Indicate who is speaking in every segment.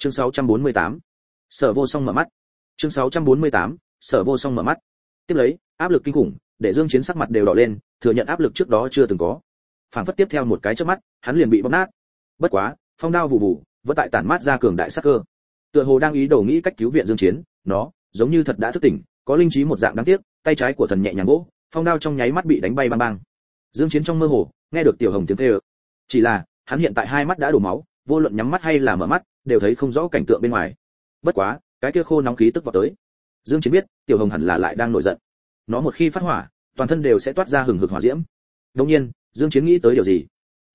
Speaker 1: chương 648. sở vô song mở mắt. Chương 648. sở vô song mở mắt. Tiếp lấy, áp lực kinh khủng, để dương chiến sắc mặt đều đỏ lên, thừa nhận áp lực trước đó chưa từng có. Phản phất tiếp theo một cái chớp mắt, hắn liền bị bóp nát. Bất quá, phong đao vụ vụ, vẫn tại tản mát ra cường đại sắc cơ. Tựa hồ đang ý đồ nghĩ cách cứu viện dương chiến, nó, giống như thật đã thức tỉnh, có linh trí một dạng đáng tiếc, tay trái của thần nhẹ nhàng gỗ, phong đao trong nháy mắt bị đánh bay băng băng dương chiến trong mơ hồ, nghe được tiểu hồng tiếng kêu. Chỉ là, hắn hiện tại hai mắt đã đổ máu, vô luận nhắm mắt hay là mở mắt đều thấy không rõ cảnh tượng bên ngoài. Bất quá, cái kia khô nóng khí tức vào tới. Dương chiến biết, tiểu hồng hẳn là lại đang nổi giận. Nó một khi phát hỏa, toàn thân đều sẽ toát ra hừng hực hỏa diễm. Đương nhiên, dương chiến nghĩ tới điều gì?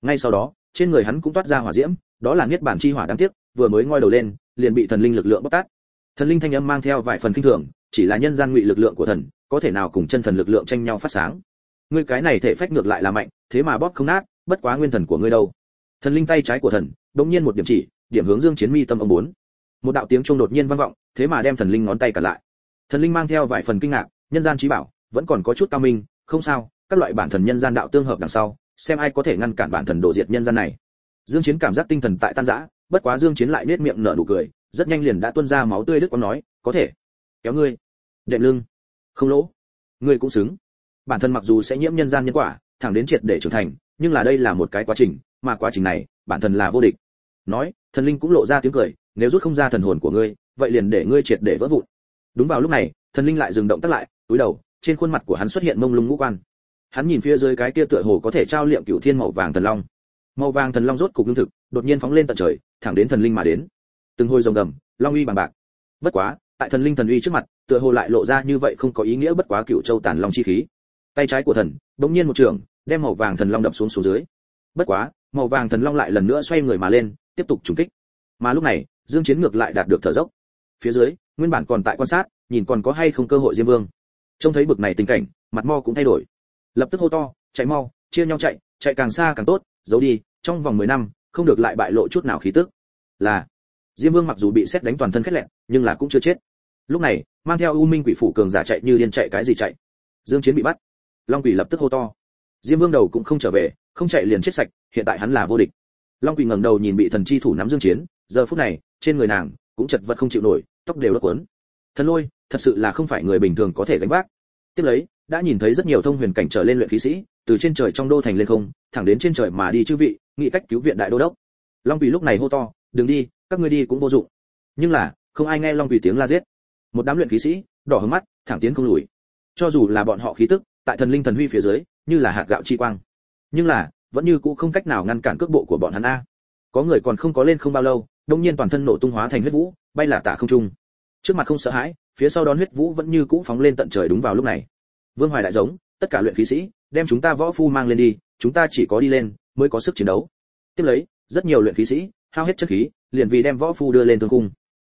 Speaker 1: Ngay sau đó, trên người hắn cũng toát ra hỏa diễm, đó là niết bản chi hỏa đáng tiếc, vừa mới ngoi đầu lên, liền bị thần linh lực lượng bóc tát. Thần linh thanh âm mang theo vài phần kinh thường, chỉ là nhân gian ngụy lực lượng của thần, có thể nào cùng chân thần lực lượng tranh nhau phát sáng. Ngươi cái này thể phách ngược lại là mạnh, thế mà bóp không nát, bất quá nguyên thần của ngươi đâu. Thần linh tay trái của thần đống nhiên một điểm chỉ điểm hướng dương chiến mi tâm ông bốn. Một đạo tiếng chuông đột nhiên vang vọng, thế mà đem thần linh ngón tay cả lại. Thần linh mang theo vài phần kinh ngạc, nhân gian trí bảo, vẫn còn có chút cao minh, không sao, các loại bản thần nhân gian đạo tương hợp đằng sau, xem ai có thể ngăn cản bản thần đổ diệt nhân gian này. Dương chiến cảm giác tinh thần tại tan rã, bất quá dương chiến lại nét miệng nở nụ cười, rất nhanh liền đã tuôn ra máu tươi đức quang nói, có thể, kéo ngươi. Đệm lưng. Không lỗ. Ngươi cũng xứng. Bản thân mặc dù sẽ nhiễm nhân gian nhân quả, thẳng đến triệt để trưởng thành, nhưng là đây là một cái quá trình, mà quá trình này, bản thân là vô địch. Nói thần linh cũng lộ ra tiếng cười, nếu rút không ra thần hồn của ngươi, vậy liền để ngươi triệt để vỡ vụn. Đúng vào lúc này, thần linh lại dừng động tác lại, túi đầu, trên khuôn mặt của hắn xuất hiện mông lung ngũ quan. Hắn nhìn phía dưới cái kia tựa hồ có thể trao liệm cửu thiên màu vàng thần long. Màu vàng thần long rốt cục lương thực, đột nhiên phóng lên tận trời, thẳng đến thần linh mà đến. Từng hồi rồng gầm, long uy bằng bạc. Bất quá, tại thần linh thần uy trước mặt, tựa hồ lại lộ ra như vậy không có ý nghĩa bất quá cựu châu tàn long chi khí. Tay trái của thần, bỗng nhiên một trường, đem màu vàng thần long đập xuống xuống dưới. Bất quá, màu vàng thần long lại lần nữa xoay người mà lên tiếp tục trùng kích. Mà lúc này, dương chiến ngược lại đạt được thở dốc. Phía dưới, nguyên bản còn tại quan sát, nhìn còn có hay không cơ hội diêm vương. Trông thấy bực này tình cảnh, mặt mo cũng thay đổi. Lập tức hô to, chạy mau, chia nhau chạy chạy càng xa càng tốt, giấu đi, trong vòng 10 năm, không được lại bại lộ chút nào khí tức. Là, diêm vương mặc dù bị xét đánh toàn thân khét lẹn, nhưng là cũng chưa chết. Lúc này, mang theo u minh quỷ phủ cường giả chạy như điên chạy cái gì chạy. Dương chiến bị bắt. Long quỷ lập tức hô to. Diêm vương đầu cũng không trở về, không chạy liền chết sạch, hiện tại hắn là vô địch long quỳ ngẩng đầu nhìn bị thần chi thủ nắm dương chiến, giờ phút này, trên người nàng cũng chật vật không chịu nổi, tóc đều đốt quấn. Thần lôi, thật sự là không phải người bình thường có thể gánh vác. Tiếp lấy, đã nhìn thấy rất nhiều thông huyền cảnh trở lên luyện khí sĩ, từ trên trời trong đô thành lên không, thẳng đến trên trời mà đi chư vị nghị cách cứu viện đại đô đốc. Long quỳ lúc này hô to, đừng đi, các ngươi đi cũng vô dụng. Nhưng là, không ai nghe long quỳ tiếng la giết. Một đám luyện khí sĩ, đỏ hướng mắt, thẳng tiến không lùi. Cho dù là bọn họ khí tức, tại thần linh thần huy phía dưới, như là hạt gạo chi quang. Nhưng là vẫn như cũ không cách nào ngăn cản cước bộ của bọn hắn a. Có người còn không có lên không bao lâu đông nhiên toàn thân nổ tung hóa thành huyết vũ, bay là tạ không trung. Trước mặt không sợ hãi, phía sau đón huyết vũ vẫn như cũ phóng lên tận trời đúng vào lúc này. Vương hoài đại giống, tất cả luyện khí sĩ, đem chúng ta võ phu mang lên đi, chúng ta chỉ có đi lên, mới có sức chiến đấu. Tiếp lấy, rất nhiều luyện khí sĩ, hao hết chất khí, liền vì đem võ phu đưa lên thương cung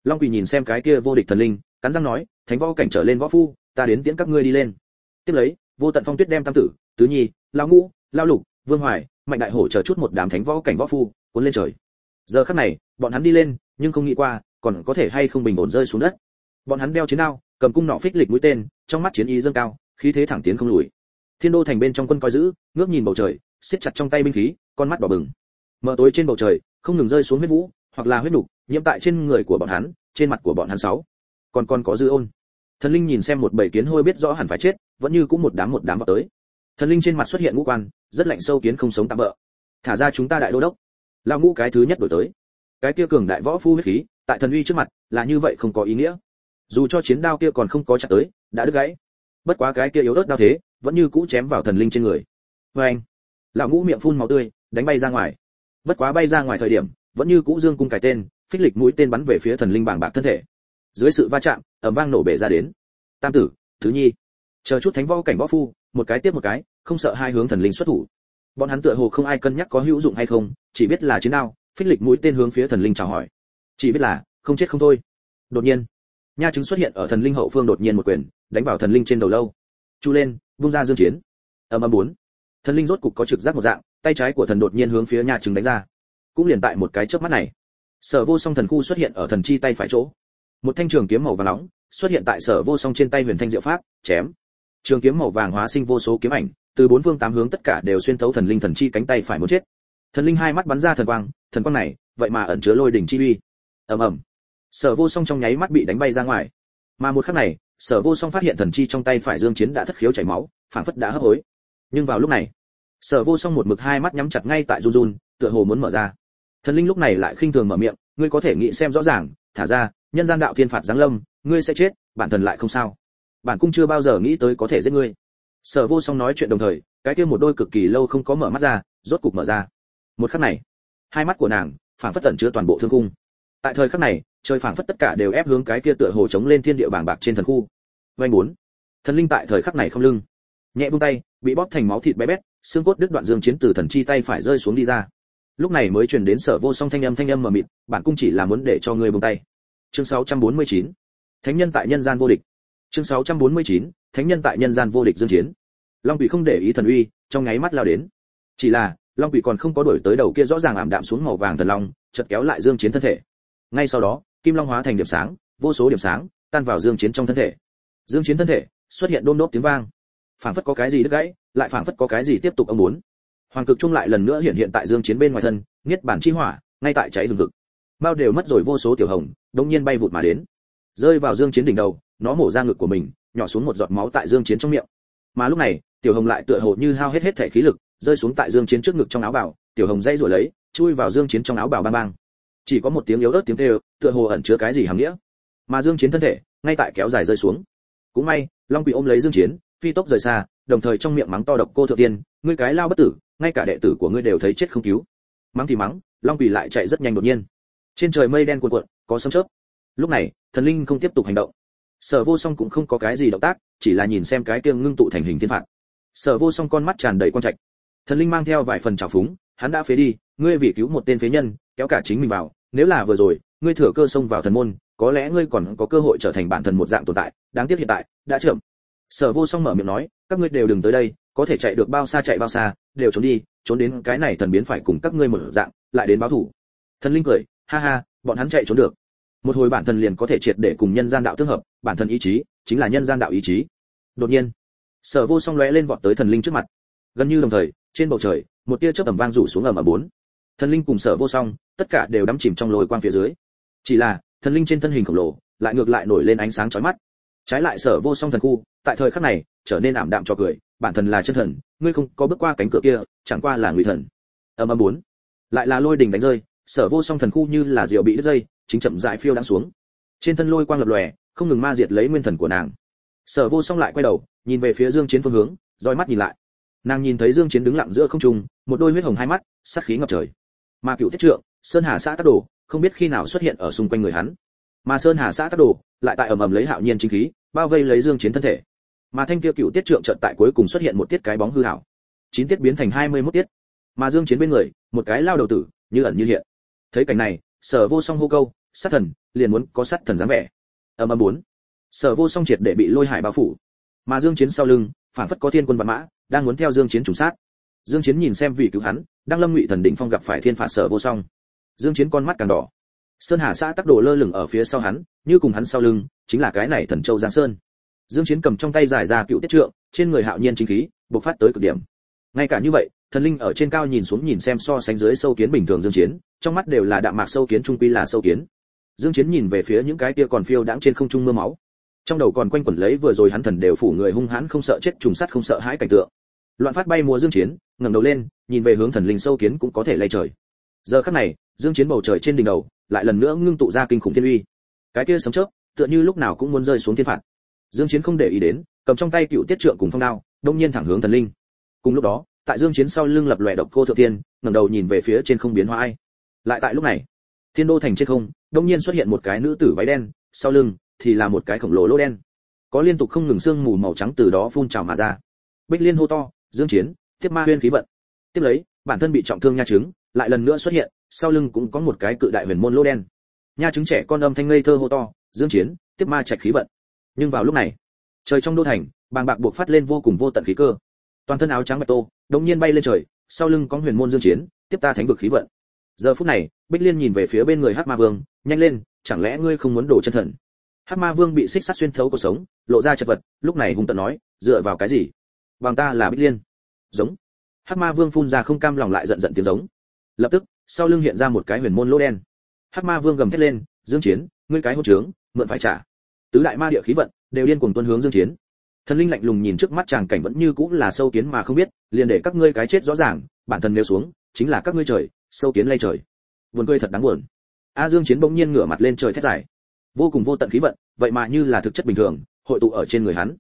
Speaker 1: long quỳ nhìn xem cái kia vô địch thần linh, cắn răng nói, thánh võ cảnh trở lên võ phu, ta đến tiễn các ngươi đi lên. Tiếp lấy, vô tận phong tuyết đem tam tử, tứ nhi, lão ngũ, lão lục vương hoài, mạnh đại hổ chờ chút một đám thánh võ cảnh võ phu, cuốn lên trời. Giờ khắc này, bọn hắn đi lên, nhưng không nghĩ qua, còn có thể hay không bình ổn rơi xuống đất. Bọn hắn đeo chiến đao, cầm cung nọ phích lịch mũi tên, trong mắt chiến ý dâng cao, khí thế thẳng tiến không lùi. Thiên đô thành bên trong quân coi giữ, ngước nhìn bầu trời, siết chặt trong tay binh khí, con mắt đỏ bừng. Mờ tối trên bầu trời, không ngừng rơi xuống huyết vũ, hoặc là huyết nục, nhiễm tại trên người của bọn hắn, trên mặt của bọn hắn sáu. Còn còn có dư ôn. Thần linh nhìn xem một bầy kiến hôi biết rõ hẳn phải chết, vẫn như cũng một đám một đám vào tới thần linh trên mặt xuất hiện ngũ quan, rất lạnh sâu kiến không sống tạm bỡ thả ra chúng ta đại đô đốc. Lao ngũ cái thứ nhất đổi tới. Cái kia cường đại võ phu huyết khí, tại thần uy trước mặt, là như vậy không có ý nghĩa. Dù cho chiến đao kia còn không có chặt tới, đã đứt gãy. Bất quá cái kia yếu ớt đao thế, vẫn như cũ chém vào thần linh trên người. Vê anh, lão ngũ miệng phun máu tươi, đánh bay ra ngoài. Bất quá bay ra ngoài thời điểm, vẫn như cũ dương cung cài tên, phích lịch mũi tên bắn về phía thần linh bảng bạc thân thể. Dưới sự va chạm, ầm vang nổ bể ra đến. Tam tử, thứ nhi. Chờ chút thánh võ cảnh võ phu một cái tiếp một cái, không sợ hai hướng thần linh xuất thủ. Bọn hắn tựa hồ không ai cân nhắc có hữu dụng hay không, chỉ biết là chiến đao, phích lịch mũi tên hướng phía thần linh chào hỏi. Chỉ biết là, không chết không thôi. Đột nhiên, nha chứng xuất hiện ở thần linh hậu phương đột nhiên một quyền, đánh vào thần linh trên đầu lâu. Chu lên, vung ra dương chiến. Ầm ầm bốn. Thần linh rốt cục có trực giác một dạng, tay trái của thần đột nhiên hướng phía nha chứng đánh ra. Cũng liền tại một cái chớp mắt này, sở vô song thần khu xuất hiện ở thần chi tay phải chỗ. Một thanh trường kiếm màu vàng nóng, xuất hiện tại sở vô song trên tay huyền thanh diệu pháp, chém trường kiếm màu vàng hóa sinh vô số kiếm ảnh, từ bốn phương tám hướng tất cả đều xuyên thấu thần linh thần chi cánh tay phải muốn chết. Thần linh hai mắt bắn ra thần quang thần quang này, vậy mà ẩn chứa lôi đỉnh chi uy. Ầm ầm. Sở vô song trong nháy mắt bị đánh bay ra ngoài. Mà một khắc này, sở vô song phát hiện thần chi trong tay phải dương chiến đã thất khiếu chảy máu, phảng phất đã hấp hối. Nhưng vào lúc này, sở vô song một mực hai mắt nhắm chặt ngay tại run run, tựa hồ muốn mở ra. Thần linh lúc này lại khinh thường mở miệng, ngươi có thể nghĩ xem rõ ràng, thả ra, nhân gian đạo thiên phạt giáng lâm, ngươi sẽ chết, bản thần lại không sao bản cung chưa bao giờ nghĩ tới có thể giết ngươi. Sở vô song nói chuyện đồng thời, cái kia một đôi cực kỳ lâu không có mở mắt ra, rốt cục mở ra. Một khắc này, hai mắt của nàng phảng phất tẩn chứa toàn bộ thương cung tại thời khắc này, trời phảng phất tất cả đều ép hướng cái kia tựa hồ chống lên thiên địa bảng bạc trên thần khu. Vanh bốn, thần linh tại thời khắc này không lưng, nhẹ buông tay, bị bóp thành máu thịt bé bét, xương cốt đứt đoạn dương chiến từ thần chi tay phải rơi xuống đi ra. Lúc này mới truyền đến sở vô song thanh âm thanh âm mờ mịt, bản cung chỉ là muốn để cho ngươi buông tay. Chương 649 thánh nhân tại nhân gian vô địch chương 649 thánh nhân tại nhân gian vô địch dương chiến. Long quỷ không để ý thần uy trong nháy mắt lao đến. Chỉ là long quỷ còn không có đuổi tới đầu kia rõ ràng ảm đạm xuống màu vàng thần long chợt kéo lại dương chiến thân thể. Ngay sau đó kim long hóa thành điểm sáng vô số điểm sáng tan vào dương chiến trong thân thể. Dương chiến thân thể xuất hiện đôn đốp tiếng vang. Phảng phất có cái gì đứt gãy lại phảng phất có cái gì tiếp tục ông muốn. Hoàng cực trung lại lần nữa hiện hiện tại dương chiến bên ngoài thân niết bản chi hỏa ngay tại cháy lừng lực, bao đều mất rồi vô số tiểu hồng đống nhiên bay vụt mà đến. Rơi vào dương chiến đỉnh đầu nó mổ ra ngực của mình, nhỏ xuống một giọt máu tại dương chiến trong miệng. Mà lúc này, tiểu hồng lại tựa hồ như hao hết hết thể khí lực, rơi xuống tại dương chiến trước ngực trong áo bào. Tiểu hồng dây rồi lấy, chui vào dương chiến trong áo bào bang bang. Chỉ có một tiếng yếu ớt tiếng kêu, tựa hồ ẩn chứa cái gì hàm nghĩa. Mà dương chiến thân thể, ngay tại kéo dài rơi xuống. Cũng may, long quỷ ôm lấy dương chiến, phi tốc rời xa, đồng thời trong miệng mắng to độc cô thượng tiên, ngươi cái lao bất tử, ngay cả đệ tử của ngươi đều thấy chết không cứu. Mắng thì mắng, long quỷ lại chạy rất nhanh đột nhiên. Trên trời mây đen cuộn cuộn, có sấm chớp. Lúc này, thần linh không tiếp tục hành động sở vô song cũng không có cái gì động tác, chỉ là nhìn xem cái kia ngưng tụ thành hình thiên phạt. Sở vô song con mắt tràn đầy quan trạch. Thần linh mang theo vài phần trào phúng, hắn đã phế đi, ngươi vì cứu một tên phế nhân, kéo cả chính mình vào, nếu là vừa rồi, ngươi thừa cơ xông vào thần môn, có lẽ ngươi còn có cơ hội trở thành bản thần một dạng tồn tại, đáng tiếc hiện tại, đã chậm. Sở vô song mở miệng nói, các ngươi đều đừng tới đây, có thể chạy được bao xa chạy bao xa, đều trốn đi, trốn đến cái này thần biến phải cùng các ngươi một dạng, lại đến báo thủ. Thần linh cười, ha ha, bọn hắn chạy trốn được một hồi bản thân liền có thể triệt để cùng nhân gian đạo tương hợp, bản thân ý chí chính là nhân gian đạo ý chí. Đột nhiên, sở vô song lóe lên vọt tới thần linh trước mặt. Gần như đồng thời, trên bầu trời, một tia chớp tầm vang rủ xuống ở ở bốn. Thần linh cùng sở vô song, tất cả đều đắm chìm trong lồi quang phía dưới. Chỉ là, thần linh trên thân hình khổng lồ, lại ngược lại nổi lên ánh sáng chói mắt. Trái lại sở vô song thần khu, tại thời khắc này, trở nên ảm đạm cho cười, bản thần là chân thần, ngươi không có bước qua cánh cửa kia, chẳng qua là ngụy thần. Ầm ầm bốn, lại là lôi đình đánh rơi sở vô song thần khu như là diều bị đứt dây, chính chậm rãi phiêu đang xuống. Trên thân lôi quang lập lòe, không ngừng ma diệt lấy nguyên thần của nàng. Sở vô song lại quay đầu, nhìn về phía dương chiến phương hướng dõi mắt nhìn lại. Nàng nhìn thấy dương chiến đứng lặng giữa không trung, một đôi huyết hồng hai mắt, sát khí ngập trời. Mà cựu tiết trượng, sơn hà xã tác đồ, không biết khi nào xuất hiện ở xung quanh người hắn. Mà sơn hà xã tác đồ, lại tại ầm ầm lấy hạo nhiên chính khí, bao vây lấy dương chiến thân thể. Mà thanh kia cựu tiết trượng trận tại cuối cùng xuất hiện một tiết cái bóng hư hảo. Chín tiết biến thành 21 tiết. Mà dương chiến bên người, một cái lao đầu tử, như ẩn như hiện thấy cảnh này, sở vô song hô câu, sát thần, liền muốn có sát thần dáng vẻ. Ầm ầm bốn. Sở vô song triệt để bị lôi hải bao phủ. Mà dương chiến sau lưng, phản phất có thiên quân vạn mã, đang muốn theo dương chiến trùng sát. Dương chiến nhìn xem vị cứu hắn đang lâm ngụy thần định phong gặp phải thiên phạt sở vô song. Dương chiến con mắt càng đỏ. Sơn hà xã tắc đồ lơ lửng ở phía sau hắn, như cùng hắn sau lưng, chính là cái này thần châu giang sơn. Dương chiến cầm trong tay giải ra cựu tiết trượng, trên người hạo nhiên chính khí, bộc phát tới cực điểm. Ngay cả như vậy thần linh ở trên cao nhìn xuống nhìn xem so sánh dưới sâu kiến bình thường dương chiến, trong mắt đều là đạm mạc sâu kiến, trung quy là sâu kiến. Dương chiến nhìn về phía những cái kia còn phiêu đãng trên không trung mưa máu. Trong đầu còn quanh quẩn lấy vừa rồi hắn thần đều phủ người hung hãn không sợ chết, trùng sắt không sợ hãi cảnh tượng. Loạn phát bay mùa dương chiến, ngẩng đầu lên, nhìn về hướng thần linh sâu kiến cũng có thể lay trời. Giờ khắc này, dương chiến bầu trời trên đỉnh đầu, lại lần nữa ngưng tụ ra kinh khủng thiên uy. Cái kia sấm chớp, tựa như lúc nào cũng muốn rơi xuống thiên phạt. Dương chiến không để ý đến, cầm trong tay cựu tiết trượng cùng phong đao, đông nhiên thẳng hướng thần linh. Cùng lúc đó tại dương chiến sau lưng lập loè độc cô thượng tiên ngẩng đầu nhìn về phía trên không biến hóa ai. Lại tại lúc này, thiên đô thành trên không, đông nhiên xuất hiện một cái nữ tử váy đen, sau lưng thì là một cái khổng lồ lỗ đen. Có liên tục không ngừng sương mù màu trắng từ đó phun trào mà ra. Bích liên hô to, dương chiến, tiếp ma huyên khí vận. Tiếp lấy, bản thân bị trọng thương nha trứng lại lần nữa xuất hiện, sau lưng cũng có một cái cự đại huyền môn lỗ đen. Nha trứng trẻ con âm thanh ngây thơ hô to, dương chiến, tiếp ma trạch khí vận. Nhưng vào lúc này, trời trong đô thành, bàng bạc buộc phát lên vô cùng vô tận khí cơ toàn thân áo trắng bạch tô, đột nhiên bay lên trời, sau lưng có huyền môn dương chiến, tiếp ta thánh vực khí vận. Giờ phút này, bích liên nhìn về phía bên người hắc ma vương, nhanh lên, chẳng lẽ ngươi không muốn đổ chân thần? Hắc ma vương bị xích sắt xuyên thấu cuộc sống, lộ ra chật vật, lúc này hung tận nói, dựa vào cái gì? Bằng ta là bích liên. Giống. Hắc ma vương phun ra không cam lòng lại giận giận tiếng giống. Lập tức, sau lưng hiện ra một cái huyền môn lỗ đen. Hắc ma vương gầm thét lên, dương chiến, ngươi cái hỗn trướng, mượn phải trả. Tứ đại ma địa khí vận đều điên cuồng tuân hướng dương chiến thần linh lạnh lùng nhìn trước mắt chàng cảnh vẫn như cũ là sâu kiến mà không biết, liền để các ngươi cái chết rõ ràng, bản thân nếu xuống, chính là các ngươi trời, sâu kiến lay trời. Buồn cười thật đáng buồn. A dương chiến bỗng nhiên ngửa mặt lên trời thét dài. Vô cùng vô tận khí vận, vậy mà như là thực chất bình thường, hội tụ ở trên người hắn.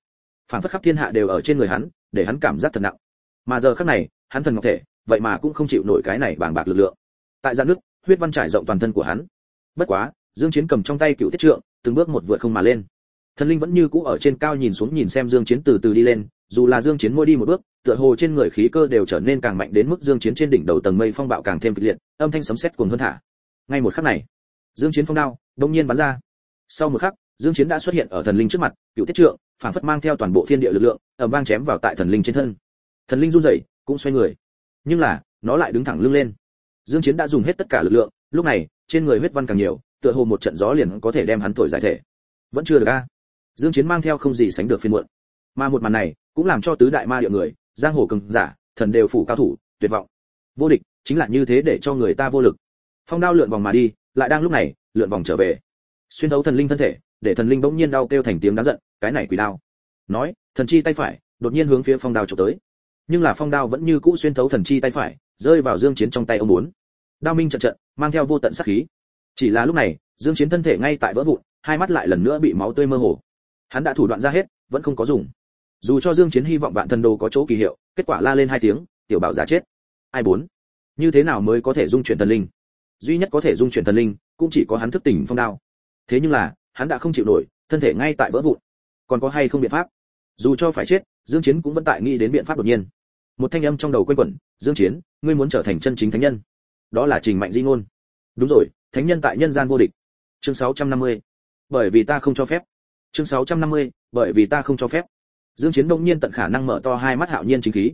Speaker 1: Phản phất khắp thiên hạ đều ở trên người hắn, để hắn cảm giác thật nặng. Mà giờ khắc này, hắn thần ngọc thể, vậy mà cũng không chịu nổi cái này bàng bạc lực lượng. Tại dạng nước, huyết văn trải rộng toàn thân của hắn. Bất quá, dương chiến cầm trong tay cựu tiết trượng, từng bước một vượt không mà lên thần linh vẫn như cũ ở trên cao nhìn xuống nhìn xem dương chiến từ từ đi lên, dù là dương chiến môi đi một bước, tựa hồ trên người khí cơ đều trở nên càng mạnh đến mức dương chiến trên đỉnh đầu tầng mây phong bạo càng thêm kịch liệt, âm thanh sấm sét cuồng hơn thả. Ngay một khắc này, dương chiến phong đao đông nhiên bắn ra. Sau một khắc, dương chiến đã xuất hiện ở thần linh trước mặt, cựu tiết trượng, phản phất mang theo toàn bộ thiên địa lực lượng, ầm vang chém vào tại thần linh trên thân. Thần linh run rẩy, cũng xoay người. Nhưng là, nó lại đứng thẳng lưng lên. Dương chiến đã dùng hết tất cả lực lượng, lúc này, trên người huyết văn càng nhiều, tựa hồ một trận gió liền có thể đem hắn thổi giải thể. Vẫn chưa được a dương chiến mang theo không gì sánh được phiên muộn. Mà một màn này cũng làm cho tứ đại ma địa người, giang hồ cường giả, thần đều phủ cao thủ, tuyệt vọng. Vô địch chính là như thế để cho người ta vô lực. Phong đao lượn vòng mà đi, lại đang lúc này, lượn vòng trở về. Xuyên thấu thần linh thân thể, để thần linh bỗng nhiên đau kêu thành tiếng đáng giận, cái này quỷ đao. Nói, thần chi tay phải, đột nhiên hướng phía phong đao chụp tới. Nhưng là phong đao vẫn như cũ xuyên thấu thần chi tay phải, rơi vào dương chiến trong tay ông muốn đao minh trận trận, mang theo vô tận sát khí. Chỉ là lúc này, dương chiến thân thể ngay tại vỡ vụn, hai mắt lại lần nữa bị máu tươi mơ hồ hắn đã thủ đoạn ra hết, vẫn không có dùng. Dù cho dương chiến hy vọng vạn thần đồ có chỗ kỳ hiệu, kết quả la lên hai tiếng, tiểu bảo giả chết. Ai bốn? Như thế nào mới có thể dung chuyển thần linh? Duy nhất có thể dung chuyển thần linh, cũng chỉ có hắn thức tỉnh phong đao. Thế nhưng là, hắn đã không chịu nổi, thân thể ngay tại vỡ vụn. Còn có hay không biện pháp? Dù cho phải chết, dương chiến cũng vẫn tại nghĩ đến biện pháp đột nhiên. Một thanh âm trong đầu quanh quẩn, dương chiến, ngươi muốn trở thành chân chính thánh nhân? Đó là trình mạnh di ngôn. Đúng rồi, thánh nhân tại nhân gian vô địch. Chương 650. bởi vì ta không cho phép chương 650, bởi vì ta không cho phép. Dương chiến đông nhiên tận khả năng mở to hai mắt hạo nhiên chính khí.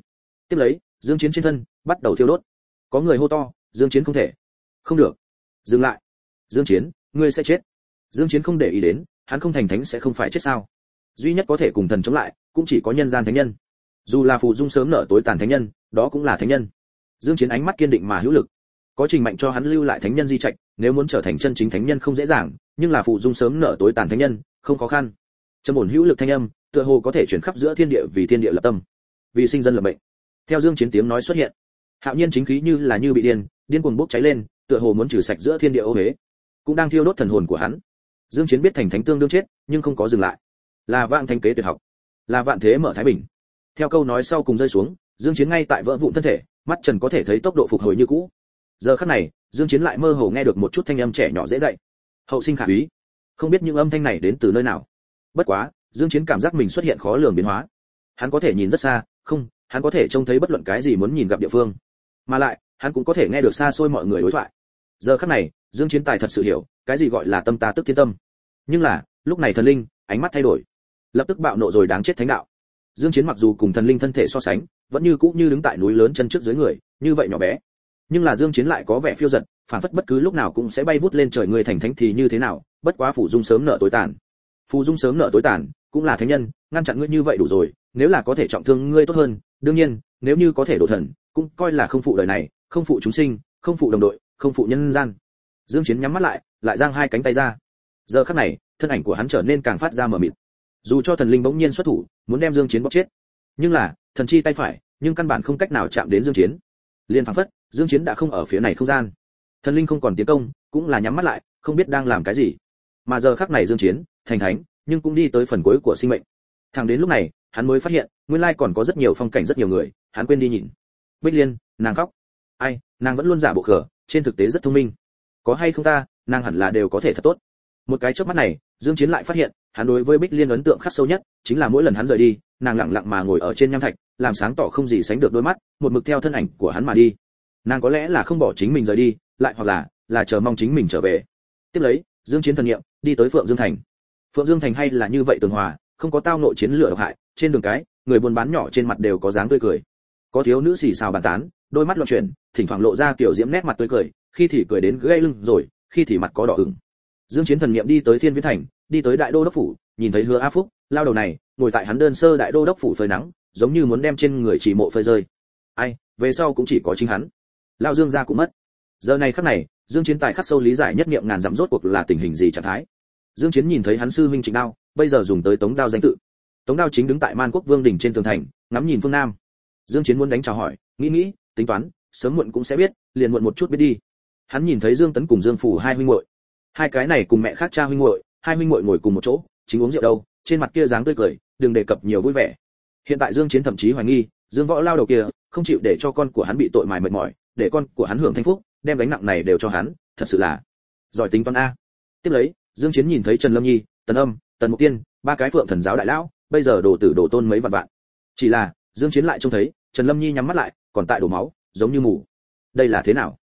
Speaker 1: Tiếp lấy dương chiến trên thân bắt đầu thiêu đốt. Có người hô to dương chiến không thể. Không được. Dừng lại. Dương chiến ngươi sẽ chết. Dương chiến không để ý đến hắn không thành thánh sẽ không phải chết sao. Duy nhất có thể cùng thần chống lại cũng chỉ có nhân gian thánh nhân. Dù là phù dung sớm nở tối tàn thánh nhân đó cũng là thánh nhân. Dương chiến ánh mắt kiên định mà hữu lực. Có trình mạnh cho hắn lưu lại thánh nhân di trạch nếu muốn trở thành chân chính thánh nhân không dễ dàng, nhưng là phụ dung sớm nở tối tàn thánh nhân, không khó khăn. Trầm ổn hữu lực thanh âm, tựa hồ có thể chuyển khắp giữa thiên địa vì thiên địa lập tâm. Vì sinh dân lập mệnh. Theo dương chiến tiếng nói xuất hiện, hạo nhiên chính khí như là như bị điên điên cuồng bốc cháy lên, tựa hồ muốn trừ sạch giữa thiên địa ô hế cũng đang thiêu đốt thần hồn của hắn. Dương chiến biết thành thánh tương đương chết, nhưng không có dừng lại. Là vạn thanh kế tuyệt học. Là vạn thế mở thái bình. Theo câu nói sau cùng rơi xuống, dương chiến ngay tại vỡ vụn thân thể, mắt trần có thể thấy tốc độ phục hồi như cũ. Giờ khắc này dương chiến lại mơ hồ nghe được một chút thanh âm trẻ nhỏ dễ dậy. hậu sinh khả úy. Không biết những âm thanh này đến từ nơi nào. Bất quá, dương chiến cảm giác mình xuất hiện khó lường biến hóa. Hắn có thể nhìn rất xa, không, hắn có thể trông thấy bất luận cái gì muốn nhìn gặp địa phương. Mà lại, hắn cũng có thể nghe được xa xôi mọi người đối thoại. Giờ khắc này, dương chiến tài thật sự hiểu, cái gì gọi là tâm ta tức thiên tâm. Nhưng là, lúc này thần linh, ánh mắt thay đổi. Lập tức bạo nộ rồi đáng chết thánh đạo. Dương chiến mặc dù cùng thần linh thân thể so sánh, vẫn như cũ như đứng tại núi lớn chân trước dưới người, như vậy nhỏ bé nhưng là dương chiến lại có vẻ phiêu dật phản phất bất cứ lúc nào cũng sẽ bay vút lên trời người thành thánh thì như thế nào, bất quá phủ dung sớm nợ tối tàn. Phù dung sớm nợ tối tàn, cũng là thánh nhân, ngăn chặn ngươi như vậy đủ rồi, nếu là có thể trọng thương ngươi tốt hơn, đương nhiên, nếu như có thể độ thần, cũng coi là không phụ đời này, không phụ chúng sinh, không phụ đồng đội, không phụ nhân gian. Dương chiến nhắm mắt lại lại giang hai cánh tay ra. Giờ khắc này, thân ảnh của hắn trở nên càng phát ra mờ mịt. Dù cho thần linh bỗng nhiên xuất thủ, muốn đem dương chiến bóc chết, nhưng là, thần chi tay phải, nhưng căn bản không cách nào chạm đến dương chiến liên phảng phất, dương chiến đã không ở phía này không gian. Thần linh không còn tiến công, cũng là nhắm mắt lại, không biết đang làm cái gì. Mà giờ khắc này dương chiến, thành thánh, nhưng cũng đi tới phần cuối của sinh mệnh. Thẳng đến lúc này, hắn mới phát hiện, nguyên lai còn có rất nhiều phong cảnh rất nhiều người, hắn quên đi nhìn. Bích liên, nàng khóc. Ai, nàng vẫn luôn giả bộ khờ, trên thực tế rất thông minh. Có hay không ta, nàng hẳn là đều có thể thật tốt. Một cái chớp mắt này, dương chiến lại phát hiện, hắn đối với bích liên ấn tượng khắc sâu nhất, chính là mỗi lần hắn rời đi, nàng lặng lặng mà ngồi ở trên nham thạch làm sáng tỏ không gì sánh được đôi mắt, một mực theo thân ảnh của hắn mà đi. Nàng có lẽ là không bỏ chính mình rời đi, lại hoặc là là chờ mong chính mình trở về. Tiếp lấy, dương chiến thần niệm, đi tới phượng dương thành. Phượng dương thành hay là như vậy tường hòa, không có tao nội chiến lửa độc hại, trên đường cái, người buôn bán nhỏ trên mặt đều có dáng tươi cười. Có thiếu nữ xì xào bàn tán, đôi mắt loạn chuyển, thỉnh thoảng lộ ra kiểu diễm nét mặt tươi cười, khi thì cười đến gây lưng rồi, khi thì mặt có đỏ ửng. Dương chiến thần niệm đi tới thiên viễn thành, đi tới đại đô đốc phủ, nhìn thấy hứa a phúc, lao đầu này, ngồi tại hắn đơn sơ đại đô đốc phủ phơi nắng giống như muốn đem trên người chỉ mộ phơi rơi. Ai, về sau cũng chỉ có chính hắn. Lao dương gia cũng mất. Giờ này khắc này, dương chiến tài khắc sâu lý giải nhất niệm ngàn dặm rốt cuộc là tình hình gì trạng thái. Dương chiến nhìn thấy hắn sư huynh trịnh đao, bây giờ dùng tới tống đao danh tự. Tống đao chính đứng tại man quốc vương đỉnh trên tường thành, ngắm nhìn phương nam. Dương chiến muốn đánh chào hỏi, nghĩ nghĩ, tính toán, sớm muộn cũng sẽ biết, liền muộn một chút biết đi. Hắn nhìn thấy dương tấn cùng dương phủ hai huynh muội. Hai cái này cùng mẹ khác cha huynh muội, hai huynh muội ngồi cùng một chỗ, chính uống rượu đâu, trên mặt kia dáng tươi cười, đừng đề cập nhiều vui vẻ hiện tại dương chiến thậm chí hoài nghi, dương võ lao đầu kia không chịu để cho con của hắn bị tội mài mệt mỏi, để con của hắn hưởng thanh phúc, đem gánh nặng này đều cho hắn, thật sự là giỏi tính toán a. Tiếp lấy, dương chiến nhìn thấy trần lâm nhi, tần âm, tần mục tiên, ba cái phượng thần giáo đại lão, bây giờ đồ tử đồ tôn mấy vạn vạn. Chỉ là, dương chiến lại trông thấy, trần lâm nhi nhắm mắt lại, còn tại đổ máu, giống như mù. Đây là thế nào?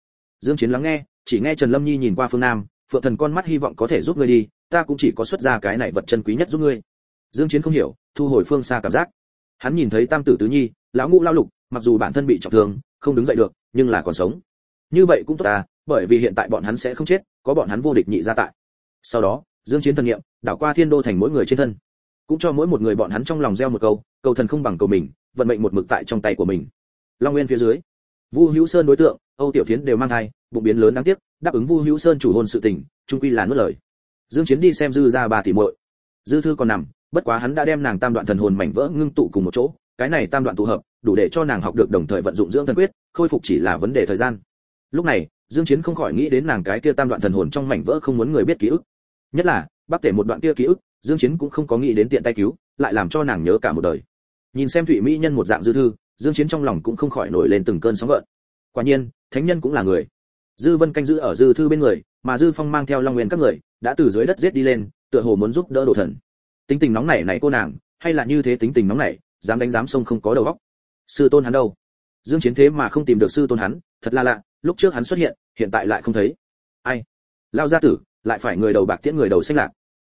Speaker 1: Dương chiến lắng nghe, chỉ nghe trần lâm nhi nhìn qua phương nam, phượng thần con mắt hy vọng có thể giúp ngươi đi, ta cũng chỉ có xuất ra cái này vật chân quý nhất giúp ngươi. Dương chiến không hiểu, thu hồi phương xa cảm giác hắn nhìn thấy tam tử tứ nhi, lão ngũ lao lục, mặc dù bản thân bị trọng thương, không đứng dậy được, nhưng là còn sống. Như vậy cũng tốt ta bởi vì hiện tại bọn hắn sẽ không chết, có bọn hắn vô địch nhị gia tại. Sau đó, dương chiến thần niệm, đảo qua thiên đô thành mỗi người trên thân. Cũng cho mỗi một người bọn hắn trong lòng gieo một câu, cầu thần không bằng cầu mình, vận mệnh một mực tại trong tay của mình. Long nguyên phía dưới, vu hữu sơn đối tượng, âu tiểu thiến đều mang thai, bụng biến lớn đáng tiếc, đáp ứng vu hữu sơn chủ hôn sự tình trung quy là nuốt lời. Dương chiến đi xem dư gia bà tỷ muội. Dư thư còn nằm bất quá hắn đã đem nàng tam đoạn thần hồn mảnh vỡ ngưng tụ cùng một chỗ, cái này tam đoạn tụ hợp, đủ để cho nàng học được đồng thời vận dụng dưỡng thần quyết, khôi phục chỉ là vấn đề thời gian. Lúc này, dương chiến không khỏi nghĩ đến nàng cái kia tam đoạn thần hồn trong mảnh vỡ không muốn người biết ký ức. Nhất là bắt tể một đoạn kia ký ức, dương chiến cũng không có nghĩ đến tiện tay cứu, lại làm cho nàng nhớ cả một đời. Nhìn xem thụy mỹ nhân một dạng dư thư, dương chiến trong lòng cũng không khỏi nổi lên từng cơn sóng gợn. Quả nhiên, thánh nhân cũng là người. Dư vân canh giữ ở dư thư bên người, mà dư phong mang theo long nguyên các người, đã từ dưới đất giết đi lên, tựa hồ muốn giúp đỡ đồ thần tính tình nóng nảy này cô nàng, hay là như thế tính tình nóng nảy, dám đánh dám sông không có đầu óc. Sư tôn hắn đâu? Dương chiến thế mà không tìm được sư tôn hắn, thật là lạ, lúc trước hắn xuất hiện hiện tại lại không thấy. Ai? Lao gia tử, lại phải người đầu bạc tiễn người đầu xanh lạc.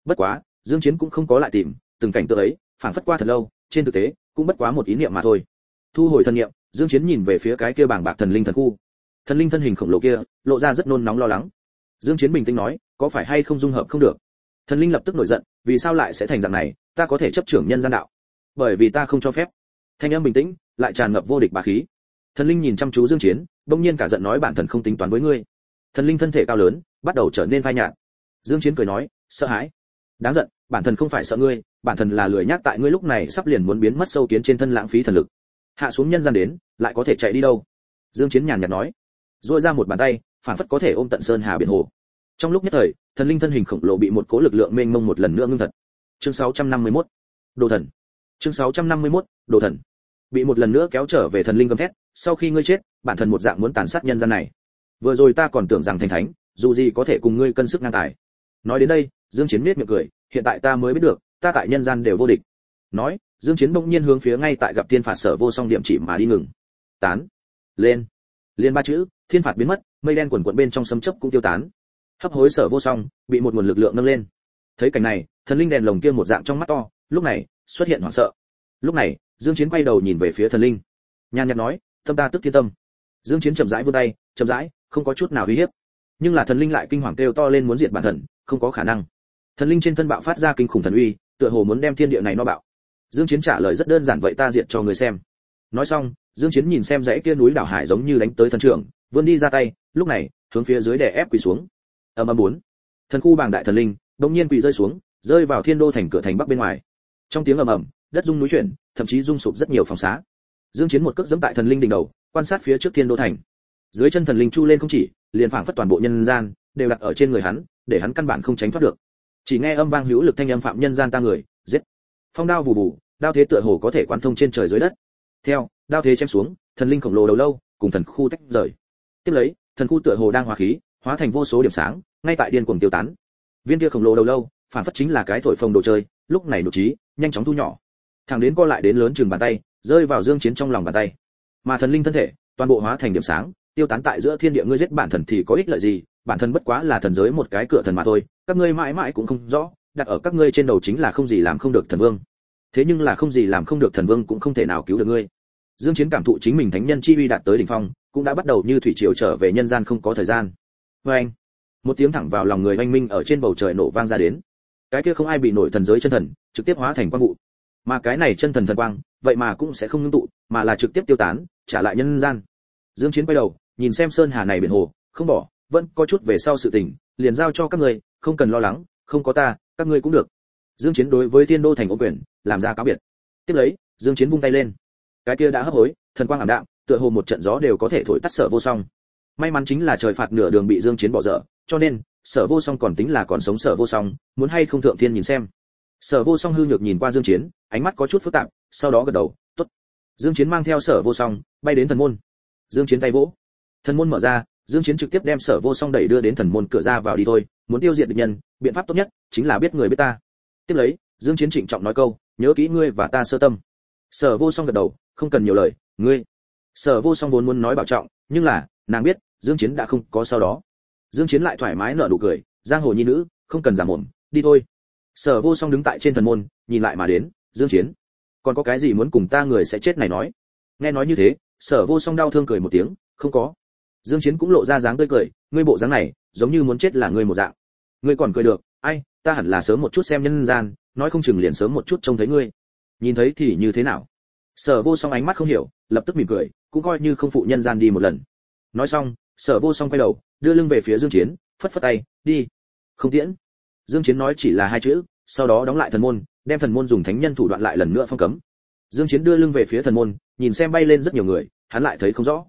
Speaker 1: Bất quá, dương chiến cũng không có lại tìm, từng cảnh tượng ấy phản phất qua thật lâu, trên thực tế, cũng bất quá một ý niệm mà thôi. Thu hồi thân niệm, dương chiến nhìn về phía cái kia bảng bạc thần linh thần khu. Thần linh thân hình khổng lồ kia, lộ ra rất nôn nóng lo lắng. Dương chiến bình tĩnh nói, có phải hay không dung hợp không được? Thần linh lập tức nổi giận, vì sao lại sẽ thành dạng này, ta có thể chấp trưởng nhân gian đạo. Bởi vì ta không cho phép. Thanh âm bình tĩnh, lại tràn ngập vô địch bá khí. Thần linh nhìn chăm chú dương chiến, bỗng nhiên cả giận nói bản thần không tính toán với ngươi. Thần linh thân thể cao lớn, bắt đầu trở nên phai nhạt. Dương chiến cười nói, sợ hãi. Đáng giận, bản thần không phải sợ ngươi, bản thần là lười nhác tại ngươi lúc này sắp liền muốn biến mất sâu kiến trên thân lãng phí thần lực. Hạ xuống nhân gian đến, lại có thể chạy đi đâu? Dương chiến nhàn nhạt nói. Duỗi ra một bàn tay, phản phất có thể ôm tận sơn hà biển hồ. Trong lúc nhất thời thần linh thân hình khổng lồ bị một cố lực lượng mênh mông một lần nữa ngưng thật. Chương 651 đồ thần. Chương 651 đồ thần. Bị một lần nữa kéo trở về thần linh gầm thét, sau khi ngươi chết, bản thân một dạng muốn tàn sát nhân gian này. Vừa rồi ta còn tưởng rằng thành thánh, dù gì có thể cùng ngươi cân sức ngang tài. Nói đến đây, dương chiến miết miệng cười, hiện tại ta mới biết được, ta tại nhân gian đều vô địch. Nói, dương chiến bỗng nhiên hướng phía ngay tại gặp tiên phạt sở vô song điểm chỉ mà đi ngừng. Tán. Lên. Liên ba chữ, thiên phạt biến mất, mây đen quần quần bên trong sấm chớp cũng tiêu tán hấp hối sở vô song, bị một nguồn lực lượng nâng lên. Thấy cảnh này, thần linh đèn lồng kia một dạng trong mắt to, lúc này, xuất hiện hoảng sợ. Lúc này, dương chiến quay đầu nhìn về phía thần linh. Nhàn nhạt nói, tâm ta tức thiên tâm. Dương chiến chậm rãi vươn tay, chậm rãi, không có chút nào uy hiếp. Nhưng là thần linh lại kinh hoàng kêu to lên muốn diệt bản thần, không có khả năng. Thần linh trên thân bạo phát ra kinh khủng thần uy, tựa hồ muốn đem thiên địa này nó bạo. Dương chiến trả lời rất đơn giản, vậy ta diệt cho người xem. Nói xong, dương chiến nhìn xem dãy kia núi đảo hải giống như đánh tới thần trưởng, vươn đi ra tay, lúc này, hướng phía dưới đè ép quỳ xuống âm âm bốn. Thần khu bảng đại thần linh đột nhiên quỳ rơi xuống, rơi vào thiên đô thành cửa thành bắc bên ngoài. Trong tiếng ầm ầm, đất rung núi chuyển, thậm chí rung sụp rất nhiều phòng xá. Dương chiến một cước giẫm tại thần linh đỉnh đầu, quan sát phía trước thiên đô thành. Dưới chân thần linh chu lên không chỉ, liền phảng phất toàn bộ nhân gian, đều đặt ở trên người hắn, để hắn căn bản không tránh thoát được. Chỉ nghe âm vang hữu lực thanh âm phạm nhân gian ta người, giết. Phong đao vù vù, đao thế tựa hồ có thể quán thông trên trời dưới đất. Theo, đao thế chém xuống, thần linh khổng lồ đầu lâu, cùng thần khu tách rời. Tiếp lấy, thần khu tựa hồ đang hòa khí hóa thành vô số điểm sáng, ngay tại điên cuồng tiêu tán. Viên kia khổng lồ đầu lâu, phản phất chính là cái thổi phồng đồ chơi, lúc này nổ trí, nhanh chóng thu nhỏ. Thẳng đến co lại đến lớn chừng bàn tay, rơi vào dương chiến trong lòng bàn tay. Mà thần linh thân thể, toàn bộ hóa thành điểm sáng, tiêu tán tại giữa thiên địa ngươi giết bản thần thì có ích lợi gì? Bản thân bất quá là thần giới một cái cửa thần mà thôi, các ngươi mãi mãi cũng không rõ, đặt ở các ngươi trên đầu chính là không gì làm không được thần vương. Thế nhưng là không gì làm không được thần vương cũng không thể nào cứu được ngươi. Dương chiến cảm thụ chính mình thánh nhân chi uy đạt tới đỉnh phong, cũng đã bắt đầu như thủy triều trở về nhân gian không có thời gian với anh. Một tiếng thẳng vào lòng người oanh minh ở trên bầu trời nổ vang ra đến. Cái kia không ai bị nổi thần giới chân thần, trực tiếp hóa thành quang vụ. Mà cái này chân thần thần quang, vậy mà cũng sẽ không ngưng tụ, mà là trực tiếp tiêu tán, trả lại nhân gian. Dương chiến quay đầu, nhìn xem sơn hà này biển hồ, không bỏ, vẫn có chút về sau sự tình, liền giao cho các ngươi không cần lo lắng, không có ta, các ngươi cũng được. Dương chiến đối với thiên đô thành ô quyền, làm ra cáo biệt. Tiếp lấy, dương chiến vung tay lên. Cái kia đã hấp hối, thần quang ảm đạm, tựa hồ một trận gió đều có thể thổi tắt sở vô song may mắn chính là trời phạt nửa đường bị dương chiến bỏ dở, cho nên, sở vô song còn tính là còn sống sở vô song, muốn hay không thượng thiên nhìn xem. Sở vô song hư nhược nhìn qua dương chiến, ánh mắt có chút phức tạp, sau đó gật đầu, tốt. Dương chiến mang theo sở vô song, bay đến thần môn. Dương chiến tay vỗ. Thần môn mở ra, dương chiến trực tiếp đem sở vô song đẩy đưa đến thần môn cửa ra vào đi thôi, muốn tiêu diệt địch nhân, biện pháp tốt nhất chính là biết người biết ta. Tiếp lấy, dương chiến trịnh trọng nói câu, nhớ kỹ ngươi và ta sơ tâm. Sở vô song gật đầu, không cần nhiều lời, ngươi. Sở vô song vốn muốn nói bảo trọng, nhưng là nàng biết, dương chiến đã không có sau đó. Dương chiến lại thoải mái nở nụ cười, giang hồ nhi nữ, không cần giả mồm, đi thôi. Sở vô song đứng tại trên thần môn, nhìn lại mà đến, dương chiến, còn có cái gì muốn cùng ta người sẽ chết này nói? Nghe nói như thế, sở vô song đau thương cười một tiếng, không có. Dương chiến cũng lộ ra dáng tươi cười, ngươi bộ dáng này, giống như muốn chết là ngươi một dạng. Ngươi còn cười được, ai, ta hẳn là sớm một chút xem nhân gian, nói không chừng liền sớm một chút trông thấy ngươi. Nhìn thấy thì như thế nào? Sở vô song ánh mắt không hiểu, lập tức mỉm cười, cũng coi như không phụ nhân gian đi một lần nói xong, sở vô song quay đầu, đưa lưng về phía dương chiến, phất phất tay, đi. Không tiễn. Dương chiến nói chỉ là hai chữ, sau đó đóng lại thần môn, đem thần môn dùng thánh nhân thủ đoạn lại lần nữa phong cấm. Dương chiến đưa lưng về phía thần môn, nhìn xem bay lên rất nhiều người, hắn lại thấy không rõ.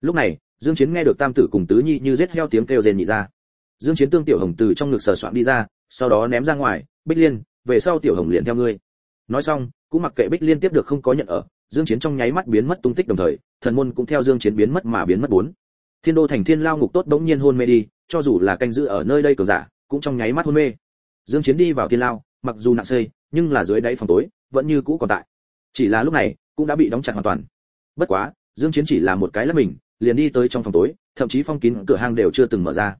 Speaker 1: Lúc này, dương chiến nghe được tam tử cùng tứ nhi như giết heo tiếng kêu rền nhị ra. Dương chiến tương tiểu hồng từ trong ngực sờ soạn đi ra, sau đó ném ra ngoài, bích liên, về sau tiểu hồng liền theo ngươi. Nói xong, cũng mặc kệ bích liên tiếp được không có nhận ở, dương chiến trong nháy mắt biến mất tung tích đồng thời, thần môn cũng theo dương chiến biến mất mà biến mất bốn thiên đô thành thiên lao ngục tốt đống nhiên hôn mê đi, cho dù là canh giữ ở nơi đây cường giả, cũng trong nháy mắt hôn mê. Dương chiến đi vào thiên lao, mặc dù nặng xây, nhưng là dưới đáy phòng tối, vẫn như cũ còn tại. Chỉ là lúc này, cũng đã bị đóng chặt hoàn toàn. Bất quá, dương chiến chỉ là một cái là mình, liền đi tới trong phòng tối, thậm chí phong kín cửa hang đều chưa từng mở ra.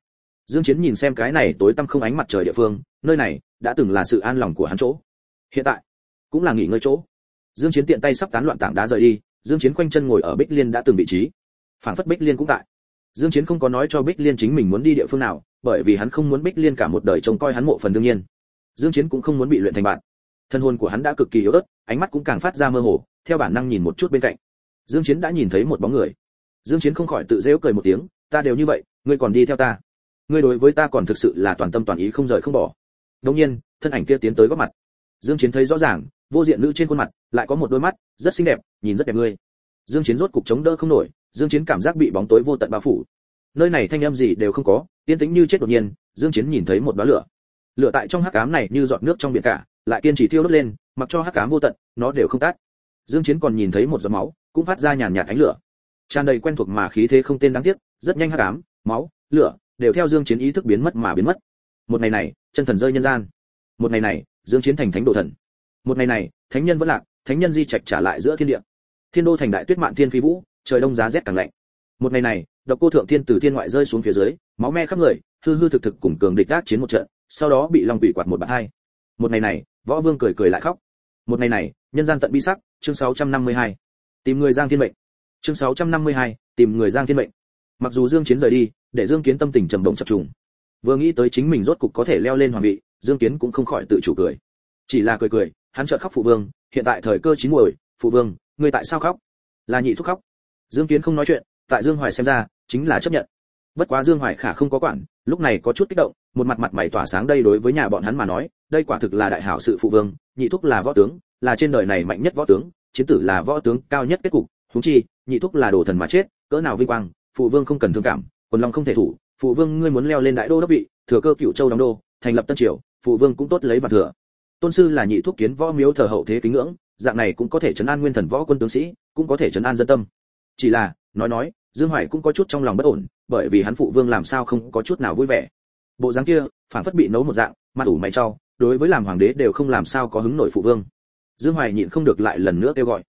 Speaker 1: Dương chiến nhìn xem cái này tối tăm không ánh mặt trời địa phương, nơi này đã từng là sự an lòng của hắn chỗ. Hiện tại, cũng là nghỉ ngơi chỗ. Dương chiến tiện tay sắp tán loạn tảng đá rời đi, dương chiến quanh chân ngồi ở bích liên đã từng vị trí. Phảng phất bích liên cũng tại dương chiến không có nói cho bích liên chính mình muốn đi địa phương nào, bởi vì hắn không muốn bích liên cả một đời trông coi hắn mộ phần đương nhiên. Dương chiến cũng không muốn bị luyện thành bạn. Thân hồn của hắn đã cực kỳ yếu ớt, ánh mắt cũng càng phát ra mơ hồ, theo bản năng nhìn một chút bên cạnh. Dương chiến đã nhìn thấy một bóng người. Dương chiến không khỏi tự giễu cười một tiếng, ta đều như vậy, ngươi còn đi theo ta. Ngươi đối với ta còn thực sự là toàn tâm toàn ý không rời không bỏ. Đương nhiên, thân ảnh kia tiến tới góp mặt. Dương chiến thấy rõ ràng, vô diện nữ trên khuôn mặt, lại có một đôi mắt, rất xinh đẹp, nhìn rất đẹp ngươi. Dương chiến rốt cục chống đỡ không nổi dương chiến cảm giác bị bóng tối vô tận bao phủ. Nơi này thanh âm gì đều không có, yên tĩnh như chết đột nhiên, dương chiến nhìn thấy một đóa lửa. Lửa tại trong hắc ám này như giọt nước trong biển cả, lại kiên trì thiêu đốt lên, mặc cho hắc ám vô tận, nó đều không tắt. Dương chiến còn nhìn thấy một giọt máu, cũng phát ra nhàn nhạt ánh lửa. Tràn đầy quen thuộc mà khí thế không tên đáng tiếc, rất nhanh hắc ám, máu, lửa, đều theo dương chiến ý thức biến mất mà biến mất. Một ngày này, chân thần rơi nhân gian. Một ngày này, dương chiến thành thánh độ thần. Một ngày này, thánh nhân vẫn lạc, thánh nhân di trạch trả lại giữa thiên địa. Thiên đô thành đại tuyết mạn thiên phi vũ trời đông giá rét càng lạnh. Một ngày này độc cô thượng thiên từ thiên ngoại rơi xuống phía dưới máu me khắp người hư hư thực thực cùng cường địch gác chiến một trận sau đó bị long quỷ quạt một bạt hai. Một ngày này võ vương cười cười lại khóc. Một ngày này nhân gian tận bi sắc chương 652. tìm người giang thiên mệnh. Chương 652, tìm người giang thiên mệnh. Mặc dù dương chiến rời đi để dương kiến tâm tình trầm động chập trùng. Vừa nghĩ tới chính mình rốt cục có thể leo lên hoàng vị dương kiến cũng không khỏi tự chủ cười. Chỉ là cười cười hắn chợt khóc phụ vương hiện tại thời cơ chín muồi phụ vương ngươi tại sao khóc? Là nhị thúc khóc dương kiến không nói chuyện, tại dương hoài xem ra, chính là chấp nhận. Bất quá dương hoài khả không có quản, lúc này có chút kích động, một mặt mặt mày tỏa sáng đây đối với nhà bọn hắn mà nói, đây quả thực là đại hảo sự phụ vương, nhị thúc là võ tướng, là trên đời này mạnh nhất võ tướng, chiến tử là võ tướng cao nhất kết cục, huống chi, nhị thúc là đồ thần mà chết, cỡ nào vinh quang, phụ vương không cần thương cảm, quần long không thể thủ, phụ vương ngươi muốn leo lên đại đô đốc vị, thừa cơ cựu châu đóng đô, thành lập tân triều, phụ vương cũng tốt lấy và thừa. Tôn sư là nhị thúc kiến võ miếu thờ hậu thế kính ngưỡng, dạng này cũng có thể chấn an nguyên thần võ quân tướng sĩ, cũng có thể chấn an dân tâm chỉ là, nói nói, dương hoài cũng có chút trong lòng bất ổn, bởi vì hắn phụ vương làm sao không có chút nào vui vẻ. Bộ dáng kia phản phất bị nấu một dạng, mặt ủ mày cho, đối với làm hoàng đế đều không làm sao có hứng nổi phụ vương. Dương hoài nhịn không được lại lần nữa kêu gọi.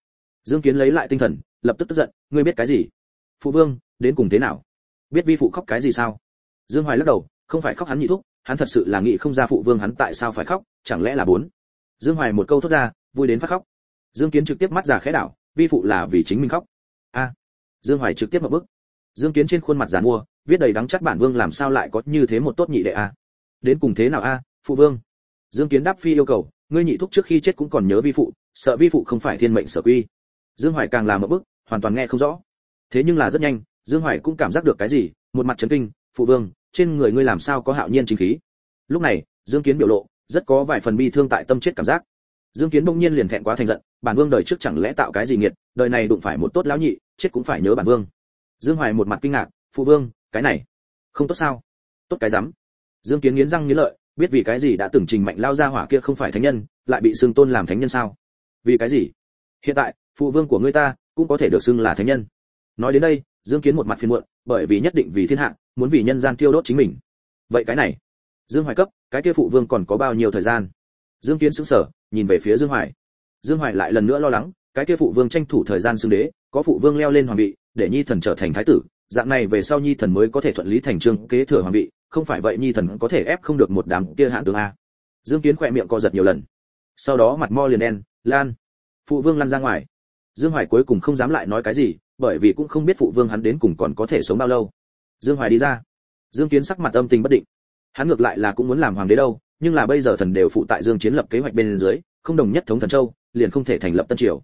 Speaker 1: Dương kiến lấy lại tinh thần, lập tức tức giận, ngươi biết cái gì? Phụ vương, đến cùng thế nào? Biết vi phụ khóc cái gì sao? Dương hoài lắc đầu, không phải khóc hắn nhị thúc, hắn thật sự là nghĩ không ra phụ vương hắn tại sao phải khóc, chẳng lẽ là bốn? Dương hoài một câu thốt ra, vui đến phát khóc. Dương kiến trực tiếp mắt già khẽ đảo, vi phụ là vì chính mình khóc dương hoài trực tiếp một bức. Dương kiến trên khuôn mặt giàn mua, viết đầy đắng chắc bản vương làm sao lại có như thế một tốt nhị đệ a? Đến cùng thế nào a, phụ vương? Dương kiến đáp phi yêu cầu, ngươi nhị thúc trước khi chết cũng còn nhớ vi phụ, sợ vi phụ không phải thiên mệnh sở quy. Dương hoài càng làm một bức, hoàn toàn nghe không rõ. Thế nhưng là rất nhanh, dương hoài cũng cảm giác được cái gì, một mặt chấn kinh, phụ vương, trên người ngươi làm sao có hạo nhiên chính khí? Lúc này, dương kiến biểu lộ, rất có vài phần bi thương tại tâm chết cảm giác. Dương kiến đung nhiên liền thẹn quá thành giận, bản vương đời trước chẳng lẽ tạo cái gì nghiệt, đời này đụng phải một tốt lão nhị chết cũng phải nhớ bản vương. Dương hoài một mặt kinh ngạc, phụ vương, cái này không tốt sao? Tốt cái rắm. Dương kiến nghiến răng nghiến lợi, biết vì cái gì đã từng trình mạnh lao ra hỏa kia không phải thánh nhân, lại bị xưng tôn làm thánh nhân sao? Vì cái gì? Hiện tại, phụ vương của ngươi ta cũng có thể được xưng là thánh nhân. Nói đến đây, dương kiến một mặt phiền muộn, bởi vì nhất định vì thiên hạ, muốn vì nhân gian tiêu đốt chính mình. Vậy cái này, dương hoài cấp, cái kia phụ vương còn có bao nhiêu thời gian? Dương kiến sững sờ, nhìn về phía dương hoài. Dương hoài lại lần nữa lo lắng cái kia phụ vương tranh thủ thời gian xưng đế, có phụ vương leo lên hoàng vị, để nhi thần trở thành thái tử, dạng này về sau nhi thần mới có thể thuận lý thành trương kế thừa hoàng vị, không phải vậy nhi thần có thể ép không được một đám kia hãn tướng a. Dương kiến khỏe miệng co giật nhiều lần. Sau đó mặt mo liền đen, lan. Phụ vương lăn ra ngoài. Dương hoài cuối cùng không dám lại nói cái gì, bởi vì cũng không biết phụ vương hắn đến cùng còn có thể sống bao lâu. Dương hoài đi ra. Dương kiến sắc mặt âm tình bất định. Hắn ngược lại là cũng muốn làm hoàng đế đâu, nhưng là bây giờ thần đều phụ tại dương chiến lập kế hoạch bên dưới, không đồng nhất thống thần châu, liền không thể thành lập tân triều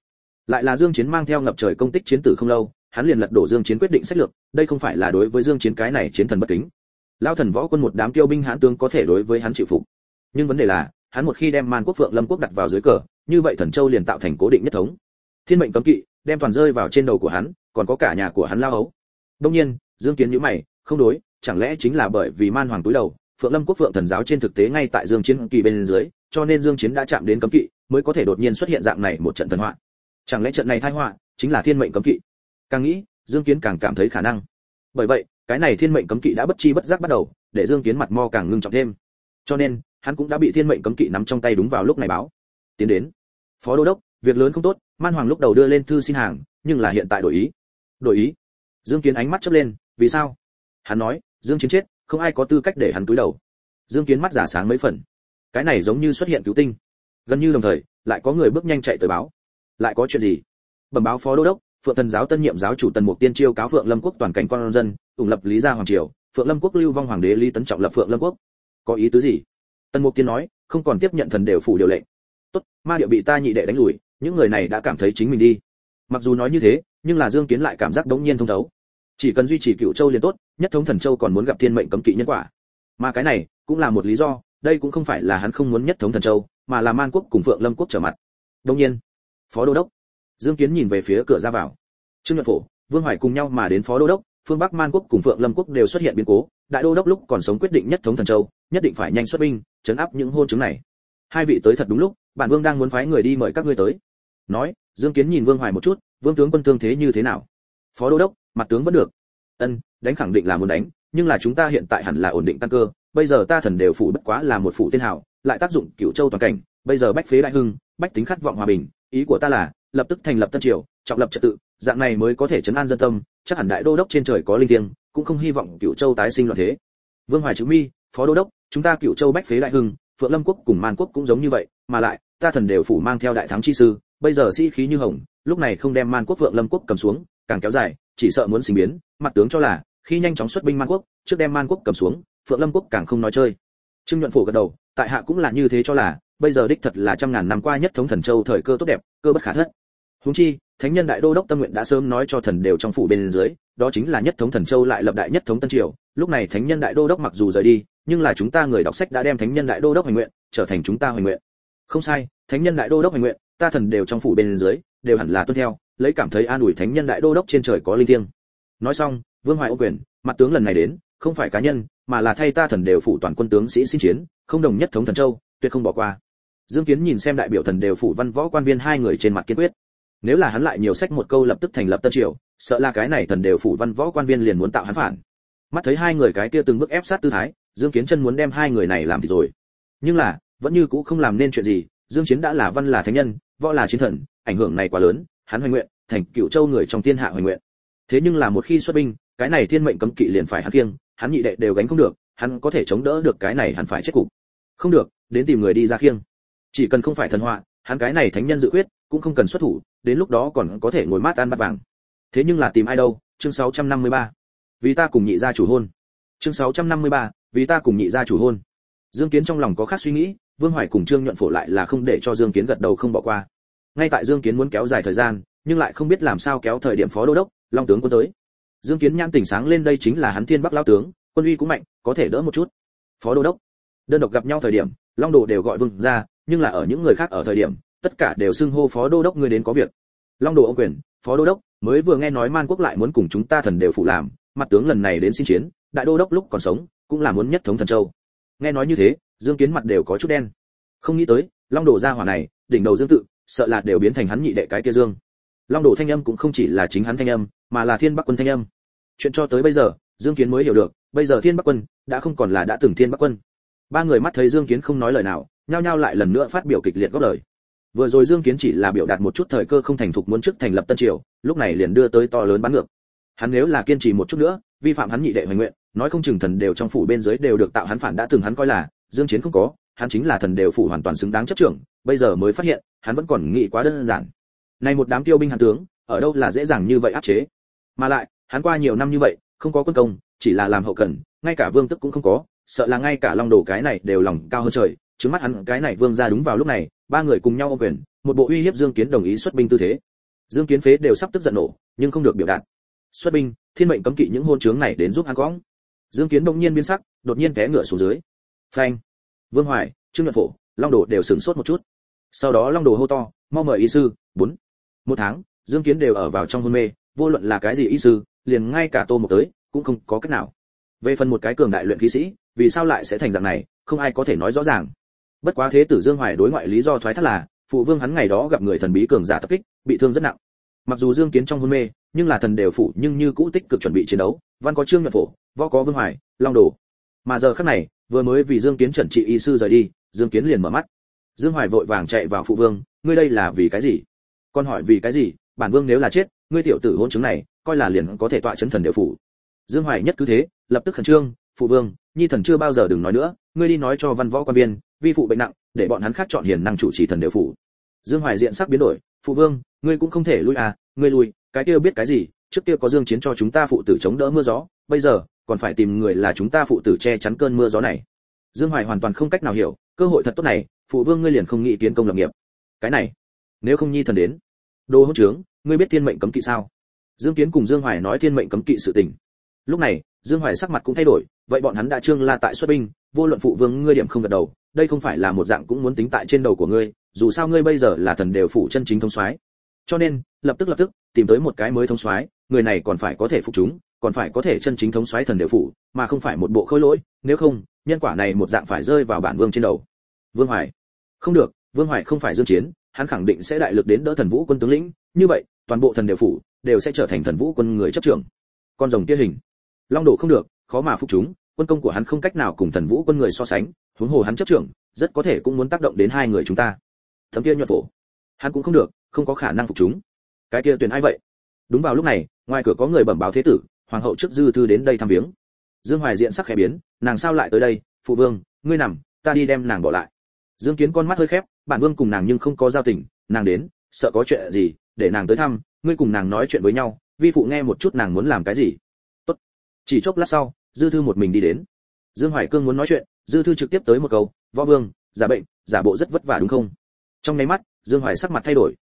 Speaker 1: lại là dương chiến mang theo ngập trời công tích chiến tử không lâu, hắn liền lật đổ dương chiến quyết định sách lược, đây không phải là đối với dương chiến cái này chiến thần bất kính. Lao thần võ quân một đám tiêu binh hãn tướng có thể đối với hắn chịu phục. Nhưng vấn đề là, hắn một khi đem man quốc phượng lâm quốc đặt vào dưới cờ, như vậy thần châu liền tạo thành cố định nhất thống. Thiên mệnh cấm kỵ, đem toàn rơi vào trên đầu của hắn, còn có cả nhà của hắn lao ấu đông nhiên, dương kiến nhíu mày, không đối, chẳng lẽ chính là bởi vì man hoàng túi đầu, phượng lâm quốc phượng thần giáo trên thực tế ngay tại dương chiến kỳ bên dưới, cho nên dương chiến đã chạm đến cấm kỵ, mới có thể đột nhiên xuất hiện dạng này một trận thần hoạn chẳng lẽ trận này tai họa chính là thiên mệnh cấm kỵ? Càng nghĩ, dương kiến càng cảm thấy khả năng. Bởi vậy, cái này thiên mệnh cấm kỵ đã bất chi bất giác bắt đầu, để dương kiến mặt mo càng ngưng trọng thêm. Cho nên, hắn cũng đã bị thiên mệnh cấm kỵ nắm trong tay đúng vào lúc này báo. Tiến đến. Phó đô đốc, việc lớn không tốt, man hoàng lúc đầu đưa lên thư xin hàng, nhưng là hiện tại đổi ý. Đổi ý? Dương kiến ánh mắt chớp lên, vì sao? Hắn nói, dương chiến chết, không ai có tư cách để hắn túi đầu. Dương kiến mắt giả sáng mấy phần. Cái này giống như xuất hiện cứu tinh. Gần như đồng thời, lại có người bước nhanh chạy tới báo lại có chuyện gì? Bẩm báo phó đô đốc, phượng thần giáo tân nhiệm giáo chủ tần mục tiên chiêu cáo phượng lâm quốc toàn cảnh con dân, ủng lập lý gia hoàng triều, phượng lâm quốc lưu vong hoàng đế lý tấn trọng lập phượng lâm quốc. Có ý tứ gì? Tần mục tiên nói, không còn tiếp nhận thần đều phủ điều lệnh. Tốt, ma điệu bị ta nhị đệ đánh lùi, những người này đã cảm thấy chính mình đi. Mặc dù nói như thế, nhưng là dương kiến lại cảm giác đống nhiên thông thấu. Chỉ cần duy trì cựu châu liền tốt, nhất thống thần châu còn muốn gặp thiên mệnh cấm kỵ nhân quả. Mà cái này, cũng là một lý do, đây cũng không phải là hắn không muốn nhất thống thần châu, mà là man quốc cùng phượng lâm quốc trở mặt. Đông nhiên phó đô đốc. Dương kiến nhìn về phía cửa ra vào. Trương nhuận phổ, vương hoài cùng nhau mà đến phó đô đốc, phương bắc man quốc cùng phượng lâm quốc đều xuất hiện biến cố. Đại đô đốc lúc còn sống quyết định nhất thống thần châu, nhất định phải nhanh xuất binh, chấn áp những hôn chứng này. Hai vị tới thật đúng lúc, bản vương đang muốn phái người đi mời các ngươi tới. Nói, dương kiến nhìn vương hoài một chút, vương tướng quân thương thế như thế nào? Phó đô đốc, mặt tướng vẫn được. Ân, đánh khẳng định là muốn đánh, nhưng là chúng ta hiện tại hẳn là ổn định tăng cơ. Bây giờ ta thần đều phủ bất quá là một phủ tên hảo lại tác dụng cửu châu toàn cảnh. Bây giờ bách phế đại hưng, bách tính khát vọng hòa bình ý của ta là, lập tức thành lập tân triều, trọng lập trật tự, dạng này mới có thể chấn an dân tâm, chắc hẳn đại đô đốc trên trời có linh thiêng, cũng không hy vọng cựu châu tái sinh loạn thế. Vương hoài chữ mi, phó đô đốc, chúng ta cựu châu bách phế đại hưng, phượng lâm quốc cùng man quốc cũng giống như vậy, mà lại, ta thần đều phủ mang theo đại thắng chi sư, bây giờ sĩ khí như hồng, lúc này không đem man quốc phượng lâm quốc cầm xuống, càng kéo dài, chỉ sợ muốn sinh biến, mặt tướng cho là, khi nhanh chóng xuất binh man quốc, trước đem man quốc cầm xuống, phượng lâm quốc càng không nói chơi. Trương nhuận phủ gật đầu, tại hạ cũng là như thế cho là bây giờ đích thật là trăm ngàn năm qua nhất thống thần châu thời cơ tốt đẹp, cơ bất khả thất. Huống chi, thánh nhân đại đô đốc tâm nguyện đã sớm nói cho thần đều trong phủ bên dưới, đó chính là nhất thống thần châu lại lập đại nhất thống tân triều. Lúc này thánh nhân đại đô đốc mặc dù rời đi, nhưng là chúng ta người đọc sách đã đem thánh nhân đại đô đốc hoành nguyện, trở thành chúng ta hoành nguyện. Không sai, thánh nhân đại đô đốc hoành nguyện, ta thần đều trong phủ bên dưới, đều hẳn là tuân theo, lấy cảm thấy an ủi thánh nhân đại đô đốc trên trời có linh thiêng. Nói xong, vương hoài ô quyền, mặt tướng lần này đến, không phải cá nhân, mà là thay ta thần đều phủ toàn quân tướng sĩ xin chiến, không đồng nhất thống thần châu, tuyệt không bỏ qua dương kiến nhìn xem đại biểu thần đều phủ văn võ quan viên hai người trên mặt kiên quyết. Nếu là hắn lại nhiều sách một câu lập tức thành lập tân triều, sợ là cái này thần đều phủ văn võ quan viên liền muốn tạo hắn phản. Mắt thấy hai người cái kia từng bước ép sát tư thái, dương kiến chân muốn đem hai người này làm thì rồi. Nhưng là, vẫn như cũ không làm nên chuyện gì, dương chiến đã là văn là thánh nhân, võ là chiến thần, ảnh hưởng này quá lớn, hắn hoài nguyện, thành cựu châu người trong thiên hạ hoài nguyện. Thế nhưng là một khi xuất binh, cái này thiên mệnh cấm kỵ liền phải hắn kiêng, hắn nhị đệ đều gánh không được, hắn có thể chống đỡ được cái này hắn phải chết cục. Không được, đến tìm người đi ra khiêng chỉ cần không phải thần họa hắn cái này thánh nhân dự quyết cũng không cần xuất thủ đến lúc đó còn có thể ngồi mát ăn bát vàng. Thế nhưng là tìm ai đâu? Chương 653. vì ta cùng nhị gia chủ hôn. Chương 653, vì ta cùng nhị gia chủ hôn. Dương kiến trong lòng có khác suy nghĩ vương hoài cùng trương nhuận phổ lại là không để cho dương kiến gật đầu không bỏ qua. Ngay tại dương kiến muốn kéo dài thời gian nhưng lại không biết làm sao kéo thời điểm phó đô đốc long tướng quân tới. Dương kiến nhãn tỉnh sáng lên đây chính là hắn thiên bắc lao tướng quân uy cũng mạnh có thể đỡ một chút. Phó đô đốc đơn độc gặp nhau thời điểm long đồ đều gọi vương ra nhưng là ở những người khác ở thời điểm, tất cả đều xưng hô phó đô đốc ngươi đến có việc. Long đồ ông quyền, phó đô đốc, mới vừa nghe nói man quốc lại muốn cùng chúng ta thần đều phụ làm, mặt tướng lần này đến xin chiến, đại đô đốc lúc còn sống, cũng là muốn nhất thống thần châu. Nghe nói như thế, dương kiến mặt đều có chút đen. Không nghĩ tới, long đồ gia hỏa này, đỉnh đầu dương tự, sợ là đều biến thành hắn nhị đệ cái kia dương. Long đồ thanh âm cũng không chỉ là chính hắn thanh âm, mà là thiên bắc quân thanh âm. Chuyện cho tới bây giờ, dương kiến mới hiểu được, bây giờ thiên bắc quân, đã không còn là đã từng thiên bắc quân. Ba người mắt thấy dương kiến không nói lời nào nhao nhao lại lần nữa phát biểu kịch liệt góp lời. Vừa rồi dương kiến chỉ là biểu đạt một chút thời cơ không thành thục muốn trước thành lập tân triều, lúc này liền đưa tới to lớn bắn ngược. Hắn nếu là kiên trì một chút nữa, vi phạm hắn nhị đệ hoành nguyện, nói không chừng thần đều trong phủ bên dưới đều được tạo hắn phản đã từng hắn coi là, dương chiến không có, hắn chính là thần đều phủ hoàn toàn xứng đáng chấp trưởng, bây giờ mới phát hiện, hắn vẫn còn nghĩ quá đơn giản. Này một đám tiêu binh hàn tướng, ở đâu là dễ dàng như vậy áp chế? Mà lại, hắn qua nhiều năm như vậy, không có quân công, chỉ là làm hậu cần, ngay cả vương tức cũng không có, sợ là ngay cả long đồ cái này đều lòng cao hơn trời trước mắt hắn, cái này vương ra đúng vào lúc này, ba người cùng nhau ô quyền, một bộ uy hiếp dương kiến đồng ý xuất binh tư thế. Dương kiến phế đều sắp tức giận nổ, nhưng không được biểu đạt. Xuất binh, thiên mệnh cấm kỵ những hôn chướng này đến giúp hắn cõng dương kiến đông nhiên biến sắc, đột nhiên té ngựa xuống dưới. Phanh. Vương hoài, trương nhật phổ, long đồ đều sửng sốt một chút. Sau đó long đồ hô to, mau mời y sư, bốn. Một tháng, dương kiến đều ở vào trong hôn mê, vô luận là cái gì y sư, liền ngay cả tô một tới, cũng không có cách nào. Về phần một cái cường đại luyện khí sĩ, vì sao lại sẽ thành dạng này, không ai có thể nói rõ ràng bất quá thế tử dương hoài đối ngoại lý do thoái thác là, phụ vương hắn ngày đó gặp người thần bí cường giả tập kích, bị thương rất nặng. Mặc dù dương kiến trong hôn mê, nhưng là thần đều phụ nhưng như cũ tích cực chuẩn bị chiến đấu, văn có trương nhuận phổ, võ có vương hoài, long đồ. Mà giờ khắc này, vừa mới vì dương kiến chuẩn trị y sư rời đi, dương kiến liền mở mắt. Dương hoài vội vàng chạy vào phụ vương, ngươi đây là vì cái gì? Con hỏi, vì cái gì? Bản vương nếu là chết, ngươi tiểu tử hôn chứng này, coi là liền có thể tọa chấn thần đều phủ. Dương hoài nhất cứ thế, lập tức khẩn trương, phụ vương, nhi thần chưa bao giờ đừng nói nữa, ngươi đi nói cho văn võ quan viên vi phụ bệnh nặng, để bọn hắn khác chọn hiền năng chủ trì thần đều phủ. Dương hoài diện sắc biến đổi, phụ vương, ngươi cũng không thể lui à ngươi lui, cái kia biết cái gì, trước kia có dương chiến cho chúng ta phụ tử chống đỡ mưa gió, bây giờ, còn phải tìm người là chúng ta phụ tử che chắn cơn mưa gió này. Dương hoài hoàn toàn không cách nào hiểu, cơ hội thật tốt này, phụ vương ngươi liền không nghĩ kiến công lập nghiệp. Cái này, nếu không nhi thần đến. Đồ hỗn trướng, ngươi biết thiên mệnh cấm kỵ sao? Dương kiến cùng dương hoài nói thiên mệnh cấm kỵ sự tình. Lúc này, dương hoài sắc mặt cũng thay đổi, vậy bọn hắn đã trương la tại xuất binh, vô luận phụ vương ngươi điểm không gật đầu đây không phải là một dạng cũng muốn tính tại trên đầu của ngươi, dù sao ngươi bây giờ là thần đều phủ chân chính thông soái. Cho nên, lập tức lập tức, tìm tới một cái mới thông soái, người này còn phải có thể phục chúng, còn phải có thể chân chính thống soái thần đều phủ, mà không phải một bộ khôi lỗi, nếu không, nhân quả này một dạng phải rơi vào bản vương trên đầu. Vương hoài. Không được, vương hoài không phải dương chiến, hắn khẳng định sẽ đại lực đến đỡ thần vũ quân tướng lĩnh, như vậy, toàn bộ thần đều phủ, đều sẽ trở thành thần vũ quân người chấp trưởng. Con rồng kia hình. Long đồ không được, khó mà phục chúng, quân công của hắn không cách nào cùng thần vũ quân người so sánh huống hồ hắn chấp trưởng, rất có thể cũng muốn tác động đến hai người chúng ta. Thấm kia nhuận phổ. Hắn cũng không được, không có khả năng phục chúng. Cái kia tuyển ai vậy? Đúng vào lúc này, ngoài cửa có người bẩm báo thế tử, hoàng hậu trước dư thư đến đây thăm viếng. Dương hoài diện sắc khẽ biến, nàng sao lại tới đây? Phụ vương, ngươi nằm, ta đi đem nàng bỏ lại. Dương kiến con mắt hơi khép, bản vương cùng nàng nhưng không có giao tình, nàng đến, sợ có chuyện gì, để nàng tới thăm, ngươi cùng nàng nói chuyện với nhau, vi phụ nghe một chút nàng muốn làm cái gì. Tốt. Chỉ chốc lát sau, dư thư một mình đi đến. Dương hoài cương muốn nói chuyện dư thư trực tiếp tới một câu, võ vương, giả bệnh, giả bộ rất vất vả đúng không? Trong nháy mắt, dương hoài sắc mặt thay đổi.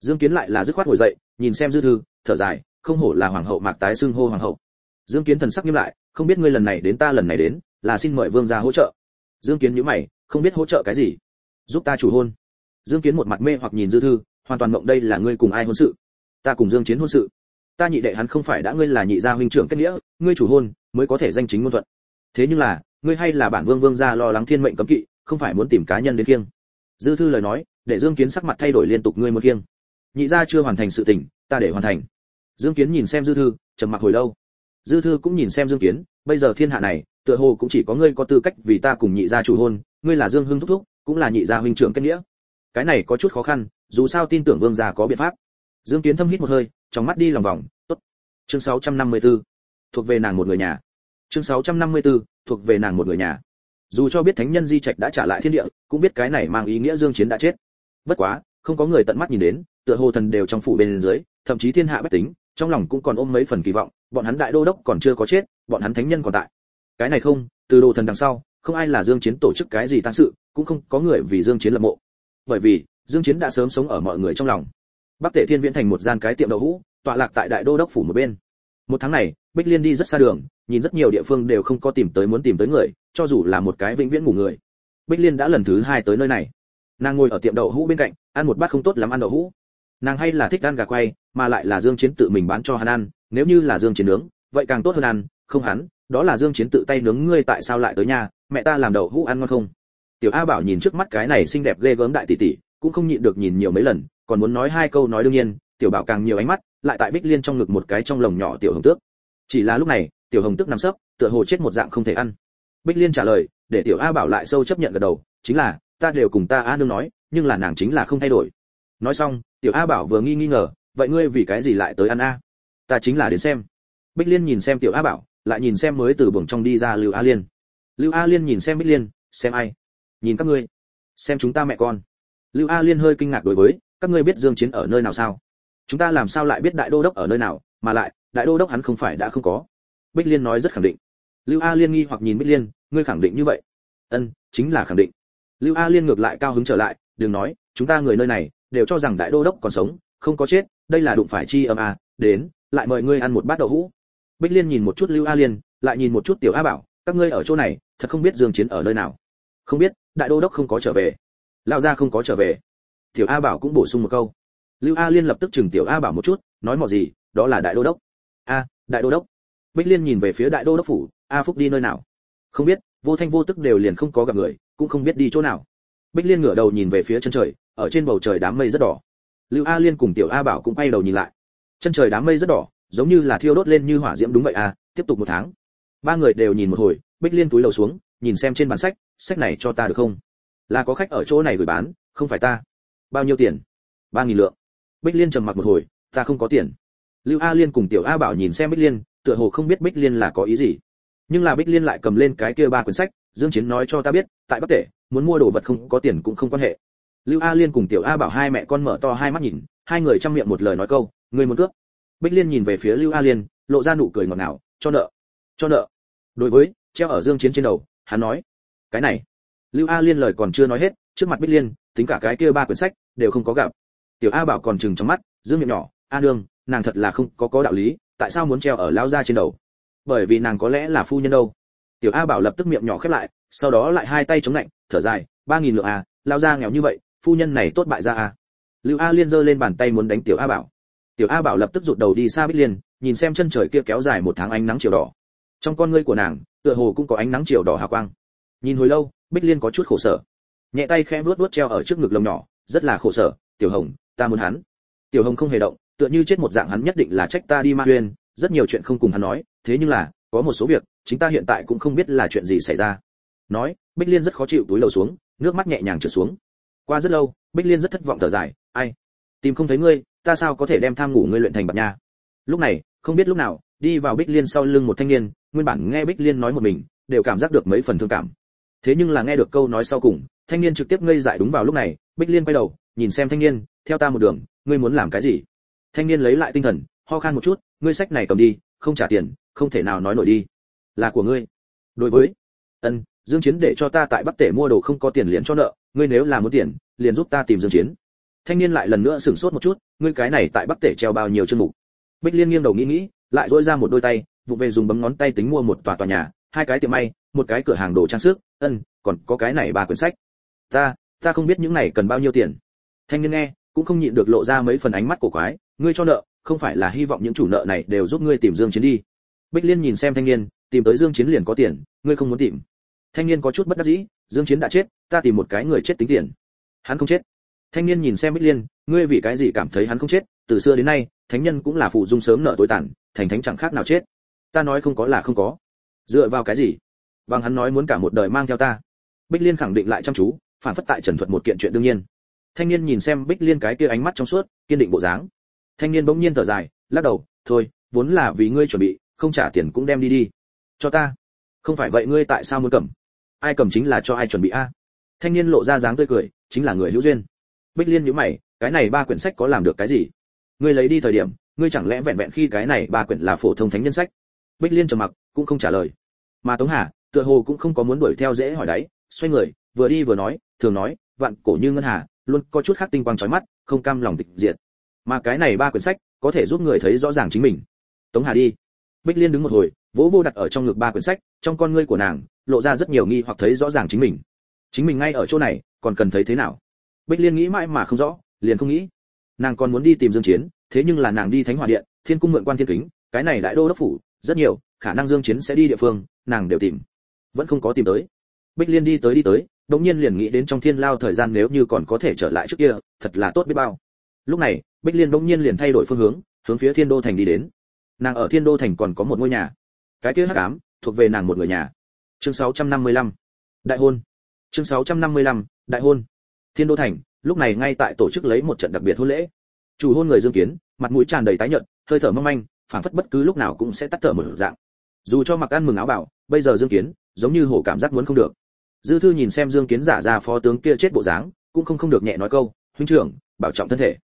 Speaker 1: Dương kiến lại là dứt khoát ngồi dậy, nhìn xem dư thư, thở dài, không hổ là hoàng hậu mạc tái xưng hô hoàng hậu. Dương kiến thần sắc nghiêm lại, không biết ngươi lần này đến ta lần này đến, là xin mời vương gia hỗ trợ. Dương kiến nhíu mày, không biết hỗ trợ cái gì? Giúp ta chủ hôn. Dương kiến một mặt mê hoặc nhìn dư thư, hoàn toàn mộng đây là ngươi cùng ai hôn sự? Ta cùng dương chiến hôn sự. Ta nhị đệ hắn không phải đã ngươi là nhị gia huynh trưởng kết nghĩa, ngươi chủ hôn mới có thể danh chính ngôn thuận thế nhưng là, ngươi hay là bản vương vương gia lo lắng thiên mệnh cấm kỵ, không phải muốn tìm cá nhân đến kiêng dư thư lời nói, để dương kiến sắc mặt thay đổi liên tục ngươi một kiêng nhị gia chưa hoàn thành sự tình, ta để hoàn thành. Dương kiến nhìn xem dư thư, trầm mặc hồi lâu. Dư thư cũng nhìn xem dương kiến, bây giờ thiên hạ này, tựa hồ cũng chỉ có ngươi có tư cách vì ta cùng nhị gia chủ hôn, ngươi là dương hưng thúc thúc, cũng là nhị gia huynh trưởng kết nghĩa. Cái này có chút khó khăn, dù sao tin tưởng vương gia có biện pháp. Dương kiến thâm hít một hơi, trong mắt đi lòng vòng, tốt. Chương 654. thuộc về nàng một người nhà chương 654, thuộc về nàng một người nhà. Dù cho biết thánh nhân di trạch đã trả lại thiên địa cũng biết cái này mang ý nghĩa dương chiến đã chết. Bất quá không có người tận mắt nhìn đến tựa hồ thần đều trong phủ bên dưới thậm chí thiên hạ bách tính trong lòng cũng còn ôm mấy phần kỳ vọng bọn hắn đại đô đốc còn chưa có chết bọn hắn thánh nhân còn tại. Cái này không từ đồ thần đằng sau không ai là dương chiến tổ chức cái gì tăng sự cũng không có người vì dương chiến lập mộ. Bởi vì dương chiến đã sớm sống ở mọi người trong lòng. Bắc tệ thiên viễn thành một gian cái tiệm đậu hũ tọa lạc tại đại đô đốc phủ một bên. Một tháng này bích liên đi rất xa đường, nhìn rất nhiều địa phương đều không có tìm tới muốn tìm tới người, cho dù là một cái vĩnh viễn ngủ người. Bích liên đã lần thứ hai tới nơi này. Nàng ngồi ở tiệm đậu hũ bên cạnh, ăn một bát không tốt lắm ăn đậu hũ. Nàng hay là thích ăn gà quay, mà lại là dương chiến tự mình bán cho hắn ăn, nếu như là dương chiến nướng, vậy càng tốt hơn ăn, không hắn, đó là dương chiến tự tay nướng, ngươi tại sao lại tới nhà, mẹ ta làm đậu hũ ăn ngon không? Tiểu a bảo nhìn trước mắt cái này xinh đẹp ghê gớm đại tỷ tỷ, cũng không nhịn được nhìn nhiều mấy lần, còn muốn nói hai câu nói đương nhiên, tiểu bảo càng nhiều ánh mắt, lại tại bích liên trong ngực một cái trong lồng nhỏ tiểu hồng tước chỉ là lúc này, tiểu hồng tức nằm sấp, tựa hồ chết một dạng không thể ăn. Bích liên trả lời, để tiểu a bảo lại sâu chấp nhận gật đầu, chính là, ta đều cùng ta a nương nói, nhưng là nàng chính là không thay đổi. Nói xong, tiểu a bảo vừa nghi nghi ngờ, vậy ngươi vì cái gì lại tới ăn a? Ta chính là đến xem. Bích liên nhìn xem tiểu a bảo, lại nhìn xem mới từ buồng trong đi ra lưu a liên. Lưu a liên nhìn xem bích liên, xem ai? Nhìn các ngươi. Xem chúng ta mẹ con. Lưu a liên hơi kinh ngạc đối với, các ngươi biết dương chiến ở nơi nào sao? Chúng ta làm sao lại biết đại đô đốc ở nơi nào, mà lại đại đô đốc hắn không phải đã không có. Bích liên nói rất khẳng định. Lưu a liên nghi hoặc nhìn bích liên, ngươi khẳng định như vậy? Ân, chính là khẳng định. Lưu a liên ngược lại cao hứng trở lại, đừng nói, chúng ta người nơi này, đều cho rằng đại đô đốc còn sống, không có chết, đây là đụng phải chi âm a, đến, lại mời ngươi ăn một bát đậu hũ. Bích liên nhìn một chút lưu a liên, lại nhìn một chút tiểu a bảo, các ngươi ở chỗ này, thật không biết dương chiến ở nơi nào. Không biết, đại đô đốc không có trở về. Lão gia không có trở về. Tiểu a bảo cũng bổ sung một câu. Lưu a liên lập tức chừng tiểu a bảo một chút, nói mò gì, đó là đại đô đốc a, đại đô đốc. Bích liên nhìn về phía đại đô đốc phủ, a phúc đi nơi nào? Không biết, vô thanh vô tức đều liền không có gặp người, cũng không biết đi chỗ nào. Bích liên ngửa đầu nhìn về phía chân trời, ở trên bầu trời đám mây rất đỏ. Lưu a liên cùng tiểu a bảo cũng quay đầu nhìn lại. Chân trời đám mây rất đỏ, giống như là thiêu đốt lên như hỏa diễm đúng vậy à tiếp tục một tháng. Ba người đều nhìn một hồi, bích liên túi đầu xuống, nhìn xem trên bản sách sách này cho ta được không? Là có khách ở chỗ này gửi bán, không phải ta. Bao nhiêu tiền? Ba nghìn lượng. Bích liên trầm mặc một hồi, ta không có tiền lưu a liên cùng tiểu a bảo nhìn xem bích liên, tựa hồ không biết bích liên là có ý gì. Nhưng là bích liên lại cầm lên cái kia ba quyển sách, dương chiến nói cho ta biết, tại bắc tể, muốn mua đồ vật không có tiền cũng không quan hệ. Lưu a liên cùng tiểu a bảo hai mẹ con mở to hai mắt nhìn, hai người trong miệng một lời nói câu người muốn cướp? Bích liên nhìn về phía lưu a liên, lộ ra nụ cười ngọt ngào, cho nợ cho nợ. Đối với, treo ở dương chiến trên đầu, hắn nói, cái này. Lưu a liên lời còn chưa nói hết, trước mặt bích liên, tính cả cái kia ba quyển sách, đều không có gặp. Tiểu a bảo còn chừng trong mắt, dương miệng nhỏ, a đường nàng thật là không có có đạo lý, tại sao muốn treo ở lão gia trên đầu? Bởi vì nàng có lẽ là phu nhân đâu. Tiểu a bảo lập tức miệng nhỏ khép lại, sau đó lại hai tay chống lạnh, thở dài, ba nghìn lượng a lao ra nghèo như vậy, phu nhân này tốt bại ra a. Lưu a liên giơ lên bàn tay muốn đánh tiểu a bảo. Tiểu a bảo lập tức rụt đầu đi xa bích liên, nhìn xem chân trời kia kéo dài một tháng ánh nắng chiều đỏ. Trong con ngươi của nàng, tựa hồ cũng có ánh nắng chiều đỏ hào quang. Nhìn hồi lâu, bích liên có chút khổ sở. Nhẹ tay khẽ vuốt vuốt treo ở trước ngực lồng nhỏ, rất là khổ sở, tiểu hồng, ta muốn hắn. Tiểu hồng không hề động tựa như chết một dạng hắn nhất định là trách ta đi ma huyên, rất nhiều chuyện không cùng hắn nói, thế nhưng là, có một số việc, chính ta hiện tại cũng không biết là chuyện gì xảy ra. Nói, bích liên rất khó chịu túi lầu xuống, nước mắt nhẹ nhàng trượt xuống. Qua rất lâu, bích liên rất thất vọng thở dài, ai? Tìm không thấy ngươi, ta sao có thể đem tham ngủ ngươi luyện thành bạc nha? Lúc này, không biết lúc nào, đi vào bích liên sau lưng một thanh niên, nguyên bản nghe bích liên nói một mình, đều cảm giác được mấy phần thương cảm. Thế nhưng là nghe được câu nói sau cùng, thanh niên trực tiếp ngây dại đúng vào lúc này, bích liên quay đầu, nhìn xem thanh niên, theo ta một đường, ngươi muốn làm cái gì? Thanh niên lấy lại tinh thần, ho khan một chút, ngươi sách này cầm đi, không trả tiền, không thể nào nói nổi đi. Là của ngươi. Đối với. Ân, dương chiến để cho ta tại bắc tể mua đồ không có tiền liền cho nợ, ngươi nếu là muốn tiền, liền giúp ta tìm dương chiến. Thanh niên lại lần nữa sửng sốt một chút, ngươi cái này tại bắc tể treo bao nhiêu chương mục? Bích liên nghiêng đầu nghĩ nghĩ, lại dỗi ra một đôi tay, vụ về dùng bấm ngón tay tính mua một tòa tòa nhà, hai cái tiệm may, một cái cửa hàng đồ trang sức, ân, còn có cái này ba quyển sách. Ta ta không biết những này cần bao nhiêu tiền. Thanh niên nghe, cũng không nhịn được lộ ra mấy phần ánh mắt của quái ngươi cho nợ, không phải là hy vọng những chủ nợ này đều giúp ngươi tìm dương chiến đi. Bích liên nhìn xem thanh niên, tìm tới dương chiến liền có tiền, ngươi không muốn tìm. Thanh niên có chút bất đắc dĩ, dương chiến đã chết, ta tìm một cái người chết tính tiền. Hắn không chết. Thanh niên nhìn xem bích liên, ngươi vì cái gì cảm thấy hắn không chết? Từ xưa đến nay, thánh nhân cũng là phụ dung sớm nợ tối tàn, thành thánh chẳng khác nào chết. Ta nói không có là không có. Dựa vào cái gì? Bằng hắn nói muốn cả một đời mang theo ta. Bích liên khẳng định lại chăm chú, phản phất tại trần thuật một kiện chuyện đương nhiên. Thanh niên nhìn xem bích liên cái kia ánh mắt trong suốt, kiên định bộ dáng thanh niên bỗng nhiên thở dài, lắc đầu, thôi, vốn là vì ngươi chuẩn bị, không trả tiền cũng đem đi đi. Cho ta. Không phải vậy ngươi tại sao muốn cầm? Ai cầm chính là cho ai chuẩn bị a? Thanh niên lộ ra dáng tươi cười, chính là người hữu duyên. Bích liên nhíu mày, cái này ba quyển sách có làm được cái gì? Ngươi lấy đi thời điểm, ngươi chẳng lẽ vẹn vẹn khi cái này ba quyển là phổ thông thánh nhân sách? Bích liên trầm mặc, cũng không trả lời. Mà tống hà, tựa hồ cũng không có muốn đuổi theo dễ hỏi đấy xoay người, vừa đi vừa nói, thường nói, vạn cổ như ngân hà, luôn có chút khác tinh quang chói mắt, không cam lòng tịch diệt mà cái này ba quyển sách có thể giúp người thấy rõ ràng chính mình. Tống hà đi. Bích liên đứng một hồi, vỗ vô đặt ở trong ngực ba quyển sách, trong con ngươi của nàng lộ ra rất nhiều nghi hoặc thấy rõ ràng chính mình. Chính mình ngay ở chỗ này, còn cần thấy thế nào? Bích liên nghĩ mãi mà không rõ, liền không nghĩ. Nàng còn muốn đi tìm dương chiến, thế nhưng là nàng đi thánh hòa điện, thiên cung mượn quan thiên kính, cái này đại đô đốc phủ, rất nhiều, khả năng dương chiến sẽ đi địa phương, nàng đều tìm. Vẫn không có tìm tới. Bích liên đi tới đi tới đống nhiên liền nghĩ đến trong thiên lao thời gian nếu như còn có thể trở lại trước kia, thật là tốt biết bao. Lúc này bích liên bỗng nhiên liền thay đổi phương hướng hướng phía thiên đô thành đi đến. Nàng ở thiên đô thành còn có một ngôi nhà. Cái kia hắc ám, thuộc về nàng một người nhà. Chương 655 đại hôn. Chương 655 đại hôn. Thiên đô thành, lúc này ngay tại tổ chức lấy một trận đặc biệt hôn lễ. Chủ hôn người dương kiến, mặt mũi tràn đầy tái nhợt, hơi thở mong manh, phảng phất bất cứ lúc nào cũng sẽ tắt thở một dạng. Dù cho mặc ăn mừng áo bảo, bây giờ dương kiến, giống như hổ cảm giác muốn không được. Dư thư nhìn xem dương kiến giả ra phó tướng kia chết bộ dáng, cũng không không được nhẹ nói câu, huynh trưởng, bảo trọng thân thể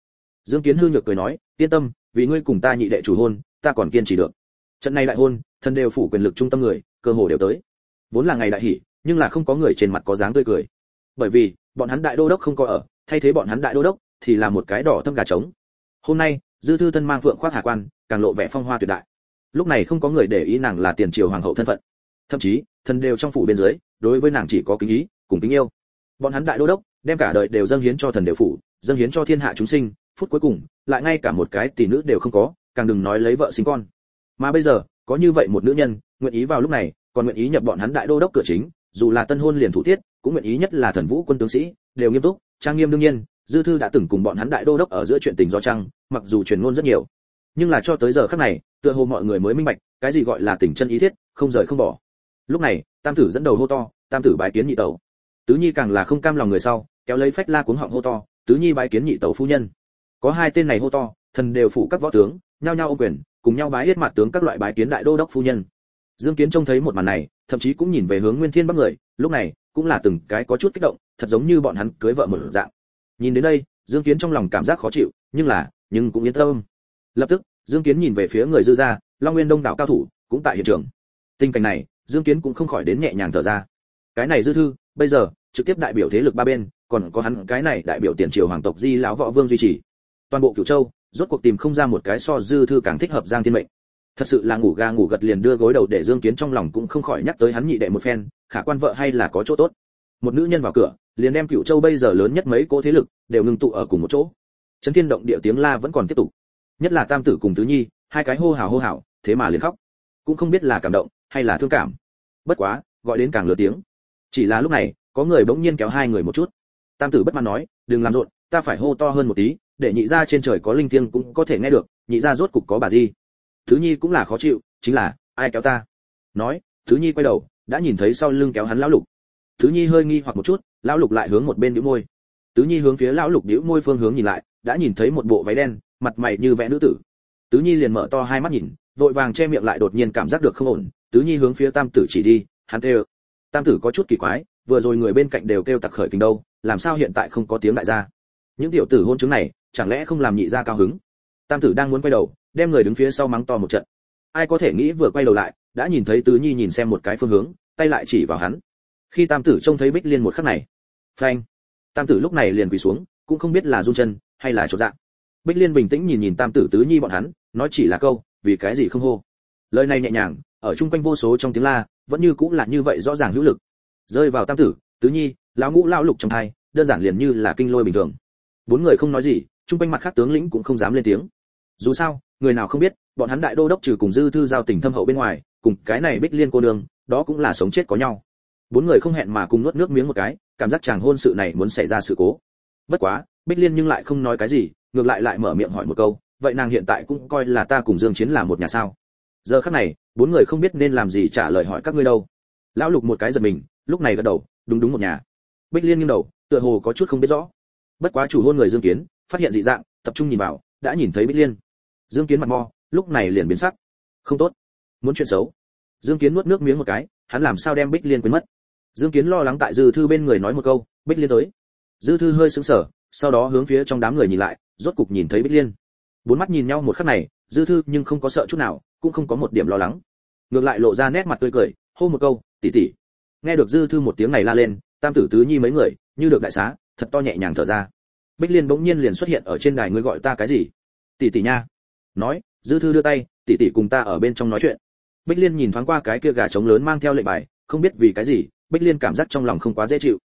Speaker 1: dương kiến hư nhược cười nói, yên tâm, vì ngươi cùng ta nhị đệ chủ hôn, ta còn kiên trì được. Trận này đại hôn thân đều phủ quyền lực trung tâm người, cơ hồ đều tới. Vốn là ngày đại hỷ, nhưng là không có người trên mặt có dáng tươi cười. Bởi vì, bọn hắn đại đô đốc không có ở, thay thế bọn hắn đại đô đốc, thì là một cái đỏ thâm gà trống. Hôm nay, dư thư thân mang phượng khoác hà quan, càng lộ vẻ phong hoa tuyệt đại. Lúc này không có người để ý nàng là tiền triều hoàng hậu thân phận. Thậm chí, thần đều trong phủ bên dưới, đối với nàng chỉ có kính ý, cùng kính yêu. Bọn hắn đại đô đốc, đem cả đời đều dâng hiến cho thần đều phủ, dâng hiến cho thiên hạ chúng sinh phút cuối cùng, lại ngay cả một cái tỷ nữ đều không có, càng đừng nói lấy vợ sinh con. Mà bây giờ, có như vậy một nữ nhân, nguyện ý vào lúc này, còn nguyện ý nhập bọn hắn đại đô đốc cửa chính, dù là tân hôn liền thủ tiết, cũng nguyện ý nhất là thần vũ quân tướng sĩ, đều nghiêm túc, trang nghiêm đương nhiên, dư thư đã từng cùng bọn hắn đại đô đốc ở giữa chuyện tình do trăng, mặc dù truyền ngôn rất nhiều. Nhưng là cho tới giờ khắc này, tựa hồ mọi người mới minh bạch, cái gì gọi là tình chân ý thiết, không rời không bỏ. Lúc này, tam tử dẫn đầu hô to, tam tử bái kiến nhị tẩu. Tứ nhi càng là không cam lòng người sau, kéo lấy phách la cuống họng hô to, tứ nhi bái kiến nhị tẩu phu nhân có hai tên này hô to, thần đều phụ các võ tướng, nhao nhao ô quyền, cùng nhau bái yết mặt tướng các loại bái kiến đại đô đốc phu nhân. Dương kiến trông thấy một màn này, thậm chí cũng nhìn về hướng nguyên thiên bắc người, lúc này, cũng là từng cái có chút kích động, thật giống như bọn hắn cưới vợ một dạng. Nhìn đến đây, dương kiến trong lòng cảm giác khó chịu, nhưng là, nhưng cũng yên tâm. Lập tức, dương kiến nhìn về phía người dư gia, long nguyên đông đảo cao thủ, cũng tại hiện trường. Tình cảnh này, dương kiến cũng không khỏi đến nhẹ nhàng thở ra. Cái này dư thư, bây giờ, trực tiếp đại biểu thế lực ba bên, còn có hắn cái này đại biểu tiền triều hoàng tộc di lão võ vương duy trì toàn bộ cửu châu, rốt cuộc tìm không ra một cái so dư thư càng thích hợp giang thiên mệnh. Thật sự là ngủ ga ngủ gật liền đưa gối đầu để dương kiến trong lòng cũng không khỏi nhắc tới hắn nhị đệ một phen, khả quan vợ hay là có chỗ tốt. Một nữ nhân vào cửa, liền đem cửu châu bây giờ lớn nhất mấy cố thế lực đều ngừng tụ ở cùng một chỗ. Chấn thiên động địa tiếng la vẫn còn tiếp tục. Nhất là tam tử cùng tứ nhi, hai cái hô hào hô hào, thế mà liền khóc. Cũng không biết là cảm động hay là thương cảm. Bất quá, gọi đến càng lớn tiếng. Chỉ là lúc này, có người bỗng nhiên kéo hai người một chút. Tam tử bất mãn nói, đừng làm rộn, ta phải hô to hơn một tí để nhị gia trên trời có linh thiêng cũng có thể nghe được, nhị gia rốt cục có bà gì thứ nhi cũng là khó chịu, chính là, ai kéo ta? Nói, thứ nhi quay đầu, đã nhìn thấy sau lưng kéo hắn lão lục. Thứ nhi hơi nghi hoặc một chút, lão lục lại hướng một bên nhíu môi. Tứ nhi hướng phía lão lục nhíu môi phương hướng nhìn lại, đã nhìn thấy một bộ váy đen, mặt mày như vẽ nữ tử. Tứ nhi liền mở to hai mắt nhìn, vội vàng che miệng lại đột nhiên cảm giác được không ổn. Tứ nhi hướng phía tam tử chỉ đi, hắn kêu. Tam tử có chút kỳ quái, vừa rồi người bên cạnh đều kêu tặc khởi kinh đâu, làm sao hiện tại không có tiếng đại gia? Những tiểu tử hôn chứng này chẳng lẽ không làm nhị gia cao hứng? Tam tử đang muốn quay đầu, đem người đứng phía sau mắng to một trận. Ai có thể nghĩ vừa quay đầu lại, đã nhìn thấy tứ nhi nhìn xem một cái phương hướng, tay lại chỉ vào hắn. Khi tam tử trông thấy bích liên một khắc này, phanh, tam tử lúc này liền quỳ xuống, cũng không biết là run chân hay là chột dạ. Bích liên bình tĩnh nhìn nhìn tam tử tứ nhi bọn hắn, nói chỉ là câu, vì cái gì không hô? Lời này nhẹ nhàng, ở chung quanh vô số trong tiếng la, vẫn như cũng là như vậy rõ ràng hữu lực. Rơi vào tam tử, tứ nhi, lão ngũ lão lục trong thai, đơn giản liền như là kinh lôi bình thường. Bốn người không nói gì chung quanh mặt khác tướng lĩnh cũng không dám lên tiếng. Dù sao, người nào không biết, bọn hắn đại đô đốc trừ cùng dư thư giao tình thâm hậu bên ngoài, cùng cái này bích liên cô nương, đó cũng là sống chết có nhau. Bốn người không hẹn mà cùng nuốt nước miếng một cái, cảm giác chàng hôn sự này muốn xảy ra sự cố. Bất quá, bích liên nhưng lại không nói cái gì, ngược lại lại mở miệng hỏi một câu, vậy nàng hiện tại cũng coi là ta cùng dương chiến là một nhà sao? Giờ khắc này, bốn người không biết nên làm gì trả lời hỏi các ngươi đâu. Lão lục một cái giật mình, lúc này gật đầu, đúng đúng một nhà. Bích liên nghiêng đầu, tựa hồ có chút không biết rõ. Bất quá chủ hôn người dương kiến phát hiện dị dạng, tập trung nhìn vào, đã nhìn thấy bích liên. Dương kiến mặt mo, lúc này liền biến sắc. Không tốt. Muốn chuyện xấu. Dương kiến nuốt nước miếng một cái, hắn làm sao đem bích liên quên mất? Dương kiến lo lắng tại dư thư bên người nói một câu, bích liên tới. Dư thư hơi sững sờ, sau đó hướng phía trong đám người nhìn lại, rốt cục nhìn thấy bích liên. Bốn mắt nhìn nhau một khắc này, dư thư nhưng không có sợ chút nào, cũng không có một điểm lo lắng. Ngược lại lộ ra nét mặt tươi cười, hô một câu, tỷ tỷ. Nghe được dư thư một tiếng này la lên, tam tử tứ nhi mấy người, như được đại xá, thật to nhẹ nhàng thở ra bích liên bỗng nhiên liền xuất hiện ở trên đài, ngươi gọi ta cái gì? Tỷ tỷ nha. Nói, dư thư đưa tay, tỷ tỷ cùng ta ở bên trong nói chuyện. Bích liên nhìn thoáng qua cái kia gà trống lớn mang theo lệnh bài, không biết vì cái gì, bích liên cảm giác trong lòng không quá dễ chịu.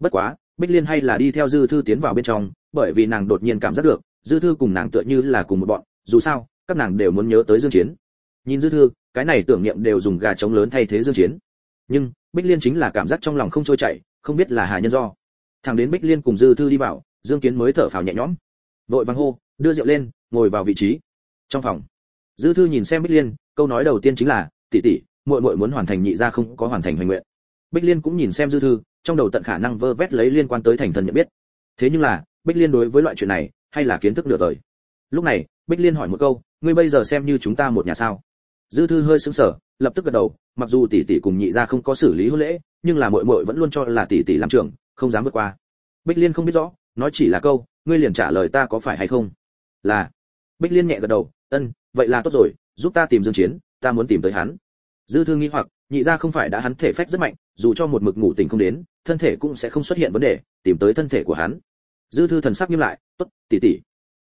Speaker 1: Bất quá, bích liên hay là đi theo dư thư tiến vào bên trong, bởi vì nàng đột nhiên cảm giác được, dư thư cùng nàng tựa như là cùng một bọn, dù sao, các nàng đều muốn nhớ tới dương chiến. Nhìn dư thư, cái này tưởng niệm đều dùng gà trống lớn thay thế dương chiến. Nhưng, bích liên chính là cảm giác trong lòng không trôi chảy, không biết là hà nhân do. Thằng đến bích liên cùng dư thư đi vào dương kiến mới thở phào nhẹ nhõm. Vội vàng hô, đưa rượu lên, ngồi vào vị trí. Trong phòng, dư thư nhìn xem bích liên, câu nói đầu tiên chính là, tỷ tỷ, muội muội muốn hoàn thành nhị gia không có hoàn thành hoành nguyện. Bích liên cũng nhìn xem dư thư, trong đầu tận khả năng vơ vét lấy liên quan tới thành thần nhận biết. Thế nhưng là, bích liên đối với loại chuyện này, hay là kiến thức nửa đời lúc này, bích liên hỏi một câu, ngươi bây giờ xem như chúng ta một nhà sao? Dư thư hơi sững sờ, lập tức gật đầu, mặc dù tỷ tỷ cùng nhị gia không có xử lý hôn lễ, nhưng là muội muội vẫn luôn cho là tỷ tỷ làm trưởng, không dám vượt qua. Bích liên không biết rõ nói chỉ là câu, ngươi liền trả lời ta có phải hay không? Là. Bích liên nhẹ gật đầu, ân, vậy là tốt rồi, giúp ta tìm dương chiến, ta muốn tìm tới hắn. Dư thư nghĩ hoặc, nhị gia không phải đã hắn thể phách rất mạnh, dù cho một mực ngủ tỉnh không đến, thân thể cũng sẽ không xuất hiện vấn đề, tìm tới thân thể của hắn. Dư thư thần sắc nghiêm lại, tốt, tỷ tỷ.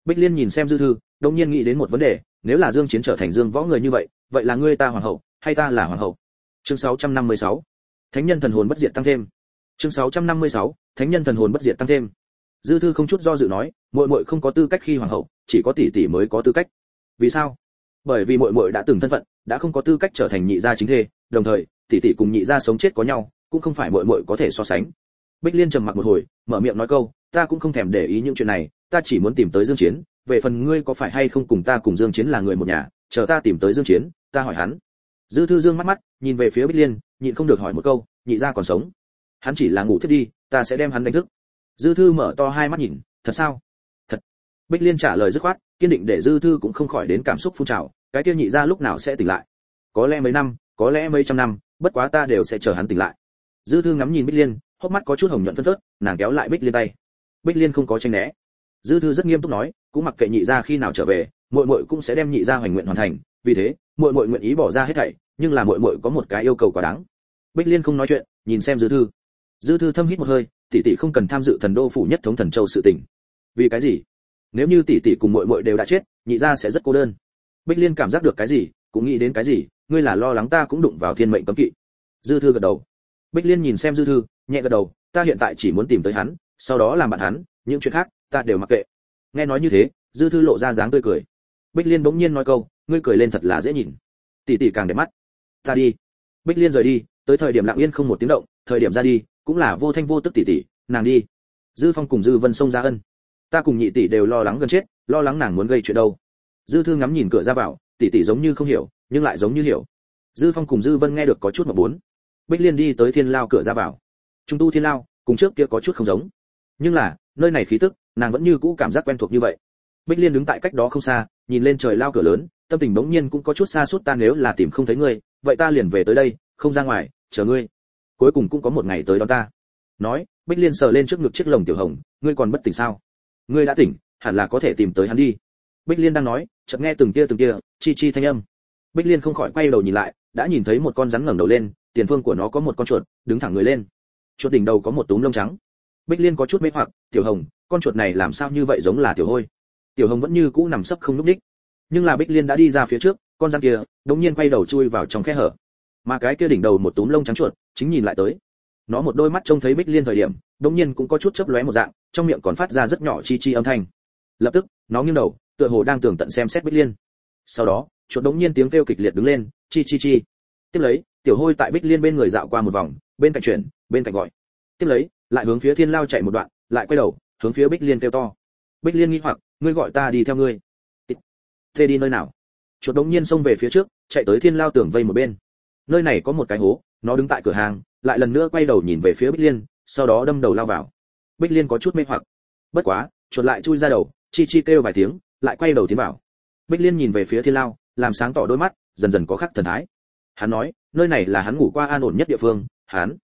Speaker 1: Bích liên nhìn xem dư thư, đột nhiên nghĩ đến một vấn đề, nếu là dương chiến trở thành dương võ người như vậy vậy là ngươi ta hoàng hậu, hay ta là hoàng hậu? Chương 656 thánh nhân thần hồn bất diệt tăng thêm. Chương 656 thánh nhân thần hồn bất diệt tăng thêm dư thư không chút do dự nói, muội muội không có tư cách khi hoàng hậu, chỉ có tỷ tỷ mới có tư cách. Vì sao? Bởi vì muội muội đã từng thân phận, đã không có tư cách trở thành nhị gia chính thê, đồng thời, tỷ tỷ cùng nhị gia sống chết có nhau, cũng không phải muội muội có thể so sánh. Bích liên trầm mặc một hồi, mở miệng nói câu, ta cũng không thèm để ý những chuyện này, ta chỉ muốn tìm tới dương chiến, về phần ngươi có phải hay không cùng ta cùng dương chiến là người một nhà, chờ ta tìm tới dương chiến, ta hỏi hắn. Dư thư dương mắt mắt, nhìn về phía bích liên, nhịn không được hỏi một câu, nhị gia còn sống? Hắn chỉ là ngủ thiết đi, ta sẽ đem hắn đánh thức dư thư mở to hai mắt nhìn, thật sao? Thật. Bích liên trả lời dứt khoát, kiên định để dư thư cũng không khỏi đến cảm xúc phun trào, cái kia nhị gia lúc nào sẽ tỉnh lại? Có lẽ mấy năm, có lẽ mấy trăm năm, bất quá ta đều sẽ chờ hắn tỉnh lại. Dư thư ngắm nhìn bích liên, hốc mắt có chút hồng nhuận phân phớt, nàng kéo lại bích liên tay. Bích liên không có tranh né. Dư thư rất nghiêm túc nói, cũng mặc kệ nhị gia khi nào trở về, muội muội cũng sẽ đem nhị gia hoành nguyện hoàn thành, vì thế, muội muội nguyện ý bỏ ra hết thảy, nhưng là muội muội có một cái yêu cầu quá đáng. Bích liên không nói chuyện, nhìn xem dư thư. Dư thư thâm hít một hơi tỷ tỷ không cần tham dự thần đô phủ nhất thống thần châu sự tình. Vì cái gì? Nếu như tỷ tỷ cùng muội muội đều đã chết, nhị gia sẽ rất cô đơn. Bích liên cảm giác được cái gì, cũng nghĩ đến cái gì, ngươi là lo lắng ta cũng đụng vào thiên mệnh cấm kỵ. Dư thư gật đầu. Bích liên nhìn xem dư thư, nhẹ gật đầu, ta hiện tại chỉ muốn tìm tới hắn, sau đó làm bạn hắn, những chuyện khác, ta đều mặc kệ. Nghe nói như thế, dư thư lộ ra dáng tươi cười. Bích liên bỗng nhiên nói câu, ngươi cười lên thật là dễ nhìn. Tỷ tỷ càng đẹp mắt. Ta đi. Bích liên rời đi, tới thời điểm lặng yên không một tiếng động, thời điểm ra đi cũng là vô thanh vô tức tỷ tỷ nàng đi. Dư phong cùng dư vân xông ra ân. Ta cùng nhị tỷ đều lo lắng gần chết, lo lắng nàng muốn gây chuyện đâu. Dư thư ngắm nhìn cửa ra vào tỷ tỷ giống như không hiểu, nhưng lại giống như hiểu. Dư phong cùng dư vân nghe được có chút mà bốn bích liên đi tới thiên lao cửa ra vào. Trung tu thiên lao, cùng trước kia có chút không giống. Nhưng là, nơi này khí tức, nàng vẫn như cũ cảm giác quen thuộc như vậy. Bích liên đứng tại cách đó không xa, nhìn lên trời lao cửa lớn, tâm tình bỗng nhiên cũng có chút xa suốt, ta nếu là tìm không thấy ngươi, vậy ta liền về tới đây, không ra ngoài, chờ ngươi cuối cùng cũng có một ngày tới đó ta. Nói, bích liên sờ lên trước ngực chiếc lồng tiểu hồng, ngươi còn bất tỉnh sao? Ngươi đã tỉnh, hẳn là có thể tìm tới hắn đi. Bích liên đang nói, chợt nghe từng kia từng kia chi chi thanh âm. Bích liên không khỏi quay đầu nhìn lại, đã nhìn thấy một con rắn ngẩng đầu lên, tiền phương của nó có một con chuột, đứng thẳng người lên. Chuột đỉnh đầu có một túm lông trắng. Bích liên có chút mê hoặc, tiểu hồng, con chuột này làm sao như vậy giống là tiểu hôi? Tiểu hồng vẫn như cũ nằm sấp không nhúc đích nhưng là bích liên đã đi ra phía trước, con rắn kia đống nhiên quay đầu chui vào trong khe hở mà cái kia đỉnh đầu một túm lông trắng chuột chính nhìn lại tới. Nó một đôi mắt trông thấy bích liên thời điểm, đống nhiên cũng có chút chớp lóe một dạng, trong miệng còn phát ra rất nhỏ chi chi âm thanh. Lập tức, nó nghiêng đầu, tựa hồ đang tưởng tận xem xét bích liên. Sau đó, chuột đống nhiên tiếng kêu kịch liệt đứng lên, chi chi chi. Tiếp lấy, tiểu hôi tại bích liên bên người dạo qua một vòng, bên cạnh chuyển, bên cạnh gọi. Tiếp lấy, lại hướng phía thiên lao chạy một đoạn, lại quay đầu, hướng phía bích liên kêu to. Bích liên nghi hoặc, ngươi gọi ta đi theo ngươi. Thế đi nơi nào? Chuột đống nhiên xông về phía trước, chạy tới thiên lao tường vây một bên nơi này có một cái hố, nó đứng tại cửa hàng, lại lần nữa quay đầu nhìn về phía bích liên, sau đó đâm đầu lao vào. Bích liên có chút mê hoặc. Bất quá, chuột lại chui ra đầu, chi chi kêu vài tiếng, lại quay đầu tiến vào. Bích liên nhìn về phía thiên lao, làm sáng tỏ đôi mắt, dần dần có khắc thần thái. Hắn nói, nơi này là hắn ngủ qua an ổn nhất địa phương, hắn.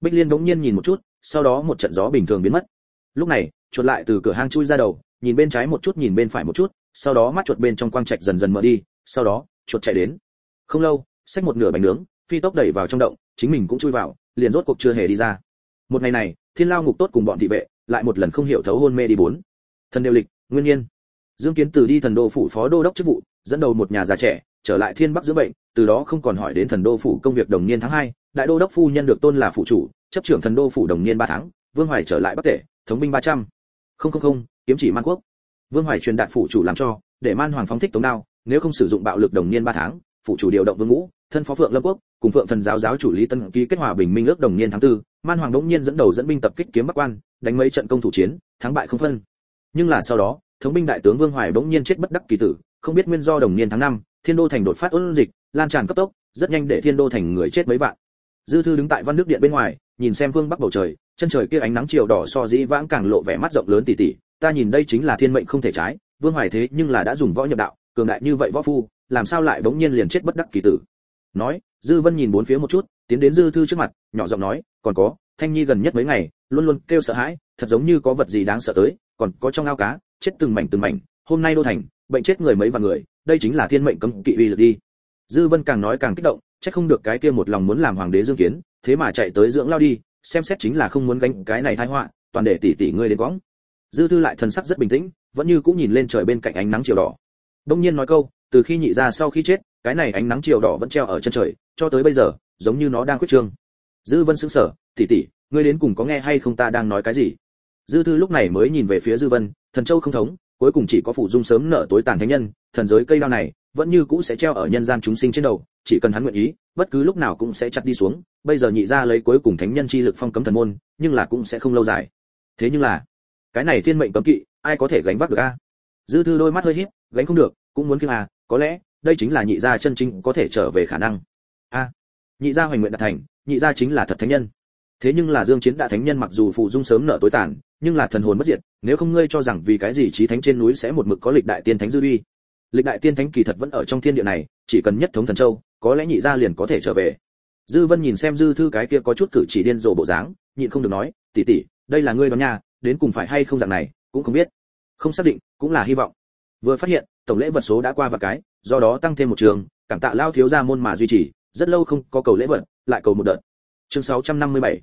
Speaker 1: Bích liên bỗng nhiên nhìn một chút, sau đó một trận gió bình thường biến mất. Lúc này, chuột lại từ cửa hang chui ra đầu, nhìn bên trái một chút, nhìn bên phải một chút, sau đó mắt chuột bên trong quang trạch dần dần mở đi, sau đó, chuột chạy đến. Không lâu, xách một nửa bánh nướng phi tốc đẩy vào trong động chính mình cũng chui vào liền rốt cuộc chưa hề đi ra. Một ngày này thiên lao ngục tốt cùng bọn thị vệ lại một lần không hiểu thấu hôn mê đi bốn. Thần đều lịch nguyên nhiên. Dương kiến từ đi thần đô phủ phó đô đốc chức vụ dẫn đầu một nhà già trẻ trở lại thiên bắc dưỡng bệnh từ đó không còn hỏi đến thần đô phủ công việc đồng niên tháng 2, đại đô đốc phu nhân được tôn là phụ chủ chấp trưởng thần đô phủ đồng niên 3 tháng vương hoài trở lại bắc tể thống binh 300. không không không kiếm chỉ man quốc. Vương hoài truyền đạt phụ chủ làm cho để man hoàng phóng thích tống đao nếu không sử dụng bạo lực đồng niên 3 tháng phụ chủ điều động vương ngũ thân phó phượng lâm quốc, cùng phượng thần giáo giáo chủ lý tân ký kết hòa bình minh ước đồng niên tháng tư man hoàng đống nhiên dẫn đầu dẫn binh tập kích kiếm bắc quan, đánh mấy trận công thủ chiến, thắng bại không phân. Nhưng là sau đó, thống binh đại tướng vương hoài đống nhiên chết bất đắc kỳ tử, không biết nguyên do đồng niên tháng năm, thiên đô thành đột phát ôn dịch, lan tràn cấp tốc, rất nhanh để thiên đô thành người chết mấy vạn. Dư thư đứng tại văn nước điện bên ngoài, nhìn xem vương bắc bầu trời, chân trời kia ánh nắng chiều đỏ so dĩ vãng càng lộ vẻ mắt rộng lớn tỉ tỉ, ta nhìn đây chính là thiên mệnh không thể trái, vương hoài thế nhưng là đã dùng võ nhập đạo, cường đại như vậy võ phu, làm sao lại bỗng nhiên liền chết bất đắc kỳ tử nói, dư vân nhìn bốn phía một chút, tiến đến dư thư trước mặt, nhỏ giọng nói, còn có, thanh nhi gần nhất mấy ngày, luôn luôn kêu sợ hãi, thật giống như có vật gì đáng sợ tới, còn có trong ao cá, chết từng mảnh từng mảnh, hôm nay đô thành, bệnh chết người mấy vạn người, đây chính là thiên mệnh cấm kỵ uy lực đi. Dư vân càng nói càng kích động, chắc không được cái kia một lòng muốn làm hoàng đế dương kiến, thế mà chạy tới dưỡng lao đi, xem xét chính là không muốn gánh cái này tai họa, toàn để tỷ tỷ ngươi đến quõng. Dư thư lại thần sắc rất bình tĩnh, vẫn như cũng nhìn lên trời bên cạnh ánh nắng chiều đỏ. Đông nhiên nói câu, từ khi nhị ra sau khi chết cái này ánh nắng chiều đỏ vẫn treo ở chân trời, cho tới bây giờ, giống như nó đang quyết trương. Dư vân sững sờ, tỷ tỷ, ngươi đến cùng có nghe hay không ta đang nói cái gì? Dư thư lúc này mới nhìn về phía dư vân, thần châu không thống, cuối cùng chỉ có phụ dung sớm nở tối tàn thánh nhân, thần giới cây đao này, vẫn như cũ sẽ treo ở nhân gian chúng sinh trên đầu, chỉ cần hắn nguyện ý, bất cứ lúc nào cũng sẽ chặt đi xuống, bây giờ nhị ra lấy cuối cùng thánh nhân chi lực phong cấm thần môn, nhưng là cũng sẽ không lâu dài. Thế nhưng là, cái này thiên mệnh cấm kỵ, ai có thể gánh vác được a? Dư thư đôi mắt hơi híp, gánh không được, cũng muốn kiêng à có lẽ đây chính là nhị gia chân chính có thể trở về khả năng. A, nhị gia hoành nguyện đạt thành, nhị gia chính là thật thánh nhân. Thế nhưng là dương chiến đã thánh nhân mặc dù phụ dung sớm nợ tối tàn, nhưng là thần hồn bất diệt, nếu không ngươi cho rằng vì cái gì trí thánh trên núi sẽ một mực có lịch đại tiên thánh dư uy. Lịch đại tiên thánh kỳ thật vẫn ở trong thiên địa này, chỉ cần nhất thống thần châu, có lẽ nhị gia liền có thể trở về. Dư vân nhìn xem dư thư cái kia có chút cử chỉ điên rồ bộ dáng, nhịn không được nói, tỷ tỷ, đây là ngươi đó nha, đến cùng phải hay không dạng này, cũng không biết. Không xác định, cũng là hy vọng. Vừa phát hiện, tổng lễ vật số đã qua và cái do đó tăng thêm một trường, cảm tạ lao thiếu gia môn mà duy trì, rất lâu không có cầu lễ vật, lại cầu một đợt. Chương 657.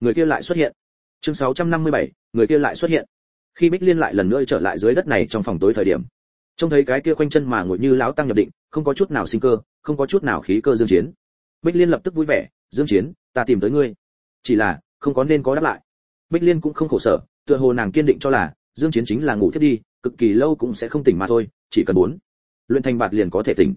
Speaker 1: người kia lại xuất hiện. Chương 657. người kia lại xuất hiện. Khi bích liên lại lần nữa trở lại dưới đất này trong phòng tối thời điểm, trông thấy cái kia quanh chân mà ngồi như lão tăng nhập định, không có chút nào sinh cơ, không có chút nào khí cơ dương chiến. Bích liên lập tức vui vẻ, dương chiến, ta tìm tới ngươi. Chỉ là, không có nên có đáp lại. Bích liên cũng không khổ sở, tựa hồ nàng kiên định cho là dương chiến chính là ngủ thiết đi, cực kỳ lâu cũng sẽ không tỉnh mà thôi, chỉ cần muốn luyện thành bạt liền có thể tỉnh.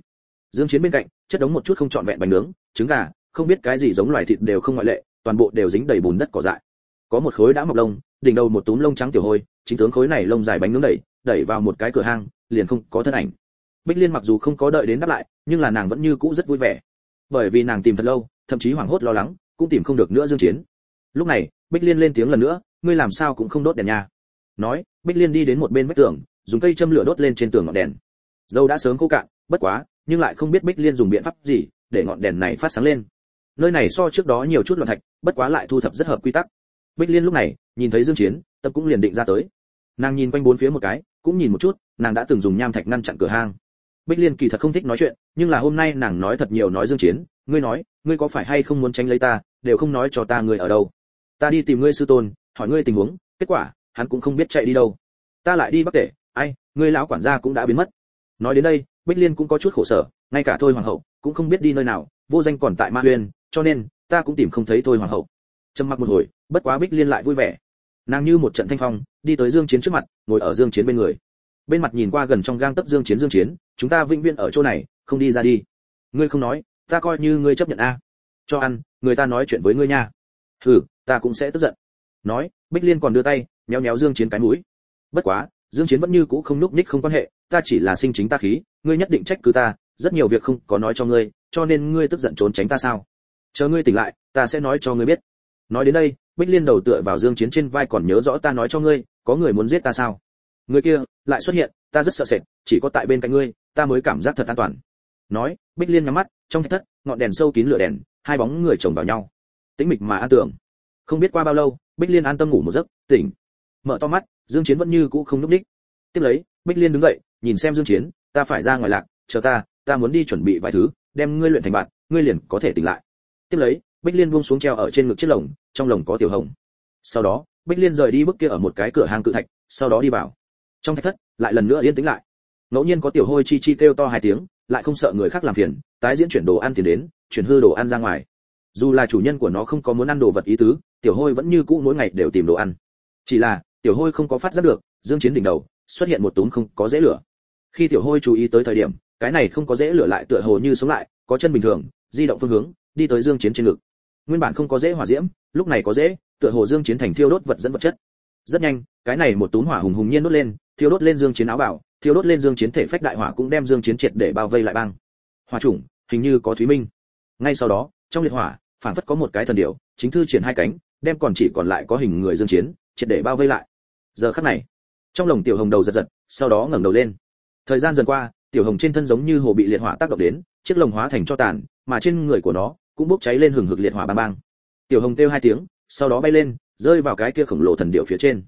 Speaker 1: Dương chiến bên cạnh, chất đống một chút không trọn vẹn bánh nướng, trứng gà, không biết cái gì giống loài thịt đều không ngoại lệ, toàn bộ đều dính đầy bùn đất cỏ dại. Có một khối đã mọc lông, đỉnh đầu một túm lông trắng tiểu hôi, chính tướng khối này lông dài bánh nướng đẩy đẩy vào một cái cửa hang, liền không có thân ảnh. Bích liên mặc dù không có đợi đến đáp lại, nhưng là nàng vẫn như cũ rất vui vẻ. Bởi vì nàng tìm thật lâu, thậm chí hoảng hốt lo lắng, cũng tìm không được nữa dương chiến. Lúc này, bích liên lên tiếng lần nữa, ngươi làm sao cũng không đốt đèn nha. Nói, bích liên đi đến một bên vách tường, dùng cây châm lửa đốt lên trên tường ngọn đèn dầu đã sớm khô cạn, bất quá, nhưng lại không biết bích liên dùng biện pháp gì để ngọn đèn này phát sáng lên. Nơi này so trước đó nhiều chút loạn thạch, bất quá lại thu thập rất hợp quy tắc. Bích liên lúc này, nhìn thấy dương chiến tập cũng liền định ra tới. Nàng nhìn quanh bốn phía một cái, cũng nhìn một chút, nàng đã từng dùng nham thạch ngăn chặn cửa hang. Bích liên kỳ thật không thích nói chuyện, nhưng là hôm nay nàng nói thật nhiều nói dương chiến, ngươi nói, ngươi có phải hay không muốn tránh lấy ta, đều không nói cho ta ngươi ở đâu. Ta đi tìm ngươi sư tôn, hỏi ngươi tình huống, kết quả, hắn cũng không biết chạy đi đâu. Ta lại đi bắc tể, ai, ngươi lão quản gia cũng đã biến mất nói đến đây bích liên cũng có chút khổ sở ngay cả thôi hoàng hậu cũng không biết đi nơi nào vô danh còn tại ma huyên cho nên ta cũng tìm không thấy thôi hoàng hậu. Trầm mặc một hồi bất quá bích liên lại vui vẻ. Nàng như một trận thanh phong đi tới dương chiến trước mặt ngồi ở dương chiến bên người. Bên mặt nhìn qua gần trong gang tấc dương chiến dương chiến chúng ta vĩnh viễn ở chỗ này không đi ra đi. Ngươi không nói ta coi như ngươi chấp nhận a. Cho ăn người ta nói chuyện với ngươi nha. Ừ, ta cũng sẽ tức giận. Nói bích liên còn đưa tay méo méo dương chiến cái mũi. Bất quá dương chiến vẫn như cũ không núp ních không quan hệ, ta chỉ là sinh chính ta khí, ngươi nhất định trách cứ ta, rất nhiều việc không có nói cho ngươi, cho nên ngươi tức giận trốn tránh ta sao? Chờ ngươi tỉnh lại, ta sẽ nói cho ngươi biết. Nói đến đây, bích liên đầu tựa vào dương chiến trên vai còn nhớ rõ ta nói cho ngươi, có người muốn giết ta sao? Người kia, lại xuất hiện, ta rất sợ sệt, chỉ có tại bên cạnh ngươi, ta mới cảm giác thật an toàn. Nói, bích liên nhắm mắt, trong thạch thất, ngọn đèn sâu kín lửa đèn, hai bóng người chồng vào nhau. Tĩnh mịch mà an tưởng. Không biết qua bao lâu, bích liên an tâm ngủ một giấc, tỉnh. Mở to mắt dương chiến vẫn như cũ không núp đích tiếp lấy, bích liên đứng dậy, nhìn xem dương chiến, ta phải ra ngoài lạc, chờ ta ta muốn đi chuẩn bị vài thứ, đem ngươi luyện thành bạn, ngươi liền có thể tỉnh lại. Tiếp lấy, bích liên buông xuống treo ở trên ngực chiếc lồng, trong lồng có tiểu hồng. Sau đó, bích liên rời đi bước kia ở một cái cửa hàng cự thạch, sau đó đi vào. Trong thạch thất, lại lần nữa yên tĩnh lại. Ngẫu nhiên có tiểu hôi chi chi kêu to hai tiếng, lại không sợ người khác làm phiền, tái diễn chuyển đồ ăn tiền đến, chuyển hư đồ ăn ra ngoài. Dù là chủ nhân của nó không có muốn ăn đồ vật ý tứ, tiểu hôi vẫn như cũ mỗi ngày đều tìm đồ ăn. Chỉ là tiểu hôi không có phát giác được, dương chiến đỉnh đầu, xuất hiện một túm không có dễ lửa. Khi tiểu hôi chú ý tới thời điểm, cái này không có dễ lửa lại tựa hồ như sống lại, có chân bình thường, di động phương hướng, đi tới dương chiến trên ngực. Nguyên bản không có dễ hỏa diễm, lúc này có dễ, tựa hồ dương chiến thành thiêu đốt vật dẫn vật chất. Rất nhanh, cái này một túm hỏa hùng hùng nhiên đốt lên, thiêu đốt lên dương chiến áo bảo thiêu đốt lên dương chiến thể phách đại hỏa cũng đem dương chiến triệt để bao vây lại băng. Hỏa chủng, hình như có thúy minh. Ngay sau đó, trong liệt hỏa phản phất có một cái thần điểu, chính thư triển hai cánh, đem còn chỉ còn lại có hình người dương chiến triệt để bao vây lại. Giờ khắc này, trong lòng tiểu hồng đầu giật giật, sau đó ngẩng đầu lên. Thời gian dần qua, tiểu hồng trên thân giống như hồ bị liệt hỏa tác động đến, chiếc lồng hóa thành cho tàn, mà trên người của nó cũng bốc cháy lên hừng hực liệt hỏa bang bang. Tiểu hồng kêu hai tiếng, sau đó bay lên, rơi vào cái kia khổng lồ thần điệu phía trên.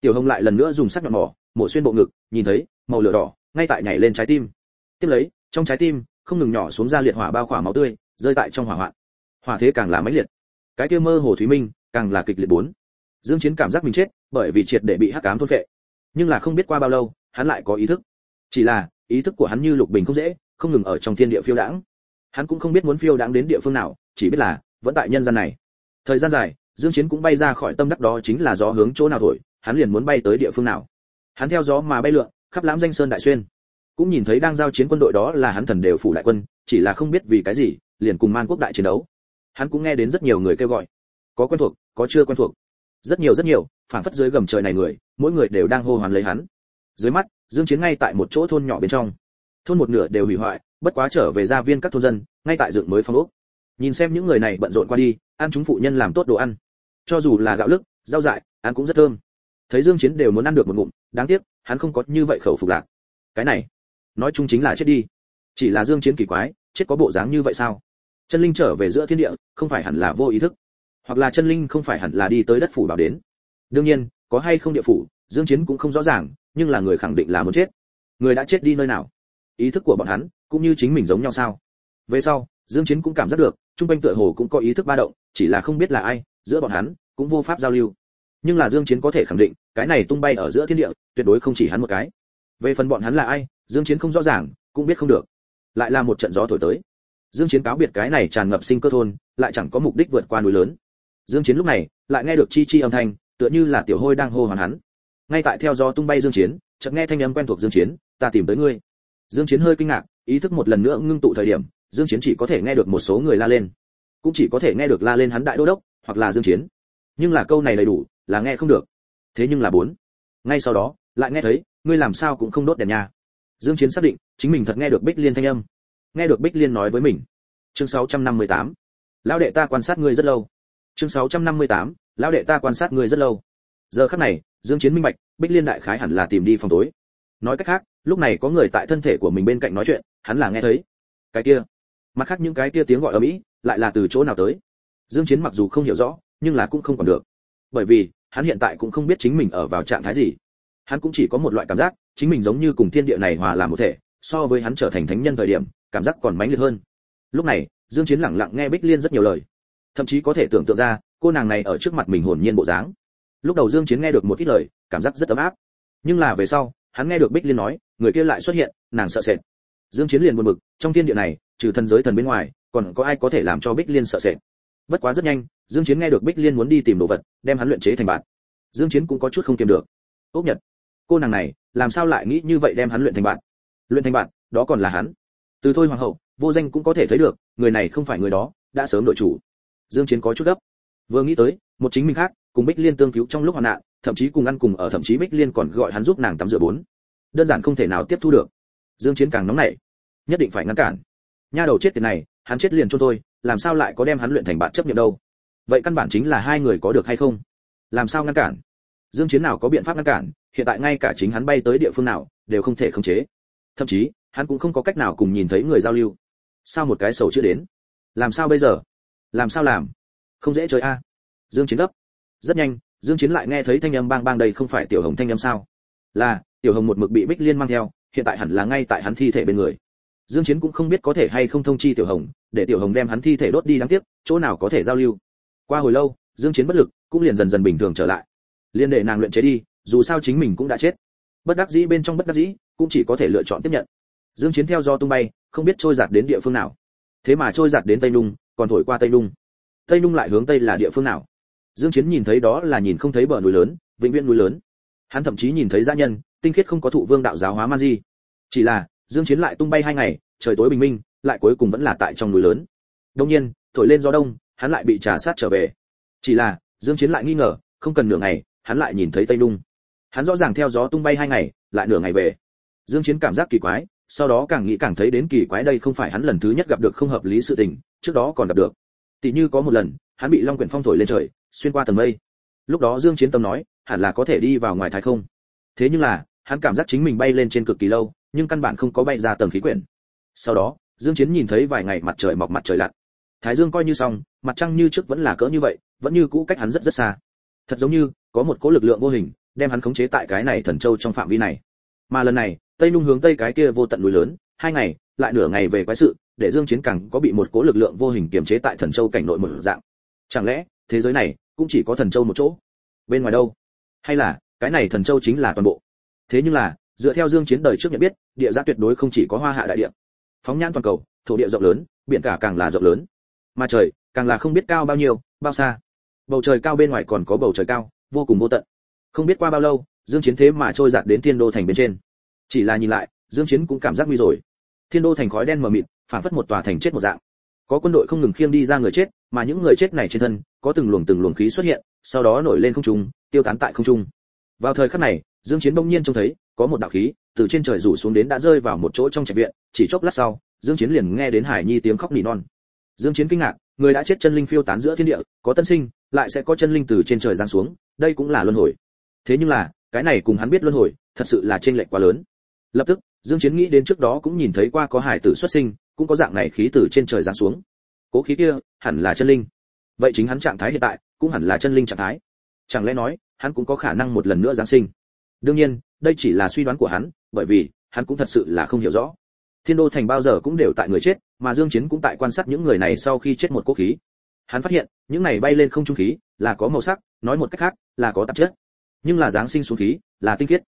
Speaker 1: Tiểu hồng lại lần nữa dùng sắc nhọn mỏ, mổ xuyên bộ ngực, nhìn thấy, màu lửa đỏ, ngay tại nhảy lên trái tim. Tiếp lấy, trong trái tim, không ngừng nhỏ xuống ra liệt hỏa bao khỏa máu tươi, rơi tại trong hỏa hoạn. Hỏa thế càng là mãnh liệt. Cái kia mơ hồ thúy minh, càng là kịch liệt bốn dương chiến cảm giác mình chết, bởi vì triệt để bị hắc ám thôn phệ. Nhưng là không biết qua bao lâu, hắn lại có ý thức. Chỉ là, ý thức của hắn như lục bình không dễ, không ngừng ở trong thiên địa phiêu đãng. Hắn cũng không biết muốn phiêu đãng đến địa phương nào, chỉ biết là, vẫn tại nhân gian này. Thời gian dài, dương chiến cũng bay ra khỏi tâm đắc đó chính là gió hướng chỗ nào thổi, hắn liền muốn bay tới địa phương nào. Hắn theo gió mà bay lượn, khắp lãm danh sơn đại xuyên. Cũng nhìn thấy đang giao chiến quân đội đó là hắn thần đều phủ đại quân, chỉ là không biết vì cái gì, liền cùng man quốc đại chiến đấu. Hắn cũng nghe đến rất nhiều người kêu gọi. Có quen thuộc, có chưa quen thuộc rất nhiều rất nhiều phản phất dưới gầm trời này người, mỗi người đều đang hô hoán lấy hắn. Dưới mắt, dương chiến ngay tại một chỗ thôn nhỏ bên trong. Thôn một nửa đều hủy hoại, bất quá trở về gia viên các thôn dân, ngay tại dựng mới phong ốc. Nhìn xem những người này bận rộn qua đi, ăn chúng phụ nhân làm tốt đồ ăn. Cho dù là gạo lứt, rau dại, ăn cũng rất thơm. Thấy dương chiến đều muốn ăn được một ngụm, đáng tiếc, hắn không có như vậy khẩu phục lạc. Cái này, nói chung chính là chết đi. Chỉ là dương chiến kỳ quái, chết có bộ dáng như vậy sao? Chân linh trở về giữa thiên địa, không phải hẳn là vô ý thức hoặc là chân linh không phải hẳn là đi tới đất phủ bảo đến. Đương nhiên, có hay không địa phủ, dương chiến cũng không rõ ràng, nhưng là người khẳng định là muốn chết. Người đã chết đi nơi nào? Ý thức của bọn hắn, cũng như chính mình giống nhau sao? Về sau, dương chiến cũng cảm giác được trung quanh tựa hồ cũng có ý thức ba động, chỉ là không biết là ai, giữa bọn hắn, cũng vô pháp giao lưu. Nhưng là dương chiến có thể khẳng định, cái này tung bay ở giữa thiên địa, tuyệt đối không chỉ hắn một cái. Về phần bọn hắn là ai, dương chiến không rõ ràng, cũng biết không được. Lại là một trận gió thổi tới. Dương chiến cáo biệt cái này tràn ngập sinh cơ thôn, lại chẳng có mục đích vượt qua núi lớn dương chiến lúc này lại nghe được chi chi âm thanh, tựa như là tiểu hôi đang hô hoán hắn. Ngay tại theo gió tung bay dương chiến, chợt nghe thanh âm quen thuộc dương chiến, ta tìm tới ngươi. Dương chiến hơi kinh ngạc, ý thức một lần nữa ngưng tụ thời điểm, dương chiến chỉ có thể nghe được một số người la lên. Cũng chỉ có thể nghe được la lên hắn đại đô đốc, hoặc là dương chiến. Nhưng là câu này đầy đủ, là nghe không được. Thế nhưng là bốn. Ngay sau đó, lại nghe thấy, ngươi làm sao cũng không đốt đèn nhà. dương chiến xác định, chính mình thật nghe được bích liên thanh âm. Nghe được bích liên nói với mình. Chương 658 lão đệ ta quan sát ngươi rất lâu chương 658 lão đệ ta quan sát ngươi rất lâu. Giờ khắc này, dương chiến minh bạch, bích liên đại khái hẳn là tìm đi phòng tối. Nói cách khác, lúc này có người tại thân thể của mình bên cạnh nói chuyện, hắn là nghe thấy. Cái kia. Mặt khác những cái kia tiếng gọi ở mỹ, lại là từ chỗ nào tới? Dương chiến mặc dù không hiểu rõ, nhưng là cũng không còn được. Bởi vì, hắn hiện tại cũng không biết chính mình ở vào trạng thái gì. Hắn cũng chỉ có một loại cảm giác, chính mình giống như cùng thiên địa này hòa làm một thể, so với hắn trở thành thánh nhân thời điểm, cảm giác còn mãnh liệt hơn. Lúc này, dương chiến lặng lặng nghe bích liên rất nhiều lời thậm chí có thể tưởng tượng ra, cô nàng này ở trước mặt mình hồn nhiên bộ dáng. Lúc đầu dương chiến nghe được một ít lời, cảm giác rất ấm áp. Nhưng là về sau, hắn nghe được bích liên nói, người kia lại xuất hiện, nàng sợ sệt. Dương chiến liền buồn bực, trong thiên địa này, trừ thần giới thần bên ngoài, còn có ai có thể làm cho bích liên sợ sệt? Bất quá rất nhanh, dương chiến nghe được bích liên muốn đi tìm đồ vật, đem hắn luyện chế thành bạn. Dương chiến cũng có chút không kiềm được. Ốc nhật, cô nàng này, làm sao lại nghĩ như vậy đem hắn luyện thành bạn? Luyện thành bạn, đó còn là hắn. Từ thôi hoàng hậu, vô danh cũng có thể thấy được, người này không phải người đó, đã sớm đổi chủ dương chiến có chút gấp. Vừa nghĩ tới, một chính mình khác, cùng bích liên tương cứu trong lúc hoạn nạn, thậm chí cùng ăn cùng ở, thậm chí bích liên còn gọi hắn giúp nàng tắm rửa bốn. Đơn giản không thể nào tiếp thu được. Dương chiến càng nóng nảy. Nhất định phải ngăn cản. Nha đầu chết tiền này, hắn chết liền cho tôi làm sao lại có đem hắn luyện thành bạn chấp nhận đâu? Vậy căn bản chính là hai người có được hay không? Làm sao ngăn cản? Dương chiến nào có biện pháp ngăn cản, hiện tại ngay cả chính hắn bay tới địa phương nào, đều không thể khống chế. Thậm chí, hắn cũng không có cách nào cùng nhìn thấy người giao lưu. Sao một cái sầu chưa đến? Làm sao bây giờ? Làm sao làm? Không dễ chơi a. Dương chiến gấp. Rất nhanh, dương chiến lại nghe thấy thanh âm bang bang đây không phải tiểu hồng thanh âm sao? Là, tiểu hồng một mực bị bích liên mang theo, hiện tại hẳn là ngay tại hắn thi thể bên người. Dương chiến cũng không biết có thể hay không thông chi tiểu hồng, để tiểu hồng đem hắn thi thể đốt đi đáng tiếc, chỗ nào có thể giao lưu. Qua hồi lâu, dương chiến bất lực, cũng liền dần dần bình thường trở lại. Liên để nàng luyện chế đi, dù sao chính mình cũng đã chết. Bất đắc dĩ bên trong bất đắc dĩ, cũng chỉ có thể lựa chọn tiếp nhận. Dương chiến theo do tung bay, không biết trôi giạt đến địa phương nào. Thế mà trôi giạt đến tây nung còn thổi qua tây nung. Tây nung lại hướng tây là địa phương nào? Dương chiến nhìn thấy đó là nhìn không thấy bờ núi lớn, vĩnh viễn núi lớn. Hắn thậm chí nhìn thấy gia nhân, tinh khiết không có thụ vương đạo giáo hóa man di. Chỉ là, dương chiến lại tung bay hai ngày, trời tối bình minh, lại cuối cùng vẫn là tại trong núi lớn. Đương nhiên, thổi lên gió đông, hắn lại bị trà sát trở về. Chỉ là, dương chiến lại nghi ngờ, không cần nửa ngày, hắn lại nhìn thấy tây nung. Hắn rõ ràng theo gió tung bay hai ngày, lại nửa ngày về. Dương chiến cảm giác kỳ quái sau đó càng nghĩ càng thấy đến kỳ quái đây không phải hắn lần thứ nhất gặp được không hợp lý sự tình, trước đó còn gặp được. Tỷ như có một lần, hắn bị long quyển phong thổi lên trời, xuyên qua tầng mây. Lúc đó dương chiến tâm nói, hẳn là có thể đi vào ngoài thái không. Thế nhưng là, hắn cảm giác chính mình bay lên trên cực kỳ lâu, nhưng căn bản không có bay ra tầng khí quyển. Sau đó, dương chiến nhìn thấy vài ngày mặt trời mọc mặt trời lặn. Thái dương coi như xong, mặt trăng như trước vẫn là cỡ như vậy, vẫn như cũ cách hắn rất rất xa. Thật giống như, có một cỗ lực lượng vô hình, đem hắn khống chế tại cái này thần châu trong phạm vi này mà lần này, tây nung hướng tây cái kia vô tận núi lớn, hai ngày, lại nửa ngày về quái sự, để dương chiến càng có bị một cỗ lực lượng vô hình kiềm chế tại thần châu cảnh nội một dạng. Chẳng lẽ, thế giới này cũng chỉ có thần châu một chỗ? Bên ngoài đâu? Hay là, cái này thần châu chính là toàn bộ? Thế nhưng là, dựa theo dương chiến đời trước nhận biết, địa giá tuyệt đối không chỉ có hoa hạ đại địa. Phóng nhãn toàn cầu, thổ địa rộng lớn, biển cả càng là rộng lớn. Mà trời, càng là không biết cao bao nhiêu, bao xa. Bầu trời cao bên ngoài còn có bầu trời cao, vô cùng vô tận. Không biết qua bao lâu dương chiến thế mà trôi giạt đến thiên đô thành bên trên. Chỉ là nhìn lại, dương chiến cũng cảm giác nguy rồi. Thiên đô thành khói đen mờ mịt phản phất một tòa thành chết một dạng. Có quân đội không ngừng khiêng đi ra người chết, mà những người chết này trên thân, có từng luồng từng luồng khí xuất hiện, sau đó nổi lên không trung, tiêu tán tại không trung. Vào thời khắc này, dương chiến bỗng nhiên trông thấy, có một đạo khí từ trên trời rủ xuống đến đã rơi vào một chỗ trong trạch viện, chỉ chốc lát sau, dương chiến liền nghe đến hải nhi tiếng khóc nỉ non. Dương chiến kinh ngạc, người đã chết chân linh phiêu tán giữa thiên địa, có tân sinh, lại sẽ có chân linh từ trên trời giáng xuống, đây cũng là luân hồi. Thế nhưng là cái này cùng hắn biết luân hồi, thật sự là trên lệch quá lớn. Lập tức, dương chiến nghĩ đến trước đó cũng nhìn thấy qua có hải tử xuất sinh, cũng có dạng này khí từ trên trời giáng xuống. Cố khí kia, hẳn là chân linh. Vậy chính hắn trạng thái hiện tại, cũng hẳn là chân linh trạng thái. Chẳng lẽ nói, hắn cũng có khả năng một lần nữa giáng sinh? Đương nhiên, đây chỉ là suy đoán của hắn, bởi vì, hắn cũng thật sự là không hiểu rõ. Thiên đô thành bao giờ cũng đều tại người chết, mà dương chiến cũng tại quan sát những người này sau khi chết một cố khí. Hắn phát hiện, những này bay lên không trung khí, là có màu sắc, nói một cách khác, là có tạp chất nhưng là dáng sinh xuống khí, là tinh khiết.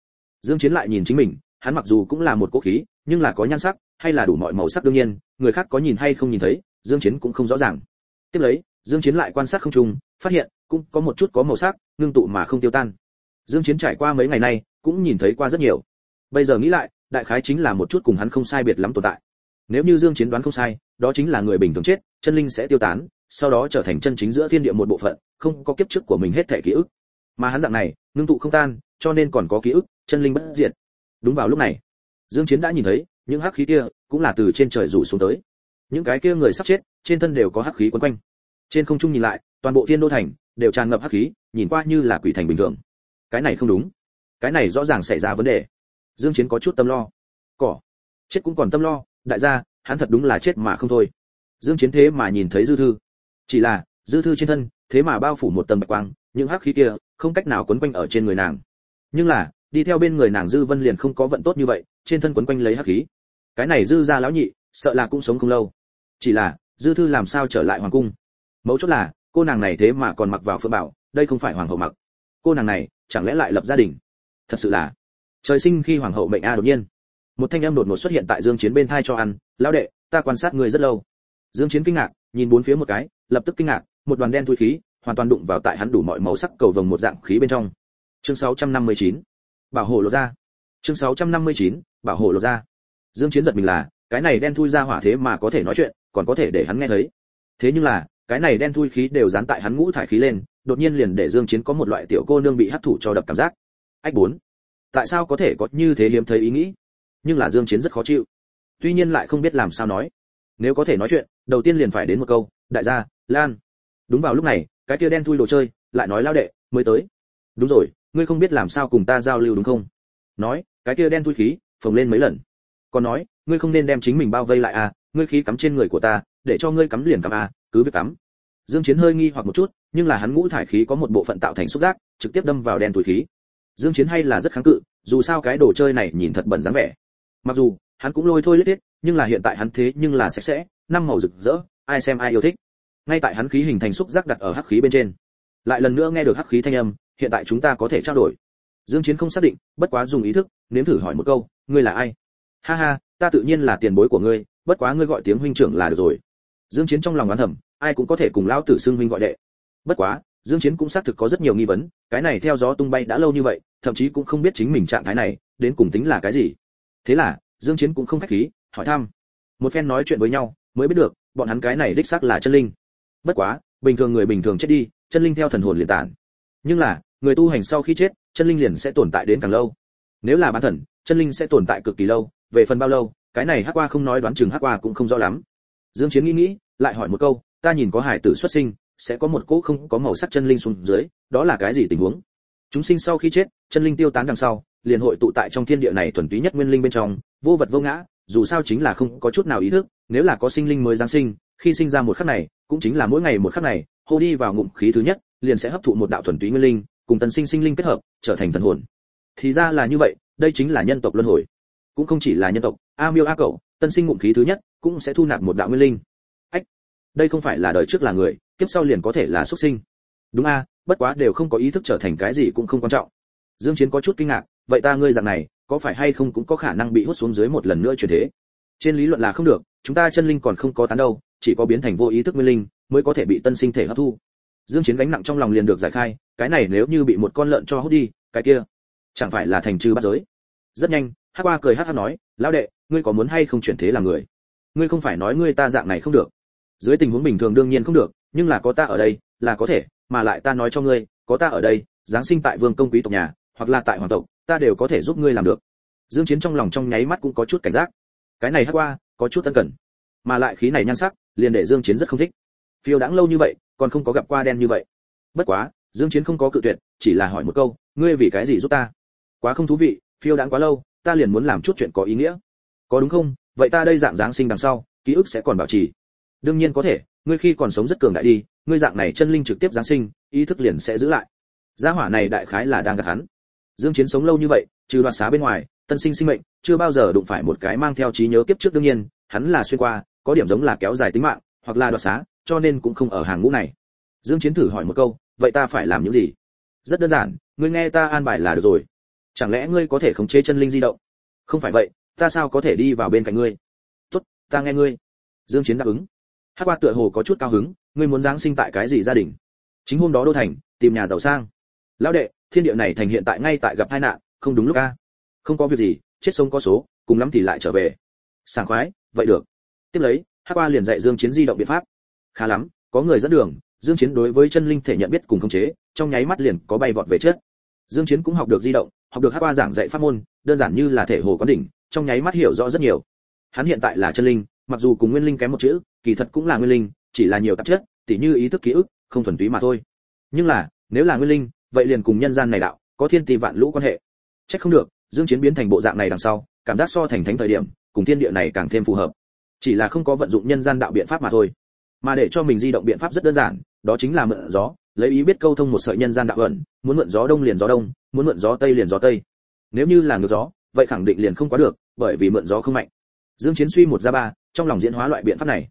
Speaker 1: Dương chiến lại nhìn chính mình, hắn mặc dù cũng là một cố khí, nhưng là có nhan sắc, hay là đủ mọi màu sắc đương nhiên, người khác có nhìn hay không nhìn thấy, dương chiến cũng không rõ ràng. Tiếp lấy, dương chiến lại quan sát không trùng phát hiện, cũng có một chút có màu sắc, ngưng tụ mà không tiêu tan. Dương chiến trải qua mấy ngày nay, cũng nhìn thấy qua rất nhiều. Bây giờ nghĩ lại, đại khái chính là một chút cùng hắn không sai biệt lắm tồn tại. Nếu như dương chiến đoán không sai, đó chính là người bình thường chết, chân linh sẽ tiêu tán, sau đó trở thành chân chính giữa thiên địa một bộ phận, không có kiếp trước của mình hết thể ký ức. Mà hắn dạng này ngưng tụ không tan, cho nên còn có ký ức, chân linh bất diệt. Đúng vào lúc này, dương chiến đã nhìn thấy, những hắc khí kia cũng là từ trên trời rủ xuống tới. Những cái kia người sắp chết, trên thân đều có hắc khí quấn quanh. Trên không trung nhìn lại, toàn bộ thiên đô thành đều tràn ngập hắc khí, nhìn qua như là quỷ thành bình thường. Cái này không đúng. Cái này rõ ràng xảy ra vấn đề. Dương chiến có chút tâm lo. Cỏ. Chết cũng còn tâm lo, đại gia, hắn thật đúng là chết mà không thôi. Dương chiến thế mà nhìn thấy dư thư. Chỉ là, dư thư trên thân, thế mà bao phủ một tầng bạch quang những hắc khí kia không cách nào quấn quanh ở trên người nàng. Nhưng là, đi theo bên người nàng dư vân liền không có vận tốt như vậy, trên thân quấn quanh lấy hắc khí. Cái này dư gia lão nhị, sợ là cũng sống không lâu. Chỉ là, dư thư làm sao trở lại hoàng cung? Mấu chốt là, cô nàng này thế mà còn mặc vào phượng bảo, đây không phải hoàng hậu mặc. Cô nàng này, chẳng lẽ lại lập gia đình? Thật sự là, trời sinh khi hoàng hậu mệnh a đột nhiên. Một thanh âm đột ngột xuất hiện tại dương chiến bên thai cho ăn, lão đệ, ta quan sát người rất lâu. Dương chiến kinh ngạc, nhìn bốn phía một cái, lập tức kinh ngạc, một đoàn đen thui khí hoàn toàn đụng vào tại hắn đủ mọi màu sắc cầu vồng một dạng khí bên trong. Chương 659 bảo hộ lộ ra chương 659 bảo hộ lộ ra dương chiến giật mình là, cái này đen thui ra hỏa thế mà có thể nói chuyện, còn có thể để hắn nghe thấy. Thế nhưng là, cái này đen thui khí đều dán tại hắn ngũ thải khí lên, đột nhiên liền để dương chiến có một loại tiểu cô nương bị hấp thụ cho đập cảm giác. Ách bốn, tại sao có thể có như thế hiếm thấy ý nghĩ? Nhưng là dương chiến rất khó chịu. Tuy nhiên lại không biết làm sao nói. Nếu có thể nói chuyện, đầu tiên liền phải đến một câu, đại gia, lan. Đúng vào lúc này cái kia đen thui đồ chơi, lại nói lao đệ, mới tới. Đúng rồi, ngươi không biết làm sao cùng ta giao lưu đúng không? Nói, cái kia đen thui khí, phồng lên mấy lần. Còn nói, ngươi không nên đem chính mình bao vây lại à ngươi khí cắm trên người của ta, để cho ngươi cắm liền cắm à cứ việc cắm. Dương chiến hơi nghi hoặc một chút, nhưng là hắn ngũ thải khí có một bộ phận tạo thành xúc giác, trực tiếp đâm vào đen thui khí. Dương chiến hay là rất kháng cự, dù sao cái đồ chơi này nhìn thật bẩn dáng vẻ. Mặc dù, hắn cũng lôi thôi lết hết nhưng là hiện tại hắn thế nhưng là sạch sẽ, năm màu rực rỡ, ai xem ai yêu thích ngay tại hắn khí hình thành xúc giác đặt ở hắc khí bên trên. Lại lần nữa nghe được hắc khí thanh âm, hiện tại chúng ta có thể trao đổi. Dương chiến không xác định, bất quá dùng ý thức, nếm thử hỏi một câu, ngươi là ai? Ha ha, ta tự nhiên là tiền bối của ngươi, bất quá ngươi gọi tiếng huynh trưởng là được rồi. Dương chiến trong lòng oán thầm, ai cũng có thể cùng lão tử xưng huynh gọi đệ. Bất quá, dương chiến cũng xác thực có rất nhiều nghi vấn, cái này theo gió tung bay đã lâu như vậy, thậm chí cũng không biết chính mình trạng thái này, đến cùng tính là cái gì. Thế là, dương chiến cũng không khách khí, hỏi thăm. Một phen nói chuyện với nhau, mới biết được, bọn hắn cái này đích xác là chân linh bất quá, bình thường người bình thường chết đi, chân linh theo thần hồn liền tản. Nhưng là, người tu hành sau khi chết, chân linh liền sẽ tồn tại đến càng lâu. Nếu là bán thần, chân linh sẽ tồn tại cực kỳ lâu, về phần bao lâu, cái này hắc qua không nói đoán chừng hắc qua cũng không rõ lắm. Dương chiến nghĩ nghĩ, lại hỏi một câu, ta nhìn có hải tử xuất sinh, sẽ có một cỗ không có màu sắc chân linh xuống dưới, đó là cái gì tình huống? Chúng sinh sau khi chết, chân linh tiêu tán đằng sau, liền hội tụ tại trong thiên địa này thuần túy nhất nguyên linh bên trong, vô vật vô ngã, dù sao chính là không có chút nào ý thức, nếu là có sinh linh mới giáng sinh khi sinh ra một khắc này, cũng chính là mỗi ngày một khắc này, hô đi vào ngụm khí thứ nhất, liền sẽ hấp thụ một đạo thuần túy nguyên linh, cùng tần sinh sinh linh kết hợp, trở thành thần hồn. Thì ra là như vậy, đây chính là nhân tộc luân hồi. Cũng không chỉ là nhân tộc, a miêu a cậu tân sinh ngụm khí thứ nhất, cũng sẽ thu nạp một đạo nguyên linh. Ách, đây không phải là đời trước là người, kiếp sau liền có thể là xuất sinh. Đúng a, bất quá đều không có ý thức trở thành cái gì cũng không quan trọng. Dương chiến có chút kinh ngạc, vậy ta ngươi dạng này, có phải hay không cũng có khả năng bị hút xuống dưới một lần nữa chuyển thế? Trên lý luận là không được, chúng ta chân linh còn không có tán đâu chỉ có biến thành vô ý thức nguyên linh mới có thể bị tân sinh thể hấp thu. Dương chiến gánh nặng trong lòng liền được giải khai, cái này nếu như bị một con lợn cho hút đi, cái kia chẳng phải là thành trừ bắt giới. Rất nhanh, hắc qua cười hắc hắc nói, lão đệ, ngươi có muốn hay không chuyển thế làm người? Ngươi không phải nói ngươi ta dạng này không được. Dưới tình huống bình thường đương nhiên không được, nhưng là có ta ở đây, là có thể, mà lại ta nói cho ngươi, có ta ở đây, giáng sinh tại vương công quý tộc nhà, hoặc là tại hoàng tộc, ta đều có thể giúp ngươi làm được. Dương chiến trong lòng trong nháy mắt cũng có chút cảnh giác. Cái này hắc qua có chút tân cẩn mà lại khí này nhan sắc liền để dương chiến rất không thích. Phiêu đãng lâu như vậy, còn không có gặp qua đen như vậy. Bất quá, dương chiến không có cự tuyệt, chỉ là hỏi một câu, ngươi vì cái gì giúp ta? Quá không thú vị, phiêu đãng quá lâu, ta liền muốn làm chút chuyện có ý nghĩa. Có đúng không? Vậy ta đây dạng dáng sinh đằng sau, ký ức sẽ còn bảo trì. Đương nhiên có thể, ngươi khi còn sống rất cường đại đi, ngươi dạng này chân linh trực tiếp giáng sinh, ý thức liền sẽ giữ lại. Gia hỏa này đại khái là đang gạt hắn. Dương chiến sống lâu như vậy, trừ đoạt xá bên ngoài, tân sinh sinh mệnh, chưa bao giờ đụng phải một cái mang theo trí nhớ kiếp trước đương nhiên, hắn là xuyên qua có điểm giống là kéo dài tính mạng, hoặc là đoạt xá, cho nên cũng không ở hàng ngũ này. Dương chiến thử hỏi một câu, vậy ta phải làm những gì? Rất đơn giản, ngươi nghe ta an bài là được rồi. Chẳng lẽ ngươi có thể khống chế chân linh di động? Không phải vậy, ta sao có thể đi vào bên cạnh ngươi? Tốt, ta nghe ngươi. Dương chiến đáp ứng. Hắc qua tựa hồ có chút cao hứng, ngươi muốn giáng sinh tại cái gì gia đình? Chính hôm đó đô thành, tìm nhà giàu sang. Lão đệ, thiên địa này thành hiện tại ngay tại gặp tai nạn, không đúng lúc a. Không có việc gì, chết sống có số, cùng lắm thì lại trở về. Sảng khoái, vậy được tiếp lấy, hắc qua liền dạy dương chiến di động biện pháp. Khá lắm, có người dẫn đường, dương chiến đối với chân linh thể nhận biết cùng khống chế, trong nháy mắt liền có bay vọt về trước. Dương chiến cũng học được di động, học được hắc qua giảng dạy pháp môn, đơn giản như là thể hồ quán đỉnh, trong nháy mắt hiểu rõ rất nhiều. Hắn hiện tại là chân linh, mặc dù cùng nguyên linh kém một chữ, kỳ thật cũng là nguyên linh, chỉ là nhiều tạp chất, tỉ như ý thức ký ức, không thuần túy mà thôi. Nhưng là, nếu là nguyên linh, vậy liền cùng nhân gian này đạo, có thiên tỷ vạn lũ quan hệ. Chắc không được, dương chiến biến thành bộ dạng này đằng sau, cảm giác so thành thánh thời điểm, cùng thiên địa này càng thêm phù hợp chỉ là không có vận dụng nhân gian đạo biện pháp mà thôi. Mà để cho mình di động biện pháp rất đơn giản, đó chính là mượn gió, lấy ý biết câu thông một sợi nhân gian đạo ẩn, muốn mượn gió đông liền gió đông, muốn mượn gió tây liền gió tây. Nếu như là ngược gió, vậy khẳng định liền không quá được, bởi vì mượn gió không mạnh. Dương chiến suy một ra ba, trong lòng diễn hóa loại biện pháp này.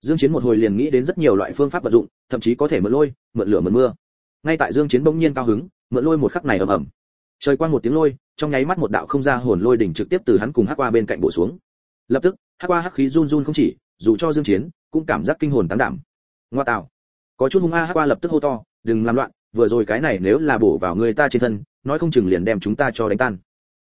Speaker 1: Dương chiến một hồi liền nghĩ đến rất nhiều loại phương pháp vận dụng, thậm chí có thể mượn lôi, mượn lửa mượn mưa. Ngay tại dương chiến bỗng nhiên cao hứng, mượn lôi một khắc này ầm ầm. Trời quang một tiếng lôi, trong nháy mắt một đạo không ra hồn lôi đỉnh trực tiếp từ hắn cùng hắc qua bên cạnh bổ xuống lập tức, hắc qua hắc khí run run không chỉ, dù cho dương chiến cũng cảm giác kinh hồn tán đảm. Ngoa tạo. Có chút hung a hắc qua lập tức hô to, đừng làm loạn, vừa rồi cái này nếu là bổ vào người ta trên thân, nói không chừng liền đem chúng ta cho đánh tan.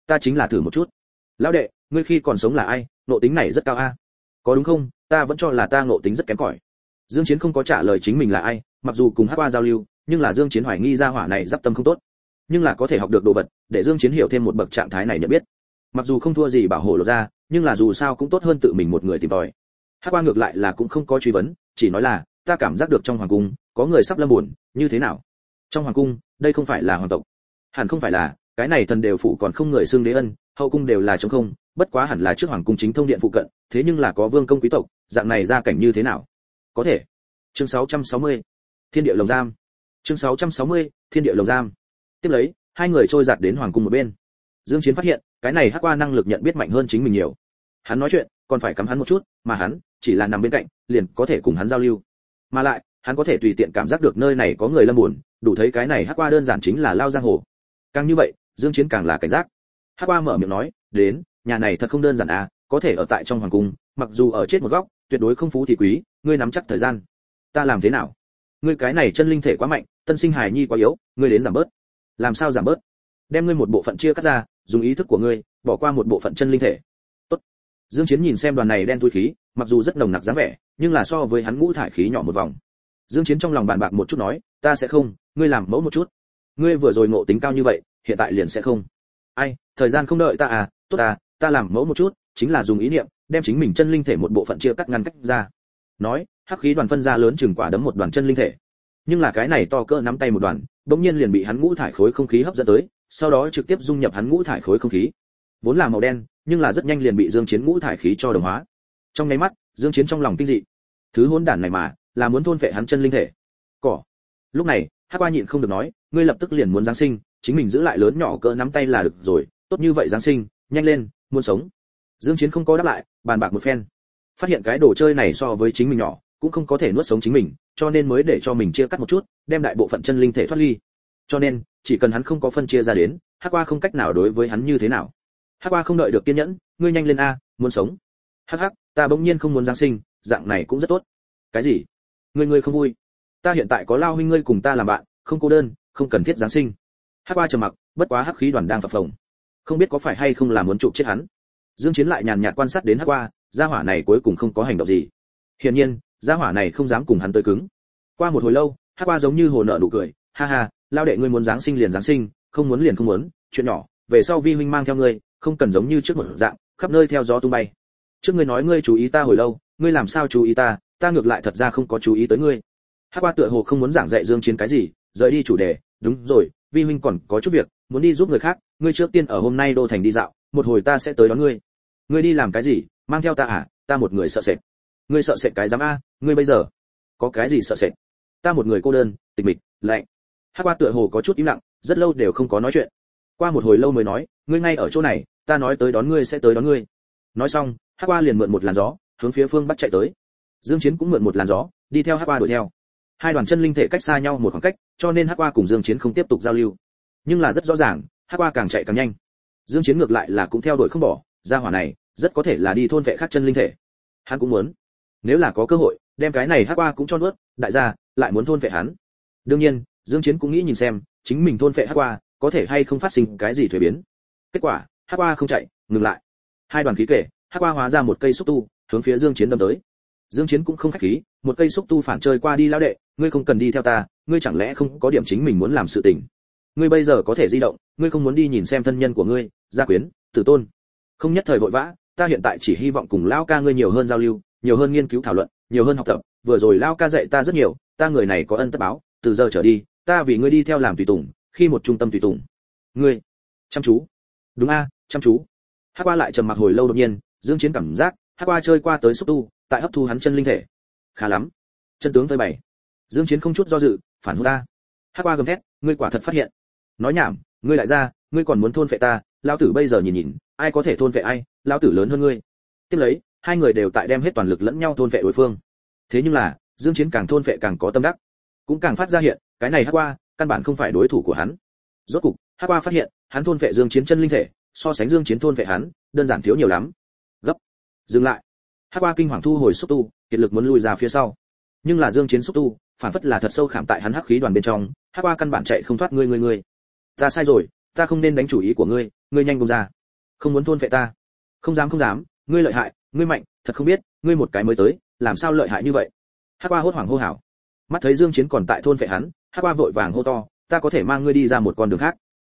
Speaker 1: Ta chính là thử một chút. Lão đệ, ngươi khi còn sống là ai? Nộ tính này rất cao a. Có đúng không? Ta vẫn cho là ta nộ tính rất kém cỏi. Dương chiến không có trả lời chính mình là ai, mặc dù cùng hắc qua giao lưu, nhưng là dương chiến hoài nghi ra hỏa này giáp tâm không tốt. Nhưng là có thể học được đồ vật, để dương chiến hiểu thêm một bậc trạng thái này nhận biết mặc dù không thua gì bảo hộ lộ ra, nhưng là dù sao cũng tốt hơn tự mình một người tìm tòi. Hát qua ngược lại là cũng không có truy vấn, chỉ nói là, ta cảm giác được trong hoàng cung, có người sắp lâm buồn, như thế nào? Trong hoàng cung, đây không phải là hoàng tộc. Hẳn không phải là, cái này thần đều phụ còn không người xưng đế ân, hậu cung đều là trống không, bất quá hẳn là trước hoàng cung chính thông điện phụ cận, thế nhưng là có vương công quý tộc, dạng này ra cảnh như thế nào? Có thể. Chương 660 thiên địa lồng giam. Chương 660 thiên địa lồng giam. Tiếp lấy, hai người trôi giạt đến hoàng cung một bên. Dương chiến phát hiện cái này hắc qua năng lực nhận biết mạnh hơn chính mình nhiều. Hắn nói chuyện, còn phải cắm hắn một chút, mà hắn chỉ là nằm bên cạnh, liền có thể cùng hắn giao lưu. Mà lại, hắn có thể tùy tiện cảm giác được nơi này có người lâm buồn, đủ thấy cái này hắc qua đơn giản chính là lao giang hồ. Càng như vậy, dương chiến càng là cảnh giác. Hắc qua mở miệng nói, đến, nhà này thật không đơn giản à có thể ở tại trong hoàng cung, mặc dù ở chết một góc, tuyệt đối không phú thì quý, ngươi nắm chắc thời gian. Ta làm thế nào? Ngươi cái này chân linh thể quá mạnh, tân sinh hài nhi quá yếu, ngươi đến giảm bớt. Làm sao giảm bớt? Đem ngươi một bộ phận chia cắt ra dùng ý thức của ngươi, bỏ qua một bộ phận chân linh thể. Tốt. Dương chiến nhìn xem đoàn này đen thui khí, mặc dù rất nồng nặc dáng vẻ, nhưng là so với hắn ngũ thải khí nhỏ một vòng. Dương chiến trong lòng bàn bạc một chút nói, ta sẽ không, ngươi làm mẫu một chút. Ngươi vừa rồi ngộ tính cao như vậy, hiện tại liền sẽ không. Ai, thời gian không đợi ta à tốt à ta làm mẫu một chút, chính là dùng ý niệm, đem chính mình chân linh thể một bộ phận chia cắt ngăn cách ra. Nói, hắc khí đoàn phân ra lớn chừng quả đấm một đoàn chân linh thể. Nhưng là cái này to cỡ nắm tay một đoàn, bỗng nhiên liền bị hắn ngũ thải khối không khí hấp dẫn tới sau đó trực tiếp dung nhập hắn ngũ thải khối không khí. Vốn là màu đen, nhưng là rất nhanh liền bị dương chiến ngũ thải khí cho đồng hóa. Trong nháy mắt, dương chiến trong lòng kinh dị. Thứ hỗn đản này mà, là muốn thôn phệ hắn chân linh thể. Cỏ. Lúc này, hắc qua nhịn không được nói, ngươi lập tức liền muốn giáng sinh, chính mình giữ lại lớn nhỏ cỡ nắm tay là được rồi, tốt như vậy giáng sinh, nhanh lên, muốn sống. Dương chiến không có đáp lại, bàn bạc một phen. Phát hiện cái đồ chơi này so với chính mình nhỏ, cũng không có thể nuốt sống chính mình, cho nên mới để cho mình chia cắt một chút, đem đại bộ phận chân linh thể thoát ly. Cho nên chỉ cần hắn không có phân chia ra đến, hắc qua không cách nào đối với hắn như thế nào. Hắc qua không đợi được kiên nhẫn, ngươi nhanh lên a, muốn sống. Hắc hắc, ta bỗng nhiên không muốn giáng sinh, dạng này cũng rất tốt. Cái gì? Ngươi ngươi không vui? Ta hiện tại có lao huynh ngươi cùng ta làm bạn, không cô đơn, không cần thiết giáng sinh. Hắc qua trầm mặc, bất quá hắc khí đoàn đang phập phồng. Không biết có phải hay không là muốn chụp chết hắn. Dương chiến lại nhàn nhạt quan sát đến hắc qua, gia hỏa này cuối cùng không có hành động gì. Hiển nhiên, gia hỏa này không dám cùng hắn tới cứng. Qua một hồi lâu, hắc qua giống như hồ nợ nụ cười, ha ha lao đệ ngươi muốn giáng sinh liền giáng sinh, không muốn liền không muốn, chuyện nhỏ, về sau vi huynh mang theo ngươi, không cần giống như trước một dạng, khắp nơi theo gió tung bay. Trước ngươi nói ngươi chú ý ta hồi lâu, ngươi làm sao chú ý ta ta ngược lại thật ra không có chú ý tới ngươi. Hắc qua tựa hồ không muốn giảng dạy dương chiến cái gì, rời đi chủ đề, đúng rồi, vi huynh còn có chút việc, muốn đi giúp người khác, ngươi trước tiên ở hôm nay đô thành đi dạo, một hồi ta sẽ tới đón ngươi. Ngươi đi làm cái gì, mang theo ta à ta một người sợ sệt. Ngươi sợ sệt cái dám a, ngươi bây giờ có cái gì sợ sệt? Ta một người cô đơn, tịch mịch, lạnh. Hắc qua tựa hồ có chút im lặng, rất lâu đều không có nói chuyện. Qua một hồi lâu mới nói, ngươi ngay ở chỗ này, ta nói tới đón ngươi sẽ tới đón ngươi. Nói xong Hắc qua liền mượn một làn gió, hướng phía phương bắc chạy tới. Dương chiến cũng mượn một làn gió, đi theo Hắc qua đuổi theo. Hai đoàn chân linh thể cách xa nhau một khoảng cách, cho nên Hắc qua cùng dương chiến không tiếp tục giao lưu. Nhưng là rất rõ ràng Hắc qua càng chạy càng nhanh. Dương chiến ngược lại là cũng theo đuổi không bỏ, gia hỏa này, rất có thể là đi thôn vệ khác chân linh thể. Hắn cũng muốn. Nếu là có cơ hội, đem cái này Hắc qua cũng cho nuốt, đại gia, lại muốn thôn vệ hắn. Đương nhiên dương chiến cũng nghĩ nhìn xem, chính mình thôn phệ Hắc qua, có thể hay không phát sinh cái gì thuế biến. Kết quả, Hắc qua không chạy, ngừng lại. Hai đoàn khí kể, Hắc qua hóa ra một cây xúc tu, hướng phía dương chiến đâm tới. Dương chiến cũng không khách khí, một cây xúc tu phản chơi qua đi lão đệ, ngươi không cần đi theo ta, ngươi chẳng lẽ không có điểm chính mình muốn làm sự tình? Ngươi bây giờ có thể di động, ngươi không muốn đi nhìn xem thân nhân của ngươi, gia quyến, tử tôn. Không nhất thời vội vã, ta hiện tại chỉ hy vọng cùng lão ca ngươi nhiều hơn giao lưu, nhiều hơn nghiên cứu thảo luận, nhiều hơn học tập, vừa rồi lão ca dạy ta rất nhiều, ta người này có ân tất báo, từ giờ trở đi ta vì ngươi đi theo làm tùy tùng, khi một trung tâm tùy tùng. Ngươi, chăm chú. Đúng a, chăm chú. Hát qua lại trầm mặc hồi lâu đột nhiên, dương chiến cảm giác hát qua chơi qua tới xúc tu, tại hấp thu hắn chân linh thể. Khá lắm. Chân tướng với bảy dương chiến không chút do dự, phản hô ta. Hát qua gầm thét, ngươi quả thật phát hiện. Nói nhảm, ngươi lại ra, ngươi còn muốn thôn phệ ta, lão tử bây giờ nhìn nhìn, ai có thể thôn phệ ai, lão tử lớn hơn ngươi. Tiếp lấy, hai người đều tại đem hết toàn lực lẫn nhau thôn phệ đối phương. Thế nhưng là, dương chiến càng thôn phệ càng có tâm đắc. Cũng càng phát ra hiện cái này hắc qua, căn bản không phải đối thủ của hắn. Rốt cục hắc qua phát hiện, hắn thôn vệ dương chiến chân linh thể, so sánh dương chiến thôn vệ hắn, đơn giản thiếu nhiều lắm. Gấp. Dừng lại. Hắc qua kinh hoàng thu hồi xúc tu, kiệt lực muốn lùi ra phía sau. Nhưng là dương chiến xúc tu, phản phất là thật sâu khảm tại hắn hắc khí đoàn bên trong hắc qua căn bản chạy không thoát ngươi ngươi ngươi. Ta sai rồi, ta không nên đánh chủ ý của ngươi ngươi nhanh buông ra. Không muốn thôn vệ ta. Không dám không dám, ngươi lợi hại, ngươi mạnh, thật không biết, ngươi một cái mới tới, làm sao lợi hại như vậy? Hắc qua hốt hoảng hô hào. Mắt thấy dương chiến còn tại thôn vệ hắn hắc qua vội vàng hô to, ta có thể mang ngươi đi ra một con đường khác.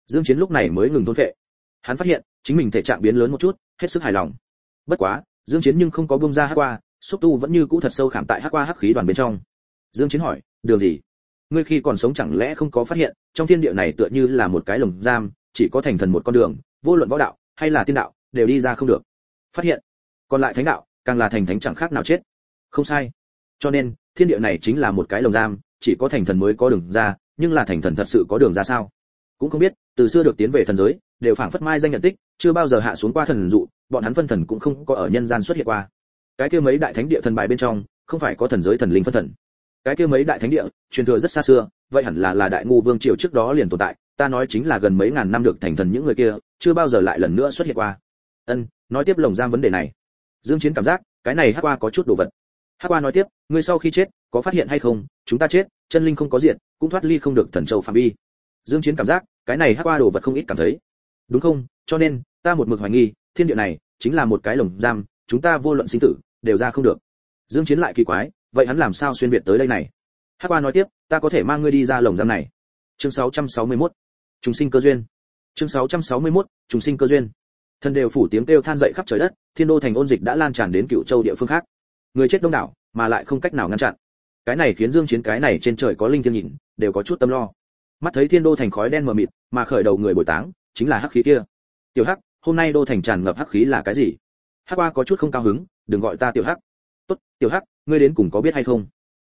Speaker 1: Dương chiến lúc này mới ngừng thôn phệ. Hắn phát hiện, chính mình thể trạng biến lớn một chút, hết sức hài lòng. Bất quá, dương chiến nhưng không có buông ra hắc qua xúc tu vẫn như cũ thật sâu khảm tại hắc qua hắc khí đoàn bên trong. Dương chiến hỏi đường gì? Ngươi khi còn sống chẳng lẽ không có phát hiện, trong thiên địa này tựa như là một cái lồng giam, chỉ có thành thần một con đường, vô luận võ đạo hay là tiên đạo, đều đi ra không được. Phát hiện, còn lại thánh đạo, càng là thành thánh chẳng khác nào chết. Không sai. Cho nên, thiên địa này chính là một cái lồng giam chỉ có thành thần mới có đường ra, nhưng là thành thần thật sự có đường ra sao? Cũng không biết, từ xưa được tiến về thần giới, đều phảng phất mai danh nhận tích, chưa bao giờ hạ xuống qua thần dụ, bọn hắn phân thần cũng không có ở nhân gian xuất hiện qua. Cái kia mấy đại thánh địa thần bài bên trong, không phải có thần giới thần linh phân thần. Cái kia mấy đại thánh địa, truyền thừa rất xa xưa, vậy hẳn là là đại ngu vương triều trước đó liền tồn tại, ta nói chính là gần mấy ngàn năm được thành thần những người kia, chưa bao giờ lại lần nữa xuất hiện qua. Ân, nói tiếp lồng giam vấn đề này. Dương chiến cảm giác, cái này hắc qua có chút đồ vật. Hắc qua nói tiếp, ngươi sau khi chết, có phát hiện hay không? Chúng ta chết chân linh không có diện cũng thoát ly không được thần châu phạm vi. Dương chiến cảm giác, cái này hắc qua đồ vật không ít cảm thấy. Đúng không? Cho nên, ta một mực hoài nghi, thiên địa này, chính là một cái lồng giam, chúng ta vô luận sinh tử, đều ra không được. Dương chiến lại kỳ quái, vậy hắn làm sao xuyên việt tới đây này? Hắc qua nói tiếp, ta có thể mang ngươi đi ra lồng giam này. Chương 661 trùng sinh cơ duyên. Chương 661 trùng sinh cơ duyên. Thân đều phủ tiếng kêu than dậy khắp trời đất, thiên đô thành ôn dịch đã lan tràn đến cựu châu địa phương khác. Người chết đông đảo, mà lại không cách nào ngăn chặn cái này khiến dương chiến cái này trên trời có linh thiên nhìn, đều có chút tâm lo. Mắt thấy thiên đô thành khói đen mờ mịt, mà khởi đầu người bồi táng, chính là hắc khí kia. Tiểu hắc, hôm nay đô thành tràn ngập hắc khí là cái gì? Hắc qua có chút không cao hứng, đừng gọi ta tiểu hắc. Tốt, tiểu hắc, ngươi đến cùng có biết hay không?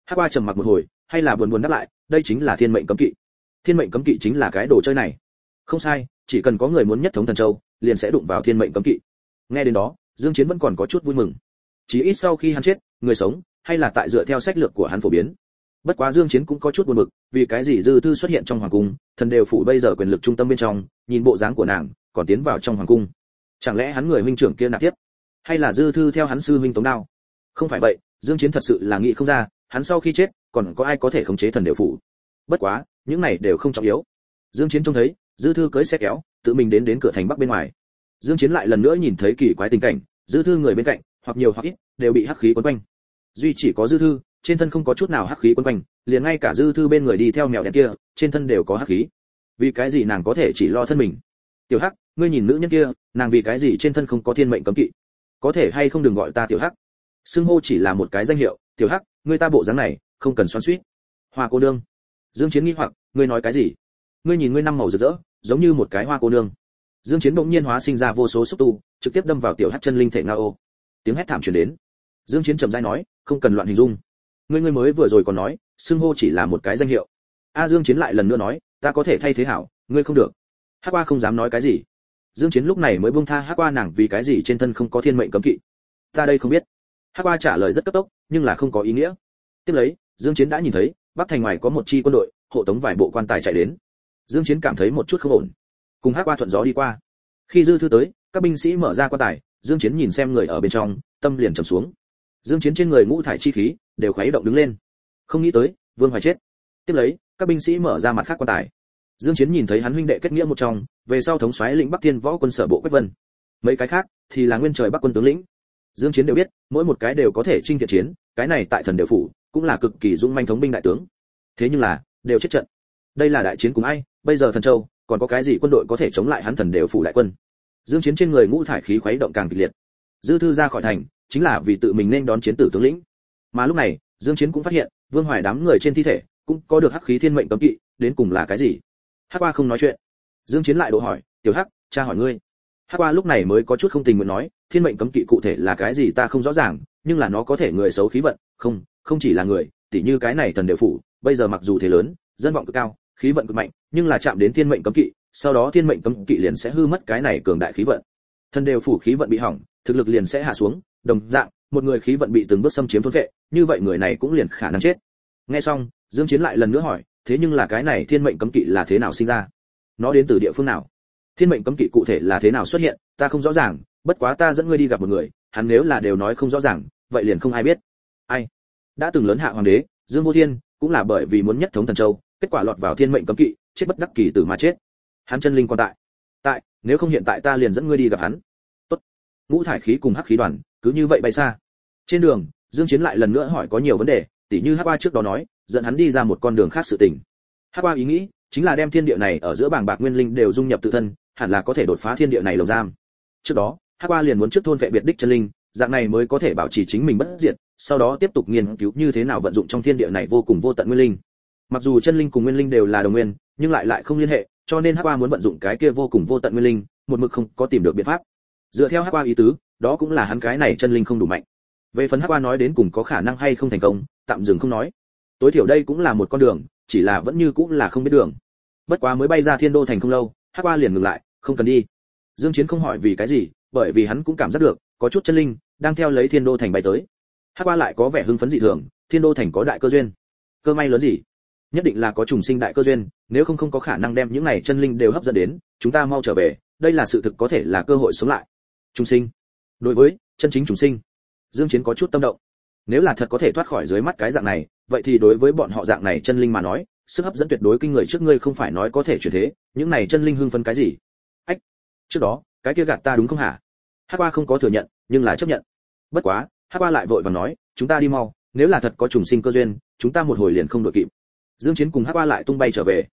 Speaker 1: Hắc qua trầm mặc một hồi, hay là buồn buồn đáp lại, đây chính là thiên mệnh cấm kỵ. Thiên mệnh cấm kỵ chính là cái đồ chơi này. Không sai, chỉ cần có người muốn nhất thống thần châu, liền sẽ đụng vào thiên mệnh cấm kỵ. Nghe đến đó, dương chiến vẫn còn có chút vui mừng. Chỉ ít sau khi hắn chết, người sống hay là tại dựa theo sách lược của hắn phổ biến. Bất quá dương chiến cũng có chút buồn bực, vì cái gì dư thư xuất hiện trong hoàng cung, thần đều phụ bây giờ quyền lực trung tâm bên trong, nhìn bộ dáng của nàng, còn tiến vào trong hoàng cung. Chẳng lẽ hắn người huynh trưởng kia nạp tiếp? Hay là dư thư theo hắn sư huynh tống đao? Không phải vậy, dương chiến thật sự là nghĩ không ra, hắn sau khi chết, còn có ai có thể khống chế thần đều phụ? bất quá, những này đều không trọng yếu. Dương chiến trông thấy, dư thư cưỡi xe kéo, tự mình đến đến cửa thành bắc bên ngoài. Dương chiến lại lần nữa nhìn thấy kỳ quái tình cảnh, dư thư người bên cạnh, hoặc nhiều hoặc ít, đều bị hắc khí quấn quanh duy chỉ có dư thư, trên thân không có chút nào hắc khí quấn quanh, liền ngay cả dư thư bên người đi theo mèo đen kia, trên thân đều có hắc khí. Vì cái gì nàng có thể chỉ lo thân mình? Tiểu hắc, ngươi nhìn nữ nhân kia, nàng vì cái gì trên thân không có thiên mệnh cấm kỵ? Có thể hay không đừng gọi ta tiểu hắc? Xưng hô chỉ là một cái danh hiệu, tiểu hắc, ngươi ta bộ dáng này, không cần xoắn suýt hoa cô nương. Dương chiến nghi hoặc, ngươi nói cái gì? Ngươi nhìn ngươi năm màu rực rỡ, giống như một cái hoa cô nương. Dương chiến bỗng nhiên hóa sinh ra vô số xúc tu, trực tiếp đâm vào tiểu hắc chân linh thể nga ô. Tiếng hét thảm truyền đến dương chiến trầm giai nói, không cần loạn hình dung. Ngươi ngươi mới vừa rồi còn nói, xưng hô chỉ là một cái danh hiệu. A dương chiến lại lần nữa nói, ta có thể thay thế hảo, ngươi không được. Hắc qua không dám nói cái gì. Dương chiến lúc này mới buông tha hắc qua nàng vì cái gì trên thân không có thiên mệnh cấm kỵ. Ta đây không biết. Hắc qua trả lời rất cấp tốc, nhưng là không có ý nghĩa. Tiếp lấy, dương chiến đã nhìn thấy, bắc thành ngoài có một chi quân đội, hộ tống vài bộ quan tài chạy đến. Dương chiến cảm thấy một chút không ổn. Cùng hắc qua thuận gió đi qua. Khi dư thư tới, các binh sĩ mở ra quan tài, dương chiến nhìn xem người ở bên trong, tâm liền trầm xuống dương chiến trên người ngũ thải chi khí đều khuấy động đứng lên. Không nghĩ tới, vương hoài chết. Tiếp lấy, các binh sĩ mở ra mặt khác quan tài. Dương chiến nhìn thấy hắn huynh đệ kết nghĩa một trong, về sau thống soái lĩnh bắc thiên võ quân sở bộ quách vân. Mấy cái khác thì là nguyên trời bắc quân tướng lĩnh. Dương chiến đều biết, mỗi một cái đều có thể chinh thiện chiến, cái này tại thần đều phủ, cũng là cực kỳ dũng manh thống binh đại tướng. Thế nhưng là, đều chết trận. Đây là đại chiến cùng ai, bây giờ thần châu, còn có cái gì quân đội có thể chống lại hắn thần đều phủ đại quân? Dương chiến trên người ngũ thải khí khuấy động càng kịch liệt. Dư thư ra khỏi thành chính là vì tự mình nên đón chiến tử tướng lĩnh. Mà lúc này, dương chiến cũng phát hiện, vương hoài đám người trên thi thể cũng có được hắc khí thiên mệnh cấm kỵ, đến cùng là cái gì? Hắc qua không nói chuyện. Dương chiến lại độ hỏi, tiểu hắc, cha hỏi ngươi. Hắc qua lúc này mới có chút không tình nguyện nói, thiên mệnh cấm kỵ cụ thể là cái gì ta không rõ ràng, nhưng là nó có thể người xấu khí vận. Không không chỉ là người, tỉ như cái này thần đều phủ, bây giờ mặc dù thế lớn, dân vọng cực cao, khí vận cực mạnh, nhưng là chạm đến thiên mệnh cấm kỵ, sau đó thiên mệnh cấm kỵ liền sẽ hư mất cái này cường đại khí vận. Thần đều phủ khí vận bị hỏng, thực lực liền sẽ hạ xuống đồng dạng, một người khí vận bị từng bước xâm chiếm thôn vệ, như vậy người này cũng liền khả năng chết. Nghe xong, dương chiến lại lần nữa hỏi, thế nhưng là cái này thiên mệnh cấm kỵ là thế nào sinh ra? Nó đến từ địa phương nào? Thiên mệnh cấm kỵ cụ thể là thế nào xuất hiện, ta không rõ ràng, bất quá ta dẫn ngươi đi gặp một người, hắn nếu là đều nói không rõ ràng, vậy liền không ai biết. Ai? Đã từng lớn hạ hoàng đế, dương vô thiên, cũng là bởi vì muốn nhất thống thần châu, kết quả lọt vào thiên mệnh cấm kỵ, chết bất đắc kỳ tử mà chết. Hắn chân linh còn tại. Tại, nếu không hiện tại ta liền dẫn ngươi đi gặp hắn. Tốt. Ngũ thải khí cùng hắc khí đoàn cứ như vậy bay xa. Trên đường, dương chiến lại lần nữa hỏi có nhiều vấn đề, tỉ như hắc ba trước đó nói, dẫn hắn đi ra một con đường khác sự tình. Hắc ba ý nghĩ, chính là đem thiên địa này ở giữa bảng bạc nguyên linh đều dung nhập tự thân, hẳn là có thể đột phá thiên địa này lồng giam. Trước đó, hắc ba liền muốn trước thôn vệ biệt đích chân linh, dạng này mới có thể bảo trì chính mình bất diệt, sau đó tiếp tục nghiên cứu như thế nào vận dụng trong thiên địa này vô cùng vô tận nguyên linh. Mặc dù chân linh cùng nguyên linh đều là đồng nguyên, nhưng lại lại không liên hệ, cho nên hắc ba muốn vận dụng cái kia vô cùng vô tận nguyên linh, một mực không có tìm được biện pháp dựa theo hắc Qua ý tứ, đó cũng là hắn cái này chân linh không đủ mạnh. Về phần hắc Qua nói đến cùng có khả năng hay không thành công, tạm dừng không nói. Tối thiểu đây cũng là một con đường, chỉ là vẫn như cũng là không biết đường. Bất quá mới bay ra thiên đô thành không lâu, hắc Qua liền ngừng lại, không cần đi. Dương chiến không hỏi vì cái gì, bởi vì hắn cũng cảm giác được, có chút chân linh đang theo lấy thiên đô thành bay tới. Hắc Qua lại có vẻ hưng phấn dị thường, thiên đô thành có đại cơ duyên. Cơ may lớn gì? Nhất định là có trùng sinh đại cơ duyên, nếu không không có khả năng đem những này chân linh đều hấp dẫn đến, chúng ta mau trở về, đây là sự thực có thể là cơ hội sống lại trùng sinh. Đối với chân chính trùng sinh, dương chiến có chút tâm động. Nếu là thật có thể thoát khỏi dưới mắt cái dạng này, vậy thì đối với bọn họ dạng này chân linh mà nói, sức hấp dẫn tuyệt đối kinh người trước ngươi không phải nói có thể chuyển thế, những này chân linh hưng phấn cái gì? Ách, trước đó, cái kia gạt ta đúng không hả? Hắc qua không có thừa nhận, nhưng là chấp nhận. Bất quá, hắc qua lại vội vàng nói, chúng ta đi mau, nếu là thật có trùng sinh cơ duyên, chúng ta một hồi liền không đội kịp. Dương chiến cùng hắc qua lại tung bay trở về.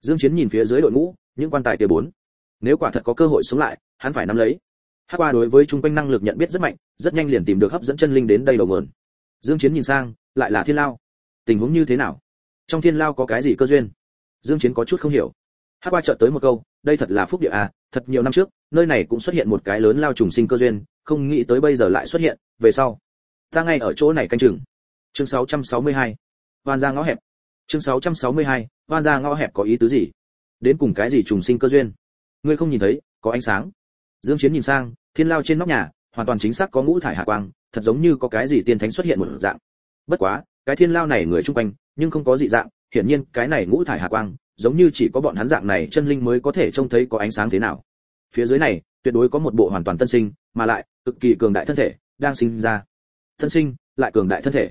Speaker 1: Dương chiến nhìn phía dưới đội ngũ, những quan tài kia bốn. Nếu quả thật có cơ hội sống lại, hắn phải nắm lấy. Hắc qua đối với trung quanh năng lực nhận biết rất mạnh, rất nhanh liền tìm được hấp dẫn chân linh đến đây đầu nguồn dương chiến nhìn sang, lại là thiên lao. Tình huống như thế nào? Trong thiên lao có cái gì cơ duyên? Dương chiến có chút không hiểu. Hắc qua chợt tới một câu, đây thật là phúc địa à thật nhiều năm trước, nơi này cũng xuất hiện một cái lớn lao trùng sinh cơ duyên, không nghĩ tới bây giờ lại xuất hiện, về sau. Ta ngay ở chỗ này canh chừng. Chương 662 hoan Giang ngõ hẹp. Chương 662 hoan Giang ngõ hẹp có ý tứ gì? Đến cùng cái gì trùng sinh cơ duyên? Ngươi không nhìn thấy, có ánh sáng dương chiến nhìn sang, thiên lao trên nóc nhà, hoàn toàn chính xác có ngũ thải hạ quang, thật giống như có cái gì tiên thánh xuất hiện một dạng. Bất quá, cái thiên lao này người trung quanh, nhưng không có dị dạng, hiển nhiên cái này ngũ thải hạ quang, giống như chỉ có bọn hắn dạng này chân linh mới có thể trông thấy có ánh sáng thế nào. Phía dưới này, tuyệt đối có một bộ hoàn toàn tân sinh, mà lại, cực kỳ cường đại thân thể, đang sinh ra. Thân sinh, lại cường đại thân thể.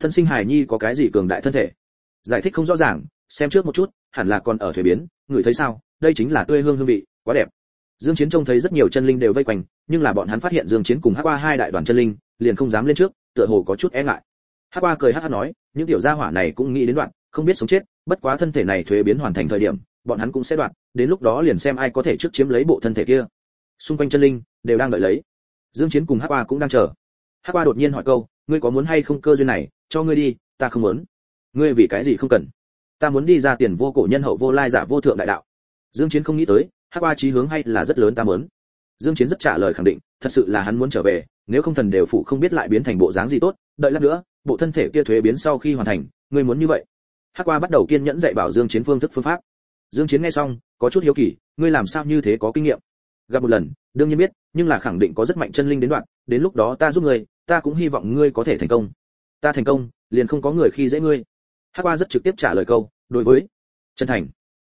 Speaker 1: Thân sinh hài nhi có cái gì cường đại thân thể? Giải thích không rõ ràng, xem trước một chút, hẳn là còn ở thuế biến, người thấy sao? Đây chính là tươi hương hương vị, quá đẹp dương chiến trông thấy rất nhiều chân linh đều vây quanh, nhưng là bọn hắn phát hiện dương chiến cùng hắc qua hai đại đoàn chân linh, liền không dám lên trước, tựa hồ có chút e ngại. Hắc qua cười hắc hắc nói, những tiểu gia hỏa này cũng nghĩ đến đoạn, không biết sống chết, bất quá thân thể này thuế biến hoàn thành thời điểm, bọn hắn cũng sẽ đoạn, đến lúc đó liền xem ai có thể trước chiếm lấy bộ thân thể kia. Xung quanh chân linh đều đang đợi lấy. Dương chiến cùng hắc qua cũng đang chờ. Hắc qua đột nhiên hỏi câu, ngươi có muốn hay không cơ duyên này, cho ngươi đi, ta không muốn. Ngươi vì cái gì không cần? Ta muốn đi ra tiền vô cổ nhân hậu vô lai giả vô thượng đại đạo. Dương chiến không nghĩ tới hắc qua chí hướng hay là rất lớn ta muốn. Dương chiến rất trả lời khẳng định, thật sự là hắn muốn trở về, nếu không thần đều phụ không biết lại biến thành bộ dáng gì tốt, đợi lát nữa, bộ thân thể kia thuế biến sau khi hoàn thành, ngươi muốn như vậy. Hắc qua bắt đầu kiên nhẫn dạy bảo dương chiến phương thức phương pháp. Dương chiến nghe xong, có chút hiếu kỳ, ngươi làm sao như thế có kinh nghiệm? Gặp một lần, đương nhiên biết, nhưng là khẳng định có rất mạnh chân linh đến đoạn, đến lúc đó ta giúp ngươi, ta cũng hy vọng ngươi có thể thành công. Ta thành công, liền không có người khi dễ ngươi. Hắc qua rất trực tiếp trả lời câu, đối với. Chân thành.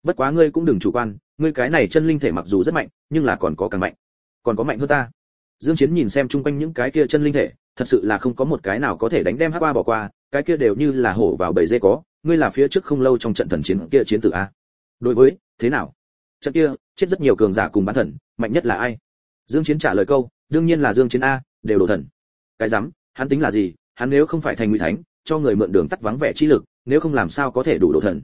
Speaker 1: Bất quá ngươi cũng đừng chủ quan ngươi cái này chân linh thể mặc dù rất mạnh, nhưng là còn có càng mạnh, còn có mạnh hơn ta. Dương chiến nhìn xem chung quanh những cái kia chân linh thể, thật sự là không có một cái nào có thể đánh đem hắc qua bỏ qua, cái kia đều như là hổ vào bầy dê có, ngươi là phía trước không lâu trong trận thần chiến kia chiến tử a. Đối với, thế nào? Trận kia, chết rất nhiều cường giả cùng bán thần, mạnh nhất là ai? Dương chiến trả lời câu, đương nhiên là dương chiến a, đều đồ thần. Cái dám hắn tính là gì? Hắn nếu không phải thành ngụy thánh, cho người mượn đường tắt vắng vẻ chi lực, nếu không làm sao có thể đủ đồ thần?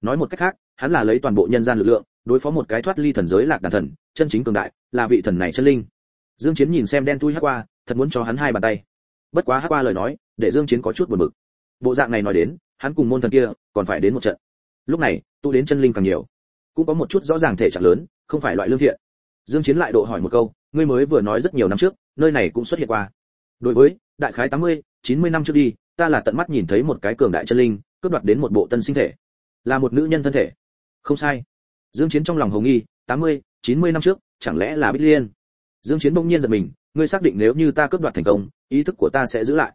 Speaker 1: Nói một cách khác, hắn là lấy toàn bộ nhân gian lực lượng đối phó một cái thoát ly thần giới lạc đàn thần chân chính cường đại là vị thần này chân linh. Dương chiến nhìn xem đen thui hắc qua thật muốn cho hắn hai bàn tay. Bất quá hắc qua lời nói để dương chiến có chút buồn bực. Bộ dạng này nói đến hắn cùng môn thần kia còn phải đến một trận. Lúc này tu đến chân linh càng nhiều. Cũng có một chút rõ ràng thể trạng lớn không phải loại lương thiện. Dương chiến lại độ hỏi một câu ngươi mới vừa nói rất nhiều năm trước nơi này cũng xuất hiện qua. Đối với đại khái 80, 90 năm trước đi ta là tận mắt nhìn thấy một cái cường đại chân linh cướp đoạt đến một bộ tân sinh thể. Là một nữ nhân thân thể. Không sai dương chiến trong lòng hồng nghi 80, 90 năm trước chẳng lẽ là bích liên? Dương chiến bỗng nhiên giật mình ngươi xác định nếu như ta cướp đoạt thành công ý thức của ta sẽ giữ lại.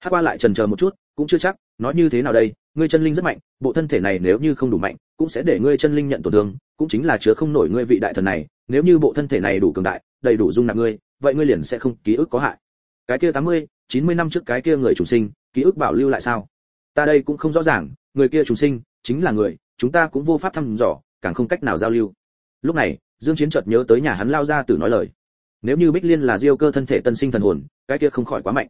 Speaker 1: Hát qua lại trần chờ một chút cũng chưa chắc nói như thế nào đây ngươi chân linh rất mạnh bộ thân thể này nếu như không đủ mạnh cũng sẽ để ngươi chân linh nhận tổn thương cũng chính là chứa không nổi ngươi vị đại thần này nếu như bộ thân thể này đủ cường đại đầy đủ dung nạp ngươi vậy ngươi liền sẽ không ký ức có hại. Cái kia 80, 90 năm trước cái kia người chủ sinh ký ức bảo lưu lại sao? Ta đây cũng không rõ ràng người kia chủ sinh chính là người chúng ta cũng vô pháp thăm dò càng không cách nào giao lưu. Lúc này, dương chiến chợt nhớ tới nhà hắn lao ra từ nói lời. Nếu như bích liên là diêu cơ thân thể tân sinh thần hồn, cái kia không khỏi quá mạnh.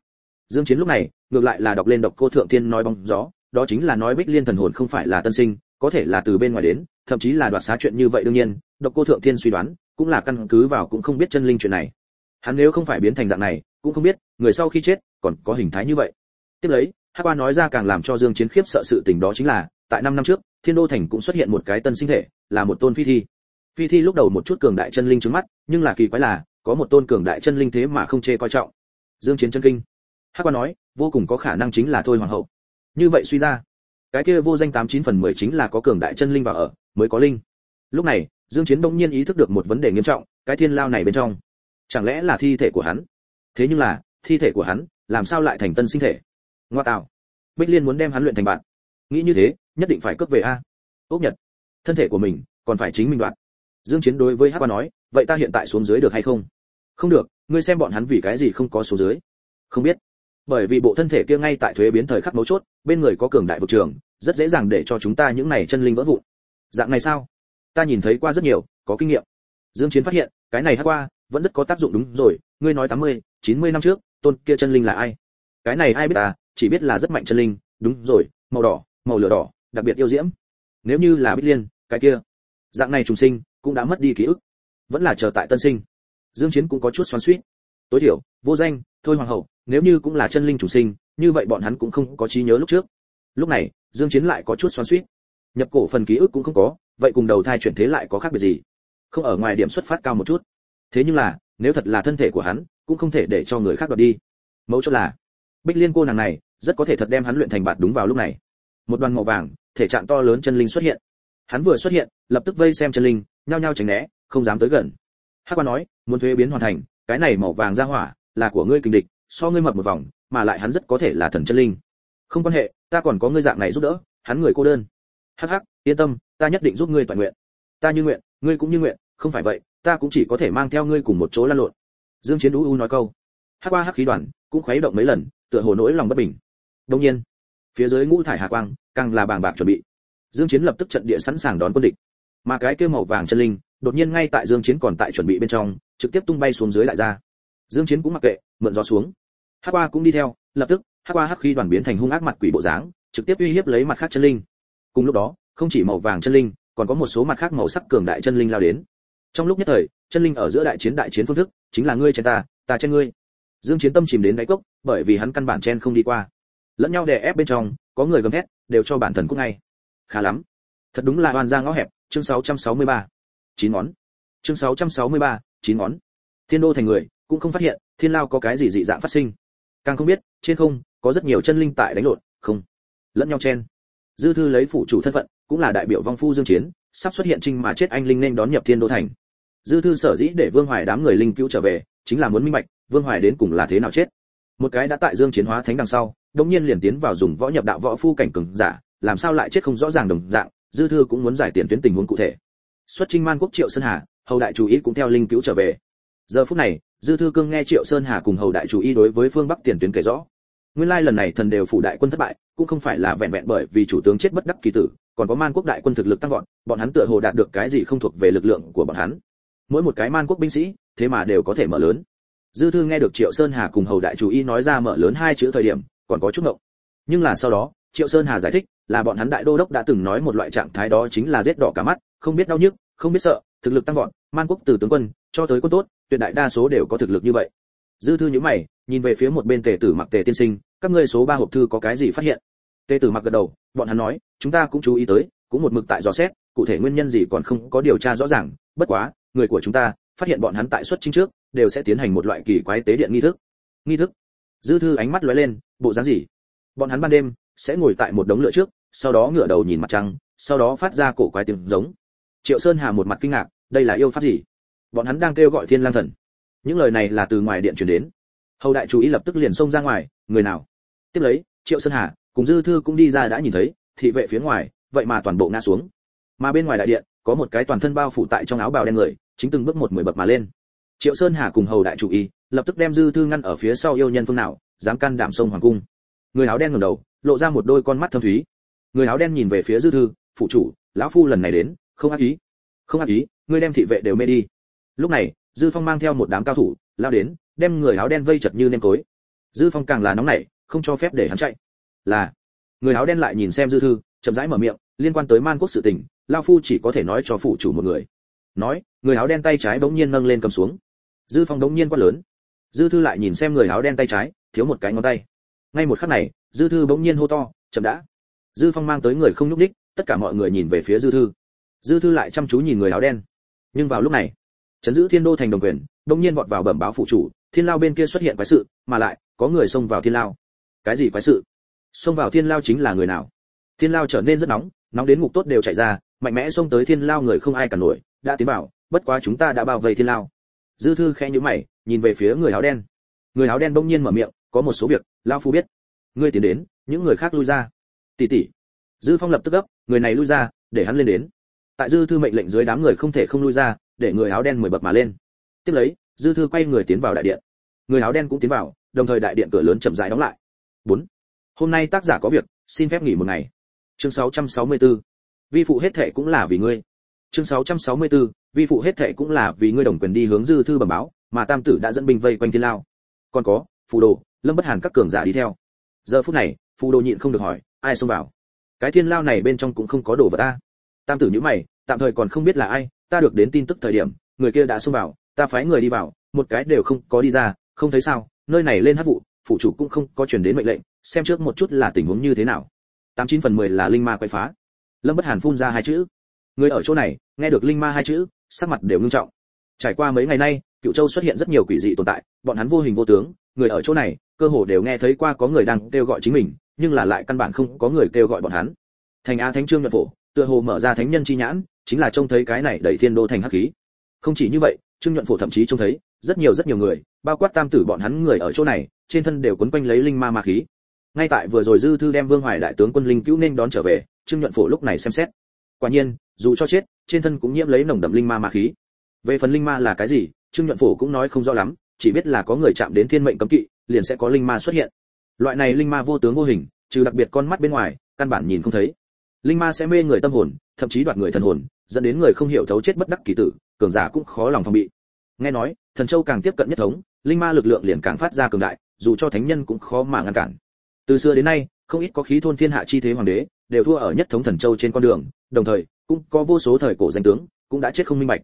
Speaker 1: Dương chiến lúc này, ngược lại là đọc lên độc cô thượng thiên nói bóng gió, đó chính là nói bích liên thần hồn không phải là tân sinh, có thể là từ bên ngoài đến, thậm chí là đoạt xá chuyện như vậy đương nhiên, độc cô thượng thiên suy đoán, cũng là căn cứ vào cũng không biết chân linh chuyện này. Hắn nếu không phải biến thành dạng này, cũng không biết, người sau khi chết, còn có hình thái như vậy. Tiếp lấy, hắc qua nói ra càng làm cho dương chiến khiếp sợ sự tình đó chính là, tại 5 năm trước thiên đô thành cũng xuất hiện một cái tân sinh thể, là một tôn phi thi. Phi thi lúc đầu một chút cường đại chân linh trứng mắt, nhưng là kỳ quái là, có một tôn cường đại chân linh thế mà không chê coi trọng. Dương chiến chân kinh. Hắc quan nói, vô cùng có khả năng chính là thôi hoàng hậu. Như vậy suy ra, cái kia vô danh tám chín phần mười chính là có cường đại chân linh vào ở, mới có linh. Lúc này, dương chiến đông nhiên ý thức được một vấn đề nghiêm trọng, cái thiên lao này bên trong, chẳng lẽ là thi thể của hắn? Thế nhưng là, thi thể của hắn, làm sao lại thành tân sinh thể? Ngoa tạo. Bích liên muốn đem hắn luyện thành bạn nghĩ như thế nhất định phải cướp về a. Ốc nhật thân thể của mình còn phải chính mình đoạt. Dương chiến đối với hắc quan nói vậy ta hiện tại xuống dưới được hay không? Không được ngươi xem bọn hắn vì cái gì không có xuống dưới. Không biết. Bởi vì bộ thân thể kia ngay tại thuế biến thời khắc mấu chốt bên người có cường đại vực trường rất dễ dàng để cho chúng ta những này chân linh vỡ vụn. Dạng này sao? Ta nhìn thấy qua rất nhiều có kinh nghiệm. Dương chiến phát hiện cái này Hắc qua vẫn rất có tác dụng đúng rồi ngươi nói 80, 90 năm trước tôn kia chân linh là ai? Cái này ai biết ta chỉ biết là rất mạnh chân linh đúng rồi màu đỏ màu lửa đỏ, đặc biệt yêu diễm. Nếu như là bích liên, cái kia, dạng này trùng sinh cũng đã mất đi ký ức. Vẫn là chờ tại tân sinh. Dương chiến cũng có chút xoắn xuýt. Tối thiểu, vô danh, thôi hoàng hậu, nếu như cũng là chân linh trùng sinh, như vậy bọn hắn cũng không có trí nhớ lúc trước. Lúc này, dương chiến lại có chút xoắn xuýt. Nhập cổ phần ký ức cũng không có, vậy cùng đầu thai chuyển thế lại có khác biệt gì? Không ở ngoài điểm xuất phát cao một chút. Thế nhưng là, nếu thật là thân thể của hắn, cũng không thể để cho người khác đoạt đi. Mẫu chốt là, bích liên cô nàng này, rất có thể thật đem hắn luyện thành bạt đúng vào lúc này một đoàn màu vàng, thể trạng to lớn chân linh xuất hiện. Hắn vừa xuất hiện, lập tức vây xem chân linh, nhao nhao tránh né, không dám tới gần. Hắc quan nói, muốn thuế biến hoàn thành, cái này màu vàng ra hỏa là của ngươi kình địch, so ngươi mập một vòng, mà lại hắn rất có thể là thần chân linh. Không quan hệ, ta còn có ngươi dạng này giúp đỡ, hắn người cô đơn. Hắc hắc, yên tâm, ta nhất định giúp ngươi toàn nguyện. Ta như nguyện, ngươi cũng như nguyện, không phải vậy, ta cũng chỉ có thể mang theo ngươi cùng một chỗ lăn lộn. Dương chiến u u nói câu. Hắc qua hắc khí đoàn cũng khuấy động mấy lần, tựa hồ nỗi lòng bất bình. Đương nhiên phía dưới ngũ thải hà quang, càng là bàng bạc chuẩn bị. Dương chiến lập tức trận địa sẵn sàng đón quân địch. Mà cái kia màu vàng chân linh, đột nhiên ngay tại dương chiến còn tại chuẩn bị bên trong, trực tiếp tung bay xuống dưới lại ra. Dương chiến cũng mặc kệ, mượn gió xuống. Hắc qua cũng đi theo, lập tức, hắc qua hắc khí đoàn biến thành hung ác mặt quỷ bộ dáng, trực tiếp uy hiếp lấy mặt khác chân linh. Cùng lúc đó, không chỉ màu vàng chân linh, còn có một số mặt khác màu sắc cường đại chân linh lao đến. Trong lúc nhất thời, chân linh ở giữa đại chiến đại chiến phương thức, chính là ngươi trên ta ta trên ngươi. Dương chiến tâm chìm đến đáy cốc, bởi vì hắn căn bản chen không đi qua lẫn nhau đè ép bên trong có người gầm thét đều cho bản thần cút ngay. Khá lắm. Thật đúng là oan ra ngõ hẹp. Chương 663. chín ngón. Chương 663, chín ngón. Thiên đô thành người cũng không phát hiện thiên lao có cái gì dị dạng phát sinh. Càng không biết trên không có rất nhiều chân linh tại đánh lộn không. Lẫn nhau chen. Dư thư lấy phụ chủ thân phận cũng là đại biểu vong phu dương chiến sắp xuất hiện trinh mà chết anh linh nên đón nhập thiên đô thành. Dư thư sở dĩ để vương hoài đám người linh cứu trở về chính là muốn minh bạch vương hoài đến cùng là thế nào chết. Một cái đã tại dương chiến hóa thánh đằng sau đống nhiên liền tiến vào dùng võ nhập đạo võ phu cảnh cường giả, làm sao lại chết không rõ ràng đồng dạng, dư thư cũng muốn giải tiền tuyến tình huống cụ thể. Xuất trinh man quốc triệu sơn hà, hầu đại chủ ý cũng theo linh cứu trở về. Giờ phút này, dư thư cương nghe triệu sơn hà cùng hầu đại chủ ý đối với phương bắc tiền tuyến kể rõ. Nguyên lai lần này thần đều phủ đại quân thất bại, cũng không phải là vẹn vẹn bởi vì chủ tướng chết bất đắc kỳ tử, còn có man quốc đại quân thực lực tăng vọt, bọn hắn tựa hồ đạt được cái gì không thuộc về lực lượng của bọn hắn. Mỗi một cái man quốc binh sĩ, thế mà đều có thể mở lớn. Dư thư nghe được triệu sơn hà cùng hầu đại chủ y nói ra mở lớn hai chữ thời điểm còn có chút ngộng. Nhưng là sau đó, triệu sơn hà giải thích là bọn hắn đại đô đốc đã từng nói một loại trạng thái đó chính là giết đỏ cả mắt, không biết đau nhức, không biết sợ, thực lực tăng vọt, man quốc từ tướng quân cho tới quân tốt, tuyệt đại đa số đều có thực lực như vậy. Dư thư nhíu mày, nhìn về phía một bên tề tử mặc tề tiên sinh, các ngươi số ba hộp thư có cái gì phát hiện? Tề tử mặc gật đầu, bọn hắn nói, chúng ta cũng chú ý tới, cũng một mực tại dò xét, cụ thể nguyên nhân gì còn không có điều tra rõ ràng, bất quá, người của chúng ta phát hiện bọn hắn tại xuất chính trước, đều sẽ tiến hành một loại kỳ quái tế điện nghi thức. Nghi thức dư thư ánh mắt lóe lên, bộ dáng gì? Bọn hắn ban đêm sẽ ngồi tại một đống lửa trước, sau đó ngửa đầu nhìn mặt trăng, sau đó phát ra cổ quái tiếng giống. Triệu sơn hà một mặt kinh ngạc, đây là yêu pháp gì? Bọn hắn đang kêu gọi thiên lang thần. Những lời này là từ ngoài điện truyền đến. Hầu đại chú ý lập tức liền xông ra ngoài, người nào? Tiếp lấy, triệu sơn hà cùng dư thư cũng đi ra đã nhìn thấy, thị vệ phía ngoài, vậy mà toàn bộ ngã xuống. Mà bên ngoài đại điện, có một cái toàn thân bao phủ tại trong áo bào đen người, chính từng bước một mười bậc mà lên. Triệu sơn hà cùng hầu đại chủ y lập tức đem dư thư ngăn ở phía sau yêu nhân phương nào, dám can đảm sông hoàng cung. Người áo đen ngẩng đầu, lộ ra một đôi con mắt thâm thúy. Người áo đen nhìn về phía dư thư, phụ chủ, lão phu lần này đến, không ác ý, không ác ý, ngươi đem thị vệ đều mê đi. Lúc này, dư phong mang theo một đám cao thủ, lao đến, đem người áo đen vây chật như nêm tối. Dư phong càng là nóng nảy, không cho phép để hắn chạy. Là, người áo đen lại nhìn xem dư thư, chậm rãi mở miệng, liên quan tới man quốc sự tình lao phu chỉ có thể nói cho phụ chủ một người. Nói, người áo đen tay trái bỗng nhiên nâng lên cầm xuống. Dư phong bỗng nhiên quát lớn dư thư lại nhìn xem người áo đen tay trái, thiếu một cái ngón tay. Ngay một khắc này, dư thư bỗng nhiên hô to, chậm đã. Dư phong mang tới người không nhúc đích tất cả mọi người nhìn về phía dư thư. Dư thư lại chăm chú nhìn người áo đen. Nhưng vào lúc này chấn giữ thiên đô thành đồng quyền, bỗng nhiên vọt vào bẩm báo phụ chủ, thiên lao bên kia xuất hiện quái sự, mà lại, có người xông vào thiên lao. Cái gì quái sự? Xông vào thiên lao chính là người nào? Thiên lao trở nên rất nóng nóng đến ngục tốt đều chạy ra, mạnh mẽ xông tới thiên lao người không ai cả nổi, đã tiến bảo bất quá chúng ta đã bao vây thiên lao dư thư khẽ nhíu mày, nhìn về phía người áo đen. Người áo đen bỗng nhiên mở miệng, có một số việc lao phu biết. Ngươi tiến đến, những người khác lui ra. Tỷ tỷ. Dư phong lập tức gấp, người này lui ra, để hắn lên đến. Tại dư thư mệnh lệnh dưới đám người không thể không lui ra, để người áo đen mười bậc mà lên. Tiếp lấy, dư thư quay người tiến vào đại điện. Người áo đen cũng tiến vào, đồng thời đại điện cửa lớn chậm rãi đóng lại. 4. hôm nay tác giả có việc, xin phép nghỉ một ngày. Chương 664. vi phụ hết thệ cũng là vì ngươi. Chương 664 vi phụ hết thệ cũng là vì ngươi đồng quyền đi hướng dư thư bẩm báo, mà tam tử đã dẫn binh vây quanh thiên lao. Còn có, phù đồ, lâm bất hàn các cường giả đi theo. Giờ phút này, phù đồ nhịn không được hỏi, ai xông vào? Cái thiên lao này bên trong cũng không có đồ vật ta. Tam tử nhíu mày, tạm thời còn không biết là ai, ta được đến tin tức thời điểm, người kia đã xông vào, ta phái người đi vào, một cái đều không có đi ra, không thấy sao, nơi này lên hát vụ phụ chủ cũng không có truyền đến mệnh lệnh, xem trước một chút là tình huống như thế nào. Tám chín phần mười là linh ma quay phá. Lâm bất hàn phun ra hai chữ người ở chỗ này, nghe được linh ma hai chữ, sắc mặt đều ngưng trọng. Trải qua mấy ngày nay, cựu châu xuất hiện rất nhiều quỷ dị tồn tại, bọn hắn vô hình vô tướng, người ở chỗ này, cơ hồ đều nghe thấy qua có người đang kêu gọi chính mình, nhưng là lại căn bản không có người kêu gọi bọn hắn. Thành a thánh trương nhuận phổ, tựa hồ mở ra thánh nhân chi nhãn, chính là trông thấy cái này đẩy thiên đô thành hắc khí. Không chỉ như vậy, trương nhuận phổ thậm chí trông thấy, rất nhiều rất nhiều người, bao quát tam tử bọn hắn người ở chỗ này, trên thân đều quấn quanh lấy linh ma ma khí. Ngay tại vừa rồi dư thư đem vương hoài đại tướng quân linh cứu nên đón trở về, trương nhuận phổ lúc này xem xét. Quả nhiên dù cho chết, trên thân cũng nhiễm lấy nồng đậm linh ma ma khí. Về phần linh ma là cái gì, trương nhuận phổ cũng nói không rõ lắm, chỉ biết là có người chạm đến thiên mệnh cấm kỵ, liền sẽ có linh ma xuất hiện. Loại này linh ma vô tướng vô hình, trừ đặc biệt con mắt bên ngoài, căn bản nhìn không thấy. Linh ma sẽ mê người tâm hồn, thậm chí đoạt người thần hồn, dẫn đến người không hiểu thấu chết bất đắc kỳ tử, cường giả cũng khó lòng phòng bị. Nghe nói, thần châu càng tiếp cận nhất thống, linh ma lực lượng liền càng phát ra cường đại, dù cho thánh nhân cũng khó mà ngăn cản. Từ xưa đến nay, không ít có khí thôn thiên hạ chi thế hoàng đế, đều thua ở nhất thống thần châu trên con đường, đồng thời cũng có vô số thời cổ danh tướng, cũng đã chết không minh bạch.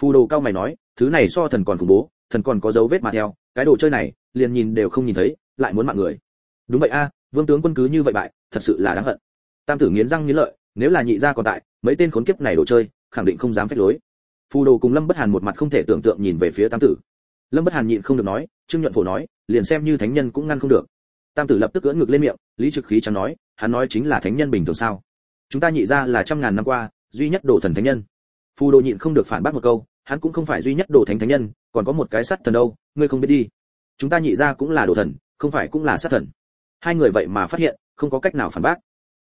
Speaker 1: Phù đồ cao mày nói, thứ này so thần còn khủng bố, thần còn có dấu vết mà theo, cái đồ chơi này, liền nhìn đều không nhìn thấy, lại muốn mạng người. Đúng vậy a, vương tướng quân cứ như vậy bại, thật sự là đáng hận. Tam tử nghiến răng nghiến lợi, nếu là nhị gia còn tại, mấy tên khốn kiếp này đồ chơi, khẳng định không dám phép lối. Phù đồ cùng lâm bất hàn một mặt không thể tưởng tượng nhìn về phía tam tử. Lâm bất hàn nhịn không được nói, trương nhuận phổ nói, liền xem như thánh nhân cũng ngăn không được. Tam tử lập tức cưỡn ngược lên miệng, lý trực khí chẳng nói, hắn nói chính là thánh nhân bình thường sao? Chúng ta nhị ra là trăm ngàn năm qua duy nhất đồ thần thánh nhân. Phù đồ nhịn không được phản bác một câu, hắn cũng không phải duy nhất đồ thánh thánh nhân, còn có một cái sát thần đâu, ngươi không biết đi. Chúng ta nhị ra cũng là đồ thần, không phải cũng là sát thần. Hai người vậy mà phát hiện, không có cách nào phản bác.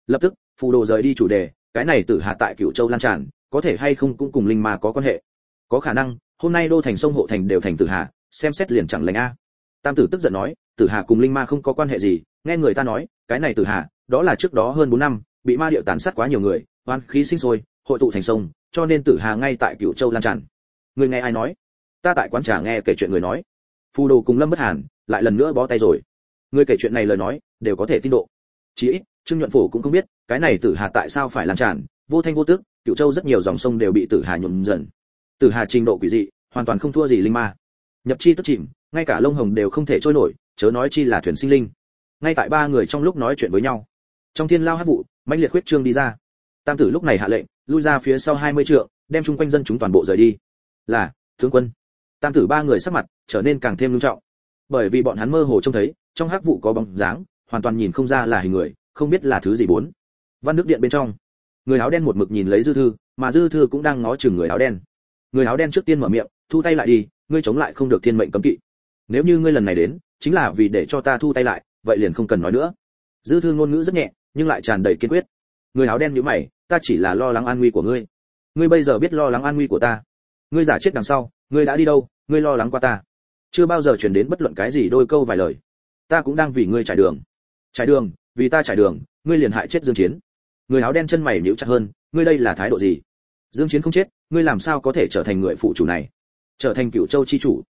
Speaker 1: Lập tức, phù đồ rời đi chủ đề, cái này tử hạ tại cửu châu lan tràn, có thể hay không cũng cùng linh ma có quan hệ. Có khả năng, hôm nay đô thành sông hộ thành đều thành tử hạ xem xét liền chẳng lành a. Tam tử tức giận nói, tử hà cùng linh ma không có quan hệ gì, nghe người ta nói, cái này tử hà, đó là trước đó hơn 4 năm, bị ma điệu tàn sát quá nhiều người, oan khí sinh sôi hội tụ thành sông, cho nên tử hà ngay tại cửu châu lan tràn. Người nghe ai nói? Ta tại quán trà nghe kể chuyện người nói. Phù đồ cùng lâm bất hàn lại lần nữa bó tay rồi. Người kể chuyện này lời nói đều có thể tin độ. Chỉ ít, trương nhuận phủ cũng không biết, cái này tử hà tại sao phải lan tràn? Vô thanh vô tức, cửu châu rất nhiều dòng sông đều bị tử hà nhuộm dần. Tử hà trình độ quỷ dị, hoàn toàn không thua gì linh ma. Nhập chi tức chìm, ngay cả lông hồng đều không thể trôi nổi, chớ nói chi là thuyền sinh linh. Ngay tại ba người trong lúc nói chuyện với nhau, trong thiên lao hát vụ, mãnh liệt huyết trương đi ra tam tử lúc này hạ lệnh, lui ra phía sau 20 trượng, đem chung quanh dân chúng toàn bộ rời đi. Là, tướng quân. Tam tử ba người sắc mặt trở nên càng thêm nghiêm trọng. Bởi vì bọn hắn mơ hồ trông thấy, trong hắc vụ có bóng dáng, hoàn toàn nhìn không ra là hình người, không biết là thứ gì bốn. Văn nước điện bên trong. Người áo đen một mực nhìn lấy dư thư, mà dư thư cũng đang ngó chừng người áo đen. Người áo đen trước tiên mở miệng, thu tay lại đi, ngươi chống lại không được thiên mệnh cấm kỵ. Nếu như ngươi lần này đến, chính là vì để cho ta thu tay lại, vậy liền không cần nói nữa. Dư thư ngôn ngữ rất nhẹ, nhưng lại tràn đầy kiên quyết. Người áo đen nhíu mày ta chỉ là lo lắng an nguy của ngươi. Ngươi bây giờ biết lo lắng an nguy của ta. Ngươi giả chết đằng sau, ngươi đã đi đâu, ngươi lo lắng qua ta. Chưa bao giờ chuyển đến bất luận cái gì đôi câu vài lời. Ta cũng đang vì ngươi trải đường. Trải đường, vì ta trải đường, ngươi liền hại chết dương chiến. Người áo đen chân mày nhíu chặt hơn, ngươi đây là thái độ gì? Dương chiến không chết, ngươi làm sao có thể trở thành người phụ chủ này? Trở thành cựu châu chi chủ.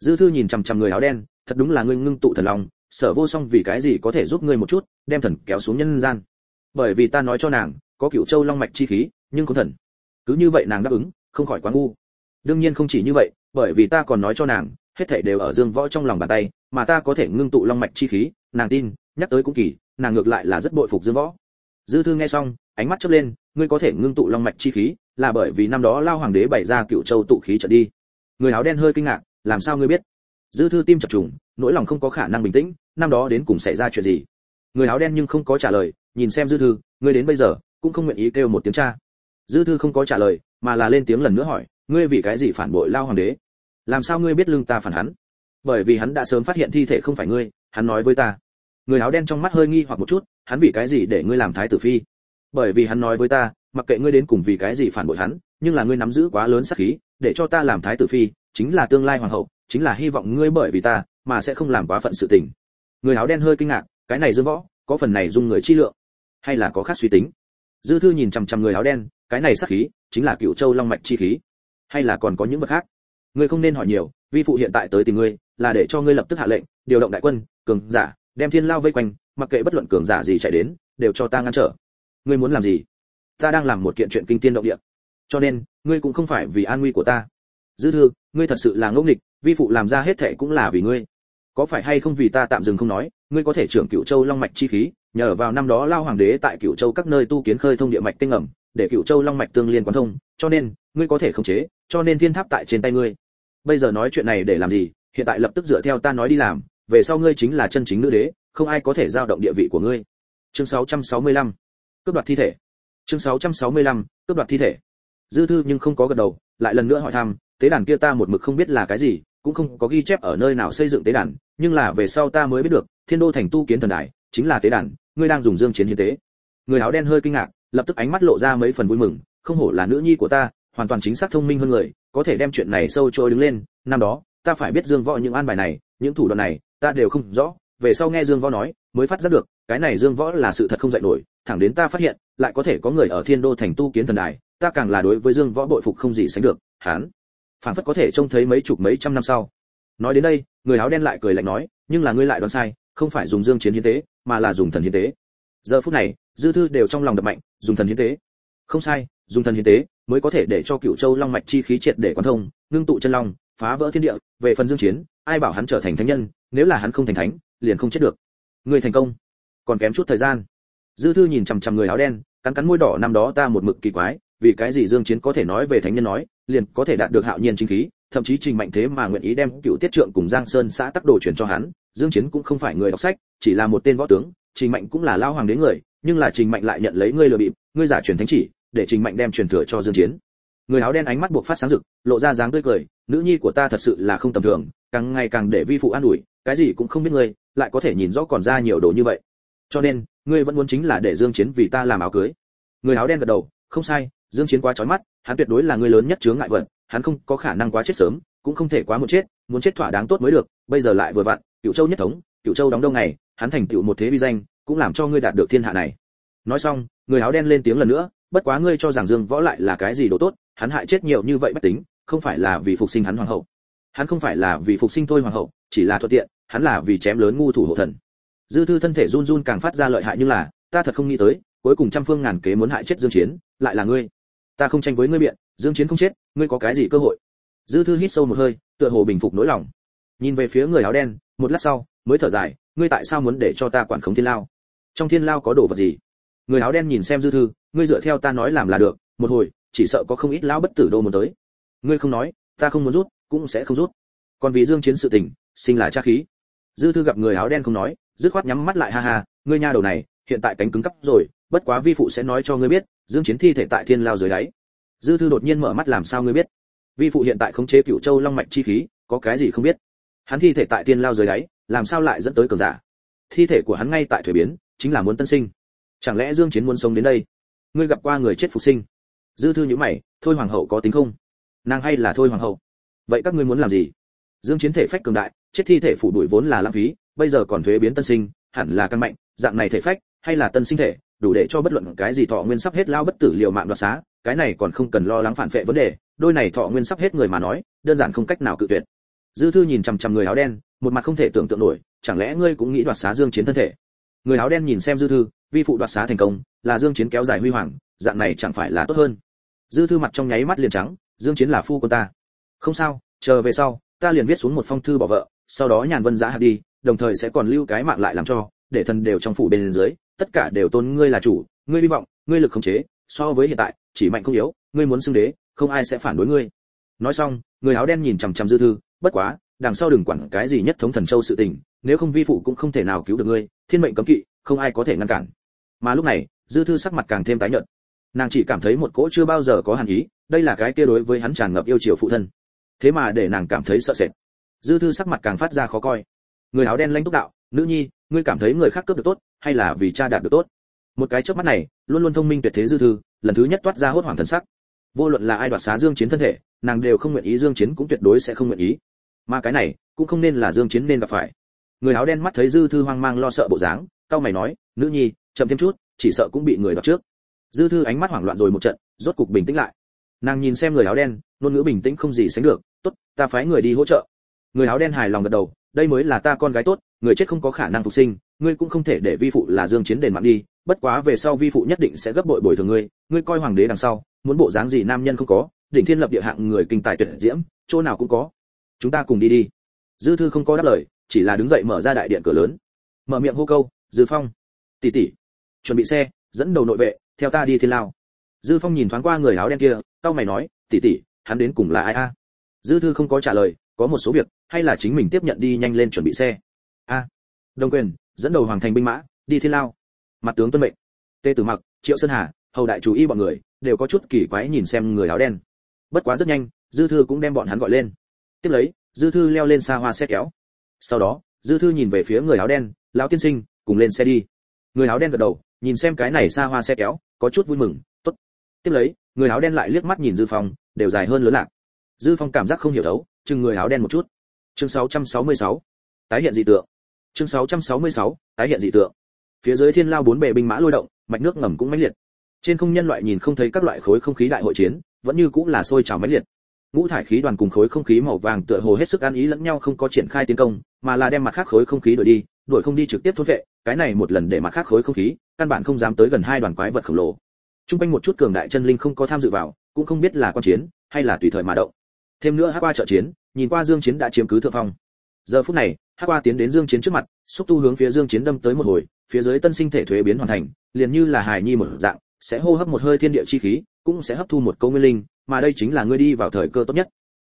Speaker 1: Dư thư nhìn chằm chằm người áo đen, thật đúng là ngươi ngưng tụ thần lòng, sở vô song vì cái gì có thể giúp ngươi một chút, đem thần kéo xuống nhân gian. Bởi vì ta nói cho nàng có cựu châu long mạch chi khí, nhưng không thần. Cứ như vậy nàng đáp ứng, không khỏi quá ngu. Đương nhiên không chỉ như vậy, bởi vì ta còn nói cho nàng, hết thảy đều ở dương võ trong lòng bàn tay, mà ta có thể ngưng tụ long mạch chi khí, nàng tin, nhắc tới cũng kỳ, nàng ngược lại là rất bội phục dương võ. Dư thư nghe xong, ánh mắt chớp lên, ngươi có thể ngưng tụ long mạch chi khí, là bởi vì năm đó lao hoàng đế bày ra cựu châu tụ khí trở đi. Người áo đen hơi kinh ngạc, làm sao ngươi biết? Dư thư tim chập trùng, nỗi lòng không có khả năng bình tĩnh, năm đó đến cùng xảy ra chuyện gì? Người áo đen nhưng không có trả lời, nhìn xem dư thư, ngươi đến bây giờ cũng không nguyện ý kêu một tiếng cha. Dư thư không có trả lời, mà là lên tiếng lần nữa hỏi, ngươi vì cái gì phản bội lao hoàng đế? Làm sao ngươi biết lưng ta phản hắn? Bởi vì hắn đã sớm phát hiện thi thể không phải ngươi, hắn nói với ta. Người áo đen trong mắt hơi nghi hoặc một chút, hắn vì cái gì để ngươi làm thái tử phi? Bởi vì hắn nói với ta, mặc kệ ngươi đến cùng vì cái gì phản bội hắn, nhưng là ngươi nắm giữ quá lớn sát khí, để cho ta làm thái tử phi, chính là tương lai hoàng hậu, chính là hy vọng ngươi bởi vì ta, mà sẽ không làm quá phận sự tình. Người áo đen hơi kinh ngạc, cái này dương võ, có phần này dung người chi lượng, hay là có khác suy tính? Dư thư nhìn chằm chằm người áo đen, cái này sát khí chính là cựu châu long mạch chi khí. Hay là còn có những vật khác? Ngươi không nên hỏi nhiều, vi phụ hiện tại tới tìm ngươi, là để cho ngươi lập tức hạ lệnh, điều động đại quân, cường giả, đem thiên lao vây quanh, mặc kệ bất luận cường giả gì chạy đến, đều cho ta ngăn trở. Ngươi muốn làm gì? Ta đang làm một kiện chuyện kinh tiên động địa. Cho nên, ngươi cũng không phải vì an nguy của ta. Dư thư, ngươi thật sự là ngẫu nghịch, vi phụ làm ra hết thệ cũng là vì ngươi có phải hay không vì ta tạm dừng không nói, ngươi có thể trưởng cựu châu long mạch chi khí, nhờ vào năm đó lao hoàng đế tại cựu châu các nơi tu kiến khơi thông địa mạch tinh ẩm, để cựu châu long mạch tương liên quán thông, cho nên, ngươi có thể khống chế, cho nên thiên tháp tại trên tay ngươi. Bây giờ nói chuyện này để làm gì? Hiện tại lập tức dựa theo ta nói đi làm, về sau ngươi chính là chân chính nữ đế, không ai có thể giao động địa vị của ngươi. Chương 665 cướp đoạt thi thể. Chương 665 cướp đoạt thi thể. Dư thư nhưng không có gật đầu, lại lần nữa hỏi thăm, tế đàn kia ta một mực không biết là cái gì cũng không có ghi chép ở nơi nào xây dựng tế đàn, nhưng là về sau ta mới biết được, thiên đô thành tu kiến thần đài chính là tế đàn, ngươi đang dùng dương chiến hiến tế. Người áo đen hơi kinh ngạc, lập tức ánh mắt lộ ra mấy phần vui mừng, không hổ là nữ nhi của ta, hoàn toàn chính xác thông minh hơn người, có thể đem chuyện này sâu trôi đứng lên, năm đó, ta phải biết dương võ những an bài này, những thủ đoạn này, ta đều không rõ, về sau nghe dương võ nói, mới phát giác được, cái này dương võ là sự thật không dạy nổi, thẳng đến ta phát hiện, lại có thể có người ở thiên đô thành tu kiến thần đài, ta càng là đối với dương võ bội phục không gì sánh được hắn phản phất có thể trông thấy mấy chục mấy trăm năm sau. Nói đến đây, người áo đen lại cười lạnh nói, nhưng là ngươi lại đoán sai, không phải dùng dương chiến hiến tế, mà là dùng thần hiến tế. Giờ phút này, dư thư đều trong lòng đập mạnh, dùng thần hiến tế. Không sai, dùng thần hiến tế mới có thể để cho cựu châu long mạch chi khí triệt để quan thông, ngưng tụ chân long, phá vỡ thiên địa, về phần dương chiến, ai bảo hắn trở thành thánh nhân, nếu là hắn không thành thánh, liền không chết được. Người thành công, còn kém chút thời gian. Dư thư nhìn chằm chằm người áo đen, cắn cắn môi đỏ, năm đó ta một mực kỳ quái vì cái gì dương chiến có thể nói về thánh nhân nói, liền có thể đạt được hạo nhiên chính khí, thậm chí trình mạnh thế mà nguyện ý đem cựu tiết trượng cùng giang sơn xã tắc đồ truyền cho hắn, dương chiến cũng không phải người đọc sách, chỉ là một tên võ tướng, trình mạnh cũng là lao hoàng đế người, nhưng là trình mạnh lại nhận lấy ngươi lừa bịp, ngươi giả truyền thánh chỉ, để trình mạnh đem truyền thừa cho dương chiến. Người áo đen ánh mắt buộc phát sáng rực, lộ ra dáng tươi cười, nữ nhi của ta thật sự là không tầm thường, càng ngày càng để vi phụ an ủi, cái gì cũng không biết ngươi, lại có thể nhìn rõ còn ra nhiều đồ như vậy. Cho nên, ngươi vẫn muốn chính là để dương chiến vì ta làm áo cưới. Người áo đen gật đầu, không sai dương chiến quá chói mắt, hắn tuyệt đối là người lớn nhất chướng ngại vật, hắn không có khả năng quá chết sớm, cũng không thể quá muộn chết, muốn chết thỏa đáng tốt mới được, bây giờ lại vừa vặn cựu châu nhất thống cựu châu đóng đông ngày hắn thành tựu một thế vi danh, cũng làm cho ngươi đạt được thiên hạ này. Nói xong, người áo đen lên tiếng lần nữa, bất quá ngươi cho rằng dương võ lại là cái gì đồ tốt, hắn hại chết nhiều như vậy bất tính, không phải là vì phục sinh hắn hoàng hậu. Hắn không phải là vì phục sinh thôi hoàng hậu, chỉ là thuận tiện, hắn là vì chém lớn ngu thủ hộ thần. Dư thư thân thể run run càng phát ra lợi hại như là, ta thật không nghĩ tới, cuối cùng trăm phương ngàn kế muốn hại chết dương chiến, lại là ngươi ta không tranh với ngươi biện, dương chiến không chết, ngươi có cái gì cơ hội? Dư thư hít sâu một hơi, tựa hồ bình phục nỗi lòng. Nhìn về phía người áo đen, một lát sau, mới thở dài, ngươi tại sao muốn để cho ta quản khống thiên lao? Trong thiên lao có đồ vật gì? Người áo đen nhìn xem dư thư, ngươi dựa theo ta nói làm là được, một hồi, chỉ sợ có không ít lão bất tử đô muốn tới. Ngươi không nói, ta không muốn rút, cũng sẽ không rút. Còn vì dương chiến sự tình, sinh là cha khí. Dư thư gặp người áo đen không nói, dứt khoát nhắm mắt lại, ha ha, ngươi nha đầu này hiện tại cánh cứng cắp rồi, bất quá vi phụ sẽ nói cho ngươi biết, dương chiến thi thể tại thiên lao dưới đáy. Dư thư đột nhiên mở mắt làm sao ngươi biết? Vi phụ hiện tại khống chế cửu châu long mạch chi khí, có cái gì không biết? Hắn thi thể tại thiên lao dưới đáy, làm sao lại dẫn tới cường giả? Thi thể của hắn ngay tại thủy biến, chính là muốn tân sinh. Chẳng lẽ dương chiến muốn sống đến đây? Ngươi gặp qua người chết phục sinh. Dư thư nhíu mày, thôi hoàng hậu có tính không? Nàng hay là thôi hoàng hậu? Vậy các ngươi muốn làm gì? Dương chiến thể phách cường đại, chết thi thể phủ đuổi vốn là lãng phí, bây giờ còn thuế biến tân sinh, hẳn là căn mạnh, dạng này thể phách hay là tân sinh thể, đủ để cho bất luận cái gì thọ nguyên sắp hết lao bất tử liều mạng đoạt xá, cái này còn không cần lo lắng phản vệ vấn đề, đôi này thọ nguyên sắp hết người mà nói, đơn giản không cách nào cự tuyệt. Dư thư nhìn chằm chằm người áo đen, một mặt không thể tưởng tượng nổi, chẳng lẽ ngươi cũng nghĩ đoạt xá dương chiến thân thể? Người áo đen nhìn xem dư thư, vi phụ đoạt xá thành công, là dương chiến kéo dài huy hoàng, dạng này chẳng phải là tốt hơn. Dư thư mặt trong nháy mắt liền trắng, dương chiến là phu của ta. Không sao, chờ về sau, ta liền viết xuống một phong thư bỏ vợ, sau đó nhàn vân giá hạ đi, đồng thời sẽ còn lưu cái mạng lại làm cho, để thần đều trong phủ bên dưới tất cả đều tôn ngươi là chủ, ngươi hy vọng, ngươi lực khống chế, so với hiện tại, chỉ mạnh không yếu, ngươi muốn xưng đế, không ai sẽ phản đối ngươi. Nói xong, người áo đen nhìn chằm chằm dư thư, bất quá, đằng sau đừng quản cái gì nhất thống thần châu sự tình, nếu không vi phụ cũng không thể nào cứu được ngươi, thiên mệnh cấm kỵ, không ai có thể ngăn cản. Mà lúc này, dư thư sắc mặt càng thêm tái nhợt. Nàng chỉ cảm thấy một cỗ chưa bao giờ có hàn ý, đây là cái kia đối với hắn tràn ngập yêu chiều phụ thân. Thế mà để nàng cảm thấy sợ sệt. Dư thư sắc mặt càng phát ra khó coi. Người áo đen lãnh túc đạo nữ nhi, ngươi cảm thấy người khác cướp được tốt, hay là vì cha đạt được tốt? Một cái chớp mắt này, luôn luôn thông minh tuyệt thế dư thư, lần thứ nhất toát ra hốt hoảng thần sắc. Vô luận là ai đoạt xá dương chiến thân thể, nàng đều không nguyện ý dương chiến cũng tuyệt đối sẽ không nguyện ý. Mà cái này, cũng không nên là dương chiến nên gặp phải. Người áo đen mắt thấy dư thư hoang mang lo sợ bộ dáng cao mày nói, nữ nhi, chậm thêm chút, chỉ sợ cũng bị người đoạt trước. Dư thư ánh mắt hoảng loạn rồi một trận, rốt cục bình tĩnh lại. Nàng nhìn xem người áo đen, ngôn ngữ bình tĩnh không gì sánh được, tốt, ta phái người đi hỗ trợ. Người áo đen hài lòng gật đầu, đây mới là ta con gái tốt người chết không có khả năng phục sinh, ngươi cũng không thể để vi phụ là dương chiến đền mạng đi, bất quá về sau vi phụ nhất định sẽ gấp bội bồi thường ngươi ngươi coi hoàng đế đằng sau, muốn bộ dáng gì nam nhân không có, đỉnh thiên lập địa hạng người kinh tài tuyệt diễm, chỗ nào cũng có. Chúng ta cùng đi đi. Dư thư không có đáp lời, chỉ là đứng dậy mở ra đại điện cửa lớn. Mở miệng hô câu, dư phong. Tỷ tỷ. Chuẩn bị xe, dẫn đầu nội vệ, theo ta đi thiên lao. Dư phong nhìn thoáng qua người áo đen kia cao mày nói, tỷ tỷ, hắn đến cùng là ai a? Dư thư không có trả lời, có một số việc, hay là chính mình tiếp nhận đi nhanh lên chuẩn bị xe a. Đồng quyền, dẫn đầu hoàng thành binh mã, đi thiên lao. Mặt tướng tuân mệnh. Tê tử mặc, triệu sơn hà, hầu đại chú ý bọn người, đều có chút kỳ quái nhìn xem người áo đen. Bất quá rất nhanh, dư thư cũng đem bọn hắn gọi lên. Tiếp lấy, dư thư leo lên xa hoa xe kéo. Sau đó, dư thư nhìn về phía người áo đen, lão tiên sinh, cùng lên xe đi. Người áo đen gật đầu, nhìn xem cái này xa hoa xe kéo, có chút vui mừng, tốt. Tiếp lấy, người áo đen lại liếc mắt nhìn dư phong, đều dài hơn lớn lạc. Dư phong cảm giác không hiểu thấu, chừng người áo đen một chút. Chương 666. tái hiện dị tượng chương 666. tái hiện dị tượng. Phía dưới thiên lao bốn bề binh mã lôi động, mạch nước ngầm cũng mãnh liệt. Trên không nhân loại nhìn không thấy các loại khối không khí đại hội chiến, vẫn như cũng là sôi trào mãnh liệt. Ngũ thải khí đoàn cùng khối không khí màu vàng tựa hồ hết sức ăn ý lẫn nhau không có triển khai tiến công, mà là đem mặt khác khối không khí đuổi đi, đuổi không đi trực tiếp thôn vệ, cái này một lần để mặt khác khối không khí, căn bản không dám tới gần hai đoàn quái vật khổng lồ. Trung quanh một chút cường đại chân linh không có tham dự vào, cũng không biết là quan chiến, hay là tùy thời mà động. Thêm nữa hát qua trợ chiến, nhìn qua dương chiến đã chiếm cứ thượng phong. Giờ phút này hắc qua tiến đến dương chiến trước mặt, xúc tu hướng phía dương chiến đâm tới một hồi, phía dưới tân sinh thể thuế biến hoàn thành, liền như là hài nhi một dạng, sẽ hô hấp một hơi thiên địa chi khí, cũng sẽ hấp thu một câu nguyên linh, mà đây chính là ngươi đi vào thời cơ tốt nhất.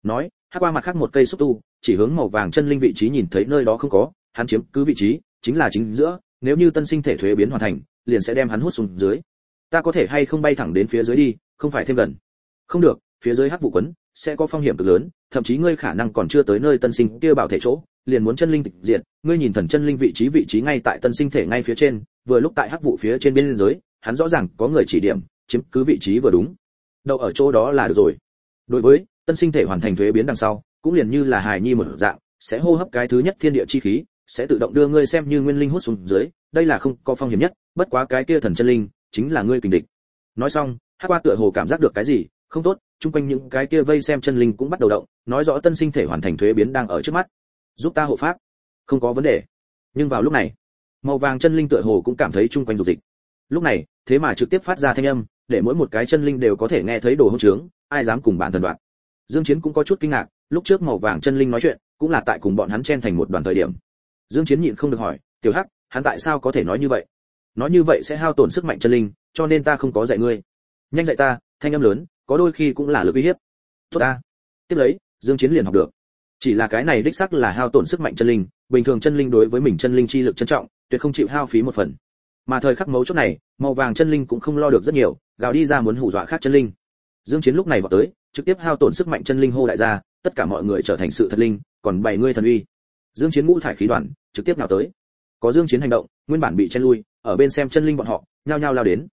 Speaker 1: Nói, hắc qua mặt khác một cây xúc tu, chỉ hướng màu vàng chân linh vị trí nhìn thấy nơi đó không có, hắn chiếm cứ vị trí, chính là chính giữa, nếu như tân sinh thể thuế biến hoàn thành, liền sẽ đem hắn hút xuống dưới. Ta có thể hay không bay thẳng đến phía dưới đi, không phải thêm gần. Không được, phía dưới hắc vụ quấn sẽ có phong hiểm cực lớn, thậm chí ngươi khả năng còn chưa tới nơi tân sinh kia bảo thể chỗ liền muốn chân linh tịch diệt, ngươi nhìn thần chân linh vị trí vị trí ngay tại tân sinh thể ngay phía trên, vừa lúc tại hắc vụ phía trên biên giới, hắn rõ ràng có người chỉ điểm, chiếm cứ vị trí vừa đúng. Đậu ở chỗ đó là được rồi. Đối với, tân sinh thể hoàn thành thuế biến đằng sau, cũng liền như là hài nhi một dạng, sẽ hô hấp cái thứ nhất thiên địa chi khí, sẽ tự động đưa ngươi xem như nguyên linh hút xuống dưới, đây là không có phong hiểm nhất, bất quá cái kia thần chân linh, chính là ngươi kình địch. Nói xong, hắc qua tựa hồ cảm giác được cái gì, không tốt, chung quanh những cái kia vây xem chân linh cũng bắt đầu động, nói rõ tân sinh thể hoàn thành thuế biến đang ở trước mắt giúp ta hộ pháp. Không có vấn đề. Nhưng vào lúc này, màu vàng chân linh tựa hồ cũng cảm thấy chung quanh dục dịch. Lúc này, thế mà trực tiếp phát ra thanh âm, để mỗi một cái chân linh đều có thể nghe thấy đồ hỗn trướng, ai dám cùng bản thần đoạn. Dương chiến cũng có chút kinh ngạc, lúc trước màu vàng chân linh nói chuyện, cũng là tại cùng bọn hắn chen thành một đoàn thời điểm. Dương chiến nhịn không được hỏi, tiểu hắc, hắn tại sao có thể nói như vậy? Nói như vậy sẽ hao tổn sức mạnh chân linh, cho nên ta không có dạy ngươi. Nhanh dạy ta, thanh âm lớn, có đôi khi cũng là lực uy hiếp. Tốt ta. Tiếp lấy, dương chiến liền học được chỉ là cái này đích xác là hao tổn sức mạnh chân linh, bình thường chân linh đối với mình chân linh chi lực trân trọng, tuyệt không chịu hao phí một phần. Mà thời khắc mấu chốt này, màu vàng chân linh cũng không lo được rất nhiều, gào đi ra muốn hù dọa khác chân linh. Dương chiến lúc này vào tới, trực tiếp hao tổn sức mạnh chân linh hô đại gia, tất cả mọi người trở thành sự thật linh, còn bảy người thần uy. Dương chiến ngũ thải khí đoàn, trực tiếp nào tới. Có dương chiến hành động, nguyên bản bị chen lui, ở bên xem chân linh bọn họ, nhao nhao lao đến.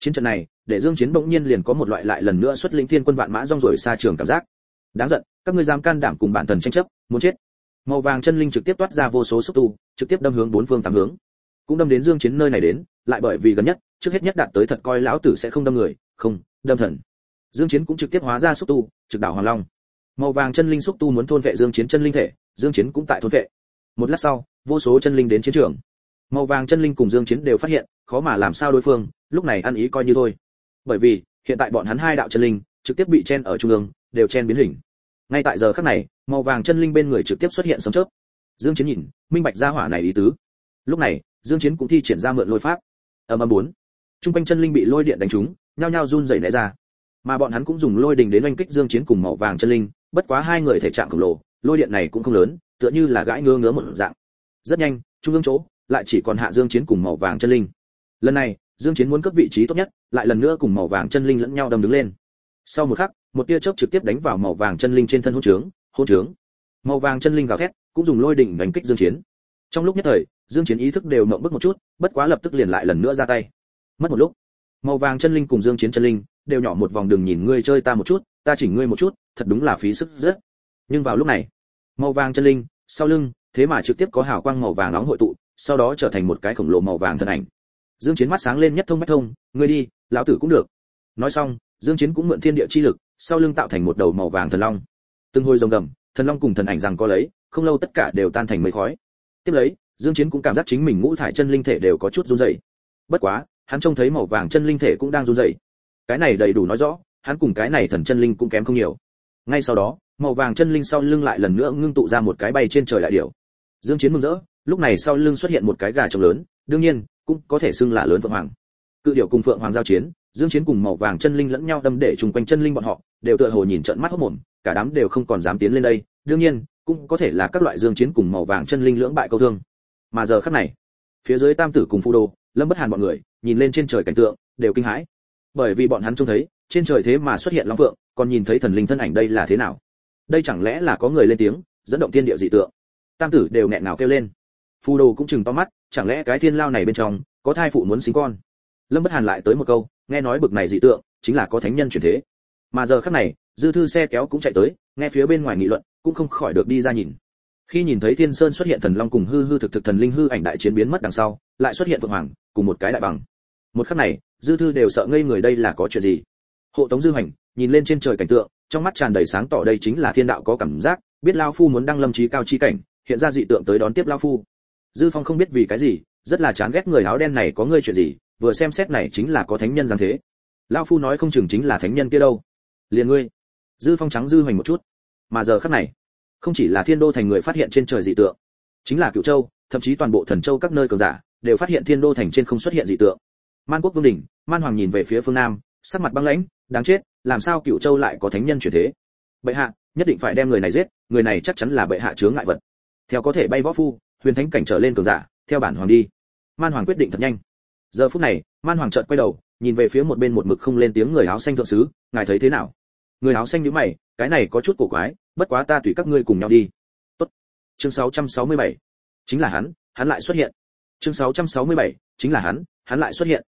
Speaker 1: Chiến trận này, để dương chiến bỗng nhiên liền có một loại lại lần nữa xuất linh thiên quân vạn mã rong rồi xa trường cảm giác đáng giận, các ngươi dám can đảm cùng bản thần tranh chấp, muốn chết. Màu vàng chân linh trực tiếp toát ra vô số xúc tu, trực tiếp đâm hướng bốn phương tám hướng. Cũng đâm đến dương chiến nơi này đến, lại bởi vì gần nhất, trước hết nhất đạt tới thật coi lão tử sẽ không đâm người, không, đâm thần. Dương chiến cũng trực tiếp hóa ra xúc tu, trực đảo hoàng long. Màu vàng chân linh xúc tu muốn thôn vệ dương chiến chân linh thể, dương chiến cũng tại thôn vệ. Một lát sau, vô số chân linh đến chiến trường. Màu vàng chân linh cùng dương chiến đều phát hiện, khó mà làm sao đối phương, lúc này ăn ý coi như thôi. Bởi vì, hiện tại bọn hắn hai đạo chân linh, trực tiếp bị chen ở trung ương đều chen biến hình. Ngay tại giờ khắc này, màu vàng chân linh bên người trực tiếp xuất hiện sấm chớp. Dương chiến nhìn, minh bạch ra hỏa này ý tứ. Lúc này, dương chiến cũng thi triển ra mượn lôi pháp. Ầm ầm bốn. Trung quanh chân linh bị lôi điện đánh trúng, nhao nhao run rẩy né ra. Mà bọn hắn cũng dùng lôi đình đến oanh kích dương chiến cùng màu vàng chân linh, bất quá hai người thể trạng khổng lồ, lôi điện này cũng không lớn, tựa như là gãi ngứa ngứa một dạng. Rất nhanh, trung ương chỗ, lại chỉ còn hạ dương chiến cùng màu vàng chân linh. Lần này, dương chiến muốn cướp vị trí tốt nhất, lại lần nữa cùng màu vàng chân linh lẫn nhau đâm đứng lên. Sau một khắc một tia chớp trực tiếp đánh vào màu vàng chân linh trên thân hỗn trướng hỗn trướng. Màu vàng chân linh gào thét, cũng dùng lôi đỉnh đánh kích dương chiến. Trong lúc nhất thời, dương chiến ý thức đều ngậm bức một chút, bất quá lập tức liền lại lần nữa ra tay. Mất một lúc, màu vàng chân linh cùng dương chiến chân linh đều nhỏ một vòng đường nhìn ngươi chơi ta một chút, ta chỉnh ngươi một chút, thật đúng là phí sức rất. Nhưng vào lúc này, màu vàng chân linh, sau lưng, thế mà trực tiếp có hào quang màu vàng nóng hội tụ, sau đó trở thành một cái khổng lồ màu vàng thân ảnh. Dương chiến mắt sáng lên nhất thông mắt thông, ngươi đi, lão tử cũng được. Nói xong, dương chiến cũng mượn thiên địa chi lực sau lưng tạo thành một đầu màu vàng thần long. Từng hồi rồng gầm, thần long cùng thần ảnh rằng có lấy, không lâu tất cả đều tan thành mây khói. Tiếp lấy, dương chiến cũng cảm giác chính mình ngũ thải chân linh thể đều có chút run rẩy. Bất quá, hắn trông thấy màu vàng chân linh thể cũng đang run rẩy. Cái này đầy đủ nói rõ, hắn cùng cái này thần chân linh cũng kém không nhiều. Ngay sau đó, màu vàng chân linh sau lưng lại lần nữa ngưng tụ ra một cái bay trên trời lại điểu. Dương chiến mừng rỡ, lúc này sau lưng xuất hiện một cái gà trống lớn, đương nhiên, cũng có thể xưng là lớn vượng hoàng. Cự điểu cùng phượng hoàng giao chiến dương chiến cùng màu vàng chân linh lẫn nhau đâm để trùng quanh chân linh bọn họ, đều tựa hồ nhìn trợn mắt hốt mồm, cả đám đều không còn dám tiến lên đây. Đương nhiên, cũng có thể là các loại dương chiến cùng màu vàng chân linh lưỡng bại câu thương. Mà giờ khắc này, phía dưới tam tử cùng phu đồ lâm bất hàn bọn người, nhìn lên trên trời cảnh tượng, đều kinh hãi. Bởi vì bọn hắn trông thấy, trên trời thế mà xuất hiện long vượng còn nhìn thấy thần linh thân ảnh đây là thế nào? Đây chẳng lẽ là có người lên tiếng, dẫn động thiên địa dị tượng? Tam tử đều nghẹn ngào kêu lên. Phu đồ cũng chừng to mắt, chẳng lẽ cái thiên lao này bên trong, có thai phụ muốn sinh con? Lâm bất hàn lại tới một câu nghe nói bực này dị tượng, chính là có thánh nhân chuyển thế. Mà giờ khắc này, dư thư xe kéo cũng chạy tới, nghe phía bên ngoài nghị luận, cũng không khỏi được đi ra nhìn. Khi nhìn thấy thiên sơn xuất hiện thần long cùng hư hư thực thực thần linh hư ảnh đại chiến biến mất đằng sau, lại xuất hiện vượng hoàng, cùng một cái đại bằng. Một khắc này, dư thư đều sợ ngây người đây là có chuyện gì. Hộ tống dư hành, nhìn lên trên trời cảnh tượng, trong mắt tràn đầy sáng tỏ đây chính là thiên đạo có cảm giác, biết lao phu muốn đăng lâm trí cao chi cảnh, hiện ra dị tượng tới đón tiếp lao phu. Dư phong không biết vì cái gì, rất là chán ghét người áo đen này có ngươi chuyện gì vừa xem xét này chính là có thánh nhân giáng thế. Lão phu nói không chừng chính là thánh nhân kia đâu. Liền ngươi, dư phong trắng dư hoành một chút. Mà giờ khắc này, không chỉ là thiên đô thành người phát hiện trên trời dị tượng, chính là cựu châu, thậm chí toàn bộ thần châu các nơi cường giả đều phát hiện thiên đô thành trên không xuất hiện dị tượng. Man quốc vương đỉnh, man hoàng nhìn về phía phương nam, sắc mặt băng lãnh, đáng chết, làm sao cựu châu lại có thánh nhân chuyển thế? Bệ hạ, nhất định phải đem người này giết, người này chắc chắn là bệ hạ chướng ngại vật. Theo có thể bay võ phu, huyền thánh cảnh trở lên cường giả, theo bản hoàng đi. Man hoàng quyết định thật nhanh giờ phút này, man hoàng trợn quay đầu, nhìn về phía một bên một mực không lên tiếng người áo xanh thượng sứ, ngài thấy thế nào? Người áo xanh nhíu mày, cái này có chút cổ quái, bất quá ta tùy các ngươi cùng nhau đi. Tốt. Chương 667. chính là hắn hắn lại xuất hiện. Chương 667. chính là hắn hắn lại xuất hiện.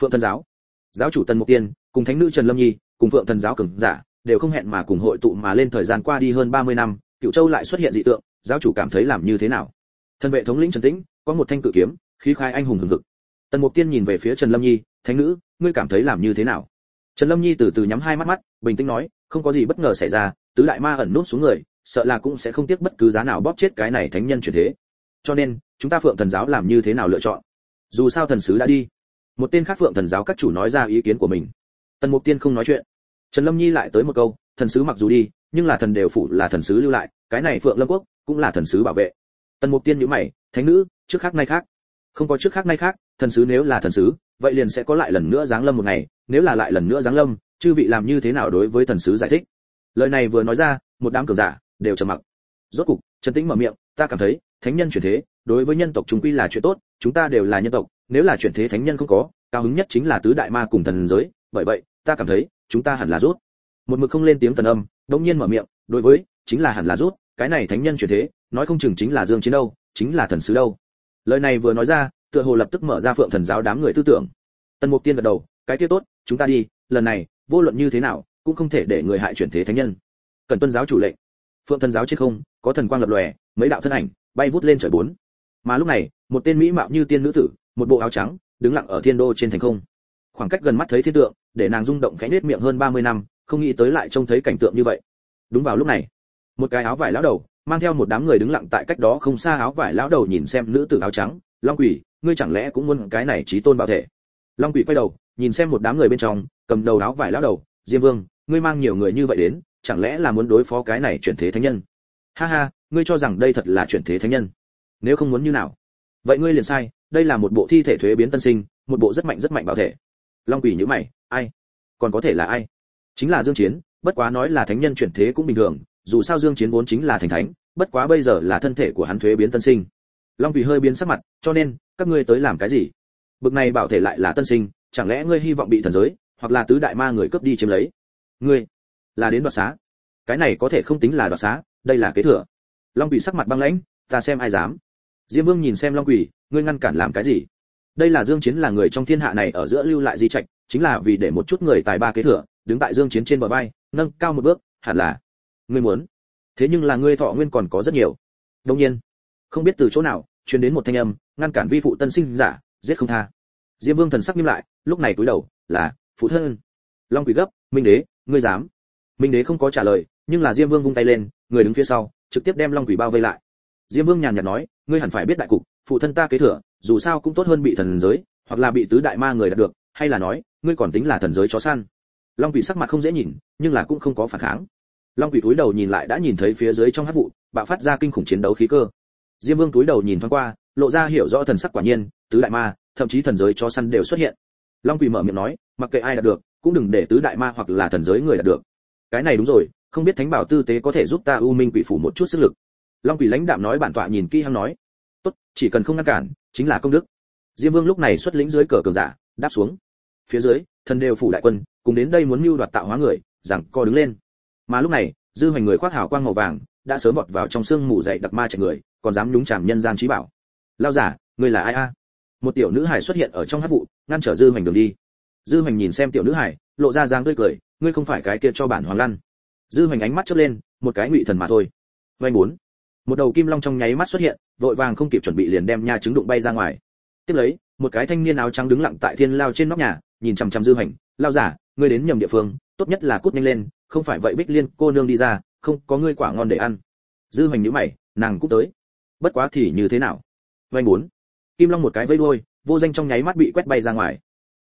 Speaker 1: Phượng thần giáo. Giáo chủ tần mục tiên, cùng thánh nữ trần lâm nhi, cùng phượng thần giáo cường giả, đều không hẹn mà cùng hội tụ mà lên thời gian qua đi hơn 30 năm cựu châu lại xuất hiện dị tượng, giáo chủ cảm thấy làm như thế nào? Thân vệ thống lĩnh trần tĩnh, có một thanh cự kiếm, khí khai anh hùng hừng hực tần mục tiên nhìn về phía trần lâm nhi, thánh nữ, ngươi cảm thấy làm như thế nào? Trần lâm nhi từ từ nhắm hai mắt mắt, bình tĩnh nói, không có gì bất ngờ xảy ra, tứ đại ma ẩn nút xuống người, sợ là cũng sẽ không tiếc bất cứ giá nào bóp chết cái này thánh nhân chuyển thế. Cho nên, chúng ta phượng thần giáo làm như thế nào lựa chọn? Dù sao thần sứ đã đi. Một tên khác phượng thần giáo các chủ nói ra ý kiến của mình. Tần mục tiên không nói chuyện. Trần lâm nhi lại tới một câu, thần sứ mặc dù đi, nhưng là thần đều phủ là thần sứ lưu lại, cái này phượng lâm quốc cũng là thần sứ bảo vệ. Tần mục tiên nhíu mày, thánh nữ, trước khác nay khác. Không có trước khác nay khác thần sứ nếu là thần sứ, vậy liền sẽ có lại lần nữa giáng lâm một ngày, nếu là lại lần nữa giáng lâm, chư vị làm như thế nào đối với thần sứ giải thích? Lời này vừa nói ra, một đám cường giả đều trầm mặc. Rốt cục, trần tĩnh mở miệng, ta cảm thấy, thánh nhân chuyển thế, đối với nhân tộc chúng quy là chuyện tốt, chúng ta đều là nhân tộc, nếu là chuyển thế thánh nhân không có, cao hứng nhất chính là tứ đại ma cùng thần giới, bởi vậy, ta cảm thấy, chúng ta hẳn là rút. Một mực không lên tiếng tần âm, đống nhiên mở miệng, đối với, chính là hẳn là rút, cái này thánh nhân chuyển thế, nói không chừng chính là dương chiến đâu, chính là thần sứ đâu. Lời này vừa nói ra tựa hồ lập tức mở ra phượng thần giáo đám người tư tưởng. Tần mục tiên gật đầu, cái kia tốt, chúng ta đi, lần này, vô luận như thế nào, cũng không thể để người hại chuyển thế thánh nhân. Cần tuân giáo chủ lệnh. Phượng thần giáo trên không, có thần quang lập lòe, mấy đạo thân ảnh, bay vút lên trời bốn. Mà lúc này, một tên mỹ mạo như tiên nữ tử, một bộ áo trắng, đứng lặng ở thiên đô trên thành không. Khoảng cách gần mắt thấy thiên tượng, để nàng rung động khẽ nết miệng hơn 30 năm, không nghĩ tới lại trông thấy cảnh tượng như vậy. Đúng vào lúc này, một cái áo vải lão đầu, mang theo một đám người đứng lặng tại cách đó không xa áo vải lão đầu nhìn xem nữ tử áo trắng long quỷ, ngươi chẳng lẽ cũng muốn cái này trí tôn bảo thể? Long quỷ quay đầu, nhìn xem một đám người bên trong, cầm đầu áo vải lão đầu, diêm vương, ngươi mang nhiều người như vậy đến, chẳng lẽ là muốn đối phó cái này chuyển thế thánh nhân? Ha ha, ngươi cho rằng đây thật là chuyển thế thánh nhân? Nếu không muốn như nào? Vậy ngươi liền sai, đây là một bộ thi thể thuế biến tân sinh, một bộ rất mạnh rất mạnh bảo thể. Long quỷ nhữ mày, ai? Còn có thể là ai? Chính là dương chiến, bất quá nói là thánh nhân chuyển thế cũng bình thường, dù sao dương chiến vốn chính là thành thánh, bất quá bây giờ là thân thể của hắn thuế biến tân sinh long quỷ hơi biến sắc mặt, cho nên, các ngươi tới làm cái gì? Bực này bảo thể lại là tân sinh, chẳng lẽ ngươi hy vọng bị thần giới, hoặc là tứ đại ma người cướp đi chiếm lấy? Ngươi, là đến đoạt xá. Cái này có thể không tính là đoạt xá, đây là kế thừa. Long quỷ sắc mặt băng lãnh, ta xem ai dám. Diêm vương nhìn xem long quỷ ngươi ngăn cản làm cái gì? Đây là dương chiến là người trong thiên hạ này ở giữa lưu lại di trạch, chính là vì để một chút người tài ba kế thừa, đứng tại dương chiến trên bờ vai, nâng cao một bước, hẳn là ngươi muốn. Thế nhưng là ngươi thọ nguyên còn có rất nhiều. Đương nhiên không biết từ chỗ nào, truyền đến một thanh âm, ngăn cản vi phụ tân sinh giả, giết không tha. Diêm vương thần sắc nghiêm lại, lúc này cúi đầu, là, phụ thân. Long quỷ gấp, minh đế, ngươi dám. Minh đế không có trả lời, nhưng là diêm vương vung tay lên, người đứng phía sau, trực tiếp đem long quỷ bao vây lại. Diêm vương nhàn nhạt nói, ngươi hẳn phải biết đại cục, phụ thân ta kế thừa, dù sao cũng tốt hơn bị thần giới, hoặc là bị tứ đại ma người đạt được, hay là nói, ngươi còn tính là thần giới chó săn. Long quỷ sắc mặt không dễ nhìn, nhưng là cũng không có phản kháng. Long quỷ cúi đầu nhìn lại đã nhìn thấy phía dưới trong hắc vụ, bạo phát ra kinh khủng chiến đấu khí cơ diêm vương túi đầu nhìn thoáng qua, lộ ra hiểu rõ thần sắc quả nhiên, tứ đại ma, thậm chí thần giới chó săn đều xuất hiện. Long quỷ mở miệng nói, mặc kệ ai đạt được, cũng đừng để tứ đại ma hoặc là thần giới người đạt được. Cái này đúng rồi, không biết thánh bảo tư tế có thể giúp ta u minh quỷ phủ một chút sức lực. Long quỷ lãnh đạm nói bản tọa nhìn kỹ hăng nói, tốt, chỉ cần không ngăn cản, chính là công đức. Diêm vương lúc này xuất lĩnh dưới cờ cường giả, đáp xuống. Phía dưới, thần đều phủ đại quân, cùng đến đây muốn mưu đoạt tạo hóa người rằng co đứng lên. Mà lúc này, dư hoành người khoác hào quang màu vàng đã sớm vọt vào trong sương mù dậy đặc ma chạy người, còn dám nhúng chàm nhân gian trí bảo. Lao giả người là ai a? Một tiểu nữ hải xuất hiện ở trong hát vụ, ngăn trở dư hoành đường đi. Dư hoành nhìn xem tiểu nữ hải lộ ra dáng tươi cười, ngươi không phải cái kia cho bản hoàng lăn. Dư hoành ánh mắt chớp lên, một cái ngụy thần mà thôi. Vanh muốn một đầu kim long trong nháy mắt xuất hiện, vội vàng không kịp chuẩn bị liền đem nha trứng đụng bay ra ngoài. Tiếp lấy, một cái thanh niên áo trắng đứng lặng tại thiên lao trên nóc nhà, nhìn chằm chằm dư hoành. Lao giả, ngươi đến nhầm địa phương, tốt nhất là cút nhanh lên, không phải vậy bích liên cô nương đi ra không có ngươi quả ngon để ăn. Dư hoành nhíu mày, nàng cũng tới. Bất quá thì như thế nào? Vay muốn. Kim long một cái vây đuôi, vô danh trong nháy mắt bị quét bay ra ngoài.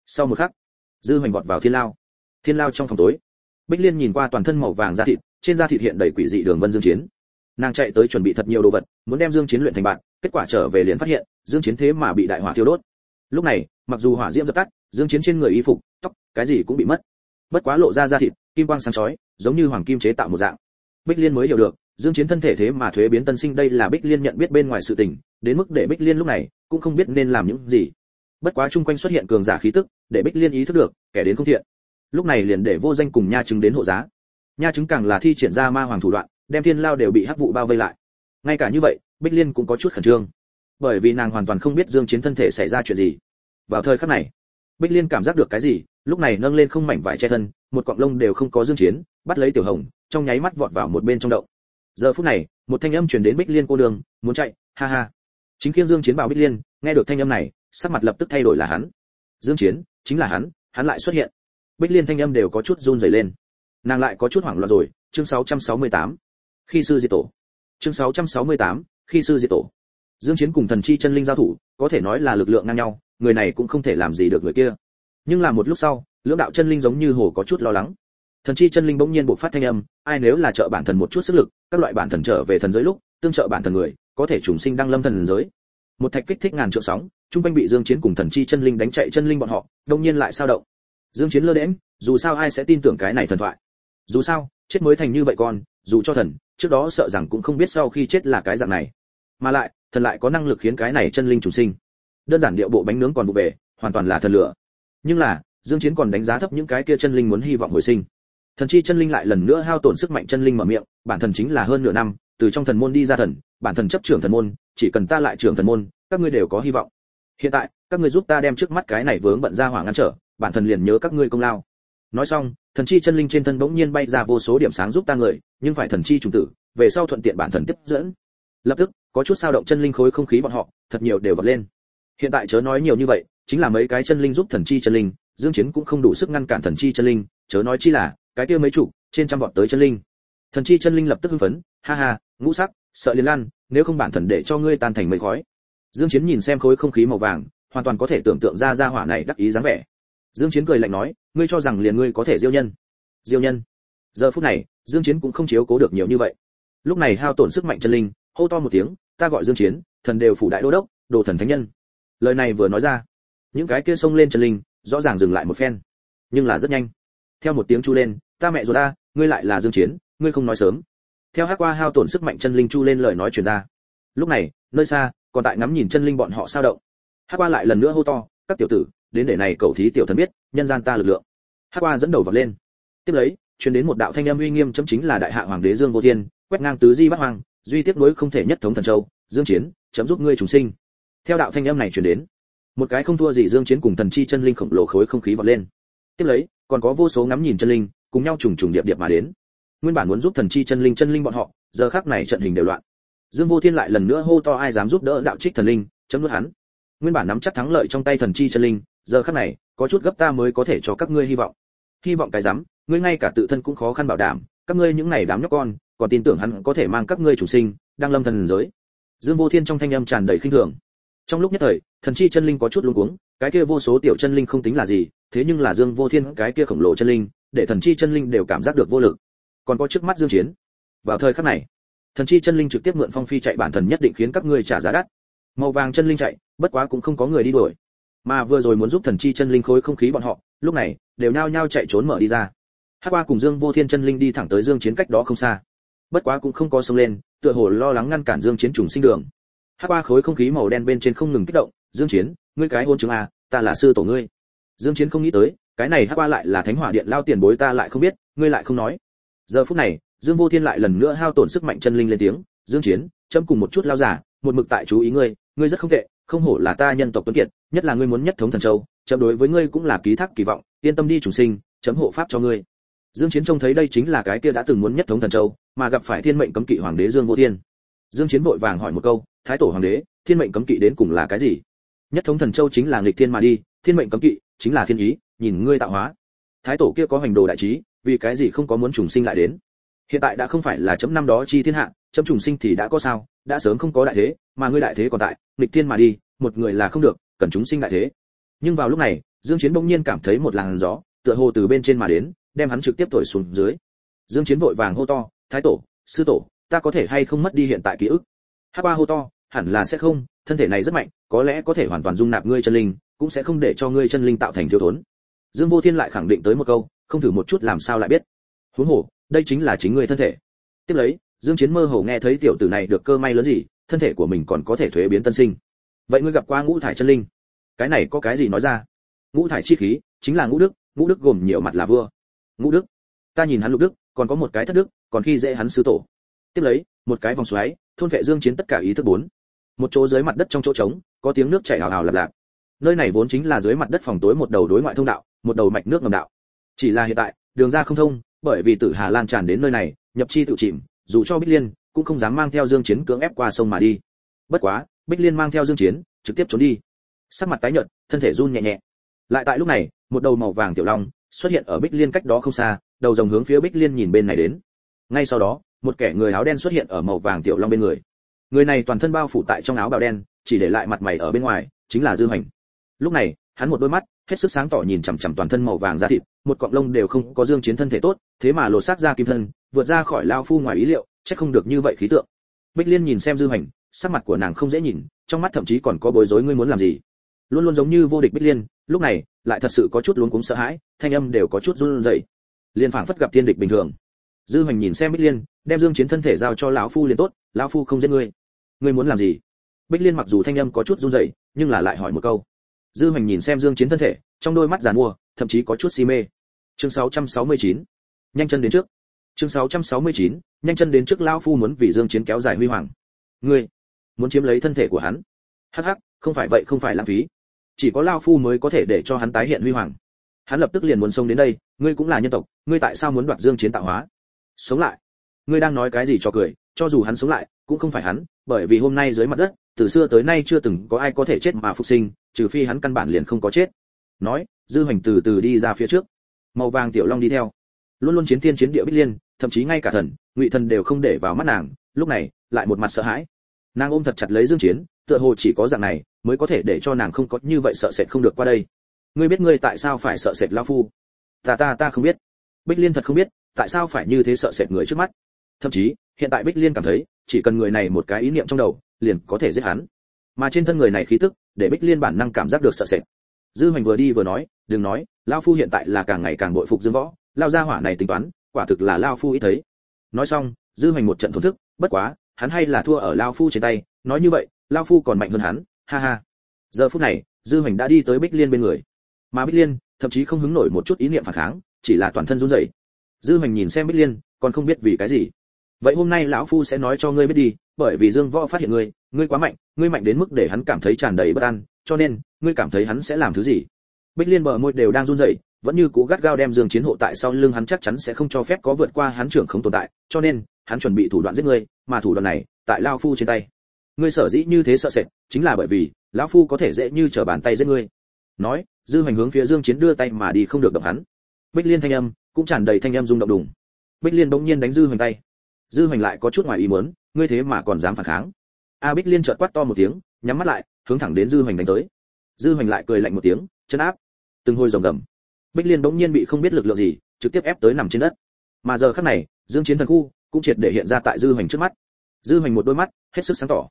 Speaker 1: Sau một khắc, dư hoành vọt vào thiên lao. Thiên lao trong phòng tối. Bích liên nhìn qua toàn thân màu vàng da thịt, trên da thịt hiện đầy quỷ dị đường vân dương chiến. Nàng chạy tới chuẩn bị thật nhiều đồ vật, muốn đem dương chiến luyện thành bạn, kết quả trở về liền phát hiện, dương chiến thế mà bị đại hỏa thiêu đốt. Lúc này, mặc dù hỏa diễm dập tắt, dương chiến trên người y phục, tóc, cái gì cũng bị mất. Bất quá lộ ra da thịt, kim quang sáng chói, giống như hoàng kim chế tạo một dạng bích liên mới hiểu được, dương chiến thân thể thế mà thuế biến tân sinh đây là bích liên nhận biết bên ngoài sự tình, đến mức để bích liên lúc này cũng không biết nên làm những gì. Bất quá chung quanh xuất hiện cường giả khí tức, để bích liên ý thức được, kẻ đến không thiện. Lúc này liền để vô danh cùng nha chứng đến hộ giá. Nha chứng càng là thi triển ra ma hoàng thủ đoạn, đem thiên lao đều bị hắc vụ bao vây lại. Ngay cả như vậy, bích liên cũng có chút khẩn trương. Bởi vì nàng hoàn toàn không biết dương chiến thân thể xảy ra chuyện gì. Vào thời khắc này, bích liên cảm giác được cái gì, lúc này nâng lên không mảnh vải che thân, một cọng lông đều không có dương chiến bắt lấy tiểu hồng trong nháy mắt vọt vào một bên trong động. Giờ phút này một thanh âm truyền đến bích liên cô đường muốn chạy ha ha. Chính khiêng dương chiến bảo bích liên nghe được thanh âm này sắc mặt lập tức thay đổi là hắn. Dương chiến chính là hắn hắn lại xuất hiện. Bích liên thanh âm đều có chút run rẩy lên. Nàng lại có chút hoảng loạn rồi chương 668. khi sư diệt tổ. Chương 668, khi sư diệt tổ. Dương chiến cùng thần chi chân linh giao thủ có thể nói là lực lượng ngang nhau người này cũng không thể làm gì được người kia. Nhưng là một lúc sau lưỡng đạo chân linh giống như hồ có chút lo lắng thần chi chân linh bỗng nhiên bộc phát thanh âm, ai nếu là trợ bản thần một chút sức lực, các loại bản thần trở về thần giới lúc, tương trợ bản thần người, có thể trùng sinh đăng lâm thần giới. Một thạch kích thích ngàn trượng sóng trung quanh bị dương chiến cùng thần chi chân linh đánh chạy chân linh bọn họ, đông nhiên lại sao động. Dương chiến lơ đễnh, dù sao ai sẽ tin tưởng cái này thần thoại? Dù sao, chết mới thành như vậy con, dù cho thần, trước đó sợ rằng cũng không biết sau khi chết là cái dạng này. Mà lại, thần lại có năng lực khiến cái này chân linh trùng sinh. Đơn giản điệu bộ bánh nướng còn vụ về hoàn toàn là thần lửa. Nhưng là, dương chiến còn đánh giá thấp những cái kia chân linh muốn hy vọng hồi sinh thần chi chân linh lại lần nữa hao tổn sức mạnh chân linh mở miệng, bản thần chính là hơn nửa năm, từ trong thần môn đi ra thần, bản thần chấp trưởng thần môn, chỉ cần ta lại trưởng thần môn, các ngươi đều có hy vọng. Hiện tại, các ngươi giúp ta đem trước mắt cái này vướng bận ra hỏa ngăn trở, bản thần liền nhớ các ngươi công lao. Nói xong, thần chi chân linh trên thân bỗng nhiên bay ra vô số điểm sáng giúp ta người, nhưng phải thần chi trùng tử, về sau thuận tiện bản thần tiếp dẫn. Lập tức, có chút sao động chân linh khối không khí bọn họ, thật nhiều đều vọt lên. Hiện tại chớ nói nhiều như vậy, chính là mấy cái chân linh giúp thần chi chân linh, dương chiến cũng không đủ sức ngăn cản thần chi chân linh, chớ nói chi là cái kia mấy chủ, trên trăm vọt tới chân linh. Thần chi chân linh lập tức hưng phấn, ha ha, ngũ sắc, sợ liên lan, nếu không bản thần để cho ngươi tan thành mây khói. Dương chiến nhìn xem khối không khí màu vàng, hoàn toàn có thể tưởng tượng ra ra hỏa này đắc ý dáng vẻ. Dương chiến cười lạnh nói, ngươi cho rằng liền ngươi có thể diêu nhân. Diêu nhân. Giờ phút này, dương chiến cũng không chiếu cố được nhiều như vậy. Lúc này hao tổn sức mạnh chân linh, hô to một tiếng, ta gọi dương chiến, thần đều phủ đại đô đốc, đồ thần thánh nhân. Lời này vừa nói ra, những cái kia xông lên chân linh, rõ ràng dừng lại một phen. Nhưng là rất nhanh theo một tiếng chu lên, ta mẹ rồi ta, ngươi lại là dương chiến, ngươi không nói sớm. Theo hắc qua hao tổn sức mạnh chân linh chu lên lời nói truyền ra. Lúc này, nơi xa, còn tại ngắm nhìn chân linh bọn họ sao động. Hắc qua lại lần nữa hô to, các tiểu tử, đến để này cầu thí tiểu thần biết, nhân gian ta lực lượng. Hắc qua dẫn đầu vọt lên. Tiếp lấy, truyền đến một đạo thanh âm uy nghiêm chấm chính là đại hạ hoàng đế dương vô thiên, quét ngang tứ di bát hoàng duy tiếc nối không thể nhất thống thần châu, dương chiến, chấm giúp ngươi trùng sinh. Theo đạo thanh âm này truyền đến, một cái không thua gì dương chiến cùng thần chi chân linh khổng lồ khối không khí vọt lên tiếp lấy, còn có vô số ngắm nhìn chân linh, cùng nhau trùng trùng điệp điệp mà đến. Nguyên bản muốn giúp thần chi chân linh chân linh bọn họ, giờ khắc này trận hình đều loạn. Dương vô thiên lại lần nữa hô to ai dám giúp đỡ đạo trích thần linh, chấm nuốt hắn. Nguyên bản nắm chắc thắng lợi trong tay thần chi chân linh, giờ khắc này, có chút gấp ta mới có thể cho các ngươi hy vọng. Hy vọng cái dám ngươi ngay cả tự thân cũng khó khăn bảo đảm, các ngươi những này đám nhóc con, còn tin tưởng hắn có thể mang các ngươi chủ sinh, đang lâm thần giới. Dương vô thiên trong thanh âm tràn đầy khinh thường. Trong lúc nhất thời, thần chi chân linh có chút luống cuống cái kia vô số tiểu chân linh không tính là gì, thế nhưng là dương vô thiên cái kia khổng lồ chân linh, để thần chi chân linh đều cảm giác được vô lực. Còn có trước mắt dương chiến, vào thời khắc này, thần chi chân linh trực tiếp mượn phong phi chạy bản thần nhất định khiến các ngươi trả giá đắt. Màu vàng chân linh chạy, bất quá cũng không có người đi đuổi. Mà vừa rồi muốn giúp thần chi chân linh khối không khí bọn họ, lúc này, đều nhao nhao chạy trốn mở đi ra. Hắc qua cùng dương vô thiên chân linh đi thẳng tới dương chiến cách đó không xa. Bất quá cũng không có sông lên, tựa hồ lo lắng ngăn cản dương chiến trùng sinh đường. Hắc qua khối không khí màu đen bên trên không ngừng kích động dương chiến, ngươi cái hôn chứng à ta là sư tổ ngươi. Dương chiến không nghĩ tới, cái này hắc qua lại là thánh hỏa điện lao tiền bối ta lại không biết, ngươi lại không nói. Giờ phút này, dương vô thiên lại lần nữa hao tổn sức mạnh chân linh lên tiếng, dương chiến châm cùng một chút lao giả, một mực tại chú ý ngươi ngươi rất không tệ, không hổ là ta nhân tộc tuấn kiệt, nhất là ngươi muốn nhất thống thần châu, chấm đối với ngươi cũng là ký thác kỳ vọng, yên tâm đi chủ sinh, chấm hộ pháp cho ngươi. Dương chiến trông thấy đây chính là cái kia đã từng muốn nhất thống thần châu, mà gặp phải thiên mệnh cấm kỵ hoàng đế dương vô thiên. Dương chiến vội vàng hỏi một câu, thái tổ hoàng đế, thiên mệnh cấm kỵ đến cùng là cái gì? Nhất thống thần châu chính là nghịch thiên mà đi, thiên mệnh cấm kỵ, chính là thiên ý, nhìn ngươi tạo hóa. Thái tổ kia có hành đồ đại trí, vì cái gì không có muốn trùng sinh lại đến? Hiện tại đã không phải là chấm năm đó chi thiên hạ, chấm trùng sinh thì đã có sao, đã sớm không có đại thế, mà ngươi đại thế còn tại, nghịch thiên mà đi, một người là không được, cần chúng sinh đại thế. Nhưng vào lúc này, dương chiến bỗng nhiên cảm thấy một làn gió, tựa hồ từ bên trên mà đến, đem hắn trực tiếp thổi xuống dưới. Dương chiến vội vàng hô to, thái tổ, sư tổ, ta có thể hay không mất đi hiện tại ký ức? Hắc qua hô to hẳn là sẽ không, thân thể này rất mạnh, có lẽ có thể hoàn toàn dung nạp ngươi chân linh, cũng sẽ không để cho ngươi chân linh tạo thành thiếu thốn. Dương vô thiên lại khẳng định tới một câu, không thử một chút làm sao lại biết. Huống hồ, đây chính là chính ngươi thân thể. Tiếp lấy, dương chiến mơ hồ nghe thấy tiểu tử này được cơ may lớn gì, thân thể của mình còn có thể thuế biến tân sinh. Vậy ngươi gặp qua ngũ thải chân linh? Cái này có cái gì nói ra? Ngũ thải chi khí, chính là ngũ đức ngũ đức gồm nhiều mặt là vua. Ngũ đức? Ta nhìn hắn lục đức, còn có một cái thất đức, còn khi dễ hắn sư tổ. Tiếp lấy, một cái vòng xoáy, thôn vệ dương chiến tất cả ý thức bốn một chỗ dưới mặt đất trong chỗ trống, có tiếng nước chảy hào hào lạp lạp nơi này vốn chính là dưới mặt đất phòng tối một đầu đối ngoại thông đạo, một đầu mạch nước ngầm đạo. Chỉ là hiện tại, đường ra không thông, bởi vì tử hà lan tràn đến nơi này, nhập chi tự chìm, dù cho bích liên cũng không dám mang theo dương chiến cưỡng ép qua sông mà đi. Bất quá, bích liên mang theo dương chiến, trực tiếp trốn đi. Sắc mặt tái nhợt, thân thể run nhẹ nhẹ. Lại tại lúc này, một đầu màu vàng tiểu long xuất hiện ở bích liên cách đó không xa, đầu rồng hướng phía bích liên nhìn bên này đến. Ngay sau đó, một kẻ người áo đen xuất hiện ở màu vàng tiểu long bên người người này toàn thân bao phủ tại trong áo bào đen chỉ để lại mặt mày ở bên ngoài chính là dư hoành. lúc này hắn một đôi mắt hết sức sáng tỏ nhìn chằm chằm toàn thân màu vàng da thịt một cọng lông đều không có dương chiến thân thể tốt thế mà lột xác ra kim thân vượt ra khỏi lao phu ngoài ý liệu chắc không được như vậy khí tượng. Bích liên nhìn xem dư hoành, sắc mặt của nàng không dễ nhìn trong mắt thậm chí còn có bối rối ngươi muốn làm gì. Luôn luôn giống như vô địch bích liên lúc này lại thật sự có chút luống cuống sợ hãi thanh âm đều có chút run rẩy. Liên phảng phất gặp thiên địch bình thường. Dư hoành nhìn xem bích liên đem dương chiến thân thể giao cho lão phu liền tốt lão phu không giết ngươi ngươi muốn làm gì? Bích liên mặc dù thanh âm có chút run rẩy, nhưng là lại hỏi một câu. Dư hoành nhìn xem dương chiến thân thể, trong đôi mắt giàn mua, thậm chí có chút si mê. Chương 669 nhanh chân đến trước. Chương 669 nhanh chân đến trước lão phu muốn vì dương chiến kéo dài huy hoàng. Ngươi muốn chiếm lấy thân thể của hắn? Hắc hắc, không phải vậy, không phải lãng phí. Chỉ có lao phu mới có thể để cho hắn tái hiện huy hoàng. Hắn lập tức liền muốn sống đến đây, ngươi cũng là nhân tộc, ngươi tại sao muốn đoạt dương chiến tạo hóa? Sống lại. Ngươi đang nói cái gì cho cười, cho dù hắn sống lại cũng không phải hắn, bởi vì hôm nay dưới mặt đất, từ xưa tới nay chưa từng có ai có thể chết mà phục sinh, trừ phi hắn căn bản liền không có chết. Nói, dư hoành từ từ đi ra phía trước. Màu vàng tiểu long đi theo. Luôn luôn chiến thiên chiến địa bích liên, thậm chí ngay cả thần, ngụy thần đều không để vào mắt nàng, lúc này, lại một mặt sợ hãi. Nàng ôm thật chặt lấy dương chiến, tựa hồ chỉ có dạng này, mới có thể để cho nàng không có như vậy sợ sệt không được qua đây. Ngươi biết ngươi tại sao phải sợ sệt lão phu? Ta ta ta không biết. Bích liên thật không biết, tại sao phải như thế sợ sệt người trước mắt. Thậm chí hiện tại bích liên cảm thấy, chỉ cần người này một cái ý niệm trong đầu, liền có thể giết hắn. Mà trên thân người này khí tức, để bích liên bản năng cảm giác được sợ sệt. Dư hoành vừa đi vừa nói, đừng nói lão phu hiện tại là càng ngày càng bội phục dương võ, lao gia hỏa này tính toán, quả thực là lao phu ít thấy. Nói xong, dư hoành một trận thổn thức, bất quá, hắn hay là thua ở lao phu trên tay, nói như vậy, lao phu còn mạnh hơn hắn, ha ha. Giờ phút này, dư hoành đã đi tới bích liên bên người. Mà bích liên, thậm chí không hứng nổi một chút ý niệm phản kháng, chỉ là toàn thân run rẩy. Dư hoành nhìn xem bích liên, còn không biết vì cái gì vậy hôm nay lão phu sẽ nói cho ngươi biết đi, bởi vì dương võ phát hiện ngươi ngươi quá mạnh, ngươi mạnh đến mức để hắn cảm thấy tràn đầy bất an, cho nên, ngươi cảm thấy hắn sẽ làm thứ gì? Bích liên bờ môi đều đang run rẩy, vẫn như cũ gắt gao đem dương chiến hộ tại sau lưng hắn chắc chắn sẽ không cho phép có vượt qua hắn trưởng không tồn tại, cho nên, hắn chuẩn bị thủ đoạn giết ngươi, mà thủ đoạn này, tại lão phu trên tay. Ngươi sở dĩ như thế sợ sệt, chính là bởi vì, lão phu có thể dễ như trở bàn tay giết ngươi. Nói, dư hoành hướng phía dương chiến đưa tay mà đi không được động hắn. Bích liên thanh âm, cũng tràn đầy thanh âm rung động đùng. Bích liên bỗng nhiên đánh dư hoành tay dư hoành lại có chút ngoài ý muốn, ngươi thế mà còn dám phản kháng. A bích liên chợt quát to một tiếng, nhắm mắt lại, hướng thẳng đến dư hoành đánh tới. Dư hoành lại cười lạnh một tiếng, chân áp. Từng hồi rồng gầm. Bích liên bỗng nhiên bị không biết lực lượng gì, trực tiếp ép tới nằm trên đất. Mà giờ khắc này, dương chiến thần khu cũng triệt để hiện ra tại dư hoành trước mắt. Dư hoành một đôi mắt, hết sức sáng tỏ.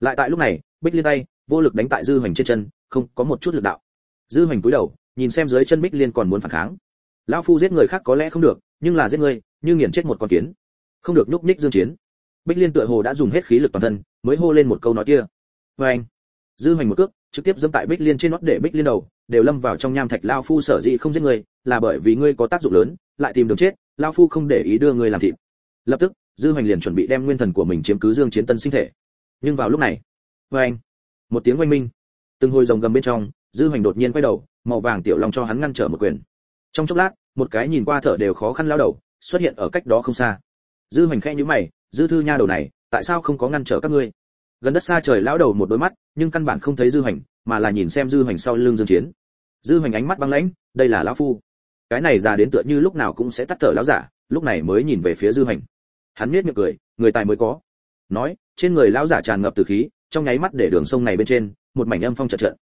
Speaker 1: Lại tại lúc này, bích liên tay, vô lực đánh tại dư hoành trên chân, không, có một chút lực đạo. Dư hoành cúi đầu, nhìn xem dưới chân bích liên còn muốn phản kháng. Lão phu giết người khác có lẽ không được, nhưng là giết ngươi như nghiền chết một con kiến không được núp ních dương chiến. Bích liên tựa hồ đã dùng hết khí lực toàn thân, mới hô lên một câu nói kia. Với anh, dư hoành một cước, trực tiếp dẫm tại bích liên trên nót để bích liên đầu, đều lâm vào trong nham thạch lao phu sở dĩ không giết ngươi là bởi vì ngươi có tác dụng lớn, lại tìm đường chết, lao phu không để ý đưa ngươi làm thịt. Lập tức, dư hoành liền chuẩn bị đem nguyên thần của mình chiếm cứ dương chiến tân sinh thể. Nhưng vào lúc này với anh, một tiếng oanh minh. Từng hồi rồng gầm bên trong, dư hoành đột nhiên quay đầu, màu vàng tiểu long cho hắn ngăn trở một quyền. Trong chốc lát, một cái nhìn qua thở đều khó khăn lao đầu, xuất hiện ở cách đó không xa dư hoành khẽ nhíu mày, dư thư nha đầu này, tại sao không có ngăn trở các ngươi? Gần đất xa trời lão đầu một đôi mắt, nhưng căn bản không thấy dư hoành, mà là nhìn xem dư hoành sau lưng dương chiến. Dư hoành ánh mắt băng lãnh, đây là lão phu. Cái này già đến tựa như lúc nào cũng sẽ tắt thở lão giả, lúc này mới nhìn về phía dư hoành. Hắn nhếch miệng cười, người tài mới có. Nói, trên người lão giả tràn ngập từ khí, trong nháy mắt để đường sông này bên trên, một mảnh âm phong chợt chợt.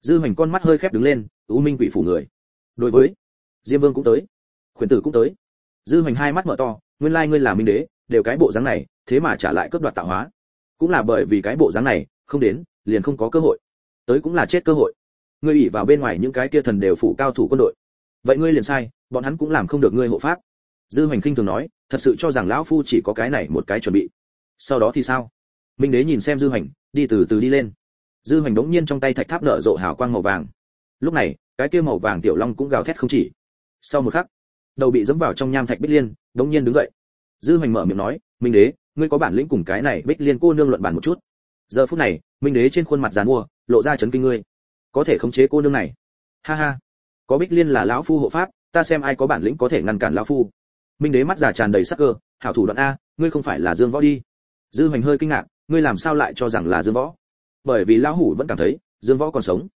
Speaker 1: Dư hoành con mắt hơi khép đứng lên, u minh quỷ phủ người. Đối với diêm vương cũng tới, khuyển tử cũng tới. Dư hoành hai mắt mở to nguyên lai ngươi là minh đế, đều cái bộ dáng này, thế mà trả lại cướp đoạt tạo hóa. Cũng là bởi vì cái bộ dáng này, không đến, liền không có cơ hội. Tới cũng là chết cơ hội. Ngươi ủy vào bên ngoài những cái kia thần đều phủ cao thủ quân đội. Vậy ngươi liền sai, bọn hắn cũng làm không được ngươi hộ pháp. Dư hoành khinh thường nói, thật sự cho rằng lão phu chỉ có cái này một cái chuẩn bị. Sau đó thì sao? Minh đế nhìn xem dư hoành, đi từ từ đi lên. Dư hoành đống nhiên trong tay thạch tháp nở rộ hào quang màu vàng. Lúc này, cái kia màu vàng tiểu long cũng gào thét không chỉ. Sau một khắc, đầu bị dẫm vào trong nham thạch bích liên đống nhiên đứng dậy. Dư hoành mở miệng nói, minh đế, ngươi có bản lĩnh cùng cái này bích liên cô nương luận bàn một chút. Giờ phút này, minh đế trên khuôn mặt giàn mua, lộ ra chấn kinh ngươi. Có thể khống chế cô nương này. Ha ha, có bích liên là lão phu hộ pháp, ta xem ai có bản lĩnh có thể ngăn cản lão phu. Minh đế mắt già tràn đầy sắc cơ, hảo thủ đoạn a, ngươi không phải là dương võ đi. Dư hoành hơi kinh ngạc, ngươi làm sao lại cho rằng là dương võ? Bởi vì lão hủ vẫn cảm thấy, dương võ còn sống.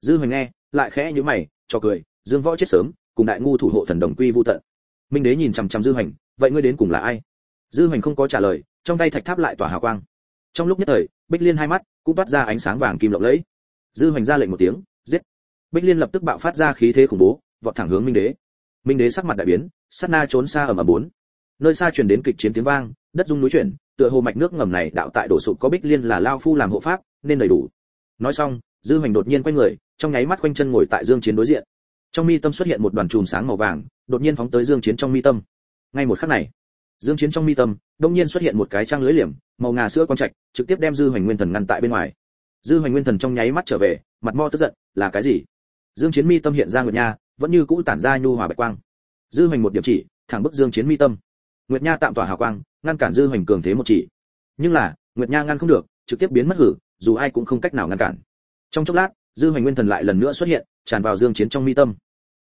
Speaker 1: Dư hoành nghe, lại khẽ nhíu mày, cho cười, dương võ chết sớm, cùng đại ngu thủ hộ thần đồng quy vu tận minh đế nhìn chằm chằm dư hoành, vậy ngươi đến cùng là ai? Dư hoành không có trả lời, trong tay thạch tháp lại tỏa hào quang. Trong lúc nhất thời, bích liên hai mắt cũng toát ra ánh sáng vàng kim lộng lẫy. Dư hoành ra lệnh một tiếng, giết! Bích liên lập tức bạo phát ra khí thế khủng bố, vọt thẳng hướng minh đế. Minh đế sắc mặt đại biến, sát na trốn xa ở mà bốn. Nơi xa truyền đến kịch chiến tiếng vang, đất rung núi chuyển, tựa hồ mạch nước ngầm này đạo tại đổ sụp có bích liên là lao phu làm hộ pháp, nên đầy đủ. Nói xong, dư hoành đột nhiên quay người, trong nháy mắt quanh chân ngồi tại dương chiến đối diện trong mi tâm xuất hiện một đoàn chùm sáng màu vàng, đột nhiên phóng tới dương chiến trong mi tâm. Ngay một khắc này, dương chiến trong mi tâm đột nhiên xuất hiện một cái trang lưới liềm, màu ngà sữa quang trạch, trực tiếp đem dư hoành nguyên thần ngăn tại bên ngoài. Dư hoành nguyên thần trong nháy mắt trở về, mặt mo tức giận, là cái gì? Dương chiến mi tâm hiện ra nguyệt nha, vẫn như cũ tản ra nhu hòa bạch quang. Dư hoành một điểm chỉ, thẳng bức dương chiến mi tâm. Nguyệt nha tạm tỏa hào quang, ngăn cản dư hoành cường thế một chỉ. Nhưng là, nguyệt nha ngăn không được, trực tiếp biến mất hử, dù ai cũng không cách nào ngăn cản. Trong chốc lát, dư hoành nguyên thần lại lần nữa xuất hiện tràn vào dương chiến trong mi tâm.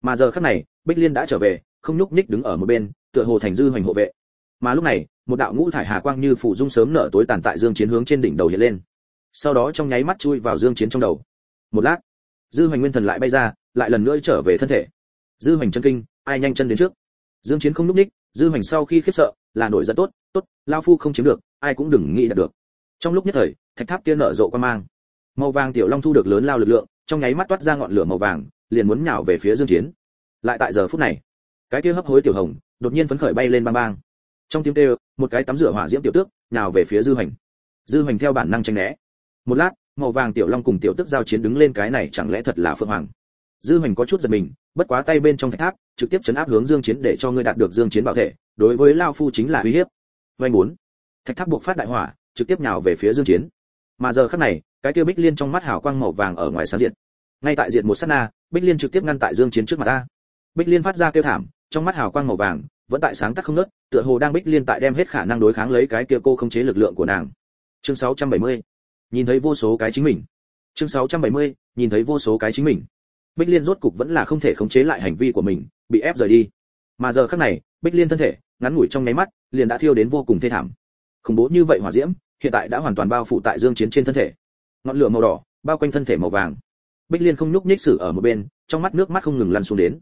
Speaker 1: Mà giờ khắc này, bích liên đã trở về, không nhúc nhích đứng ở một bên, tựa hồ thành dư hoành hộ vệ. Mà lúc này, một đạo ngũ thải hà quang như phủ dung sớm nở tối tàn tại dương chiến hướng trên đỉnh đầu hiện lên. Sau đó trong nháy mắt chui vào dương chiến trong đầu. Một lát, dư hoành nguyên thần lại bay ra, lại lần nữa trở về thân thể. Dư hoành chân kinh, ai nhanh chân đến trước? Dương chiến không núp ních dư hoành sau khi khiếp sợ, là nổi giận tốt tốt, lao phu không chiếm được, ai cũng đừng nghĩ đạt được. Trong lúc nhất thời, thạch tháp kia nở rộ quan mang. Màu vàng tiểu long thu được lớn lao lực lượng trong nháy mắt toát ra ngọn lửa màu vàng, liền muốn nhào về phía dương chiến. Lại tại giờ phút này, cái kia hấp hối tiểu hồng đột nhiên phấn khởi bay lên bang bang. Trong tiếng kêu, một cái tắm rửa hỏa diễm tiểu tước nhào về phía dư hoành. Dư hoành theo bản năng tránh né. Một lát, màu vàng tiểu long cùng tiểu tước giao chiến đứng lên cái này chẳng lẽ thật là phượng hoàng? Dư hoành có chút giật mình, bất quá tay bên trong thạch tháp, trực tiếp chấn áp hướng dương chiến để cho ngươi đạt được dương chiến bảo thể, đối với lao phu chính là uy hiếp. Vay muốn thạch tháp buộc phát đại hỏa, trực tiếp nhào về phía dương chiến mà giờ khắc này cái kia bích liên trong mắt hào quang màu vàng ở ngoài sáng diện ngay tại diện một sát na bích liên trực tiếp ngăn tại dương chiến trước mặt ta bích liên phát ra kêu thảm trong mắt hào quang màu vàng vẫn tại sáng tắt không nứt, tựa hồ đang bích liên tại đem hết khả năng đối kháng lấy cái kia cô không chế lực lượng của nàng. Chương 670 nhìn thấy vô số cái chính mình. Chương 670 nhìn thấy vô số cái chính mình. Bích liên rốt cục vẫn là không thể khống chế lại hành vi của mình bị ép rời đi. Mà giờ khắc này bích liên thân thể ngắn ngủi trong nháy mắt liền đã thiêu đến vô cùng thê thảm. Khủng bố như vậy hỏa diễm hiện tại đã hoàn toàn bao phủ tại dương chiến trên thân thể. Ngọn lửa màu đỏ bao quanh thân thể màu vàng. Bích liên không nhúc nhích xử ở một bên, trong mắt nước mắt không ngừng lăn xuống đến.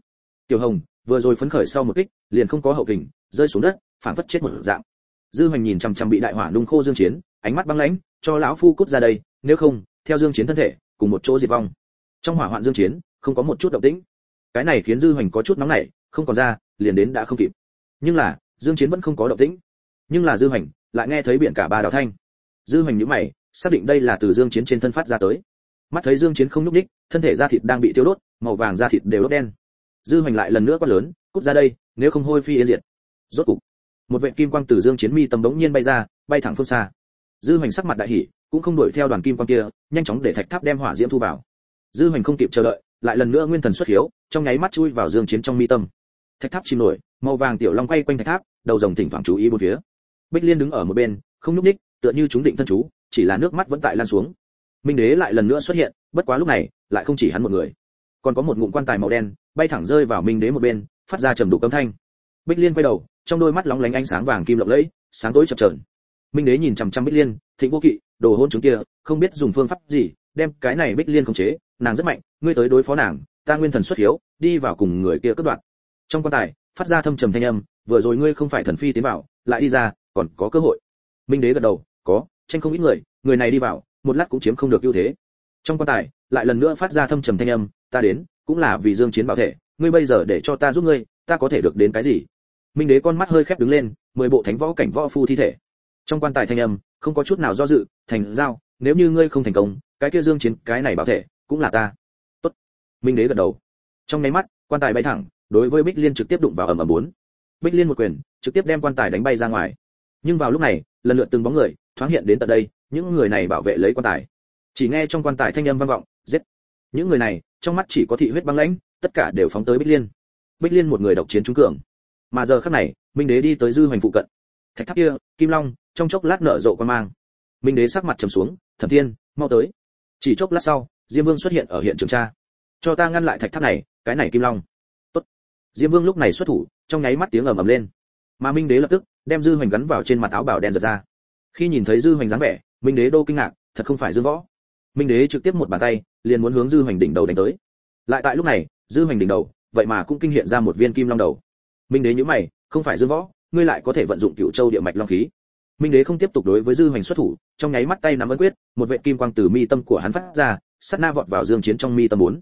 Speaker 1: Tiểu hồng, vừa rồi phấn khởi sau một kích, liền không có hậu kình, rơi xuống đất, phản phất chết một dạng. Dư hoành nhìn chằm chằm bị đại hỏa nung khô dương chiến, ánh mắt băng lãnh, cho lão phu cút ra đây, nếu không, theo dương chiến thân thể, cùng một chỗ diệt vong. Trong hỏa hoạn dương chiến, không có một chút động tĩnh. Cái này khiến dư hoành có chút nóng nảy, không còn ra, liền đến đã không kịp. Nhưng là, dương chiến vẫn không có động tĩnh. Nhưng là dư hoành lại nghe thấy biển cả ba đảo thanh dư hoành nhíu mày xác định đây là từ dương chiến trên thân phát ra tới. Mắt thấy dương chiến không nhúc đích, thân thể da thịt đang bị tiêu đốt màu vàng da thịt đều đốt đen. Dư hoành lại lần nữa quát lớn cút ra đây nếu không hôi phi yên diệt. Rốt cục một vệt kim quang từ dương chiến mi tầm đống nhiên bay ra bay thẳng phương xa. Dư hoành sắc mặt đại hỉ cũng không đuổi theo đoàn kim quang kia nhanh chóng để thạch tháp đem hỏa diễm thu vào. Dư hoành không kịp chờ đợi lại lần nữa nguyên thần xuất hiếu trong nháy mắt chui vào dương chiến trong mi tâm. Thạch tháp chìm nổi màu vàng tiểu long quay quanh thạch tháp đầu rồng thỉnh thoảng chú ý bốn phía. Bích liên đứng ở một bên không nhúc đích tựa như chúng định thân chú, chỉ là nước mắt vẫn tại lan xuống. Minh đế lại lần nữa xuất hiện, bất quá lúc này, lại không chỉ hắn một người. Còn có một ngụm quan tài màu đen, bay thẳng rơi vào minh đế một bên, phát ra trầm đủ âm thanh. Bích liên quay đầu, trong đôi mắt lóng lánh ánh sáng vàng kim lộng lẫy, sáng tối chập chờn. Minh đế nhìn chằm chằm bích liên, thịnh vô kỵ, đồ hôn chúng kia, không biết dùng phương pháp gì, đem cái này bích liên khống chế, nàng rất mạnh, ngươi tới đối phó nàng, ta nguyên thần xuất hiếu, đi vào cùng người kia cướp đoạt. Trong quan tài, phát ra thâm trầm thanh âm, vừa rồi ngươi không phải thần phi tiến vào, lại đi ra, còn có cơ hội. Minh đế gật đầu có, tranh không ít người người này đi vào, một lát cũng chiếm không được ưu thế. Trong quan tài, lại lần nữa phát ra thâm trầm thanh âm, ta đến, cũng là vì dương chiến bảo thể, ngươi bây giờ để cho ta giúp ngươi, ta có thể được đến cái gì? Minh đế con mắt hơi khép đứng lên, mười bộ thánh võ cảnh võ phu thi thể. Trong quan tài thanh âm, không có chút nào do dự, thành giao, nếu như ngươi không thành công, cái kia dương chiến, cái này bảo thể, cũng là ta. Tốt. Minh đế gật đầu. Trong nháy mắt, quan tài bay thẳng, đối với bích liên trực tiếp đụng vào ầm ầm bốn. Bích liên một quyền, trực tiếp đem quan tài đánh bay ra ngoài. Nhưng vào lúc này, lần lượt từng bóng người thoáng hiện đến tận đây, những người này bảo vệ lấy quan tài. Chỉ nghe trong quan tài thanh âm vang vọng, giết. Những người này, trong mắt chỉ có thị huyết băng lãnh, tất cả đều phóng tới bích liên. Bích liên một người độc chiến trung cường. Mà giờ khắc này, minh đế đi tới dư hoành phụ cận. Thạch tháp kia, kim long, trong chốc lát nở rộ quan mang. Minh đế sắc mặt trầm xuống, thẩm thiên, mau tới. Chỉ chốc lát sau, diêm vương xuất hiện ở hiện trường tra. Cho ta ngăn lại thạch tháp này, cái này kim long. Tốt. Diêm vương lúc này xuất thủ, trong nháy mắt tiếng ầm ầm lên. Mà minh đế lập tức đem dư hoành gắn vào trên mặt áo bảo đen giật ra khi nhìn thấy dư hoành dáng vẻ, minh đế đô kinh ngạc, thật không phải dương võ. Minh đế trực tiếp một bàn tay, liền muốn hướng dư hoành đỉnh đầu đánh tới. Lại tại lúc này, dư hoành đỉnh đầu, vậy mà cũng kinh hiện ra một viên kim long đầu. Minh đế nhíu mày, không phải dương võ, ngươi lại có thể vận dụng cựu châu địa mạch long khí. Minh đế không tiếp tục đối với dư hoành xuất thủ, trong nháy mắt tay nắm ấn quyết, một vệ kim quang từ mi tâm của hắn phát ra, sát na vọt vào dương chiến trong mi tâm bốn.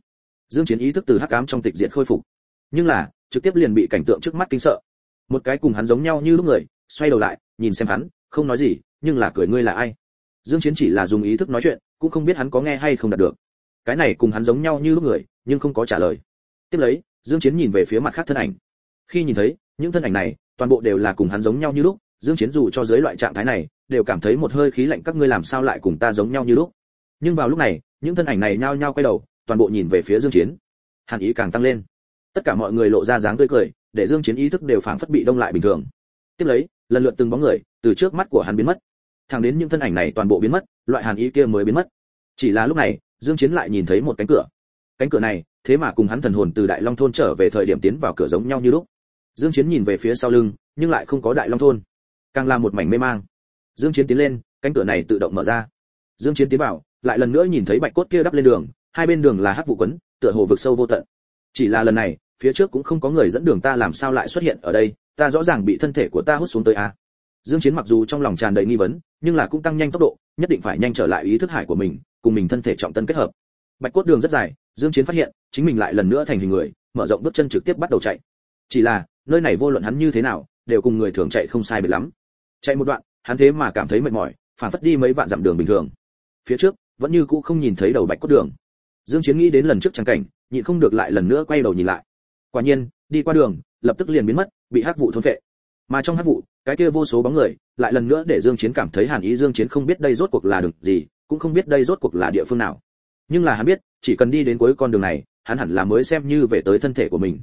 Speaker 1: Dương chiến ý thức từ hắc ám trong tịch diệt khôi phục. Nhưng là, trực tiếp liền bị cảnh tượng trước mắt kinh sợ. Một cái cùng hắn giống nhau như lúc người, xoay đầu lại, nhìn xem hắn, không nói gì nhưng là cười ngươi là ai? Dương chiến chỉ là dùng ý thức nói chuyện, cũng không biết hắn có nghe hay không đạt được. Cái này cùng hắn giống nhau như lúc người, nhưng không có trả lời. Tiếp lấy, dương chiến nhìn về phía mặt khác thân ảnh. Khi nhìn thấy, những thân ảnh này, toàn bộ đều là cùng hắn giống nhau như lúc, dương chiến dù cho dưới loại trạng thái này, đều cảm thấy một hơi khí lạnh các ngươi làm sao lại cùng ta giống nhau như lúc. Nhưng vào lúc này, những thân ảnh này nhao nhao quay đầu, toàn bộ nhìn về phía dương chiến. Hàn ý càng tăng lên. Tất cả mọi người lộ ra dáng tươi cười, để dương chiến ý thức đều phảng phất bị đông lại bình thường. Tiếp lấy, lần lượt từng bóng người từ trước mắt của hắn biến mất thẳng đến những thân ảnh này toàn bộ biến mất, loại hàn ý kia mới biến mất. Chỉ là lúc này, dương chiến lại nhìn thấy một cánh cửa. Cánh cửa này, thế mà cùng hắn thần hồn từ đại long thôn trở về thời điểm tiến vào cửa giống nhau như lúc. Dương chiến nhìn về phía sau lưng, nhưng lại không có đại long thôn. Càng là một mảnh mê mang. Dương chiến tiến lên, cánh cửa này tự động mở ra. Dương chiến tiến vào, lại lần nữa nhìn thấy bạch cốt kia đắp lên đường, hai bên đường là hắc vụ quấn, tựa hồ vực sâu vô tận. Chỉ là lần này, phía trước cũng không có người dẫn đường ta làm sao lại xuất hiện ở đây, ta rõ ràng bị thân thể của ta hút xuống tới a dương chiến mặc dù trong lòng tràn đầy nghi vấn, nhưng là cũng tăng nhanh tốc độ, nhất định phải nhanh trở lại ý thức hải của mình, cùng mình thân thể trọng tân kết hợp. Bạch cốt đường rất dài, dương chiến phát hiện, chính mình lại lần nữa thành hình người, mở rộng bước chân trực tiếp bắt đầu chạy. Chỉ là, nơi này vô luận hắn như thế nào, đều cùng người thường chạy không sai biệt lắm. Chạy một đoạn, hắn thế mà cảm thấy mệt mỏi, phản phất đi mấy vạn dặm đường bình thường. Phía trước, vẫn như cũ không nhìn thấy đầu bạch cốt đường. Dương chiến nghĩ đến lần trước trang cảnh, nhịn không được lại lần nữa quay đầu nhìn lại. Quả nhiên, đi qua đường, lập tức liền biến mất, bị hắc vụ thôn phệ. Mà trong hắc vụ cái kia vô số bóng người, lại lần nữa để dương chiến cảm thấy hàn ý dương chiến không biết đây rốt cuộc là đường gì, cũng không biết đây rốt cuộc là địa phương nào. Nhưng là hắn biết, chỉ cần đi đến cuối con đường này, hắn hẳn là mới xem như về tới thân thể của mình.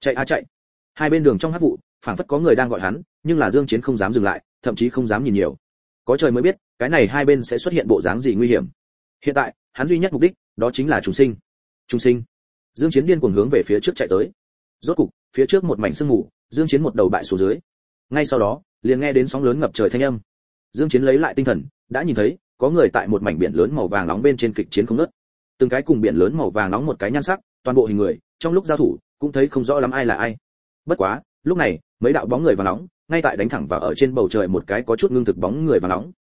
Speaker 1: Chạy a chạy. Hai bên đường trong hắc vụ, phảng phất có người đang gọi hắn, nhưng là dương chiến không dám dừng lại, thậm chí không dám nhìn nhiều. Có trời mới biết, cái này hai bên sẽ xuất hiện bộ dáng gì nguy hiểm. Hiện tại, hắn duy nhất mục đích, đó chính là trùng sinh. Trùng sinh. Dương chiến điên cuồng hướng về phía trước chạy tới. Rốt cục, phía trước một mảnh sương mù, dương chiến một đầu bại xuống dưới ngay sau đó, liền nghe đến sóng lớn ngập trời thanh âm. Dương chiến lấy lại tinh thần, đã nhìn thấy, có người tại một mảnh biển lớn màu vàng nóng bên trên kịch chiến không ngớt. Từng cái cùng biển lớn màu vàng nóng một cái nhan sắc, toàn bộ hình người, trong lúc giao thủ, cũng thấy không rõ lắm ai là ai. Bất quá, lúc này, mấy đạo bóng người vàng nóng, ngay tại đánh thẳng vào ở trên bầu trời một cái có chút ngưng thực bóng người vàng nóng.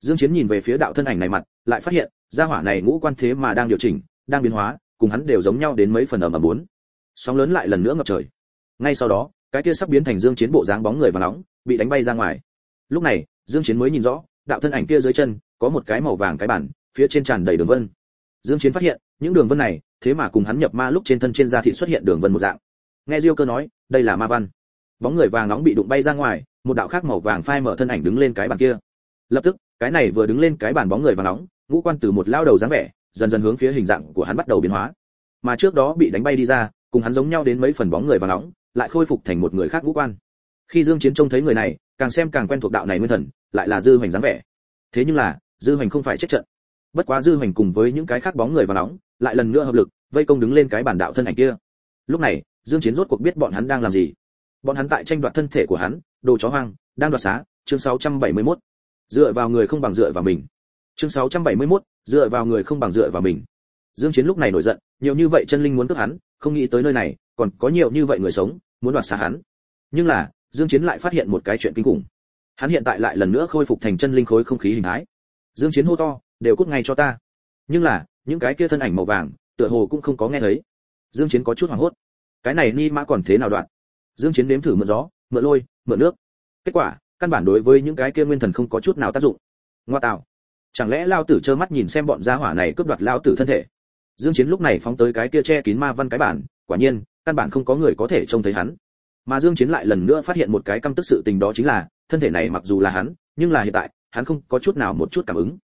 Speaker 1: Dương chiến nhìn về phía đạo thân ảnh này mặt, lại phát hiện, gia hỏa này ngũ quan thế mà đang điều chỉnh, đang biến hóa, cùng hắn đều giống nhau đến mấy phần ở mà muốn sóng lớn lại lần nữa ngập trời. Ngay sau đó cái kia sắp biến thành dương chiến bộ dáng bóng người vàng nóng, bị đánh bay ra ngoài. Lúc này, dương chiến mới nhìn rõ, đạo thân ảnh kia dưới chân, có một cái màu vàng cái bản, phía trên tràn đầy đường vân. Dương chiến phát hiện, những đường vân này, thế mà cùng hắn nhập ma lúc trên thân trên da thịt xuất hiện đường vân một dạng. Nghe diêu cơ nói, đây là ma văn. Bóng người vàng nóng bị đụng bay ra ngoài, một đạo khác màu vàng phai mở thân ảnh đứng lên cái bàn kia. Lập tức, cái này vừa đứng lên cái bàn bóng người vàng nóng, ngũ quan từ một lao đầu dáng vẻ, dần dần hướng phía hình dạng của hắn bắt đầu biến hóa. Mà trước đó bị đánh bay đi ra, cùng hắn giống nhau đến mấy phần bóng người vàng nóng lại khôi phục thành một người khác ngũ quan. Khi dương chiến trông thấy người này càng xem càng quen thuộc đạo này nguyên thần lại là dư hoành dáng vẻ. Thế nhưng là dư hoành không phải chết trận. Bất quá dư hoành cùng với những cái khác bóng người vào nóng lại lần nữa hợp lực vây công đứng lên cái bản đạo thân ảnh kia. Lúc này dương chiến rốt cuộc biết bọn hắn đang làm gì. Bọn hắn tại tranh đoạt thân thể của hắn đồ chó hoang đang đoạt xá chương 671. dựa vào người không bằng dựa vào mình. Chương 671, dựa vào người không bằng dựa vào mình. Dương chiến lúc này nổi giận nhiều như vậy chân linh muốn cướp hắn không nghĩ tới nơi này còn có nhiều như vậy người sống, muốn đoạt xa hắn. Nhưng là, dương chiến lại phát hiện một cái chuyện kinh khủng. Hắn hiện tại lại lần nữa khôi phục thành chân linh khối không khí hình thái. Dương chiến hô to, đều cút ngay cho ta. Nhưng là, những cái kia thân ảnh màu vàng, tựa hồ cũng không có nghe thấy. Dương chiến có chút hoảng hốt. Cái này ni mã còn thế nào đoạn? Dương chiến đếm thử mượn gió, mượn lôi, mượn nước. Kết quả, căn bản đối với những cái kia nguyên thần không có chút nào tác dụng. Ngoa tạo. Chẳng lẽ lao tử trơ mắt nhìn xem bọn gia hỏa này cướp đoạt lao tử thân thể? Dương chiến lúc này phóng tới cái kia che kín ma văn cái bản quả nhiên, căn bản không có người có thể trông thấy hắn. Mà dương chiến lại lần nữa phát hiện một cái căm tức sự tình đó chính là, thân thể này mặc dù là hắn, nhưng là hiện tại, hắn không có chút nào một chút cảm ứng.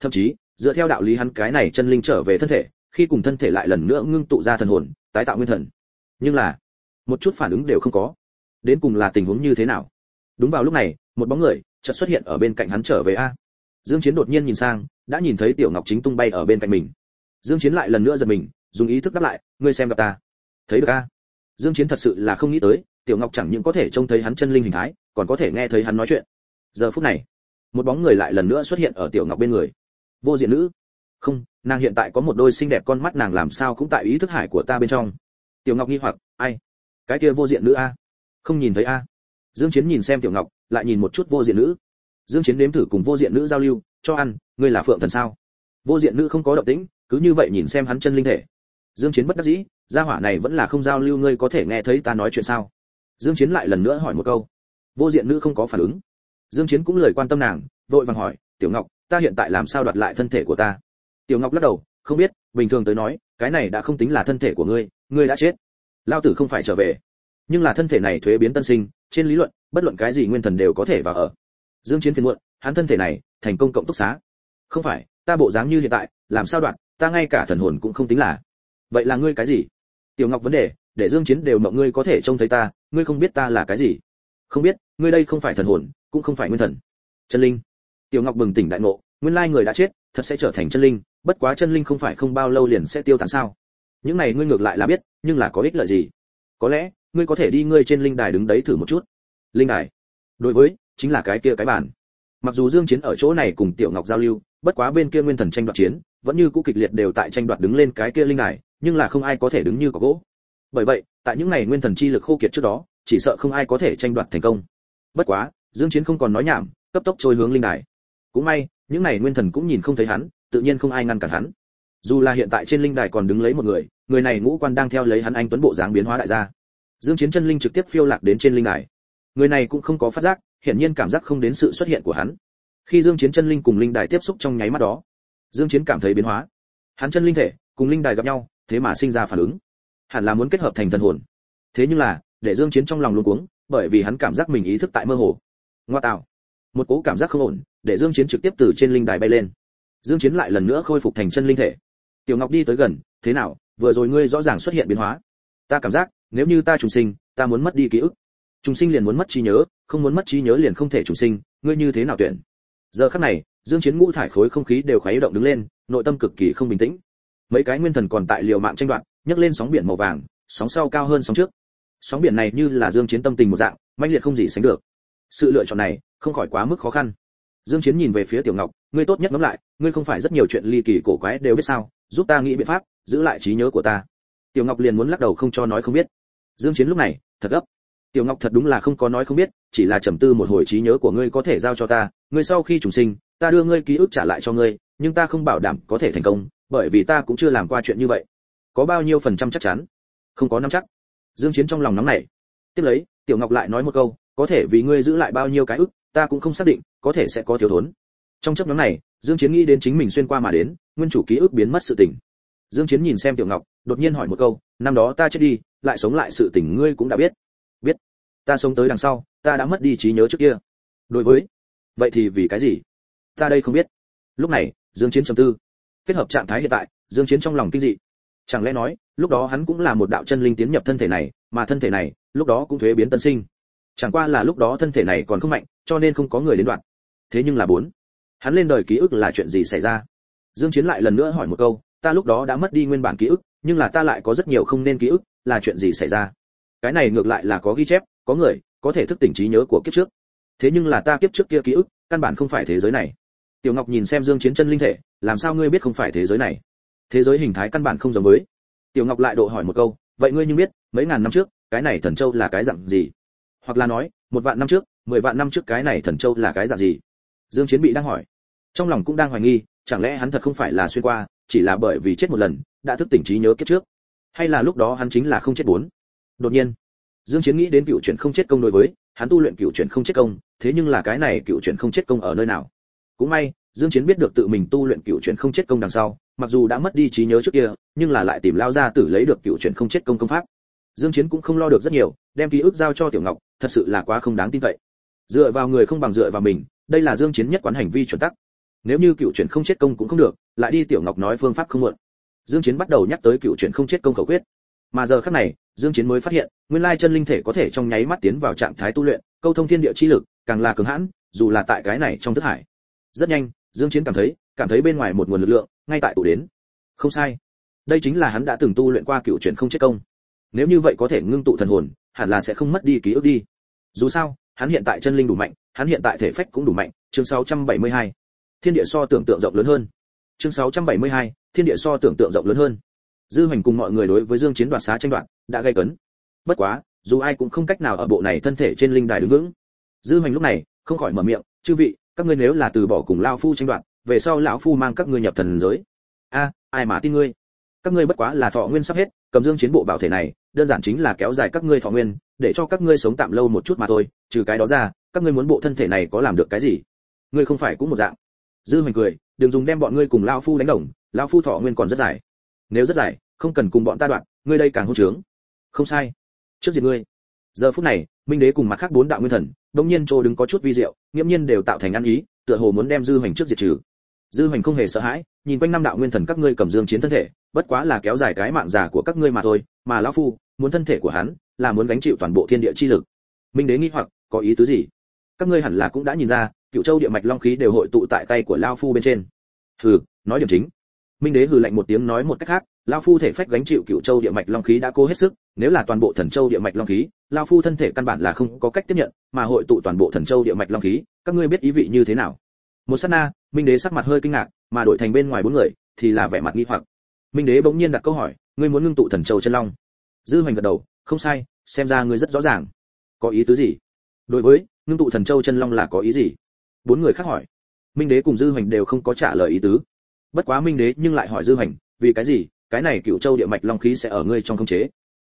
Speaker 1: Thậm chí, dựa theo đạo lý hắn cái này chân linh trở về thân thể, khi cùng thân thể lại lần nữa ngưng tụ ra thần hồn, tái tạo nguyên thần. Nhưng là, một chút phản ứng đều không có. Đến cùng là tình huống như thế nào? Đúng vào lúc này, một bóng người chợt xuất hiện ở bên cạnh hắn trở về a. Dương chiến đột nhiên nhìn sang, đã nhìn thấy tiểu ngọc chính tung bay ở bên cạnh mình. Dương chiến lại lần nữa giật mình, dùng ý thức đáp lại, ngươi xem gặp ta thấy được a? Dương chiến thật sự là không nghĩ tới, tiểu ngọc chẳng những có thể trông thấy hắn chân linh hình thái, còn có thể nghe thấy hắn nói chuyện. Giờ phút này, một bóng người lại lần nữa xuất hiện ở tiểu ngọc bên người. Vô diện nữ. Không, nàng hiện tại có một đôi xinh đẹp con mắt nàng làm sao cũng tại ý thức hải của ta bên trong. Tiểu ngọc nghi hoặc, ai? Cái kia vô diện nữ a? Không nhìn thấy a. Dương chiến nhìn xem tiểu ngọc, lại nhìn một chút vô diện nữ. Dương chiến đếm thử cùng vô diện nữ giao lưu, cho ăn, ngươi là phượng thần sao? Vô diện nữ không có động tĩnh, cứ như vậy nhìn xem hắn chân linh thể dương chiến bất đắc dĩ, gia hỏa này vẫn là không giao lưu, ngươi có thể nghe thấy ta nói chuyện sao? Dương chiến lại lần nữa hỏi một câu. Vô diện nữ không có phản ứng. Dương chiến cũng lời quan tâm nàng, vội vàng hỏi, tiểu ngọc, ta hiện tại làm sao đoạt lại thân thể của ta? Tiểu ngọc lắc đầu, không biết, bình thường tới nói, cái này đã không tính là thân thể của ngươi ngươi đã chết. Lao tử không phải trở về. Nhưng là thân thể này thuế biến tân sinh, trên lý luận, bất luận cái gì nguyên thần đều có thể vào ở. Dương chiến phiền muộn, hắn thân thể này, thành công cộng túc xá. Không phải, ta bộ dáng như hiện tại, làm sao đoạn ta ngay cả thần hồn cũng không tính là vậy là ngươi cái gì? Tiểu ngọc vấn đề, để dương chiến đều mộng ngươi có thể trông thấy ta, ngươi không biết ta là cái gì? Không biết, ngươi đây không phải thần hồn, cũng không phải nguyên thần. Chân linh. Tiểu ngọc bừng tỉnh đại ngộ, nguyên lai người đã chết, thật sẽ trở thành chân linh, bất quá chân linh không phải không bao lâu liền sẽ tiêu tán sao? Những này ngươi ngược lại là biết, nhưng là có ích lợi gì? Có lẽ, ngươi có thể đi ngươi trên linh đài đứng đấy thử một chút. Linh đài? Đối với, chính là cái kia cái bản. mặc dù dương chiến ở chỗ này cùng tiểu ngọc giao lưu, bất quá bên kia nguyên thần tranh đoạt chiến, vẫn như cũ kịch liệt đều tại tranh đoạt đứng lên cái kia linh đài nhưng là không ai có thể đứng như có gỗ. Bởi vậy, tại những ngày nguyên thần chi lực khô kiệt trước đó, chỉ sợ không ai có thể tranh đoạt thành công. Bất quá, dương chiến không còn nói nhảm, cấp tốc trôi hướng linh đài. Cũng may, những ngày nguyên thần cũng nhìn không thấy hắn, tự nhiên không ai ngăn cản hắn. Dù là hiện tại trên linh đài còn đứng lấy một người người này ngũ quan đang theo lấy hắn anh tuấn bộ dáng biến hóa đại gia. Dương chiến chân linh trực tiếp phiêu lạc đến trên linh đài. Người này cũng không có phát giác, hiển nhiên cảm giác không đến sự xuất hiện của hắn. Khi dương chiến chân linh cùng linh đài tiếp xúc trong nháy mắt đó, dương chiến cảm thấy biến hóa. Hắn chân linh thể, cùng linh đài gặp nhau thế mà sinh ra phản ứng. Hẳn là muốn kết hợp thành thần hồn. Thế nhưng là, để dương chiến trong lòng luống cuống, bởi vì hắn cảm giác mình ý thức tại mơ hồ. Ngoa tạo. Một cố cảm giác không ổn, để dương chiến trực tiếp từ trên linh đài bay lên. Dương chiến lại lần nữa khôi phục thành chân linh thể. Tiểu ngọc đi tới gần, thế nào, vừa rồi ngươi rõ ràng xuất hiện biến hóa? Ta cảm giác, nếu như ta trùng sinh, ta muốn mất đi ký ức. Trùng sinh liền muốn mất trí nhớ, không muốn mất trí nhớ liền không thể trùng sinh, ngươi như thế nào tuyển? Giờ khắc này, dương chiến ngũ thải khối không khí đều khói động đứng lên, nội tâm cực kỳ không bình tĩnh mấy cái nguyên thần còn tại liều mạng tranh đoạt, nhấc lên sóng biển màu vàng, sóng sau cao hơn sóng trước. Sóng biển này như là dương chiến tâm tình một dạng, mãnh liệt không gì sánh được. Sự lựa chọn này, không khỏi quá mức khó khăn. Dương chiến nhìn về phía tiểu ngọc, ngươi tốt nhất ngẫm lại, ngươi không phải rất nhiều chuyện ly kỳ cổ quái đều biết sao, giúp ta nghĩ biện pháp, giữ lại trí nhớ của ta. Tiểu ngọc liền muốn lắc đầu không cho nói không biết. Dương chiến lúc này, thật gấp. Tiểu ngọc thật đúng là không có nói không biết, chỉ là trầm tư một hồi trí nhớ của ngươi có thể giao cho ta, ngươi sau khi trùng sinh, ta đưa ngươi ký ức trả lại cho ngươi, nhưng ta không bảo đảm có thể thành công bởi vì ta cũng chưa làm qua chuyện như vậy. Có bao nhiêu phần trăm chắc chắn? Không có nắm chắc. Dương chiến trong lòng nóng nảy. Tiếp lấy, tiểu ngọc lại nói một câu, có thể vì ngươi giữ lại bao nhiêu cái ức, ta cũng không xác định, có thể sẽ có thiếu thốn. Trong chấp nhóm này, dương chiến nghĩ đến chính mình xuyên qua mà đến, nguyên chủ ký ức biến mất sự tình. Dương chiến nhìn xem tiểu ngọc, đột nhiên hỏi một câu, năm đó ta chết đi, lại sống lại sự tình ngươi cũng đã biết. Biết. Ta sống tới đằng sau, ta đã mất đi trí nhớ trước kia. Đối với. Vậy thì vì cái gì? Ta đây không biết. Lúc này, dương chiến trầm tư kết hợp trạng thái hiện tại, dương chiến trong lòng kinh dị. Chẳng lẽ nói, lúc đó hắn cũng là một đạo chân linh tiến nhập thân thể này, mà thân thể này, lúc đó cũng thuế biến tân sinh. Chẳng qua là lúc đó thân thể này còn không mạnh, cho nên không có người đến đoạn. Thế nhưng là bốn. Hắn lên đời ký ức là chuyện gì xảy ra? Dương chiến lại lần nữa hỏi một câu, ta lúc đó đã mất đi nguyên bản ký ức, nhưng là ta lại có rất nhiều không nên ký ức, là chuyện gì xảy ra? Cái này ngược lại là có ghi chép, có người, có thể thức tỉnh trí nhớ của kiếp trước. Thế nhưng là ta kiếp trước kia ký ức, căn bản không phải thế giới này tiểu ngọc nhìn xem dương chiến chân linh thể, làm sao ngươi biết không phải thế giới này? Thế giới hình thái căn bản không giống với. Tiểu ngọc lại độ hỏi một câu, vậy ngươi nhưng biết, mấy ngàn năm trước, cái này thần châu là cái dạng gì? Hoặc là nói, một vạn năm trước, mười vạn năm trước cái này thần châu là cái dạng gì? Dương chiến bị đang hỏi. Trong lòng cũng đang hoài nghi, chẳng lẽ hắn thật không phải là xuyên qua, chỉ là bởi vì chết một lần, đã thức tỉnh trí nhớ kiếp trước? Hay là lúc đó hắn chính là không chết bốn? Đột nhiên, dương chiến nghĩ đến cựu chuyển không chết công đối với, hắn tu luyện cựu chuyển không chết công, thế nhưng là cái này cựu chuyển không chết công ở nơi nào? Cũng may, dương chiến biết được tự mình tu luyện cựu chuyển không chết công đằng sau, mặc dù đã mất đi trí nhớ trước kia, nhưng là lại tìm lao ra tử lấy được cựu chuyển không chết công công pháp. Dương chiến cũng không lo được rất nhiều, đem ký ức giao cho tiểu ngọc, thật sự là quá không đáng tin cậy. Dựa vào người không bằng dựa vào mình, đây là dương chiến nhất quán hành vi chuẩn tắc. Nếu như cựu chuyển không chết công cũng không được, lại đi tiểu ngọc nói phương pháp không muộn. Dương chiến bắt đầu nhắc tới cựu chuyển không chết công khẩu quyết. Mà giờ khắc này, dương chiến mới phát hiện, nguyên lai chân linh thể có thể trong nháy mắt tiến vào trạng thái tu luyện, câu thông thiên địa chi lực càng là cường hãn, dù là tại cái này trong thức hải rất nhanh dương chiến cảm thấy cảm thấy bên ngoài một nguồn lực lượng ngay tại tụ đến. Không sai. Đây chính là hắn đã từng tu luyện qua cựu chuyển không chết công. Nếu như vậy có thể ngưng tụ thần hồn hẳn là sẽ không mất đi ký ức đi. Dù sao hắn hiện tại chân linh đủ mạnh hắn hiện tại thể phách cũng đủ mạnh chương 672. thiên địa so tưởng tượng rộng lớn hơn. Chương 672, thiên địa so tưởng tượng rộng lớn hơn. Dư hoành cùng mọi người đối với dương chiến đoạt xá tranh đoạt đã gây cấn. Bất quá dù ai cũng không cách nào ở bộ này thân thể trên linh đài đứng vững. Dư hoành lúc này không khỏi mở miệng chư vị các ngươi nếu là từ bỏ cùng lão phu tranh đoạt, về sau lão phu mang các ngươi nhập thần giới. A, ai mà tin ngươi? Các ngươi bất quá là thọ nguyên sắp hết, cầm dương chiến bộ bảo thể này, đơn giản chính là kéo dài các ngươi thọ nguyên, để cho các ngươi sống tạm lâu một chút mà thôi, trừ cái đó ra, các ngươi muốn bộ thân thể này có làm được cái gì? Ngươi không phải cũng một dạng. Dư hoành cười, đừng dùng đem bọn ngươi cùng lão phu đánh đồng, lão phu thọ nguyên còn rất dài. Nếu rất dài, không cần cùng bọn ta đoạn, ngươi đây càng hô trướng. Không sai. Trước diệt ngươi. Giờ phút này minh đế cùng mặt khác bốn đạo nguyên thần đông nhiên trô đứng có chút vi diệu, nghiễm nhiên đều tạo thành ăn ý, tựa hồ muốn đem dư hoành trước diệt trừ. Dư hoành không hề sợ hãi, nhìn quanh năm đạo nguyên thần các ngươi cầm dương chiến thân thể, bất quá là kéo dài cái mạng già của các ngươi mà thôi, mà lão phu, muốn thân thể của hắn, là muốn gánh chịu toàn bộ thiên địa chi lực. Minh đế nghi hoặc, có ý tứ gì? Các ngươi hẳn là cũng đã nhìn ra, cựu châu địa mạch long khí đều hội tụ tại tay của lão phu bên trên. Hừ, nói điểm chính. Minh đế hừ lạnh một tiếng nói một cách khác lão phu thể phách gánh chịu cựu châu địa mạch long khí đã cố hết sức, nếu là toàn bộ thần châu địa mạch long khí lão phu thân thể căn bản là không có cách tiếp nhận, mà hội tụ toàn bộ thần châu địa mạch long khí, các ngươi biết ý vị như thế nào? Một sát na, minh đế sắc mặt hơi kinh ngạc, mà đổi thành bên ngoài bốn người, thì là vẻ mặt nghi hoặc. Minh đế bỗng nhiên đặt câu hỏi, ngươi muốn ngưng tụ thần châu chân long? Dư hoành gật đầu, không sai, xem ra ngươi rất rõ ràng. Có ý tứ gì? Đối với, ngưng tụ thần châu chân long là có ý gì? Bốn người khác hỏi. Minh đế cùng dư hoành đều không có trả lời ý tứ. Bất quá minh đế nhưng lại hỏi dư hoành, vì cái gì? Cái này cựu châu địa mạch long khí sẽ ở ngươi trong không chế.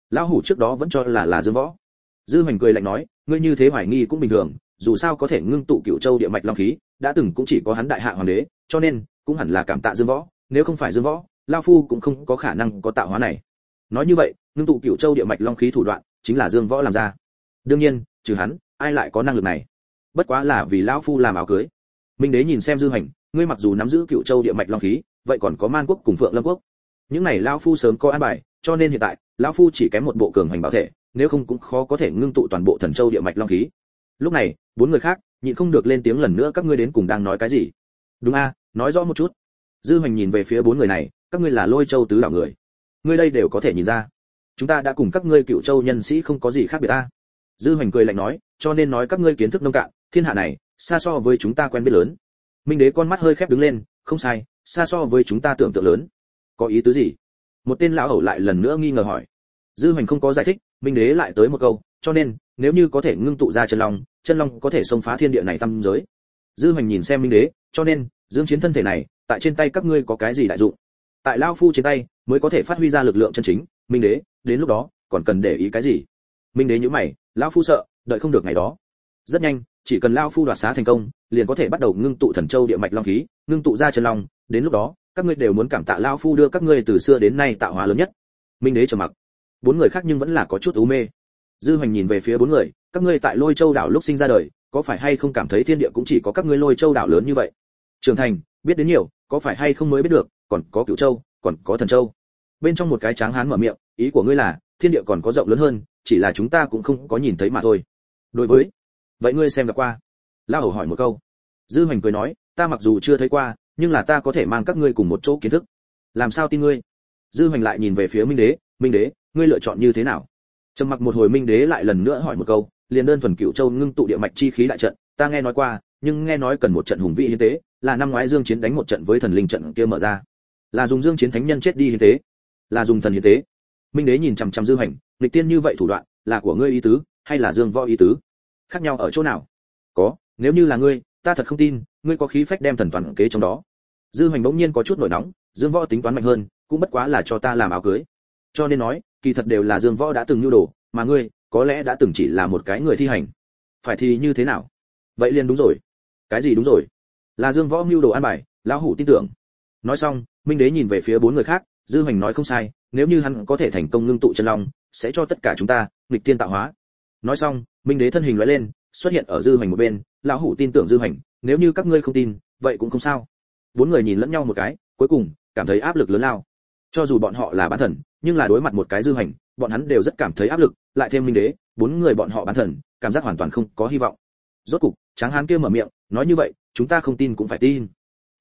Speaker 1: Lão hủ trước đó vẫn cho là là dương võ. Dư hoành cười lạnh nói, ngươi như thế hoài nghi cũng bình thường, dù sao có thể ngưng tụ cựu châu địa mạch long khí, đã từng cũng chỉ có hắn đại hạ hoàng đế, cho nên, cũng hẳn là cảm tạ dương võ, nếu không phải dương võ, lao phu cũng không có khả năng có tạo hóa này. Nói như vậy, ngưng tụ cựu châu địa mạch long khí thủ đoạn, chính là dương võ làm ra. Đương nhiên, trừ hắn, ai lại có năng lực này? Bất quá là vì lão phu làm áo cưới. Minh đế nhìn xem dư hành ngươi mặc dù nắm giữ cựu châu địa mạch long khí, vậy còn có man quốc cùng phượng lâm quốc những này lão phu sớm có an bài, cho nên hiện tại, lão phu chỉ kém một bộ cường hành bảo thể, nếu không cũng khó có thể ngưng tụ toàn bộ thần châu địa mạch long khí. Lúc này, bốn người khác, nhịn không được lên tiếng lần nữa, các ngươi đến cùng đang nói cái gì? Đúng a, nói rõ một chút. Dư hoành nhìn về phía bốn người này, các ngươi là lôi châu tứ đảo người. Ngươi đây đều có thể nhìn ra. Chúng ta đã cùng các ngươi cựu châu nhân sĩ không có gì khác biệt ta. Dư hoành cười lạnh nói, cho nên nói các ngươi kiến thức nông cạn, thiên hạ này, xa so với chúng ta quen biết lớn. Minh đế con mắt hơi khép đứng lên, không sai, xa so với chúng ta tưởng tượng lớn có ý tứ gì? Một tên lão hầu lại lần nữa nghi ngờ hỏi. Dư hoành không có giải thích, minh đế lại tới một câu, cho nên, nếu như có thể ngưng tụ ra chân long chân long có thể xông phá thiên địa này tam giới. Dư hoành nhìn xem minh đế, cho nên, dương chiến thân thể này, tại trên tay các ngươi có cái gì đại dụng? Tại lao phu trên tay, mới có thể phát huy ra lực lượng chân chính, minh đế, đến lúc đó, còn cần để ý cái gì? Minh đế nhíu mày, lao phu sợ, đợi không được ngày đó. Rất nhanh, chỉ cần lao phu đoạt xá thành công, liền có thể bắt đầu ngưng tụ thần châu địa mạch long khí, ngưng tụ ra chân long, đến lúc đó các ngươi đều muốn cảm tạ lão phu đưa các ngươi từ xưa đến nay tạo hóa lớn nhất. Minh đế trầm mặc. Bốn người khác nhưng vẫn là có chút u mê. Dư hoành nhìn về phía bốn người, các ngươi tại lôi châu đảo lúc sinh ra đời, có phải hay không cảm thấy thiên địa cũng chỉ có các ngươi lôi châu đảo lớn như vậy? Trưởng thành, biết đến nhiều, có phải hay không mới biết được, còn có cửu châu, còn có thần châu. Bên trong một cái tráng hán mở miệng, ý của ngươi là, thiên địa còn có rộng lớn hơn, chỉ là chúng ta cũng không có nhìn thấy mà thôi. Đối với, vậy ngươi xem gặp qua. La hầu hỏi một câu. Dư hoành cười nói, ta mặc dù chưa thấy qua nhưng là ta có thể mang các ngươi cùng một chỗ kiến thức. Làm sao tin ngươi? Dư hoành lại nhìn về phía minh đế minh đế, ngươi lựa chọn như thế nào? Trầm mặc một hồi, minh đế lại lần nữa hỏi một câu, liền đơn thuần cựu châu ngưng tụ địa mạch chi khí đại trận, ta nghe nói qua, nhưng nghe nói cần một trận hùng vĩ hiến tế, là năm ngoái dương chiến đánh một trận với thần linh trận kia mở ra. Là dùng dương chiến thánh nhân chết đi hiến tế. Là dùng thần hiến tế. Minh đế nhìn chằm chằm dư hành nghịch tiên như vậy thủ đoạn, là của ngươi ý tứ, hay là dương võ ý tứ? Khác nhau ở chỗ nào? Có, nếu như là ngươi ta thật không tin, ngươi có khí phách đem thần toàn kế trong đó. Dư hoành bỗng nhiên có chút nổi nóng, dương võ tính toán mạnh hơn, cũng bất quá là cho ta làm áo cưới. Cho nên nói, kỳ thật đều là dương võ đã từng nhu đồ, mà ngươi, có lẽ đã từng chỉ là một cái người thi hành. Phải thì như thế nào? Vậy liền đúng rồi. Cái gì đúng rồi? Là dương võ mưu đồ an bài, lão hủ tin tưởng. Nói xong, minh đế nhìn về phía bốn người khác, dư hoành nói không sai, nếu như hắn có thể thành công ngưng tụ chân long, sẽ cho tất cả chúng ta, nghịch tiên tạo hóa. Nói xong, minh đế thân hình lóe lên xuất hiện ở dư hoành một bên, lão hủ tin tưởng dư hoành, nếu như các ngươi không tin, vậy cũng không sao. Bốn người nhìn lẫn nhau một cái, cuối cùng, cảm thấy áp lực lớn lao. Cho dù bọn họ là bán thần, nhưng là đối mặt một cái dư hoành, bọn hắn đều rất cảm thấy áp lực, lại thêm minh đế, bốn người bọn họ bán thần, cảm giác hoàn toàn không có hy vọng. Rốt cục, tráng hán kia mở miệng, nói như vậy, chúng ta không tin cũng phải tin.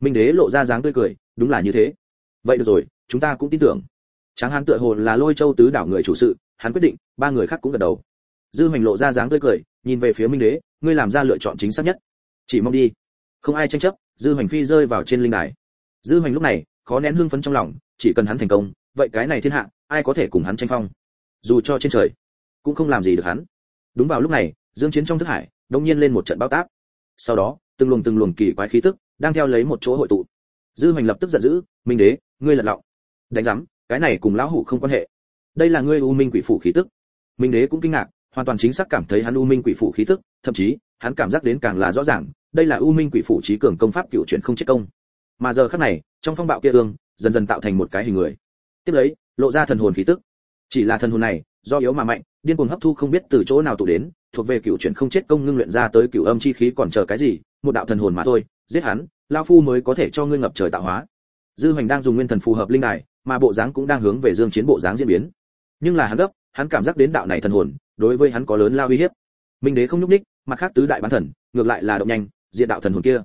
Speaker 1: Minh đế lộ ra dáng tươi cười, đúng là như thế. Vậy được rồi, chúng ta cũng tin tưởng. Tráng hán tựa hồ là lôi châu tứ đảo người chủ sự, hắn quyết định, ba người khác cũng gật đầu. Dư hoành lộ ra dáng tươi cười nhìn về phía minh đế, ngươi làm ra lựa chọn chính xác nhất. Chỉ mong đi. Không ai tranh chấp, dư hoành phi rơi vào trên linh đài. Dư hoành lúc này, khó nén hưng phấn trong lòng, chỉ cần hắn thành công, vậy cái này thiên hạ, ai có thể cùng hắn tranh phong? Dù cho trên trời, cũng không làm gì được hắn. Đúng vào lúc này, dương chiến trong thức hải đông nhiên lên một trận bao táp. Sau đó, từng luồng từng luồng kỳ quái khí tức, đang theo lấy một chỗ hội tụ. Dư hoành lập tức giận dữ, minh đế, ngươi lật lọng. Đánh giám, cái này cùng lão hủ không quan hệ. Đây là ngươi u minh quỷ phủ khí tức. Minh đế cũng kinh ngạc hoàn toàn chính xác cảm thấy hắn u minh quỷ phủ khí tức, thậm chí, hắn cảm giác đến càng là rõ ràng, đây là u minh quỷ phủ trí cường công pháp cựu chuyển không chết công. Mà giờ khắc này, trong phong bạo kia ương, dần dần tạo thành một cái hình người. Tiếp lấy, lộ ra thần hồn khí tức. Chỉ là thần hồn này, do yếu mà mạnh, điên cuồng hấp thu không biết từ chỗ nào tụ đến, thuộc về cựu chuyển không chết công ngưng luyện ra tới cựu âm chi khí còn chờ cái gì, một đạo thần hồn mà thôi, giết hắn lao phu mới có thể cho ngươi ngập trời tạo hóa. Dư hoành đang dùng nguyên thần phù hợp linh đài, mà bộ dáng cũng đang hướng về dương chiến bộ dáng diễn biến. Nhưng là hắn gấp, hắn cảm giác đến đạo này thần hồn đối với hắn có lớn lao uy hiếp. Minh đế không nhúc ních mặt khác tứ đại bán thần, ngược lại là động nhanh, diện đạo thần hồn kia.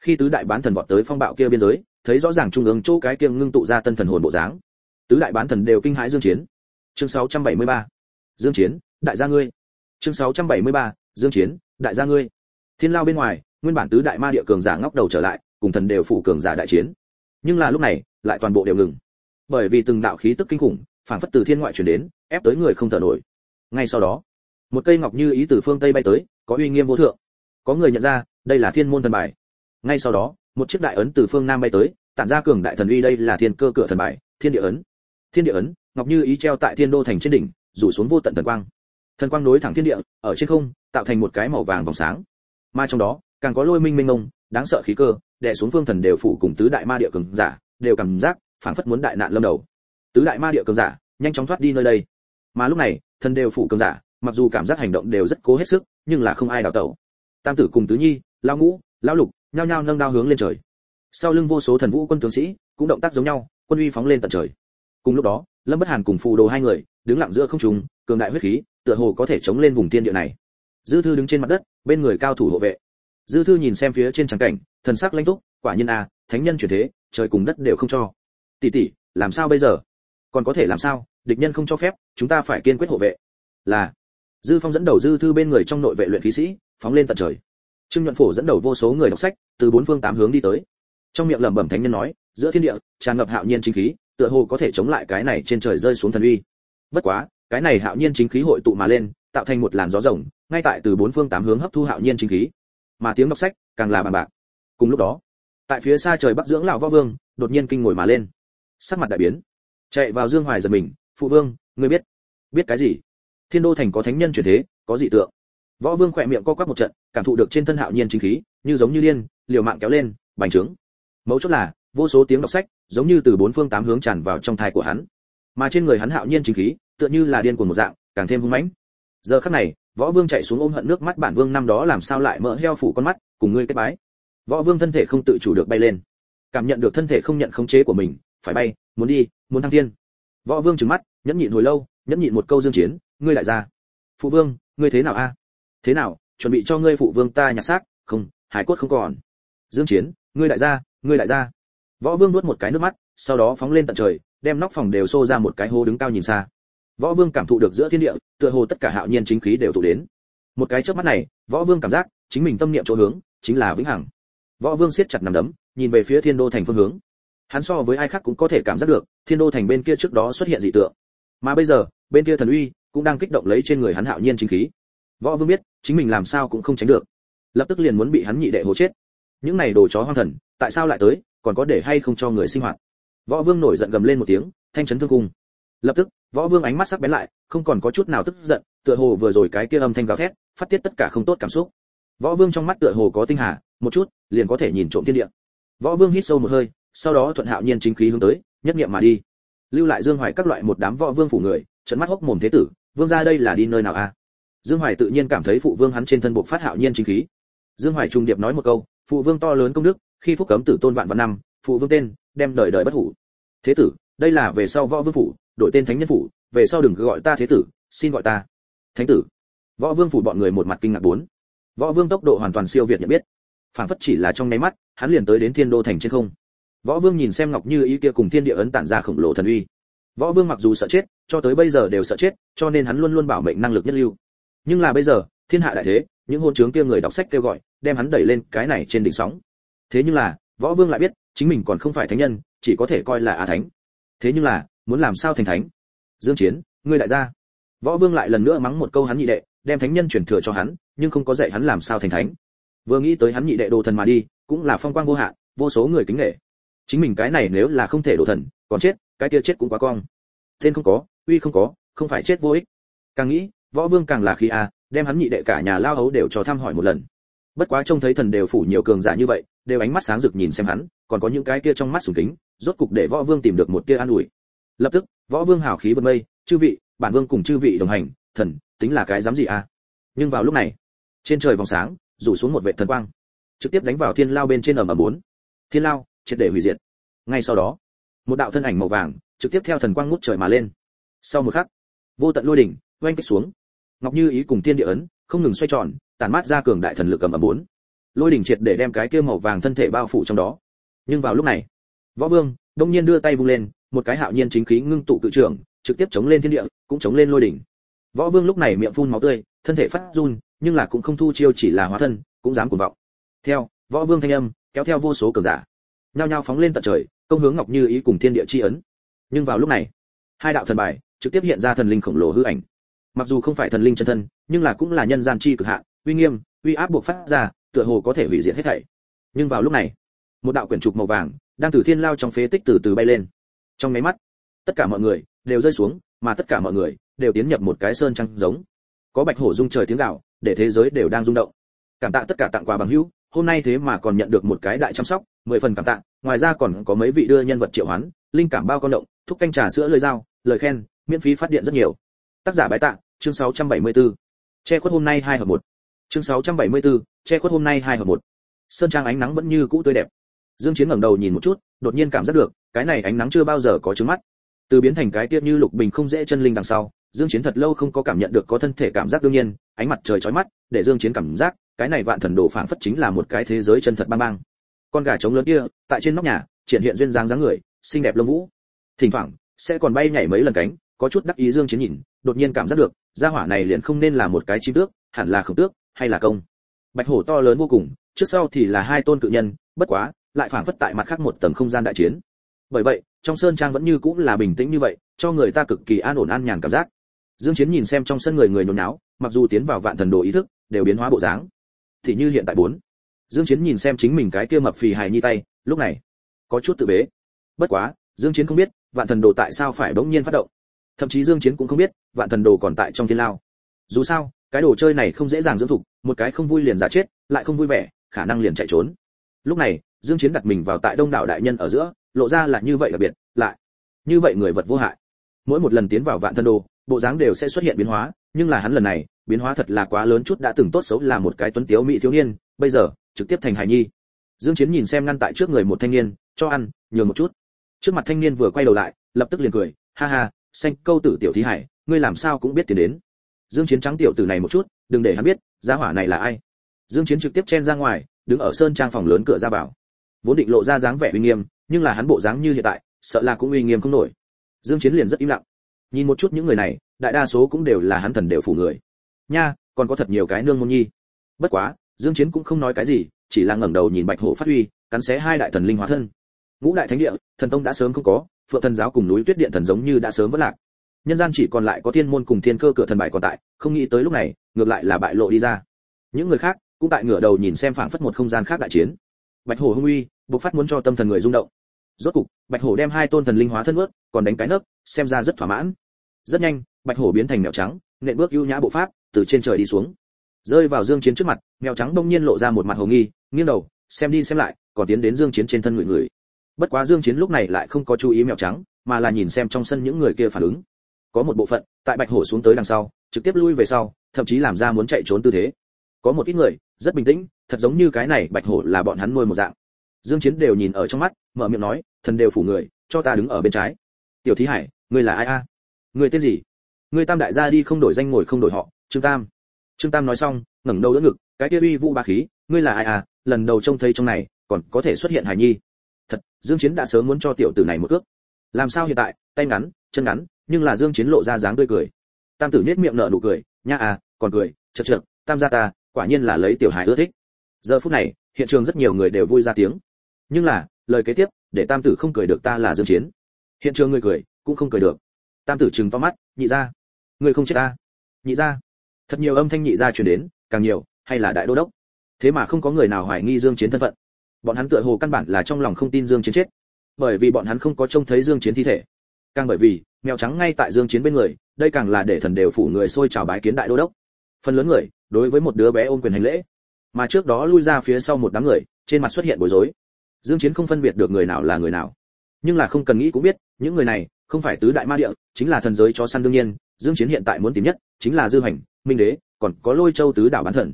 Speaker 1: Khi tứ đại bán thần vọt tới phong bạo kia biên giới, thấy rõ ràng trung ương chỗ cái kia ngưng tụ ra tân thần hồn bộ dáng. Tứ đại bán thần đều kinh hãi dương chiến. Chương 673 dương chiến, đại gia ngươi. Chương 673 dương chiến, đại gia ngươi. Thiên lao bên ngoài, nguyên bản tứ đại ma địa cường giả ngóc đầu trở lại, cùng thần đều phụ cường giả đại chiến. Nhưng là lúc này, lại toàn bộ đều ngừng. Bởi vì từng đạo khí tức kinh khủng, phản phất từ thiên ngoại truyền đến, ép tới người không thở nổi ngay sau đó, một cây ngọc như ý từ phương tây bay tới, có uy nghiêm vô thượng. Có người nhận ra, đây là thiên môn thần bài. Ngay sau đó, một chiếc đại ấn từ phương nam bay tới, tản ra cường đại thần uy đây là thiên cơ cửa thần bài, thiên địa ấn. Thiên địa ấn, ngọc như ý treo tại thiên đô thành trên đỉnh, rủ xuống vô tận thần quang. Thần quang nối thẳng thiên địa, ở trên không, tạo thành một cái màu vàng vòng sáng. Mà trong đó, càng có lôi minh minh ngông đáng sợ khí cơ, đè xuống phương thần đều phủ cùng tứ đại ma địa cường giả, đều cảm giác phảng phất muốn đại nạn lâm đầu. Tứ đại ma địa cường giả, nhanh chóng thoát đi nơi đây mà lúc này thần đều phủ cường giả, mặc dù cảm giác hành động đều rất cố hết sức, nhưng là không ai đào tẩu. Tam tử cùng tứ nhi lao ngũ lao lục, nhao nhao nâng đao hướng lên trời. Sau lưng vô số thần vũ quân tướng sĩ, cũng động tác giống nhau, quân uy phóng lên tận trời. Cùng lúc đó, lâm bất hàn cùng phù đồ hai người, đứng lặng giữa không trung, cường đại huyết khí, tựa hồ có thể chống lên vùng thiên địa này. Dư thư đứng trên mặt đất, bên người cao thủ hộ vệ. Dư thư nhìn xem phía trên trắng cảnh, thần sắc lãnh túc, quả nhiên a, thánh nhân chuyển thế, trời cùng đất đều không cho. Tỷ tỷ, làm sao bây giờ? Còn có thể làm sao? Địch nhân không cho phép, chúng ta phải kiên quyết hộ vệ. Là, dư phong dẫn đầu dư thư bên người trong nội vệ luyện khí sĩ, phóng lên tận trời. Trương nhuận phổ dẫn đầu vô số người đọc sách, từ bốn phương tám hướng đi tới. Trong miệng lẩm bẩm thánh nhân nói, giữa thiên địa, tràn ngập hạo nhiên chính khí, tựa hồ có thể chống lại cái này trên trời rơi xuống thần uy. Bất quá, cái này hạo nhiên chính khí hội tụ mà lên, tạo thành một làn gió rồng, ngay tại từ bốn phương tám hướng hấp thu hạo nhiên chính khí. Mà tiếng đọc sách càng là bàn bạc. Cùng lúc đó, tại phía xa trời bắc dưỡng lão võ vương, đột nhiên kinh ngồi mà lên. Sắc mặt đại biến. Chạy vào dương hoài giật mình phụ vương, ngươi biết. Biết cái gì? Thiên đô thành có thánh nhân chuyển thế, có dị tượng. Võ vương khỏe miệng co quắp một trận, cảm thụ được trên thân hạo nhiên chính khí, như giống như điên liều mạng kéo lên, bành trướng. Mấu chốt là, vô số tiếng đọc sách, giống như từ bốn phương tám hướng tràn vào trong thai của hắn. Mà trên người hắn hạo nhiên chính khí, tựa như là điên cuồng một dạng, càng thêm hung mãnh. Giờ khắc này, võ vương chạy xuống ôm hận nước mắt bản vương năm đó làm sao lại mỡ heo phủ con mắt, cùng ngươi kết bái. Võ vương thân thể không tự chủ được bay lên. Cảm nhận được thân thể không nhận khống chế của mình, phải bay, muốn đi, muốn thăng thiên võ vương trừng mắt, nhẫn nhịn hồi lâu, nhẫn nhịn một câu dương chiến, ngươi lại ra phụ vương, ngươi thế nào a? Thế nào, chuẩn bị cho ngươi phụ vương ta nhặt xác, không, hải cốt không còn. Dương chiến, ngươi đại gia, ngươi đại gia. Võ vương nuốt một cái nước mắt, sau đó phóng lên tận trời, đem nóc phòng đều xô ra một cái hố đứng cao nhìn xa. Võ vương cảm thụ được giữa thiên địa, tựa hồ tất cả hạo nhiên chính khí đều tụ đến. Một cái chớp mắt này, võ vương cảm giác chính mình tâm niệm chỗ hướng, chính là vĩnh hằng. Võ vương siết chặt nắm đấm, nhìn về phía thiên đô thành phương hướng hắn so với ai khác cũng có thể cảm giác được, thiên đô thành bên kia trước đó xuất hiện dị tượng. Mà bây giờ, bên kia thần uy cũng đang kích động lấy trên người hắn hạo nhiên chính khí. Võ vương biết, chính mình làm sao cũng không tránh được. Lập tức liền muốn bị hắn nhị đệ hố chết. Những này đồ chó hoang thần, tại sao lại tới, còn có để hay không cho người sinh hoạt? Võ vương nổi giận gầm lên một tiếng, thanh chấn thương cung. Lập tức, võ vương ánh mắt sắc bén lại, không còn có chút nào tức giận, tựa hồ vừa rồi cái kia âm thanh gào thét, phát tiết tất cả không tốt cảm xúc. Võ vương trong mắt tựa hồ có tinh hà, một chút, liền có thể nhìn trộm thiên địa. Võ vương hít sâu một hơi sau đó thuận hạo nhiên chính khí hướng tới, nhất niệm mà đi. Lưu lại dương hoài các loại một đám võ vương phủ người trận mắt hốc mồm thế tử, vương ra đây là đi nơi nào a dương hoài tự nhiên cảm thấy phụ vương hắn trên thân buộc phát hạo nhiên chính khí. Dương hoài trung điệp nói một câu, phụ vương to lớn công đức, khi phúc cấm tử tôn vạn vạn năm, phụ vương tên, đem đời đời bất hủ. Thế tử, đây là về sau võ vương phủ, đổi tên thánh nhân phủ, về sau đừng cứ gọi ta thế tử, xin gọi ta thánh tử. Võ vương phủ bọn người một mặt kinh ngạc bốn. Võ vương tốc độ hoàn toàn siêu việt nhận biết. Phản phất chỉ là trong nháy mắt, hắn liền tới đến thiên đô thành trên không võ vương nhìn xem ngọc như ý kia cùng thiên địa ấn tản ra khổng lồ thần uy. Võ vương mặc dù sợ chết, cho tới bây giờ đều sợ chết, cho nên hắn luôn luôn bảo mệnh năng lực nhất lưu. Nhưng là bây giờ, thiên hạ đại thế, những hôn trướng kia người đọc sách kêu gọi, đem hắn đẩy lên cái này trên đỉnh sóng. Thế nhưng là, võ vương lại biết, chính mình còn không phải thánh nhân, chỉ có thể coi là a thánh. Thế nhưng là, muốn làm sao thành thánh? Dương chiến, ngươi đại gia. Võ vương lại lần nữa mắng một câu hắn nhị đệ, đem thánh nhân truyền thừa cho hắn, nhưng không có dạy hắn làm sao thành thánh. Vừa nghĩ tới hắn nhị đệ đồ thần mà đi, cũng là phong quang vô hạn, vô số người kính nể chính mình cái này nếu là không thể đổ thần, còn chết, cái kia chết cũng quá cong. Tên không có, uy không có, không phải chết vô ích. Càng nghĩ, võ vương càng là khi a, đem hắn nhị đệ cả nhà lao hấu đều cho thăm hỏi một lần. Bất quá trông thấy thần đều phủ nhiều cường giả như vậy, đều ánh mắt sáng rực nhìn xem hắn, còn có những cái kia trong mắt sùng kính, rốt cục để võ vương tìm được một tia an ủi. Lập tức, võ vương hào khí vượt mây, chư vị, bản vương cùng chư vị đồng hành, thần, tính là cái dám gì a? Nhưng vào lúc này, trên trời vòng sáng, rủ xuống một vệ thần quang, trực tiếp đánh vào thiên lao bên trên ở mà bốn. Thiên lao triệt để hủy diệt. Ngay sau đó, một đạo thân ảnh màu vàng trực tiếp theo thần quang ngút trời mà lên. Sau một khắc, vô tận lôi đỉnh oanh kích xuống. Ngọc như ý cùng thiên địa ấn không ngừng xoay tròn, tản mát ra cường đại thần lực cầm ầm bốn. Lôi đỉnh triệt để đem cái kia màu vàng thân thể bao phủ trong đó. Nhưng vào lúc này, võ vương đông nhiên đưa tay vung lên, một cái hạo nhiên chính khí ngưng tụ cự trường trực tiếp chống lên thiên địa, cũng chống lên lôi đỉnh. Võ vương lúc này miệng phun máu tươi, thân thể phát run, nhưng là cũng không thu chiêu chỉ là hóa thân, cũng dám cuồng vọng. Theo võ vương thanh âm, kéo theo vô số cường giả nhao nhao phóng lên tận trời, công hướng ngọc như ý cùng thiên địa chi ấn. Nhưng vào lúc này, hai đạo thần bài trực tiếp hiện ra thần linh khổng lồ hư ảnh. Mặc dù không phải thần linh chân thân, nhưng là cũng là nhân gian chi cực hạn uy nghiêm, uy áp buộc phát ra, tựa hồ có thể hủy diệt hết thảy. Nhưng vào lúc này, một đạo quyển trục màu vàng đang từ thiên lao trong phế tích từ từ bay lên. Trong mấy mắt, tất cả mọi người đều rơi xuống, mà tất cả mọi người đều tiến nhập một cái sơn trăng giống. Có bạch hổ rung trời tiếng gạo để thế giới đều đang rung động. Cảm tạ tất cả tặng quà bằng hữu, hôm nay thế mà còn nhận được một cái đại chăm sóc mười phần cảm tạ ngoài ra còn có mấy vị đưa nhân vật triệu hoán linh cảm bao con động thúc canh trà sữa lời dao lời khen miễn phí phát điện rất nhiều. Tác giả bái tạ chương 674. che khuất hôm nay hai hợp một. Chương 674, che khuất hôm nay hai hợp một. Sơn trang ánh nắng vẫn như cũ tươi đẹp. Dương chiến ngẩng đầu nhìn một chút đột nhiên cảm giác được cái này ánh nắng chưa bao giờ có trứng mắt. Từ biến thành cái tiết như lục bình không dễ chân linh đằng sau dương chiến thật lâu không có cảm nhận được có thân thể cảm giác đương nhiên ánh mặt trời chói mắt để dương chiến cảm giác cái này vạn thần đồ phảng phất chính là một cái thế giới chân thật băng băng con gà trống lớn kia, tại trên nóc nhà, triển hiện duyên dáng dáng người, xinh đẹp lông vũ. Thỉnh thoảng, sẽ còn bay nhảy mấy lần cánh, có chút đắc ý dương chiến nhìn, đột nhiên cảm giác được, gia hỏa này liền không nên là một cái chim tước, hẳn là khổng tước, hay là công. Bạch hổ to lớn vô cùng, trước sau thì là hai tôn cự nhân, bất quá, lại phảng phất tại mặt khác một tầng không gian đại chiến. Bởi vậy, trong sơn trang vẫn như cũng là bình tĩnh như vậy, cho người ta cực kỳ an ổn an nhàn cảm giác. Dương chiến nhìn xem trong sân người người nhốn nháo, mặc dù tiến vào vạn thần đồ ý thức, đều biến hóa bộ dáng. Thì như hiện tại bốn dương chiến nhìn xem chính mình cái kia mập phì hài nhi tay, lúc này, có chút tự bế. Bất quá, dương chiến không biết, vạn thần đồ tại sao phải đống nhiên phát động. Thậm chí dương chiến cũng không biết, vạn thần đồ còn tại trong thiên lao. Dù sao, cái đồ chơi này không dễ dàng dưỡng thục, một cái không vui liền giả chết, lại không vui vẻ, khả năng liền chạy trốn. Lúc này, dương chiến đặt mình vào tại đông đảo đại nhân ở giữa, lộ ra là như vậy đặc biệt, lại, như vậy người vật vô hại. Mỗi một lần tiến vào vạn thần đồ, bộ dáng đều sẽ xuất hiện biến hóa, nhưng là hắn lần này, biến hóa thật là quá lớn chút đã từng tốt xấu là một cái tuấn tiếu mỹ thiếu niên, bây giờ trực tiếp thành hài nhi. Dương chiến nhìn xem ngăn tại trước người một thanh niên, cho ăn, nhường một chút. Trước mặt thanh niên vừa quay đầu lại, lập tức liền cười, ha ha, xanh câu tử tiểu thí hải, ngươi làm sao cũng biết tiền đến. Dương chiến trắng tiểu tử này một chút, đừng để hắn biết, gia hỏa này là ai. Dương chiến trực tiếp chen ra ngoài, đứng ở sơn trang phòng lớn cửa ra vào. Vốn định lộ ra dáng vẻ uy nghiêm, nhưng là hắn bộ dáng như hiện tại, sợ là cũng uy nghiêm không nổi. Dương chiến liền rất im lặng. Nhìn một chút những người này, đại đa số cũng đều là hắn thần đều phủ người. Nha, còn có thật nhiều cái nương môn nhi. Bất quá dương chiến cũng không nói cái gì, chỉ là ngẩng đầu nhìn bạch hổ phát huy, cắn xé hai đại thần linh hóa thân. Ngũ đại thánh địa, thần tông đã sớm không có, phượng thần giáo cùng núi tuyết điện thần giống như đã sớm vỡ lạc. Nhân gian chỉ còn lại có thiên môn cùng thiên cơ cửa thần bài còn tại, không nghĩ tới lúc này, ngược lại là bại lộ đi ra. Những người khác cũng tại ngửa đầu nhìn xem phảng phất một không gian khác đại chiến. Bạch hổ hung uy, bộc phát muốn cho tâm thần người rung động. Rốt cục, bạch hổ đem hai tôn thần linh hóa thân ướt còn đánh cái nấc, xem ra rất thỏa mãn. Rất nhanh, bạch hổ biến thành mèo trắng, nện bước ưu nhã bộ pháp, từ trên trời đi xuống rơi vào dương chiến trước mặt, mèo trắng đông nhiên lộ ra một mặt hồ nghi, nghiêng đầu, xem đi xem lại, còn tiến đến dương chiến trên thân người người bất quá dương chiến lúc này lại không có chú ý mèo trắng, mà là nhìn xem trong sân những người kia phản ứng. Có một bộ phận, tại bạch hổ xuống tới đằng sau, trực tiếp lui về sau, thậm chí làm ra muốn chạy trốn tư thế. Có một ít người, rất bình tĩnh, thật giống như cái này bạch hổ là bọn hắn nuôi một dạng. Dương chiến đều nhìn ở trong mắt, mở miệng nói, thần đều phủ người, cho ta đứng ở bên trái. Tiểu thí hải, ngươi là ai a? Ngươi tên gì? Ngươi tam đại gia đi không đổi danh ngồi không đổi họ, trương tam trương tam nói xong, ngẩng đầu đỡ ngực, cái kia uy vũ ba khí, ngươi là ai à? Lần đầu trông thấy trong này, còn có thể xuất hiện hài nhi. Thật, dương chiến đã sớm muốn cho tiểu tử này một cước. làm sao hiện tại? Tay ngắn, chân ngắn, nhưng là dương chiến lộ ra dáng tươi cười. Tam tử nét miệng nở nụ cười, nha à còn cười, chật chật tam gia ta, quả nhiên là lấy tiểu hài ưa thích. Giờ phút này, hiện trường rất nhiều người đều vui ra tiếng. Nhưng là, lời kế tiếp, để tam tử không cười được ta là dương chiến. Hiện trường người cười, cũng không cười được. Tam tử trừng to mắt, nhị gia, người không chết ta. Nhị gia thật nhiều âm thanh nhị ra truyền đến, càng nhiều, hay là đại đô đốc. Thế mà không có người nào hoài nghi dương chiến thân phận. Bọn hắn tựa hồ căn bản là trong lòng không tin dương chiến chết. Bởi vì bọn hắn không có trông thấy dương chiến thi thể. Càng bởi vì, mèo trắng ngay tại dương chiến bên người, đây càng là để thần đều phủ người xôi chào bái kiến đại đô đốc. Phần lớn người, đối với một đứa bé ôm quyền hành lễ. Mà trước đó lui ra phía sau một đám người, trên mặt xuất hiện bối rối. Dương chiến không phân biệt được người nào là người nào. Nhưng là không cần nghĩ cũng biết, những người này, không phải tứ đại ma địa, chính là thần giới chó săn đương nhiên. Dương chiến hiện tại muốn tìm nhất, chính là dư hành minh đế, còn có lôi châu tứ đảo bán thần.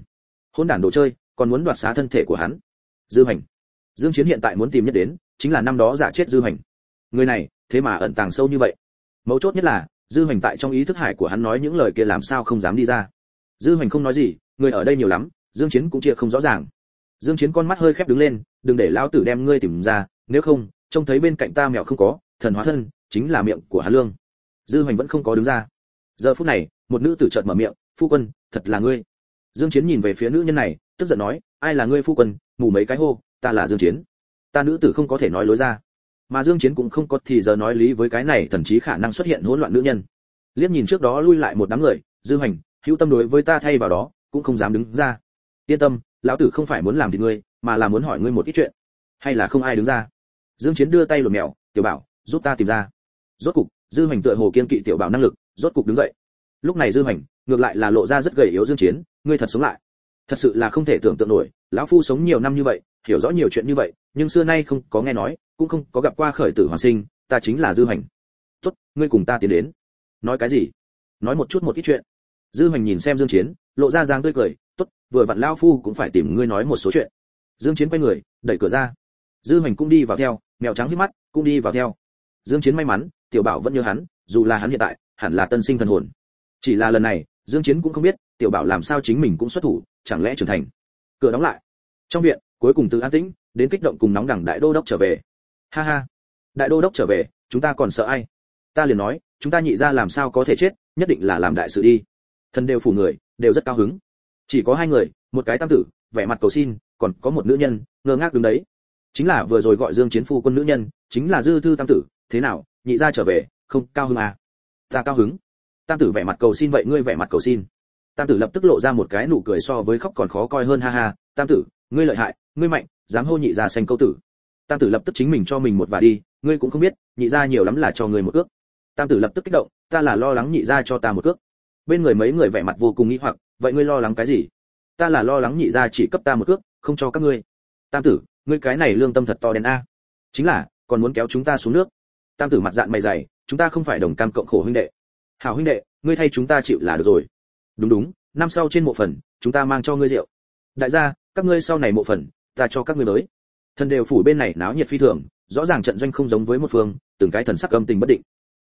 Speaker 1: Hôn đản đồ chơi, còn muốn đoạt xá thân thể của hắn. Dư hành dương chiến hiện tại muốn tìm nhất đến, chính là năm đó giả chết dư hành người này, thế mà ẩn tàng sâu như vậy. Mấu chốt nhất là, dư hành tại trong ý thức hải của hắn nói những lời kia làm sao không dám đi ra. Dư hành không nói gì, người ở đây nhiều lắm, dương chiến cũng chia không rõ ràng. Dương chiến con mắt hơi khép đứng lên, đừng để lão tử đem ngươi tìm ra, nếu không, trông thấy bên cạnh ta mèo không có, thần hóa thân, chính là miệng của hắn lương. Dư hoành vẫn không có đứng ra. Giờ phút này, một nữ tử chợt mở miệng phu quân thật là ngươi. Dương chiến nhìn về phía nữ nhân này tức giận nói ai là ngươi phu quân mù mấy cái hô ta là dương chiến. Ta nữ tử không có thể nói lối ra. Mà dương chiến cũng không có thì giờ nói lý với cái này thậm chí khả năng xuất hiện hỗn loạn nữ nhân. Liếc nhìn trước đó lui lại một đám người dư Hành, hữu tâm đối với ta thay vào đó cũng không dám đứng ra. Yên tâm lão tử không phải muốn làm thì ngươi mà là muốn hỏi ngươi một ít chuyện. Hay là không ai đứng ra? Dương chiến đưa tay lột mèo tiểu bảo giúp ta tìm ra. Rốt cục dư Hành tựa hồ kiên kỵ tiểu bảo năng lực rốt cục đứng dậy. Lúc này dư Hành ngược lại là lộ ra rất gầy yếu dương chiến, ngươi thật sống lại. Thật sự là không thể tưởng tượng nổi, lão phu sống nhiều năm như vậy, hiểu rõ nhiều chuyện như vậy, nhưng xưa nay không có nghe nói, cũng không có gặp qua khởi tử hoàn sinh, ta chính là dư hành tốt, ngươi cùng ta tiến đến. Nói cái gì? Nói một chút một ít chuyện. Dư hành nhìn xem dương chiến, lộ ra dáng tươi cười, tốt, vừa vặn lão phu cũng phải tìm ngươi nói một số chuyện. Dương chiến quay người, đẩy cửa ra. Dư hành cũng đi vào theo, mèo trắng hít mắt, cũng đi vào theo. Dương chiến may mắn, tiểu bảo vẫn nhớ hắn, dù là hắn hiện tại, hẳn là tân sinh thần hồn. Chỉ là lần này dương chiến cũng không biết, tiểu bảo làm sao chính mình cũng xuất thủ, chẳng lẽ trưởng thành? Cửa đóng lại. Trong viện, cuối cùng từ an tĩnh, đến kích động cùng nóng đẳng đại đô đốc trở về. Ha ha. Đại đô đốc trở về, chúng ta còn sợ ai? Ta liền nói, chúng ta nhị ra làm sao có thể chết, nhất định là làm đại sự đi. Thần đều phủ người, đều rất cao hứng. Chỉ có hai người, một cái tam tử, vẻ mặt cầu xin, còn có một nữ nhân, ngơ ngác đứng đấy. Chính là vừa rồi gọi dương chiến phu quân nữ nhân, chính là dư thư tam tử. Thế nào, nhị ra trở về, không cao hứng à? Ta cao hứng tam tử vẻ mặt cầu xin vậy ngươi vẻ mặt cầu xin. Tam tử lập tức lộ ra một cái nụ cười so với khóc còn khó coi hơn, ha ha, tam tử, ngươi lợi hại, ngươi mạnh, dám hô nhị gia xanh câu tử. Tam tử lập tức chính mình cho mình một và đi, ngươi cũng không biết, nhị gia nhiều lắm là cho ngươi một cước. tam tử lập tức kích động, ta là lo lắng nhị gia cho ta một cước bên người mấy người vẻ mặt vô cùng nghĩ hoặc, vậy ngươi lo lắng cái gì? Ta là lo lắng nhị gia chỉ cấp ta một cước không cho các ngươi. Tam tử, ngươi cái này lương tâm thật to đen a. Chính là, còn muốn kéo chúng ta xuống nước. Tam tử mặt dạng mày dày, chúng ta không phải đồng cam cộng khổ huynh đệ hảo huynh đệ, ngươi thay chúng ta chịu là được rồi. Đúng đúng, năm sau trên mộ phần, chúng ta mang cho ngươi rượu. Đại gia, các ngươi sau này mộ phần, ta cho các ngươi mới thần đều phủ bên này náo nhiệt phi thường, rõ ràng trận doanh không giống với một phương, từng cái thần sắc âm tình bất định.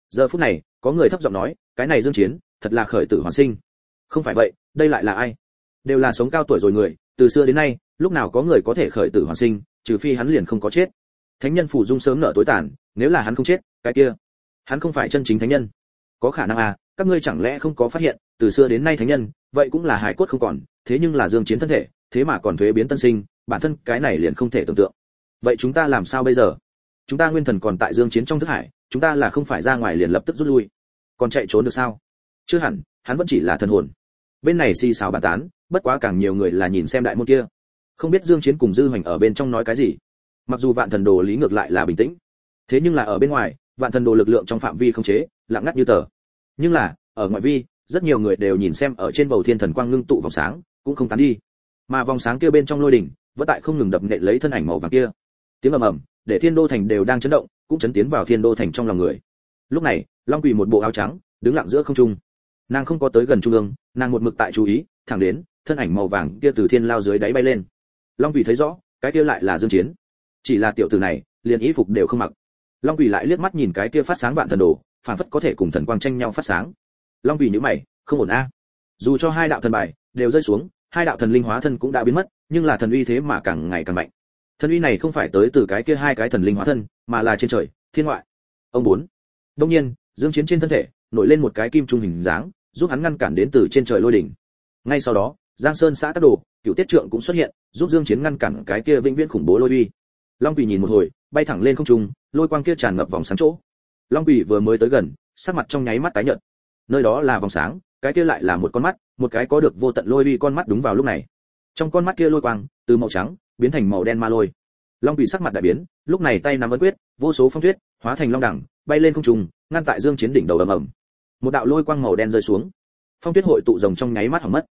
Speaker 1: Giờ phút này, có người thấp giọng nói, cái này dương chiến, thật là khởi tử hoàn sinh. Không phải vậy, đây lại là ai? Đều là sống cao tuổi rồi người, từ xưa đến nay, lúc nào có người có thể khởi tử hoàn sinh, trừ phi hắn liền không có chết. Thánh nhân phủ dung sớm nở tối tàn, nếu là hắn không chết, cái kia, hắn không phải chân chính thánh nhân có khả năng à các ngươi chẳng lẽ không có phát hiện, từ xưa đến nay thánh nhân, vậy cũng là hải cốt không còn, thế nhưng là dương chiến thân thể, thế mà còn thuế biến tân sinh, bản thân cái này liền không thể tưởng tượng. Vậy chúng ta làm sao bây giờ? Chúng ta nguyên thần còn tại dương chiến trong thức hải, chúng ta là không phải ra ngoài liền lập tức rút lui. Còn chạy trốn được sao? Chưa hẳn, hắn vẫn chỉ là thần hồn. Bên này xì xào bàn tán, bất quá càng nhiều người là nhìn xem đại môn kia. Không biết dương chiến cùng dư hoành ở bên trong nói cái gì. Mặc dù vạn thần đồ lý ngược lại là bình tĩnh, thế nhưng là ở bên ngoài, vạn thần đồ lực lượng trong phạm vi không chế, lặng ngắt như tờ nhưng là, ở ngoại vi, rất nhiều người đều nhìn xem ở trên bầu thiên thần quang ngưng tụ vòng sáng, cũng không tán đi. Mà vòng sáng kia bên trong lôi đỉnh, vẫn tại không ngừng đập nện lấy thân ảnh màu vàng kia. Tiếng ầm ầm, để thiên đô thành đều đang chấn động, cũng chấn tiến vào thiên đô thành trong lòng người. Lúc này, long quỳ một bộ áo trắng, đứng lặng giữa không trung. Nàng không có tới gần trung ương, nàng một mực tại chú ý, thẳng đến, thân ảnh màu vàng kia từ thiên lao dưới đáy bay lên. Long quỳ thấy rõ, cái kia lại là dương chiến. Chỉ là tiểu tử này, liền y phục đều không mặc. Long quỳ lại liếc mắt nhìn cái kia phát sáng vạn thần đồ phản phất có thể cùng thần quang tranh nhau phát sáng. Long quỷ nhíu mày, không ổn a. Dù cho hai đạo thần bài đều rơi xuống, hai đạo thần linh hóa thân cũng đã biến mất, nhưng là thần uy thế mà càng ngày càng mạnh. Thần uy này không phải tới từ cái kia hai cái thần linh hóa thân, mà là trên trời, thiên ngoại. Ông bốn. Đông nhiên, dương chiến trên thân thể, nổi lên một cái kim trung hình dáng, giúp hắn ngăn cản đến từ trên trời lôi đỉnh. Ngay sau đó, giang sơn xã tác đồ, cựu tiết trượng cũng xuất hiện, giúp dương chiến ngăn cản cái kia vĩnh viễn khủng bố lôi uy. Long quỷ nhìn một hồi, bay thẳng lên không trung, lôi quang kia tràn ngập vòng sáng chỗ long quỷ vừa mới tới gần, sắc mặt trong nháy mắt tái nhợt. Nơi đó là vòng sáng, cái kia lại là một con mắt, một cái có được vô tận lôi uy con mắt đúng vào lúc này. Trong con mắt kia lôi quang, từ màu trắng, biến thành màu đen ma lôi. Long quỷ sắc mặt đại biến, lúc này tay nắm ấn quyết, vô số phong tuyết hóa thành long đẳng, bay lên không trung, ngăn tại dương chiến đỉnh đầu ầm ầm. Một đạo lôi quang màu đen rơi xuống. Phong tuyết hội tụ rồng trong nháy mắt hỏng mất.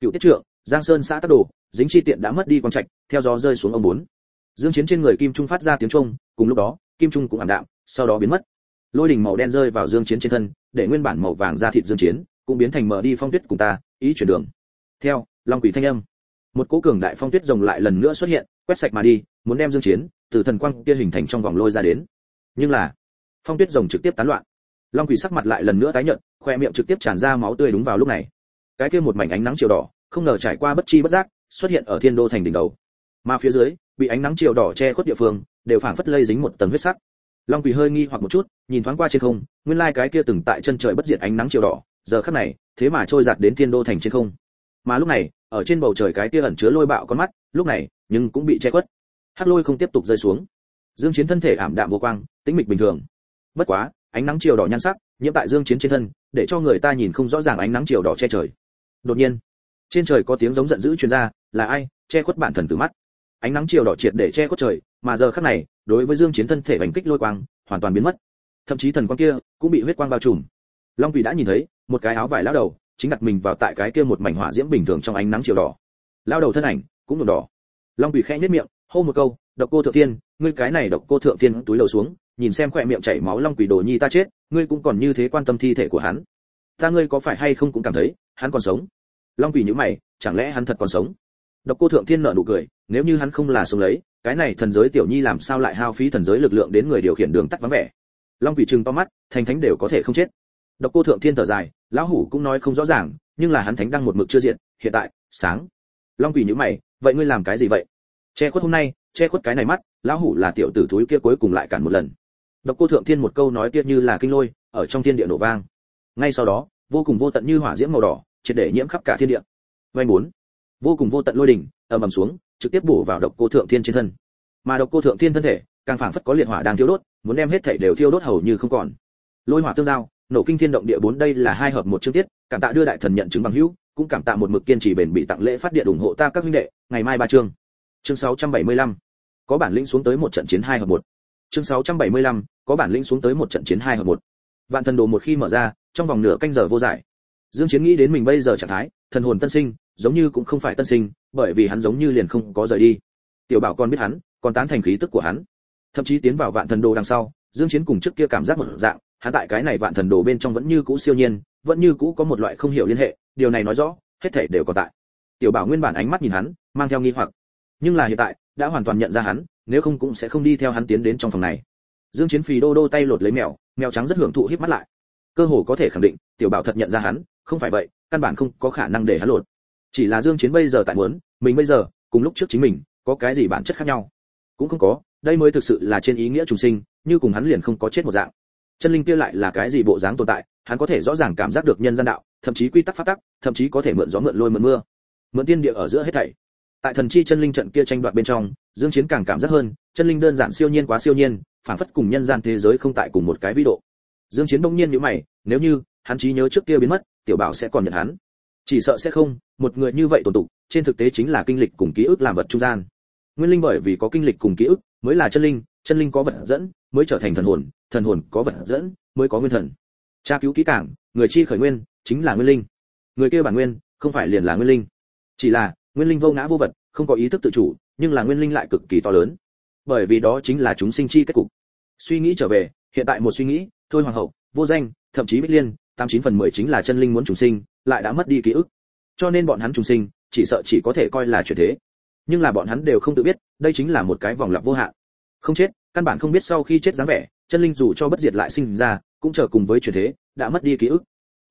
Speaker 1: Cựu tiết trượng, giang sơn xã tắc đồ, dính chi tiện đã mất đi quang trạch, theo gió rơi xuống ông bốn. Dương chiến trên người kim trung phát ra tiếng trung cùng lúc đó, kim trung cũng ảm đạm, sau đó biến mất lôi đỉnh màu đen rơi vào dương chiến trên thân, để nguyên bản màu vàng da thịt dương chiến cũng biến thành mở đi phong tuyết cùng ta, ý chuyển đường. Theo, long quỷ thanh âm. Một cỗ cường đại phong tuyết rồng lại lần nữa xuất hiện, quét sạch mà đi, muốn đem dương chiến từ thần quang kia hình thành trong vòng lôi ra đến. Nhưng là, phong tuyết rồng trực tiếp tán loạn. Long quỷ sắc mặt lại lần nữa tái nhợt, khoe miệng trực tiếp tràn ra máu tươi đúng vào lúc này. Cái kia một mảnh ánh nắng chiều đỏ, không ngờ trải qua bất chi bất giác, xuất hiện ở thiên đô thành đỉnh đầu. Mà phía dưới, bị ánh nắng chiều đỏ che khuất địa phương, đều phảng phất lây dính một tầng huyết sắc long quỷ hơi nghi hoặc một chút, nhìn thoáng qua trên không, nguyên lai cái kia từng tại chân trời bất diệt ánh nắng chiều đỏ, giờ khắc này, thế mà trôi giạt đến thiên đô thành trên không. Mà lúc này, ở trên bầu trời cái kia ẩn chứa lôi bạo con mắt, lúc này, nhưng cũng bị che khuất. Hắc lôi không tiếp tục rơi xuống. Dương chiến thân thể ảm đạm vô quang, tĩnh mịch bình thường. Bất quá, ánh nắng chiều đỏ nhan sắc, nhiễm tại dương chiến trên thân, để cho người ta nhìn không rõ ràng ánh nắng chiều đỏ che trời. Đột nhiên, trên trời có tiếng giống giận dữ truyền ra, là ai? Che khuất bản thần từ mắt. Ánh nắng chiều đỏ triệt để che khuất trời, mà giờ khắc này đối với dương chiến thân thể bành kích lôi quang, hoàn toàn biến mất. Thậm chí thần quang kia cũng bị huyết quang bao trùm. Long quỷ đã nhìn thấy, một cái áo vải lão đầu chính đặt mình vào tại cái kia một mảnh hỏa diễm bình thường trong ánh nắng chiều đỏ. Lão đầu thân ảnh cũng nhuộm đỏ. Long quỷ khẽ nhếch miệng, hô một câu, độc cô thượng thiên ngươi cái này độc cô thượng thiên túi đầu xuống, nhìn xem khỏe miệng chảy máu long quỷ đồ nhi ta chết, ngươi cũng còn như thế quan tâm thi thể của hắn. Ta ngươi có phải hay không cũng cảm thấy, hắn còn sống? Long quỷ nhíu mày, chẳng lẽ hắn thật còn sống? Độc cô thượng thiên nở nụ cười, nếu như hắn không là sống lấy cái này thần giới tiểu nhi làm sao lại hao phí thần giới lực lượng đến người điều khiển đường tắt vắng vẻ? Long quỷ trừng to mắt, thành thánh đều có thể không chết. Độc cô thượng thiên thở dài, lão hủ cũng nói không rõ ràng, nhưng là hắn thánh đang một mực chưa diện, hiện tại, sáng. Long quỷ nhíu mày, vậy ngươi làm cái gì vậy? Che khuất hôm nay, che khuất cái này mắt, lão hủ là tiểu tử thúi kia cuối cùng lại cản một lần. Độc cô thượng thiên một câu nói kia như là kinh lôi, ở trong thiên địa nổ vang. Ngay sau đó, vô cùng vô tận như hỏa diễm màu đỏ, triệt để nhiễm khắp cả thiên địa. Vay muốn vô cùng vô tận lôi đỉnh, ầm ầm xuống trực tiếp bổ vào độc cô thượng thiên trên thân. Mà độc cô thượng thiên thân thể, càng phảng phất có liệt hỏa đang thiêu đốt, muốn đem hết thảy đều thiêu đốt hầu như không còn. Lôi hỏa tương giao, nổ kinh thiên động địa bốn đây là hai hợp một chương tiết, cảm tạ đưa đại thần nhận chứng bằng hữu, cũng cảm tạ một mực kiên trì bền bị tặng lễ phát điện ủng hộ ta các huynh đệ. Ngày mai ba chương. Chương 675 có bản lĩnh xuống tới một trận chiến hai hợp một. Chương 675 có bản lĩnh xuống tới một trận chiến hai hợp một. Vạn thần đồ một khi mở ra, trong vòng nửa canh giờ vô giải. Dương chiến nghĩ đến mình bây giờ trạng thái, thần hồn tân sinh giống như cũng không phải tân sinh, bởi vì hắn giống như liền không có rời đi. Tiểu bảo còn biết hắn, còn tán thành khí tức của hắn. Thậm chí tiến vào vạn thần đồ đằng sau, dương chiến cùng trước kia cảm giác một dạng, hắn tại cái này vạn thần đồ bên trong vẫn như cũ siêu nhiên, vẫn như cũ có một loại không hiểu liên hệ, điều này nói rõ, hết thảy đều có tại. Tiểu bảo nguyên bản ánh mắt nhìn hắn, mang theo nghi hoặc. Nhưng là hiện tại, đã hoàn toàn nhận ra hắn, nếu không cũng sẽ không đi theo hắn tiến đến trong phòng này. Dương chiến phì đô đô tay lột lấy mèo mèo trắng rất hưởng thụ híp mắt lại. Cơ hồ có thể khẳng định, tiểu bảo thật nhận ra hắn, không phải vậy, căn bản không có khả năng để hắn lột chỉ là dương chiến bây giờ tại muốn, mình bây giờ, cùng lúc trước chính mình, có cái gì bản chất khác nhau? Cũng không có, đây mới thực sự là trên ý nghĩa trùng sinh, như cùng hắn liền không có chết một dạng. Chân linh kia lại là cái gì bộ dáng tồn tại, hắn có thể rõ ràng cảm giác được nhân gian đạo, thậm chí quy tắc pháp tắc, thậm chí có thể mượn gió mượn lôi mượn mưa. Mượn tiên địa ở giữa hết thảy. Tại thần chi chân linh trận kia tranh đoạt bên trong, dương chiến càng cảm giác hơn, chân linh đơn giản siêu nhiên quá siêu nhiên, phản phất cùng nhân gian thế giới không tại cùng một cái vĩ độ. Dương chiến đông nhiên nhíu mày, nếu như hắn trí nhớ trước kia biến mất, tiểu bảo sẽ còn nhận hắn. Chỉ sợ sẽ không một người như vậy tổn tụ, trên thực tế chính là kinh lịch cùng ký ức làm vật trung gian. Nguyên linh bởi vì có kinh lịch cùng ký ức, mới là chân linh chân linh có vật dẫn, mới trở thành thần hồn thần hồn có vật dẫn, mới có nguyên thần. Tra cứu kỹ cảng người chi khởi nguyên, chính là nguyên linh. Người kia bản nguyên, không phải liền là nguyên linh. Chỉ là, nguyên linh vô ngã vô vật, không có ý thức tự chủ, nhưng là nguyên linh lại cực kỳ to lớn. Bởi vì đó chính là chúng sinh chi kết cục. Suy nghĩ trở về, hiện tại một suy nghĩ, thôi hoàng hậu, vô danh, thậm chí bích liên, tám chín phần mười chính là chân linh muốn chúng sinh, lại đã mất đi ký ức cho nên bọn hắn trùng sinh, chỉ sợ chỉ có thể coi là chuyện thế. Nhưng là bọn hắn đều không tự biết, đây chính là một cái vòng lặp vô hạn. Không chết, căn bản không biết sau khi chết dáng vẻ, chân linh dù cho bất diệt lại sinh ra, cũng chờ cùng với chuyện thế, đã mất đi ký ức.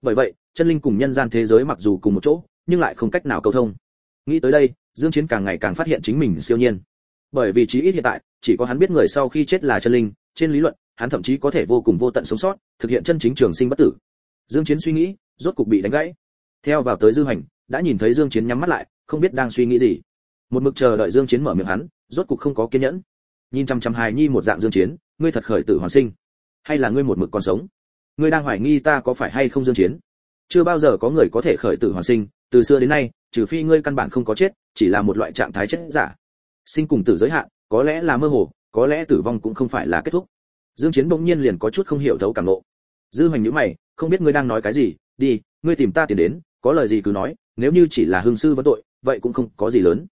Speaker 1: Bởi vậy, chân linh cùng nhân gian thế giới mặc dù cùng một chỗ, nhưng lại không cách nào cầu thông. Nghĩ tới đây, dương chiến càng ngày càng phát hiện chính mình siêu nhiên. Bởi vì chí ít hiện tại, chỉ có hắn biết người sau khi chết là chân linh, trên lý luận, hắn thậm chí có thể vô cùng vô tận sống sót, thực hiện chân chính trường sinh bất tử. Dương chiến suy nghĩ, rốt cục bị đánh gãy. Theo vào tới dư hành đã nhìn thấy dương chiến nhắm mắt lại, không biết đang suy nghĩ gì. Một mực chờ đợi dương chiến mở miệng hắn, rốt cục không có kiên nhẫn. Nhìn chăm chăm hài nhi một dạng dương chiến, ngươi thật khởi tử hoàn sinh. Hay là ngươi một mực còn sống? Ngươi đang hoài nghi ta có phải hay không dương chiến? Chưa bao giờ có người có thể khởi tử hoàn sinh, từ xưa đến nay, trừ phi ngươi căn bản không có chết, chỉ là một loại trạng thái chết giả. Sinh cùng tử giới hạn, có lẽ là mơ hồ, có lẽ tử vong cũng không phải là kết thúc. Dương chiến bỗng nhiên liền có chút không hiểu thấu cảm ngộ. dư hoành nhíu mày, không biết ngươi đang nói cái gì, đi, ngươi tìm ta tiền đến, có lời gì cứ nói nếu như chỉ là hương sư vấn tội, vậy cũng không có gì lớn.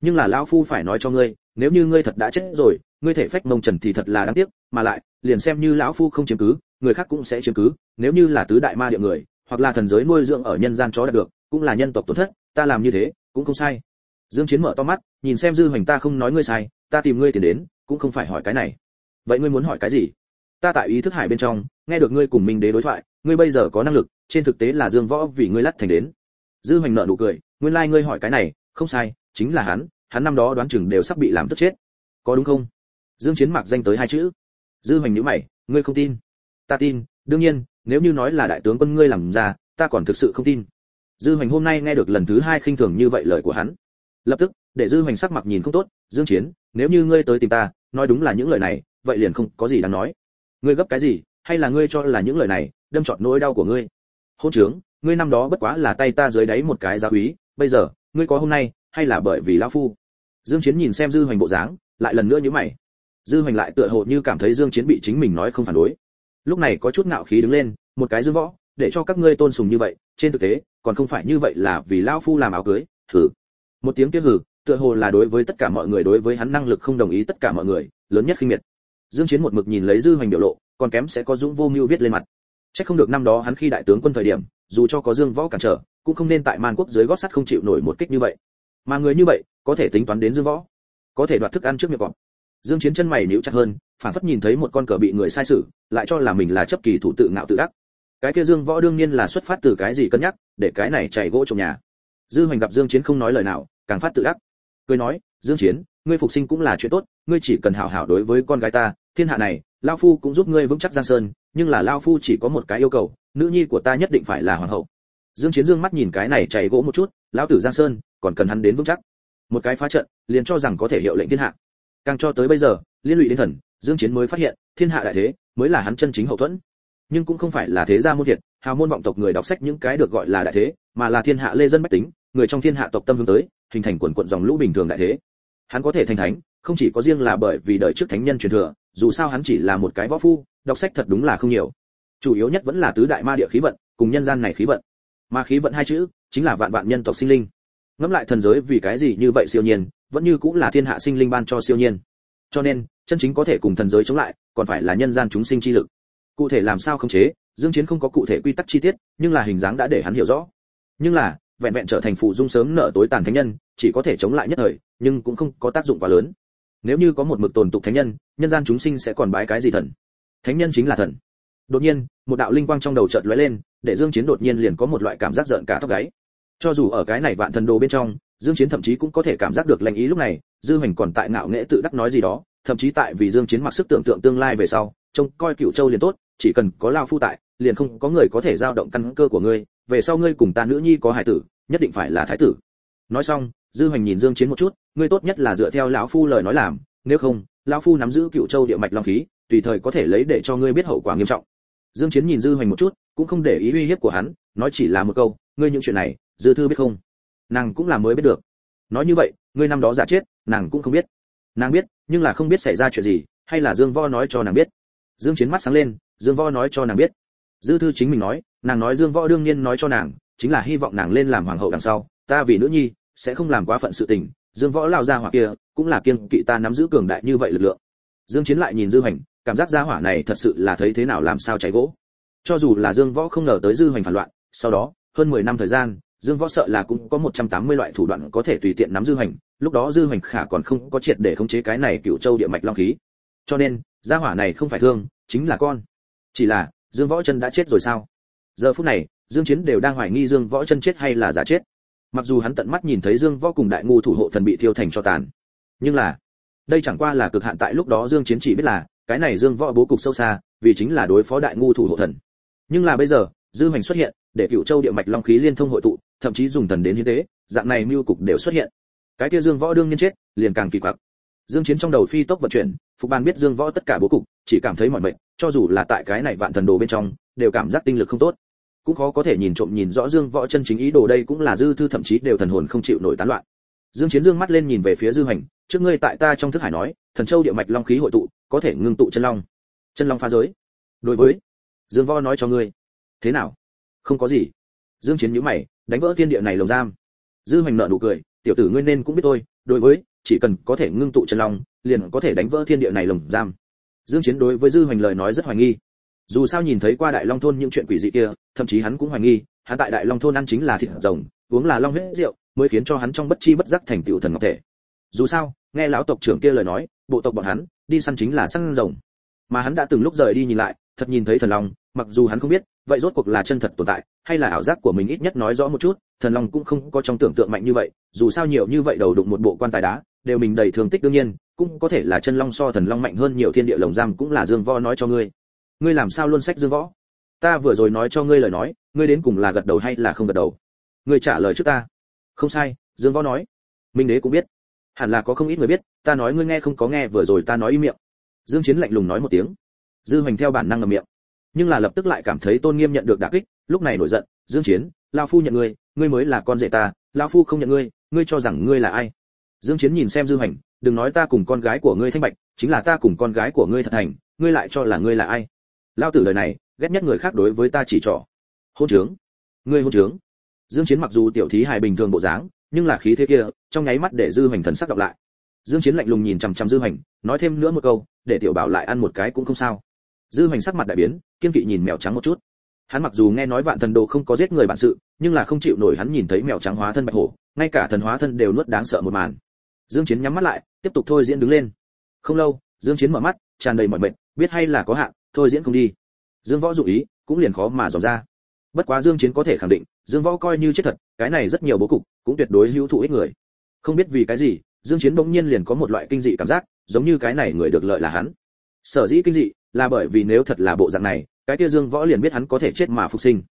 Speaker 1: Nhưng là lão phu phải nói cho ngươi, nếu như ngươi thật đã chết rồi, ngươi thể phách mông trần thì thật là đáng tiếc, mà lại, liền xem như lão phu không chiếm cứ, người khác cũng sẽ chiếm cứ, nếu như là tứ đại ma địa người, hoặc là thần giới nuôi dưỡng ở nhân gian chó đạt được, cũng là nhân tộc tổn thất, ta làm như thế, cũng không sai. Dương chiến mở to mắt, nhìn xem dư hoành ta không nói ngươi sai, ta tìm ngươi tiền đến, cũng không phải hỏi cái này. Vậy ngươi muốn hỏi cái gì? Ta tại ý thức hải bên trong, nghe được ngươi cùng minh đế đối thoại, ngươi bây giờ có năng lực, trên thực tế là dương võ vì ngươi lắt thành đến dư hoành nợ nụ cười, nguyên lai like ngươi hỏi cái này, không sai, chính là hắn hắn năm đó đoán chừng đều sắp bị làm tức chết. Có đúng không? Dương chiến mặc danh tới hai chữ. Dư hoành nhíu mày, ngươi không tin? Ta tin, đương nhiên, nếu như nói là đại tướng quân ngươi làm ra, ta còn thực sự không tin. Dư hoành hôm nay nghe được lần thứ hai khinh thường như vậy lời của hắn. Lập tức, để dư hoành sắc mặt nhìn không tốt, dương chiến, nếu như ngươi tới tìm ta, nói đúng là những lời này, vậy liền không có gì đáng nói. Ngươi gấp cái gì, hay là ngươi cho là những lời này, đâm trọt nỗi đau của ngươi? Hôn trướng ngươi năm đó bất quá là tay ta dưới đáy một cái giá úy bây giờ ngươi có hôm nay hay là bởi vì lão phu? Dương chiến nhìn xem dư hoành bộ dáng lại lần nữa như mày. Dư hoành lại tựa hồ như cảm thấy dương chiến bị chính mình nói không phản đối. Lúc này có chút ngạo khí đứng lên một cái dương võ để cho các ngươi tôn sùng như vậy trên thực tế còn không phải như vậy là vì lão phu làm áo cưới thử một tiếng tiếng hừ, tựa hồ là đối với tất cả mọi người đối với hắn năng lực không đồng ý tất cả mọi người lớn nhất khinh miệt. Dương chiến một mực nhìn lấy dư hoành biểu lộ còn kém sẽ có dũng vô mưu viết lên mặt. Chắc không được năm đó hắn khi đại tướng quân thời điểm dù cho có dương võ cản trở, cũng không nên tại man quốc dưới gót sắt không chịu nổi một kích như vậy. Mà người như vậy, có thể tính toán đến dương võ. Có thể đoạt thức ăn trước miệng cọp dương chiến chân mày nhíu chặt hơn, phản phất nhìn thấy một con cờ bị người sai sử lại cho là mình là chấp kỳ thủ tự ngạo tự đắc. Cái kia dương võ đương nhiên là xuất phát từ cái gì cân nhắc, để cái này chạy gỗ trong nhà. Dư hoành gặp dương chiến không nói lời nào, càng phát tự đắc. Cười nói, dương chiến, ngươi phục sinh cũng là chuyện tốt, ngươi chỉ cần hảo hảo đối với con gái ta, thiên hạ này, lao phu cũng giúp ngươi vững chắc giang sơn, nhưng là lao phu chỉ có một cái yêu cầu nữ nhi của ta nhất định phải là hoàng hậu. Dương chiến dương mắt nhìn cái này chảy gỗ một chút, lão tử giang sơn, còn cần hắn đến vững chắc. Một cái phá trận, liền cho rằng có thể hiệu lệnh thiên hạ. Càng cho tới bây giờ, liên lụy đến thần, dương chiến mới phát hiện, thiên hạ đại thế, mới là hắn chân chính hậu thuẫn. Nhưng cũng không phải là thế gia môn thiệt, hào môn vọng tộc người đọc sách những cái được gọi là đại thế, mà là thiên hạ lê dân bách tính, người trong thiên hạ tộc tâm hướng tới, hình thành quần quận dòng lũ bình thường đại thế. Hắn có thể thành thánh, không chỉ có riêng là bởi vì đời trước thánh nhân truyền thừa, dù sao hắn chỉ là một cái võ phu, đọc sách thật đúng là không nhiều chủ yếu nhất vẫn là tứ đại ma địa khí vận, cùng nhân gian này khí vận. Ma khí vận hai chữ, chính là vạn vạn nhân tộc sinh linh. Ngẫm lại thần giới vì cái gì như vậy siêu nhiên, vẫn như cũng là thiên hạ sinh linh ban cho siêu nhiên. Cho nên, chân chính có thể cùng thần giới chống lại, còn phải là nhân gian chúng sinh chi lực. Cụ thể làm sao không chế, dương chiến không có cụ thể quy tắc chi tiết, nhưng là hình dáng đã để hắn hiểu rõ. Nhưng là, vẹn vẹn trở thành phụ dung sớm nợ tối tàn thánh nhân, chỉ có thể chống lại nhất thời, nhưng cũng không có tác dụng quá lớn. Nếu như có một mực tồn tục thánh nhân nhân gian chúng sinh sẽ còn bái cái gì thần? Thánh nhân chính là thần đột nhiên, một đạo linh quang trong đầu chợt lóe lên, để dương chiến đột nhiên liền có một loại cảm giác giận cả tóc gáy. Cho dù ở cái này vạn thần đồ bên trong, dương chiến thậm chí cũng có thể cảm giác được lệnh ý lúc này, dư hoành còn tại ngạo nghễ tự đắc nói gì đó, thậm chí tại vì dương chiến mặc sức tưởng tượng tương lai về sau, trông coi cựu châu liền tốt, chỉ cần có lao phu tại, liền không có người có thể giao động căn cơ của ngươi, về sau ngươi cùng ta nữ nhi có hải tử, nhất định phải là thái tử. Nói xong, dư hoành nhìn dương chiến một chút, ngươi tốt nhất là dựa theo lão phu lời nói làm, nếu không, lão phu nắm giữ cựu châu địa mạch long khí, tùy thời có thể lấy để cho ngươi biết hậu quả nghiêm trọng dương chiến nhìn dư hoành một chút, cũng không để ý uy hiếp của hắn, nói chỉ là một câu, ngươi những chuyện này, dư thư biết không? Nàng cũng là mới biết được. Nói như vậy, ngươi năm đó giả chết, nàng cũng không biết. Nàng biết, nhưng là không biết xảy ra chuyện gì, hay là dương Võ nói cho nàng biết? Dương chiến mắt sáng lên, dương Võ nói cho nàng biết. Dư thư chính mình nói, nàng nói dương võ đương nhiên nói cho nàng, chính là hy vọng nàng lên làm hoàng hậu đằng sau. Ta vì nữ nhi, sẽ không làm quá phận sự tình. Dương võ lao ra hỏa kia, cũng là kiêng kỵ ta nắm giữ cường đại như vậy lực lượng. Dương chiến lại nhìn dư hoành cảm giác gia hỏa này thật sự là thấy thế nào làm sao cháy gỗ. Cho dù là dương võ không ngờ tới dư hoành phản loạn, sau đó, hơn 10 năm thời gian, dương võ sợ là cũng có 180 loại thủ đoạn có thể tùy tiện nắm dư hoành, lúc đó dư hoành khả còn không có triệt để khống chế cái này cựu châu địa mạch long khí. Cho nên, gia hỏa này không phải thương, chính là con. Chỉ là, dương võ chân đã chết rồi sao? Giờ phút này, dương chiến đều đang hoài nghi dương võ chân chết hay là giả chết. Mặc dù hắn tận mắt nhìn thấy dương võ cùng đại ngu thủ hộ thần bị thiêu thành cho tàn. Nhưng là, đây chẳng qua là cực hạn tại lúc đó dương chiến chỉ biết là cái này dương võ bố cục sâu xa vì chính là đối phó đại ngu thủ hộ thần. Nhưng là bây giờ dư hoành xuất hiện để cựu châu địa mạch long khí liên thông hội tụ thậm chí dùng thần đến hiến tế dạng này mưu cục đều xuất hiện. Cái kia dương võ đương nhiên chết liền càng kỳ quặc. Dương chiến trong đầu phi tốc vận chuyển phục ban biết dương võ tất cả bố cục chỉ cảm thấy mọi mệnh, cho dù là tại cái này vạn thần đồ bên trong đều cảm giác tinh lực không tốt. Cũng khó có thể nhìn trộm nhìn rõ dương võ chân chính ý đồ đây cũng là dư thư thậm chí đều thần hồn không chịu nổi tán loạn dương chiến dương mắt lên nhìn về phía dư hành, trước ngươi tại ta trong thức hải nói, thần châu địa mạch long khí hội tụ, có thể ngưng tụ chân long. Chân long phá giới. Đối với, dương võ nói cho ngươi. Thế nào? Không có gì. Dương chiến nhíu mày, đánh vỡ thiên địa này lồng giam. Dư hành nở nụ cười, tiểu tử ngươi nên cũng biết tôi, đối với, chỉ cần có thể ngưng tụ chân long, liền có thể đánh vỡ thiên địa này lồng giam. Dương chiến đối với dư Hành lời nói rất hoài nghi. Dù sao nhìn thấy qua đại long thôn những chuyện quỷ dị kia, thậm chí hắn cũng hoài nghi, hắn tại đại long thôn ăn chính là thịt rồng, uống là long huyết rượu mới khiến cho hắn trong bất chi bất giác thành tựu thần ngọc thể. Dù sao, nghe lão tộc trưởng kia lời nói, bộ tộc bọn hắn, đi săn chính là săn rồng. Mà hắn đã từng lúc rời đi nhìn lại, thật nhìn thấy thần long, mặc dù hắn không biết, vậy rốt cuộc là chân thật tồn tại, hay là ảo giác của mình ít nhất nói rõ một chút, thần long cũng không có trong tưởng tượng mạnh như vậy, dù sao nhiều như vậy đầu đụng một bộ quan tài đá, đều mình đầy thương tích đương nhiên, cũng có thể là chân long so thần long mạnh hơn nhiều thiên địa lồng giam cũng là dương võ nói cho ngươi. Ngươi làm sao luôn sách dương võ? Ta vừa rồi nói cho ngươi lời nói, ngươi đến cùng là gật đầu hay là không gật đầu? Ngươi trả lời trước ta không sai, dương võ nói. Minh đế cũng biết. Hẳn là có không ít người biết, ta nói ngươi nghe không có nghe, vừa rồi ta nói im miệng. Dương chiến lạnh lùng nói một tiếng. Dư hoành theo bản năng ngậm miệng. Nhưng là lập tức lại cảm thấy tôn nghiêm nhận được đả kích, lúc này nổi giận, dương chiến lão phu nhận ngươi ngươi mới là con rể ta lão phu không nhận ngươi ngươi cho rằng ngươi là ai? Dương chiến nhìn xem dư hành đừng nói ta cùng con gái của ngươi thanh bạch, chính là ta cùng con gái của ngươi thật thành, ngươi lại cho là ngươi là ai? Lao tử lời này, ghét nhất người khác đối với ta chỉ trỏ. Hôn trướng, ngươi hôn trướng dương chiến mặc dù tiểu thí hài bình thường bộ dáng, nhưng là khí thế kia, trong nháy mắt để dư hành thần sắc đọc lại. Dương chiến lạnh lùng nhìn chằm chằm dư hành nói thêm nữa một câu, để tiểu bảo lại ăn một cái cũng không sao. Dư hành sắc mặt đại biến, kiên kỵ nhìn mèo trắng một chút. Hắn mặc dù nghe nói vạn thần đồ không có giết người bản sự, nhưng là không chịu nổi hắn nhìn thấy mèo trắng hóa thân bạch hổ, ngay cả thần hóa thân đều nuốt đáng sợ một màn. Dương chiến nhắm mắt lại, tiếp tục thôi diễn đứng lên. Không lâu, dương chiến mở mắt, tràn đầy mọi mệt, biết hay là có hạn, thôi diễn không đi. Dương võ dụ ý, cũng liền khó mà dò ra bất quá dương chiến có thể khẳng định, dương võ coi như chết thật, cái này rất nhiều bố cục, cũng tuyệt đối hữu thụ ích người. Không biết vì cái gì, dương chiến bỗng nhiên liền có một loại kinh dị cảm giác, giống như cái này người được lợi là hắn. Sở dĩ kinh dị, là bởi vì nếu thật là bộ dạng này, cái kia dương võ liền biết hắn có thể chết mà phục sinh.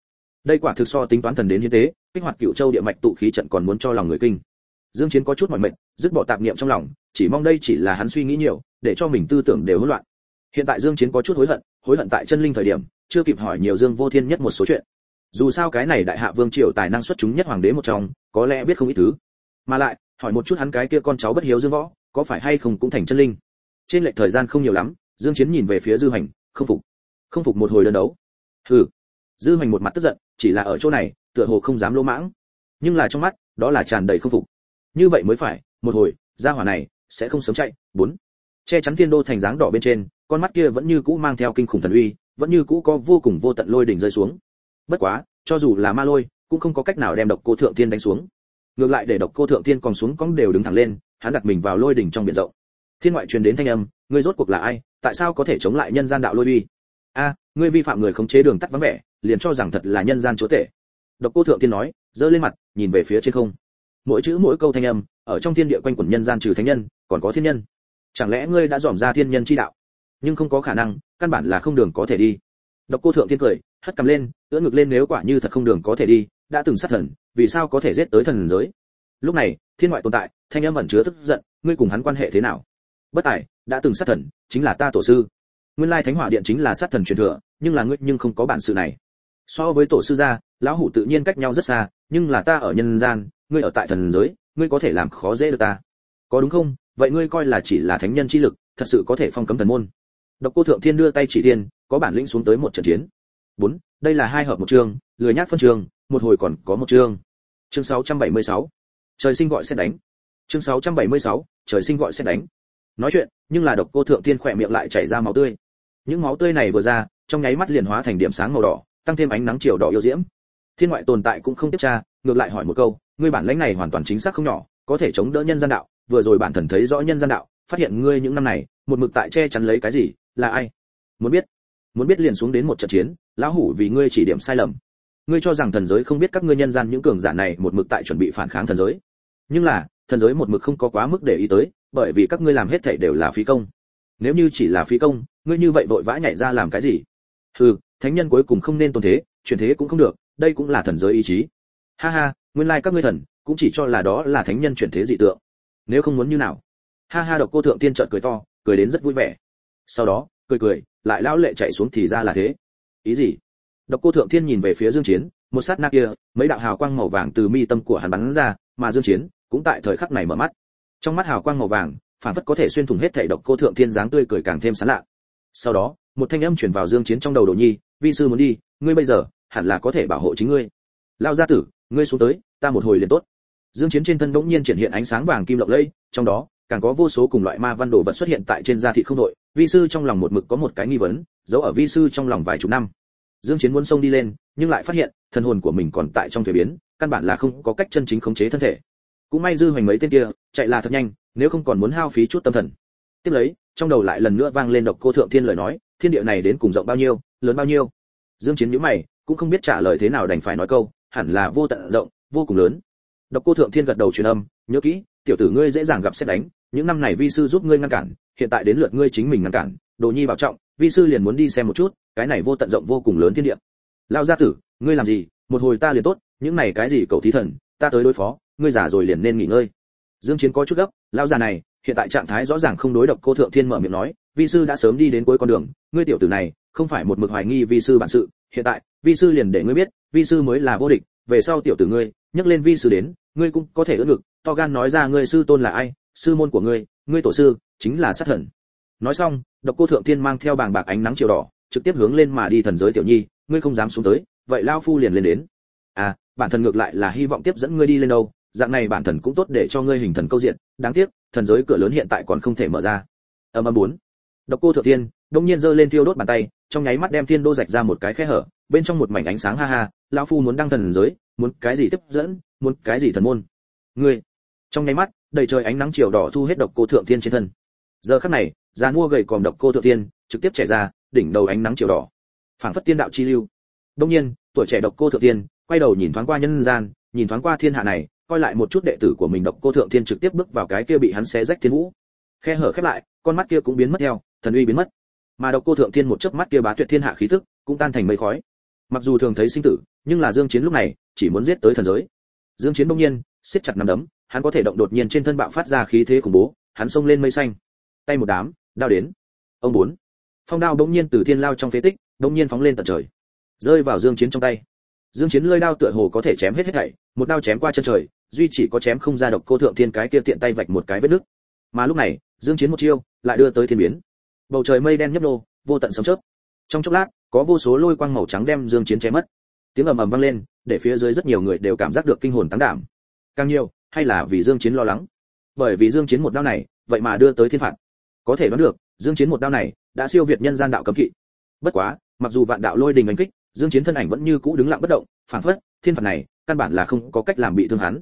Speaker 1: Đây quả thực so tính toán thần đến như thế kích hoạt cựu châu địa mạch tụ khí trận còn muốn cho lòng người kinh. Dương chiến có chút mỏi mệt, dứt bỏ tạp niệm trong lòng, chỉ mong đây chỉ là hắn suy nghĩ nhiều, để cho mình tư tưởng đều hỗn loạn. Hiện tại dương chiến có chút hối hận hối hận tại chân linh thời điểm, chưa kịp hỏi nhiều dương vô thiên nhất một số chuyện dù sao cái này đại hạ vương triều tài năng xuất chúng nhất hoàng đế một trong, có lẽ biết không ít thứ. Mà lại, hỏi một chút hắn cái kia con cháu bất hiếu dương võ, có phải hay không cũng thành chân linh? Trên lệch thời gian không nhiều lắm, dương chiến nhìn về phía dư hành không phục. Không phục một hồi đơn đấu. Hừ. Dư hành một mặt tức giận, chỉ là ở chỗ này, tựa hồ không dám lỗ mãng. Nhưng là trong mắt, đó là tràn đầy không phục. Như vậy mới phải, một hồi, gia hỏa này, sẽ không sớm chạy. Bốn. Che chắn thiên đô thành dáng đỏ bên trên, con mắt kia vẫn như cũ mang theo kinh khủng thần uy, vẫn như cũ có vô cùng vô tận lôi đỉnh rơi xuống bất quá, cho dù là ma lôi, cũng không có cách nào đem độc cô thượng thiên đánh xuống. Ngược lại để độc cô thượng thiên còn xuống cong đều đứng thẳng lên, hắn đặt mình vào lôi đỉnh trong biển rộng. Thiên ngoại truyền đến thanh âm, ngươi rốt cuộc là ai, tại sao có thể chống lại nhân gian đạo lôi uy? A, ngươi vi phạm người khống chế đường tắt vắng vẻ, liền cho rằng thật là nhân gian chúa tể. Độc cô thượng thiên nói, giơ lên mặt, nhìn về phía trên không. Mỗi chữ mỗi câu thanh âm, ở trong thiên địa quanh quẩn nhân gian trừ thánh nhân, còn có thiên nhân. Chẳng lẽ ngươi đã dòm ra thiên nhân chi đạo? Nhưng không có khả năng, căn bản là không đường có thể đi. Độc cô thượng thiên cười hất cầm lên, ưỡn ngực lên nếu quả như thật không đường có thể đi, đã từng sát thần, vì sao có thể giết tới thần giới? Lúc này, thiên ngoại tồn tại, thanh âm ẩn chứa tức giận, ngươi cùng hắn quan hệ thế nào? Bất tài, đã từng sát thần, chính là ta tổ sư. Nguyên lai thánh hỏa điện chính là sát thần truyền thừa, nhưng là ngươi nhưng không có bản sự này. So với tổ sư gia, lão hủ tự nhiên cách nhau rất xa, nhưng là ta ở nhân gian, ngươi ở tại thần giới, ngươi có thể làm khó dễ được ta. Có đúng không? Vậy ngươi coi là chỉ là thánh nhân chi lực, thật sự có thể phong cấm thần môn. Độc cô thượng thiên đưa tay chỉ thiên, có bản lĩnh xuống tới một trận chiến bốn, đây là hai hợp một chương, lười nhát phân chương, một hồi còn có một chương. Chương 676. trời sinh gọi sẽ đánh. Chương 676. trời sinh gọi sẽ đánh. Nói chuyện, nhưng là độc cô thượng tiên khỏe miệng lại chảy ra máu tươi. Những máu tươi này vừa ra, trong nháy mắt liền hóa thành điểm sáng màu đỏ, tăng thêm ánh nắng chiều đỏ yêu diễm. Thiên ngoại tồn tại cũng không tiếp tra, ngược lại hỏi một câu, ngươi bản lãnh này hoàn toàn chính xác không nhỏ, có thể chống đỡ nhân gian đạo, vừa rồi bản thần thấy rõ nhân gian đạo, phát hiện ngươi những năm này, một mực tại che chắn lấy cái gì, là ai? Muốn biết. Muốn biết liền xuống đến một trận chiến lão hủ vì ngươi chỉ điểm sai lầm. Ngươi cho rằng thần giới không biết các ngươi nhân gian những cường giả này một mực tại chuẩn bị phản kháng thần giới. Nhưng là, thần giới một mực không có quá mức để ý tới, bởi vì các ngươi làm hết thảy đều là phí công. Nếu như chỉ là phí công, ngươi như vậy vội vã nhảy ra làm cái gì? Ừ thánh nhân cuối cùng không nên tồn thế, chuyển thế cũng không được, đây cũng là thần giới ý chí. Ha ha, nguyên lai các ngươi thần, cũng chỉ cho là đó là thánh nhân chuyển thế dị tượng. Nếu không muốn như nào? Ha ha, độc cô thượng tiên trợn cười to, cười đến rất vui vẻ. Sau đó, cười cười, lại lão lệ chạy xuống thì ra là thế ý gì? Độc cô thượng thiên nhìn về phía dương chiến, một sát na kia, mấy đạo hào quang màu vàng từ mi tâm của hắn bắn ra, mà dương chiến cũng tại thời khắc này mở mắt. Trong mắt hào quang màu vàng, phản phất có thể xuyên thủng hết thảy độc cô thượng thiên dáng tươi cười càng thêm sán lạ. Sau đó, một thanh âm truyền vào dương chiến trong đầu đồ nhi, vi sư muốn đi, ngươi bây giờ hẳn là có thể bảo hộ chính ngươi. Lao gia tử, ngươi xuống tới, ta một hồi liền tốt. Dương chiến trên thân đống nhiên triển hiện ánh sáng vàng kim lộng lẫy, trong đó càng có vô số cùng loại ma văn đồ vật xuất hiện tại trên da thịt không đội, vi sư trong lòng một mực có một cái nghi vấn, giấu ở vi sư trong lòng vài chục năm. Dương chiến muốn xông đi lên, nhưng lại phát hiện, thần hồn của mình còn tại trong thể biến, căn bản là không có cách chân chính khống chế thân thể. Cũng may dư hoành mấy tên kia, chạy là thật nhanh, nếu không còn muốn hao phí chút tâm thần. Tiếp lấy, trong đầu lại lần nữa vang lên độc cô thượng thiên lời nói, thiên địa này đến cùng rộng bao nhiêu, lớn bao nhiêu? Dương chiến nhíu mày, cũng không biết trả lời thế nào đành phải nói câu, hẳn là vô tận rộng, vô cùng lớn. Độc cô thượng thiên gật đầu truyền âm, nhớ kỹ tiểu tử ngươi dễ dàng gặp xét đánh, những năm này vi sư giúp ngươi ngăn cản, hiện tại đến lượt ngươi chính mình ngăn cản. Đồ nhi bảo trọng, vi sư liền muốn đi xem một chút, cái này vô tận rộng vô cùng lớn thiên địa. Lao gia tử, ngươi làm gì? Một hồi ta liền tốt, những này cái gì cầu thí thần, ta tới đối phó, ngươi già rồi liền nên nghỉ ngơi. Dương chiến có chút gấp lao già này, hiện tại trạng thái rõ ràng không đối độc, cô thượng thiên mở miệng nói, vi sư đã sớm đi đến cuối con đường, ngươi tiểu tử này, không phải một mực hoài nghi vi sư bản sự, hiện tại, vi sư liền để ngươi biết, vi sư mới là vô địch, về sau tiểu tử ngươi, nhắc lên vi sư đến, ngươi cũng có thể ưỡn ngực to gan nói ra ngươi sư tôn là ai, sư môn của ngươi ngươi tổ sư, chính là sát thần. Nói xong, độc cô thượng thiên mang theo bàng bạc ánh nắng chiều đỏ, trực tiếp hướng lên mà đi thần giới tiểu nhi, ngươi không dám xuống tới, vậy lao phu liền lên đến. À bản thân ngược lại là hy vọng tiếp dẫn ngươi đi lên đâu, dạng này bản thân cũng tốt để cho ngươi hình thần câu diện, đáng tiếc, thần giới cửa lớn hiện tại còn không thể mở ra. Âm âm bốn. Độc cô thượng thiên đông nhiên giơ lên thiêu đốt bàn tay, trong nháy mắt đem thiên đô rạch ra một cái khe hở, bên trong một mảnh ánh sáng ha ha, lão phu muốn đăng thần giới, muốn cái gì tiếp dẫn, muốn cái gì thần môn? Ngươi trong nháy mắt, đầy trời ánh nắng chiều đỏ thu hết độc cô thượng thiên trên thân. Giờ khắc này già mua gầy còm độc cô thượng thiên trực tiếp chảy ra, đỉnh đầu ánh nắng chiều đỏ, phảng phất tiên đạo chi lưu. Đông nhiên, tuổi trẻ độc cô thượng thiên quay đầu nhìn thoáng qua nhân gian, nhìn thoáng qua thiên hạ này, coi lại một chút đệ tử của mình độc cô thượng thiên trực tiếp bước vào cái kia bị hắn xé rách thiên vũ. Khe hở khép lại, con mắt kia cũng biến mất theo, thần uy biến mất. Mà độc cô thượng thiên một chớp mắt kia bá tuyệt thiên hạ khí tức, cũng tan thành mây khói. Mặc dù thường thấy sinh tử, nhưng là dương chiến lúc này, chỉ muốn giết tới thần giới dương chiến bỗng nhiên siết chặt nắm đấm hắn có thể động đột nhiên trên thân bạo phát ra khí thế khủng bố hắn xông lên mây xanh. Tay một đám đao đến. Ông bốn. Phong đao bỗng nhiên từ thiên lao trong phế tích bỗng nhiên phóng lên tận trời. Rơi vào dương chiến trong tay. Dương chiến lơi đao tựa hồ có thể chém hết hết thảy một đao chém qua chân trời duy chỉ có chém không ra độc cô thượng thiên cái kia tiện tay vạch một cái vết nước mà lúc này dương chiến một chiêu lại đưa tới thiên biến. Bầu trời mây đen nhấp nhô, vô tận sấm chớp. Trong chốc lát có vô số lôi quang màu trắng đem dương chiến chém mất. Tiếng ầm ầm vang lên để phía dưới rất nhiều người đều cảm giác được kinh hồn tăng đảm. Càng nhiều, hay là vì dương chiến lo lắng. Bởi vì dương chiến một đao này, vậy mà đưa tới thiên phạt. Có thể đoán được, dương chiến một đao này đã siêu việt nhân gian đạo cấm kỵ. Bất quá, mặc dù vạn đạo lôi đình đánh kích, dương chiến thân ảnh vẫn như cũ đứng lặng bất động phản phất, thiên phạt này căn bản là không có cách làm bị thương hắn.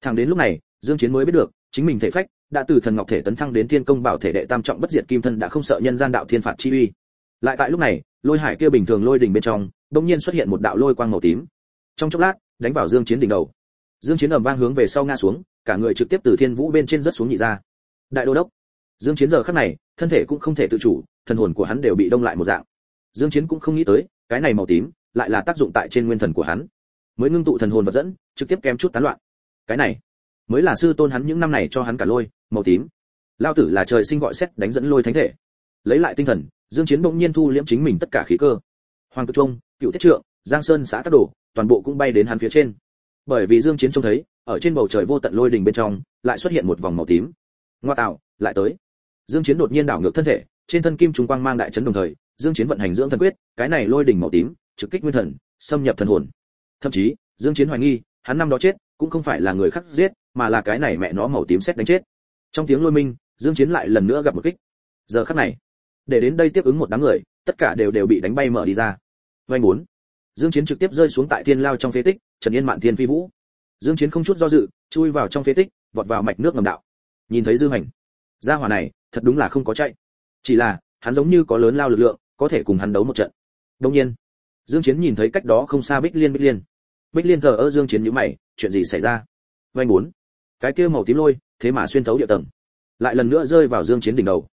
Speaker 1: Thẳng đến lúc này, dương chiến mới biết được, chính mình thể phách đã từ thần ngọc thể tấn thăng đến thiên công bảo thể đệ tam trọng bất diệt kim thân đã không sợ nhân gian đạo thiên phạt chi uy. Lại tại lúc này, lôi hải kia bình thường lôi đỉnh bên trong, đột nhiên xuất hiện một đạo lôi quang màu tím trong chốc lát, đánh vào dương chiến đỉnh đầu. Dương chiến ầm vang hướng về sau ngã xuống, cả người trực tiếp từ thiên vũ bên trên rất xuống nhị ra. Đại đô đốc. Dương chiến giờ khắc này, thân thể cũng không thể tự chủ, thần hồn của hắn đều bị đông lại một dạng. Dương chiến cũng không nghĩ tới, cái này màu tím lại là tác dụng tại trên nguyên thần của hắn. Mới ngưng tụ thần hồn vật dẫn, trực tiếp kém chút tán loạn. Cái này mới là sư tôn hắn những năm này cho hắn cả lôi, màu tím. Lao tử là trời sinh gọi xét đánh dẫn lôi thánh thể. Lấy lại tinh thần, dương chiến bỗng nhiên thu liễm chính mình tất cả khí cơ. Hoàng cực trung, cựu thiết trượng giang sơn xã tác đổ, toàn bộ cũng bay đến hắn phía trên. Bởi vì dương chiến trông thấy, ở trên bầu trời vô tận lôi đình bên trong, lại xuất hiện một vòng màu tím. Ngoa tạo, lại tới. Dương chiến đột nhiên đảo ngược thân thể, trên thân kim trung quang mang đại chấn đồng thời, dương chiến vận hành dưỡng thần quyết, cái này lôi đỉnh màu tím, trực kích nguyên thần, xâm nhập thần hồn. Thậm chí, dương chiến hoài nghi, hắn năm đó chết, cũng không phải là người khác giết, mà là cái này mẹ nó màu tím xét đánh chết. Trong tiếng lôi minh, dương chiến lại lần nữa gặp một kích. Giờ khắc này, để đến đây tiếp ứng một đám người, tất cả đều đều bị đánh bay mở đi ra. Vay muốn dương chiến trực tiếp rơi xuống tại thiên lao trong phế tích, trần yên mạn thiên phi vũ. Dương chiến không chút do dự, chui vào trong phế tích, vọt vào mạch nước ngầm đạo. Nhìn thấy dư hành, gia hỏa này, thật đúng là không có chạy. Chỉ là, hắn giống như có lớn lao lực lượng, có thể cùng hắn đấu một trận. Đương nhiên, dương chiến nhìn thấy cách đó không xa bích liên bích liên. Bích liên thờ ơ dương chiến nhíu mày, chuyện gì xảy ra? Vanh muốn cái kia màu tím lôi, thế mà xuyên thấu địa tầng. Lại lần nữa rơi vào dương chiến đỉnh đầu.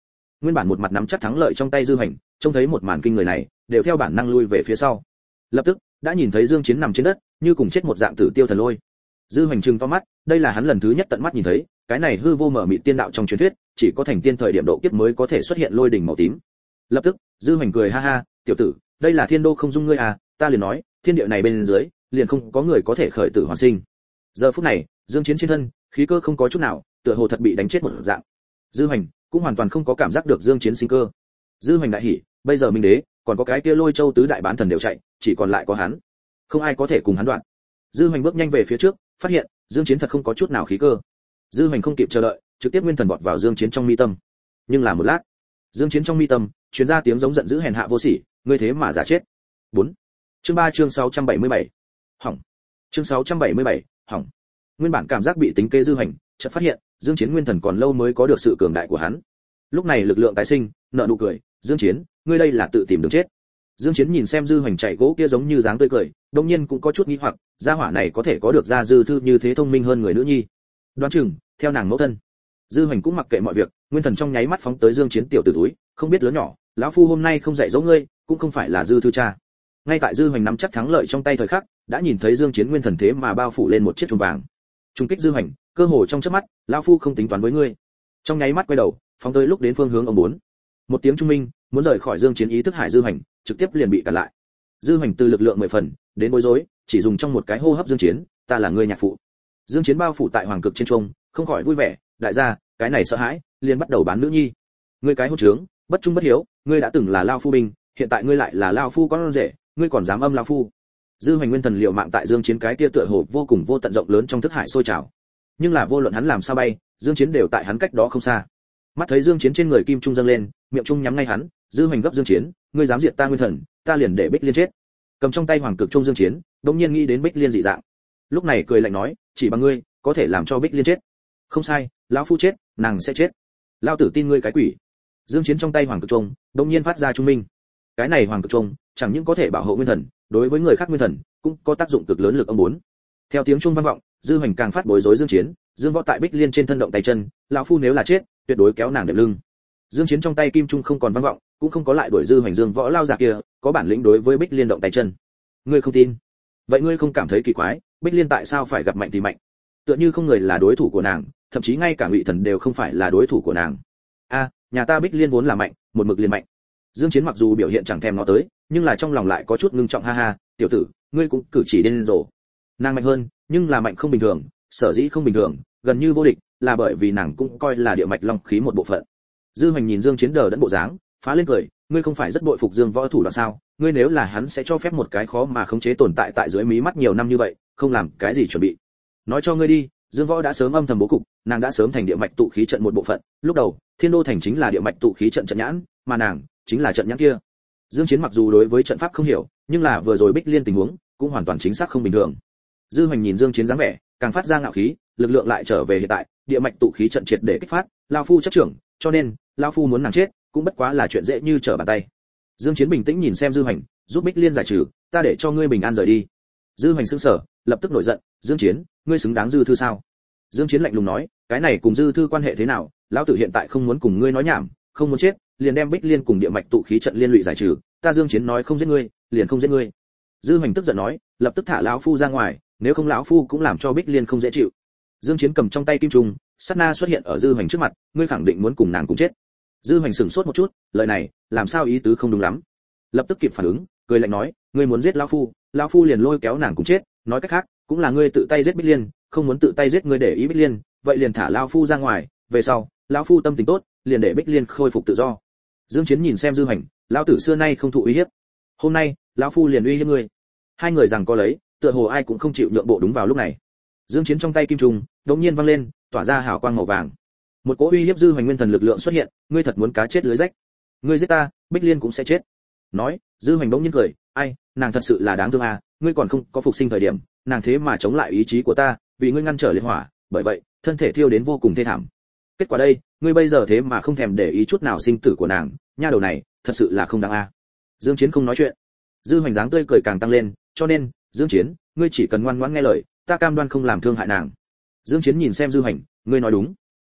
Speaker 1: Nguyên bản một mặt nắm chắc thắng lợi trong tay dư hành, trông thấy một màn kinh người này, đều theo bản năng lui về phía sau lập tức, đã nhìn thấy dương chiến nằm trên đất, như cùng chết một dạng tử tiêu thần lôi. Dư hành trừng to mắt, đây là hắn lần thứ nhất tận mắt nhìn thấy, cái này hư vô mở mịt tiên đạo trong truyền thuyết, chỉ có thành tiên thời điểm độ kiếp mới có thể xuất hiện lôi đỉnh màu tím. Lập tức, dư hành cười ha ha, tiểu tử, đây là thiên đô không dung ngươi à ta liền nói, thiên địa này bên dưới, liền không có người có thể khởi tử hoàn sinh. Giờ phút này, dương chiến trên thân, khí cơ không có chút nào, tựa hồ thật bị đánh chết một dạng. Dư hành cũng hoàn toàn không có cảm giác được dương chiến sinh cơ. Dư hành đại hỉ, bây giờ minh đế còn có cái kia lôi châu tứ đại bán thần đều chạy chỉ còn lại có hắn. Không ai có thể cùng hắn đoạn. Dư hành bước nhanh về phía trước phát hiện dương chiến thật không có chút nào khí cơ. Dư hành không kịp chờ đợi trực tiếp nguyên thần vọt vào dương chiến trong mi tâm. Nhưng là một lát dương chiến trong mi tâm truyền ra tiếng giống giận dữ hèn hạ vô sỉ ngươi thế mà giả chết. 4. chương 3 chương 677. hỏng. Chương 677, hỏng. Nguyên bản cảm giác bị tính kế dư hành chợt phát hiện dương chiến nguyên thần còn lâu mới có được sự cường đại của hắn. Lúc này lực lượng tái sinh nợ nụ cười dương chiến ngươi đây là tự tìm đường chết. Dương chiến nhìn xem dư hoành chạy gỗ kia giống như dáng tươi cười đương nhiên cũng có chút nghi hoặc, gia hỏa này có thể có được gia dư thư như thế thông minh hơn người nữ nhi. Đoán chừng, theo nàng mẫu thân. Dư hoành cũng mặc kệ mọi việc, nguyên thần trong nháy mắt phóng tới dương chiến tiểu tử túi, không biết lớn nhỏ, lão phu hôm nay không dạy dỗ ngươi, cũng không phải là dư thư cha. Ngay tại dư hoành nắm chắc thắng lợi trong tay thời khắc, đã nhìn thấy dương chiến nguyên thần thế mà bao phủ lên một chiếc chuông vàng. Trung kích dư hoành, cơ hồ trong chớp mắt, lão phu không tính toán với ngươi. Trong nháy mắt quay đầu, phóng tới lúc đến phương hướng ông bốn. Một tiếng trung minh muốn rời khỏi dương chiến ý thức hải dư hành, trực tiếp liền bị cản lại. Dư hành từ lực lượng mười phần, đến bối rối, chỉ dùng trong một cái hô hấp dương chiến, ta là người nhạc phụ. Dương chiến bao phủ tại hoàng cực trên trung không khỏi vui vẻ, đại gia, cái này sợ hãi, liền bắt đầu bán nữ nhi. Ngươi cái hôn trướng, bất trung bất hiếu, ngươi đã từng là lao phu binh, hiện tại ngươi lại là lao phu con rể, ngươi còn dám âm lao phu. Dư hành nguyên thần liệu mạng tại dương chiến cái kia tựa hồ vô cùng vô tận rộng lớn trong thức hải sôi trào. Nhưng là vô luận hắn làm sao bay, dương chiến đều tại hắn cách đó không xa. Mắt thấy dương chiến trên người kim trung dâng lên, miệng trung nhắm ngay hắn dư hoành gấp dương chiến, ngươi dám diệt ta nguyên thần, ta liền để bích liên chết. Cầm trong tay hoàng cực trung dương chiến đống nhiên nghĩ đến bích liên dị dạng. Lúc này cười lạnh nói, chỉ bằng ngươi, có thể làm cho bích liên chết. Không sai, lão phu chết, nàng sẽ chết. Lão tử tin ngươi cái quỷ. Dương chiến trong tay hoàng cực trung đống nhiên phát ra trung minh. Cái này hoàng cực trung, chẳng những có thể bảo hộ nguyên thần, đối với người khác nguyên thần, cũng có tác dụng cực lớn lực âm bốn. Theo tiếng trung vang vọng, dư hoành càng phát bối rối dương chiến, dương võ tại bích liên trên thân động tay chân, lão phu nếu là chết, tuyệt đối kéo nàng đệm lưng. Dương chiến trong tay kim trung không còn vang vọng cũng không có lại đuổi dư hoành dương võ lao già kia, có bản lĩnh đối với bích liên động tay chân. Ngươi không tin? Vậy ngươi không cảm thấy kỳ quái, bích liên tại sao phải gặp mạnh thì mạnh? Tựa như không người là đối thủ của nàng, thậm chí ngay cả ngụy thần đều không phải là đối thủ của nàng. A, nhà ta bích liên vốn là mạnh, một mực liền mạnh. Dương chiến mặc dù biểu hiện chẳng thèm nó tới, nhưng là trong lòng lại có chút ngưng trọng, ha ha, tiểu tử, ngươi cũng cử chỉ điên rồ. Nàng mạnh hơn, nhưng là mạnh không bình thường, sở dĩ không bình thường, gần như vô địch, là bởi vì nàng cũng coi là địa mạch long khí một bộ phận. Dư hoành nhìn dương chiến đờ đẫn bộ dáng phá lên cười, ngươi không phải rất bội phục dương võ thủ đoạn sao? Ngươi nếu là hắn sẽ cho phép một cái khó mà khống chế tồn tại tại dưới mí mắt nhiều năm như vậy, không làm cái gì chuẩn bị. Nói cho ngươi đi, dương võ đã sớm âm thầm bố cục, nàng đã sớm thành địa mạch tụ khí trận một bộ phận. Lúc đầu, thiên đô thành chính là địa mạch tụ khí trận trận nhãn, mà nàng chính là trận nhãn kia. Dương chiến mặc dù đối với trận pháp không hiểu, nhưng là vừa rồi bích liên tình huống cũng hoàn toàn chính xác không bình thường. Dư hoành nhìn dương chiến dáng vẻ, càng phát ra ngạo khí, lực lượng lại trở về hiện tại, địa mạch tụ khí trận triệt để kích phát, lao phu chấp trưởng, cho nên, lao phu muốn nàng chết cũng bất quá là chuyện dễ như trở bàn tay. Dương chiến bình tĩnh nhìn xem dư hoành, giúp bích liên giải trừ, ta để cho ngươi bình an rời đi. Dư hoành sững sờ, lập tức nổi giận, dương chiến, ngươi xứng đáng dư thư sao? Dương chiến lạnh lùng nói, cái này cùng dư thư quan hệ thế nào, lão tử hiện tại không muốn cùng ngươi nói nhảm, không muốn chết, liền đem bích liên cùng địa mạch tụ khí trận liên lụy giải trừ, ta dương chiến nói không giết ngươi, liền không giết ngươi. Dư hoành tức giận nói, lập tức thả lão phu ra ngoài, nếu không lão phu cũng làm cho bích liên không dễ chịu. Dương chiến cầm trong tay kim trùng sát na xuất hiện ở dư hoành trước mặt, ngươi khẳng định muốn cùng nàng cùng chết dư hoành sửng sốt một chút, lời này, làm sao ý tứ không đúng lắm. Lập tức kịp phản ứng, cười lạnh nói, ngươi muốn giết lão phu lão phu liền lôi kéo nàng cùng chết, nói cách khác, cũng là ngươi tự tay giết bích liên, không muốn tự tay giết ngươi để ý bích liên, vậy liền thả lão phu ra ngoài, về sau, lão phu tâm tình tốt, liền để bích liên khôi phục tự do. Dương chiến nhìn xem dư hoành, lão tử xưa nay không thụ uy hiếp. Hôm nay, lão phu liền uy hiếp ngươi. Hai người rằng có lấy, tựa hồ ai cũng không chịu nhượng bộ đúng vào lúc này. Dương chiến trong tay kim trùng, đột nhiên văng lên, tỏa ra hào quang màu vàng một cỗ uy hiếp dư hoành nguyên thần lực lượng xuất hiện, ngươi thật muốn cá chết lưới rách. Ngươi giết ta, bích liên cũng sẽ chết. Nói, dư hoành bỗng nhiên cười, ai, nàng thật sự là đáng thương à ngươi còn không có phục sinh thời điểm, nàng thế mà chống lại ý chí của ta, vì ngươi ngăn trở liệt hỏa, bởi vậy, thân thể thiêu đến vô cùng thê thảm. Kết quả đây, ngươi bây giờ thế mà không thèm để ý chút nào sinh tử của nàng, nha đầu này, thật sự là không đáng a dương chiến không nói chuyện. Dư hoành dáng tươi cười càng tăng lên, cho nên, dương chiến, ngươi chỉ cần ngoan ngoãn nghe lời, ta cam đoan không làm thương hại nàng. Dương chiến nhìn xem dư hoành, ngươi nói đúng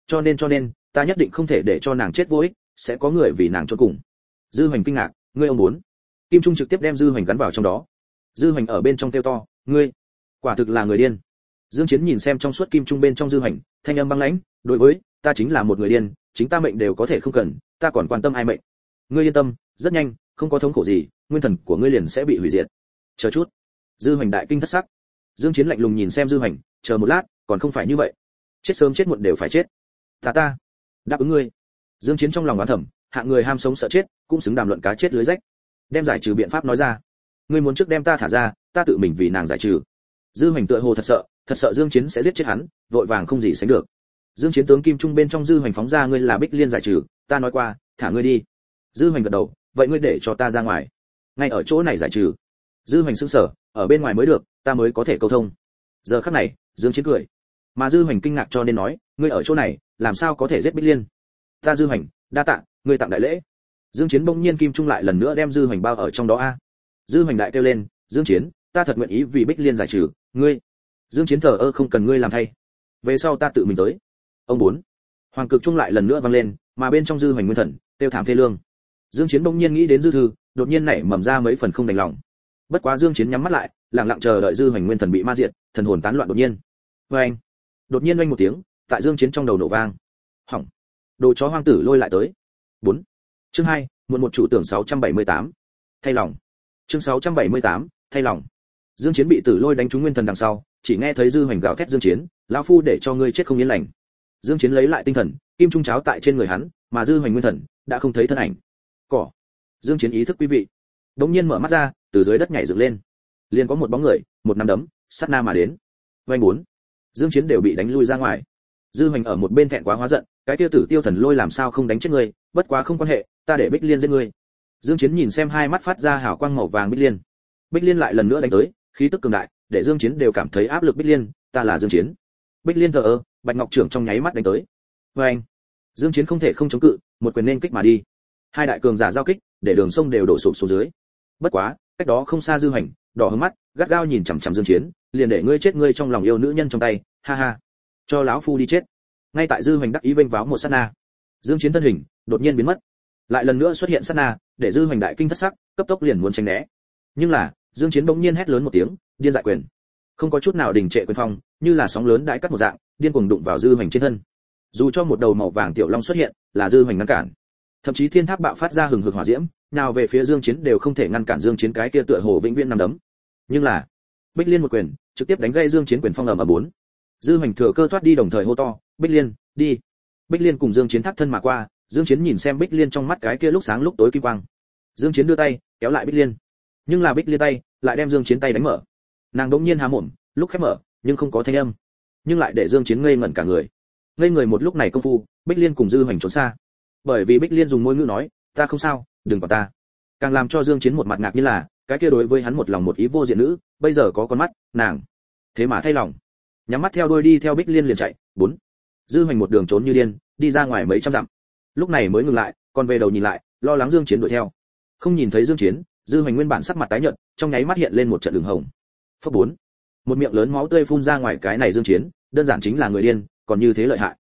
Speaker 1: cho nên cho nên, ta nhất định không thể để cho nàng chết vô ích, sẽ có người vì nàng cho cùng. Dư hoành kinh ngạc, ngươi ông muốn. Kim trung trực tiếp đem dư hoành gắn vào trong đó. Dư hoành ở bên trong kêu to, ngươi, quả thực là người điên. Dương chiến nhìn xem trong suốt kim trung bên trong dư hoành, thanh âm băng lãnh, đối với, ta chính là một người điên, chính ta mệnh đều có thể không cần, ta còn quan tâm ai mệnh. Ngươi yên tâm, rất nhanh, không có thống khổ gì, nguyên thần của ngươi liền sẽ bị hủy diệt. Chờ chút. Dư hoành đại kinh thất sắc. Dương chiến lạnh lùng nhìn xem dư hoành, chờ một lát, còn không phải như vậy. Chết sớm chết muộn đều phải chết ta ta, đáp ứng ngươi. Dương chiến trong lòng đoán thầm hạng người ham sống sợ chết, cũng xứng đàm luận cá chết lưới rách. Đem giải trừ biện pháp nói ra. Ngươi muốn trước đem ta thả ra, ta tự mình vì nàng giải trừ. Dư hoành tựa hồ thật sợ thật sợ dương chiến sẽ giết chết hắn, vội vàng không gì sánh được. Dương chiến tướng kim trung bên trong dư hoành phóng ra ngươi là bích liên giải trừ, ta nói qua, thả ngươi đi. Dư hoành gật đầu, vậy ngươi để cho ta ra ngoài. Ngay ở chỗ này giải trừ. Dư hoành sững sờ, ở bên ngoài mới được, ta mới có thể câu thông. Giờ khắc này, dương chiến cười mà dư hoành kinh ngạc cho nên nói, ngươi ở chỗ này, làm sao có thể giết bích liên? Ta dư hoành, đa tạ, ngươi tặng đại lễ. Dương chiến bỗng nhiên kim trung lại lần nữa đem dư hoành bao ở trong đó a. Dư hoành đại kêu lên, dương chiến, ta thật nguyện ý vì bích liên giải trừ, ngươi. Dương chiến thờ ơ không cần ngươi làm thay. Về sau ta tự mình tới. Ông bốn. Hoàng cực trung lại lần nữa vang lên, mà bên trong dư hoành nguyên thần tiêu thảm thê lương. Dương chiến bỗng nhiên nghĩ đến dư thư, đột nhiên nảy mầm ra mấy phần không đành lòng. Bất quá dương chiến nhắm mắt lại, lặng lặng chờ đợi dư hoành nguyên thần bị ma diệt, thần hồn tán loạn đột nhiên. Với anh đột nhiên oanh một tiếng tại dương chiến trong đầu nổ vang. Hỏng. Đồ chó hoang tử lôi lại tới. 4. chương 2, muộn một chủ tưởng 678. thay lòng. Chương 678, thay lòng. Dương chiến bị tử lôi đánh trúng nguyên thần đằng sau chỉ nghe thấy dư hoành gào thét dương chiến lão phu để cho ngươi chết không yên lành. Dương chiến lấy lại tinh thần kim trung cháo tại trên người hắn mà dư hoành nguyên thần đã không thấy thân ảnh. Cỏ. Dương chiến ý thức quý vị. Đống nhiên mở mắt ra từ dưới đất nhảy dựng lên. Liền có một bóng người một nắm đấm sát na mà đến. Vay muốn dương chiến đều bị đánh lui ra ngoài. Dư hoành ở một bên thẹn quá hóa giận cái tiêu tử tiêu thần lôi làm sao không đánh chết ngươi bất quá không quan hệ ta để bích liên giết ngươi. Dương chiến nhìn xem hai mắt phát ra hào quang màu vàng bích liên. Bích liên lại lần nữa đánh tới khí tức cường đại để dương chiến đều cảm thấy áp lực bích liên ta là dương chiến. Bích liên thờ ơ bạch ngọc trưởng trong nháy mắt đánh tới. Với anh dương chiến không thể không chống cự một quyền nên kích mà đi. Hai đại cường giả giao kích để đường sông đều đổ sụp xuống dưới. Bất quá cách đó không xa dư Hoành, đỏ hướng mắt gắt gao nhìn chằm chằm dương chiến liền để ngươi chết ngươi trong lòng yêu nữ nhân trong tay, ha ha. Cho lão phu đi chết. Ngay tại dư hoành đắc ý vênh váo một sát na. Dương chiến thân hình đột nhiên biến mất. Lại lần nữa xuất hiện sát na, để dư hoành đại kinh thất sắc, cấp tốc liền muốn tránh né. Nhưng là, dương chiến bỗng nhiên hét lớn một tiếng, điên dại quyền. Không có chút nào đình trệ quyền phong, như là sóng lớn đãi cắt một dạng, điên cuồng đụng vào dư hoành trên thân. Dù cho một đầu màu vàng tiểu long xuất hiện, là dư hoành ngăn cản. Thậm chí thiên tháp bạo phát ra hừng hực hỏa diễm, nào về phía dương chiến đều không thể ngăn cản dương chiến cái kia tựa hồ vĩnh viễn nằm đấm. Nhưng là bích liên một quyền, trực tiếp đánh gây dương chiến quyền phong ầm ở bốn. Dư hoành thừa cơ thoát đi đồng thời hô to, bích liên, đi. Bích liên cùng dương chiến thắt thân mà qua, dương chiến nhìn xem bích liên trong mắt cái kia lúc sáng lúc tối kim quang. Dương chiến đưa tay, kéo lại bích liên. Nhưng là bích liên tay, lại đem dương chiến tay đánh mở. Nàng đống nhiên há mồm, lúc khép mở, nhưng không có thanh âm. Nhưng lại để dương chiến ngây ngẩn cả người. Ngây người một lúc này công phu, bích liên cùng dư hoành trốn xa. Bởi vì bích liên dùng môi ngữ nói, ta không sao, đừng bỏ ta. Càng làm cho dương chiến một mặt ngạc như là, cái kia đối với hắn một lòng một ý vô diện nữ bây giờ có con mắt, nàng. Thế mà thay lòng. Nhắm mắt theo đuôi đi theo bích liên liền chạy, bốn. Dư hoành một đường trốn như điên, đi ra ngoài mấy trăm dặm. Lúc này mới ngừng lại, còn về đầu nhìn lại, lo lắng dương chiến đuổi theo. Không nhìn thấy dương chiến, dư hoành nguyên bản sắc mặt tái nhợt, trong nháy mắt hiện lên một trận đường hồng. Phấp bốn. Một miệng lớn máu tươi phun ra ngoài cái này dương chiến, đơn giản chính là người điên, còn như thế lợi hại.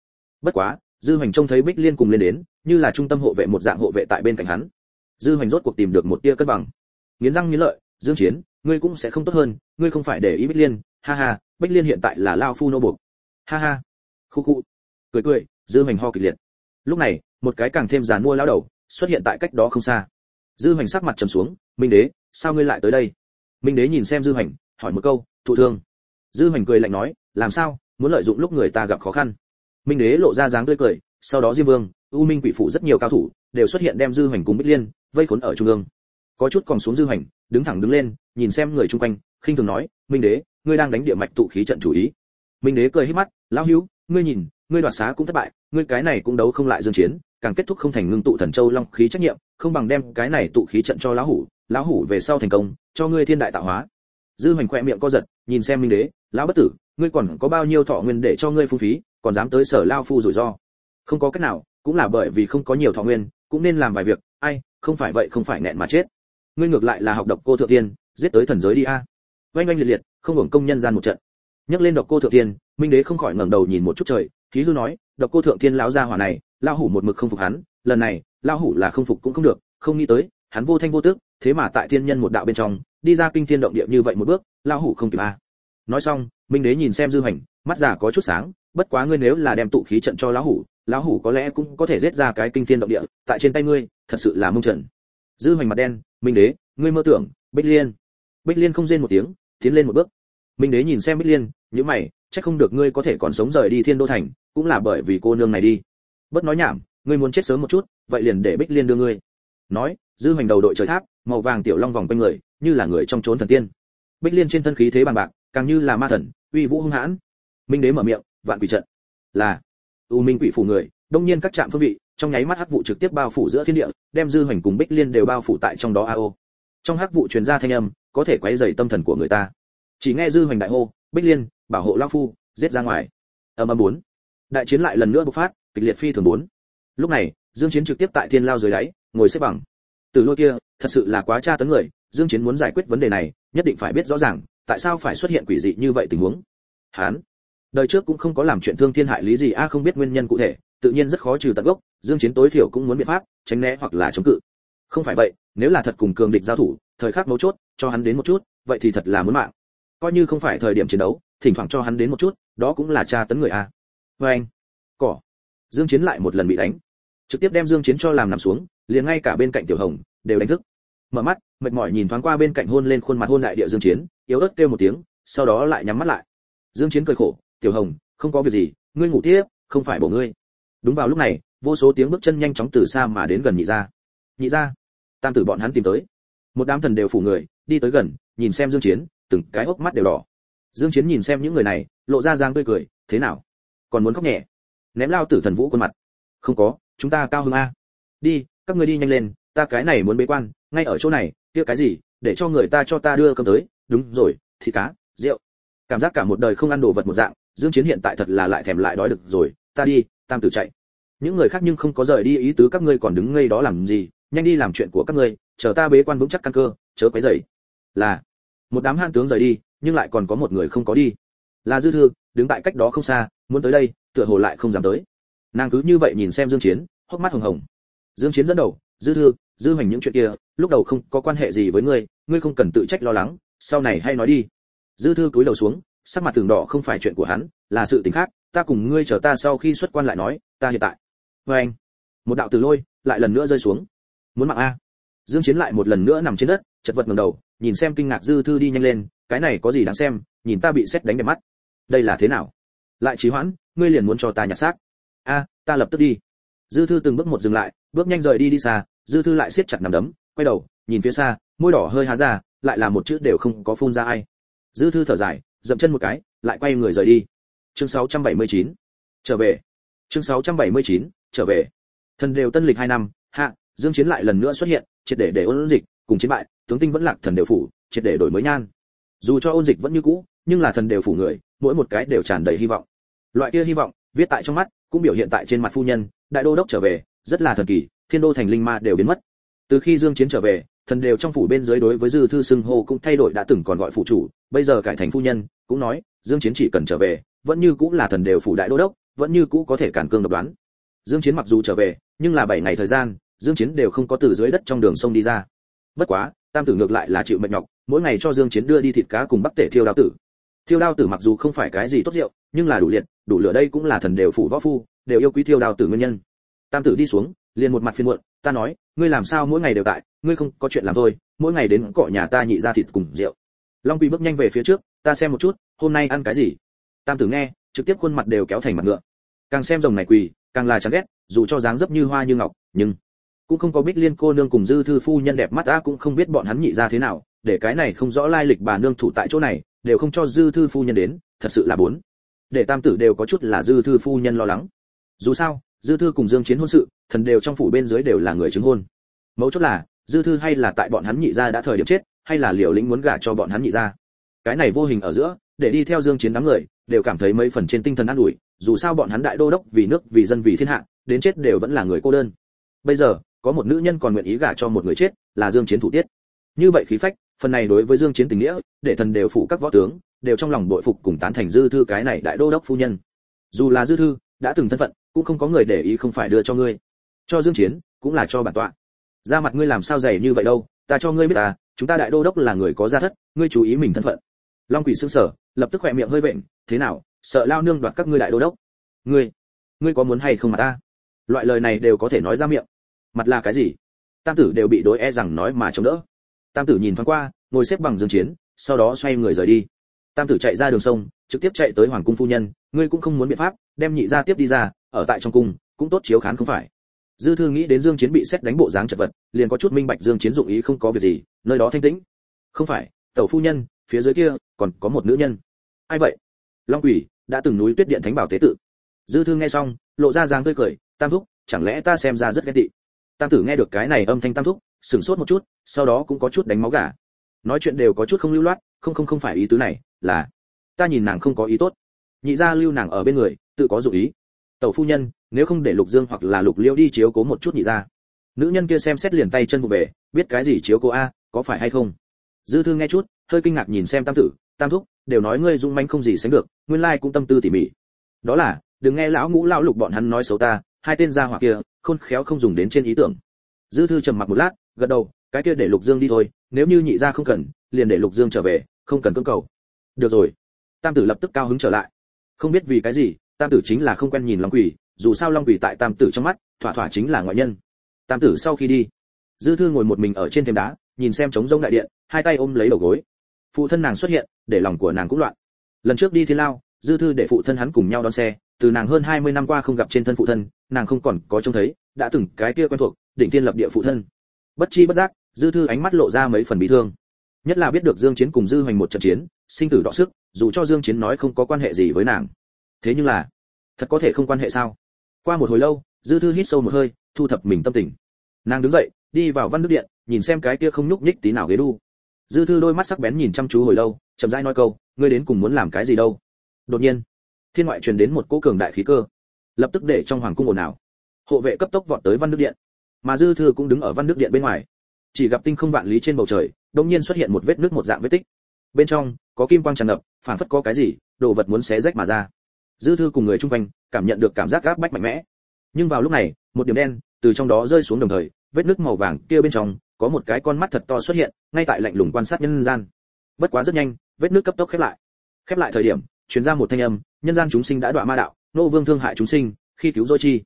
Speaker 1: Bất quá, dư hoành trông thấy bích liên cùng lên đến, như là trung tâm hộ vệ một dạng hộ vệ tại bên cạnh hắn. Dư hoành rốt cuộc tìm được một tia cân bằng. Nghiến răng nghiến lợi, dương chiến ngươi cũng sẽ không tốt hơn, ngươi không phải để ý bích liên, ha ha, bích liên hiện tại là lao phu nô buộc. Ha ha. Khu khu. Cười cười, dư hoành ho kịch liệt. Lúc này, một cái càng thêm giàn mua lao đầu xuất hiện tại cách đó không xa. Dư hoành sắc mặt trầm xuống, minh đế, sao ngươi lại tới đây? Minh đế nhìn xem dư hoành, hỏi một câu, thụ thương. Dư hoành cười lạnh nói, làm sao? Muốn lợi dụng lúc người ta gặp khó khăn. Minh đế lộ ra dáng tươi cười, sau đó diêm vương, u minh quỷ phụ rất nhiều cao thủ đều xuất hiện đem dư hoành cùng bích liên vây khốn ở trung ương. Có chút còn xuống dư hoành, đứng thẳng đứng lên nhìn xem người chung quanh, khinh thường nói, minh đế, ngươi đang đánh địa mạch tụ khí trận chủ ý. Minh đế cười hết mắt, lão hữu, ngươi nhìn, ngươi đoạt xá cũng thất bại, ngươi cái này cũng đấu không lại dương chiến, càng kết thúc không thành ngưng tụ thần châu long khí trách nhiệm, không bằng đem cái này tụ khí trận cho lão hủ lão hủ về sau thành công, cho ngươi thiên đại tạo hóa. Dư hoành khỏe miệng co giật, nhìn xem minh đế, lão bất tử, ngươi còn có bao nhiêu thọ nguyên để cho ngươi phung phí, còn dám tới sở lao phu rủi ro? Không có cách nào, cũng là bởi vì không có nhiều thọ nguyên, cũng nên làm vài việc, ai, không phải vậy không phải nẹn mà chết. Ngươi ngược lại là học độc cô thượng tiên giết tới thần giới đi a. Oanh oanh liệt liệt không hưởng công nhân gian một trận. Nhắc lên độc cô thượng tiên minh đế không khỏi ngẩng đầu nhìn một chút trời khí hư nói độc cô thượng tiên lão gia hỏa này lao hủ một mực không phục hắn lần này lao hủ là không phục cũng không được không nghĩ tới hắn vô thanh vô tức, thế mà tại thiên nhân một đạo bên trong đi ra kinh thiên động địa như vậy một bước lao hủ không kịp a. Nói xong minh đế nhìn xem dư hành mắt già có chút sáng bất quá ngươi nếu là đem tụ khí trận cho lão hủ lão hủ có lẽ cũng có thể giết ra cái kinh thiên động địa tại trên tay ngươi thật sự là mông trận dư hành mặt đen minh đế ngươi mơ tưởng bích liên bích liên không rên một tiếng, tiến lên một bước. Minh đế nhìn xem bích liên, nhíu mày, chắc không được ngươi có thể còn sống rời đi thiên đô thành, cũng là bởi vì cô nương này đi. Bất nói nhảm, ngươi muốn chết sớm một chút, vậy liền để bích liên đưa ngươi. Nói, dư hành đầu đội trời tháp, màu vàng tiểu long vòng quanh người, như là người trong trốn thần tiên. Bích liên trên thân khí thế bằng bạc, càng như là ma thần, uy vũ hung hãn. Minh đế mở miệng, vạn quỷ trận. Là, u minh quỷ phủ người, đông nhiên các trạm phương vị, trong nháy mắt hắc vụ trực tiếp bao phủ giữa thiên địa, đem dư hoành cùng bích liên đều bao phủ tại trong đó ao trong hắc vụ truyền ra thanh âm, có thể quấy rầy tâm thần của người ta. Chỉ nghe dư hoành đại hô, bích liên, bảo hộ lão phu, giết ra ngoài. Âm âm bốn. Đại chiến lại lần nữa bộc phát, kịch liệt phi thường bốn. Lúc này, dương chiến trực tiếp tại thiên lao dưới đáy, ngồi xếp bằng. Từ lôi kia, thật sự là quá tra tấn người, dương chiến muốn giải quyết vấn đề này, nhất định phải biết rõ ràng, tại sao phải xuất hiện quỷ dị như vậy tình huống. Hán. Đời trước cũng không có làm chuyện thương thiên hại lý gì, a không biết nguyên nhân cụ thể, tự nhiên rất khó trừ tận gốc, dương chiến tối thiểu cũng muốn biện pháp, tránh né hoặc là chống cự không phải vậy, nếu là thật cùng cường địch giao thủ, thời khắc mấu chốt, cho hắn đến một chút, vậy thì thật là muốn mạng. Coi như không phải thời điểm chiến đấu, thỉnh thoảng cho hắn đến một chút, đó cũng là tra tấn người a. Vê anh, cỏ. Dương chiến lại một lần bị đánh. Trực tiếp đem dương chiến cho làm nằm xuống, liền ngay cả bên cạnh tiểu hồng, đều đánh thức. Mở mắt, mệt mỏi nhìn thoáng qua bên cạnh hôn lên khuôn mặt hôn đại địa dương chiến, yếu ớt kêu một tiếng, sau đó lại nhắm mắt lại. Dương chiến cười khổ, tiểu hồng, không có việc gì, ngươi ngủ tiếp, không phải bổ ngươi. Đúng vào lúc này, vô số tiếng bước chân nhanh chóng từ xa mà đến gần nhị ra nhị ra, tam tử bọn hắn tìm tới. Một đám thần đều phủ người đi tới gần nhìn xem dương chiến từng cái ốc mắt đều đỏ. Dương chiến nhìn xem những người này lộ ra giang tươi cười thế nào? Còn muốn khóc nhẹ? Ném lao tử thần vũ quân mặt. Không có chúng ta cao hơn a. Đi các ngươi đi nhanh lên ta cái này muốn bế quan ngay ở chỗ này kia cái gì để cho người ta cho ta đưa cơm tới. Đúng rồi thịt cá rượu. Cảm giác cả một đời không ăn đồ vật một dạng dương chiến hiện tại thật là lại thèm lại đói được rồi ta đi tam tử chạy. Những người khác nhưng không có rời đi ý tứ các ngươi còn đứng ngây đó làm gì? Nhanh đi làm chuyện của các ngươi, chờ ta bế quan vững chắc căn cơ, chớ quấy rầy. Là, một đám hạng tướng rời đi, nhưng lại còn có một người không có đi. Là dư thư đứng tại cách đó không xa, muốn tới đây, tựa hồ lại không dám tới. Nàng cứ như vậy nhìn xem dương chiến, hốc mắt hồng hồng. Dương chiến dẫn đầu, dư thư, dư hoành những chuyện kia, lúc đầu không có quan hệ gì với ngươi ngươi không cần tự trách lo lắng, sau này hay nói đi. Dư thư cúi đầu xuống, sắc mặt tường đỏ không phải chuyện của hắn, là sự tình khác, ta cùng ngươi chờ ta sau khi xuất quan lại nói, ta hiện tại. Với anh một đạo từ lôi lại lần nữa rơi xuống muốn mạng a. Dương chiến lại một lần nữa nằm trên đất, chật vật ngẩng đầu, nhìn xem kinh ngạc dư thư đi nhanh lên, cái này có gì đáng xem, nhìn ta bị xét đánh đẹp mắt. Đây là thế nào? Lại trì hoãn, ngươi liền muốn cho ta nhặt xác. A, ta lập tức đi. Dư thư từng bước một dừng lại, bước nhanh rời đi đi xa, dư thư lại siết chặt nằm đấm, quay đầu, nhìn phía xa, môi đỏ hơi há ra, lại là một chữ đều không có phun ra ai. Dư thư thở dài, dậm chân một cái, lại quay người rời đi. Chương 679 trở về. Chương 679 trở về. Thần đều tân lịch hai năm, hạ dương chiến lại lần nữa xuất hiện, triệt để để ôn dịch, cùng chiến bại, tướng tinh vẫn lạc thần đều phủ, triệt để đổi mới nhan. Dù cho ôn dịch vẫn như cũ, nhưng là thần đều phủ người, mỗi một cái đều tràn đầy hy vọng. Loại kia hy vọng, viết tại trong mắt, cũng biểu hiện tại trên mặt phu nhân, đại đô đốc trở về, rất là thần kỳ, thiên đô thành linh ma đều biến mất. Từ khi dương chiến trở về, thần đều trong phủ bên dưới đối với dư thư sưng hô cũng thay đổi đã từng còn gọi phụ chủ, bây giờ cải thành phu nhân, cũng nói, dương chiến chỉ cần trở về, vẫn như cũ là thần đều phủ đại đô đốc, vẫn như cũ có thể cản cương độc đoán. Dương chiến mặc dù trở về, nhưng là 7 ngày thời gian dương chiến đều không có từ dưới đất trong đường sông đi ra. Bất quá, tam tử ngược lại là chịu mệt nhọc, mỗi ngày cho dương chiến đưa đi thịt cá cùng bắc tể thiêu đao tử. Thiêu đao tử mặc dù không phải cái gì tốt rượu, nhưng là đủ liệt, đủ lửa đây cũng là thần đều phụ võ phu, đều yêu quý thiêu đao tử nguyên nhân. Tam tử đi xuống, liền một mặt phiền muộn, ta nói, ngươi làm sao mỗi ngày đều tại, ngươi không có chuyện làm thôi, mỗi ngày đến cọ nhà ta nhị ra thịt cùng rượu. Long quỳ bước nhanh về phía trước, ta xem một chút, hôm nay ăn cái gì? Tam tử nghe, trực tiếp khuôn mặt đều kéo thành mặt ngựa. Càng xem rồng này quỳ, càng là chán ghét, dù cho dáng dấp như hoa như ngọc, nhưng cũng không có bích liên cô nương cùng dư thư phu nhân đẹp mắt ta cũng không biết bọn hắn nhị ra thế nào, để cái này không rõ lai lịch bà nương thủ tại chỗ này, đều không cho dư thư phu nhân đến, thật sự là bốn để tam tử đều có chút là dư thư phu nhân lo lắng. Dù sao, dư thư cùng dương chiến hôn sự, thần đều trong phủ bên dưới đều là người chứng hôn. Mấu chốt là, dư thư hay là tại bọn hắn nhị gia đã thời điểm chết, hay là liều lĩnh muốn gả cho bọn hắn nhị gia cái này vô hình ở giữa, để đi theo dương chiến đám người, đều cảm thấy mấy phần trên tinh thần an ủi, dù sao bọn hắn đại đô đốc vì nước, vì dân, vì thiên hạ, đến chết đều vẫn là người cô đơn. Bây giờ có một nữ nhân còn nguyện ý gả cho một người chết, là dương chiến thủ tiết. Như vậy khí phách, phần này đối với dương chiến tình nghĩa, để thần đều phụ các võ tướng, đều trong lòng bội phục cùng tán thành dư thư cái này đại đô đốc phu nhân. Dù là dư thư, đã từng thân phận, cũng không có người để ý không phải đưa cho ngươi. Cho dương chiến, cũng là cho bản tọa. Ra mặt ngươi làm sao dày như vậy đâu, ta cho ngươi biết ta chúng ta đại đô đốc là người có gia thất, ngươi chú ý mình thân phận. Long quỷ sững sờ, lập tức khỏe miệng hơi vện, thế nào, sợ lao nương đoạt các ngươi đại đô đốc. Ngươi ngươi có muốn hay không mà ta? Loại lời này đều có thể nói ra miệng mặt là cái gì? Tam tử đều bị đối e rằng nói mà chống đỡ. Tam tử nhìn thoáng qua, ngồi xếp bằng dương chiến, sau đó xoay người rời đi. Tam tử chạy ra đường sông, trực tiếp chạy tới hoàng cung phu nhân, ngươi cũng không muốn biện pháp, đem nhị gia tiếp đi ra, ở tại trong cung, cũng tốt chiếu khán không phải. Dư thư nghĩ đến dương chiến bị xét đánh bộ dáng chật vật, liền có chút minh bạch dương chiến dụng ý không có việc gì, nơi đó thanh tĩnh. Không phải, tẩu phu nhân, phía dưới kia, còn có một nữ nhân. Ai vậy? Long quỷ, đã từng núi tuyết điện thánh bảo tế tự. Dư thư nghe xong, lộ ra dáng tươi cười, tam thúc, chẳng lẽ ta xem ra rất ghét tị? Tam tử nghe được cái này âm thanh tam thúc, sửng sốt một chút, sau đó cũng có chút đánh máu gà. Nói chuyện đều có chút không lưu loát, không không không phải ý tứ này, là, ta nhìn nàng không có ý tốt. Nhị gia lưu nàng ở bên người, tự có dụng ý. Tẩu phu nhân, nếu không để lục dương hoặc là lục liêu đi chiếu cố một chút nhị gia. Nữ nhân kia xem xét liền tay chân vụ về, biết cái gì chiếu cố a, có phải hay không? Dư thư nghe chút, hơi kinh ngạc nhìn xem tam tử, tam thúc, đều nói ngươi dung manh không gì sánh được, nguyên lai cũng tâm tư tỉ mỉ. Đó là, đừng nghe lão ngũ lão lục bọn hắn nói xấu ta hai tên gia hỏa kia, khôn khéo không dùng đến trên ý tưởng. Dư thư trầm mặc một lát, gật đầu, cái kia để lục dương đi thôi, nếu như nhị gia không cần, liền để lục dương trở về, không cần cưỡng cầu. Được rồi. Tam tử lập tức cao hứng trở lại. Không biết vì cái gì, tam tử chính là không quen nhìn long quỷ, dù sao long quỷ tại tam tử trong mắt, thỏa thỏa chính là ngoại nhân. Tam tử sau khi đi, dư thư ngồi một mình ở trên thềm đá, nhìn xem trống rông đại điện, hai tay ôm lấy đầu gối. Phụ thân nàng xuất hiện, để lòng của nàng cũng loạn. Lần trước đi thiên lao, dư thư để phụ thân hắn cùng nhau đón xe từ nàng hơn 20 năm qua không gặp trên thân phụ thân, nàng không còn có trông thấy, đã từng cái kia quen thuộc, đỉnh tiên lập địa phụ thân. Bất chi bất giác, dư thư ánh mắt lộ ra mấy phần bị thương. Nhất là biết được dương chiến cùng dư hoành một trận chiến, sinh tử đọ sức, dù cho dương chiến nói không có quan hệ gì với nàng. Thế nhưng là, thật có thể không quan hệ sao? Qua một hồi lâu, dư thư hít sâu một hơi, thu thập mình tâm tình. Nàng đứng dậy, đi vào văn đức điện, nhìn xem cái kia không nhúc nhích tí nào ghế đu. Dư thư đôi mắt sắc bén nhìn chăm chú hồi lâu, chậm rãi nói câu, ngươi đến cùng muốn làm cái gì đâu? Đột nhiên thiên ngoại truyền đến một cỗ cường đại khí cơ, lập tức để trong hoàng cung ồn ào. Hộ vệ cấp tốc vọt tới văn đức điện, mà dư thư cũng đứng ở văn đức điện bên ngoài. Chỉ gặp tinh không vạn lý trên bầu trời đông nhiên xuất hiện một vết nước một dạng vết tích. Bên trong, có kim quang tràn ngập, phản phất có cái gì, đồ vật muốn xé rách mà ra. Dư thư cùng người chung quanh, cảm nhận được cảm giác gáp bách mạnh mẽ. Nhưng vào lúc này, một điểm đen từ trong đó rơi xuống đồng thời, vết nước màu vàng kia bên trong, có một cái con mắt thật to xuất hiện, ngay tại lạnh lùng quan sát nhân gian. Bất quá rất nhanh, vết nước cấp tốc khép lại. Khép lại thời điểm truyền ra một thanh âm, nhân gian chúng sinh đã đọa ma đạo, nô vương thương hại chúng sinh, khi cứu rối chi.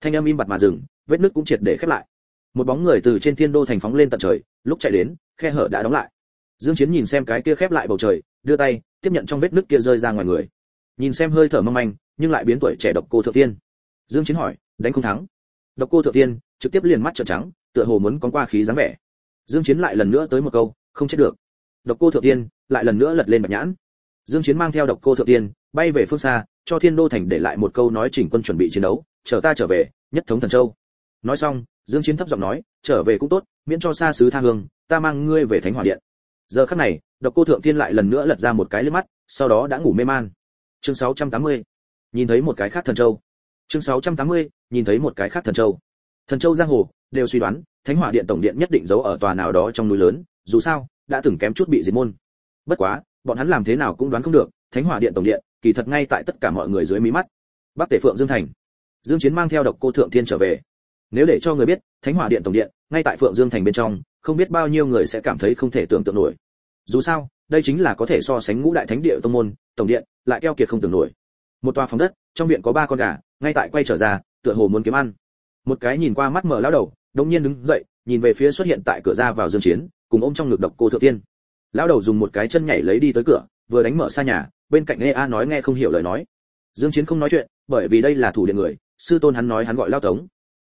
Speaker 1: Thanh âm im bặt mà dừng, vết nứt cũng triệt để khép lại. Một bóng người từ trên thiên đô thành phóng lên tận trời, lúc chạy đến, khe hở đã đóng lại. Dương chiến nhìn xem cái kia khép lại bầu trời, đưa tay, tiếp nhận trong vết nứt kia rơi ra ngoài người. Nhìn xem hơi thở mong manh, nhưng lại biến tuổi trẻ độc cô thượng tiên. Dương chiến hỏi, đánh không thắng. Độc cô thượng tiên, trực tiếp liền mắt trợn trắng, tựa hồ muốn con qua khí dáng vẻ. Dương chiến lại lần nữa tới một câu, không chết được. Độc cô thượng tiên, lại lần nữa lật lên bạch nhãn dương chiến mang theo độc cô thượng tiên, bay về phương xa, cho thiên đô thành để lại một câu nói chỉnh quân chuẩn bị chiến đấu, chờ ta trở về, nhất thống thần châu. Nói xong, dương chiến thấp giọng nói, trở về cũng tốt, miễn cho xa xứ tha hương, ta mang ngươi về thánh hỏa điện. Giờ khắc này, độc cô thượng tiên lại lần nữa lật ra một cái lướt mắt, sau đó đã ngủ mê man. Chương 680 nhìn thấy một cái khác thần châu. Chương 680 nhìn thấy một cái khác thần châu. Thần châu giang hồ, đều suy đoán, thánh hỏa điện tổng điện nhất định giấu ở tòa nào đó trong núi lớn, dù sao, đã từng kém chút bị diệt môn. Bất quá bọn hắn làm thế nào cũng đoán không được, thánh hỏa điện tổng điện, kỳ thật ngay tại tất cả mọi người dưới mí mắt. Bắc tể phượng dương thành. Dương chiến mang theo độc cô thượng thiên trở về. Nếu để cho người biết, thánh hỏa điện tổng điện, ngay tại phượng dương thành bên trong, không biết bao nhiêu người sẽ cảm thấy không thể tưởng tượng nổi. Dù sao, đây chính là có thể so sánh ngũ đại thánh địa tông môn, tổng điện, lại keo kiệt không tưởng nổi. Một tòa phòng đất, trong viện có ba con gà, ngay tại quay trở ra, tựa hồ muốn kiếm ăn. Một cái nhìn qua mắt mở lão đầu đống nhiên đứng dậy, nhìn về phía xuất hiện tại cửa ra vào dương chiến, cùng ôm trong ngực độc cô thượng thiên lão đầu dùng một cái chân nhảy lấy đi tới cửa, vừa đánh mở xa nhà, bên cạnh nghe a nói nghe không hiểu lời nói. Dương chiến không nói chuyện, bởi vì đây là thủ điện người, sư tôn hắn nói hắn gọi lao tống.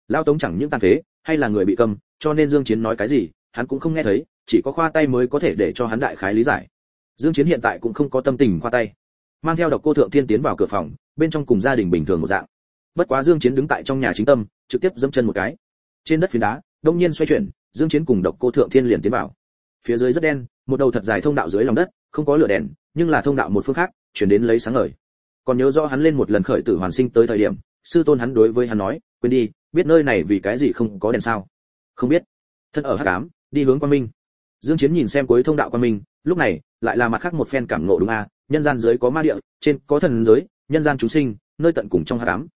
Speaker 1: Lao tống chẳng những tàn phế, hay là người bị cầm cho nên dương chiến nói cái gì, hắn cũng không nghe thấy, chỉ có khoa tay mới có thể để cho hắn đại khái lý giải. Dương chiến hiện tại cũng không có tâm tình khoa tay. Mang theo độc cô thượng thiên tiến vào cửa phòng, bên trong cùng gia đình bình thường một dạng. Bất quá dương chiến đứng tại trong nhà chính tâm, trực tiếp dẫm chân một cái. Trên đất phiến đá, đông nhiên xoay chuyển, dương chiến cùng độc cô thượng thiên liền tiến vào. Phía dưới rất đen một đầu thật dài thông đạo dưới lòng đất không có lửa đèn nhưng là thông đạo một phương khác chuyển đến lấy sáng ngời. Còn nhớ rõ hắn lên một lần khởi tử hoàn sinh tới thời điểm sư tôn hắn đối với hắn nói quên đi biết nơi này vì cái gì không có đèn sao? Không biết. Thân ở hắc ám đi hướng quan minh. Dương chiến nhìn xem cuối thông đạo quan minh lúc này lại là mặt khác một phen cảm ngộ đúng a à, nhân gian dưới có ma địa trên có thần giới nhân gian chúng sinh nơi tận cùng trong hắc ám.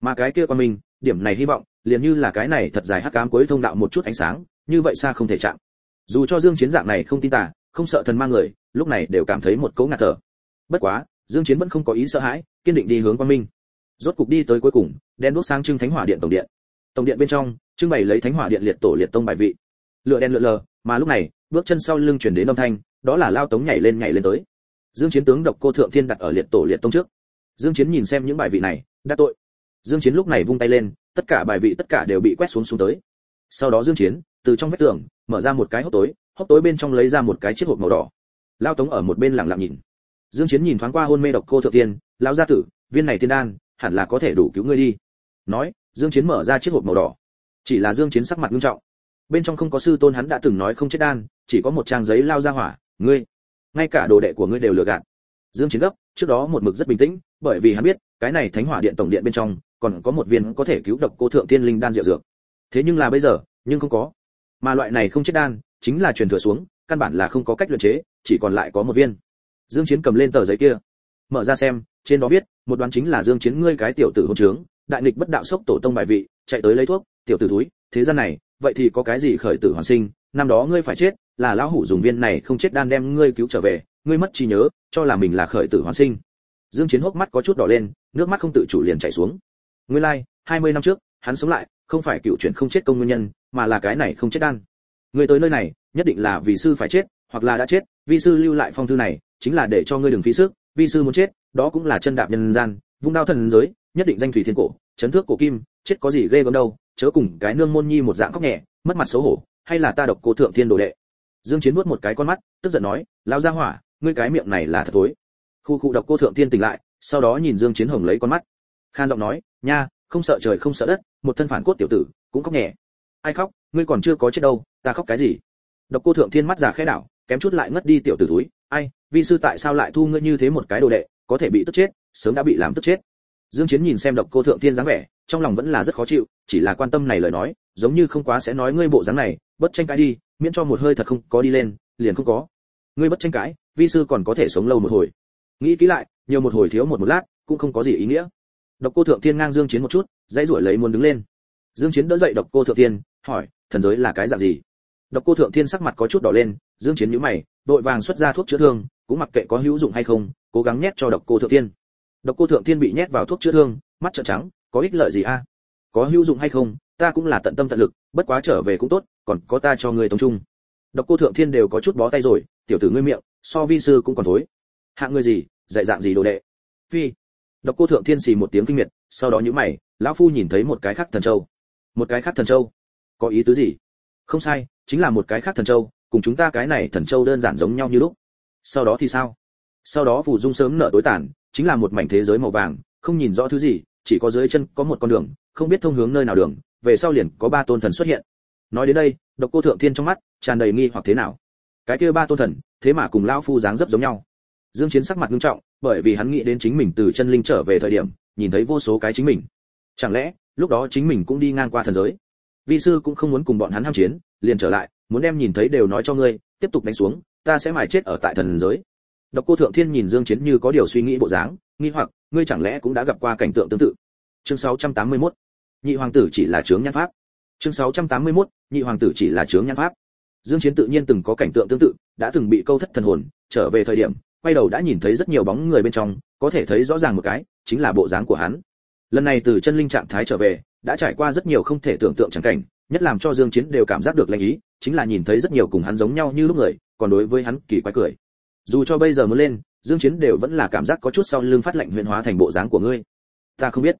Speaker 1: Mà cái kia quan minh điểm này hy vọng liền như là cái này thật dài hắc ám cuối thông đạo một chút ánh sáng như vậy xa không thể chạm. Dù cho dương chiến dạng này không tin tà không sợ thần mang người, lúc này đều cảm thấy một cỗ ngạt thở. Bất quá, dương chiến vẫn không có ý sợ hãi, kiên định đi hướng quang minh. Rốt cục đi tới cuối cùng, đen đuốc sáng trưng thánh hỏa điện tổng điện. Tổng điện bên trong, trưng bày lấy thánh hỏa điện liệt tổ liệt tông bài vị. Lửa đen lượn lờ, mà lúc này, bước chân sau lưng chuyển đến âm thanh, đó là lao tống nhảy lên nhảy lên tới. Dương chiến tướng độc cô thượng thiên đặt ở liệt tổ liệt tông trước. Dương chiến nhìn xem những bài vị này, đã tội. Dương chiến lúc này vung tay lên, tất cả bài vị tất cả đều bị quét xuống xuống tới. Sau đó dương chiến, từ trong vách tường, mở ra một cái hốc tối hốc tối bên trong lấy ra một cái chiếc hộp màu đỏ. Lao tống ở một bên lặng lặng nhìn. Dương chiến nhìn thoáng qua hôn mê độc cô thượng tiên, lão gia tử viên này tiên đan hẳn là có thể đủ cứu ngươi đi. Nói dương chiến mở ra chiếc hộp màu đỏ. Chỉ là dương chiến sắc mặt nghiêm trọng. Bên trong không có sư tôn hắn đã từng nói không chết đan chỉ có một trang giấy lao ra hỏa ngươi ngay cả đồ đệ của ngươi đều lừa gạt. Dương chiến gấp trước đó một mực rất bình tĩnh bởi vì hắn biết cái này thánh hỏa điện tổng điện bên trong còn có một viên có thể cứu độc cô thượng tiên linh đan diệu dược. Thế nhưng là bây giờ nhưng không có. Mà loại này không chết đan chính là truyền thừa xuống căn bản là không có cách luyện chế chỉ còn lại có một viên. Dương chiến cầm lên tờ giấy kia. Mở ra xem trên đó viết một đoán chính là dương chiến ngươi cái tiểu tử hôn trướng đại nghịch bất đạo sốc tổ tông bài vị chạy tới lấy thuốc tiểu tử thúi, thế gian này vậy thì có cái gì khởi tử hoàn sinh năm đó ngươi phải chết là lão hủ dùng viên này không chết đan đem ngươi cứu trở về ngươi mất trí nhớ cho là mình là khởi tử hoàn sinh. Dương chiến hốc mắt có chút đỏ lên nước mắt không tự chủ liền chảy xuống. Nguyên lai like, 20 năm trước hắn sống lại không phải cựu chuyện không chết công nguyên nhân mà là cái này không chết đan ngươi tới nơi này, nhất định là vì sư phải chết, hoặc là đã chết, vi sư lưu lại phong thư này, chính là để cho ngươi đừng phí sức, vi sư muốn chết, đó cũng là chân đạp nhân gian, vung đao thần giới, nhất định danh thủy thiên cổ, chấn thước cổ kim, chết có gì ghê gớm đâu, chớ cùng cái nương môn nhi một dạng khóc nhẹ, mất mặt xấu hổ, hay là ta độc cô thượng thiên đồ đệ. Dương chiến nuốt một cái con mắt, tức giận nói lao ra hỏa, ngươi cái miệng này là thật thối. Khu khu độc cô thượng thiên tỉnh lại, sau đó nhìn dương chiến hồng lấy con mắt. Khan giọng nói, nha, không sợ trời không sợ đất, một thân phản cốt tiểu tử, cũng khóc nhẹ. Ai khóc, ngươi còn chưa có chết đâu ta khóc cái gì? Độc cô thượng thiên mắt già khẽ đảo, kém chút lại ngất đi tiểu tử túi ai, vi sư tại sao lại thu ngươi như thế một cái đồ đệ, có thể bị tức chết, sớm đã bị làm tức chết. Dương chiến nhìn xem độc cô thượng thiên dáng vẻ, trong lòng vẫn là rất khó chịu, chỉ là quan tâm này lời nói, giống như không quá sẽ nói ngươi bộ dáng này, bất tranh cãi đi, miễn cho một hơi thật không có đi lên, liền không có. Ngươi bất tranh cãi, vi sư còn có thể sống lâu một hồi. Nghĩ kỹ lại, nhiều một hồi thiếu một một lát, cũng không có gì ý nghĩa. Độc cô thượng thiên ngang dương chiến một chút, dãy ruổi lấy muốn đứng lên. Dương chiến đỡ dậy độc cô thượng thiên, hỏi, thần giới là cái dạng gì? Độc cô thượng thiên sắc mặt có chút đỏ lên, dương chiến nhíu mày đội vàng xuất ra thuốc chữa thương, cũng mặc kệ có hữu dụng hay không, cố gắng nhét cho độc cô thượng thiên. Độc cô thượng thiên bị nhét vào thuốc chữa thương, mắt trợn trắng, có ích lợi gì a? Có hữu dụng hay không, ta cũng là tận tâm tận lực, bất quá trở về cũng tốt, còn có ta cho ngươi tống trung. Độc cô thượng thiên đều có chút bó tay rồi, tiểu tử ngươi miệng, so vi sư cũng còn thối. Hạng ngươi gì, dạy dạng gì đồ đệ? Phi. Độc cô thượng thiên xì một tiếng kinh miệt, sau đó nhíu mày, lão phu nhìn thấy một cái khác thần châu. Một cái khác thần châu? Có ý tứ gì? Không sai chính là một cái khác thần châu, cùng chúng ta cái này thần châu đơn giản giống nhau như lúc. Sau đó thì sao? Sau đó phù dung sớm nở tối tàn, chính là một mảnh thế giới màu vàng, không nhìn rõ thứ gì, chỉ có dưới chân có một con đường, không biết thông hướng nơi nào đường, về sau liền có ba tôn thần xuất hiện. Nói đến đây, độc cô thượng thiên trong mắt tràn đầy nghi hoặc thế nào? Cái kia ba tôn thần, thế mà cùng lão phu dáng dấp giống nhau. Dương chiến sắc mặt nghiêm trọng, bởi vì hắn nghĩ đến chính mình từ chân linh trở về thời điểm, nhìn thấy vô số cái chính mình. Chẳng lẽ, lúc đó chính mình cũng đi ngang qua thần giới? Vi sư cũng không muốn cùng bọn hắn ham chiến liền trở lại, muốn đem nhìn thấy đều nói cho ngươi, tiếp tục đánh xuống, ta sẽ mài chết ở tại thần giới. Độc cô thượng thiên nhìn dương chiến như có điều suy nghĩ bộ dáng, nghi hoặc, ngươi chẳng lẽ cũng đã gặp qua cảnh tượng tương tự? Chương 681 nhị hoàng tử chỉ là chướng nhãn pháp. Chương 681 nhị hoàng tử chỉ là chướng nhãn pháp. Dương chiến tự nhiên từng có cảnh tượng tương tự, đã từng bị câu thất thần hồn, trở về thời điểm, quay đầu đã nhìn thấy rất nhiều bóng người bên trong, có thể thấy rõ ràng một cái, chính là bộ dáng của hắn. Lần này từ chân linh trạng thái trở về, đã trải qua rất nhiều không thể tưởng tượng chẳng cảnh nhất làm cho dương chiến đều cảm giác được lành ý, chính là nhìn thấy rất nhiều cùng hắn giống nhau như lúc người, còn đối với hắn kỳ quái cười. Dù cho bây giờ mới lên, dương chiến đều vẫn là cảm giác có chút sau lưng phát lạnh huyền hóa thành bộ dáng của ngươi. Ta không biết.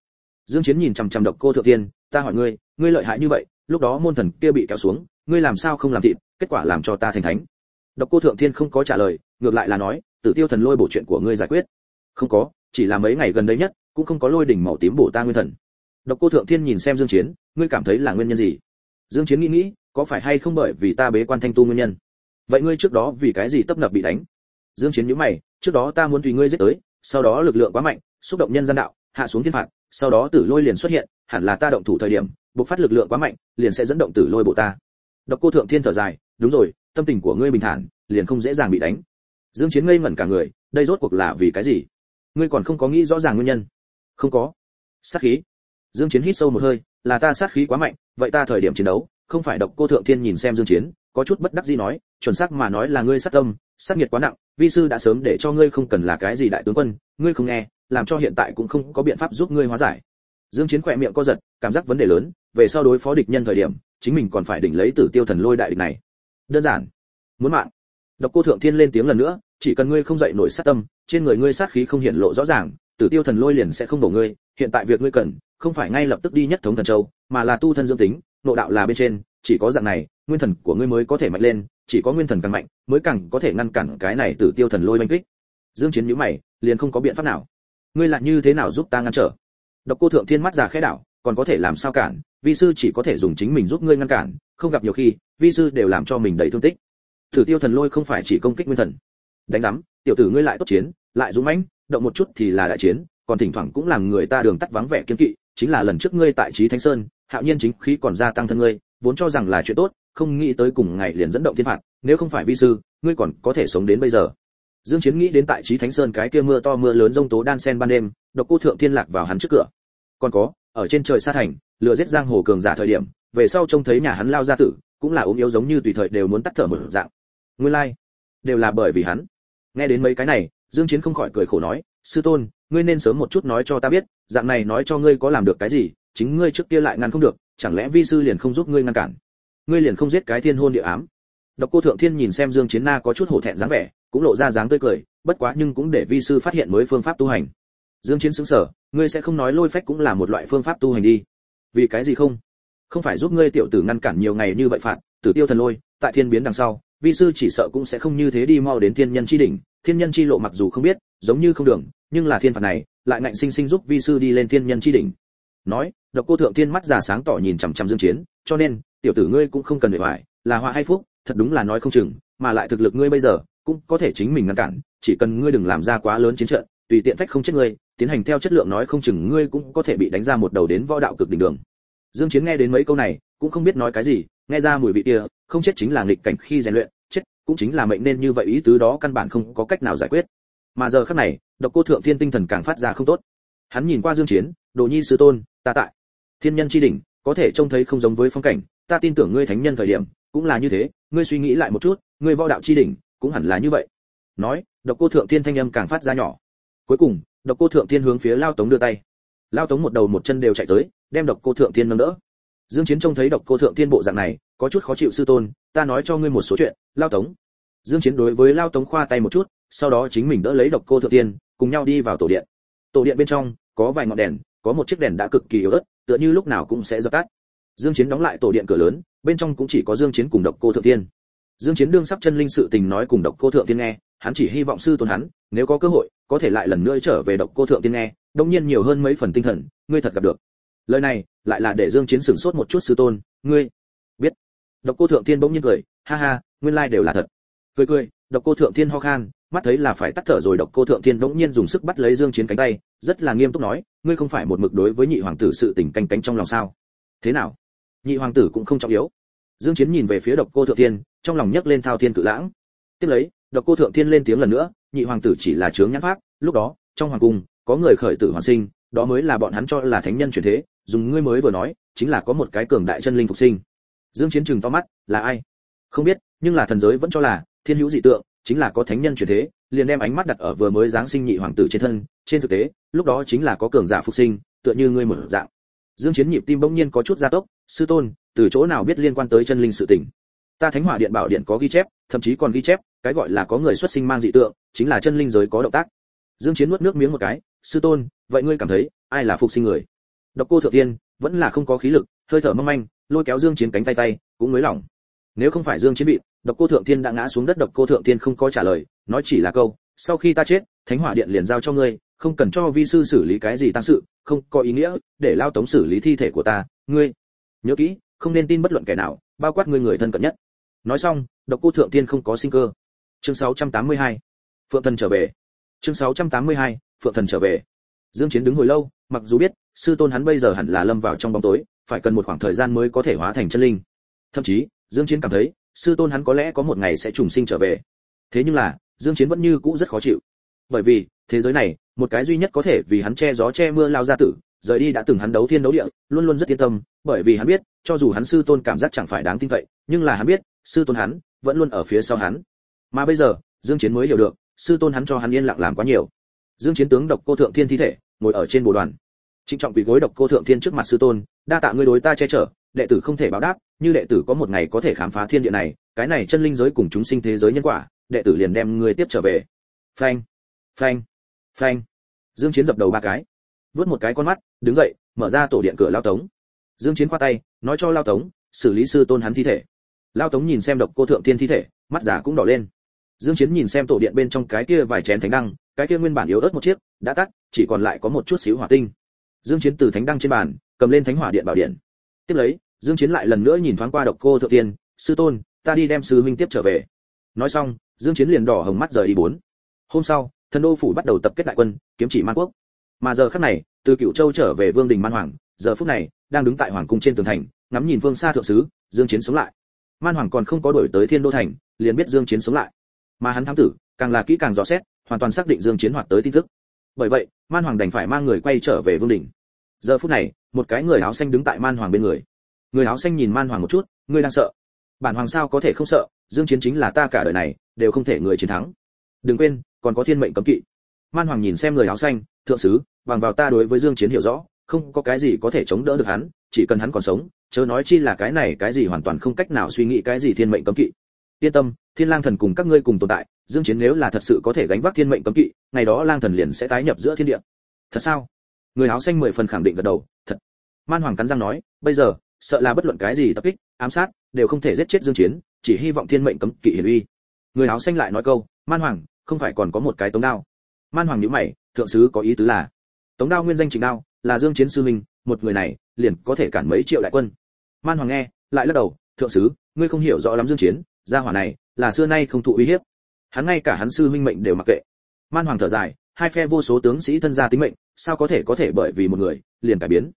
Speaker 1: Dương chiến nhìn chăm chăm độc cô thượng tiên, ta hỏi ngươi ngươi lợi hại như vậy, lúc đó môn thần kia bị kéo xuống, ngươi làm sao không làm thịt, kết quả làm cho ta thành thánh. Độc cô thượng thiên không có trả lời, ngược lại là nói, tử tiêu thần lôi bổ chuyện của ngươi giải quyết. Không có, chỉ là mấy ngày gần đây nhất, cũng không có lôi đỉnh màu tím bổ ta nguyên thần. Độc cô thượng thiên nhìn xem dương chiến, ngươi cảm thấy là nguyên nhân gì? Dương chiến nghĩ nghĩ, có phải hay không bởi vì ta bế quan thanh tu nguyên nhân? Vậy ngươi trước đó vì cái gì tấp nập bị đánh? Dương chiến nhíu mày, trước đó ta muốn tùy ngươi giết tới, sau đó lực lượng quá mạnh, xúc động nhân gian đạo, hạ xuống thiên phạt, sau đó tử lôi liền xuất hiện, hẳn là ta động thủ thời điểm, bộc phát lực lượng quá mạnh, liền sẽ dẫn động tử lôi bộ ta. Độc cô thượng thiên thở dài, đúng rồi, tâm tình của ngươi bình thản, liền không dễ dàng bị đánh. Dương chiến ngây ngẩn cả người, đây rốt cuộc là vì cái gì? Ngươi còn không có nghĩ rõ ràng nguyên nhân. Không có. Sát khí. Dương chiến hít sâu một hơi là ta sát khí quá mạnh, vậy ta thời điểm chiến đấu, không phải độc cô thượng thiên nhìn xem dương chiến, có chút bất đắc dĩ nói, chuẩn xác mà nói là ngươi sát tâm, sát nghiệt quá nặng, vi sư đã sớm để cho ngươi không cần là cái gì đại tướng quân, ngươi không nghe, làm cho hiện tại cũng không có biện pháp giúp ngươi hóa giải. Dương chiến khỏe miệng co giật, cảm giác vấn đề lớn, về sau đối phó địch nhân thời điểm, chính mình còn phải đỉnh lấy tử tiêu thần lôi đại địch này. Đơn giản. Muốn mạng. Độc cô thượng thiên lên tiếng lần nữa, chỉ cần ngươi không dậy nổi sát tâm, trên người ngươi sát khí không hiện lộ rõ ràng, tử tiêu thần lôi liền sẽ không đổ ngươi, hiện tại việc ngươi cần không phải ngay lập tức đi nhất thống thần châu, mà là tu thân dương tính, nội đạo là bên trên, chỉ có dạng này, nguyên thần của ngươi mới có thể mạnh lên, chỉ có nguyên thần càng mạnh, mới càng có thể ngăn cản cái này tử tiêu thần lôi manh kích. Dương chiến nhíu mày, liền không có biện pháp nào. Ngươi lại như thế nào giúp ta ngăn trở? Độc cô thượng thiên mắt già khẽ đảo, còn có thể làm sao cản? Vi sư chỉ có thể dùng chính mình giúp ngươi ngăn cản, không gặp nhiều khi, vi sư đều làm cho mình đầy thương tích. Tử tiêu thần lôi không phải chỉ công kích nguyên thần. Đánh rắm tiểu tử ngươi lại tốt chiến, lại dũng mãnh, động một chút thì là đại chiến, còn thỉnh thoảng cũng làm người ta đường tắt vắng vẻ kiên kỵ chính là lần trước ngươi tại trí thánh sơn hạo nhiên chính khí còn gia tăng thân ngươi vốn cho rằng là chuyện tốt không nghĩ tới cùng ngày liền dẫn động thiên phạt nếu không phải vi sư ngươi còn có thể sống đến bây giờ. Dương chiến nghĩ đến tại trí thánh sơn cái kia mưa to mưa lớn rông tố đan sen ban đêm độc cô thượng thiên lạc vào hắn trước cửa. Còn có ở trên trời sa thành lừa giết giang hồ cường giả thời điểm về sau trông thấy nhà hắn lao ra tử cũng là ốm yếu giống như tùy thời đều muốn tắt thở một dạng. Nguyên lai like, đều là bởi vì hắn. Nghe đến mấy cái này dương chiến không khỏi cười khổ nói sư tôn ngươi nên sớm một chút nói cho ta biết dạng này nói cho ngươi có làm được cái gì, chính ngươi trước kia lại ngăn không được, chẳng lẽ vi sư liền không giúp ngươi ngăn cản? Ngươi liền không giết cái thiên hôn địa ám. Độc cô thượng thiên nhìn xem dương chiến na có chút hổ thẹn dáng vẻ, cũng lộ ra dáng tươi cười, bất quá nhưng cũng để vi sư phát hiện mới phương pháp tu hành. Dương chiến sững sờ, ngươi sẽ không nói lôi phách cũng là một loại phương pháp tu hành đi. Vì cái gì không? Không phải giúp ngươi tiểu tử ngăn cản nhiều ngày như vậy phạt, tử tiêu thần lôi, tại thiên biến đằng sau, vi sư chỉ sợ cũng sẽ không như thế đi mau đến thiên nhân chi đỉnh. Thiên nhân chi lộ mặc dù không biết, giống như không đường, nhưng là thiên phạt này lại ngạnh sinh sinh giúp vi sư đi lên thiên nhân chi đỉnh. Nói, độc cô thượng thiên mắt già sáng tỏ nhìn chằm chằm dương chiến, cho nên, tiểu tử ngươi cũng không cần để hoài là họa hay phúc, thật đúng là nói không chừng, mà lại thực lực ngươi bây giờ, cũng có thể chính mình ngăn cản, chỉ cần ngươi đừng làm ra quá lớn chiến trận, tùy tiện phách không chết ngươi, tiến hành theo chất lượng nói không chừng ngươi cũng có thể bị đánh ra một đầu đến võ đạo cực đỉnh đường. Dương chiến nghe đến mấy câu này, cũng không biết nói cái gì, nghe ra mùi vị kia, không chết chính là nghịch cảnh khi rèn luyện, chết cũng chính là mệnh nên như vậy, ý tứ đó căn bản không có cách nào giải quyết mà giờ khắc này, độc cô thượng thiên tinh thần càng phát ra không tốt. Hắn nhìn qua dương chiến, đồ nhi sư tôn, ta tại. Thiên nhân chi đỉnh, có thể trông thấy không giống với phong cảnh, ta tin tưởng ngươi thánh nhân thời điểm, cũng là như thế, ngươi suy nghĩ lại một chút, ngươi võ đạo chi đỉnh, cũng hẳn là như vậy. Nói, độc cô thượng thiên thanh âm càng phát ra nhỏ. Cuối cùng, độc cô thượng thiên hướng phía lao tống đưa tay. Lao tống một đầu một chân đều chạy tới, đem độc cô thượng thiên nâng đỡ. Dương chiến trông thấy độc cô thượng thiên bộ dạng này, có chút khó chịu sư tôn, ta nói cho ngươi một số chuyện, lao tống. Dương chiến đối với lao tống khoa tay một chút sau đó chính mình đỡ lấy độc cô thượng tiên, cùng nhau đi vào tổ điện. Tổ điện bên trong, có vài ngọn đèn, có một chiếc đèn đã cực kỳ yếu ớt, tựa như lúc nào cũng sẽ dập tắt. Dương chiến đóng lại tổ điện cửa lớn, bên trong cũng chỉ có dương chiến cùng độc cô thượng tiên. Dương chiến đương sắp chân linh sự tình nói cùng độc cô thượng tiên nghe, hắn chỉ hy vọng sư tôn hắn, nếu có cơ hội, có thể lại lần nữa trở về độc cô thượng tiên nghe, đông nhiên nhiều hơn mấy phần tinh thần, ngươi thật gặp được. Lời này, lại là để dương chiến sửng sốt một chút sư tôn, ngươi, biết. Độc cô thượng tiên bỗng nhiên cười, ha ha, nguyên lai like đều là thật. Cười cười độc cô thượng thiên ho khan, mắt thấy là phải tắt thở rồi, độc cô thượng thiên đỗng nhiên dùng sức bắt lấy dương chiến cánh tay, rất là nghiêm túc nói, ngươi không phải một mực đối với nhị hoàng tử sự tình canh cánh trong lòng sao? Thế nào? Nhị hoàng tử cũng không trọng yếu. Dương chiến nhìn về phía độc cô thượng thiên, trong lòng nhấc lên thao thiên cự lãng. Tiếp lấy, độc cô thượng thiên lên tiếng lần nữa, nhị hoàng tử chỉ là chướng nhãn pháp, lúc đó, trong hoàng cung, có người khởi tử hoàn sinh, đó mới là bọn hắn cho là thánh nhân chuyển thế, dùng ngươi mới vừa nói, chính là có một cái cường đại chân linh phục sinh. Dương chiến trừng to mắt, là ai? Không biết, nhưng là thần giới vẫn cho là thiên hữu dị tượng, chính là có thánh nhân chuyển thế, liền đem ánh mắt đặt ở vừa mới giáng sinh nhị hoàng tử trên thân, trên thực tế, lúc đó chính là có cường giả phục sinh, tựa như ngươi một dạng. Dương chiến nhịp tim bỗng nhiên có chút gia tốc, sư tôn, từ chỗ nào biết liên quan tới chân linh sự tình? Ta thánh hỏa điện bảo điện có ghi chép, thậm chí còn ghi chép, cái gọi là có người xuất sinh mang dị tượng, chính là chân linh giới có động tác. Dương chiến nuốt nước miếng một cái, sư tôn, vậy ngươi cảm thấy, ai là phục sinh người? Độc cô thượng tiên vẫn là không có khí lực, hơi thở mong manh, lôi kéo dương chiến cánh tay tay, cũng mới lỏng nếu không phải dương chiến bị độc cô thượng tiên đã ngã xuống đất, độc cô thượng tiên không có trả lời, nói chỉ là câu, sau khi ta chết, thánh hỏa điện liền giao cho ngươi, không cần cho vi sư xử lý cái gì tăng sự, không có ý nghĩa, để lao tống xử lý thi thể của ta, ngươi. Nhớ kỹ, không nên tin bất luận kẻ nào, bao quát ngươi người thân cận nhất. Nói xong, độc cô thượng tiên không có sinh cơ. Chương 682 phượng thần trở về. Chương 682 phượng thần trở về. Dương chiến đứng hồi lâu, mặc dù biết, sư tôn hắn bây giờ hẳn là lâm vào trong bóng tối, phải cần một khoảng thời gian mới có thể hóa thành chân linh. Thậm chí dương chiến cảm thấy, sư tôn hắn có lẽ có một ngày sẽ trùng sinh trở về. Thế nhưng là, dương chiến vẫn như cũ rất khó chịu. Bởi vì, thế giới này, một cái duy nhất có thể vì hắn che gió che mưa lao ra tử, rời đi đã từng hắn đấu thiên đấu địa, luôn luôn rất yên tâm, bởi vì hắn biết, cho dù hắn sư tôn cảm giác chẳng phải đáng tin cậy, nhưng là hắn biết, sư tôn hắn vẫn luôn ở phía sau hắn. Mà bây giờ, dương chiến mới hiểu được, sư tôn hắn cho hắn yên lặng làm quá nhiều. Dương chiến tướng độc cô thượng thiên thi thể, ngồi ở trên bồ đoàn. Trịnh trọng quỳ gối độc cô thượng thiên trước mặt sư tôn, đa tạ ngươi đối ta che chở, đệ tử không thể báo đáp như đệ tử có một ngày có thể khám phá thiên địa này, cái này chân linh giới cùng chúng sinh thế giới nhân quả, đệ tử liền đem ngươi tiếp trở về. Phanh phanh phanh. Dương chiến dập đầu ba cái, vớt một cái con mắt, đứng dậy, mở ra tổ điện cửa lao tống. Dương chiến qua tay, nói cho lao tống, xử lý sư tôn hắn thi thể. Lao tống nhìn xem độc cô thượng tiên thi thể, mắt giả cũng đỏ lên. Dương chiến nhìn xem tổ điện bên trong cái kia vài chén thánh đăng, cái kia nguyên bản yếu ớt một chiếc, đã tắt, chỉ còn lại có một chút xíu hỏa tinh. Dương chiến từ thánh đăng trên bàn, cầm lên thánh hỏa điện bảo điện. Tiếp lấy dương chiến lại lần nữa nhìn thoáng qua độc cô thượng tiên, sư tôn, ta đi đem sư huynh tiếp trở về. Nói xong, dương chiến liền đỏ hồng mắt rời đi bốn. Hôm sau, thần đô phủ bắt đầu tập kết đại quân, kiếm chỉ man quốc. Mà giờ khắc này, từ cựu châu trở về vương đình man hoàng, giờ phút này, đang đứng tại hoàng cung trên tường thành, ngắm nhìn phương xa thượng sứ, dương chiến sống lại. Man hoàng còn không có đổi tới thiên đô thành, liền biết dương chiến sống lại. Mà hắn thám tử, càng là kỹ càng rõ xét, hoàn toàn xác định dương chiến hoạt tới tin tức. Bởi vậy, man hoàng đành phải mang người quay trở về vương đình. Giờ phút này, một cái người áo xanh đứng tại man hoàng bên người người áo xanh nhìn man hoàng một chút, ngươi đang sợ. Bản hoàng sao có thể không sợ? Dương chiến chính là ta cả đời này, đều không thể người chiến thắng. Đừng quên, còn có thiên mệnh cấm kỵ. Man hoàng nhìn xem người áo xanh, thượng sứ, bằng vào ta đối với dương chiến hiểu rõ, không có cái gì có thể chống đỡ được hắn, chỉ cần hắn còn sống, chớ nói chi là cái này, cái gì hoàn toàn không cách nào suy nghĩ cái gì thiên mệnh cấm kỵ. Yên tâm, thiên lang thần cùng các ngươi cùng tồn tại, dương chiến nếu là thật sự có thể gánh vác thiên mệnh cấm kỵ, ngày đó lang thần liền sẽ tái nhập giữa thiên địa. Thật sao? Người áo xanh mười phần khẳng định gật đầu, thật. Man hoàng cắn răng nói, bây giờ sợ là bất luận cái gì tập kích, ám sát, đều không thể giết chết dương chiến, chỉ hy vọng thiên mệnh cấm kỵ hiển uy. Người áo xanh lại nói câu, man hoàng, không phải còn có một cái tống đao? Man hoàng nhíu mày, thượng sứ có ý tứ là, tống đao nguyên danh chính đao, là dương chiến sư minh một người này liền có thể cản mấy triệu đại quân. Man hoàng nghe, lại lắc đầu, thượng sứ, ngươi không hiểu rõ lắm dương chiến, gia hỏa này là xưa nay không thụ uy hiếp. Hắn ngay cả hắn sư minh mệnh đều mặc kệ. Man hoàng thở dài, hai phe vô số tướng sĩ thân gia tính mệnh, sao có thể có thể bởi vì một người liền cải biến?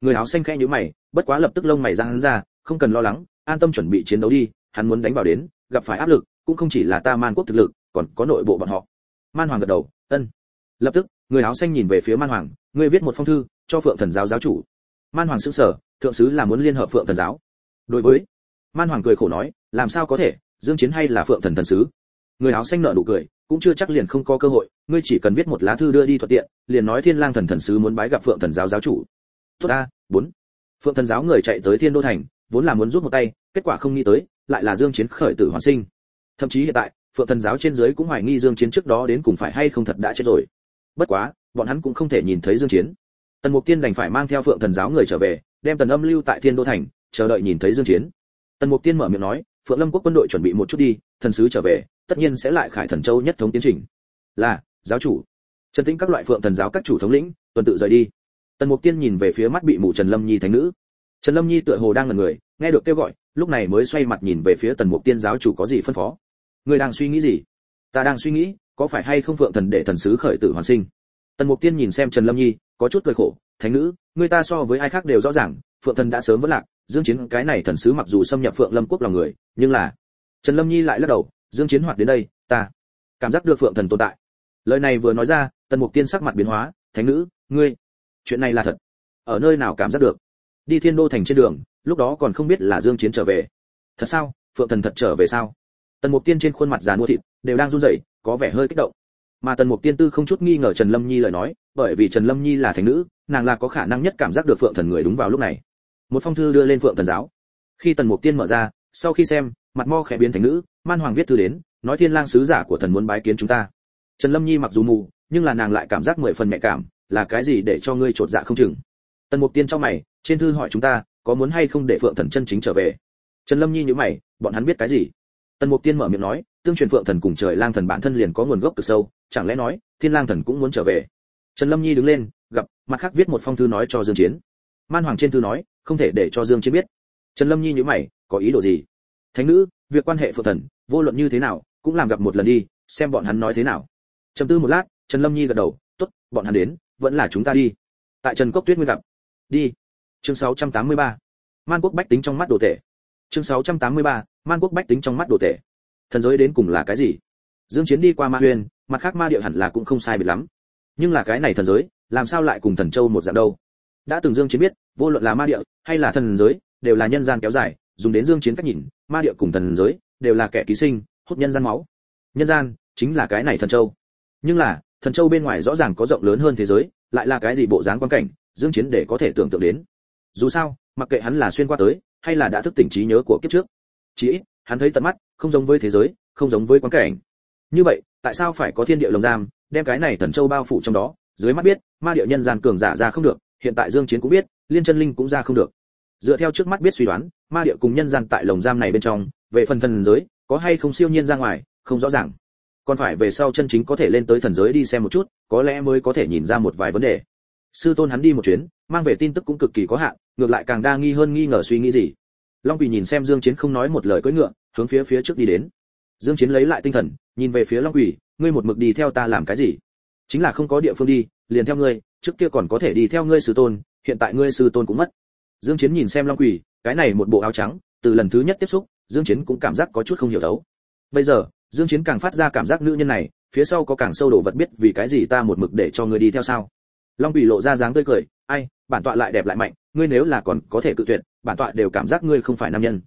Speaker 1: Người áo xanh khẽ nhíu mày, bất quá lập tức lông mày ra hắn ra, không cần lo lắng, an tâm chuẩn bị chiến đấu đi, hắn muốn đánh vào đến, gặp phải áp lực, cũng không chỉ là ta man quốc thực lực, còn có nội bộ bọn họ. Man hoàng gật đầu, ân. Lập tức, người áo xanh nhìn về phía man hoàng, ngươi viết một phong thư, cho phượng thần giáo giáo chủ. Man hoàng sững sờ, thượng sứ là muốn liên hợp phượng thần giáo. Đối với, man hoàng cười khổ nói, làm sao có thể, dương chiến hay là phượng thần thần sứ? Người áo xanh nở nụ cười, cũng chưa chắc liền không có cơ hội, ngươi chỉ cần viết một lá thư đưa đi thuận tiện, liền nói thiên lang thần thần sứ muốn bái gặp phượng thần giáo giáo chủ tốt a bốn. Phượng thần giáo người chạy tới thiên đô thành, vốn là muốn giúp một tay, kết quả không nghĩ tới, lại là dương chiến khởi tử hoàn sinh. Thậm chí hiện tại, phượng thần giáo trên dưới cũng hoài nghi dương chiến trước đó đến cùng phải hay không thật đã chết rồi. Bất quá, bọn hắn cũng không thể nhìn thấy dương chiến. Tần mục tiên đành phải mang theo phượng thần giáo người trở về, đem tần âm lưu tại thiên đô thành, chờ đợi nhìn thấy dương chiến. Tần mục tiên mở miệng nói, phượng lâm quốc quân đội chuẩn bị một chút đi, thần sứ trở về, tất nhiên sẽ lại khải thần châu nhất thống tiến trình. Là, giáo chủ. Trần tĩnh các loại phượng thần giáo các chủ thống lĩnh, tuần tự rời đi tần mục tiên nhìn về phía mắt bị mù trần lâm nhi thánh nữ. Trần lâm nhi tựa hồ đang ngẩn người, nghe được kêu gọi, lúc này mới xoay mặt nhìn về phía tần mục tiên giáo chủ có gì phân phó. Người đang suy nghĩ gì? Ta đang suy nghĩ, có phải hay không phượng thần để thần sứ khởi tử hoàn sinh? Tần mục tiên nhìn xem trần lâm nhi, có chút cười khổ, thánh nữ, người ta so với ai khác đều rõ ràng, phượng thần đã sớm vẫn lạc, dương chiến cái này thần sứ mặc dù xâm nhập phượng lâm quốc lòng người, nhưng là trần lâm nhi lại lắc đầu, dương chiến hoạt đến đây, ta cảm giác được phượng thần tồn tại. Lời này vừa nói ra, tần mục tiên sắc mặt biến hóa, thánh nữ, ngươi chuyện này là thật. Ở nơi nào cảm giác được? Đi thiên đô thành trên đường, lúc đó còn không biết là dương chiến trở về. Thật sao? Phượng thần thật trở về sao? Tần mục tiên trên khuôn mặt già mua thịt, đều đang run rẩy, có vẻ hơi kích động. Mà tần mục tiên tư không chút nghi ngờ trần lâm nhi lời nói, bởi vì trần lâm nhi là thánh nữ, nàng là có khả năng nhất cảm giác được phượng thần người đúng vào lúc này. Một phong thư đưa lên phượng thần giáo. Khi tần mục tiên mở ra, sau khi xem, mặt mo khẽ biến thành nữ, man hoàng viết thư đến, nói thiên lang sứ giả của thần muốn bái kiến chúng ta. Trần lâm nhi mặc dù mù, nhưng là nàng lại cảm giác mười phần mẹ cảm là cái gì để cho ngươi trột dạ không chừng? Tần mục tiên trong mày, trên thư hỏi chúng ta, có muốn hay không để phượng thần chân chính trở về? Trần lâm nhi nhữ mày, bọn hắn biết cái gì? Tần mục tiên mở miệng nói, tương truyền phượng thần cùng trời lang thần bản thân liền có nguồn gốc cực sâu, chẳng lẽ nói, thiên lang thần cũng muốn trở về? Trần lâm nhi đứng lên, gặp, mặt khác viết một phong thư nói cho dương chiến. Man hoàng trên thư nói, không thể để cho dương chiến biết. Trần lâm nhi nhữ mày, có ý đồ gì? Thánh nữ, việc quan hệ phượng thần, vô luận như thế nào, cũng làm gặp một lần đi, xem bọn hắn nói thế nào. Trầm tư một lát, trần lâm nhi gật đầu, tốt, bọn hắn đến vẫn là chúng ta đi. Tại trần cốc tuyết nguyên gặp. Đi. Chương 683. man quốc bách tính trong mắt đồ tể. Chương 683. man quốc bách tính trong mắt đồ tể. Thần giới đến cùng là cái gì? Dương chiến đi qua ma huyền mặt khác ma địa hẳn là cũng không sai biệt lắm. Nhưng là cái này thần giới, làm sao lại cùng thần châu một dạng đâu? Đã từng dương chiến biết, vô luận là ma địa hay là thần giới, đều là nhân gian kéo dài, dùng đến dương chiến cách nhìn, ma địa cùng thần giới đều là kẻ ký sinh, hút nhân gian máu. Nhân gian chính là cái này thần châu. Nhưng là thần châu bên ngoài rõ ràng có rộng lớn hơn thế giới, lại là cái gì bộ dáng quan cảnh, dương chiến để có thể tưởng tượng đến. Dù sao, mặc kệ hắn là xuyên qua tới, hay là đã thức tỉnh trí nhớ của kiếp trước chỉ ít, hắn thấy tận mắt, không giống với thế giới, không giống với quan cảnh. Như vậy, tại sao phải có thiên địa lồng giam, đem cái này thần châu bao phủ trong đó? Dưới mắt biết, ma địa nhân gian cường giả ra không được, hiện tại dương chiến cũng biết, liên chân linh cũng ra không được. Dựa theo trước mắt biết suy đoán, ma địa cùng nhân gian tại lồng giam này bên trong, về phần thần giới, có hay không siêu nhiên ra ngoài, không rõ ràng còn phải về sau chân chính có thể lên tới thần giới đi xem một chút, có lẽ mới có thể nhìn ra một vài vấn đề. Sư tôn hắn đi một chuyến, mang về tin tức cũng cực kỳ có hạn, ngược lại càng đa nghi hơn nghi ngờ suy nghĩ gì. Long quỳ nhìn xem dương chiến không nói một lời cưỡi ngựa, hướng phía phía trước đi đến. Dương chiến lấy lại tinh thần, nhìn về phía long quỳ, ngươi một mực đi theo ta làm cái gì? Chính là không có địa phương đi, liền theo ngươi, trước kia còn có thể đi theo ngươi sư tôn, hiện tại ngươi sư tôn cũng mất. Dương chiến nhìn xem long quỳ, cái này một bộ áo trắng, từ lần thứ nhất tiếp xúc, dương chiến cũng cảm giác có chút không hiểu đấu bây giờ dương chiến càng phát ra cảm giác nữ nhân này, phía sau có càng sâu đồ vật biết vì cái gì ta một mực để cho ngươi đi theo sao. Long quỳ lộ ra dáng tươi cười, ai, bản tọa lại đẹp lại mạnh, ngươi nếu là còn có thể cự tuyệt, bản tọa đều cảm giác ngươi không phải nam nhân.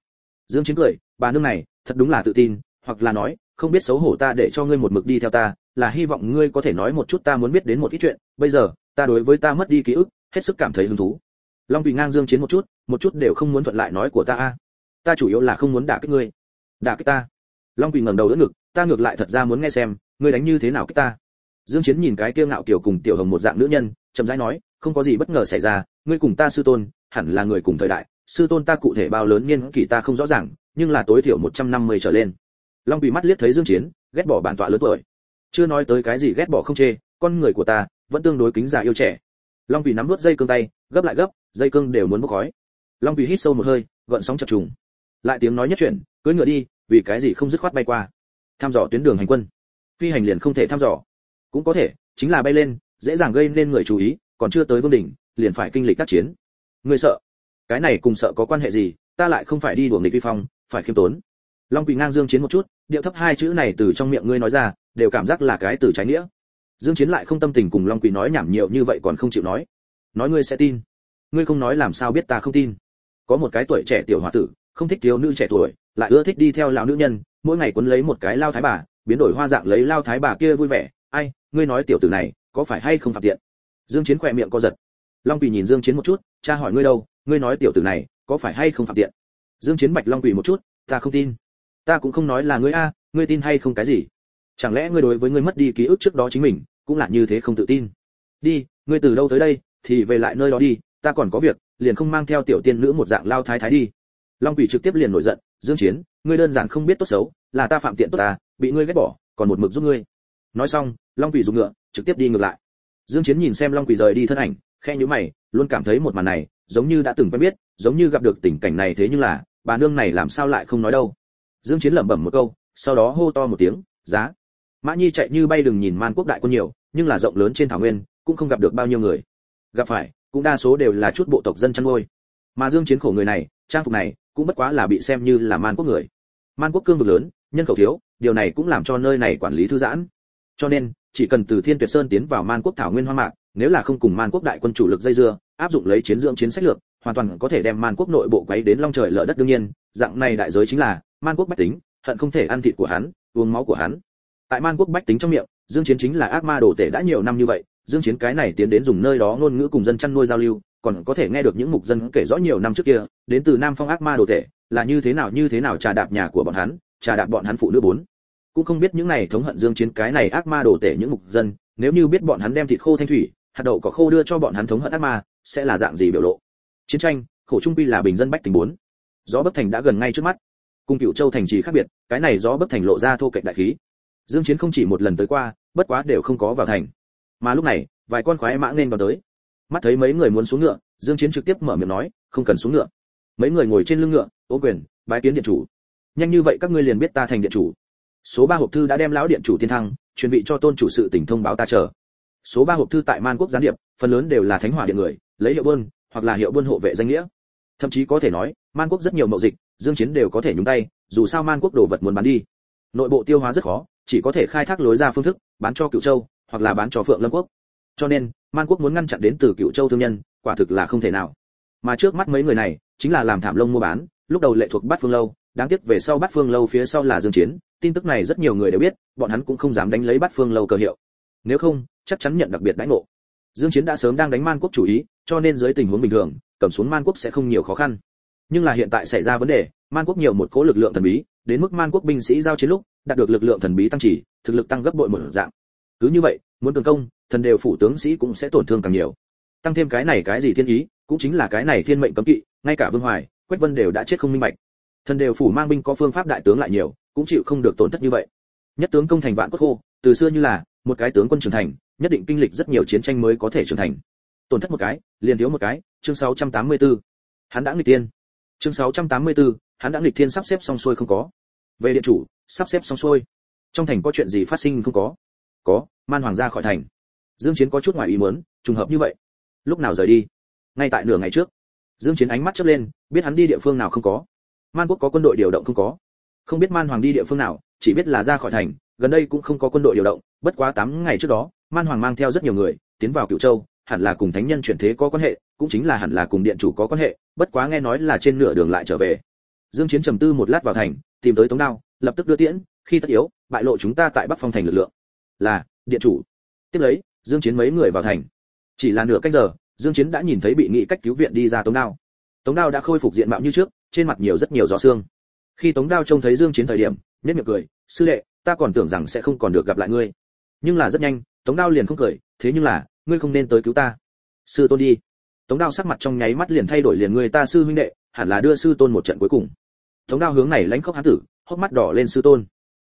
Speaker 1: Dương chiến cười, bà nương này, thật đúng là tự tin, hoặc là nói, không biết xấu hổ ta để cho ngươi một mực đi theo ta, là hy vọng ngươi có thể nói một chút ta muốn biết đến một ít chuyện, bây giờ, ta đối với ta mất đi ký ức, hết sức cảm thấy hứng thú. Long quỳ ngang dương chiến một chút một chút đều không muốn thuận lại nói của ta a, ta chủ yếu là không muốn đả kích ngươi, đả kích ta long quỳ ngẩng đầu đỡ ngực, ta ngược lại thật ra muốn nghe xem, ngươi đánh như thế nào kích ta? Dương chiến nhìn cái kia ngạo kiều cùng tiểu hồng một dạng nữ nhân, chậm rãi nói, không có gì bất ngờ xảy ra, ngươi cùng ta sư tôn, hẳn là người cùng thời đại, sư tôn ta cụ thể bao lớn niên kỷ ta không rõ ràng, nhưng là tối thiểu 150 trở lên. Long quỳ mắt liếc thấy dương chiến, ghét bỏ bản tọa lớn tuổi. Chưa nói tới cái gì ghét bỏ không chê, con người của ta vẫn tương đối kính già yêu trẻ. Long quỳ nắm nuốt dây cương tay, gấp lại gấp, dây cương đều muốn bốc khói. Long quỳ hít sâu một hơi, gợn sóng chập trùng. Lại tiếng nói nhất chuyện cưỡi ngựa đi vì cái gì không dứt khoát bay qua. Tham dò tuyến đường hành quân. Phi hành liền không thể tham dò. Cũng có thể, chính là bay lên, dễ dàng gây nên người chú ý, còn chưa tới vương đỉnh, liền phải kinh lịch các chiến. Người sợ. Cái này cùng sợ có quan hệ gì, ta lại không phải đi đuổi địch vi phong, phải khiêm tốn. Long quỳ ngang dương chiến một chút, điệu thấp hai chữ này từ trong miệng ngươi nói ra, đều cảm giác là cái từ trái nghĩa. Dương chiến lại không tâm tình cùng long quỳ nói nhảm nhiều như vậy còn không chịu nói. Nói ngươi sẽ tin. Ngươi không nói làm sao biết ta không tin. Có một cái tuổi trẻ tiểu hòa tử, không thích thiếu nữ trẻ tuổi lại ưa thích đi theo lão nữ nhân, mỗi ngày quấn lấy một cái lao thái bà, biến đổi hoa dạng lấy lao thái bà kia vui vẻ. Ai, ngươi nói tiểu tử này, có phải hay không phạm tiện? Dương chiến khỏe miệng co giật. Long quỳ nhìn dương chiến một chút, cha hỏi ngươi đâu, ngươi nói tiểu tử này, có phải hay không phạm tiện? Dương chiến bạch long quỳ một chút, ta không tin. Ta cũng không nói là ngươi a, ngươi tin hay không cái gì? Chẳng lẽ ngươi đối với ngươi mất đi ký ức trước đó chính mình, cũng là như thế không tự tin? Đi, ngươi từ đâu tới đây, thì về lại nơi đó đi, ta còn có việc, liền không mang theo tiểu tiên nữ một dạng lao thái thái đi long quỷ trực tiếp liền nổi giận, dương chiến, ngươi đơn giản không biết tốt xấu, là ta phạm tiện tốt ta, bị ngươi ghét bỏ, còn một mực giúp ngươi. Nói xong, long quỷ dùng ngựa, trực tiếp đi ngược lại. Dương chiến nhìn xem long quỷ rời đi thân ảnh khe nhíu mày, luôn cảm thấy một màn này, giống như đã từng quen biết, giống như gặp được tình cảnh này thế nhưng là, bà nương này làm sao lại không nói đâu. Dương chiến lẩm bẩm một câu, sau đó hô to một tiếng, giá. Mã nhi chạy như bay đừng nhìn man quốc đại quân nhiều, nhưng là rộng lớn trên thảo nguyên, cũng không gặp được bao nhiêu người. Gặp phải, cũng đa số đều là chút bộ tộc dân chăn nuôi mà dương chiến khổ người này, trang phục này cũng bất quá là bị xem như là man quốc người. Man quốc cương vực lớn, nhân khẩu thiếu, điều này cũng làm cho nơi này quản lý thư giãn. Cho nên, chỉ cần từ thiên tuyệt sơn tiến vào man quốc thảo nguyên hoa mạc, nếu là không cùng man quốc đại quân chủ lực dây dưa, áp dụng lấy chiến dưỡng chiến sách lược, hoàn toàn có thể đem man quốc nội bộ quấy đến long trời lở đất đương nhiên. Dạng này đại giới chính là man quốc bách tính, hận không thể ăn thịt của hắn, uống máu của hắn. Tại man quốc bách tính trong miệng, dương chiến chính là ác ma đồ tể đã nhiều năm như vậy. Dương chiến cái này tiến đến dùng nơi đó ngôn ngữ cùng dân chăn nuôi giao lưu còn có thể nghe được những mục dân kể rõ nhiều năm trước kia, đến từ nam phong ác ma đồ tể, là như thế nào, như thế nào trà đạp nhà của bọn hắn, trà đạp bọn hắn phụ nữ bốn. Cũng không biết những này thống hận dương chiến cái này ác ma đồ tể những mục dân, nếu như biết bọn hắn đem thịt khô thanh thủy, hạt đậu có khô đưa cho bọn hắn thống hận ác ma, sẽ là dạng gì biểu lộ? Chiến tranh, khổ trung quy là bình dân bách tình bốn. Gió bất thành đã gần ngay trước mắt. Cùng cựu châu thành trì khác biệt, cái này gió bất thành lộ ra thô kệch đại khí. Dương chiến không chỉ một lần tới qua, bất quá đều không có vào thành. Mà lúc này, vài con khoái mã nên vào tới mắt thấy mấy người muốn xuống ngựa, dương chiến trực tiếp mở miệng nói, không cần xuống ngựa. Mấy người ngồi trên lưng ngựa, ô quyền, bái kiến điện chủ. Nhanh như vậy các ngươi liền biết ta thành điện chủ. Số ba hộp thư đã đem lão điện chủ tiên thăng, truyền vị cho tôn chủ sự tỉnh thông báo ta chờ. Số ba hộp thư tại man quốc gián điệp, phần lớn đều là thánh hỏa điện người, lấy hiệu buôn, hoặc là hiệu buôn hộ vệ danh nghĩa. Thậm chí có thể nói, man quốc rất nhiều mậu dịch, dương chiến đều có thể nhúng tay, dù sao man quốc đồ vật muốn bán đi. Nội bộ tiêu hóa rất khó, chỉ có thể khai thác lối ra phương thức, bán cho cựu châu, hoặc là bán cho phượng lâm quốc. Cho nên man quốc muốn ngăn chặn đến từ cựu châu thương nhân, quả thực là không thể nào. Mà trước mắt mấy người này, chính là làm thảm lông mua bán, lúc đầu lệ thuộc bát phương lâu, đáng tiếc về sau bát phương lâu phía sau là dương chiến, tin tức này rất nhiều người đều biết, bọn hắn cũng không dám đánh lấy bát phương lâu cơ hiệu. Nếu không, chắc chắn nhận đặc biệt đánh ngộ. Dương chiến đã sớm đang đánh man quốc chủ ý, cho nên dưới tình huống bình thường, cầm xuống man quốc sẽ không nhiều khó khăn. Nhưng là hiện tại xảy ra vấn đề, man quốc nhiều một cố lực lượng thần bí, đến mức man quốc binh sĩ giao chiến lúc, đạt được lực lượng thần bí tăng chỉ, thực lực tăng gấp bội một dạng. Cứ như vậy, muốn cường công thần đều phủ tướng sĩ cũng sẽ tổn thương càng nhiều. Tăng thêm cái này cái gì thiên ý cũng chính là cái này thiên mệnh cấm kỵ ngay cả vương hoài quách vân đều đã chết không minh bạch. Thần đều phủ mang binh có phương pháp đại tướng lại nhiều cũng chịu không được tổn thất như vậy. Nhất tướng công thành vạn quốc khô từ xưa như là một cái tướng quân trưởng thành nhất định kinh lịch rất nhiều chiến tranh mới có thể trưởng thành. Tổn thất một cái liền thiếu một cái chương 684. hắn đã nghịch tiên chương 684, hắn đã nghịch thiên sắp xếp xong xuôi không có. Về điện chủ sắp xếp xong xuôi. Trong thành có chuyện gì phát sinh không có? Có man hoàng ra khỏi thành dương chiến có chút ngoài ý muốn, trùng hợp như vậy. Lúc nào rời đi? Ngay tại nửa ngày trước. Dương chiến ánh mắt chớp lên, biết hắn đi địa phương nào không có. Man quốc có quân đội điều động không có. Không biết man hoàng đi địa phương nào, chỉ biết là ra khỏi thành, gần đây cũng không có quân đội điều động, bất quá 8 ngày trước đó, man hoàng mang theo rất nhiều người, tiến vào cựu châu, hẳn là cùng thánh nhân chuyển thế có quan hệ, cũng chính là hẳn là cùng điện chủ có quan hệ, bất quá nghe nói là trên nửa đường lại trở về. Dương chiến trầm tư một lát vào thành, tìm tới tống đao, lập tức đưa tiễn, khi tất yếu, bại lộ chúng ta tại bắc phong thành lực lượng. Là, điện chủ. Tiếp lấy dương chiến mấy người vào thành. Chỉ là nửa cách giờ, dương chiến đã nhìn thấy bị nghị cách cứu viện đi ra tống đao. Tống đao đã khôi phục diện mạo như trước, trên mặt nhiều rất nhiều rõ xương khi tống đao trông thấy dương chiến thời điểm nhất miệng cười, sư đệ, ta còn tưởng rằng sẽ không còn được gặp lại ngươi. Nhưng là rất nhanh, tống đao liền không cười, thế nhưng là, ngươi không nên tới cứu ta. Sư tôn đi. Tống đao sắc mặt trong nháy mắt liền thay đổi liền người ta sư huynh đệ, hẳn là đưa sư tôn một trận cuối cùng. Tống đao hướng này lãnh khốc hán tử, hốc mắt đỏ lên sư tôn.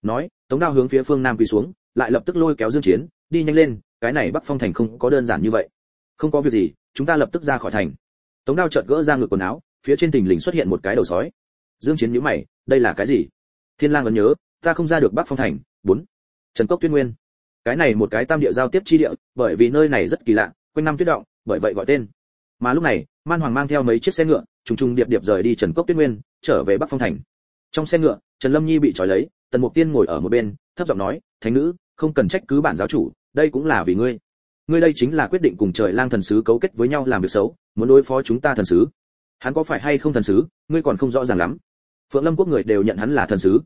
Speaker 1: Nói, tống đao hướng phía phương nam quỳ xuống, lại lập tức lôi kéo dương chiến, đi nhanh lên cái này bắc phong thành không có đơn giản như vậy. Không có việc gì, chúng ta lập tức ra khỏi thành. Tống đao chợt gỡ ra ngực quần áo, phía trên tình lình xuất hiện một cái đầu sói. Dương chiến nhíu mày, đây là cái gì? Thiên lang vẫn nhớ, ta không ra được bắc phong thành. Bốn. Trần cốc tuyên nguyên. Cái này một cái tam địa giao tiếp chi địa, bởi vì nơi này rất kỳ lạ, quanh năm tuyết động, bởi vậy gọi tên. Mà lúc này, man hoàng mang theo mấy chiếc xe ngựa, trùng trùng điệp điệp rời đi trần cốc tuyết nguyên, trở về bắc phong thành. Trong xe ngựa, trần lâm nhi bị trói lấy, tần mục tiên ngồi ở một bên, thấp giọng nói, thánh nữ không cần trách cứ bản giáo chủ, đây cũng là vì ngươi. Ngươi đây chính là quyết định cùng trời lang thần sứ cấu kết với nhau làm việc xấu, muốn đối phó chúng ta thần sứ. Hắn có phải hay không thần sứ, ngươi còn không rõ ràng lắm. Phượng lâm quốc người đều nhận hắn là thần sứ.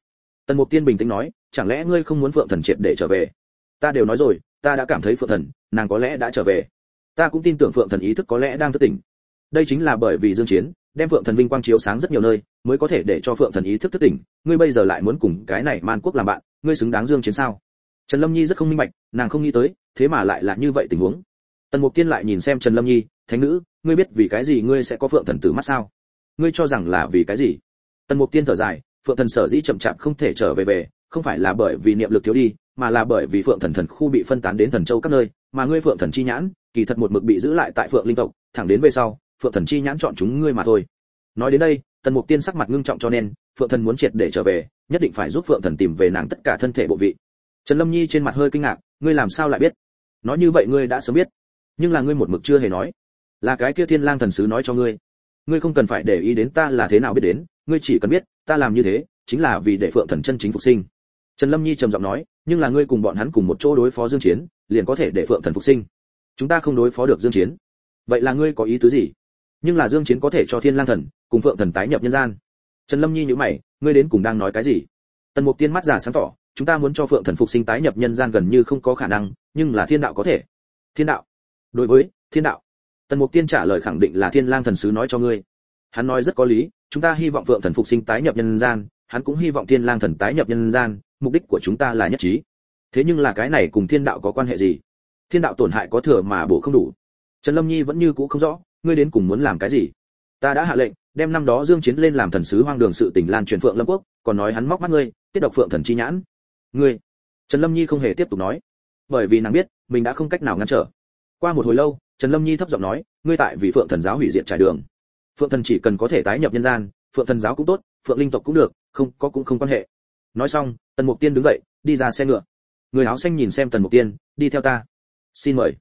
Speaker 1: Tần mục tiên bình tĩnh nói, chẳng lẽ ngươi không muốn phượng thần triệt để trở về? Ta đều nói rồi, ta đã cảm thấy phượng thần, nàng có lẽ đã trở về. Ta cũng tin tưởng phượng thần ý thức có lẽ đang thức tỉnh. Đây chính là bởi vì dương chiến, đem phượng thần vinh quang chiếu sáng rất nhiều nơi, mới có thể để cho phượng thần ý thức thức tỉnh. Ngươi bây giờ lại muốn cùng cái này man quốc làm bạn, ngươi xứng đáng dương chiến sao? Trần lâm nhi rất không minh bạch, nàng không nghĩ tới, thế mà lại là như vậy tình huống. Tần mục tiên lại nhìn xem trần lâm nhi, thánh nữ, ngươi biết vì cái gì ngươi sẽ có phượng thần tử mắt sao? Ngươi cho rằng là vì cái gì? Tần mục tiên thở dài, phượng thần sở dĩ chậm chạp không thể trở về về, không phải là bởi vì niệm lực thiếu đi, mà là bởi vì phượng thần thần khu bị phân tán đến thần châu các nơi, mà ngươi phượng thần chi nhãn, kỳ thật một mực bị giữ lại tại phượng linh tộc, thẳng đến về sau, phượng thần chi nhãn chọn chúng ngươi mà thôi. Nói đến đây, tần mục tiên sắc mặt ngưng trọng cho nên, phượng thần muốn triệt để trở về, nhất định phải giúp phượng thần tìm về nàng tất cả thân thể bộ vị trần lâm nhi trên mặt hơi kinh ngạc, ngươi làm sao lại biết? Nói như vậy ngươi đã sớm biết. Nhưng là ngươi một mực chưa hề nói. Là cái kia thiên lang thần sứ nói cho ngươi. Ngươi không cần phải để ý đến ta là thế nào biết đến, ngươi chỉ cần biết, ta làm như thế, chính là vì để phượng thần chân chính phục sinh. Trần lâm nhi trầm giọng nói, nhưng là ngươi cùng bọn hắn cùng một chỗ đối phó dương chiến, liền có thể để phượng thần phục sinh. Chúng ta không đối phó được dương chiến. Vậy là ngươi có ý tứ gì? Nhưng là dương chiến có thể cho thiên lang thần, cùng phượng thần tái nhập nhân gian. Trần lâm nhi nhíu mày, ngươi đến cùng đang nói cái gì? Tần mục tiên mắt giả sáng tỏ chúng ta muốn cho phượng thần phục sinh tái nhập nhân gian gần như không có khả năng, nhưng là thiên đạo có thể. Thiên đạo. Đối với, thiên đạo. Tần mục tiên trả lời khẳng định là thiên lang thần sứ nói cho ngươi. Hắn nói rất có lý, chúng ta hy vọng phượng thần phục sinh tái nhập nhân gian, hắn cũng hy vọng thiên lang thần tái nhập nhân gian, mục đích của chúng ta là nhất trí. Thế nhưng là cái này cùng thiên đạo có quan hệ gì? Thiên đạo tổn hại có thừa mà bổ không đủ. Trần lâm nhi vẫn như cũ không rõ, ngươi đến cùng muốn làm cái gì? Ta đã hạ lệnh, đem năm đó dương chiến lên làm thần sứ hoang đường sự tình lan truyền phượng lâm quốc, còn nói hắn móc mắt ngươi, tiết độc phượng thần chi nhãn ngươi. Trần lâm nhi không hề tiếp tục nói, bởi vì nàng biết mình đã không cách nào ngăn trở. Qua một hồi lâu, trần lâm nhi thấp giọng nói, ngươi tại vì phượng thần giáo hủy diệt trải đường. Phượng thần chỉ cần có thể tái nhập nhân gian, phượng thần giáo cũng tốt, phượng linh tộc cũng được, không, có cũng không quan hệ. Nói xong, tần mục tiên đứng dậy, đi ra xe ngựa. Người áo xanh nhìn xem tần mục tiên, đi theo ta. Xin mời.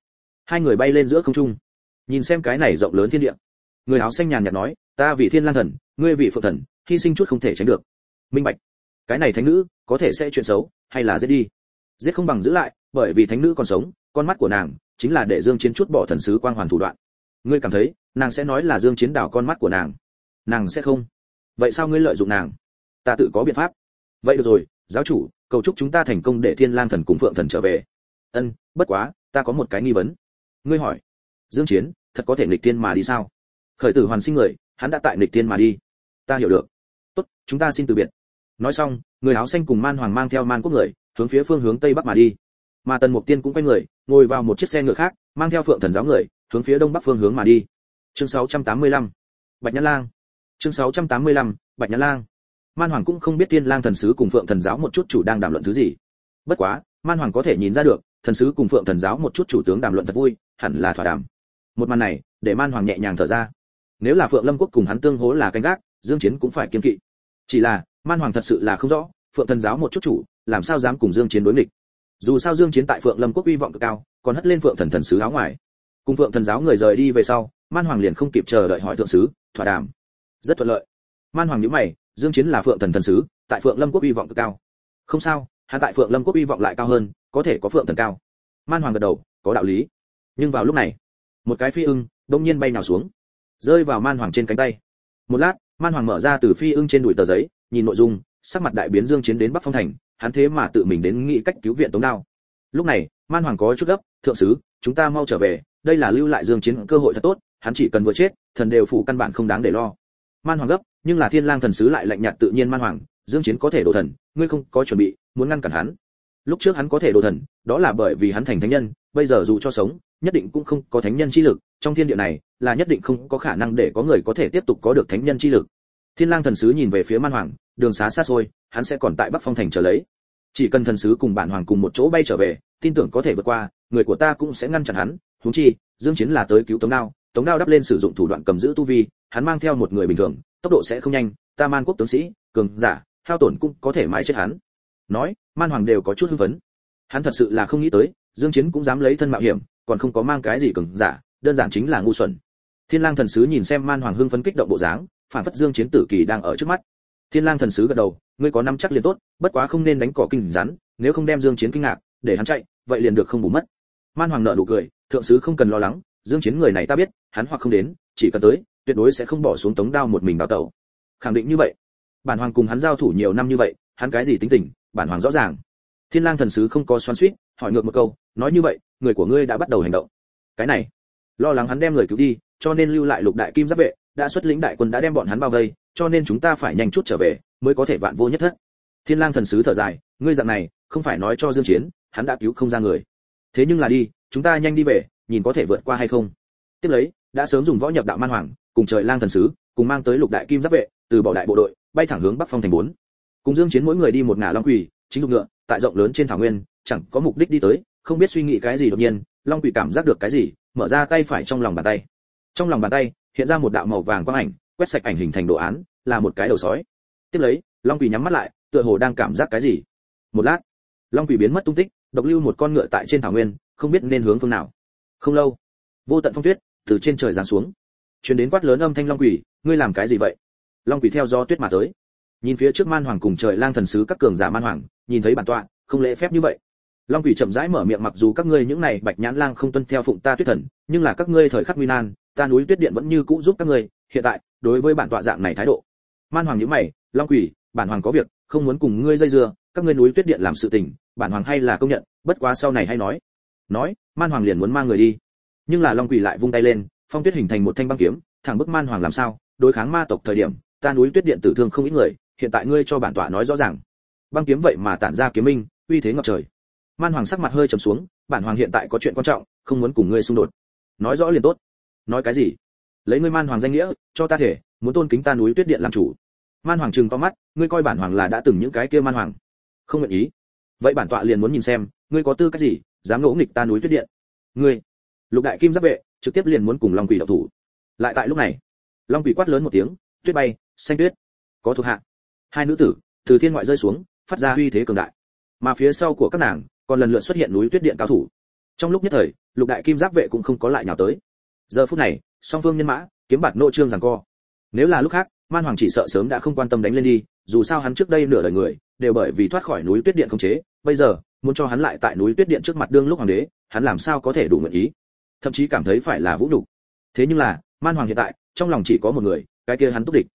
Speaker 1: Hai người bay lên giữa không trung. Nhìn xem cái này rộng lớn thiên địa. Người áo xanh nhàn nhạt nói, ta vì thiên lang thần, ngươi vì phượng thần, hy sinh chút không thể tránh được. Minh bạch cái này thánh nữ có thể sẽ chuyện xấu hay là giết đi? Giết không bằng giữ lại, bởi vì thánh nữ còn sống, con mắt của nàng chính là để dương chiến chút bỏ thần sứ quang hoàn thủ đoạn. Ngươi cảm thấy nàng sẽ nói là dương chiến đảo con mắt của nàng? Nàng sẽ không. Vậy sao ngươi lợi dụng nàng? Ta tự có biện pháp. Vậy được rồi, giáo chủ, cầu chúc chúng ta thành công để thiên lang thần cùng phượng thần trở về. Ân, bất quá, ta có một cái nghi vấn. Ngươi hỏi, dương chiến, thật có thể nghịch tiên mà đi sao? Khởi tử hoàn sinh người, hắn đã tại nghịch tiên mà đi. Ta hiểu được. Tốt, chúng ta xin từ biệt nói xong, người áo xanh cùng man hoàng mang theo man quốc người, hướng phía phương hướng tây bắc mà đi. Mà tần mục tiên cũng quay người, ngồi vào một chiếc xe ngựa khác, mang theo phượng thần giáo người, hướng phía đông bắc phương hướng mà đi. Chương 685 bạch nhã lang. Chương 685 bạch nhã lang. Man hoàng cũng không biết tiên lang thần sứ cùng phượng thần giáo một chút chủ đang đàm luận thứ gì. Bất quá, man hoàng có thể nhìn ra được, thần sứ cùng phượng thần giáo một chút chủ tướng đàm luận thật vui, hẳn là thỏa đàm. Một màn này, để man hoàng nhẹ nhàng thở ra. Nếu là phượng lâm quốc cùng hắn tương hố là canh gác, dương chiến cũng phải kiên kỵ. Chỉ là man hoàng thật sự là không rõ, phượng thần giáo một chút chủ, làm sao dám cùng dương chiến đối nghịch. Dù sao dương chiến tại phượng lâm quốc uy vọng cực cao, còn hất lên phượng thần thần sứ áo ngoài. Cùng phượng thần giáo người rời đi về sau, man hoàng liền không kịp chờ đợi hỏi thượng sứ, thỏa đàm. Rất thuận lợi. Man hoàng nhíu mày, dương chiến là phượng thần thần sứ, tại phượng lâm quốc uy vọng cực cao. Không sao, hắn tại phượng lâm quốc uy vọng lại cao hơn, có thể có phượng thần cao. Man hoàng gật đầu, có đạo lý. Nhưng vào lúc này, một cái phi ưng, đông nhiên bay nào xuống, rơi vào man hoàng trên cánh tay. Một lát, man hoàng mở ra từ phi ưng trên đùi tờ giấy nhìn nội dung, sắc mặt đại biến dương chiến đến bắc phong thành, hắn thế mà tự mình đến nghĩ cách cứu viện tống đao. Lúc này, man hoàng có chút gấp, thượng sứ, chúng ta mau trở về, đây là lưu lại dương chiến cơ hội thật tốt, hắn chỉ cần vừa chết, thần đều phủ căn bản không đáng để lo. Man hoàng gấp, nhưng là thiên lang thần sứ lại lạnh nhạt tự nhiên man hoàng, dương chiến có thể đồ thần, ngươi không có chuẩn bị, muốn ngăn cản hắn. Lúc trước hắn có thể đồ thần, đó là bởi vì hắn thành thánh nhân, bây giờ dù cho sống, nhất định cũng không có thánh nhân chi lực, trong thiên địa này là nhất định không có khả năng để có người có thể tiếp tục có được thánh nhân chi lực thiên lang thần sứ nhìn về phía man hoàng, đường xá xa xôi, hắn sẽ còn tại bắc phong thành chờ lấy. Chỉ cần thần sứ cùng bản hoàng cùng một chỗ bay trở về, tin tưởng có thể vượt qua, người của ta cũng sẽ ngăn chặn hắn. Huống chi, dương chiến là tới cứu tống đao tống đao đắp lên sử dụng thủ đoạn cầm giữ tu vi, hắn mang theo một người bình thường, tốc độ sẽ không nhanh, ta man quốc tướng sĩ, cường giả, hao tổn cũng có thể mãi chết hắn. Nói, man hoàng đều có chút hưng phấn. Hắn thật sự là không nghĩ tới, dương chiến cũng dám lấy thân mạo hiểm, còn không có mang cái gì cường giả, đơn giản chính là ngu xuẩn. Thiên lang thần sứ nhìn xem man hoàng hưng phấn kích động bộ dáng phản phất dương chiến tử kỳ đang ở trước mắt. Thiên lang thần sứ gật đầu, ngươi có năm chắc liền tốt, bất quá không nên đánh cỏ kinh rắn, nếu không đem dương chiến kinh ngạc, để hắn chạy, vậy liền được không bù mất. Man hoàng nợ nụ cười, thượng sứ không cần lo lắng, dương chiến người này ta biết, hắn hoặc không đến, chỉ cần tới, tuyệt đối sẽ không bỏ xuống tống đao một mình đào tẩu. Khẳng định như vậy. Bản hoàng cùng hắn giao thủ nhiều năm như vậy, hắn cái gì tính tình, bản hoàng rõ ràng. Thiên lang thần sứ không có xoắn xuýt, hỏi ngược một câu, nói như vậy, người của ngươi đã bắt đầu hành động. Cái này, lo lắng hắn đem người cứu đi, cho nên lưu lại lục đại kim giáp vệ đã xuất lĩnh đại quân đã đem bọn hắn bao vây, cho nên chúng ta phải nhanh chút trở về, mới có thể vạn vô nhất thất. Thiên lang thần sứ thở dài, ngươi dạng này, không phải nói cho dương chiến, hắn đã cứu không ra người. Thế nhưng là đi, chúng ta nhanh đi về, nhìn có thể vượt qua hay không. Tiếp lấy, đã sớm dùng võ nhập đạo man hoàng, cùng trời lang thần sứ, cùng mang tới lục đại kim giáp vệ, từ bỏ đại bộ đội, bay thẳng hướng bắc phong thành bốn. Cùng dương chiến mỗi người đi một ngả long quỷ chính dục ngựa, tại rộng lớn trên thảo nguyên, chẳng có mục đích đi tới, không biết suy nghĩ cái gì đột nhiên, long quỷ cảm giác được cái gì, mở ra tay phải trong lòng bàn tay. Trong lòng bàn tay hiện ra một đạo màu vàng quang ảnh, quét sạch ảnh hình thành đồ án, là một cái đầu sói. Tiếp lấy, long quỷ nhắm mắt lại, tựa hồ đang cảm giác cái gì. Một lát, long quỷ biến mất tung tích, độc lưu một con ngựa tại trên thảo nguyên, không biết nên hướng phương nào. Không lâu, vô tận phong tuyết từ trên trời giáng xuống. Truyền đến quát lớn âm thanh long quỷ, ngươi làm cái gì vậy? Long quỷ theo do tuyết mà tới. Nhìn phía trước man hoàng cùng trời lang thần sứ các cường giả man hoàng, nhìn thấy bản tọa, không lễ phép như vậy. Long quỷ chậm rãi mở miệng, mặc dù các ngươi những này bạch nhãn lang không tuân theo phụng ta tuyết thần, nhưng là các ngươi thời khắc nguy nan ta núi tuyết điện vẫn như cũ giúp các ngươi, hiện tại, đối với bản tọa dạng này thái độ. Man hoàng nhíu mày, long quỷ, bản hoàng có việc, không muốn cùng ngươi dây dưa, các ngươi núi tuyết điện làm sự tình, bản hoàng hay là công nhận, bất quá sau này hay nói. Nói, man hoàng liền muốn mang người đi. Nhưng là long quỷ lại vung tay lên, phong tuyết hình thành một thanh băng kiếm, thẳng bức man hoàng làm sao, đối kháng ma tộc thời điểm, ta núi tuyết điện tử thương không ít người, hiện tại ngươi cho bản tọa nói rõ ràng. Băng kiếm vậy mà tản ra kiếm minh, uy thế ngập trời. Man hoàng sắc mặt hơi trầm xuống, bản hoàng hiện tại có chuyện quan trọng, không muốn cùng ngươi xung đột. Nói rõ liền tốt nói cái gì? Lấy ngươi man hoàng danh nghĩa, cho ta thể, muốn tôn kính ta núi tuyết điện làm chủ. Man hoàng trừng to mắt, ngươi coi bản hoàng là đã từng những cái kia man hoàng. Không nguyện ý. Vậy bản tọa liền muốn nhìn xem, ngươi có tư cách gì, dám ngỗ nghịch ta núi tuyết điện? Ngươi, lục đại kim giáp vệ, trực tiếp liền muốn cùng long quỷ đậu thủ. Lại tại lúc này, long quỷ quát lớn một tiếng, tuyết bay, xanh tuyết. Có thuộc hạ. Hai nữ tử, từ thiên ngoại rơi xuống, phát ra uy thế cường đại. Mà phía sau của các nàng, còn lần lượt xuất hiện núi tuyết điện cao thủ. Trong lúc nhất thời, lục đại kim giáp vệ cũng không có lại nhào tới giờ phút này, song phương nhân mã, kiếm bạt nô trương giằng co. Nếu là lúc khác, man hoàng chỉ sợ sớm đã không quan tâm đánh lên đi, dù sao hắn trước đây nửa đời người, đều bởi vì thoát khỏi núi tuyết điện không chế, bây giờ, muốn cho hắn lại tại núi tuyết điện trước mặt đương lúc hoàng đế, hắn làm sao có thể đủ nguyện ý? Thậm chí cảm thấy phải là vũ đủ. thế nhưng là, man hoàng hiện tại, trong lòng chỉ có một người, cái kia hắn túc địch.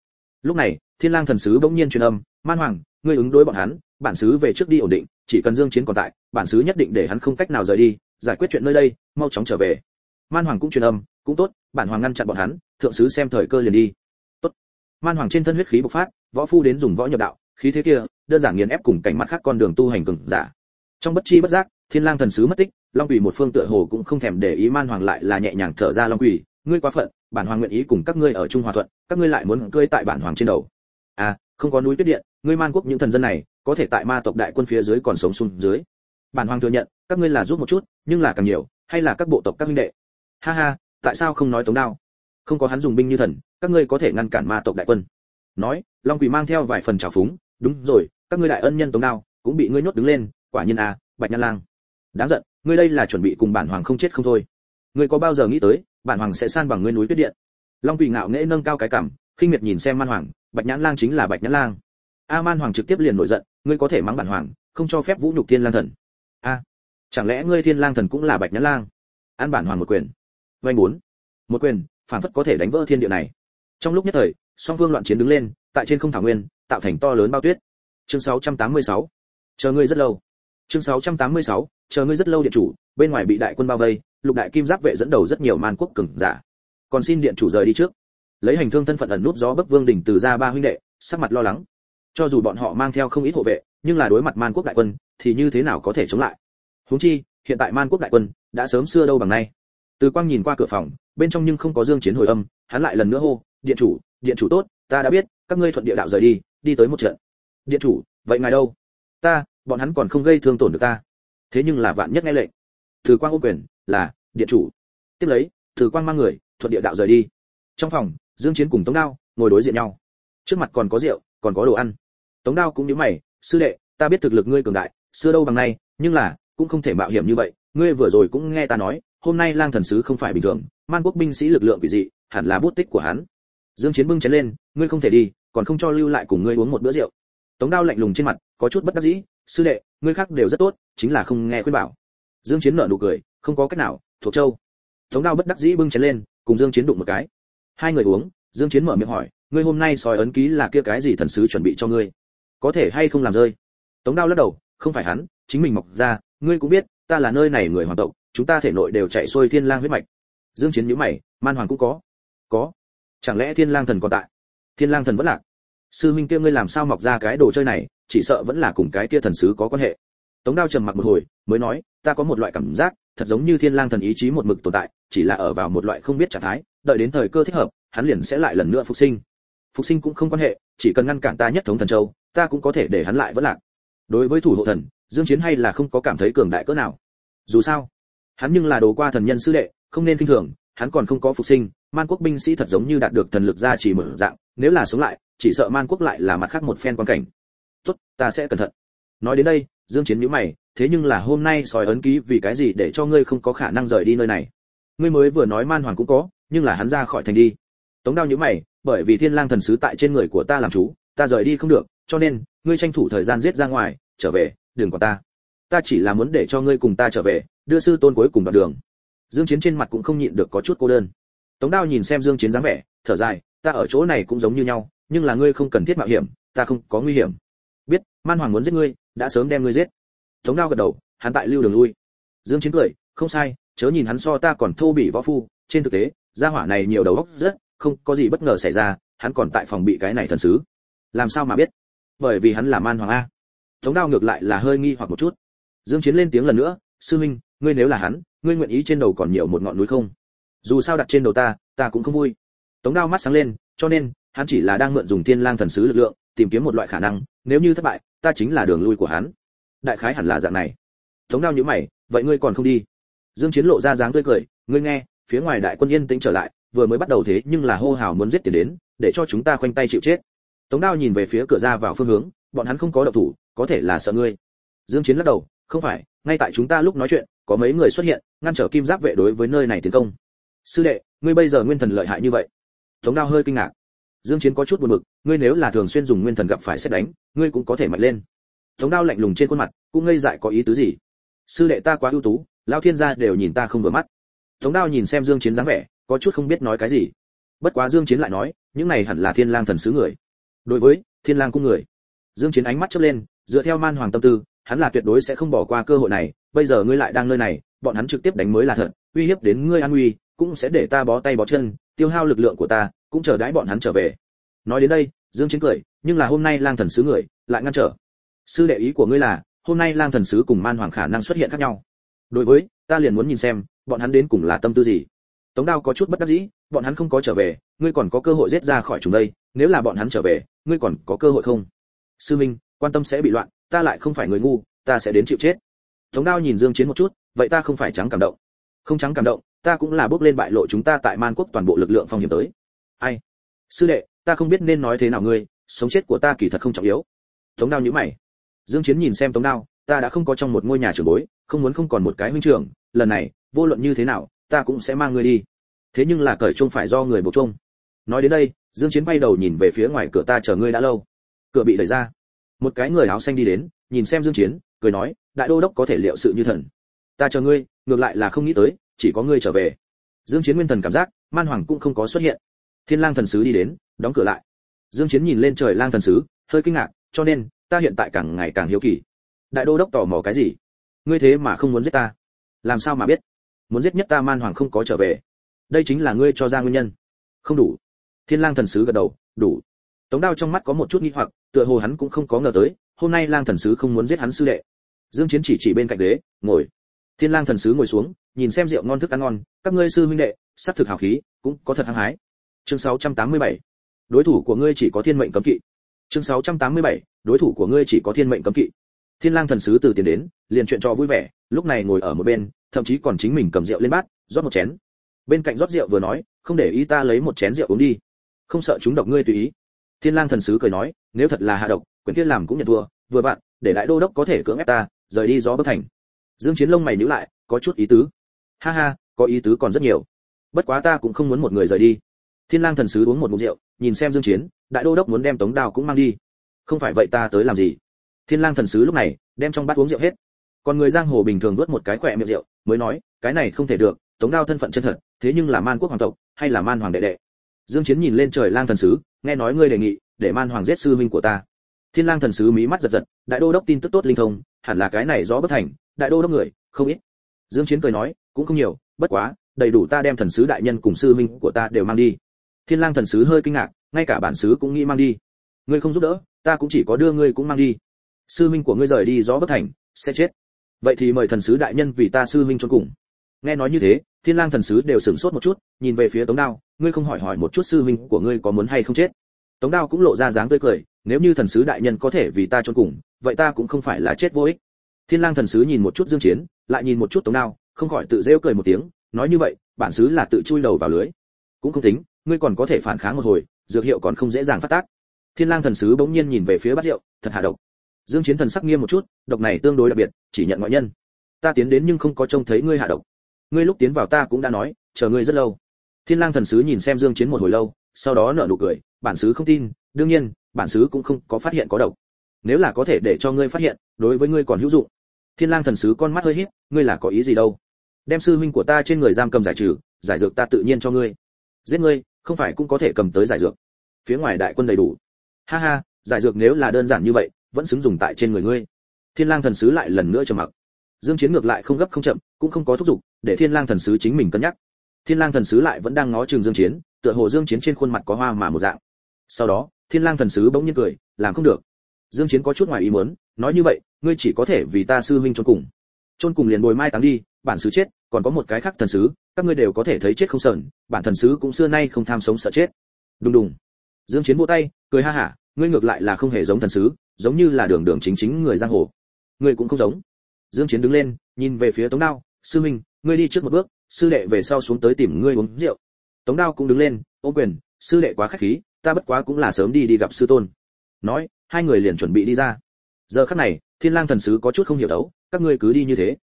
Speaker 1: Lúc này, thiên lang thần sứ bỗng nhiên truyền âm, man hoàng, ngươi ứng đối bọn hắn, bản sứ về trước đi ổn định, chỉ cần dương chiến còn tại, bản sứ nhất định để hắn không cách nào rời đi, giải quyết chuyện nơi đây, mau chóng trở về man hoàng cũng truyền âm, cũng tốt, bản hoàng ngăn chặn bọn hắn, thượng sứ xem thời cơ liền đi. Tốt. Man hoàng trên thân huyết khí bộc phát, võ phu đến dùng võ nhập đạo, khí thế kia, đơn giản nghiền ép cùng cảnh mặt khác con đường tu hành cường giả. Trong bất chi bất giác, thiên lang thần sứ mất tích, long quỷ một phương tựa hồ cũng không thèm để ý man hoàng lại là nhẹ nhàng thở ra, long quỷ, ngươi quá phận, bản hoàng nguyện ý cùng các ngươi ở chung hòa thuận, các ngươi lại muốn cưỡi tại bản hoàng trên đầu. À không có núi tuyết điện, ngươi man quốc những thần dân này, có thể tại ma tộc đại quân phía dưới còn sống xuống dưới. Bản hoàng thừa nhận, các ngươi là giúp một chút, nhưng là càng nhiều, hay là các bộ tộc các huynh đệ? Ha ha, tại sao không nói tống đao? Không có hắn dùng binh như thần, các ngươi có thể ngăn cản ma tộc đại quân. Nói, long quỷ mang theo vài phần trào phúng, đúng rồi, các ngươi đại ân nhân tống đao, cũng bị ngươi nhốt đứng lên, quả nhiên à bạch nhan lang. Đáng giận, ngươi đây là chuẩn bị cùng bản hoàng không chết không thôi. Ngươi có bao giờ nghĩ tới, bản hoàng sẽ san bằng ngươi núi tuyết điện? Long quỷ ngạo nghễ nâng cao cái cằm khinh miệt nhìn xem man hoàng, bạch nhãn lang chính là bạch nhãn lang. A man hoàng trực tiếp liền nổi giận, ngươi có thể mắng bản hoàng, không cho phép vũ nhục thiên lang thần. A, chẳng lẽ ngươi thiên lang thần cũng là bạch nhãn lang? An bản hoàng một quyền vanh bốn. Một quyền phản phất có thể đánh vỡ thiên địa này. Trong lúc nhất thời song vương loạn chiến đứng lên tại trên không thảo nguyên tạo thành to lớn bao tuyết. Chương 686. chờ ngươi rất lâu. Chương 686, chờ ngươi rất lâu điện chủ bên ngoài bị đại quân bao vây lục đại kim giáp vệ dẫn đầu rất nhiều man quốc cường giả. Còn xin điện chủ rời đi trước. Lấy hành thương thân phận ẩn núp gió bấc vương đỉnh từ ra ba huynh đệ sắc mặt lo lắng. Cho dù bọn họ mang theo không ít hộ vệ nhưng là đối mặt man quốc đại quân thì như thế nào có thể chống lại? Huống chi hiện tại man quốc đại quân đã sớm xưa đâu bằng nay từ quang nhìn qua cửa phòng, bên trong nhưng không có dương chiến hồi âm, hắn lại lần nữa hô, điện chủ điện chủ tốt, ta đã biết, các ngươi thuận địa đạo rời đi đi tới một trận. Điện chủ, vậy ngài đâu? Ta, bọn hắn còn không gây thương tổn được ta. Thế nhưng là vạn nhất nghe lệnh. Từ quang ô quyền, là, điện chủ. Tiếp lấy, từ quang mang người, thuận địa đạo rời đi. Trong phòng, dương chiến cùng tống đao ngồi đối diện nhau. Trước mặt còn có rượu, còn có đồ ăn. Tống đao cũng nhíu mày, sư đệ, ta biết thực lực ngươi cường đại, xưa đâu bằng nay, nhưng là, cũng không thể mạo hiểm như vậy, ngươi vừa rồi cũng nghe ta nói hôm nay lang thần sứ không phải bình thường, man quốc binh sĩ lực lượng quỷ dị, hẳn là bút tích của hắn. Dương chiến bưng chén lên, ngươi không thể đi, còn không cho lưu lại cùng ngươi uống một bữa rượu. Tống đao lạnh lùng trên mặt, có chút bất đắc dĩ, sư đệ, ngươi khác đều rất tốt, chính là không nghe khuyên bảo. Dương chiến nở nụ cười, không có cách nào, thuộc châu. Tống đao bất đắc dĩ bưng chén lên, cùng dương chiến đụng một cái. Hai người uống, dương chiến mở miệng hỏi, ngươi hôm nay soi ấn ký là kia cái gì thần sứ chuẩn bị cho ngươi? Có thể hay không làm rơi? Tống đao lắc đầu, không phải hắn, chính mình mọc ra, ngươi cũng biết, ta là nơi này người hoàng tộc chúng ta thể nội đều chạy xuôi thiên lang huyết mạch. Dương chiến nhíu mày, man hoàng cũng có. Có. Chẳng lẽ thiên lang thần còn tại? Thiên lang thần vẫn lạc. Sư minh kia ngươi làm sao mọc ra cái đồ chơi này, chỉ sợ vẫn là cùng cái kia thần sứ có quan hệ. Tống đao trầm mặc một hồi, mới nói, ta có một loại cảm giác, thật giống như thiên lang thần ý chí một mực tồn tại, chỉ là ở vào một loại không biết trạng thái, đợi đến thời cơ thích hợp, hắn liền sẽ lại lần nữa phục sinh. Phục sinh cũng không quan hệ, chỉ cần ngăn cản ta nhất thống thần châu, ta cũng có thể để hắn lại vẫn lạc. Đối với thủ hộ thần, dương chiến hay là không có cảm thấy cường đại cỡ nào. Dù sao hắn nhưng là đồ qua thần nhân sư đệ, không nên kinh thường, hắn còn không có phục sinh, man quốc binh sĩ thật giống như đạt được thần lực gia trì mở dạng, nếu là sống lại, chỉ sợ man quốc lại là mặt khác một phen quan cảnh. Tốt, ta sẽ cẩn thận. Nói đến đây, dương chiến nhíu mày, thế nhưng là hôm nay sói ấn ký vì cái gì để cho ngươi không có khả năng rời đi nơi này? Ngươi mới vừa nói man hoàng cũng có, nhưng là hắn ra khỏi thành đi. Tống đao nhíu mày, bởi vì thiên lang thần sứ tại trên người của ta làm chú, ta rời đi không được, cho nên, ngươi tranh thủ thời gian giết ra ngoài, trở về, đừng có ta. Ta chỉ là muốn để cho ngươi cùng ta trở về đưa sư tôn cuối cùng đoạn đường. Dương chiến trên mặt cũng không nhịn được có chút cô đơn. Tống đao nhìn xem dương chiến dáng vẻ, thở dài, ta ở chỗ này cũng giống như nhau, nhưng là ngươi không cần thiết mạo hiểm, ta không có nguy hiểm. Biết, man hoàng muốn giết ngươi, đã sớm đem ngươi giết. Tống đao gật đầu, hắn tại lưu đường lui. Dương chiến cười, không sai, chớ nhìn hắn so ta còn thô bỉ võ phu, trên thực tế, gia hỏa này nhiều đầu óc rất, không có gì bất ngờ xảy ra, hắn còn tại phòng bị cái này thần sứ. Làm sao mà biết? Bởi vì hắn là man hoàng a. Tống đao ngược lại là hơi nghi hoặc một chút. Dương chiến lên tiếng lần nữa, sư minh ngươi nếu là hắn, ngươi nguyện ý trên đầu còn nhiều một ngọn núi không? Dù sao đặt trên đầu ta ta cũng không vui. Tống đao mắt sáng lên, cho nên, hắn chỉ là đang mượn dùng thiên lang thần sứ lực lượng, tìm kiếm một loại khả năng, nếu như thất bại, ta chính là đường lui của hắn. Đại khái hẳn là dạng này. Tống đao nhíu mày, vậy ngươi còn không đi? Dương chiến lộ ra dáng tươi cười, ngươi nghe, phía ngoài đại quân yên tĩnh trở lại, vừa mới bắt đầu thế nhưng là hô hào muốn giết tiền đến, để cho chúng ta khoanh tay chịu chết. Tống đao nhìn về phía cửa ra vào phương hướng, bọn hắn không có động thủ, có thể là sợ ngươi. Dương chiến lắc đầu, không phải ngay tại chúng ta lúc nói chuyện, có mấy người xuất hiện, ngăn trở kim giáp vệ đối với nơi này tiến công. Sư đệ, ngươi bây giờ nguyên thần lợi hại như vậy. Tống đao hơi kinh ngạc. Dương chiến có chút buồn bực, ngươi nếu là thường xuyên dùng nguyên thần gặp phải xét đánh, ngươi cũng có thể mạnh lên. Tống đao lạnh lùng trên khuôn mặt, cũng ngây dại có ý tứ gì? Sư đệ ta quá ưu tú, lão thiên gia đều nhìn ta không vừa mắt. Tống đao nhìn xem dương chiến dáng vẻ, có chút không biết nói cái gì. Bất quá dương chiến lại nói, những này hẳn là thiên lang thần sứ người. Đối với thiên lang cung người. Dương chiến ánh mắt chớp lên, dựa theo man hoàng tâm tư hắn là tuyệt đối sẽ không bỏ qua cơ hội này, bây giờ ngươi lại đang nơi này, bọn hắn trực tiếp đánh mới là thật, uy hiếp đến ngươi an nguy, cũng sẽ để ta bó tay bó chân, tiêu hao lực lượng của ta, cũng chờ đãi bọn hắn trở về. Nói đến đây, dương chiến cười, nhưng là hôm nay lang thần sứ người, lại ngăn trở. Sư đệ ý của ngươi là, hôm nay lang thần sứ cùng man hoàng khả năng xuất hiện khác nhau. Đối với, ta liền muốn nhìn xem, bọn hắn đến cùng là tâm tư gì. Tống đao có chút bất đắc dĩ, bọn hắn không có trở về, ngươi còn có cơ hội giết ra khỏi chúng đây, nếu là bọn hắn trở về, ngươi còn có cơ hội không? Sư minh, quan tâm sẽ bị loạn ta lại không phải người ngu, ta sẽ đến chịu chết. Tống đao nhìn dương chiến một chút, vậy ta không phải trắng cảm động. Không trắng cảm động, ta cũng là bước lên bại lộ chúng ta tại man quốc toàn bộ lực lượng phong hiểm tới. Ai? Sư đệ, ta không biết nên nói thế nào ngươi, sống chết của ta kỳ thật không trọng yếu. Tống đao nhíu mày. Dương chiến nhìn xem tống đao, ta đã không có trong một ngôi nhà trưởng bối, không muốn không còn một cái huynh trưởng, lần này, vô luận như thế nào, ta cũng sẽ mang ngươi đi. Thế nhưng là cởi chung phải do người buộc chung nói đến đây, dương chiến bay đầu nhìn về phía ngoài cửa ta chờ ngươi đã lâu. Cửa bị đẩy ra một cái người áo xanh đi đến, nhìn xem dương chiến, cười nói, đại đô đốc có thể liệu sự như thần. Ta chờ ngươi, ngược lại là không nghĩ tới, chỉ có ngươi trở về. Dương chiến nguyên thần cảm giác, man hoàng cũng không có xuất hiện. Thiên lang thần sứ đi đến, đóng cửa lại. Dương chiến nhìn lên trời lang thần sứ, hơi kinh ngạc, cho nên, ta hiện tại càng ngày càng hiếu kỳ. Đại đô đốc tò mò cái gì? Ngươi thế mà không muốn giết ta. Làm sao mà biết? Muốn giết nhất ta man hoàng không có trở về. Đây chính là ngươi cho ra nguyên nhân. Không đủ. Thiên lang thần sứ gật đầu, đủ tống đao trong mắt có một chút nghi hoặc, tựa hồ hắn cũng không có ngờ tới, hôm nay lang thần sứ không muốn giết hắn sư đệ. Dương chiến chỉ chỉ bên cạnh ghế, ngồi. Thiên lang thần sứ ngồi xuống, nhìn xem rượu ngon thức ăn ngon, các ngươi sư huynh đệ sát thực hào khí, cũng có thật hăng hái. Chương 687 đối thủ của ngươi chỉ có thiên mệnh cấm kỵ. Chương 687 đối thủ của ngươi chỉ có thiên mệnh cấm kỵ. Thiên lang thần sứ từ tiền đến, liền chuyện cho vui vẻ, lúc này ngồi ở một bên, thậm chí còn chính mình cầm rượu lên bát, rót một chén. Bên cạnh rót rượu vừa nói, không để ý ta lấy một chén rượu uống đi. Không sợ chúng độc ngươi tùy ý thiên lang thần sứ cười nói, nếu thật là hạ độc quyền thiên làm cũng nhận thua, vừa vặn, để đại đô đốc có thể cưỡng ép ta, rời đi gió bất thành. Dương chiến lông mày nhíu lại, có chút ý tứ. Ha ha, có ý tứ còn rất nhiều. Bất quá ta cũng không muốn một người rời đi. Thiên lang thần sứ uống một ngụm rượu, nhìn xem dương chiến, đại đô đốc muốn đem tống Đào cũng mang đi. Không phải vậy ta tới làm gì? Thiên lang thần sứ lúc này, đem trong bát uống rượu hết. Còn người giang hồ bình thường nuốt một cái khỏe miệng rượu, mới nói, cái này không thể được, tống đao thân phận chân thật, thế nhưng là man quốc hoàng tộc, hay là man hoàng đệ đệ. Dương chiến nhìn lên trời lang thần sứ nghe nói ngươi đề nghị, để man hoàng giết sư huynh của ta. Thiên lang thần sứ mí mắt giật giật, đại đô đốc tin tức tốt linh thông, hẳn là cái này rõ bất thành, đại đô đốc người, không ít. Dương chiến cười nói, cũng không nhiều, bất quá, đầy đủ ta đem thần sứ đại nhân cùng sư huynh của ta đều mang đi. Thiên lang thần sứ hơi kinh ngạc, ngay cả bản sứ cũng nghĩ mang đi. Ngươi không giúp đỡ, ta cũng chỉ có đưa ngươi cũng mang đi. Sư huynh của ngươi rời đi rõ bất thành, sẽ chết. Vậy thì mời thần sứ đại nhân vì ta sư huynh cho cùng nghe nói như thế, thiên lang thần sứ đều sửng sốt một chút, nhìn về phía tống đao, ngươi không hỏi hỏi một chút sư huynh của ngươi có muốn hay không chết? Tống đao cũng lộ ra dáng tươi cười, nếu như thần sứ đại nhân có thể vì ta chôn cùng, vậy ta cũng không phải là chết vô ích. Thiên lang thần sứ nhìn một chút dương chiến, lại nhìn một chút tống đao, không khỏi tự rêu cười một tiếng, nói như vậy, bản sứ là tự chui đầu vào lưới. Cũng không tính, ngươi còn có thể phản kháng một hồi, dược hiệu còn không dễ dàng phát tác. Thiên lang thần sứ bỗng nhiên nhìn về phía bát rượu thật hạ độc. Dương chiến thần sắc nghiêm một chút, độc này tương đối đặc biệt, chỉ nhận ngoại nhân. Ta tiến đến nhưng không có trông thấy ngươi hạ độc ngươi lúc tiến vào ta cũng đã nói, chờ ngươi rất lâu. Thiên lang thần sứ nhìn xem dương chiến một hồi lâu, sau đó nở nụ cười, bản sứ không tin, đương nhiên, bản sứ cũng không có phát hiện có độc. Nếu là có thể để cho ngươi phát hiện, đối với ngươi còn hữu dụng. Thiên lang thần sứ con mắt hơi híp, ngươi là có ý gì đâu? Đem sư huynh của ta trên người giam cầm giải trừ, giải dược ta tự nhiên cho ngươi. Giết ngươi, không phải cũng có thể cầm tới giải dược. Phía ngoài đại quân đầy đủ. Ha ha, giải dược nếu là đơn giản như vậy, vẫn xứng dùng tại trên người ngươi. Thiên lang thần sứ lại lần nữa trầm mặc. Dương chiến ngược lại không gấp không chậm, cũng không có thúc giục để thiên lang thần sứ chính mình cân nhắc. Thiên lang thần sứ lại vẫn đang ngó trường dương chiến, tựa hồ dương chiến trên khuôn mặt có hoa mà một dạng. Sau đó, thiên lang thần sứ bỗng nhiên cười, làm không được. Dương chiến có chút ngoài ý muốn, nói như vậy, ngươi chỉ có thể vì ta sư huynh trôn cùng. Trôn cùng liền bồi mai táng đi, bản sứ chết, còn có một cái khác thần sứ, các ngươi đều có thể thấy chết không sờn, bản thần sứ cũng xưa nay không tham sống sợ chết. Đùng đùng. Dương chiến vỗ tay, cười ha hả, ngươi ngược lại là không hề giống thần sứ, giống như là đường đường chính chính người giang hồ. Ngươi cũng không giống. Dương chiến đứng lên, nhìn về phía tống đao, sư minh ngươi đi trước một bước, sư đệ về sau xuống tới tìm ngươi uống rượu. Tống đao cũng đứng lên ô quyền, sư đệ quá khách khí, ta bất quá cũng là sớm đi đi gặp sư tôn. Nói, hai người liền chuẩn bị đi ra. Giờ khắc này, thiên lang thần sứ có chút không hiểu đấu, các ngươi cứ đi như thế.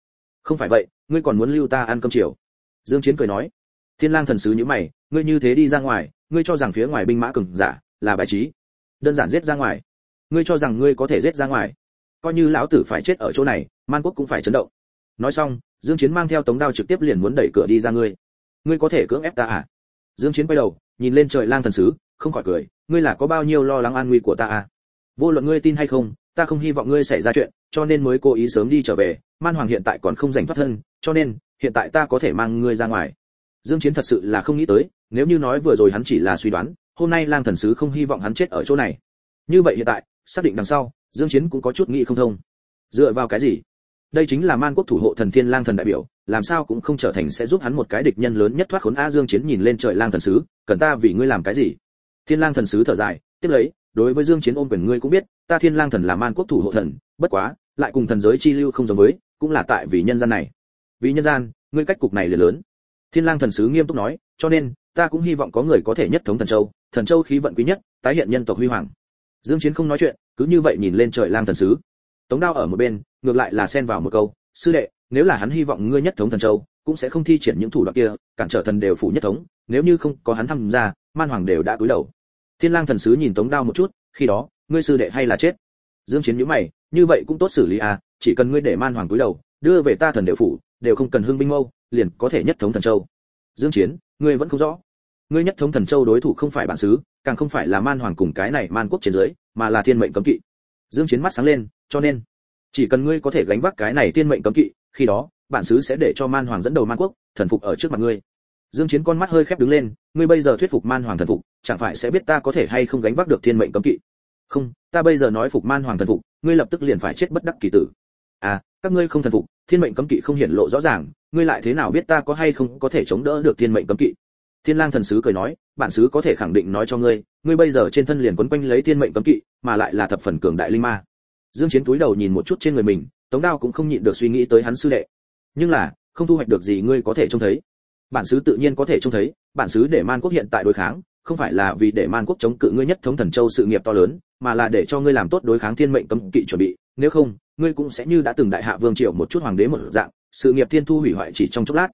Speaker 1: Không phải vậy, ngươi còn muốn lưu ta ăn cơm chiều? Dương chiến cười nói. Thiên lang thần sứ như mày, ngươi như thế đi ra ngoài, ngươi cho rằng phía ngoài binh mã cường giả là bài trí. Đơn giản giết ra ngoài. Ngươi cho rằng ngươi có thể giết ra ngoài. Coi như lão tử phải chết ở chỗ này, man quốc cũng phải chấn động. Nói xong dương chiến mang theo tống đao trực tiếp liền muốn đẩy cửa đi ra ngươi. Ngươi có thể cưỡng ép ta à? Dương chiến quay đầu, nhìn lên trời lang thần sứ, không khỏi cười, ngươi là có bao nhiêu lo lắng an nguy của ta à? Vô luận ngươi tin hay không, ta không hy vọng ngươi xảy ra chuyện, cho nên mới cố ý sớm đi trở về, man hoàng hiện tại còn không giành thoát thân, cho nên, hiện tại ta có thể mang ngươi ra ngoài. Dương chiến thật sự là không nghĩ tới, nếu như nói vừa rồi hắn chỉ là suy đoán, hôm nay lang thần sứ không hy vọng hắn chết ở chỗ này. Như vậy hiện tại, xác định đằng sau, dương chiến cũng có chút nghĩ không thông. Dựa vào cái gì? Đây chính là man quốc thủ hộ thần thiên lang thần đại biểu, làm sao cũng không trở thành sẽ giúp hắn một cái địch nhân lớn nhất thoát khốn a dương chiến nhìn lên trời lang thần sứ, cần ta vì ngươi làm cái gì? Thiên lang thần sứ thở dài, tiếp lấy, đối với dương chiến ôm quyền ngươi cũng biết, ta thiên lang thần là man quốc thủ hộ thần, bất quá, lại cùng thần giới chi lưu không giống với, cũng là tại vì nhân gian này. Vì nhân gian, ngươi cách cục này là lớn. Thiên lang thần sứ nghiêm túc nói, cho nên, ta cũng hy vọng có người có thể nhất thống thần châu thần châu khí vận quý nhất, tái hiện nhân tộc huy hoàng. Dương chiến không nói chuyện, cứ như vậy nhìn lên trời lang thần sứ. Tống đao ở một bên ngược lại là xen vào một câu, sư đệ, nếu là hắn hy vọng ngươi nhất thống thần châu, cũng sẽ không thi triển những thủ đoạn kia, cản trở thần đều phủ nhất thống, nếu như không có hắn tham gia, man hoàng đều đã cúi đầu. Thiên lang thần sứ nhìn tống đao một chút, khi đó, ngươi sư đệ hay là chết? Dương chiến nhíu mày, như vậy cũng tốt xử lý à chỉ cần ngươi để man hoàng cúi đầu, đưa về ta thần đều phủ, đều không cần hưng binh mâu, liền có thể nhất thống thần châu. Dương chiến, ngươi vẫn không rõ. Ngươi nhất thống thần châu đối thủ không phải bản sứ càng không phải là man hoàng cùng cái này man quốc trên dưới, mà là thiên mệnh cấm kỵ. Dương chiến mắt sáng lên, cho nên chỉ cần ngươi có thể gánh vác cái này thiên mệnh cấm kỵ, khi đó, bản sứ sẽ để cho man hoàng dẫn đầu man quốc, thần phục ở trước mặt ngươi. Dương chiến con mắt hơi khép đứng lên, ngươi bây giờ thuyết phục man hoàng thần phục, chẳng phải sẽ biết ta có thể hay không gánh vác được thiên mệnh cấm kỵ? Không, ta bây giờ nói phục man hoàng thần phục, ngươi lập tức liền phải chết bất đắc kỳ tử. À các ngươi không thần phục thiên mệnh cấm kỵ không hiển lộ rõ ràng, ngươi lại thế nào biết ta có hay không có thể chống đỡ được thiên mệnh cấm kỵ? Thiên lang thần sứ cười nói, bản sứ có thể khẳng định nói cho ngươi ngươi bây giờ trên thân liền quấn quanh lấy thiên mệnh cấm kỵ, mà lại là thập phần cường đại linh ma dương chiến túi đầu nhìn một chút trên người mình, tống đao cũng không nhịn được suy nghĩ tới hắn sư đệ. Nhưng là, không thu hoạch được gì ngươi có thể trông thấy. Bản sứ tự nhiên có thể trông thấy, bản sứ để man quốc hiện tại đối kháng, không phải là vì để man quốc chống cự ngươi nhất thống thần châu sự nghiệp to lớn, mà là để cho ngươi làm tốt đối kháng thiên mệnh cấm kỵ chuẩn bị. Nếu không, ngươi cũng sẽ như đã từng đại hạ vương triều một chút hoàng đế một dạng, sự nghiệp thiên thu hủy hoại chỉ trong chốc lát.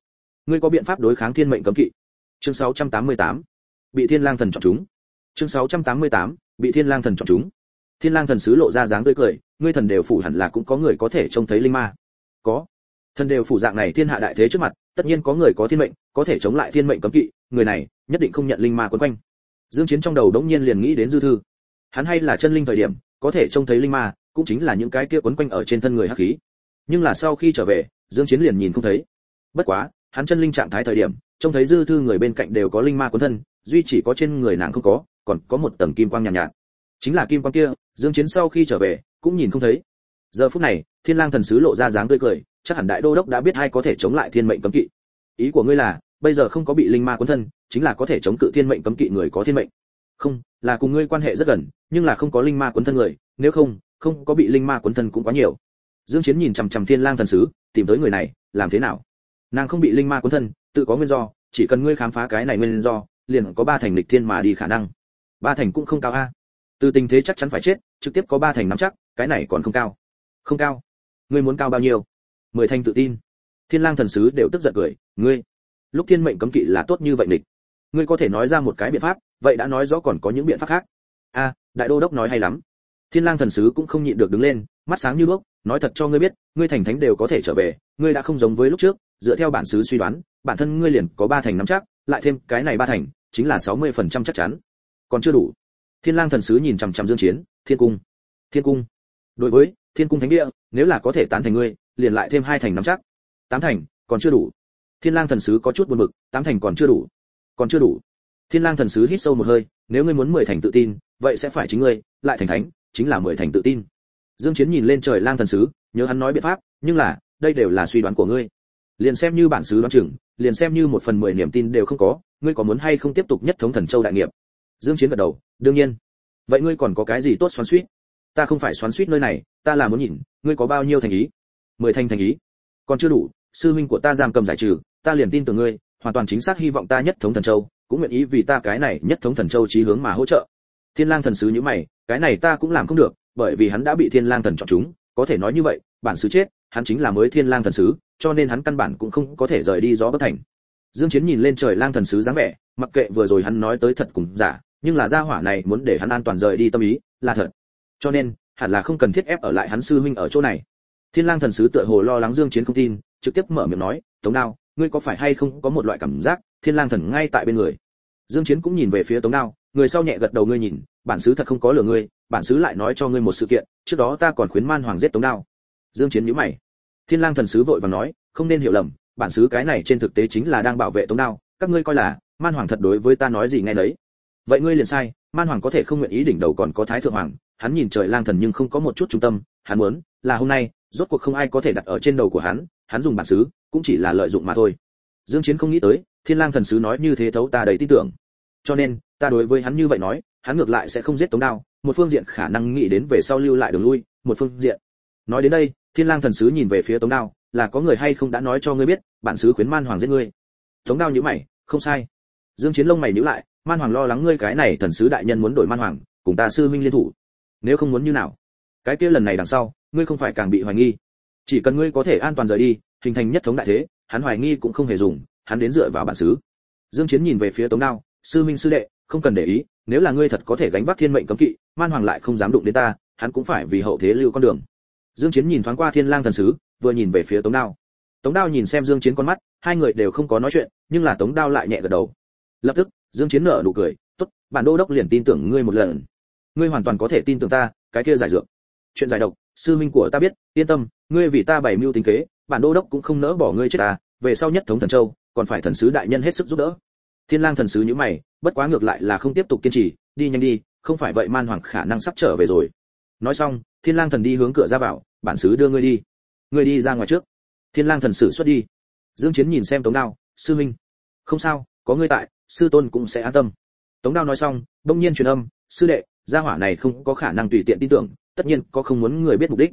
Speaker 1: Ngươi có biện pháp đối kháng thiên mệnh cấm kỵ? Chương 688 bị thiên lang thần chọn chúng. Chương 688 bị thiên lang thần chọn chúng thiên lang thần sứ lộ ra dáng tươi cười ngươi thần đều phủ hẳn là cũng có người có thể trông thấy linh ma. Có. Thần đều phủ dạng này thiên hạ đại thế trước mặt tất nhiên có người có thiên mệnh có thể chống lại thiên mệnh cấm kỵ người này nhất định không nhận linh ma quấn quanh. Dương chiến trong đầu đống nhiên liền nghĩ đến dư thư. Hắn hay là chân linh thời điểm có thể trông thấy linh ma cũng chính là những cái kia quấn quanh ở trên thân người hắc khí. Nhưng là sau khi trở về dương chiến liền nhìn không thấy. Bất quá hắn chân linh trạng thái thời điểm trông thấy dư thư người bên cạnh đều có linh ma quấn thân duy chỉ có trên người nàng không có còn có một tầng kim quang nhàn nhạt, nhạt chính là kim quang kia, dương chiến sau khi trở về, cũng nhìn không thấy. Giờ phút này, thiên lang thần sứ lộ ra dáng tươi cười, chắc hẳn đại đô đốc đã biết ai có thể chống lại thiên mệnh cấm kỵ. Ý của ngươi là, bây giờ không có bị linh ma cuốn thân, chính là có thể chống cự thiên mệnh cấm kỵ người có thiên mệnh. Không, là cùng ngươi quan hệ rất gần, nhưng là không có linh ma cuốn thân người, nếu không không có bị linh ma cuốn thân cũng quá nhiều. Dương chiến nhìn chằm chằm thiên lang thần sứ, tìm tới người này, làm thế nào? Nàng không bị linh ma cuốn thân, tự có nguyên do, chỉ cần ngươi khám phá cái này nguyên do, liền có ba thành lịch thiên mà đi khả năng. Ba thành cũng không cao a từ tình thế chắc chắn phải chết, trực tiếp có ba thành nắm chắc, cái này còn không cao. Không cao? Ngươi muốn cao bao nhiêu? Mười thành tự tin. Thiên lang thần sứ đều tức giận cười, ngươi, lúc thiên mệnh cấm kỵ là tốt như vậy địch ngươi có thể nói ra một cái biện pháp, vậy đã nói rõ còn có những biện pháp khác. A, đại đô đốc nói hay lắm. Thiên lang thần sứ cũng không nhịn được đứng lên, mắt sáng như đuốc, nói thật cho ngươi biết, ngươi thành thánh đều có thể trở về, ngươi đã không giống với lúc trước, dựa theo bản sứ suy đoán, bản thân ngươi liền có ba thành nắm chắc, lại thêm cái này ba thành, chính là 60% chắc chắn. Còn chưa đủ thiên lang thần sứ nhìn chằm chằm dương chiến, thiên cung thiên cung. Đối với thiên cung thánh địa, nếu là có thể tán thành ngươi, liền lại thêm hai thành nắm chắc. Tám thành, còn chưa đủ. Thiên lang thần sứ có chút buồn bực, tám thành còn chưa đủ, còn chưa đủ. Thiên lang thần sứ hít sâu một hơi, nếu ngươi muốn mười thành tự tin, vậy sẽ phải chính ngươi, lại thành thánh, chính là mười thành tự tin. Dương chiến nhìn lên trời lang thần sứ, nhớ hắn nói biện pháp, nhưng là, đây đều là suy đoán của ngươi. Liền xem như bản sứ đoán chừng, liền xem như một phần mười niềm tin đều không có, ngươi có muốn hay không tiếp tục nhất thống thần châu đại nghiệp? Dương chiến gật đầu, đương nhiên. Vậy ngươi còn có cái gì tốt xoắn xuýt ta không phải xoắn xuýt nơi này, ta là muốn nhìn, ngươi có bao nhiêu thành ý? Mười thành thành ý. Còn chưa đủ, sư huynh của ta giam cầm giải trừ, ta liền tin tưởng ngươi, hoàn toàn chính xác hy vọng ta nhất thống thần châu, cũng nguyện ý vì ta cái này nhất thống thần châu chí hướng mà hỗ trợ. Thiên lang thần sứ như mày, cái này ta cũng làm không được, bởi vì hắn đã bị thiên lang thần chọn chúng, có thể nói như vậy, bản sứ chết, hắn chính là mới thiên lang thần sứ, cho nên hắn căn bản cũng không có thể rời đi gió bất thành. Dương chiến nhìn lên trời lang thần sứ dáng vẻ, mặc kệ vừa rồi hắn nói tới thật cùng giả nhưng là gia hỏa này muốn để hắn an toàn rời đi tâm ý, là thật. Cho nên, hẳn là không cần thiết ép ở lại hắn sư huynh ở chỗ này. Thiên lang thần sứ tựa hồ lo lắng dương chiến không tin, trực tiếp mở miệng nói, tống đao, ngươi có phải hay không có một loại cảm giác, thiên lang thần ngay tại bên người? Dương chiến cũng nhìn về phía tống đao, người sau nhẹ gật đầu ngươi nhìn, bản sứ thật không có lừa ngươi, bản sứ lại nói cho ngươi một sự kiện, trước đó ta còn khuyến man hoàng giết tống đao. Dương chiến nhíu mày. Thiên lang thần sứ vội vàng nói, không nên hiểu lầm, bản sứ cái này trên thực tế chính là đang bảo vệ tống đao, các ngươi coi là, man hoàng thật đối với ta nói gì nghe đấy vậy ngươi liền sai, man hoàng có thể không nguyện ý đỉnh đầu còn có thái thượng hoàng, hắn nhìn trời lang thần nhưng không có một chút trung tâm, hắn muốn là hôm nay, rốt cuộc không ai có thể đặt ở trên đầu của hắn hắn dùng bản xứ, cũng chỉ là lợi dụng mà thôi. Dương chiến không nghĩ tới, thiên lang thần sứ nói như thế thấu ta đầy tin tưởng. Cho nên, ta đối với hắn như vậy nói, hắn ngược lại sẽ không giết tống đao, một phương diện khả năng nghĩ đến về sau lưu lại đường lui, một phương diện. Nói đến đây, thiên lang thần sứ nhìn về phía tống đao, là có người hay không đã nói cho ngươi biết, bản sứ khuyến man hoàng giết ngươi. Tống đao nhíu mày, không sai. Dương chiến lông mày nhíu lại man hoàng lo lắng ngươi cái này thần sứ đại nhân muốn đổi man hoàng, cùng ta sư minh liên thủ. Nếu không muốn như nào? Cái kia lần này đằng sau, ngươi không phải càng bị hoài nghi. Chỉ cần ngươi có thể an toàn rời đi, hình thành nhất thống đại thế, hắn hoài nghi cũng không hề dùng, hắn đến dựa vào bản xứ. Dương chiến nhìn về phía tống đao, sư minh sư đệ, không cần để ý, nếu là ngươi thật có thể gánh vác thiên mệnh cấm kỵ, man hoàng lại không dám đụng đến ta, hắn cũng phải vì hậu thế lưu con đường. Dương chiến nhìn thoáng qua thiên lang thần sứ, vừa nhìn về phía tống đao. Tống đao nhìn xem dương chiến con mắt, hai người đều không có nói chuyện, nhưng là tống đao lại nhẹ gật đầu lập tức, dương chiến nở nụ cười, tốt, bản đô đốc liền tin tưởng ngươi một lần. Ngươi hoàn toàn có thể tin tưởng ta, cái kia giải dược. Chuyện giải độc, sư minh của ta biết, yên tâm, ngươi vì ta bày mưu tính kế, bản đô đốc cũng không nỡ bỏ ngươi chết ta, về sau nhất thống thần châu, còn phải thần sứ đại nhân hết sức giúp đỡ. Thiên lang thần sứ như mày, bất quá ngược lại là không tiếp tục kiên trì, đi nhanh đi, không phải vậy man hoàng khả năng sắp trở về rồi. Nói xong, thiên lang thần đi hướng cửa ra vào, bản sứ đưa ngươi đi ngươi đi ra ngoài trước. Thiên lang thần sử xuất đi. Dương chiến nhìn xem tống đao, sư minh không sao có ngươi tại, sư tôn cũng sẽ an tâm. Tống đao nói xong đông nhiên truyền âm, sư đệ, gia hỏa này không có khả năng tùy tiện tin tưởng, tất nhiên có không muốn người biết mục đích.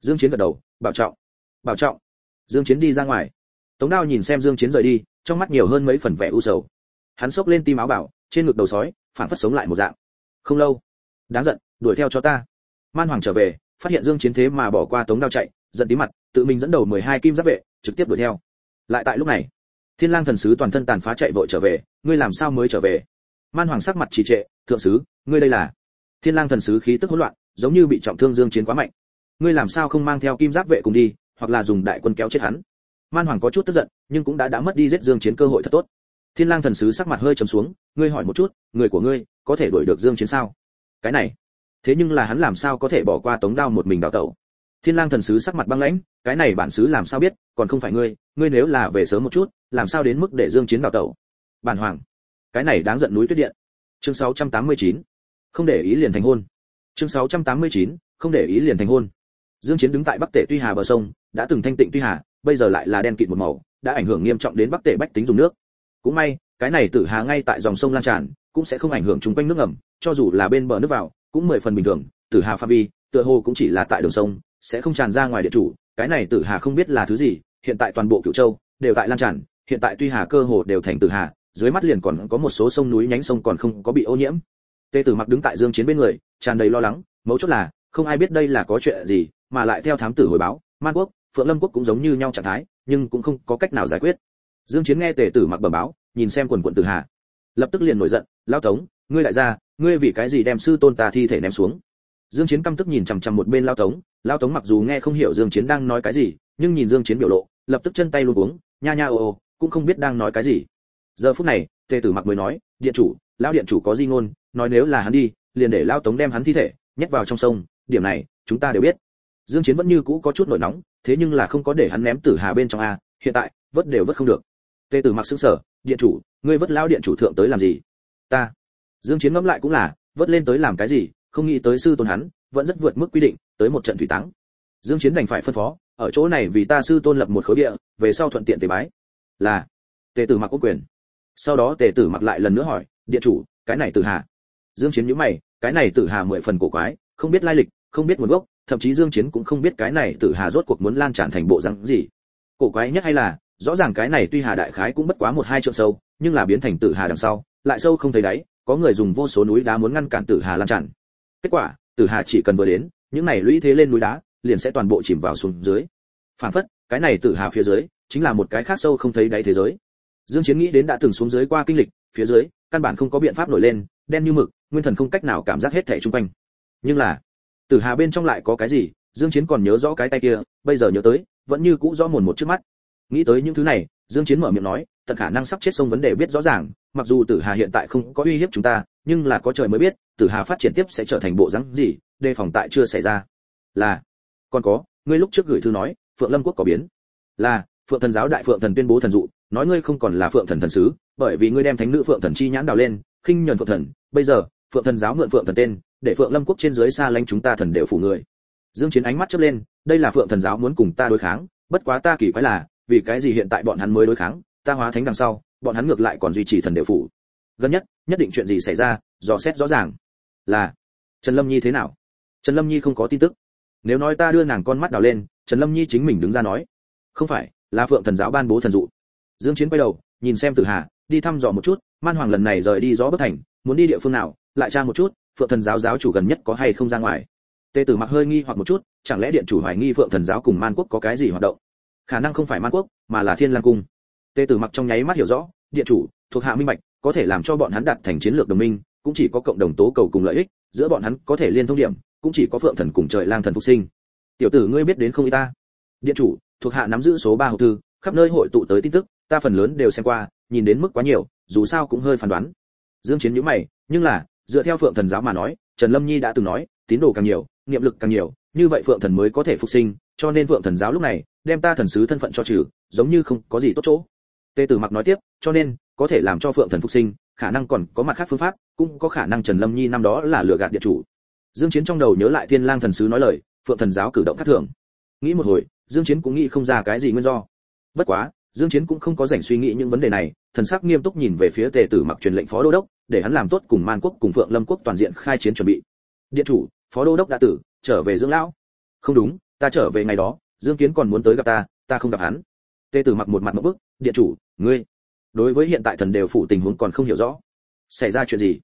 Speaker 1: Dương chiến gật đầu, bảo trọng bảo trọng. Dương chiến đi ra ngoài. Tống đao nhìn xem dương chiến rời đi, trong mắt nhiều hơn mấy phần vẻ u sầu. Hắn xốc lên tim áo bảo, trên ngực đầu sói phản phất sống lại một dạng. Không lâu. Đáng giận, đuổi theo cho ta. Man hoàng trở về, phát hiện dương chiến thế mà bỏ qua tống đao chạy, giận tí mặt, tự mình dẫn đầu 12 kim giáp vệ, trực tiếp đuổi theo. Lại tại lúc này thiên lang thần sứ toàn thân tàn phá chạy vội trở về, ngươi làm sao mới trở về? Man hoàng sắc mặt trì trệ, thượng sứ, ngươi đây là? Thiên lang thần sứ khí tức hỗn loạn, giống như bị trọng thương dương chiến quá mạnh. Ngươi làm sao không mang theo kim giáp vệ cùng đi, hoặc là dùng đại quân kéo chết hắn? Man hoàng có chút tức giận, nhưng cũng đã đã mất đi giết dương chiến cơ hội thật tốt. Thiên lang thần sứ sắc mặt hơi trầm xuống, ngươi hỏi một chút, người của ngươi có thể đuổi được dương chiến sao? Cái này, thế nhưng là hắn làm sao có thể bỏ qua tống đao một mình đào tẩu? Thiên lang thần sứ sắc mặt băng lãnh, cái này bản sứ làm sao biết, còn không phải ngươi ngươi nếu là về sớm một chút, làm sao đến mức để dương chiến đào tẩu? Bản hoàng, cái này đáng giận núi tuyết điện. Chương 689 không để ý liền thành hôn. Chương 689 không để ý liền thành hôn. Dương chiến đứng tại bắc tể tuy hà bờ sông, đã từng thanh tịnh tuy hà, bây giờ lại là đen kịt một màu, đã ảnh hưởng nghiêm trọng đến bắc tể bách tính dùng nước. Cũng may, cái này tử hà ngay tại dòng sông lan tràn, cũng sẽ không ảnh hưởng chung quanh nước ngầm, cho dù là bên bờ nước vào, cũng mười phần bình thường. Tử hà pha vi, tựa hồ cũng chỉ là tại đường sông sẽ không tràn ra ngoài địa chủ, cái này tử hà không biết là thứ gì, hiện tại toàn bộ cựu châu đều tại lan tràn, hiện tại tuy hà cơ hồ đều thành tử hà, dưới mắt liền còn có một số sông núi nhánh sông còn không có bị ô nhiễm. Tề tử mặc đứng tại dương chiến bên người, tràn đầy lo lắng, mấu chốt là, không ai biết đây là có chuyện gì, mà lại theo thám tử hồi báo, man quốc, phượng lâm quốc cũng giống như nhau trạng thái, nhưng cũng không có cách nào giải quyết. Dương chiến nghe tề tử mặc bẩm báo, nhìn xem quần quận tử hà. Lập tức liền nổi giận lao tống, ngươi lại ra, ngươi vì cái gì đem sư tôn ta thi thể ném xuống? Dương chiến căm tức nhìn chằm chằm một bên lao tống. Lao tống mặc dù nghe không hiểu dương chiến đang nói cái gì, nhưng nhìn dương chiến biểu lộ, lập tức chân tay luống cuống, nha nha ô ô, cũng không biết đang nói cái gì. Giờ phút này, tề tử mặc mới nói, điện chủ, Lão điện chủ có di ngôn, nói nếu là hắn đi, liền để lao tống đem hắn thi thể nhét vào trong sông, điểm này, chúng ta đều biết. Dương chiến vẫn như cũ có chút nổi nóng, thế nhưng là không có để hắn ném tử hà bên trong a, hiện tại, vớt đều vớt không được. Tề tử mặc sững sờ, điện chủ, ngươi vớt Lão điện chủ thượng tới làm gì? Ta. Dương chiến ngẫm lại cũng là, vớt lên tới làm cái gì? Không nghĩ tới sư tôn hắn vẫn rất vượt mức quy định, tới một trận thủy táng. Dương chiến đành phải phân phó, ở chỗ này vì ta sư tôn lập một khối địa, về sau thuận tiện tế bái. Là. Tề tử mặc có quyền. Sau đó tề tử mặc lại lần nữa hỏi, địa chủ, cái này tử hà? Dương chiến nhíu mày, cái này tử hà mười phần cổ quái, không biết lai lịch, không biết nguồn gốc, thậm chí dương chiến cũng không biết cái này tử hà rốt cuộc muốn lan tràn thành bộ dạng gì. Cổ quái nhất hay là, rõ ràng cái này tuy hà đại khái cũng bất quá một hai trượng sâu, nhưng là biến thành tử hà đằng sau, lại sâu không thấy đáy, có người dùng vô số núi đá muốn ngăn cản tử hà lan tràn kết quả, tử hà chỉ cần vừa đến, những này lũy thế lên núi đá, liền sẽ toàn bộ chìm vào xuống dưới. Phản phất, cái này tử hà phía dưới, chính là một cái khác sâu không thấy đáy thế giới. Dương chiến nghĩ đến đã từng xuống dưới qua kinh lịch, phía dưới, căn bản không có biện pháp nổi lên, đen như mực, nguyên thần không cách nào cảm giác hết thảy xung quanh. Nhưng là, tử hà bên trong lại có cái gì, dương chiến còn nhớ rõ cái tay kia, bây giờ nhớ tới, vẫn như cũ rõ mồn một trước mắt. Nghĩ tới những thứ này, dương chiến mở miệng nói, tận khả năng sắp chết sông vấn đề biết rõ ràng, mặc dù tử hà hiện tại không có uy hiếp chúng ta, nhưng là có trời mới biết tử hà phát triển tiếp sẽ trở thành bộ rắn gì, đề phòng tại chưa xảy ra. Là, còn có, ngươi lúc trước gửi thư nói, phượng lâm quốc có biến. Là, phượng thần giáo đại phượng thần tuyên bố thần dụ, nói ngươi không còn là phượng thần thần sứ, bởi vì ngươi đem thánh nữ phượng thần chi nhãn đào lên, khinh nhẫn phượng thần. Bây giờ, phượng thần giáo mượn phượng thần tên, để phượng lâm quốc trên dưới xa lánh chúng ta thần đều phủ người. Dương chiến ánh mắt chớp lên, đây là phượng thần giáo muốn cùng ta đối kháng, bất quá ta kỳ quái là, vì cái gì hiện tại bọn hắn mới đối kháng, ta hóa thánh đằng sau, bọn hắn ngược lại còn duy trì thần đều phủ. Gần nhất nhất định chuyện gì xảy ra, dò xét rõ ràng là, trần lâm nhi thế nào? Trần lâm nhi không có tin tức. Nếu nói ta đưa nàng con mắt đào lên, trần lâm nhi chính mình đứng ra nói. Không phải, là phượng thần giáo ban bố thần dụ. Dương chiến quay đầu, nhìn xem tử hà, đi thăm dò một chút, man hoàng lần này rời đi gió bất thành, muốn đi địa phương nào, lại tra một chút, phượng thần giáo giáo chủ gần nhất có hay không ra ngoài. Tề tử mặc hơi nghi hoặc một chút, chẳng lẽ điện chủ hoài nghi phượng thần giáo cùng man quốc có cái gì hoạt động? Khả năng không phải man quốc, mà là thiên lang cung. Tề tử mặc trong nháy mắt hiểu rõ, điện chủ, thuộc hạ minh bạch, có thể làm cho bọn hắn đạt thành chiến lược đồng minh cũng chỉ có cộng đồng tố cầu cùng lợi ích, giữa bọn hắn có thể liên thông điểm, cũng chỉ có phượng thần cùng trời lang thần phục sinh. Tiểu tử ngươi biết đến không y ta? Điện chủ, thuộc hạ nắm giữ số ba hộp thư, khắp nơi hội tụ tới tin tức, ta phần lớn đều xem qua, nhìn đến mức quá nhiều, dù sao cũng hơi phán đoán. Dương chiến nhíu mày, nhưng là, dựa theo phượng thần giáo mà nói, trần lâm nhi đã từng nói, tín đồ càng nhiều, niệm lực càng nhiều, như vậy phượng thần mới có thể phục sinh, cho nên phượng thần giáo lúc này, đem ta thần sứ thân phận cho trừ, giống như không có gì tốt chỗ. Tề tử mặc nói tiếp, cho nên, có thể làm cho phượng thần phục sinh khả năng còn có mặt khác phương pháp, cũng có khả năng trần lâm nhi năm đó là lừa gạt địa chủ. Dương chiến trong đầu nhớ lại thiên lang thần sứ nói lời, phượng thần giáo cử động khác thường. Nghĩ một hồi, dương chiến cũng nghĩ không ra cái gì nguyên do. Bất quá, dương chiến cũng không có rảnh suy nghĩ những vấn đề này, thần sắc nghiêm túc nhìn về phía tề tử mặc truyền lệnh phó đô đốc, để hắn làm tốt cùng man quốc cùng phượng lâm quốc toàn diện khai chiến chuẩn bị. Điện chủ, phó đô đốc đã tử, trở về dưỡng lão. Không đúng, ta trở về ngày đó, dương kiến còn muốn tới gặp ta ta không gặp hắn. Tề tử mặc một mặt một bức, điện chủ, ngươi đối với hiện tại thần đều phụ tình huống còn không hiểu rõ. Xảy ra chuyện gì?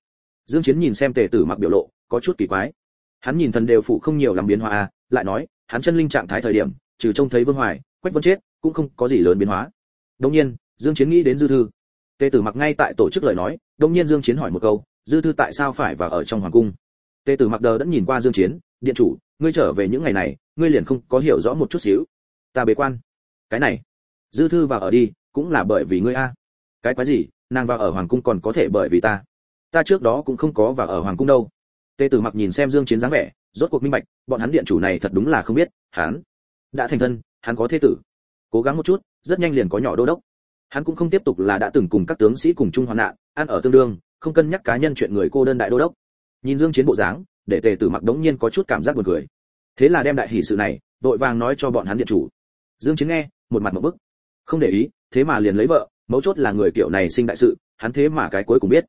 Speaker 1: Dương chiến nhìn xem tề tử mặc biểu lộ, có chút kỳ quái. Hắn nhìn thần đều phụ không nhiều làm biến hóa à? lại nói, hắn chân linh trạng thái thời điểm, trừ trông thấy vương hoài, quách vân chết, cũng không có gì lớn biến hóa. Đông nhiên, dương chiến nghĩ đến dư thư. Tề tử mặc ngay tại tổ chức lời nói đông nhiên dương chiến hỏi một câu, dư thư tại sao phải vào ở trong hoàng cung? Tề tử mặc đờ đã nhìn qua dương chiến, điện chủ, ngươi trở về những ngày này, ngươi liền không có hiểu rõ một chút xíu. Ta bế quan. Cái này, dư thư vào ở đi, cũng là bởi vì ngươi a cái quái gì, nàng vào ở hoàng cung còn có thể bởi vì ta. Ta trước đó cũng không có vào ở hoàng cung đâu. Tề tử mặc nhìn xem dương chiến dáng vẻ, rốt cuộc minh bạch, bọn hắn điện chủ này thật đúng là không biết, hắn đã thành thân, hắn có thế tử. Cố gắng một chút, rất nhanh liền có nhỏ đô đốc. Hắn cũng không tiếp tục là đã từng cùng các tướng sĩ cùng chung hoạn nạn, ăn ở tương đương, không cân nhắc cá nhân chuyện người cô đơn đại đô đốc. Nhìn dương chiến bộ dáng, để tề tử mặc đống nhiên có chút cảm giác buồn cười. Thế là đem đại hỉ sự này, vội vàng nói cho bọn hắn điện chủ. Dương chiến nghe, một mặt một bức. Không để ý, thế mà liền lấy vợ mấu chốt là người kiểu này sinh đại sự, hắn thế mà cái cuối cùng biết.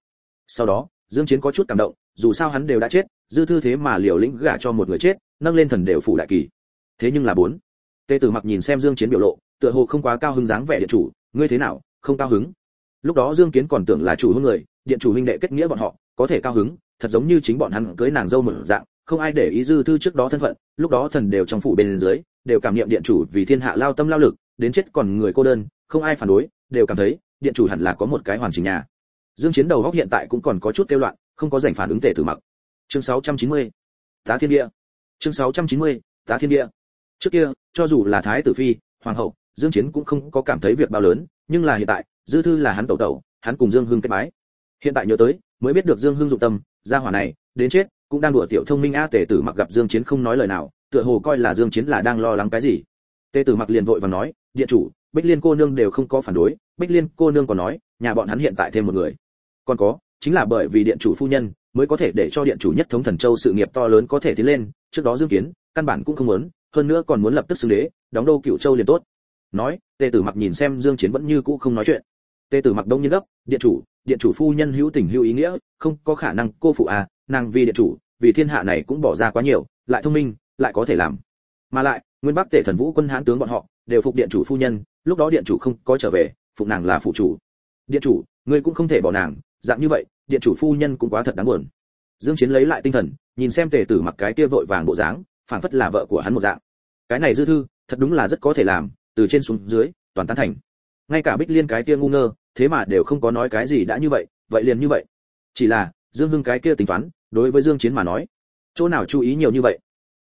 Speaker 1: Sau đó, dương chiến có chút cảm động, dù sao hắn đều đã chết, dư thư thế mà liều lĩnh gả cho một người chết, nâng lên thần đều phủ đại kỳ. Thế nhưng là bốn. Tề tử mặc nhìn xem dương chiến biểu lộ, tựa hồ không quá cao hứng dáng vẻ điện chủ, ngươi thế nào? Không cao hứng? Lúc đó dương kiến còn tưởng là chủ hôn người, điện chủ huynh đệ kết nghĩa bọn họ, có thể cao hứng, thật giống như chính bọn hắn cưới nàng dâu mở dạng, không ai để ý dư thư trước đó thân phận, lúc đó thần đều trong phủ bên dưới, đều cảm nghiệm điện chủ vì thiên hạ lao tâm lao lực, đến chết còn người cô đơn, không ai phản đối đều cảm thấy, điện chủ hẳn là có một cái hoàn chỉnh nhà. Dương chiến đầu góc hiện tại cũng còn có chút kêu loạn, không có giành phản ứng tề tử mặc. Chương 690 tá thiên địa. Chương 690 tá thiên địa. Trước kia, cho dù là thái tử phi, hoàng hậu, dương chiến cũng không có cảm thấy việc bao lớn, nhưng là hiện tại, dư thư là hắn tẩu tẩu, hắn cùng dương hưng kết bái. Hiện tại nhớ tới, mới biết được dương hưng dụng tâm, gia hỏa này, đến chết, cũng đang đùa tiểu thông minh a tề tử mặc gặp dương chiến không nói lời nào, tựa hồ coi là dương chiến là đang lo lắng cái gì. Tề tử mặc liền vội vàng nói, điện chủ bích liên cô nương đều không có phản đối, bích liên cô nương còn nói, nhà bọn hắn hiện tại thêm một người. Còn có, chính là bởi vì điện chủ phu nhân mới có thể để cho điện chủ nhất thống thần châu sự nghiệp to lớn có thể tiến lên, trước đó dương kiến, căn bản cũng không muốn, hơn nữa còn muốn lập tức xưng đế, đóng đô cựu châu liền tốt. Nói, tề tử mặc nhìn xem dương chiến vẫn như cũ không nói chuyện. Tề tử mặc đông nhiên gấp, điện chủ điện chủ phu nhân hữu tình hữu ý nghĩa, không có khả năng cô phụ à nàng vì điện chủ, vì thiên hạ này cũng bỏ ra quá nhiều, lại thông minh, lại có thể làm. Mà lại, nguyên bắc tề thần vũ quân hãn tướng bọn họ, đều phục điện chủ phu nhân lúc đó điện chủ không có trở về, phụ nàng là phụ chủ. Điện chủ, ngươi cũng không thể bỏ nàng, dạng như vậy, điện chủ phu nhân cũng quá thật đáng buồn. Dương chiến lấy lại tinh thần, nhìn xem tề tử mặc cái kia vội vàng bộ dáng, phảng phất là vợ của hắn một dạng. Cái này dư thư, thật đúng là rất có thể làm, từ trên xuống dưới, toàn tán thành. Ngay cả bích liên cái kia ngu ngơ, thế mà đều không có nói cái gì đã như vậy vậy liền như vậy. Chỉ là, dương hưng cái kia tính toán, đối với dương chiến mà nói, chỗ nào chú ý nhiều như vậy?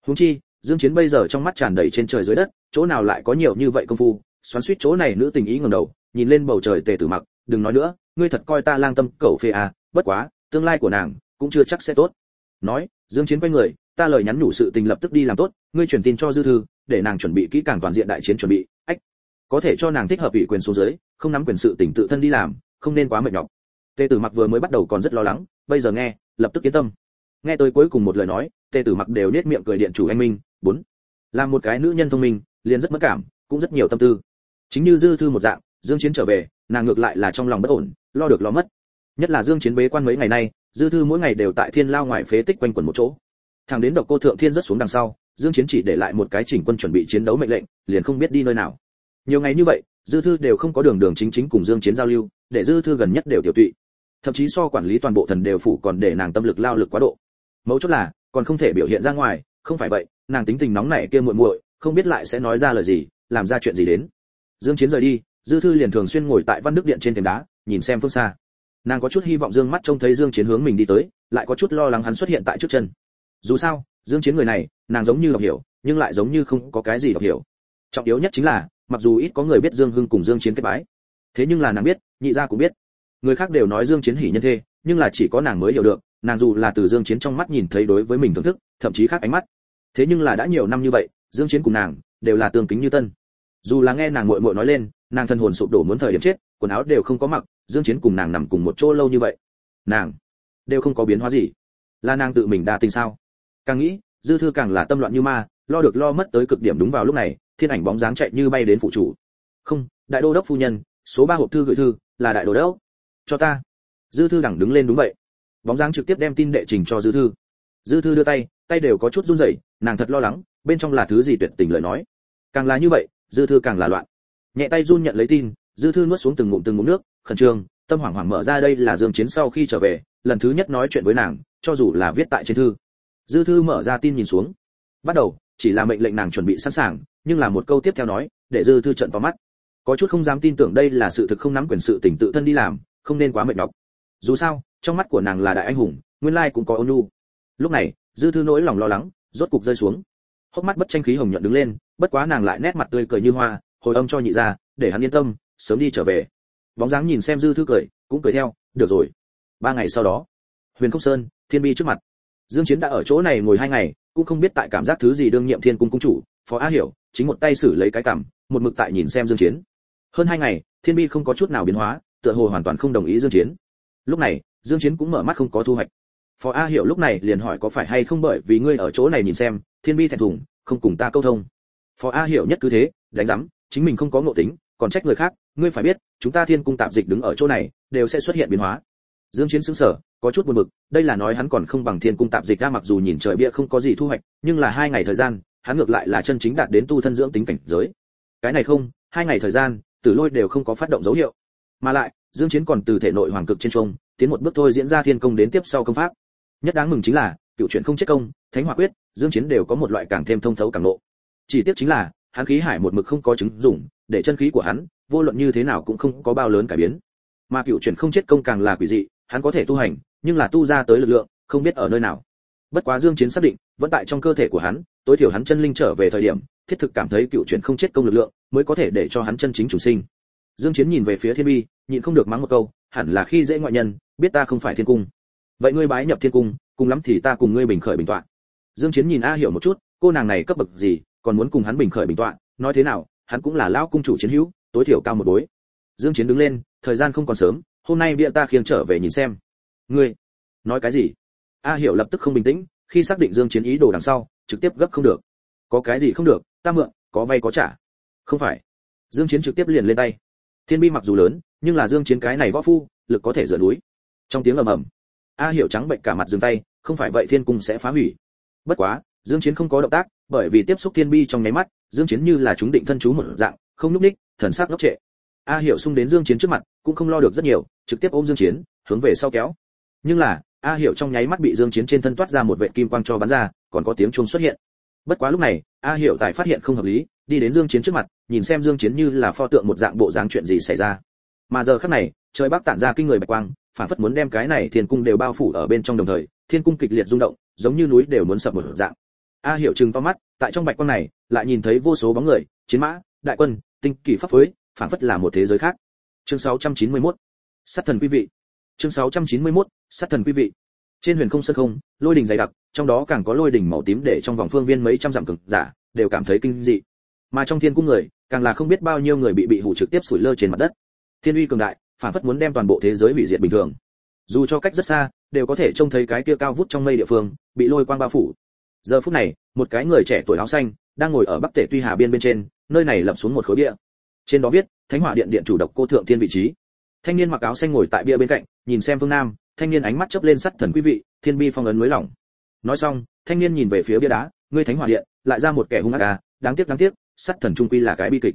Speaker 1: Huống chi, dương chiến bây giờ trong mắt tràn đầy trên trời dưới đất, chỗ nào lại có nhiều như vậy công phu xoắn suýt chỗ này nữ tình ý ngẩng đầu, nhìn lên bầu trời tề tử mặc, đừng nói nữa, ngươi thật coi ta lang tâm cẩu phê à bất quá, tương lai của nàng cũng chưa chắc sẽ tốt. Nói, dương chiến quay người, ta lời nhắn nhủ sự tình lập tức đi làm tốt, ngươi truyền tin cho dư thư, để nàng chuẩn bị kỹ càng toàn diện đại chiến chuẩn bị, ách, có thể cho nàng thích hợp ủy quyền xuống dưới, không nắm quyền sự tình tự thân đi làm, không nên quá mệt nhọc. Tề tử mặc vừa mới bắt đầu còn rất lo lắng, bây giờ nghe, lập tức yên tâm. Nghe tới cuối cùng một lời nói, tề tử mặc đều nết miệng cười điện chủ anh minh, bốn. Làm một cái nữ nhân thông minh, liền rất mất cảm, cũng rất nhiều tâm tư chính như dư thư một dạng, dương chiến trở về, nàng ngược lại là trong lòng bất ổn, lo được lo mất. Nhất là dương chiến bế quan mấy ngày nay, dư thư mỗi ngày đều tại thiên lao ngoài phế tích quanh quẩn một chỗ. Thằng đến độc cô thượng thiên rất xuống đằng sau, dương chiến chỉ để lại một cái chỉnh quân chuẩn bị chiến đấu mệnh lệnh, liền không biết đi nơi nào. Nhiều ngày như vậy, dư thư đều không có đường đường chính chính cùng dương chiến giao lưu, để dư thư gần nhất đều tiểu tụy. Thậm chí so quản lý toàn bộ thần đều phủ còn để nàng tâm lực lao lực quá độ. Mấu chốt là, còn không thể biểu hiện ra ngoài, không phải vậy, nàng tính tình nóng nảy kia muội muội, không biết lại sẽ nói ra lời gì, làm ra chuyện gì đến dương chiến rời đi, dư thư liền thường xuyên ngồi tại văn đức điện trên thềm đá, nhìn xem phương xa. Nàng có chút hy vọng dương mắt trông thấy dương chiến hướng mình đi tới, lại có chút lo lắng hắn xuất hiện tại trước chân. Dù sao, dương chiến người này, nàng giống như đọc hiểu, nhưng lại giống như không có cái gì đọc hiểu. Trọng yếu nhất chính là, mặc dù ít có người biết dương hưng cùng dương chiến kết bái, thế nhưng là nàng biết, nhị gia cũng biết. Người khác đều nói dương chiến hỉ nhân thê, nhưng là chỉ có nàng mới hiểu được, nàng dù là từ dương chiến trong mắt nhìn thấy đối với mình thưởng thức, thậm chí khác ánh mắt. Thế nhưng là đã nhiều năm như vậy, dương chiến cùng nàng, đều là tương kính như tân dù là nghe nàng muội muội nói lên, nàng thân hồn sụp đổ muốn thời điểm chết, quần áo đều không có mặc, dương chiến cùng nàng nằm cùng một chỗ lâu như vậy. Nàng đều không có biến hóa gì. Là nàng tự mình đa tình sao? Càng nghĩ, dư thư càng là tâm loạn như ma, lo được lo mất tới cực điểm đúng vào lúc này, thiên ảnh bóng dáng chạy như bay đến phụ chủ. Không, đại đô đốc phu nhân, số ba hộp thư gửi thư, là đại đô đốc. Cho ta. Dư thư đẳng đứng lên đúng vậy. Bóng dáng trực tiếp đem tin đệ trình cho dư thư. Dư thư đưa tay tay đều có chút run rẩy, nàng thật lo lắng, bên trong là thứ gì tuyệt tình lời nói. Càng là như vậy dư thư càng là loạn. Nhẹ tay run nhận lấy tin, dư thư nuốt xuống từng ngụm từng ngụm nước, khẩn trương, tâm hoảng hoảng mở ra đây là dương chiến sau khi trở về, lần thứ nhất nói chuyện với nàng, cho dù là viết tại trên thư. Dư thư mở ra tin nhìn xuống. Bắt đầu, chỉ là mệnh lệnh nàng chuẩn bị sẵn sàng, nhưng là một câu tiếp theo nói, để dư thư trận to mắt. Có chút không dám tin tưởng đây là sự thực không nắm quyền sự tỉnh tự thân đi làm, không nên quá mệt nhọc. Dù sao, trong mắt của nàng là đại anh hùng, nguyên lai cũng có ôn nhu. Lúc này, dư thư nỗi lòng lo lắng, rốt cục rơi xuống. Hốc mắt bất tranh khí hồng nhuận đứng lên bất quá nàng lại nét mặt tươi cười như hoa, hồi âm cho nhị gia, để hắn yên tâm, sớm đi trở về. Bóng dáng nhìn xem dư thư cười, cũng cười theo, được rồi. Ba ngày sau đó, huyền không sơn, thiên bi trước mặt. Dương chiến đã ở chỗ này ngồi hai ngày, cũng không biết tại cảm giác thứ gì đương nhiệm thiên cung cung chủ, phó a hiểu, chính một tay xử lấy cái cảm, một mực tại nhìn xem dương chiến. Hơn hai ngày, thiên bi không có chút nào biến hóa, tựa hồ hoàn toàn không đồng ý dương chiến. Lúc này, dương chiến cũng mở mắt không có thu hoạch. Phó a hiểu lúc này liền hỏi có phải hay không bởi vì ngươi ở chỗ này nhìn xem, thiên bi thẹn thùng, không cùng ta câu thông phó a hiểu nhất cứ thế, đánh rắm chính mình không có ngộ tính, còn trách người khác, ngươi phải biết, chúng ta thiên cung tạm dịch đứng ở chỗ này, đều sẽ xuất hiện biến hóa. Dương chiến sững sờ, có chút buồn bực, đây là nói hắn còn không bằng thiên cung tạm dịch ra mặc dù nhìn trời bia không có gì thu hoạch, nhưng là hai ngày thời gian, hắn ngược lại là chân chính đạt đến tu thân dưỡng tính cảnh giới. Cái này không, hai ngày thời gian tử lôi đều không có phát động dấu hiệu. Mà lại, dương chiến còn từ thể nội hoàng cực trên trung tiến một bước thôi diễn ra thiên công đến tiếp sau công pháp. Nhất đáng mừng chính là, cựu chuyện không chết công, thánh hỏa quyết, dương chiến đều có một loại càng thêm thông thấu càng nộ chỉ tiếc chính là, hắn khí hải một mực không có chứng dụng, để chân khí của hắn, vô luận như thế nào cũng không có bao lớn cải biến. Mà cựu chuyển không chết công càng là quỷ dị, hắn có thể tu hành, nhưng là tu ra tới lực lượng, không biết ở nơi nào. Bất quá dương chiến xác định, vẫn tại trong cơ thể của hắn, tối thiểu hắn chân linh trở về thời điểm, thiết thực cảm thấy cựu chuyển không chết công lực lượng, mới có thể để cho hắn chân chính chủ sinh. Dương chiến nhìn về phía thiên bi, nhịn không được mắng một câu, hẳn là khi dễ ngoại nhân, biết ta không phải thiên cung. Vậy ngươi bái nhập thiên cung, cùng lắm thì ta cùng ngươi bình khởi bình tọa. Dương chiến nhìn a hiểu một chút, cô nàng này cấp bậc gì còn muốn cùng hắn bình khởi bình tọa, nói thế nào, hắn cũng là lão cung chủ chiến hữu, tối thiểu cao một bối. Dương chiến đứng lên, thời gian không còn sớm, hôm nay bịa ta khiêng trở về nhìn xem. Ngươi, nói cái gì? A hiểu lập tức không bình tĩnh, khi xác định dương chiến ý đồ đằng sau, trực tiếp gấp không được. Có cái gì không được, ta mượn, có vay có trả. Không phải. Dương chiến trực tiếp liền lên tay. Thiên bi mặc dù lớn, nhưng là dương chiến cái này võ phu, lực có thể dựa núi. Trong tiếng ầm ầm, a hiểu trắng bệnh cả mặt dừng tay, không phải vậy thiên cung sẽ phá hủy. Bất quá, dương chiến không có động tác bởi vì tiếp xúc thiên bi trong nháy mắt dương chiến như là chúng định thân chú một dạng không núp đích, thần sắc ngốc trệ. A hiểu xung đến dương chiến trước mặt cũng không lo được rất nhiều trực tiếp ôm dương chiến hướng về sau kéo. Nhưng là a hiểu trong nháy mắt bị dương chiến trên thân toát ra một vệt kim quang cho bắn ra còn có tiếng chuông xuất hiện. Bất quá lúc này a hiểu tại phát hiện không hợp lý đi đến dương chiến trước mặt nhìn xem dương chiến như là pho tượng một dạng bộ dáng chuyện gì xảy ra. Mà giờ khắc này trời bắc tản ra kinh người bạch quang phản phất muốn đem cái này thiên cung đều bao phủ ở bên trong đồng thời thiên cung kịch liệt rung động giống như núi đều muốn sập một dạng a hiểu chừng to mắt, tại trong bạch quang này, lại nhìn thấy vô số bóng người, chiến mã, đại quân, tinh kỳ pháp phối, phản phất là một thế giới khác. Chương 691 sát thần quý vị. Chương 691 sát thần quý vị. Trên huyền không sân không, lôi đỉnh dày đặc, trong đó càng có lôi đỉnh màu tím để trong vòng phương viên mấy trăm dặm cực giả, đều cảm thấy kinh dị. Mà trong thiên cung người, càng là không biết bao nhiêu người bị bị hủ trực tiếp sủi lơ trên mặt đất. Thiên uy cường đại, phản phất muốn đem toàn bộ thế giới hủy diệt bình thường. Dù cho cách rất xa, đều có thể trông thấy cái kia cao vút trong mây địa phương, bị lôi quang bao phủ giờ phút này, một cái người trẻ tuổi áo xanh đang ngồi ở bắc tể tuy hà biên bên trên, nơi này lập xuống một khối bia. Trên đó viết, thánh hỏa điện điện chủ độc cô thượng thiên vị trí. Thanh niên mặc áo xanh ngồi tại bia bên cạnh, nhìn xem phương nam, thanh niên ánh mắt chớp lên sắt thần quý vị, thiên bi phong ấn mới lỏng. Nói xong, thanh niên nhìn về phía bia đá, ngươi thánh hỏa điện, lại ra một kẻ hung ác à đáng tiếc đáng tiếc, sắt thần trung quy là cái bi kịch.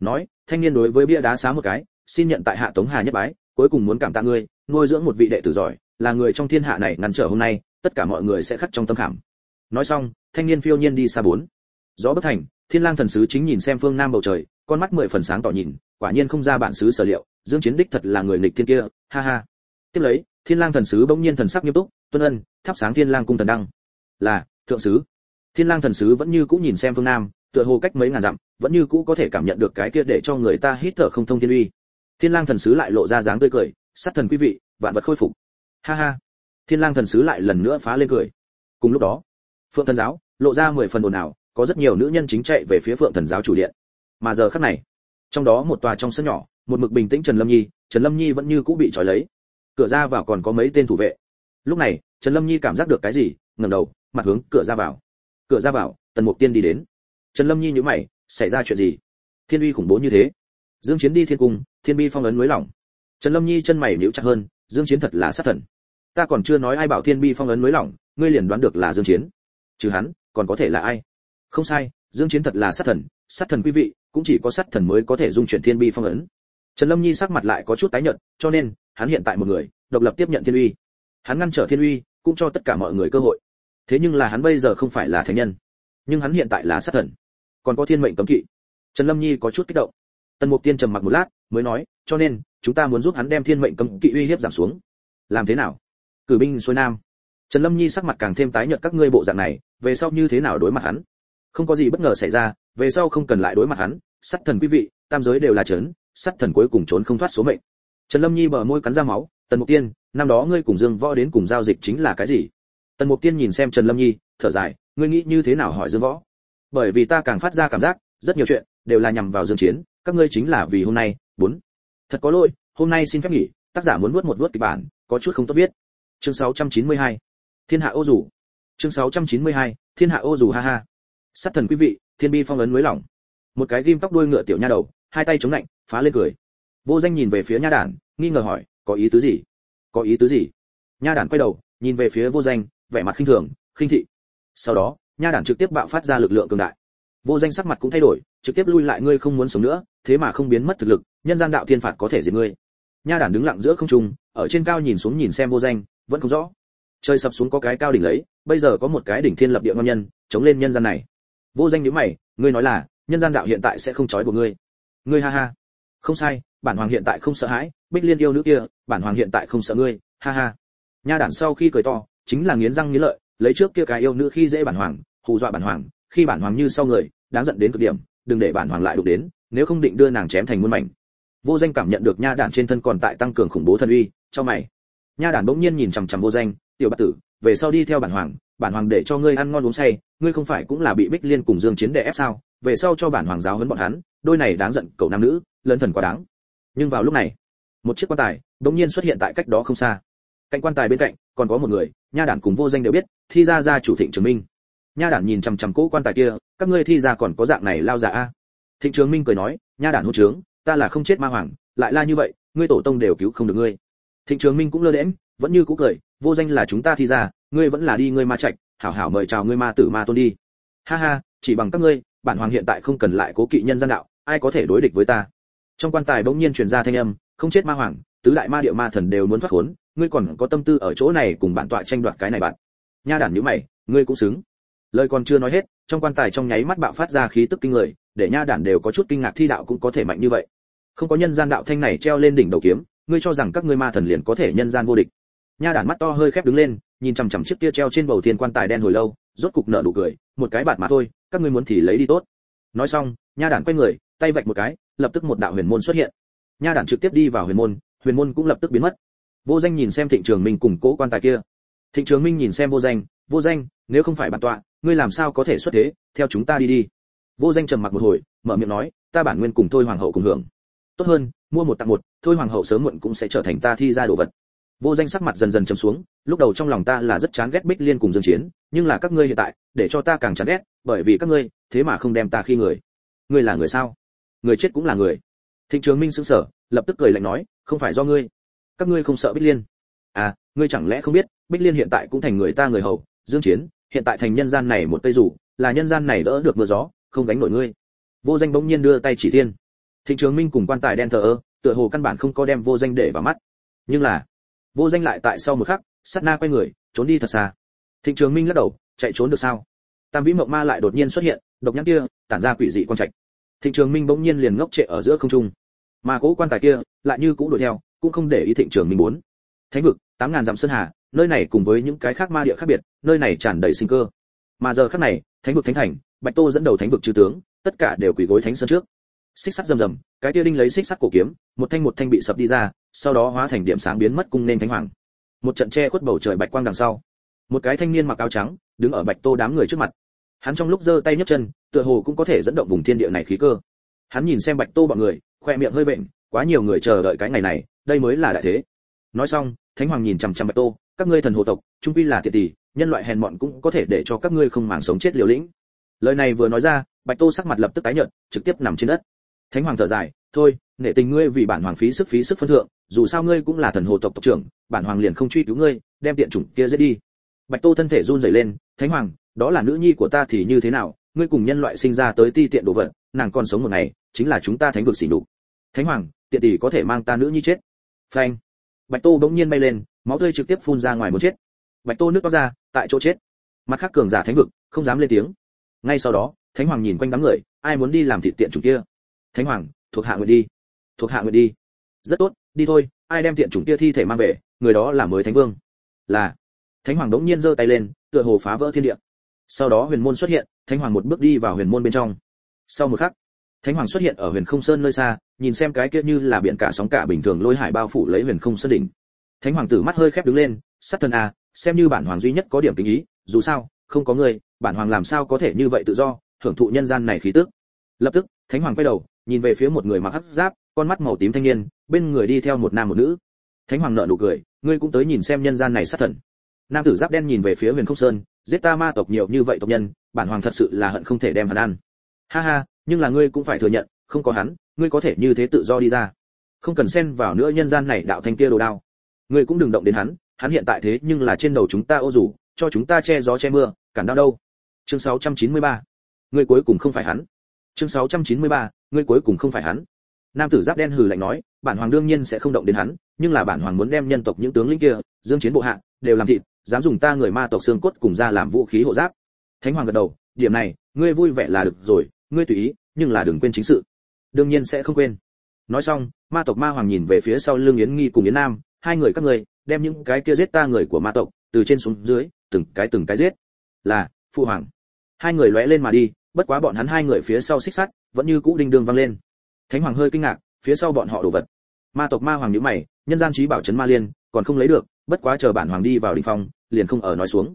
Speaker 1: Nói, thanh niên đối với bia đá xá một cái, xin nhận tại hạ tống hà nhất bái, cuối cùng muốn cảm tạ ngươi, nuôi dưỡng một vị đệ tử giỏi, là người trong thiên hạ này ngăn trở hôm nay, tất cả mọi người sẽ khắc trong tâm khảm nói xong, thanh niên phiêu nhiên đi xa bốn. Gió bất thành, thiên lang thần sứ chính nhìn xem phương nam bầu trời, con mắt mười phần sáng tỏ nhìn, quả nhiên không ra bản sứ sở liệu, dương chiến đích thật là người nghịch thiên kia, ha ha. Tiếp lấy, thiên lang thần sứ bỗng nhiên thần sắc nghiêm túc, tuân ân, thắp sáng thiên lang cung thần đăng. Là, thượng sứ. Thiên lang thần sứ vẫn như cũ nhìn xem phương nam, tựa hồ cách mấy ngàn dặm, vẫn như cũ có thể cảm nhận được cái kia để cho người ta hít thở không thông thiên uy. Thiên lang thần sứ lại lộ ra dáng tươi cười, sát thần quý vị, vạn vật khôi phục. Ha ha. Thiên lang thần sứ lại lần nữa phá lên cười. Cùng lúc đó phượng thần giáo, lộ ra mười phần ồn ào, có rất nhiều nữ nhân chính chạy về phía phượng thần giáo chủ điện. Mà giờ khắc này, trong đó một tòa trong sân nhỏ, một mực bình tĩnh trần lâm nhi, trần lâm nhi vẫn như cũ bị trói lấy. Cửa ra vào còn có mấy tên thủ vệ. Lúc này, trần lâm nhi cảm giác được cái gì, ngẩng đầu, mặt hướng cửa ra vào. Cửa ra vào, tần mục tiên đi đến. Trần lâm nhi nhíu mày, xảy ra chuyện gì? Thiên uy khủng bố như thế. Dương chiến đi thiên cung, thiên bi phong ấn núi lỏng trần lâm nhi chân mày nhíu chặt hơn, dương chiến thật là sát thần. Ta còn chưa nói ai bảo thiên bi phong ấn núi lỏng ngươi liền đoán được là dương chiến trừ hắn, còn có thể là ai? Không sai, dương chiến thật là sát thần sát thần quý vị, cũng chỉ có sát thần mới có thể dung chuyển thiên bi phong ấn. Trần lâm nhi sắc mặt lại có chút tái nhợt, cho nên, hắn hiện tại một người, độc lập tiếp nhận thiên uy. Hắn ngăn trở thiên uy, cũng cho tất cả mọi người cơ hội. Thế nhưng là hắn bây giờ không phải là thánh nhân, nhưng hắn hiện tại là sát thần. Còn có thiên mệnh cấm kỵ. Trần lâm nhi có chút kích động. Tần mục tiên trầm mặc một lát, mới nói, cho nên, chúng ta muốn giúp hắn đem thiên mệnh cấm kỵ uy hiếp giảm xuống. Làm thế nào? Cử binh xuôi nam trần lâm nhi sắc mặt càng thêm tái nhợt các ngươi bộ dạng này, về sau như thế nào đối mặt hắn? Không có gì bất ngờ xảy ra, về sau không cần lại đối mặt hắn. Sát thần quý vị, tam giới đều là trấn, sát thần cuối cùng trốn không thoát số mệnh. Trần lâm nhi bờ môi cắn ra máu, tần mục tiên, năm đó ngươi cùng dương võ đến cùng giao dịch chính là cái gì? Tần mục tiên nhìn xem trần lâm nhi, thở dài, ngươi nghĩ như thế nào hỏi dương võ? Bởi vì ta càng phát ra cảm giác, rất nhiều chuyện đều là nhằm vào dương chiến, các ngươi chính là vì hôm nay. Bốn. Thật có lỗi, hôm nay xin phép nghỉ, tác giả muốn vuốt một vuốt kịch bản, có chút không tốt viết. Chương 692 thiên hạ ô dù. Chương 692 thiên hạ ô dù, ha ha. Sát thần quý vị, thiên bi phong ấn mới lỏng. Một cái ghim tóc đuôi ngựa tiểu nha đầu, hai tay chống lạnh, phá lên cười. Vô danh nhìn về phía nha đản nghi ngờ hỏi, có ý tứ gì? Có ý tứ gì? Nha đản quay đầu, nhìn về phía vô danh, vẻ mặt khinh thường, khinh thị. Sau đó, nha đản trực tiếp bạo phát ra lực lượng cường đại. Vô danh sắc mặt cũng thay đổi, trực tiếp lui lại, ngươi không muốn sống nữa, thế mà không biến mất thực lực, nhân gian đạo thiên phạt có thể diệt ngươi. Nha đản đứng lặng giữa không trung, ở trên cao nhìn xuống nhìn xem vô danh, vẫn không rõ trời sập xuống có cái cao đỉnh lấy, bây giờ có một cái đỉnh thiên lập địa ngon nhân, chống lên nhân gian này. Vô danh nếu mày, ngươi nói là, nhân gian đạo hiện tại sẽ không trói buộc ngươi. Ngươi ha ha. Không sai, bản hoàng hiện tại không sợ hãi, bích liên yêu nữ kia, bản hoàng hiện tại không sợ ngươi, ha ha. Nha đản sau khi cười to, chính là nghiến răng nghiến lợi, lấy trước kia cái yêu nữ khi dễ bản hoàng, hù dọa bản hoàng, khi bản hoàng như sau người, đáng giận đến cực điểm, đừng để bản hoàng lại đụng đến, nếu không định đưa nàng chém thành muôn mảnh. Vô danh cảm nhận được nha đản trên thân còn tại tăng cường khủng bố thân uy, cho mày. Nha đản bỗng nhiên nhìn chằm chằm vô danh tiểu bát tử, về sau đi theo bản hoàng bản hoàng để cho ngươi ăn ngon uống say, ngươi không phải cũng là bị bích liên cùng dương chiến đè ép sao? Về sau cho bản hoàng giáo huấn bọn hắn, đôi này đáng giận cậu nam nữ lớn thần quá đáng. Nhưng vào lúc này, một chiếc quan tài đột nhiên xuất hiện tại cách đó không xa. Cạnh quan tài bên cạnh còn có một người, nha đản cùng vô danh đều biết, thi ra ra chủ thịnh trường minh. Nha đản nhìn chằm chằm cỗ quan tài kia, các ngươi thi ra còn có dạng này lao giả a? Thịnh trường minh cười nói, nha đản hôn trướng, ta là không chết ma hoàng, lại la như vậy, ngươi tổ tông đều cứu không được ngươi. Thịnh trường minh cũng lơ đễnh vẫn như cũ cười, vô danh là chúng ta thi ra, ngươi vẫn là đi ngươi ma trạch, hảo hảo mời chào ngươi ma tử ma tôn đi. Ha ha, chỉ bằng các ngươi, bản hoàng hiện tại không cần lại cố kỵ nhân gian đạo, ai có thể đối địch với ta? Trong quan tài bỗng nhiên truyền ra thanh âm, không chết ma hoàng, tứ đại ma địa ma thần đều muốn thoát khốn, ngươi còn có tâm tư ở chỗ này cùng bản tọa tranh đoạt cái này bạn. Nha đản nhíu mày, ngươi cũng xứng. Lời còn chưa nói hết, trong quan tài trong nháy mắt bạo phát ra khí tức kinh người, để nha đản đều có chút kinh ngạc thi đạo cũng có thể mạnh như vậy. Không có nhân gian đạo thanh này treo lên đỉnh đầu kiếm, ngươi cho rằng các ngươi ma thần liền có thể nhân gian vô địch nha đản mắt to hơi khép đứng lên, nhìn chằm chằm chiếc kia treo trên bầu thiên quan tài đen hồi lâu, rốt cục nở nụ cười, một cái bạt mà thôi, các ngươi muốn thì lấy đi tốt. Nói xong, nha đản quay người, tay vạch một cái, lập tức một đạo huyền môn xuất hiện. Nha đản trực tiếp đi vào huyền môn huyền môn cũng lập tức biến mất. Vô danh nhìn xem thịnh trường minh cùng cố quan tài kia. Thịnh trường minh nhìn xem vô danh vô danh, nếu không phải bản tọa, ngươi làm sao có thể xuất thế? Theo chúng ta đi đi. Vô danh trầm mặc một hồi, mở miệng nói, ta bản nguyên cùng thôi hoàng hậu cùng hưởng. Tốt hơn, mua một tặng một, thôi hoàng hậu sớm muộn cũng sẽ trở thành ta thi ra đồ vật vô danh sắc mặt dần dần trầm xuống, lúc đầu trong lòng ta là rất chán ghét bích liên cùng dương chiến, nhưng là các ngươi hiện tại, để cho ta càng chán ghét, bởi vì các ngươi, thế mà không đem ta khi người. Ngươi là người sao? Người chết cũng là người. Thịnh trường minh sững sờ, lập tức cười lạnh nói, không phải do ngươi. Các ngươi không sợ bích liên? À ngươi chẳng lẽ không biết, bích liên hiện tại cũng thành người ta người hầu, dương chiến, hiện tại thành nhân gian này một cây rủ, là nhân gian này đỡ được mưa gió, không gánh nổi ngươi. Vô danh bỗng nhiên đưa tay chỉ thiên. Thịnh trường minh cùng quan tài đen thờ ơ, tựa hồ căn bản không có đem vô danh để vào mắt. Nhưng là vô danh lại tại sau một khắc, sát na quay người, trốn đi thật xa. Thịnh trường minh lắc đầu, chạy trốn được sao? Tam vĩ mộng ma lại đột nhiên xuất hiện, độc nhãn kia, tản ra quỷ dị quan trạch. Thịnh trường minh bỗng nhiên liền ngốc trệ ở giữa không trung. Mà cố quan tài kia, lại như cũng đuổi theo, cũng không để ý thịnh trường minh muốn. Thánh vực, tám ngàn dặm sơn hà, nơi này cùng với những cái khác ma địa khác biệt, nơi này tràn đầy sinh cơ. Mà giờ khắc này, thánh vực thánh thành, bạch tô dẫn đầu thánh vực chư tướng, tất cả đều quỳ gối thánh sơn trước xích sắt rầm rầm, cái tia đinh lấy xích sắt cổ kiếm, một thanh một thanh bị sập đi ra, sau đó hóa thành điểm sáng biến mất cung nên thánh hoàng. Một trận che khuất bầu trời bạch quang đằng sau. Một cái thanh niên mặc áo trắng, đứng ở bạch tô đám người trước mặt. Hắn trong lúc giơ tay nhấc chân, tựa hồ cũng có thể dẫn động vùng thiên địa này khí cơ. Hắn nhìn xem bạch tô bọn người, khoe miệng hơi vện, quá nhiều người chờ đợi cái ngày này, đây mới là đại thế. Nói xong, thánh hoàng nhìn chằm chằm bạch tô, các ngươi thần hồ tộc, trung quy là tiệt tỷ, nhân loại hèn mọn cũng có thể để cho các ngươi không màng sống chết liều lĩnh. Lời này vừa nói ra, bạch tô sắc mặt lập tức tái nhợt, trực tiếp nằm trên đất thánh hoàng thở dài, thôi, nể tình ngươi vì bản hoàng phí sức phí sức phân thượng, dù sao ngươi cũng là thần hồ tộc tộc trưởng, bản hoàng liền không truy cứu ngươi, đem tiện chủng kia giết đi. Bạch tô thân thể run rẩy lên, thánh hoàng, đó là nữ nhi của ta thì như thế nào? Ngươi cùng nhân loại sinh ra tới ti tiện đồ vật, nàng còn sống một ngày, chính là chúng ta thánh vực xỉ nhục. Thánh hoàng, tiện tỷ có thể mang ta nữ nhi chết. Phanh. Bạch tô bỗng nhiên bay lên, máu tươi trực tiếp phun ra ngoài muốn chết. Bạch tô nước toát ra, tại chỗ chết. Mặt khác cường giả thánh vực, không dám lên tiếng. Ngay sau đó, thánh hoàng nhìn quanh đám người, ai muốn đi làm thịt tiện chủng kia? Thánh hoàng thuộc hạ nguyện đi. Thuộc hạ nguyện đi. Rất tốt đi thôi ai đem tiện chủng kia thi thể mang về người đó là mới thánh vương. Là. Thánh hoàng đống nhiên giơ tay lên tựa hồ phá vỡ thiên địa. Sau đó huyền môn xuất hiện thánh hoàng một bước đi vào huyền môn bên trong. Sau một khắc thánh hoàng xuất hiện ở huyền không sơn nơi xa nhìn xem cái kia như là biển cả sóng cả bình thường lôi hải bao phủ lấy huyền không sơn đỉnh. Thánh hoàng tử mắt hơi khép đứng lên sát thần à xem như bản hoàng duy nhất có điểm tình ý dù sao không có người, bản hoàng làm sao có thể như vậy tự do hưởng thụ nhân gian này khí tức. Lập tức thánh hoàng quay đầu nhìn về phía một người mặc hắc giáp con mắt màu tím thanh niên bên người đi theo một nam một nữ. Thánh hoàng nợ nụ cười ngươi cũng tới nhìn xem nhân gian này sát thần. Nam tử giáp đen nhìn về phía huyền không sơn giết ta ma tộc nhiều như vậy tộc nhân bản hoàng thật sự là hận không thể đem hắn ăn. Ha ha nhưng là ngươi cũng phải thừa nhận không có hắn ngươi có thể như thế tự do đi ra. Không cần xen vào nữa nhân gian này đạo thanh kia đồ đao. Ngươi cũng đừng động đến hắn hắn hiện tại thế nhưng là trên đầu chúng ta ô dù, cho chúng ta che gió che mưa cản đau đâu. Chương 693. ngươi cuối cùng không phải hắn chương 693, ngươi cuối cùng không phải hắn. Nam tử giáp đen hừ lạnh nói bản hoàng đương nhiên sẽ không động đến hắn nhưng là bản hoàng muốn đem nhân tộc những tướng lĩnh kia dương chiến bộ hạ đều làm thịt dám dùng ta người ma tộc xương cốt cùng ra làm vũ khí hộ giáp. Thánh hoàng gật đầu điểm này ngươi vui vẻ là được rồi ngươi tùy ý nhưng là đừng quên chính sự. Đương nhiên sẽ không quên. Nói xong ma tộc ma hoàng nhìn về phía sau lưng yến nghi cùng yến nam hai người các ngươi đem những cái kia giết ta người của ma tộc từ trên xuống dưới từng cái từng cái giết. Là phụ hoàng. Hai người lóe lên mà đi bất quá bọn hắn hai người phía sau xích sắt, vẫn như cũ đinh đường vang lên. Thánh hoàng hơi kinh ngạc, phía sau bọn họ đổ vật. Ma tộc ma hoàng nhíu mày, nhân gian trí bảo trấn ma liên, còn không lấy được, bất quá chờ bản hoàng đi vào đỉnh phong, liền không ở nói xuống.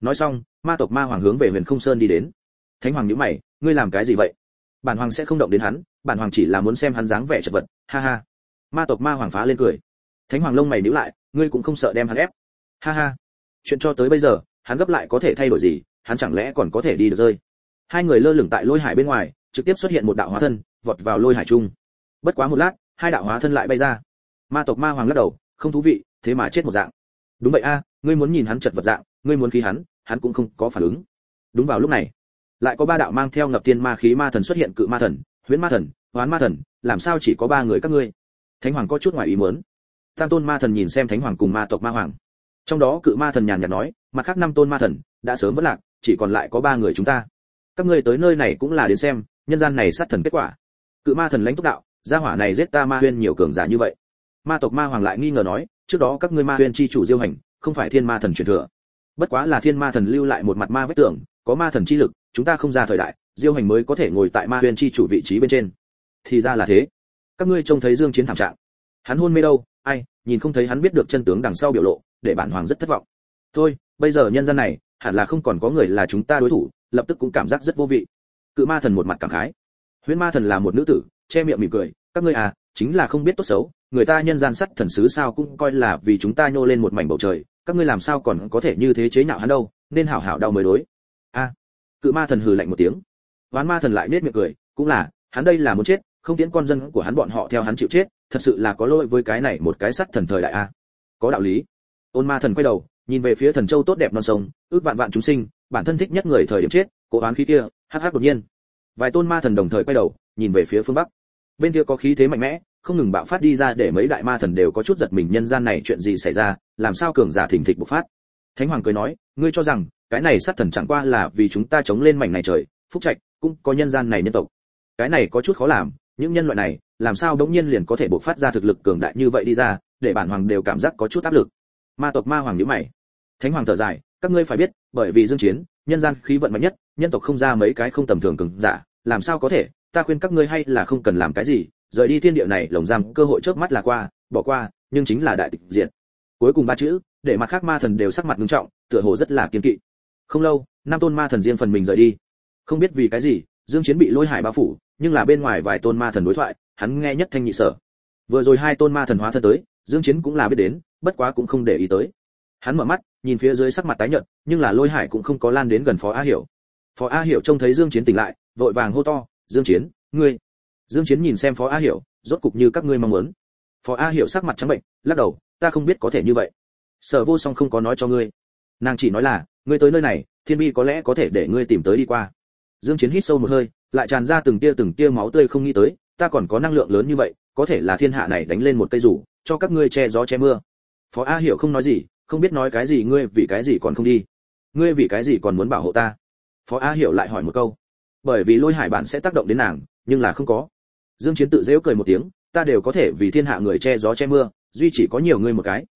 Speaker 1: Nói xong, ma tộc ma hoàng hướng về huyền không sơn đi đến. Thánh hoàng nhíu mày, ngươi làm cái gì vậy? Bản hoàng sẽ không động đến hắn, bản hoàng chỉ là muốn xem hắn dáng vẻ chật vật, ha ha. Ma tộc ma hoàng phá lên cười. Thánh hoàng lông mày nhíu lại, ngươi cũng không sợ đem hắn ép. Ha ha. Chuyện cho tới bây giờ, hắn gấp lại có thể thay đổi gì, hắn chẳng lẽ còn có thể đi được rơi? Hai người lơ lửng tại lôi hải bên ngoài, trực tiếp xuất hiện một đạo hóa thân, vọt vào lôi hải trung. Bất quá một lát, hai đạo hóa thân lại bay ra. Ma tộc ma hoàng lắc đầu, không thú vị, thế mà chết một dạng. Đúng vậy a, ngươi muốn nhìn hắn chật vật dạng, ngươi muốn khí hắn hắn cũng không có phản ứng. Đúng vào lúc này, lại có ba đạo mang theo ngập tiên ma khí ma thần xuất hiện cự ma thần, huyễn ma thần, hoán ma thần, làm sao chỉ có ba người các ngươi? Thánh hoàng có chút ngoài ý muốn. Tam tôn ma thần nhìn xem thánh hoàng cùng ma tộc ma hoàng. Trong đó cự ma thần nhàn nhạt nói, mặt khác năm tôn ma thần, đã sớm vất lạc, chỉ còn lại có ba người chúng ta các ngươi tới nơi này cũng là đến xem, nhân gian này sát thần kết quả. Cự ma thần lãnh túc đạo, gia hỏa này giết ta ma huyên nhiều cường giả như vậy. Ma tộc ma hoàng lại nghi ngờ nói, trước đó các ngươi ma huyên chi chủ diêu hành, không phải thiên ma thần truyền thừa. Bất quá là thiên ma thần lưu lại một mặt ma vết tưởng, có ma thần chi lực, chúng ta không ra thời đại, diêu hành mới có thể ngồi tại ma huyên chi chủ vị trí bên trên. Thì ra là thế. Các ngươi trông thấy dương chiến thảm trạng. Hắn hôn mê đâu? Ai, nhìn không thấy hắn biết được chân tướng đằng sau biểu lộ, để bản hoàng rất thất vọng. Thôi, bây giờ nhân dân này, hẳn là không còn có người là chúng ta đối thủ lập tức cũng cảm giác rất vô vị. Cự ma thần một mặt cảm khái. Huyễn ma thần là một nữ tử, che miệng mỉm cười, các ngươi à chính là không biết tốt xấu, người ta nhân gian sắt thần sứ sao cũng coi là vì chúng ta nhô lên một mảnh bầu trời, các ngươi làm sao còn có thể như thế chế nhạo hắn đâu, nên hảo hảo đau mới đối. A. Cự ma thần hừ lạnh một tiếng. Ván ma thần lại nết miệng cười, cũng là, hắn đây là muốn chết, không tiễn con dân của hắn bọn họ theo hắn chịu chết, thật sự là có lỗi với cái này một cái sắt thần thời đại a. Có đạo lý. Ôn ma thần quay đầu, nhìn về phía thần châu tốt đẹp non sông, ước vạn vạn chúng sinh bản thân thích nhất người thời điểm chết, cố oán khí kia, hắc hắc đột nhiên. Vài tôn ma thần đồng thời quay đầu, nhìn về phía phương bắc. Bên kia có khí thế mạnh mẽ, không ngừng bạo phát đi ra để mấy đại ma thần đều có chút giật mình nhân gian này chuyện gì xảy ra, làm sao cường giả thỉnh thịch bộc phát. Thánh hoàng cười nói, ngươi cho rằng, cái này sát thần chẳng qua là vì chúng ta chống lên mảnh này trời, phúc trạch, cũng có nhân gian này nhân tộc. Cái này có chút khó làm, những nhân loại này, làm sao đống nhiên liền có thể bộc phát ra thực lực cường đại như vậy đi ra, để bản hoàng đều cảm giác có chút áp lực. Ma tộc ma hoàng nhíu mày. Thánh hoàng thở dài, các ngươi phải biết bởi vì dương chiến, nhân gian khí vận mạnh nhất, nhân tộc không ra mấy cái không tầm thường cường giả, làm sao có thể? Ta khuyên các ngươi hay là không cần làm cái gì, rời đi thiên địa này, lồng giam cơ hội chớp mắt là qua, bỏ qua, nhưng chính là đại tịch diệt. Cuối cùng ba chữ, để mặt khác ma thần đều sắc mặt nghiêm trọng, tựa hồ rất là kiên kỵ. Không lâu năm tôn ma thần riêng phần mình rời đi. Không biết vì cái gì, dương chiến bị lôi hải bao phủ, nhưng là bên ngoài vài tôn ma thần đối thoại, hắn nghe nhất thanh nhị sở. Vừa rồi hai tôn ma thần hóa thân tới, dương chiến cũng là biết đến, bất quá cũng không để ý tới hắn mở mắt, nhìn phía dưới sắc mặt tái nhợt, nhưng là lôi hải cũng không có lan đến gần phó a hiểu. Phó a hiểu trông thấy dương chiến tỉnh lại, vội vàng hô to, dương chiến, ngươi. Dương chiến nhìn xem phó a hiểu, rốt cục như các ngươi mong muốn. Phó a hiểu sắc mặt trắng bệnh, lắc đầu, ta không biết có thể như vậy. Sở vô song không có nói cho ngươi. Nàng chỉ nói là, ngươi tới nơi này, thiên bi có lẽ có thể để ngươi tìm tới đi qua. Dương chiến hít sâu một hơi, lại tràn ra từng tia từng tia máu tươi không nghĩ tới, ta còn có năng lượng lớn như vậy, có thể là thiên hạ này đánh lên một cây rủ, cho các ngươi che gió che mưa. Phó a hiểu không nói gì không biết nói cái gì, ngươi vì cái gì còn không đi? Ngươi vì cái gì còn muốn bảo hộ ta? Phó a hiểu lại hỏi một câu. Bởi vì lôi hải bạn sẽ tác động đến nàng, nhưng là không có. Dương chiến tự dễu cười một tiếng, ta đều có thể vì thiên hạ người che gió che mưa, duy chỉ có nhiều ngươi một cái.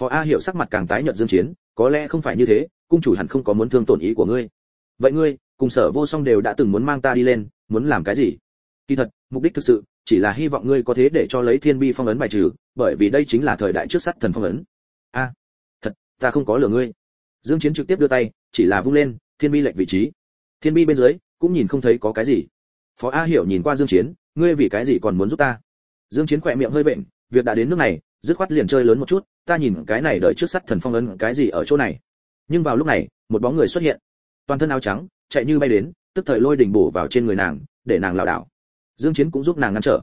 Speaker 1: Phó a hiểu sắc mặt càng tái nhợt dương chiến, có lẽ không phải như thế, cung chủ hẳn không có muốn thương tổn ý của ngươi. Vậy ngươi, cùng sở vô song đều đã từng muốn mang ta đi lên, muốn làm cái gì? Kỳ thật, mục đích thực sự, chỉ là hy vọng ngươi có thế để cho lấy thiên bi phong ấn bài trừ, bởi vì đây chính là thời đại trước sắt thần phong ấn. A ta không có lừa ngươi. Dương chiến trực tiếp đưa tay, chỉ là vung lên, thiên bi lệch vị trí. Thiên bi bên dưới, cũng nhìn không thấy có cái gì. Phó a hiểu nhìn qua dương chiến, ngươi vì cái gì còn muốn giúp ta? Dương chiến khỏe miệng hơi bệnh việc đã đến nước này, dứt khoát liền chơi lớn một chút, ta nhìn cái này đợi trước sắt thần phong ấn cái gì ở chỗ này. Nhưng vào lúc này, một bóng người xuất hiện. Toàn thân áo trắng, chạy như bay đến, tức thời lôi đỉnh bổ vào trên người nàng, để nàng lảo đảo. Dương chiến cũng giúp nàng ngăn trở.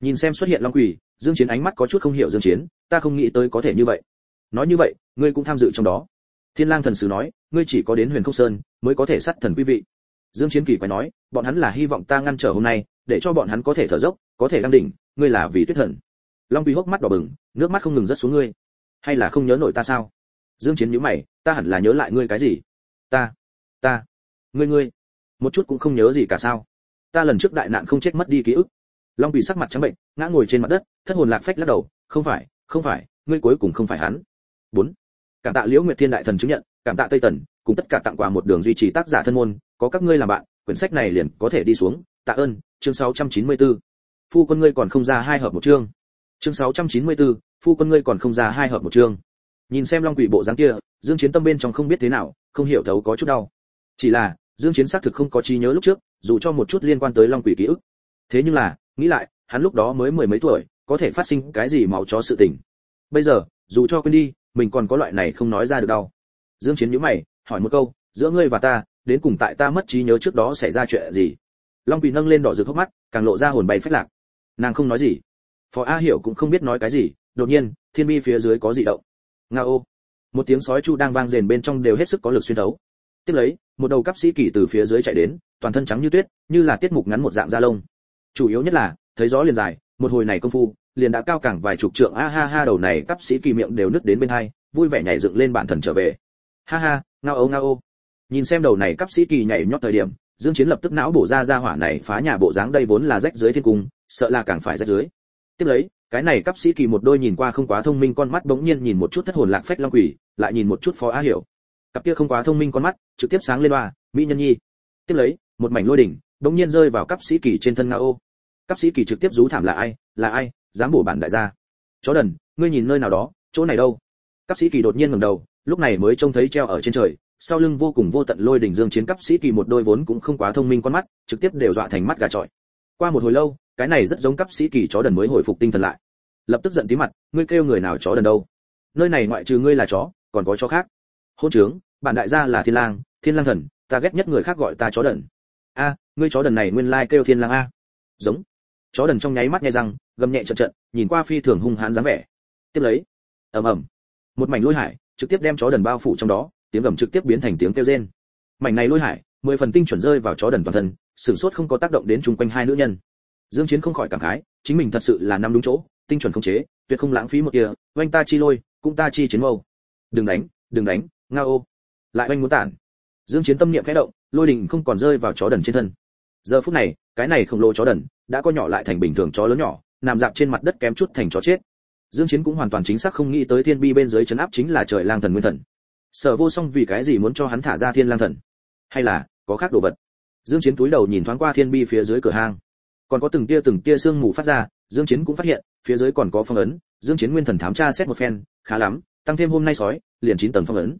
Speaker 1: Nhìn xem xuất hiện long quỷ, dương chiến ánh mắt có chút không hiểu dương chiến, ta không nghĩ tới có thể như vậy nói như vậy, ngươi cũng tham dự trong đó. Thiên lang thần sứ nói, ngươi chỉ có đến huyền không sơn mới có thể sát thần quý vị. Dương chiến kỳ quay nói, bọn hắn là hy vọng ta ngăn trở hôm nay, để cho bọn hắn có thể thở dốc, có thể đăng đỉnh, ngươi là vì tuyết thần. Long quỷ hốc mắt đỏ bừng, nước mắt không ngừng rớt xuống ngươi. Hay là không nhớ nổi ta sao? Dương chiến nhíu mày, ta hẳn là nhớ lại ngươi cái gì? Ta ta, ngươi ngươi. Một chút cũng không nhớ gì cả sao? Ta lần trước đại nạn không chết mất đi ký ức. Long bị sắc mặt trắng bệnh, ngã ngồi trên mặt đất, thất hồn lạc phách lắc đầu, không phải không phải, ngươi cuối cùng không phải hắn bốn. Cảm tạ liễu nguyệt thiên đại thần chứng nhận cảm tạ tây tần cùng tất cả tặng quà một đường duy trì tác giả thân môn có các ngươi làm bạn quyển sách này liền có thể đi xuống. Tạ ơn chương 694. phu quân ngươi còn không ra hai hợp một chương. Chương 694, phu quân ngươi còn không ra hai hợp một chương. Nhìn xem long quỷ bộ dáng kia dương chiến tâm bên trong không biết thế nào không hiểu thấu có chút đau. Chỉ là dương chiến xác thực không có trí nhớ lúc trước dù cho một chút liên quan tới long quỷ ký ức. Thế nhưng là nghĩ lại hắn lúc đó mới mười mấy tuổi có thể phát sinh cái gì máu chó sự tình. Bây giờ dù cho quên đi mình còn có loại này không nói ra được đâu dương chiến nhíu mày, hỏi một câu, giữa ngươi và ta, đến cùng tại ta mất trí nhớ trước đó xảy ra chuyện gì? Long quỷ nâng lên đỏ rực hốc mắt, càng lộ ra hồn bay phách lạc. Nàng không nói gì. Phó a hiểu cũng không biết nói cái gì, đột nhiên, thiên bi phía dưới có dị động. Nga ô. Một tiếng sói chu đang vang rền bên trong đều hết sức có lực xuyên thấu. Tiếp lấy, một đầu cấp sĩ kỳ từ phía dưới chạy đến, toàn thân trắng như tuyết, như là tiết mục ngắn một dạng da lông. Chủ yếu nhất là, thấy gió liền dài một hồi này công phu, liền đã cao cẳng vài chục trượng, a ha ha, đầu này cấp sĩ kỳ miệng đều nứt đến bên hai, vui vẻ nhảy dựng lên bản thần trở về. Ha ha, ngao ô ngao ô. Nhìn xem đầu này cấp sĩ kỳ nhảy nhót thời điểm, dương chiến lập tức não bổ ra ra hỏa này phá nhà bộ dáng đây vốn là rách dưới thiên cung, sợ là càng phải rách dưới. Tiếp lấy, cái này cấp sĩ kỳ một đôi nhìn qua không quá thông minh con mắt bỗng nhiên nhìn một chút thất hồn lạc phách long quỷ, lại nhìn một chút phó á hiểu. Cặp kia không quá thông minh con mắt, trực tiếp sáng lên loa mỹ nhân nhi. Tiếp lấy, một mảnh lôi đỉnh, bỗng nhiên rơi vào cấp sĩ kỳ trên thân nga ô cấp sĩ kỳ trực tiếp rú thảm là ai? Là ai? Dám bổ bản đại gia. Chó đần, ngươi nhìn nơi nào đó, chỗ này đâu? Cấp sĩ kỳ đột nhiên ngẩng đầu, lúc này mới trông thấy treo ở trên trời, sau lưng vô cùng vô tận lôi đỉnh dương chiến cấp sĩ kỳ một đôi vốn cũng không quá thông minh con mắt, trực tiếp đều dọa thành mắt gà trọi. Qua một hồi lâu, cái này rất giống cấp sĩ kỳ chó đần mới hồi phục tinh thần lại. Lập tức giận tí mặt, ngươi kêu người nào chó đần đâu? Nơi này ngoại trừ ngươi là chó, còn có chó khác. Hôn trướng, bản đại gia là thiên lang thiên lang thần, ta ghét nhất người khác gọi ta chó đần. A, ngươi chó đần này nguyên lai kêu thiên lang a. Giống chó đần trong nháy mắt nghe răng, gầm nhẹ trận trận nhìn qua phi thường hung hãn dáng vẻ. Tiếp lấy, ầm ầm, một mảnh lôi hải trực tiếp đem chó đần bao phủ trong đó, tiếng gầm trực tiếp biến thành tiếng kêu rên. Mảnh này lôi hải, mười phần tinh chuẩn rơi vào chó đần toàn thân, sửng sốt không có tác động đến chung quanh hai nữ nhân. Dương chiến không khỏi cảm khái, chính mình thật sự là nằm đúng chỗ, tinh chuẩn không chế, tuyệt không lãng phí một tia oanh ta chi lôi, cũng ta chi chiến mâu. Đừng đánh đừng đánh, ngao ô. Lại oanh muốn tản. Dương chiến tâm niệm khẽ động, lôi đình không còn rơi vào chó đần trên thân giờ phút này, cái này khổng lồ chó đần đã có nhỏ lại thành bình thường chó lớn nhỏ, nằm dạp trên mặt đất kém chút thành chó chết. Dương chiến cũng hoàn toàn chính xác không nghĩ tới thiên bi bên dưới chấn áp chính là trời lang thần nguyên thần. Sở vô song vì cái gì muốn cho hắn thả ra thiên lang thần? Hay là, có khác đồ vật? Dương chiến túi đầu nhìn thoáng qua thiên bi phía dưới cửa hang. Còn có từng tia từng tia sương mù phát ra, dương chiến cũng phát hiện, phía dưới còn có phong ấn. Dương chiến nguyên thần thám tra xét một phen, khá lắm, tăng thêm hôm nay sói, liền chín tầng phong ấn.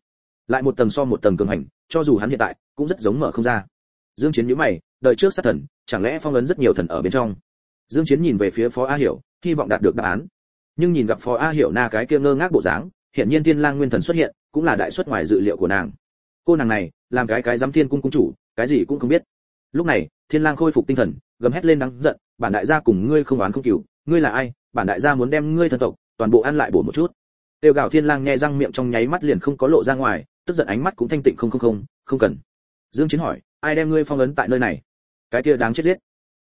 Speaker 1: Lại một tầng so một tầng cường hành, cho dù hắn hiện tại, cũng rất giống mở không ra. Dương chiến nhíu mày đời trước sát thần, chẳng lẽ phong ấn rất nhiều thần ở bên trong? Dương chiến nhìn về phía phó a hiểu, hy vọng đạt được đáp án. Nhưng nhìn gặp phó a hiểu na cái kia ngơ ngác bộ dáng hiện nhiên thiên lang nguyên thần xuất hiện, cũng là đại xuất ngoài dự liệu của nàng. Cô nàng này, làm cái cái giám thiên cung cung chủ, cái gì cũng không biết. Lúc này, thiên lang khôi phục tinh thần, gầm hét lên đáng giận, bản đại gia cùng ngươi không oán không cừu, ngươi là ai? Bản đại gia muốn đem ngươi thần tộc, toàn bộ ăn lại bổ một chút. Tiêu gạo thiên lang nghe răng miệng trong nháy mắt liền không có lộ ra ngoài, tức giận ánh mắt cũng thanh tịnh không không không không cần. Dương chiến hỏi, ai đem ngươi phong ấn tại nơi này? Cái kia đáng chết liết.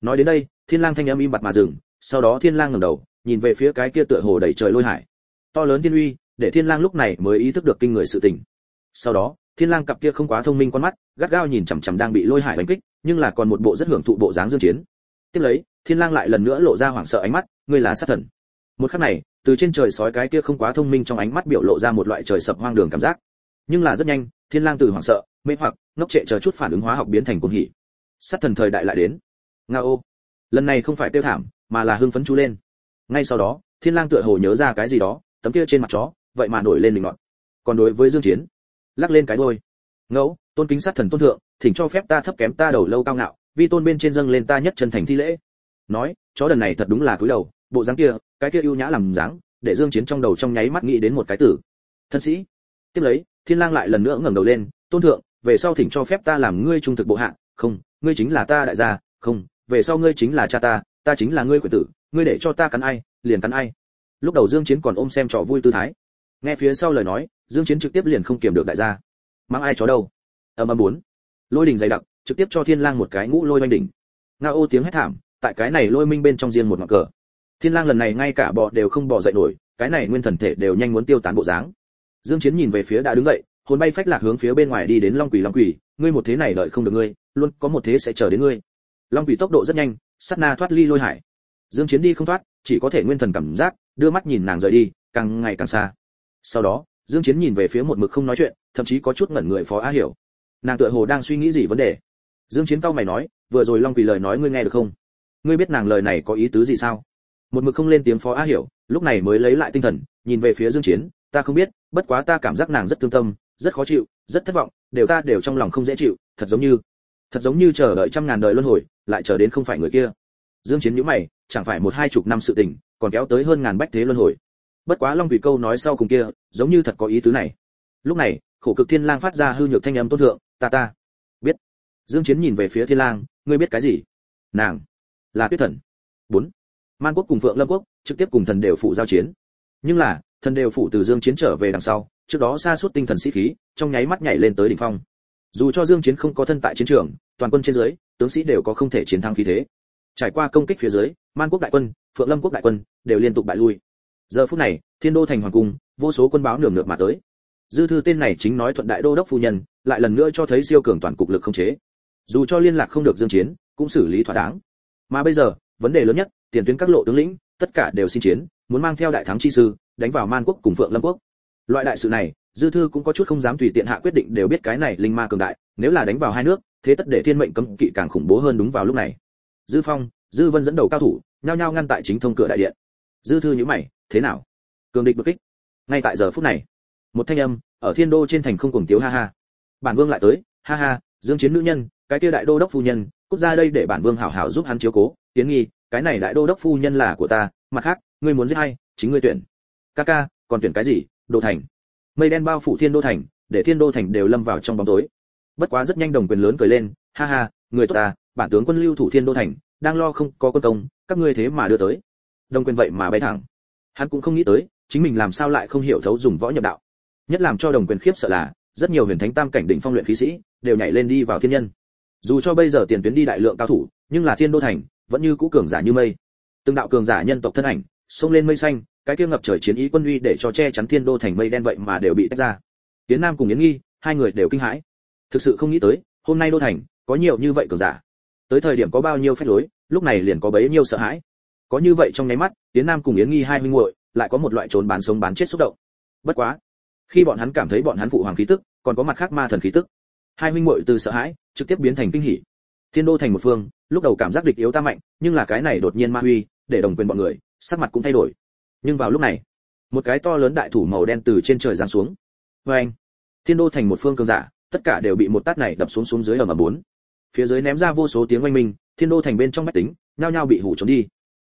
Speaker 1: nói đến đây, thiên lang thanh âm im bặt mà dừng, sau đó thiên lang ngẩng đầu, nhìn về phía cái kia tựa hồ đầy trời lôi hải. To lớn thiên uy, để thiên lang lúc này mới ý thức được kinh người sự tình. Sau đó, thiên lang cặp kia không quá thông minh con mắt, gắt gao nhìn chằm chằm đang bị lôi hải đánh kích, nhưng là còn một bộ rất hưởng thụ bộ dáng dương chiến. Tiếp lấy, thiên lang lại lần nữa lộ ra hoảng sợ ánh mắt, ngươi là sát thần. Một khắc này, từ trên trời sói cái kia không quá thông minh trong ánh mắt biểu lộ ra một loại trời sập hoang đường cảm giác. Nhưng là rất nhanh, thiên lang từ hoảng sợ, mê hoặc, ngốc trệ chờ chút phản ứng hóa học biến thành cuồng hỉ sát thần thời đại lại đến. Nga ô. Lần này không phải tiêu thảm, mà là hưng phấn chú lên. Ngay sau đó, thiên lang tựa hồ nhớ ra cái gì đó, tấm kia trên mặt chó, vậy mà nổi lên linh loạn còn đối với dương chiến, lắc lên cái đuôi. ngẫu tôn kính sát thần tôn thượng, thỉnh cho phép ta thấp kém ta đầu lâu cao ngạo, vi tôn bên trên dâng lên ta nhất chân thành thi lễ. Nói, chó đần này thật đúng là cúi đầu, bộ dáng kia, cái kia ưu nhã làm dáng, để dương chiến trong đầu trong nháy mắt nghĩ đến một cái tử. Thân sĩ. Tiếp lấy, thiên lang lại lần nữa ngẩng đầu lên, tôn thượng, về sau thỉnh cho phép ta làm ngươi trung thực bộ hạ, không ngươi chính là ta đại gia, không, về sau ngươi chính là cha ta ta chính là ngươi quyền tử, ngươi để cho ta cắn ai, liền cắn ai. Lúc đầu dương chiến còn ôm xem trò vui tư thái. Nghe phía sau lời nói, dương chiến trực tiếp liền không kiềm được đại gia. Mang ai chó đâu? Ầm ầm bốn. Lôi đỉnh dày đặc, trực tiếp cho thiên lang một cái ngũ lôi oanh đỉnh. Nga ô tiếng hét thảm, tại cái này lôi minh bên trong riêng một ngọn cờ. Thiên lang lần này ngay cả bò đều không bò dậy nổi, cái này nguyên thần thể đều nhanh muốn tiêu tán bộ dáng. Dương chiến nhìn về phía đã đứng dậy, hồn bay phách lạc hướng phía bên ngoài đi đến long quỷ long quỷ, ngươi một thế này đợi không được ngươi luôn có một thế sẽ chờ đến ngươi. Long quỷ tốc độ rất nhanh, sát na thoát ly lôi hải. Dương chiến đi không thoát, chỉ có thể nguyên thần cảm giác, đưa mắt nhìn nàng rời đi, càng ngày càng xa. Sau đó, dương chiến nhìn về phía một mực không nói chuyện, thậm chí có chút ngẩn người phó á hiểu. Nàng tựa hồ đang suy nghĩ gì vấn đề. Dương chiến cao mày nói, vừa rồi long quỷ lời nói ngươi nghe được không? Ngươi biết nàng lời này có ý tứ gì sao? Một mực không lên tiếng phó á hiểu, lúc này mới lấy lại tinh thần, nhìn về phía dương chiến, ta không biết, bất quá ta cảm giác nàng rất thương tâm, rất khó chịu, rất thất vọng, đều ta đều trong lòng không dễ chịu, thật giống như thật giống như chờ đợi trăm ngàn đời luân hồi, lại chờ đến không phải người kia. Dương chiến nhíu mày, chẳng phải một hai chục năm sự tình, còn kéo tới hơn ngàn bách thế luân hồi. Bất quá long quỷ câu nói sau cùng kia, giống như thật có ý tứ này. Lúc này, khổ cực thiên lang phát ra hư nhược thanh âm tôn thượng, ta ta, biết. Dương chiến nhìn về phía thiên lang, ngươi biết cái gì? Nàng, là tuyết thần. Bốn. Man quốc cùng phượng lâm quốc, trực tiếp cùng thần đều phụ giao chiến. Nhưng là, thần đều phụ từ dương chiến trở về đằng sau, trước đó xa suốt tinh thần sĩ khí, trong nháy mắt nhảy lên tới đỉnh phong. Dù cho dương chiến không có thân tại chiến trường toàn quân trên dưới, tướng sĩ đều có không thể chiến thắng khí thế. Trải qua công kích phía dưới, man quốc đại quân, phượng lâm quốc đại quân đều liên tục bại lui. Giờ phút này, thiên đô thành hoàng cung, vô số quân báo nườm nượp mà tới. Dư thư tên này chính nói thuận đại đô đốc phu nhân, lại lần nữa cho thấy siêu cường toàn cục lực không chế. Dù cho liên lạc không được dương chiến, cũng xử lý thỏa đáng. Mà bây giờ, vấn đề lớn nhất, tiền tuyến các lộ tướng lĩnh, tất cả đều xin chiến, muốn mang theo đại thắng chi sư, đánh vào man quốc cùng phượng lâm quốc. Loại đại sự này, dư thư cũng có chút không dám tùy tiện hạ quyết định đều biết cái này linh ma cường đại, nếu là đánh vào hai nước thế tất để thiên mệnh cấm kỵ càng khủng bố hơn đúng vào lúc này. Dư phong, dư vân dẫn đầu cao thủ, nhao nhao ngăn tại chính thông cửa đại điện. Dư thư nhíu mày, thế nào? Cường địch bất kích. Ngay tại giờ phút này, một thanh âm ở thiên đô trên thành không cùng tiếu ha ha. Bản vương lại tới, ha ha, dương chiến nữ nhân, cái kia đại đô đốc phu nhân, cút ra đây để bản vương hảo hảo giúp hắn chiếu cố. Tiến nghi, cái này đại đô đốc phu nhân là của ta, mặt khác, ngươi muốn giết hay chính ngươi tuyển. Ca ca, còn tuyển cái gì? Đô thành. Mây đen bao phủ thiên đô thành, để thiên đô thành đều lâm vào trong bóng tối bất quá rất nhanh đồng quyền lớn cười lên, ha ha, người tốt ta, bản tướng quân lưu thủ thiên đô thành, đang lo không có quân công, các ngươi thế mà đưa tới. Đồng quyền vậy mà bay thẳng. Hắn cũng không nghĩ tới, chính mình làm sao lại không hiểu thấu dùng võ nhập đạo. Nhất làm cho đồng quyền khiếp sợ là, rất nhiều huyền thánh tam cảnh đỉnh phong luyện khí sĩ, đều nhảy lên đi vào thiên nhân. Dù cho bây giờ tiền tuyến đi đại lượng cao thủ, nhưng là thiên đô thành, vẫn như cũ cường giả như mây. Từng đạo cường giả nhân tộc thân ảnh, xông lên mây xanh, cái kia ngập trời chiến ý quân uy để cho che chắn thiên đô thành mây đen vậy mà đều bị tách ra. Tiến nam cùng yến nghi, hai người đều kinh hãi thực sự không nghĩ tới, hôm nay đô thành có nhiều như vậy cường giả. Tới thời điểm có bao nhiêu phép lối, lúc này liền có bấy nhiêu sợ hãi. Có như vậy trong nháy mắt tiến nam cùng yến nghi hai huynh muội lại có một loại trốn bán sống bán chết xúc động. Bất quá, khi bọn hắn cảm thấy bọn hắn phụ hoàng khí tức, còn có mặt khác ma thần khí tức, hai huynh muội từ sợ hãi trực tiếp biến thành kinh hỉ. Thiên đô thành một phương, lúc đầu cảm giác địch yếu ta mạnh, nhưng là cái này đột nhiên ma huy, để đồng quyền bọn người, sắc mặt cũng thay đổi. Nhưng vào lúc này, một cái to lớn đại thủ màu đen từ trên trời giáng xuống. Vê anh thiên đô thành một phương cường giả tất cả đều bị một tát này đập xuống xuống dưới ở mà bốn. Phía dưới ném ra vô số tiếng oanh minh, thiên đô thành bên trong máy tính, nhao nhao bị hủ trốn đi.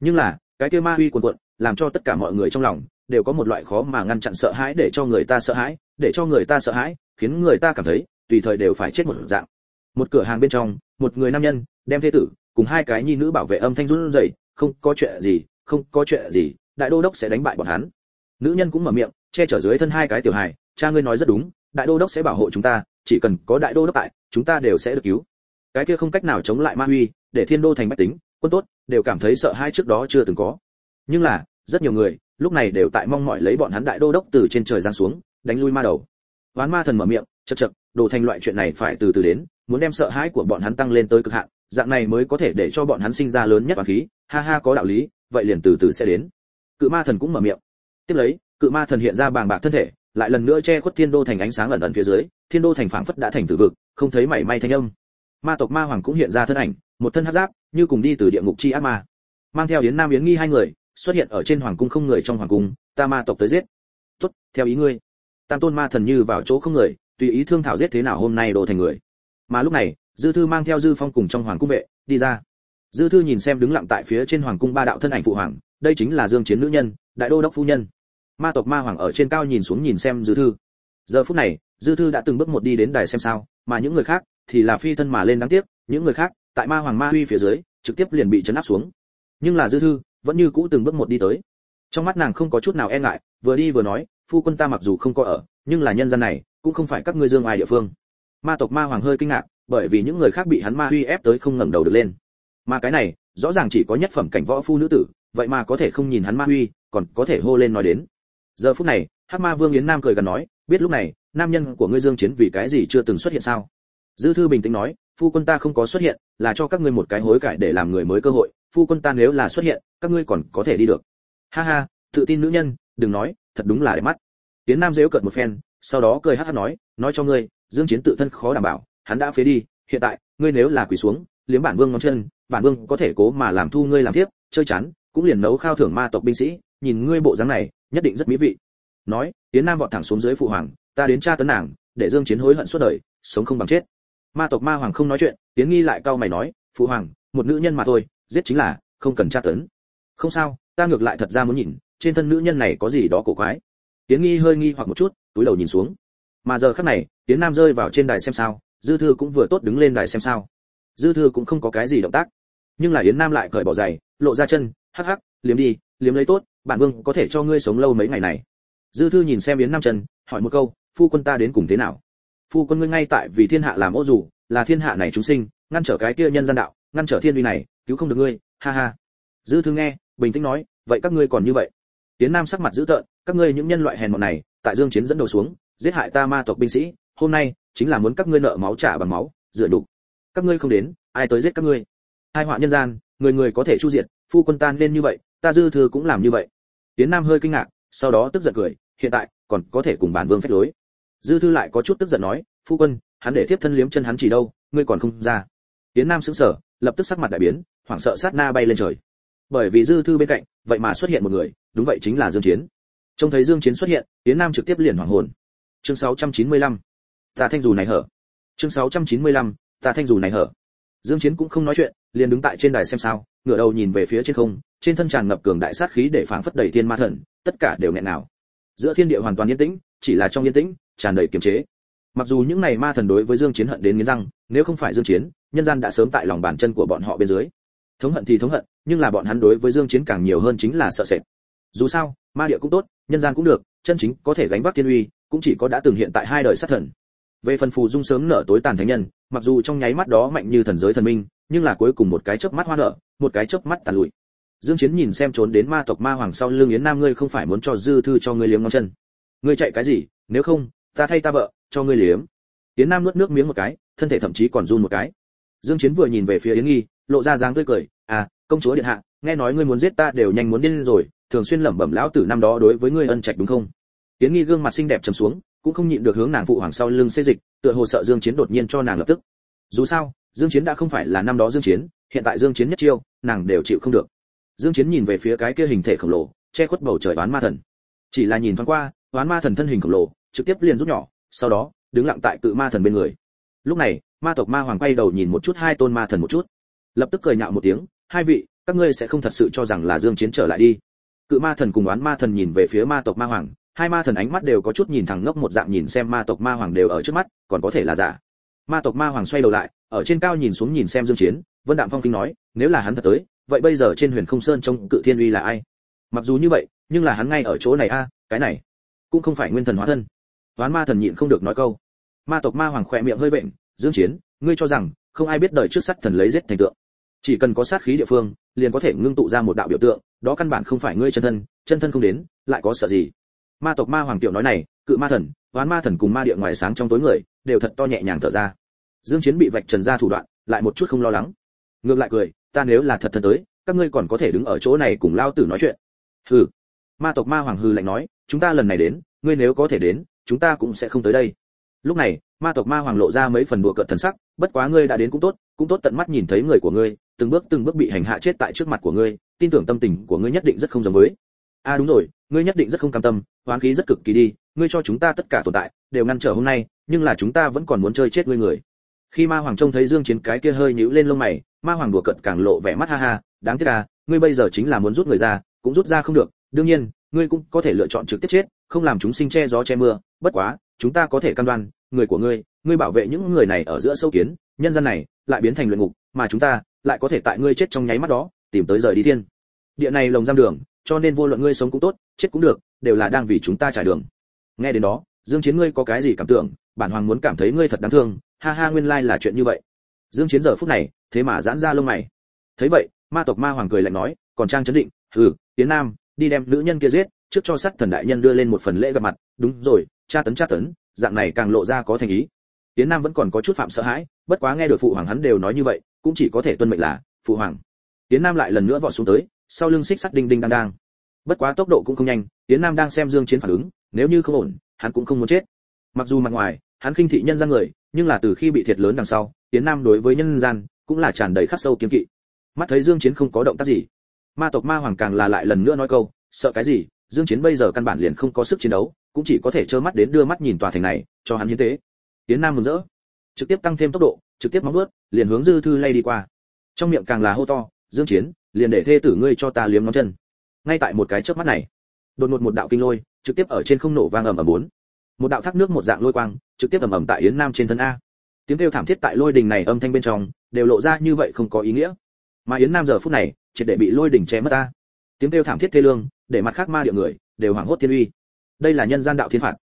Speaker 1: Nhưng là, cái kia ma uy cuồn cuộn, làm cho tất cả mọi người trong lòng đều có một loại khó mà ngăn chặn sợ hãi để cho người ta sợ hãi, để cho người ta sợ hãi, khiến người ta cảm thấy tùy thời đều phải chết một dạng. Một cửa hàng bên trong, một người nam nhân, đem thê tử, cùng hai cái nhi nữ bảo vệ âm thanh run rẩy, không có chuyện gì, không có chuyện gì, đại đô đốc sẽ đánh bại bọn hắn. Nữ nhân cũng mở miệng, che chở dưới thân hai cái tiểu hài, cha ngươi nói rất đúng, đại đô đốc sẽ bảo hộ chúng ta chỉ cần có đại đô đốc tại, chúng ta đều sẽ được cứu. Cái kia không cách nào chống lại ma huy, để thiên đô thành bách tính, quân tốt, đều cảm thấy sợ hai trước đó chưa từng có. Nhưng là, rất nhiều người, lúc này đều tại mong mỏi lấy bọn hắn đại đô đốc từ trên trời giáng xuống, đánh lui ma đầu. Oán ma thần mở miệng chật chật đồ thành loại chuyện này phải từ từ đến, muốn đem sợ hãi của bọn hắn tăng lên tới cực hạn, dạng này mới có thể để cho bọn hắn sinh ra lớn nhất oán khí. Ha ha, có đạo lý, vậy liền từ từ sẽ đến. Cự ma thần cũng mở miệng. Tiếp lấy, cự ma thần hiện ra bàng bạc thân thể lại lần nữa che khuất thiên đô thành ánh sáng ẩn ẩn phía dưới, thiên đô thành phảng phất đã thành tử vực, không thấy mảy may thanh âm. Ma tộc ma hoàng cũng hiện ra thân ảnh, một thân hắc giáp, như cùng đi từ địa ngục chi ác ma. Mang theo yến nam yến nghi hai người, xuất hiện ở trên hoàng cung không người trong hoàng cung, ta ma tộc tới giết. Tốt, theo ý ngươi. Tam tôn ma thần như vào chỗ không người, tùy ý thương thảo giết thế nào hôm nay đồ thành người. Mà lúc này, dư thư mang theo dư phong cùng trong hoàng cung vệ, đi ra. Dư thư nhìn xem đứng lặng tại phía trên hoàng cung ba đạo thân ảnh phụ hoàng, đây chính là dương chiến nữ nhân, đại đô đốc phu nhân ma tộc ma hoàng ở trên cao nhìn xuống nhìn xem dư thư. Giờ phút này, dư thư đã từng bước một đi đến đài xem sao, mà những người khác thì là phi thân mà lên đáng tiếc, những người khác tại ma hoàng ma huy phía dưới, trực tiếp liền bị chấn áp xuống. Nhưng là dư thư vẫn như cũ từng bước một đi tới. Trong mắt nàng không có chút nào e ngại, vừa đi vừa nói, phu quân ta mặc dù không có ở, nhưng là nhân dân này cũng không phải các ngươi dương ai địa phương. Ma tộc ma hoàng hơi kinh ngạc, bởi vì những người khác bị hắn ma huy ép tới không ngẩng đầu được lên. Mà cái này, rõ ràng chỉ có nhất phẩm cảnh võ phu nữ tử, vậy mà có thể không nhìn hắn ma huy, còn có thể hô lên nói đến giờ phút này, hắc ma vương yến nam cười gần nói, biết lúc này, nam nhân của ngươi dương chiến vì cái gì chưa từng xuất hiện sao? Dư thư bình tĩnh nói, phu quân ta không có xuất hiện, là cho các ngươi một cái hối cải để làm người mới cơ hội. Phu quân ta nếu là xuất hiện, các ngươi còn có thể đi được. Ha ha, tự tin nữ nhân, đừng nói, thật đúng là để mắt. Tiến nam dễu cợt một phen, sau đó cười hắt hắt nói nói cho ngươi, dương chiến tự thân khó đảm bảo, hắn đã phế đi, hiện tại, ngươi nếu là quỳ xuống, liếm bản vương ngón chân, bản vương có thể cố mà làm thu ngươi làm tiếp chơi chán, cũng liền nấu khao thưởng ma tộc binh sĩ nhìn ngươi bộ dáng này, nhất định rất mỹ vị. Nói tiến nam vọt thẳng xuống dưới phụ hoàng, ta đến tra tấn nàng, để dương chiến hối hận suốt đời, sống không bằng chết. Ma tộc ma hoàng không nói chuyện tiến nghi lại cau mày nói, phụ hoàng, một nữ nhân mà thôi, giết chính là, không cần tra tấn. Không sao, ta ngược lại thật ra muốn nhìn, trên thân nữ nhân này có gì đó cổ quái. Tiến nghi hơi nghi hoặc một chút, túi đầu nhìn xuống. Mà giờ khắc này tiến nam rơi vào trên đài xem sao, dư thư cũng vừa tốt đứng lên đài xem sao. Dư thư cũng không có cái gì động tác. Nhưng là yến nam lại cởi bỏ giày, lộ ra chân, hắc hắc, liếm đi liếm lấy tốt bản vương có thể cho ngươi sống lâu mấy ngày này. Dư thư nhìn xem yến nam Trần, hỏi một câu phu quân ta đến cùng thế nào? Phu quân ngươi ngay tại vì thiên hạ làm ô dù là thiên hạ này chúng sinh ngăn trở cái kia nhân gian đạo ngăn trở thiên uy này cứu không được ngươi ha ha. Dư thư nghe bình tĩnh nói vậy các ngươi còn như vậy? Tiến nam sắc mặt dữ tợn các ngươi những nhân loại hèn mọn này tại dương chiến dẫn đầu xuống giết hại ta ma tộc binh sĩ hôm nay chính là muốn các ngươi nợ máu trả bằng máu rửa đủ. Các ngươi không đến ai tới giết các ngươi? Hai họa nhân gian người người có thể chu diệt phu quân tan lên như vậy ta dư thừa cũng làm như vậy. Tiến nam hơi kinh ngạc, sau đó tức giận cười, hiện tại, còn có thể cùng bản vương phép lối. Dư thư lại có chút tức giận nói, phu quân, hắn để tiếp thân liếm chân hắn chỉ đâu, ngươi còn không ra. Tiến nam sững sờ, lập tức sắc mặt đại biến, hoảng sợ sát na bay lên trời. Bởi vì dư thư bên cạnh, vậy mà xuất hiện một người, đúng vậy chính là dương chiến. Trông thấy dương chiến xuất hiện, tiến nam trực tiếp liền hoảng hồn. Chương 695 ta thanh dù này hở. Chương 695 ta thanh dù này hở dương chiến cũng không nói chuyện, liền đứng tại trên đài xem sao, ngửa đầu nhìn về phía trên không, trên thân tràn ngập cường đại sát khí để phảng phất đầy thiên ma thần, tất cả đều nghẹn nào. Giữa thiên địa hoàn toàn yên tĩnh, chỉ là trong yên tĩnh, tràn đầy kiềm chế. Mặc dù những này ma thần đối với dương chiến hận đến nghiến răng, nếu không phải dương chiến, nhân gian đã sớm tại lòng bàn chân của bọn họ bên dưới. Thống hận thì thống hận, nhưng là bọn hắn đối với dương chiến càng nhiều hơn chính là sợ sệt. Dù sao, ma địa cũng tốt, nhân gian cũng được, chân chính có thể gánh vác thiên uy, cũng chỉ có đã từng hiện tại hai đời sát thần về phần phù dung sớm nở tối tàn thánh nhân, mặc dù trong nháy mắt đó mạnh như thần giới thần minh, nhưng là cuối cùng một cái chớp mắt hoa nở, một cái chớp mắt tàn lụi. Dương chiến nhìn xem trốn đến ma tộc ma hoàng sau lưng yến nam, ngươi không phải muốn cho dư thư cho ngươi liếm ngón chân. Ngươi chạy cái gì? Nếu không, ta thay ta vợ, cho ngươi liếm. Yến nam nuốt nước miếng một cái, thân thể thậm chí còn run một cái. Dương chiến vừa nhìn về phía yến nghi, lộ ra dáng tươi cười à công chúa điện hạ, nghe nói ngươi muốn giết ta đều nhanh muốn điên rồi, thường xuyên lẩm bẩm lão tử năm đó đối với ngươi ân trạch đúng không? Yến nghi gương mặt xinh đẹp trầm xuống cũng không nhịn được hướng nàng phụ hoàng sau lưng xê dịch, tựa hồ sợ dương chiến đột nhiên cho nàng lập tức. Dù sao, dương chiến đã không phải là năm đó dương chiến, hiện tại dương chiến nhất chiêu, nàng đều chịu không được. Dương chiến nhìn về phía cái kia hình thể khổng lồ, che khuất bầu trời oán ma thần. Chỉ là nhìn thoáng qua, oán ma thần thân hình khổng lồ, trực tiếp liền rút nhỏ, sau đó, đứng lặng tại cự ma thần bên người. Lúc này, ma tộc ma hoàng quay đầu nhìn một chút hai tôn ma thần một chút. Lập tức cười nhạo một tiếng, hai vị, các ngươi sẽ không thật sự cho rằng là dương chiến trở lại đi. Cự ma thần cùng oán ma thần nhìn về phía ma tộc ma hoàng hai ma thần ánh mắt đều có chút nhìn thẳng ngốc một dạng nhìn xem ma tộc ma hoàng đều ở trước mắt, còn có thể là giả. Ma tộc ma hoàng xoay đầu lại, ở trên cao nhìn xuống nhìn xem dương chiến, vân đạm phong kinh nói, nếu là hắn thật tới, vậy bây giờ trên huyền không sơn trông cự thiên uy là ai? Mặc dù như vậy, nhưng là hắn ngay ở chỗ này a, cái này cũng không phải nguyên thần hóa thân. Đoán ma thần nhịn không được nói câu. Ma tộc ma hoàng khỏe miệng hơi bệnh dương chiến, ngươi cho rằng không ai biết đời trước sát thần lấy giết thành tượng. Chỉ cần có sát khí địa phương, liền có thể ngưng tụ ra một đạo biểu tượng, đó căn bản không phải ngươi chân thân chân thân không đến, lại có sợ gì? Ma tộc ma hoàng tiểu nói này, cự ma thần, oán ma thần cùng ma địa ngoài sáng trong tối người, đều thật to nhẹ nhàng thở ra. Dương chiến bị vạch trần ra thủ đoạn, lại một chút không lo lắng. Ngược lại cười, ta nếu là thật thật tới, các ngươi còn có thể đứng ở chỗ này cùng lao tử nói chuyện. Hừ. Ma tộc ma hoàng hừ lạnh nói, chúng ta lần này đến, ngươi nếu có thể đến, chúng ta cũng sẽ không tới đây. Lúc này, ma tộc ma hoàng lộ ra mấy phần đùa cợt thần sắc, bất quá ngươi đã đến cũng tốt cũng tốt tận mắt nhìn thấy người của ngươi, từng bước từng bước bị hành hạ chết tại trước mặt của ngươi, tin tưởng tâm tình của ngươi nhất định rất không giống với a đúng rồi, ngươi nhất định rất không cam tâm, hoán khí rất cực kỳ đi, ngươi cho chúng ta tất cả tồn tại, đều ngăn trở hôm nay, nhưng là chúng ta vẫn còn muốn chơi chết ngươi người. Khi ma hoàng trông thấy dương chiến cái kia hơi nhíu lên lông mày, ma hoàng đùa cận càng lộ vẻ mắt ha ha, đáng tiếc à ngươi bây giờ chính là muốn rút người ra, cũng rút ra không được, đương nhiên, ngươi cũng có thể lựa chọn trực tiếp chết, không làm chúng sinh che gió che mưa, bất quá, chúng ta có thể cam đoan, người của ngươi ngươi bảo vệ những người này ở giữa sâu kiến, nhân dân này, lại biến thành luyện ngục, mà chúng ta, lại có thể tại ngươi chết trong nháy mắt đó, tìm tới rời đi thiên. Địa này lồng giam đường cho nên vô luận ngươi sống cũng tốt, chết cũng được, đều là đang vì chúng ta trải đường. Nghe đến đó, dương chiến ngươi có cái gì cảm tưởng? Bản hoàng muốn cảm thấy ngươi thật đáng thương. Ha ha, nguyên lai là chuyện như vậy. Dương chiến giờ phút này, thế mà giãn ra lông mày. Thấy vậy, ma tộc ma hoàng cười lạnh nói, còn trang chấn định ừ tiến nam, đi đem nữ nhân kia giết, trước cho sát thần đại nhân đưa lên một phần lễ gặp mặt. Đúng rồi cha tấn cha tấn, dạng này càng lộ ra có thành ý. Tiến nam vẫn còn có chút phạm sợ hãi, bất quá nghe được phụ hoàng hắn đều nói như vậy, cũng chỉ có thể tuân mệnh là phụ hoàng. Tiến nam lại lần nữa vọt xuống tới sau lưng xích sắt đinh đinh đang đang. Bất quá tốc độ cũng không nhanh tiến nam đang xem dương chiến phản ứng, nếu như không ổn, hắn cũng không muốn chết. Mặc dù mặt ngoài, hắn khinh thị nhân gian người, nhưng là từ khi bị thiệt lớn đằng sau tiến nam đối với nhân gian cũng là tràn đầy khắc sâu kiên kỵ. Mắt thấy dương chiến không có động tác gì, ma tộc ma hoàng càng là lại lần nữa nói câu, sợ cái gì? Dương chiến bây giờ căn bản liền không có sức chiến đấu, cũng chỉ có thể trơ mắt đến đưa mắt nhìn tòa thành này, cho hắn hiến tế. Tiến nam mừng rỡ, trực tiếp tăng thêm tốc độ, trực tiếp móng vuốt, liền hướng dư thư lay đi qua. Trong miệng càng là hô to, dương chiến liền để thê tử ngươi cho ta liếm ngón chân. Ngay tại một cái chớp mắt này, đột ngột một đạo kinh lôi trực tiếp ở trên không nổ vang ầm ầm bốn. Một đạo thác nước một dạng lôi quang trực tiếp ầm ầm tại yến nam trên thân a. Tiếng kêu thảm thiết tại lôi đình này âm thanh bên trong đều lộ ra như vậy không có ý nghĩa. Mà yến nam giờ phút này, triệt để bị lôi đình che mất ta tiếng kêu thảm thiết thê lương để mặt khác ma địa người đều hoảng hốt thiên uy. Đây là nhân gian đạo thiên phạt.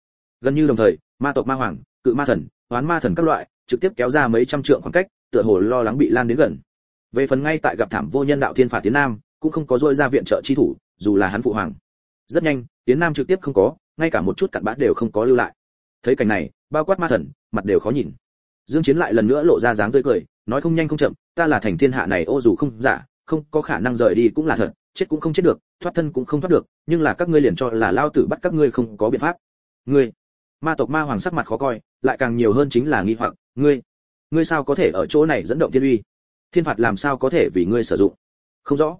Speaker 1: Gần như đồng thời, ma tộc ma hoàng, cự ma thần, oán ma thần các loại trực tiếp kéo ra mấy trăm trượng khoảng cách, tựa hồ lo lắng bị lan đến gần về phần ngay tại gặp thảm vô nhân đạo thiên phạt tiến nam, cũng không có dôi ra viện trợ chi thủ, dù là hắn phụ hoàng. Rất nhanh, tiến nam trực tiếp không có, ngay cả một chút cặn bã đều không có lưu lại. Thấy cảnh này, bao quát ma thần, mặt đều khó nhìn. Dương chiến lại lần nữa lộ ra dáng tươi cười, nói không nhanh không chậm, ta là thành thiên hạ này, ô dù không giả, không có khả năng rời đi cũng là thật, chết cũng không chết được, thoát thân cũng không thoát được, nhưng là các ngươi liền cho là lao tử bắt các ngươi không có biện pháp. Ngươi? Ma tộc ma hoàng sắc mặt khó coi, lại càng nhiều hơn chính là nghi hoặc. Ngươi? Ngươi sao có thể ở chỗ này dẫn động thiên uy? Thiên phạt làm sao có thể vì ngươi sử dụng? Không rõ.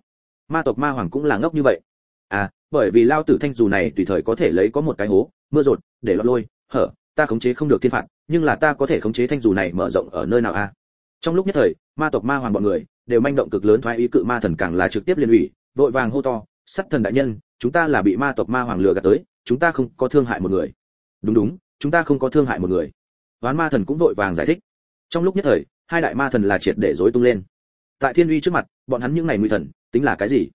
Speaker 1: Ma tộc ma hoàng cũng là ngốc như vậy. À bởi vì lao tử thanh dù này tùy thời có thể lấy có một cái hố, mưa rột, để lọt lôi, hở, ta khống chế không được thiên phạt, nhưng là ta có thể khống chế thanh dù này mở rộng ở nơi nào a à? trong lúc nhất thời, ma tộc ma hoàng bọn người đều manh động cực lớn thoái ý cự ma thần càng là trực tiếp liên ủy vội vàng hô to, sắt thần đại nhân, chúng ta là bị ma tộc ma hoàng lừa gạt tới, chúng ta không có thương hại một người. Đúng đúng, chúng ta không có thương hại một người. Ván ma thần cũng vội vàng giải thích. Trong lúc nhất thời hai đại ma thần là triệt để rối tung lên. Tại thiên uy trước mặt, bọn hắn những này nguy thần, tính là cái gì?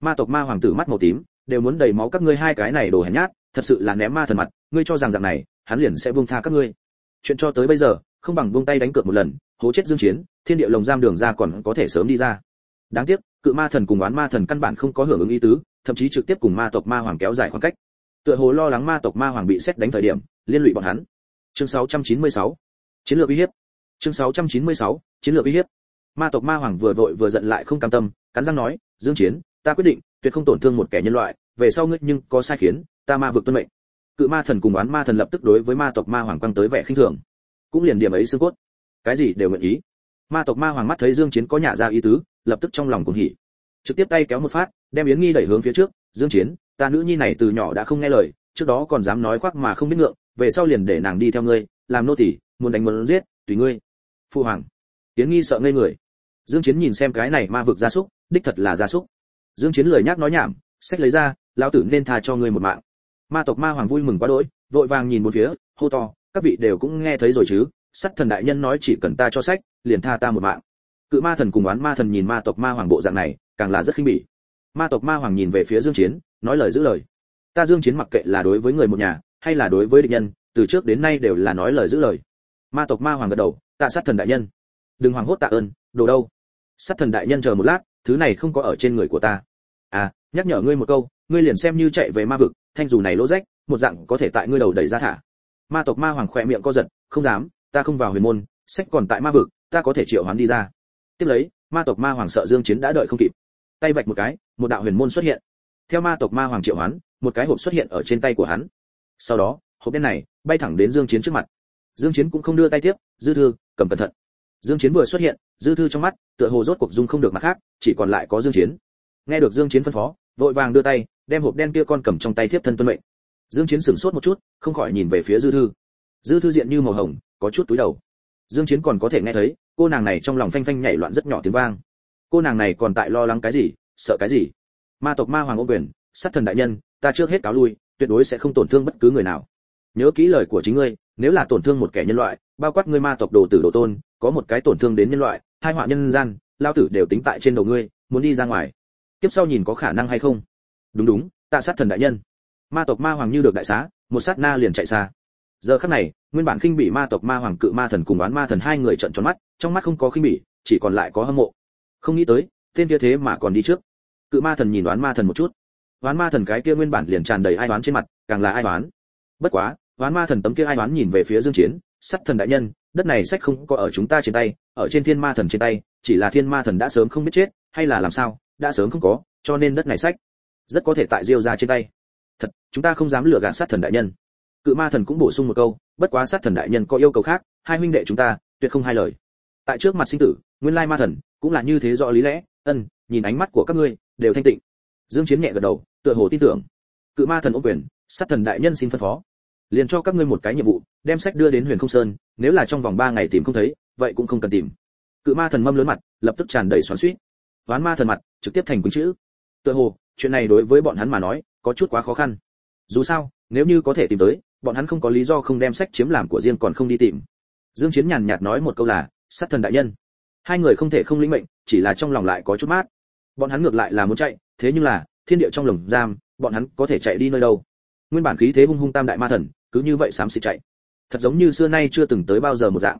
Speaker 1: Ma tộc ma hoàng tử mắt màu tím, đều muốn đầy máu các ngươi hai cái này đồ hèn nhát, thật sự là ném ma thần mặt, ngươi cho rằng dạng này, hắn liền sẽ buông tha các ngươi. Chuyện cho tới bây giờ, không bằng buông tay đánh cược một lần, hố chết dương chiến, thiên địa lồng giam đường ra còn có thể sớm đi ra. Đáng tiếc, cự ma thần cùng oán ma thần căn bản không có hưởng ứng ý tứ, thậm chí trực tiếp cùng ma tộc ma hoàng kéo dài khoảng cách. Tựa hồ lo lắng ma tộc ma hoàng bị xét đánh thời điểm, liên lụy bọn hắn. Chương 696 chiến lược uy hiếp chương 696 chiến lược uy hiếp. Ma tộc ma hoàng vừa vội vừa giận lại không cam tâm, cắn răng nói, dương chiến, ta quyết định, tuyệt không tổn thương một kẻ nhân loại, về sau ngươi nhưng có sai khiến, ta ma vực tuân mệnh. Cự ma thần cùng oán ma thần lập tức đối với ma tộc ma hoàng quăng tới vẻ khinh thường. Cũng liền điểm ấy xương cốt. Cái gì đều nguyện ý. Ma tộc ma hoàng mắt thấy dương chiến có nhả ra ý tứ, lập tức trong lòng cuồng hỉ. Trực tiếp tay kéo một phát, đem yến nghi đẩy hướng phía trước, dương chiến, ta nữ nhi này từ nhỏ đã không nghe lời, trước đó còn dám nói khoác mà không biết ngượng, về sau liền để nàng đi theo ngươi, làm nô tỳ, muốn đánh muốn giết, tùy ngươi phu hoàng. Tiến nghi sợ ngây người. Dương chiến nhìn xem cái này ma vực gia súc, đích thật là gia súc. Dương chiến lời nhắc nói nhảm, sách lấy ra, lão tử nên tha cho ngươi một mạng. Ma tộc ma hoàng vui mừng quá đỗi, vội vàng nhìn một phía, hô to, các vị đều cũng nghe thấy rồi chứ sắt thần đại nhân nói chỉ cần ta cho sách, liền tha ta một mạng. Cự ma thần cùng oán ma thần nhìn ma tộc ma hoàng bộ dạng này, càng là rất khinh bỉ. Ma tộc ma hoàng nhìn về phía dương chiến, nói lời giữ lời. Ta dương chiến mặc kệ là đối với người một nhà, hay là đối với địch nhân, từ trước đến nay đều là nói lời giữ lời. Ma tộc ma hoàng gật đầu tạ sát thần đại nhân. Đừng hoảng hốt tạ ơn, đồ đâu? Sát thần đại nhân chờ một lát, thứ này không có ở trên người của ta. À nhắc nhở ngươi một câu, ngươi liền xem như chạy về ma vực, thanh dù này lỗ rách, một dạng có thể tại ngươi đầu đẩy ra thả. Ma tộc ma hoàng khỏe miệng co giật, không dám, ta không vào huyền môn, sách còn tại ma vực, ta có thể triệu hoán đi ra. Tiếp lấy, ma tộc ma hoàng sợ dương chiến đã đợi không kịp. Tay vạch một cái, một đạo huyền môn xuất hiện. Theo ma tộc ma hoàng triệu hoán, một cái hộp xuất hiện ở trên tay của hắn. Sau đó, hộp đen này bay thẳng đến dương chiến trước mặt. Dương chiến cũng không đưa tay tiếp, dư thư cầm cẩn thận. Dương chiến vừa xuất hiện, dư thư trong mắt, tựa hồ rốt cuộc dung không được mặt khác, chỉ còn lại có dương chiến. Nghe được dương chiến phân phó, vội vàng đưa tay, đem hộp đen kia con cầm trong tay tiếp thân tuân mệnh. Dương chiến sửng sốt một chút, không khỏi nhìn về phía dư thư. Dư thư diện như màu hồng, có chút túi đầu. Dương chiến còn có thể nghe thấy, cô nàng này trong lòng phanh phanh nhảy loạn rất nhỏ tiếng vang. Cô nàng này còn tại lo lắng cái gì, sợ cái gì? Ma tộc ma hoàng ô quyền, sát thần đại nhân, ta trước hết cáo lui, tuyệt đối sẽ không tổn thương bất cứ người nào. Nhớ kỹ lời của chính ngươi, nếu là tổn thương một kẻ nhân loại bao quát ngươi ma tộc đồ tử đồ tôn, có một cái tổn thương đến nhân loại hai họa nhân gian, lao tử đều tính tại trên đầu ngươi, muốn đi ra ngoài. Tiếp sau nhìn có khả năng hay không? Đúng đúng, ta sát thần đại nhân. Ma tộc ma hoàng như được đại xá, một sát na liền chạy xa. Giờ khắc này, nguyên bản khinh bị ma tộc ma hoàng cự ma thần cùng oán ma thần hai người trợn tròn mắt, trong mắt không có khinh bỉ, chỉ còn lại có hâm mộ. Không nghĩ tới, tên kia thế mà còn đi trước. Cự ma thần nhìn oán ma thần một chút. Oán ma thần cái kia nguyên bản liền tràn đầy ai oán trên mặt, càng là ai oán. Bất quá, oán ma thần tấm kia ai oán nhìn về phía dương chiến sắt thần đại nhân, đất này sách không có ở chúng ta trên tay, ở trên thiên ma thần trên tay, chỉ là thiên ma thần đã sớm không biết chết, hay là làm sao, đã sớm không có, cho nên đất này sách rất có thể tại diêu ra trên tay. Thật, chúng ta không dám lừa gạt sát thần đại nhân. Cự ma thần cũng bổ sung một câu, bất quá sát thần đại nhân có yêu cầu khác, hai huynh đệ chúng ta, tuyệt không hai lời. Tại trước mặt sinh tử, nguyên lai ma thần, cũng là như thế rõ lý lẽ, ân, nhìn ánh mắt của các ngươi, đều thanh tịnh. Dương chiến nhẹ gật đầu, tựa hồ tin tưởng. Cự ma thần ôm quyền, sát thần đại nhân xin phân phó liền cho các ngươi một cái nhiệm vụ, đem sách đưa đến huyền không sơn, nếu là trong vòng ba ngày tìm không thấy, vậy cũng không cần tìm. Cự ma thần mâm lớn mặt, lập tức tràn đầy xoắn suýt ván ma thần mặt, trực tiếp thành quýnh chữ. Tựa hồ, chuyện này đối với bọn hắn mà nói, có chút quá khó khăn. Dù sao, nếu như có thể tìm tới, bọn hắn không có lý do không đem sách chiếm làm của riêng còn không đi tìm. Dương chiến nhàn nhạt nói một câu là, sát thần đại nhân. Hai người không thể không lĩnh mệnh, chỉ là trong lòng lại có chút mát. Bọn hắn ngược lại là muốn chạy, thế nhưng là, thiên địa trong lồng giam, bọn hắn có thể chạy đi nơi đâu? Nguyên bản khí thế hung hung tam đại ma thần cứ như vậy xám xịt chạy. Thật giống như xưa nay chưa từng tới bao giờ một dạng.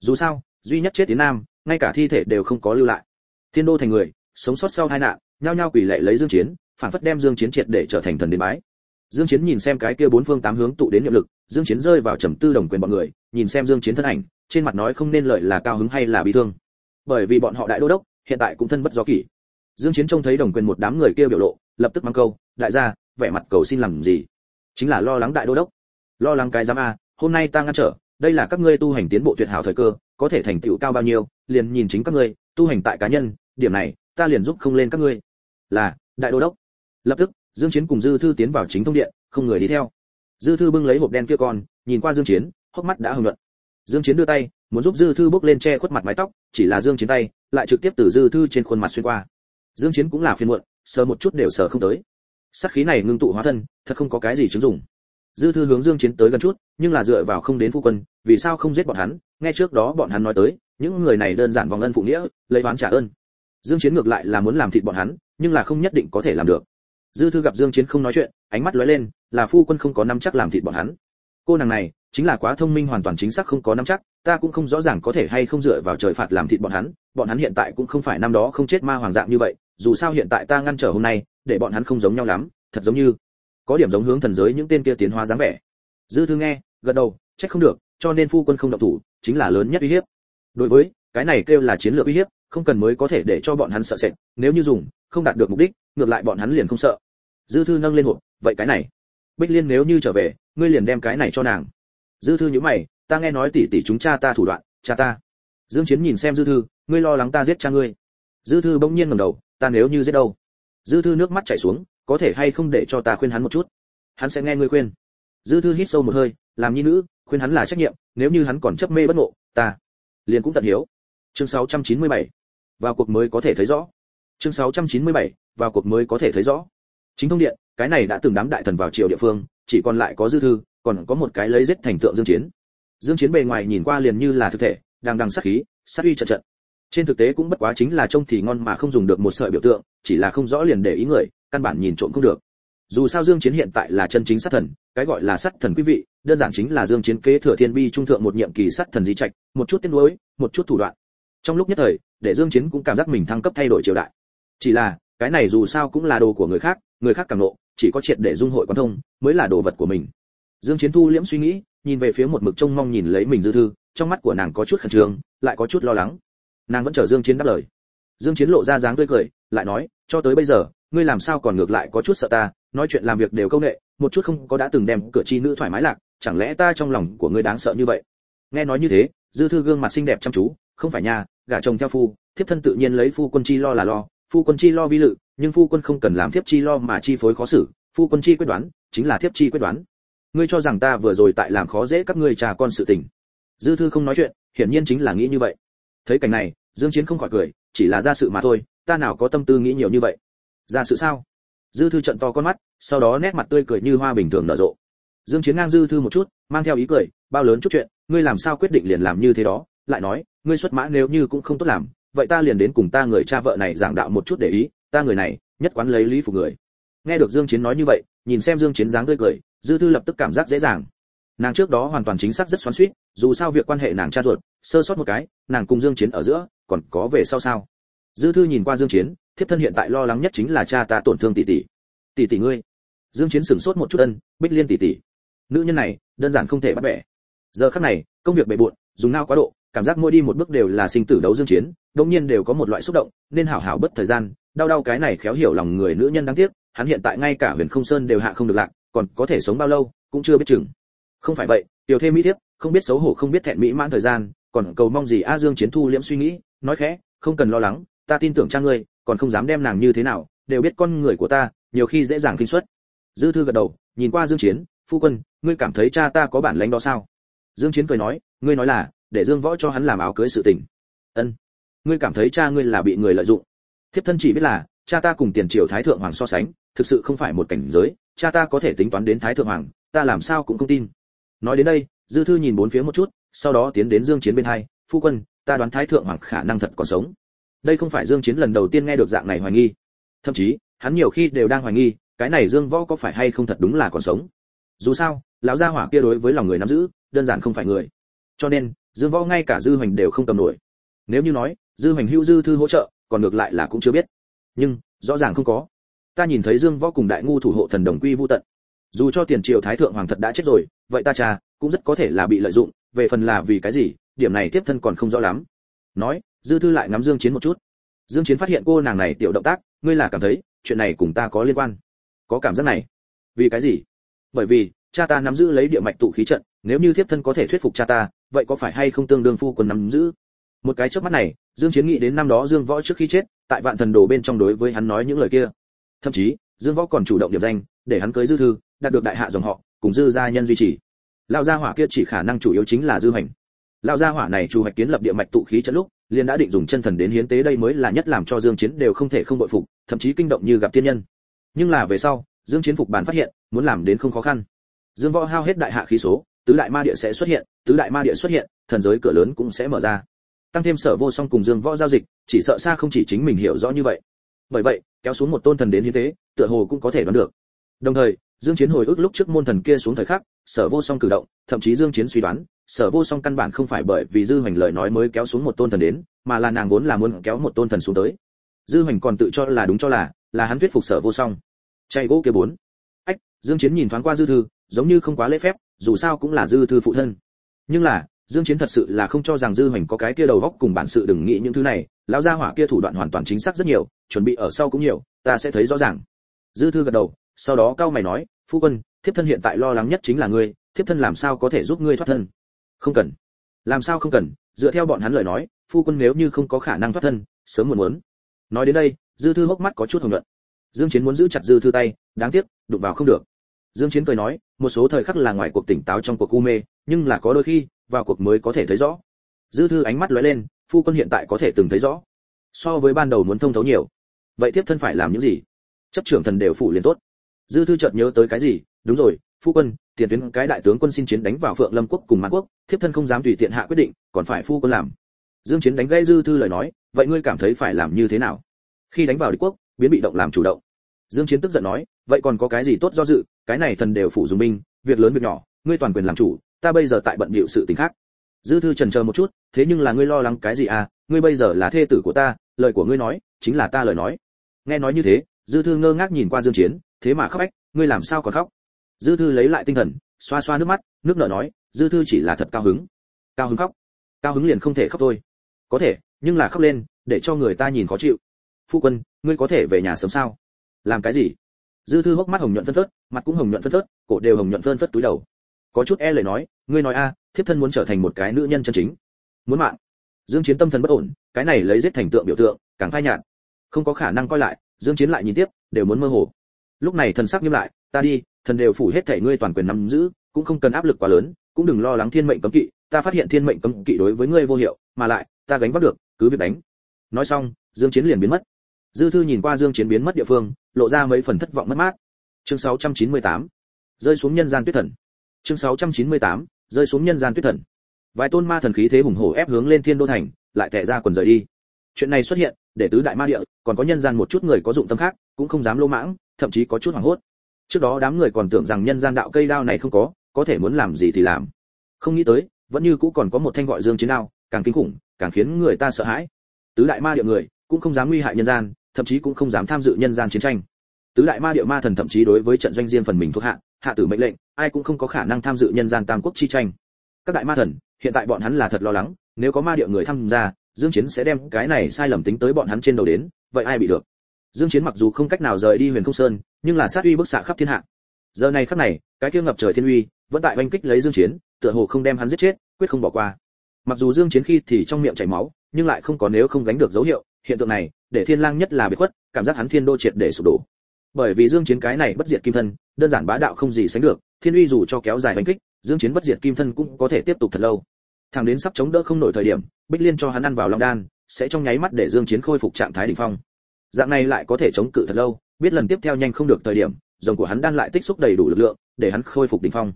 Speaker 1: Dù sao, duy nhất chết tiến nam, ngay cả thi thể đều không có lưu lại. Thiên đô thành người, sống sót sau hai nạn, nhao nhao quỳ lệ lấy dương chiến, phản phất đem dương chiến triệt để trở thành thần đến bái. Dương chiến nhìn xem cái kia bốn phương tám hướng tụ đến nhiệm lực, dương chiến rơi vào trầm tư đồng quyền bọn người, nhìn xem dương chiến thân ảnh, trên mặt nói không nên lợi là cao hứng hay là bị thương. Bởi vì bọn họ đại đô đốc, hiện tại cũng thân bất do kỷ. Dương chiến trông thấy đồng quyền một đám người kia biểu lộ, lập tức mang câu, đại gia, vẻ mặt cầu xin làm gì? Chính là lo lắng đại đô đốc lo lắng cái giám a, hôm nay ta ngăn trở, đây là các ngươi tu hành tiến bộ tuyệt hảo thời cơ, có thể thành tựu cao bao nhiêu, liền nhìn chính các ngươi, tu hành tại cá nhân, điểm này, ta liền giúp không lên các ngươi. Là, đại đô đốc. Lập tức, dương chiến cùng dư thư tiến vào chính thông điện, không người đi theo. Dư thư bưng lấy hộp đen kia con, nhìn qua dương chiến, hốc mắt đã hồng nhuận. Dương chiến đưa tay, muốn giúp dư thư bước lên che khuất mặt mái tóc, chỉ là dương chiến tay, lại trực tiếp từ dư thư trên khuôn mặt xuyên qua. Dương chiến cũng là phiền muộn, sờ một chút đều sờ không tới. Sát khí này ngưng tụ hóa thân, thật không có cái gì chứng dụng dư thư hướng dương chiến tới gần chút, nhưng là dựa vào không đến phu quân, vì sao không giết bọn hắn? Nghe trước đó bọn hắn nói tới, những người này đơn giản vòng ân phụ nghĩa, lấy oán trả ơn. Dương chiến ngược lại là muốn làm thịt bọn hắn, nhưng là không nhất định có thể làm được. Dư thư gặp dương chiến không nói chuyện, ánh mắt lóe lên, là phu quân không có nắm chắc làm thịt bọn hắn. Cô nàng này, chính là quá thông minh hoàn toàn chính xác không có nắm chắc, ta cũng không rõ ràng có thể hay không dựa vào trời phạt làm thịt bọn hắn bọn hắn hiện tại cũng không phải năm đó không chết ma hoàng dạng như vậy, dù sao hiện tại ta ngăn trở hôm nay, để bọn hắn không giống nhau lắm, thật giống như có điểm giống hướng thần giới những tên kia tiến hóa dáng vẻ. Dư thư nghe, gật đầu, trách không được, cho nên phu quân không động thủ, chính là lớn nhất uy hiếp. Đối với, cái này kêu là chiến lược uy hiếp, không cần mới có thể để cho bọn hắn sợ sệt, nếu như dùng, không đạt được mục đích, ngược lại bọn hắn liền không sợ. Dư thư nâng lên hộp, vậy cái này, bích liên nếu như trở về, ngươi liền đem cái này cho nàng. Dư thư nhíu mày, ta nghe nói tỷ tỷ chúng cha ta thủ đoạn, cha ta. Dương chiến nhìn xem dư thư, ngươi lo lắng ta giết cha ngươi. Dư thư bỗng nhiên ngẩng đầu, ta nếu như giết đâu? Dư thư nước mắt chảy xuống có thể hay không để cho ta khuyên hắn một chút? Hắn sẽ nghe ngươi khuyên. Dư thư hít sâu một hơi, làm nhi nữ, khuyên hắn là trách nhiệm, nếu như hắn còn chấp mê bất ngộ, ta liền cũng tận hiếu. Chương 697 vào cuộc mới có thể thấy rõ. Chương 697 vào cuộc mới có thể thấy rõ. Chính thông điện, cái này đã từng đám đại thần vào triều địa phương, chỉ còn lại có dư thư, còn có một cái lấy giết thành tượng dương chiến. Dương chiến bề ngoài nhìn qua liền như là thực thể, đang đằng sát khí, sát uy trận trận. Trên thực tế cũng bất quá chính là trông thì ngon mà không dùng được một sợi biểu tượng, chỉ là không rõ liền để ý người căn bản nhìn trộm không được. Dù sao dương chiến hiện tại là chân chính sát thần, cái gọi là sát thần quý vị, đơn giản chính là dương chiến kế thừa thiên bi trung thượng một nhiệm kỳ sát thần di trạch, một chút tiến đuối một chút thủ đoạn. Trong lúc nhất thời, để dương chiến cũng cảm giác mình thăng cấp thay đổi triều đại. Chỉ là, cái này dù sao cũng là đồ của người khác người khác càng nộ, chỉ có triệt để dung hội quan thông mới là đồ vật của mình. Dương chiến thu liễm suy nghĩ, nhìn về phía một mực trông mong nhìn lấy mình dư thư, trong mắt của nàng có chút khẩn trương, lại có chút lo lắng. Nàng vẫn chờ dương chiến đáp lời. Dương chiến lộ ra dáng tươi cười, lại nói, cho tới bây giờ ngươi làm sao còn ngược lại có chút sợ ta, nói chuyện làm việc đều công nghệ một chút không có đã từng đem cửa chi nữ thoải mái lạc, chẳng lẽ ta trong lòng của ngươi đáng sợ như vậy? Nghe nói như thế, dư thư gương mặt xinh đẹp chăm chú, không phải nha, gả chồng theo phu, thiếp thân tự nhiên lấy phu quân chi lo là lo, phu quân chi lo vi lự, nhưng phu quân không cần làm thiếp chi lo mà chi phối khó xử, phu quân chi quyết đoán, chính là thiếp chi quyết đoán. Ngươi cho rằng ta vừa rồi tại làm khó dễ các ngươi trà con sự tình. Dư thư không nói chuyện, hiển nhiên chính là nghĩ như vậy. Thấy cảnh này, dương chiến không khỏi cười, chỉ là ra sự mà thôi, ta nào có tâm tư nghĩ nhiều như vậy? Ra sự sao? Dư thư trận to con mắt, sau đó nét mặt tươi cười như hoa bình thường nở rộ. Dương chiến ngang dư thư một chút, mang theo ý cười, bao lớn chút chuyện, ngươi làm sao quyết định liền làm như thế đó? Lại nói, ngươi xuất mã nếu như cũng không tốt làm, vậy ta liền đến cùng ta người cha vợ này giảng đạo một chút để ý, ta người này, nhất quán lấy lý phục người. Nghe được dương chiến nói như vậy, nhìn xem dương chiến dáng tươi cười, dư thư lập tức cảm giác dễ dàng. Nàng trước đó hoàn toàn chính xác rất xoắn xuýt, dù sao việc quan hệ nàng cha ruột, sơ sót một cái, nàng cùng dương chiến ở giữa, còn có về sau sao? Dư thư nhìn qua dương chiến, thiếp thân hiện tại lo lắng nhất chính là cha ta tổn thương tỷ tỷ. Tỷ tỷ ngươi. Dương chiến sửng sốt một chút ân, bích liên tỷ tỷ. Nữ nhân này, đơn giản không thể bắt bẻ. Giờ khắc này, công việc bề bộn, dùng nao quá độ, cảm giác mỗi đi một bước đều là sinh tử đấu dương chiến đương nhiên đều có một loại xúc động, nên hảo hảo bất thời gian, đau đau cái này khéo hiểu lòng người nữ nhân đáng tiếc, hắn hiện tại ngay cả huyền không sơn đều hạ không được lạc, còn có thể sống bao lâu, cũng chưa biết chừng. Không phải vậy, tiểu thêm mỹ thiếp, không biết xấu hổ không biết thẹn mỹ mãn thời gian, còn cầu mong gì a dương chiến thu liễm suy nghĩ, nói khẽ, không cần lo lắng ta tin tưởng cha ngươi, còn không dám đem nàng như thế nào, đều biết con người của ta, nhiều khi dễ dàng kinh suất. Dư thư gật đầu, nhìn qua dương chiến, phu quân, ngươi cảm thấy cha ta có bản lãnh đó sao? Dương chiến cười nói, ngươi nói là, để dương võ cho hắn làm áo cưới sự tình. Ân, ngươi cảm thấy cha ngươi là bị người lợi dụng. Thiếp thân chỉ biết là, cha ta cùng tiền triều thái thượng hoàng so sánh, thực sự không phải một cảnh giới, cha ta có thể tính toán đến thái thượng hoàng, ta làm sao cũng không tin. Nói đến đây, dư thư nhìn bốn phía một chút, sau đó tiến đến dương chiến bên hai, phu quân, ta đoán thái thượng hoàng khả năng thật còn sống đây không phải dương chiến lần đầu tiên nghe được dạng này hoài nghi. Thậm chí, hắn nhiều khi đều đang hoài nghi, cái này dương võ có phải hay không thật đúng là còn sống. Dù sao, lão gia hỏa kia đối với lòng người nắm giữ, đơn giản không phải người. Cho nên, dương võ ngay cả dư hoành đều không cầm nổi. Nếu như nói, dư hoành hữu dư thư hỗ trợ, còn ngược lại là cũng chưa biết. Nhưng, rõ ràng không có. Ta nhìn thấy dương võ cùng đại ngu thủ hộ thần đồng quy vu tận. Dù cho tiền triều thái thượng hoàng thật đã chết rồi, vậy ta cha, cũng rất có thể là bị lợi dụng, về phần là vì cái gì, điểm này tiếp thân còn không rõ lắm. Nói dư thư lại ngắm dương chiến một chút. Dương chiến phát hiện cô nàng này tiểu động tác, ngươi là cảm thấy, chuyện này cùng ta có liên quan. Có cảm giác này. Vì cái gì? Bởi vì, cha ta nắm giữ lấy địa mạch tụ khí trận, nếu như thiếp thân có thể thuyết phục cha ta, vậy có phải hay không tương đương phu quân nắm giữ? Một cái chớp mắt này, dương chiến nghĩ đến năm đó dương võ trước khi chết, tại vạn thần đồ bên trong đối với hắn nói những lời kia. Thậm chí, dương võ còn chủ động điểm danh, để hắn cưới dư thư, đạt được đại hạ dòng họ, cùng dư gia nhân duy trì. Lão gia hỏa kia chỉ khả năng chủ yếu chính là dư hành lão gia hỏa này chủ hoạch kiến lập địa mạch tụ khí trận lúc liền đã định dùng chân thần đến hiến tế đây mới là nhất làm cho dương chiến đều không thể không bội phục thậm chí kinh động như gặp thiên nhân. Nhưng là về sau dương chiến phục bản phát hiện muốn làm đến không khó khăn. Dương võ hao hết đại hạ khí số tứ đại ma địa sẽ xuất hiện tứ đại ma địa xuất hiện thần giới cửa lớn cũng sẽ mở ra. Tăng thêm sở vô song cùng dương võ giao dịch chỉ sợ xa không chỉ chính mình hiểu rõ như vậy. Bởi vậy kéo xuống một tôn thần đến hiến tế, tựa hồ cũng có thể đoán được. Đồng thời dương chiến hồi ức lúc trước môn thần kia xuống thời khắc sở vô song cử động thậm chí dương chiến suy đoán sở vô song căn bản không phải bởi vì dư hoành lời nói mới kéo xuống một tôn thần đến, mà là nàng vốn là muốn kéo một tôn thần xuống tới. Dư hoành còn tự cho là đúng cho là là hắn thuyết phục sở vô song. Chạy gỗ kia bốn. Ách, dương chiến nhìn thoáng qua dư thư, giống như không quá lễ phép, dù sao cũng là dư thư phụ thân. Nhưng là, dương chiến thật sự là không cho rằng dư hoành có cái kia đầu góc cùng bản sự đừng nghĩ những thứ này, lão gia hỏa kia thủ đoạn hoàn toàn chính xác rất nhiều, chuẩn bị ở sau cũng nhiều, ta sẽ thấy rõ ràng. Dư thư gật đầu, sau đó cao mày nói, phu quân, thiếp thân hiện tại lo lắng nhất chính là ngươi, thiếp thân làm sao có thể giúp ngươi thoát thân? Không cần. Làm sao không cần? Dựa theo bọn hắn lời nói phu quân nếu như không có khả năng thoát thân sớm muộn muốn. Nói đến đây dư thư hốc mắt có chút hồng luận, dương chiến muốn giữ chặt dư thư tay đáng tiếc đụng vào không được. Dương chiến cười nói một số thời khắc là ngoài cuộc tỉnh táo trong cuộc u mê nhưng là có đôi khi vào cuộc mới có thể thấy rõ. Dư thư ánh mắt lóe lên phu quân hiện tại có thể từng thấy rõ. So với ban đầu muốn thông thấu nhiều. Vậy tiếp thân phải làm những gì? Chấp trưởng thần đều phụ liền tốt. Dư thư chợt nhớ tới cái gì? Đúng rồi phu quân, tiền tuyến cái đại tướng quân xin chiến đánh vào phượng lâm quốc cùng mãn quốc, thiếp thân không dám tùy tiện hạ quyết định, còn phải phu quân làm. Dương chiến đánh gây dư thư lời nói, vậy ngươi cảm thấy phải làm như thế nào? Khi đánh vào địch quốc, biến bị động làm chủ động. Dương chiến tức giận nói, vậy còn có cái gì tốt do dự, cái này thần đều phụ dùng binh, việc lớn việc nhỏ, ngươi toàn quyền làm chủ, ta bây giờ tại bận bịu sự tình khác. Dư thư trần chờ một chút, thế nhưng là ngươi lo lắng cái gì à ngươi bây giờ là thê tử của ta, lời của ngươi nói, chính là ta lời nói. Nghe nói như thế, dư thư ngơ ngác nhìn qua dương chiến, thế mà khóc ách ngươi làm sao còn khóc? Dư thư lấy lại tinh thần, xoa xoa nước mắt, nước nở nói, dư thư chỉ là thật cao hứng. Cao hứng khóc? Cao hứng liền không thể khóc thôi. Có thể, nhưng là khóc lên, để cho người ta nhìn khó chịu. Phu quân, ngươi có thể về nhà sớm sao? Làm cái gì? Dư thư hốc mắt hồng nhuận phân phớt, mặt cũng hồng nhuận phân phớt, cổ đều hồng nhuận phân phớt túi đầu. Có chút e lời nói, ngươi nói a, thiếp thân muốn trở thành một cái nữ nhân chân chính. Muốn mạng. Dương chiến tâm thần bất ổn, cái này lấy giết thành tượng biểu tượng, càng phai nhạt. Không có khả năng coi lại, dương chiến lại nhìn tiếp, đều muốn mơ hồ. Lúc này thần sắc nghiêm lại, ta đi thần đều phủ hết thể ngươi toàn quyền nắm giữ, cũng không cần áp lực quá lớn, cũng đừng lo lắng thiên mệnh cấm kỵ, ta phát hiện thiên mệnh cấm kỵ đối với ngươi vô hiệu, mà lại, ta gánh vác được, cứ việc đánh. Nói xong, dương chiến liền biến mất. Dư thư nhìn qua dương chiến biến mất địa phương, lộ ra mấy phần thất vọng mất mát. Chương 698 rơi xuống nhân gian tuyết thần. Chương 698 rơi xuống nhân gian tuyết thần. Vài tôn ma thần khí thế hùng hổ ép hướng lên thiên đô thành, lại tệ ra quần rời đi. Chuyện này xuất hiện, để tứ đại ma địa, còn có nhân gian một chút người có dụng tâm khác, cũng không dám lô mãng, thậm chí có chút hoảng hốt trước đó đám người còn tưởng rằng nhân gian đạo cây đao này không có có thể muốn làm gì thì làm. Không nghĩ tới, vẫn như cũ còn có một thanh gọi dương chiến đao, càng kinh khủng, càng khiến người ta sợ hãi. Tứ đại ma địa người, cũng không dám nguy hại nhân gian, thậm chí cũng không dám tham dự nhân gian chiến tranh. Tứ đại ma địa ma thần thậm chí đối với trận doanh riêng phần mình thuộc hạ hạ tử mệnh lệnh, ai cũng không có khả năng tham dự nhân gian tam quốc chi tranh. Các đại ma thần, hiện tại bọn hắn là thật lo lắng, nếu có ma địa người tham gia, dương chiến sẽ đem cái này sai lầm tính tới bọn hắn trên đầu đến, vậy ai bị được? Dương chiến mặc dù không cách nào rời đi huyền không sơn nhưng là sát uy bức xạ khắp thiên hạ. Giờ này khắc này, cái kia ngập trời thiên uy vẫn tại oanh kích lấy dương chiến, tựa hồ không đem hắn giết chết, quyết không bỏ qua. Mặc dù dương chiến khi thì trong miệng chảy máu, nhưng lại không có nếu không gánh được dấu hiệu, hiện tượng này, để thiên lang nhất là bị khuất, cảm giác hắn thiên đô triệt để sụp đổ. Bởi vì dương chiến cái này bất diệt kim thân, đơn giản bá đạo không gì sánh được, thiên uy dù cho kéo dài đánh kích, dương chiến bất diệt kim thân cũng có thể tiếp tục thật lâu. Thằng đến sắp chống đỡ không nổi thời điểm, bích liên cho hắn ăn vào long đan, sẽ trong nháy mắt để dương chiến khôi phục trạng thái đỉnh phong. Dạng này lại có thể chống cự thật lâu biết lần tiếp theo nhanh không được thời điểm, rồng của hắn đan lại tích xúc đầy đủ lực lượng, để hắn khôi phục đỉnh phong.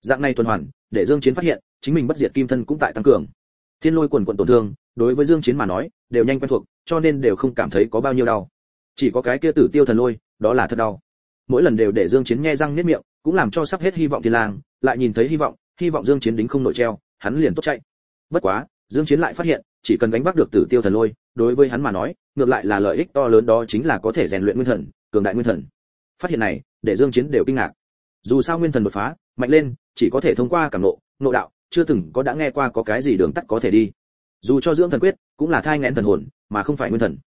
Speaker 1: Dạng này tuần hoàn, để dương chiến phát hiện, chính mình bất diệt kim thân cũng tại tăng cường. Thiên lôi quần quần tổn thương, đối với dương chiến mà nói, đều nhanh quen thuộc, cho nên đều không cảm thấy có bao nhiêu đau. Chỉ có cái kia tử tiêu thần lôi, đó là thật đau. Mỗi lần đều để dương chiến nghe răng niết miệng, cũng làm cho sắp hết hy vọng thiên lang lại nhìn thấy hy vọng hy vọng dương chiến đính không nội treo, hắn liền tốt chạy. Bất quá, dương chiến lại phát hiện, chỉ cần đánh bắt được tử tiêu thần lôi, đối với hắn mà nói, ngược lại là lợi ích to lớn đó chính là có thể rèn luyện nguyên thần cường đại nguyên thần. Phát hiện này, để dương chiến đều kinh ngạc. Dù sao nguyên thần đột phá, mạnh lên, chỉ có thể thông qua cảm nộ nộ đạo, chưa từng có đã nghe qua có cái gì đường tắt có thể đi. Dù cho dưỡng thần quyết, cũng là thai nghẽn thần hồn, mà không phải nguyên thần.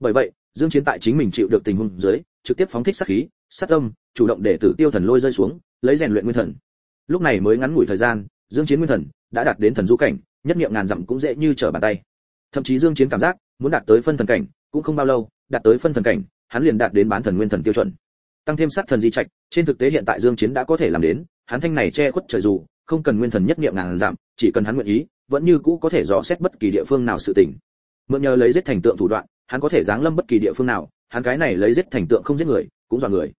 Speaker 1: Bởi vậy, dương chiến tại chính mình chịu được tình huống dưới, trực tiếp phóng thích sát khí, sát tâm, chủ động để tử tiêu thần lôi rơi xuống, lấy rèn luyện nguyên thần. Lúc này mới ngắn ngủi thời gian, dương chiến nguyên thần đã đạt đến thần du cảnh, nhất niệm ngàn dặm cũng dễ như trở bàn tay. Thậm chí dương chiến cảm giác, muốn đạt tới phân thần cảnh, cũng không bao lâu, đạt tới phân thần cảnh hắn liền đạt đến bán thần nguyên thần tiêu chuẩn. Tăng thêm sát thần di trạch trên thực tế hiện tại dương chiến đã có thể làm đến hắn thanh này che khuất trời dù không cần nguyên thần nhất niệm ngàn giảm, chỉ cần hắn nguyện ý vẫn như cũ có thể dò xét bất kỳ địa phương nào sự tình. Mượn nhờ lấy giết thành tượng thủ đoạn hắn có thể giáng lâm bất kỳ địa phương nào hắn cái này lấy giết thành tượng không giết người cũng dọa người.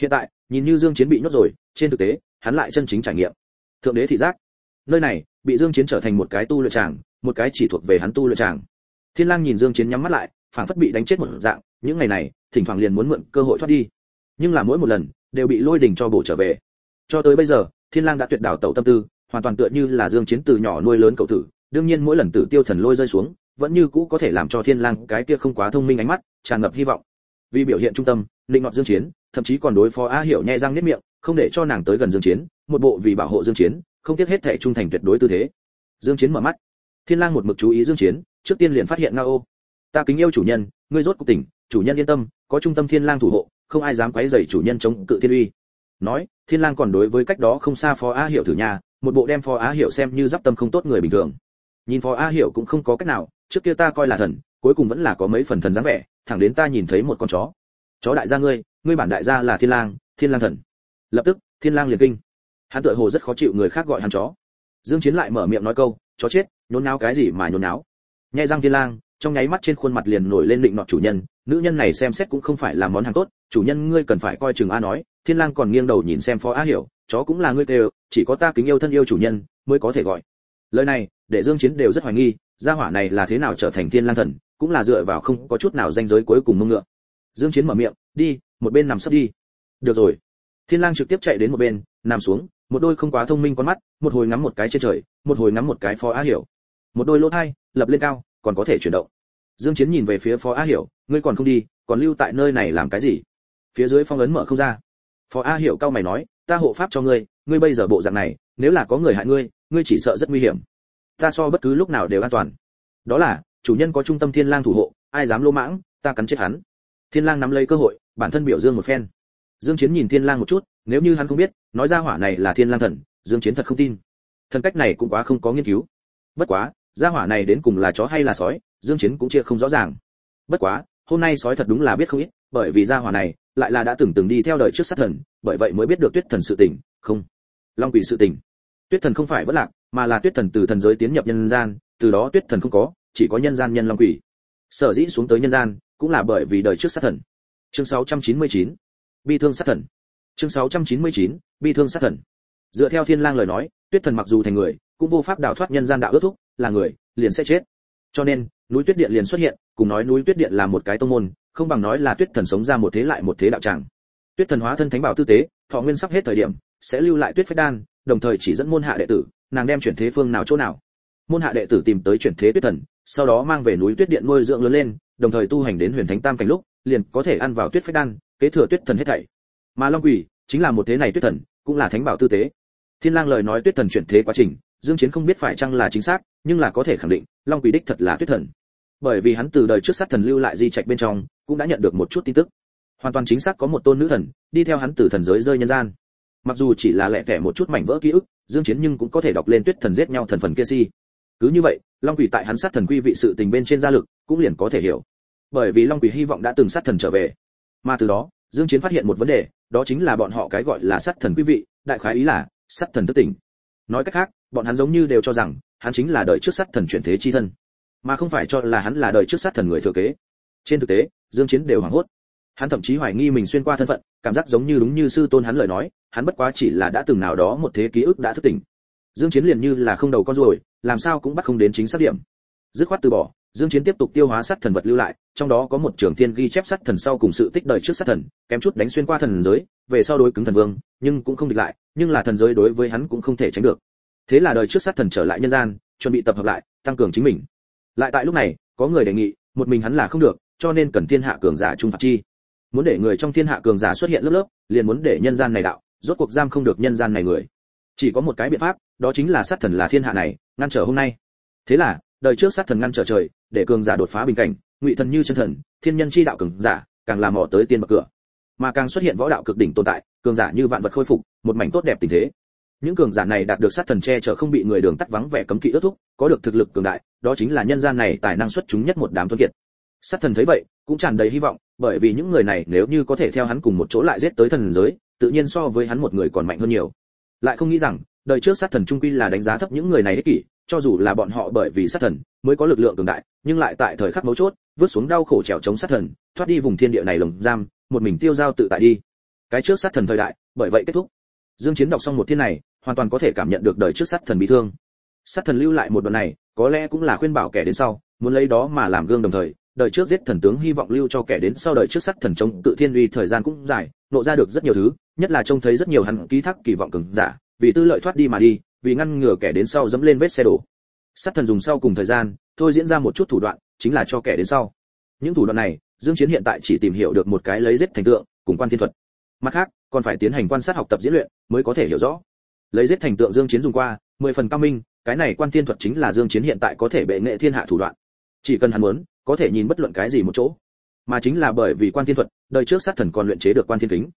Speaker 1: Hiện tại nhìn như dương chiến bị nhốt rồi trên thực tế hắn lại chân chính trải nghiệm. Thượng đế thị giác. Nơi này bị dương chiến trở thành một cái tu luyện tràng một cái chỉ thuộc về hắn tu luyện tràng. Thiên lang nhìn dương chiến nhắm mắt lại phảng phất bị đánh chết một dạng những ngày này, thỉnh thoảng liền muốn mượn cơ hội thoát đi. Nhưng là mỗi một lần, đều bị lôi đình cho bổ trở về. Cho tới bây giờ, thiên lang đã tuyệt đảo tẩu tâm tư, hoàn toàn tựa như là dương chiến từ nhỏ nuôi lớn cậu tử. Đương nhiên mỗi lần tử tiêu thần lôi rơi xuống, vẫn như cũ có thể làm cho thiên lang cái kia không quá thông minh ánh mắt, tràn ngập hy vọng. Vì biểu hiện trung tâm định nọt dương chiến, thậm chí còn đối phó a hiểu nhẹ răng niết miệng, không để cho nàng tới gần dương chiến, một bộ vì bảo hộ dương chiến, không tiếc hết thảy trung thành tuyệt đối tư thế. Dương chiến mở mắt. Thiên lang một mực chú ý dương chiến, trước tiên liền phát hiện ngao ta kính yêu chủ nhân, ngươi rốt cuộc tỉnh chủ nhân yên tâm, có trung tâm thiên lang thủ hộ, không ai dám quấy rầy chủ nhân chống cự thiên uy. Nói, thiên lang còn đối với cách đó không xa phó a hiệu thử nhà, một bộ đem phó á hiệu xem như giáp tâm không tốt người bình thường. Nhìn phó á hiệu cũng không có cách nào, trước kia ta coi là thần, cuối cùng vẫn là có mấy phần thần dáng vẻ, thẳng đến ta nhìn thấy một con chó. Chó đại gia ngươi ngươi bản đại gia là thiên lang thiên lang thần. Lập tức, thiên lang liền kinh. Hắn tựa hồ rất khó chịu người khác gọi hắn chó. Dương chiến lại mở miệng nói câu, chó chết, nhốn náo cái gì mà nhốn náo nhai răng thiên lang, trong nháy mắt trên khuôn mặt liền nổi lên định nọ chủ nhân nữ nhân này xem xét cũng không phải là món hàng tốt, chủ nhân ngươi cần phải coi chừng a nói, thiên lang còn nghiêng đầu nhìn xem phó á hiểu, chó cũng là ngươi kêu, chỉ có ta kính yêu thân yêu chủ nhân, mới có thể gọi. Lời này, để dương chiến đều rất hoài nghi, gia hỏa này là thế nào trở thành thiên lang thần, cũng là dựa vào không có chút nào danh giới cuối cùng mông ngựa. Dương chiến mở miệng, đi, một bên nằm sấp đi. Được rồi. Thiên lang trực tiếp chạy đến một bên, nằm xuống, một đôi không quá thông minh con mắt, một hồi ngắm một cái trên trời, một hồi ngắm một cái phó á hiểu. Một đôi lỗ thay lập lên cao, còn có thể chuyển động dương chiến nhìn về phía phó A hiểu, ngươi còn không đi, còn lưu tại nơi này làm cái gì? Phía dưới phong ấn mở không ra. Phó a hiểu cao mày nói, ta hộ pháp cho ngươi ngươi bây giờ bộ dạng này, nếu là có người hại ngươi ngươi chỉ sợ rất nguy hiểm. Ta so bất cứ lúc nào đều an toàn. Đó là, chủ nhân có trung tâm thiên lang thủ hộ, ai dám lô mãng, ta cắn chết hắn. Thiên lang nắm lấy cơ hội, bản thân biểu dương một phen. Dương chiến nhìn thiên lang một chút, nếu như hắn không biết, nói ra hỏa này là thiên lang thần, dương chiến thật không tin. Thần cách này cũng quá không có nghiên cứu. Bất quá gia hỏa này đến cùng là chó hay là sói dương chiến cũng chia không rõ ràng. Bất quá, hôm nay sói thật đúng là biết không ít, bởi vì gia hỏa này lại là đã từng từng đi theo đời trước sát thần, bởi vậy mới biết được tuyết thần sự tình, không, long quỷ sự tình. Tuyết thần không phải vất lạc, mà là tuyết thần từ thần giới tiến nhập nhân gian, từ đó tuyết thần không có, chỉ có nhân gian nhân long quỷ. Sở dĩ xuống tới nhân gian, cũng là bởi vì đời trước sát thần. Chương 699 bi thương sát thần. Chương 699 bi thương sát thần. Dựa theo thiên lang lời nói, tuyết thần mặc dù thành người, cũng vô pháp đào thoát nhân gian đạo ước thúc, là người, liền sẽ chết. Cho nên núi tuyết điện liền xuất hiện, cùng nói núi tuyết điện là một cái tông môn, không bằng nói là tuyết thần sống ra một thế lại một thế đạo tràng. Tuyết thần hóa thân thánh bảo tư tế, thọ nguyên sắp hết thời điểm, sẽ lưu lại tuyết phách đan, đồng thời chỉ dẫn môn hạ đệ tử, nàng đem chuyển thế phương nào chỗ nào. Môn hạ đệ tử tìm tới chuyển thế tuyết thần, sau đó mang về núi tuyết điện nuôi dưỡng lớn lên, đồng thời tu hành đến huyền thánh tam cảnh lúc, liền có thể ăn vào tuyết phách đan, kế thừa tuyết thần hết thảy. Mà long quỷ chính là một thế này tuyết thần, cũng là thánh bảo tư tế. Thiên lang lời nói tuyết thần chuyển thế quá trình, dương chiến không biết phải chăng là chính xác, nhưng là có thể khẳng định long quỷ đích thật là tuyết thần. Bởi vì hắn từ đời trước sát thần lưu lại di trạch bên trong, cũng đã nhận được một chút tin tức. Hoàn toàn chính xác có một tôn nữ thần, đi theo hắn từ thần giới rơi nhân gian. Mặc dù chỉ là lẻ tẻ một chút mảnh vỡ ký ức, dương chiến nhưng cũng có thể đọc lên tuyết thần giết nhau thần phần kia si. Cứ như vậy, long quỷ tại hắn sát thần quy vị sự tình bên trên gia lực, cũng liền có thể hiểu. Bởi vì long quỷ hy vọng đã từng sát thần trở về. Mà từ đó, dương chiến phát hiện một vấn đề, đó chính là bọn họ cái gọi là sát thần quý vị, đại khái ý là, sát thần thức tỉnh. Nói cách khác, bọn hắn giống như đều cho rằng hắn chính là đời trước sát thần chuyển thế chi thân, mà không phải cho là hắn là đời trước sát thần người thừa kế. Trên thực tế, dương chiến đều hoảng hốt. Hắn thậm chí hoài nghi mình xuyên qua thân phận, cảm giác giống như đúng như sư tôn hắn lời nói, hắn bất quá chỉ là đã từng nào đó một thế ký ức đã thức tỉnh. Dương chiến liền như là không đầu con ruồi, làm sao cũng bắt không đến chính xác điểm. Dứt khoát từ bỏ, dương chiến tiếp tục tiêu hóa sát thần vật lưu lại, trong đó có một trường thiên ghi chép sát thần sau cùng sự tích đời trước sát thần, kém chút đánh xuyên qua thần giới, về sau đối cứng thần vương, nhưng cũng không địch lại, nhưng là thần giới đối với hắn cũng không thể tránh được thế là đời trước sát thần trở lại nhân gian, chuẩn bị tập hợp lại, tăng cường chính mình. Lại tại lúc này, có người đề nghị, một mình hắn là không được, cho nên cần thiên hạ cường giả trung phạt chi. Muốn để người trong thiên hạ cường giả xuất hiện lớp lớp, liền muốn để nhân gian này đạo, rốt cuộc giam không được nhân gian này người. Chỉ có một cái biện pháp, đó chính là sát thần là thiên hạ này, ngăn trở hôm nay. Thế là, đời trước sát thần ngăn trở trời, để cường giả đột phá bình cảnh, ngụy thần như chân thần, thiên nhân chi đạo cường giả, càng làm mò tới tiên bậc cửa. Mà càng xuất hiện võ đạo cực đỉnh tồn tại, cường giả như vạn vật khôi phục, một mảnh tốt đẹp tình thế những cường giả này đạt được sát thần che chở không bị người đường tắt vắng vẻ cấm kỵ ước thúc, có được thực lực cường đại, đó chính là nhân gian này tài năng xuất chúng nhất một đám tuấn kiệt. Sát thần thấy vậy, cũng tràn đầy hy vọng, bởi vì những người này nếu như có thể theo hắn cùng một chỗ lại giết tới thần giới, tự nhiên so với hắn một người còn mạnh hơn nhiều. Lại không nghĩ rằng, đời trước sát thần trung quy là đánh giá thấp những người này ích kỷ, cho dù là bọn họ bởi vì sát thần mới có lực lượng cường đại, nhưng lại tại thời khắc mấu chốt, vứt xuống đau khổ trèo chống sát thần, thoát đi vùng thiên địa này lồng giam, một mình tiêu giao tự tại đi. Cái trước sát thần thời đại, bởi vậy kết thúc. Dương chiến đọc xong một thiên này hoàn toàn có thể cảm nhận được đời trước sát thần bị thương. Sát thần lưu lại một đoạn này, có lẽ cũng là khuyên bảo kẻ đến sau, muốn lấy đó mà làm gương đồng thời, đời trước giết thần tướng hy vọng lưu cho kẻ đến sau đời trước sát thần chống tự thiên uy thời gian cũng dài, nộ ra được rất nhiều thứ, nhất là trông thấy rất nhiều hắn ký thác kỳ vọng cường giả, vì tư lợi thoát đi mà đi, vì ngăn ngừa kẻ đến sau dẫm lên vết xe đổ. Sát thần dùng sau cùng thời gian, thôi diễn ra một chút thủ đoạn, chính là cho kẻ đến sau. Những thủ đoạn này, dương chiến hiện tại chỉ tìm hiểu được một cái lấy giết thành tượng, cùng quan thiên thuật. Mặt khác, còn phải tiến hành quan sát học tập diễn luyện, mới có thể hiểu rõ lấy giết thành tượng dương chiến dùng qua, mười phần cao minh, cái này quan thiên thuật chính là dương chiến hiện tại có thể bệ nghệ thiên hạ thủ đoạn. Chỉ cần hắn muốn, có thể nhìn bất luận cái gì một chỗ. Mà chính là bởi vì quan thiên thuật, đời trước sát thần còn luyện chế được quan thiên kính.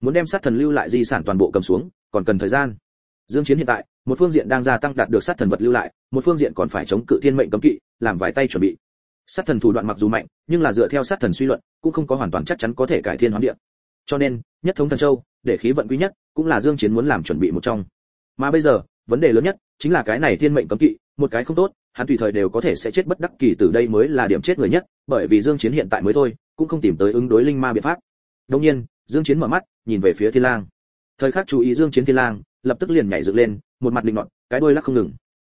Speaker 1: Muốn đem sát thần lưu lại di sản toàn bộ cầm xuống, còn cần thời gian. Dương chiến hiện tại, một phương diện đang gia tăng đạt được sát thần vật lưu lại, một phương diện còn phải chống cự thiên mệnh cấm kỵ, làm vài tay chuẩn bị. Sát thần thủ đoạn mặc dù mạnh, nhưng là dựa theo sát thần suy luận, cũng không có hoàn toàn chắc chắn có thể cải thiên hoán địa. Cho nên, nhất thống thần châu, để khí vận quý nhất, cũng là dương chiến muốn làm chuẩn bị một trong mà bây giờ, vấn đề lớn nhất chính là cái này thiên mệnh cấm kỵ, một cái không tốt, hắn tùy thời đều có thể sẽ chết bất đắc kỳ từ đây mới là điểm chết người nhất, bởi vì dương chiến hiện tại mới thôi, cũng không tìm tới ứng đối linh ma biện pháp. Đồng nhiên, dương chiến mở mắt, nhìn về phía thiên lang. Thời khắc chú ý dương chiến thiên lang, lập tức liền nhảy dựng lên, một mặt linh loạn cái đuôi lắc không ngừng.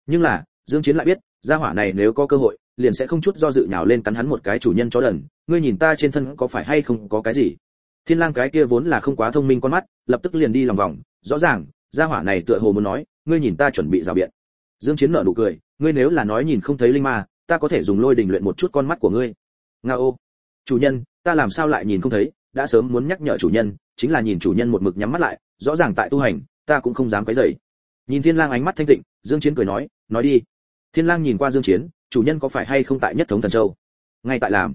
Speaker 1: Nhưng là, dương chiến lại biết, gia hỏa này nếu có cơ hội, liền sẽ không chút do dự nhào lên cắn hắn một cái chủ nhân chó đần, ngươi nhìn ta trên thân có phải hay không có cái gì? Thiên lang cái kia vốn là không quá thông minh con mắt, lập tức liền đi lòng vòng, rõ ràng gia hỏa này tựa hồ muốn nói, ngươi nhìn ta chuẩn bị rào biện. Dương chiến nở nụ cười, ngươi nếu là nói nhìn không thấy linh ma, ta có thể dùng lôi đình luyện một chút con mắt của ngươi. Nga ô. Chủ nhân, ta làm sao lại nhìn không thấy? Đã sớm muốn nhắc nhở chủ nhân, chính là nhìn chủ nhân một mực nhắm mắt lại, rõ ràng tại tu hành, ta cũng không dám quấy rầy. Nhìn thiên lang ánh mắt thanh tịnh, dương chiến cười nói nói đi. Thiên lang nhìn qua dương chiến, chủ nhân có phải hay không tại nhất thống thần châu? Ngay tại làm.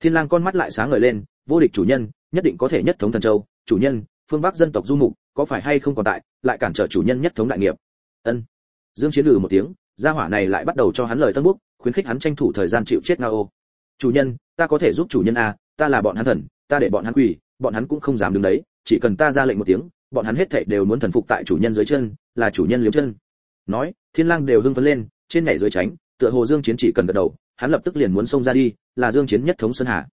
Speaker 1: Thiên lang con mắt lại sáng ngời lên, vô địch chủ nhân, nhất định có thể nhất thống thần châu. Chủ nhân, phương bắc dân tộc du mục có phải hay không còn tại, lại cản trở chủ nhân nhất thống đại nghiệp? Ân. Dương chiến lừ một tiếng, gia hỏa này lại bắt đầu cho hắn lời tân bốc khuyến khích hắn tranh thủ thời gian chịu chết ngao. Chủ nhân, ta có thể giúp chủ nhân a, ta là bọn hắn thần, ta để bọn hắn quỳ, bọn hắn cũng không dám đứng đấy, chỉ cần ta ra lệnh một tiếng, bọn hắn hết thảy đều muốn thần phục tại chủ nhân dưới chân, là chủ nhân liếm chân. Nói, thiên lang đều hưng phấn lên, trên nhảy dưới tránh, tựa hồ dương chiến chỉ cần gật đầu, hắn lập tức liền muốn xông ra đi, là dương chiến nhất thống sơn hà.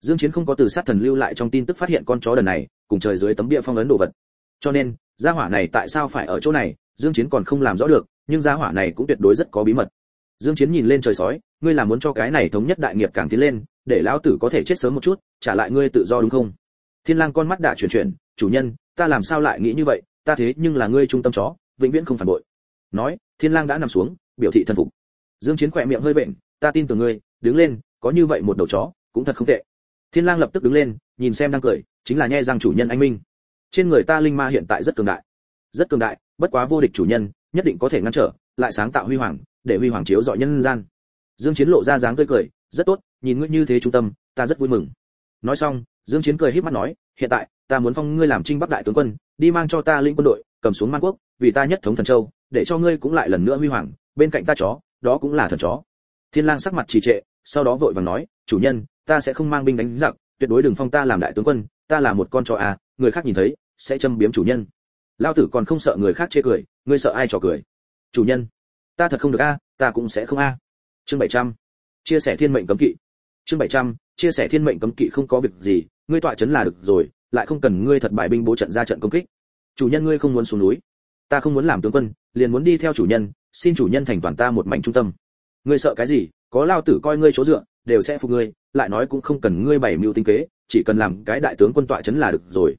Speaker 1: Dương chiến không có từ sát thần lưu lại trong tin tức phát hiện con chó đần này, cùng trời dưới tấm bia phong ấn đồ vật cho nên gia hỏa này tại sao phải ở chỗ này dương chiến còn không làm rõ được nhưng gia hỏa này cũng tuyệt đối rất có bí mật. Dương chiến nhìn lên trời sói ngươi là muốn cho cái này thống nhất đại nghiệp càng tiến lên để lão tử có thể chết sớm một chút trả lại ngươi tự do đúng không? Thiên lang con mắt đã chuyển chuyển chủ nhân ta làm sao lại nghĩ như vậy ta thế nhưng là ngươi trung tâm chó vĩnh viễn không phản bội. Nói thiên lang đã nằm xuống biểu thị thần phục. Dương chiến khỏe miệng hơi vẹn, ta tin tưởng ngươi đứng lên có như vậy một đầu chó cũng thật không tệ. Thiên lang lập tức đứng lên nhìn xem đang cười chính là nhe răng chủ nhân anh minh trên người ta linh ma hiện tại rất cường đại. Rất cường đại, bất quá vô địch chủ nhân, nhất định có thể ngăn trở, lại sáng tạo huy hoàng, để huy hoàng chiếu dọi nhân gian. Dương chiến lộ ra dáng tươi cười, rất tốt, nhìn ngươi như thế trung tâm, ta rất vui mừng. Nói xong, dương chiến cười híp mắt nói, hiện tại, ta muốn phong ngươi làm trinh bắc đại tướng quân, đi mang cho ta linh quân đội, cầm xuống man quốc, vì ta nhất thống thần châu, để cho ngươi cũng lại lần nữa huy hoàng, bên cạnh ta chó, đó cũng là thần chó. Thiên lang sắc mặt trì trệ, sau đó vội vàng nói, chủ nhân, ta sẽ không mang binh đánh giặc, tuyệt đối đừng phong ta làm đại tướng quân, ta là một con chó à người khác nhìn thấy sẽ châm biếm chủ nhân. Lao tử còn không sợ người khác chê cười ngươi sợ ai trò cười? Chủ nhân ta thật không được a ta cũng sẽ không a. Chương 700. chia sẻ thiên mệnh cấm kỵ. Chương 700, chia sẻ thiên mệnh cấm kỵ không có việc gì ngươi tọa chấn là được rồi lại không cần ngươi thật bài binh bố trận ra trận công kích. Chủ nhân ngươi không muốn xuống núi ta không muốn làm tướng quân liền muốn đi theo chủ nhân xin chủ nhân thành toàn ta một mảnh trung tâm. Ngươi sợ cái gì có lao tử coi ngươi chỗ dựa đều sẽ phục ngươi lại nói cũng không cần ngươi bày mưu tinh kế chỉ cần làm cái đại tướng quân tọa chấn là được rồi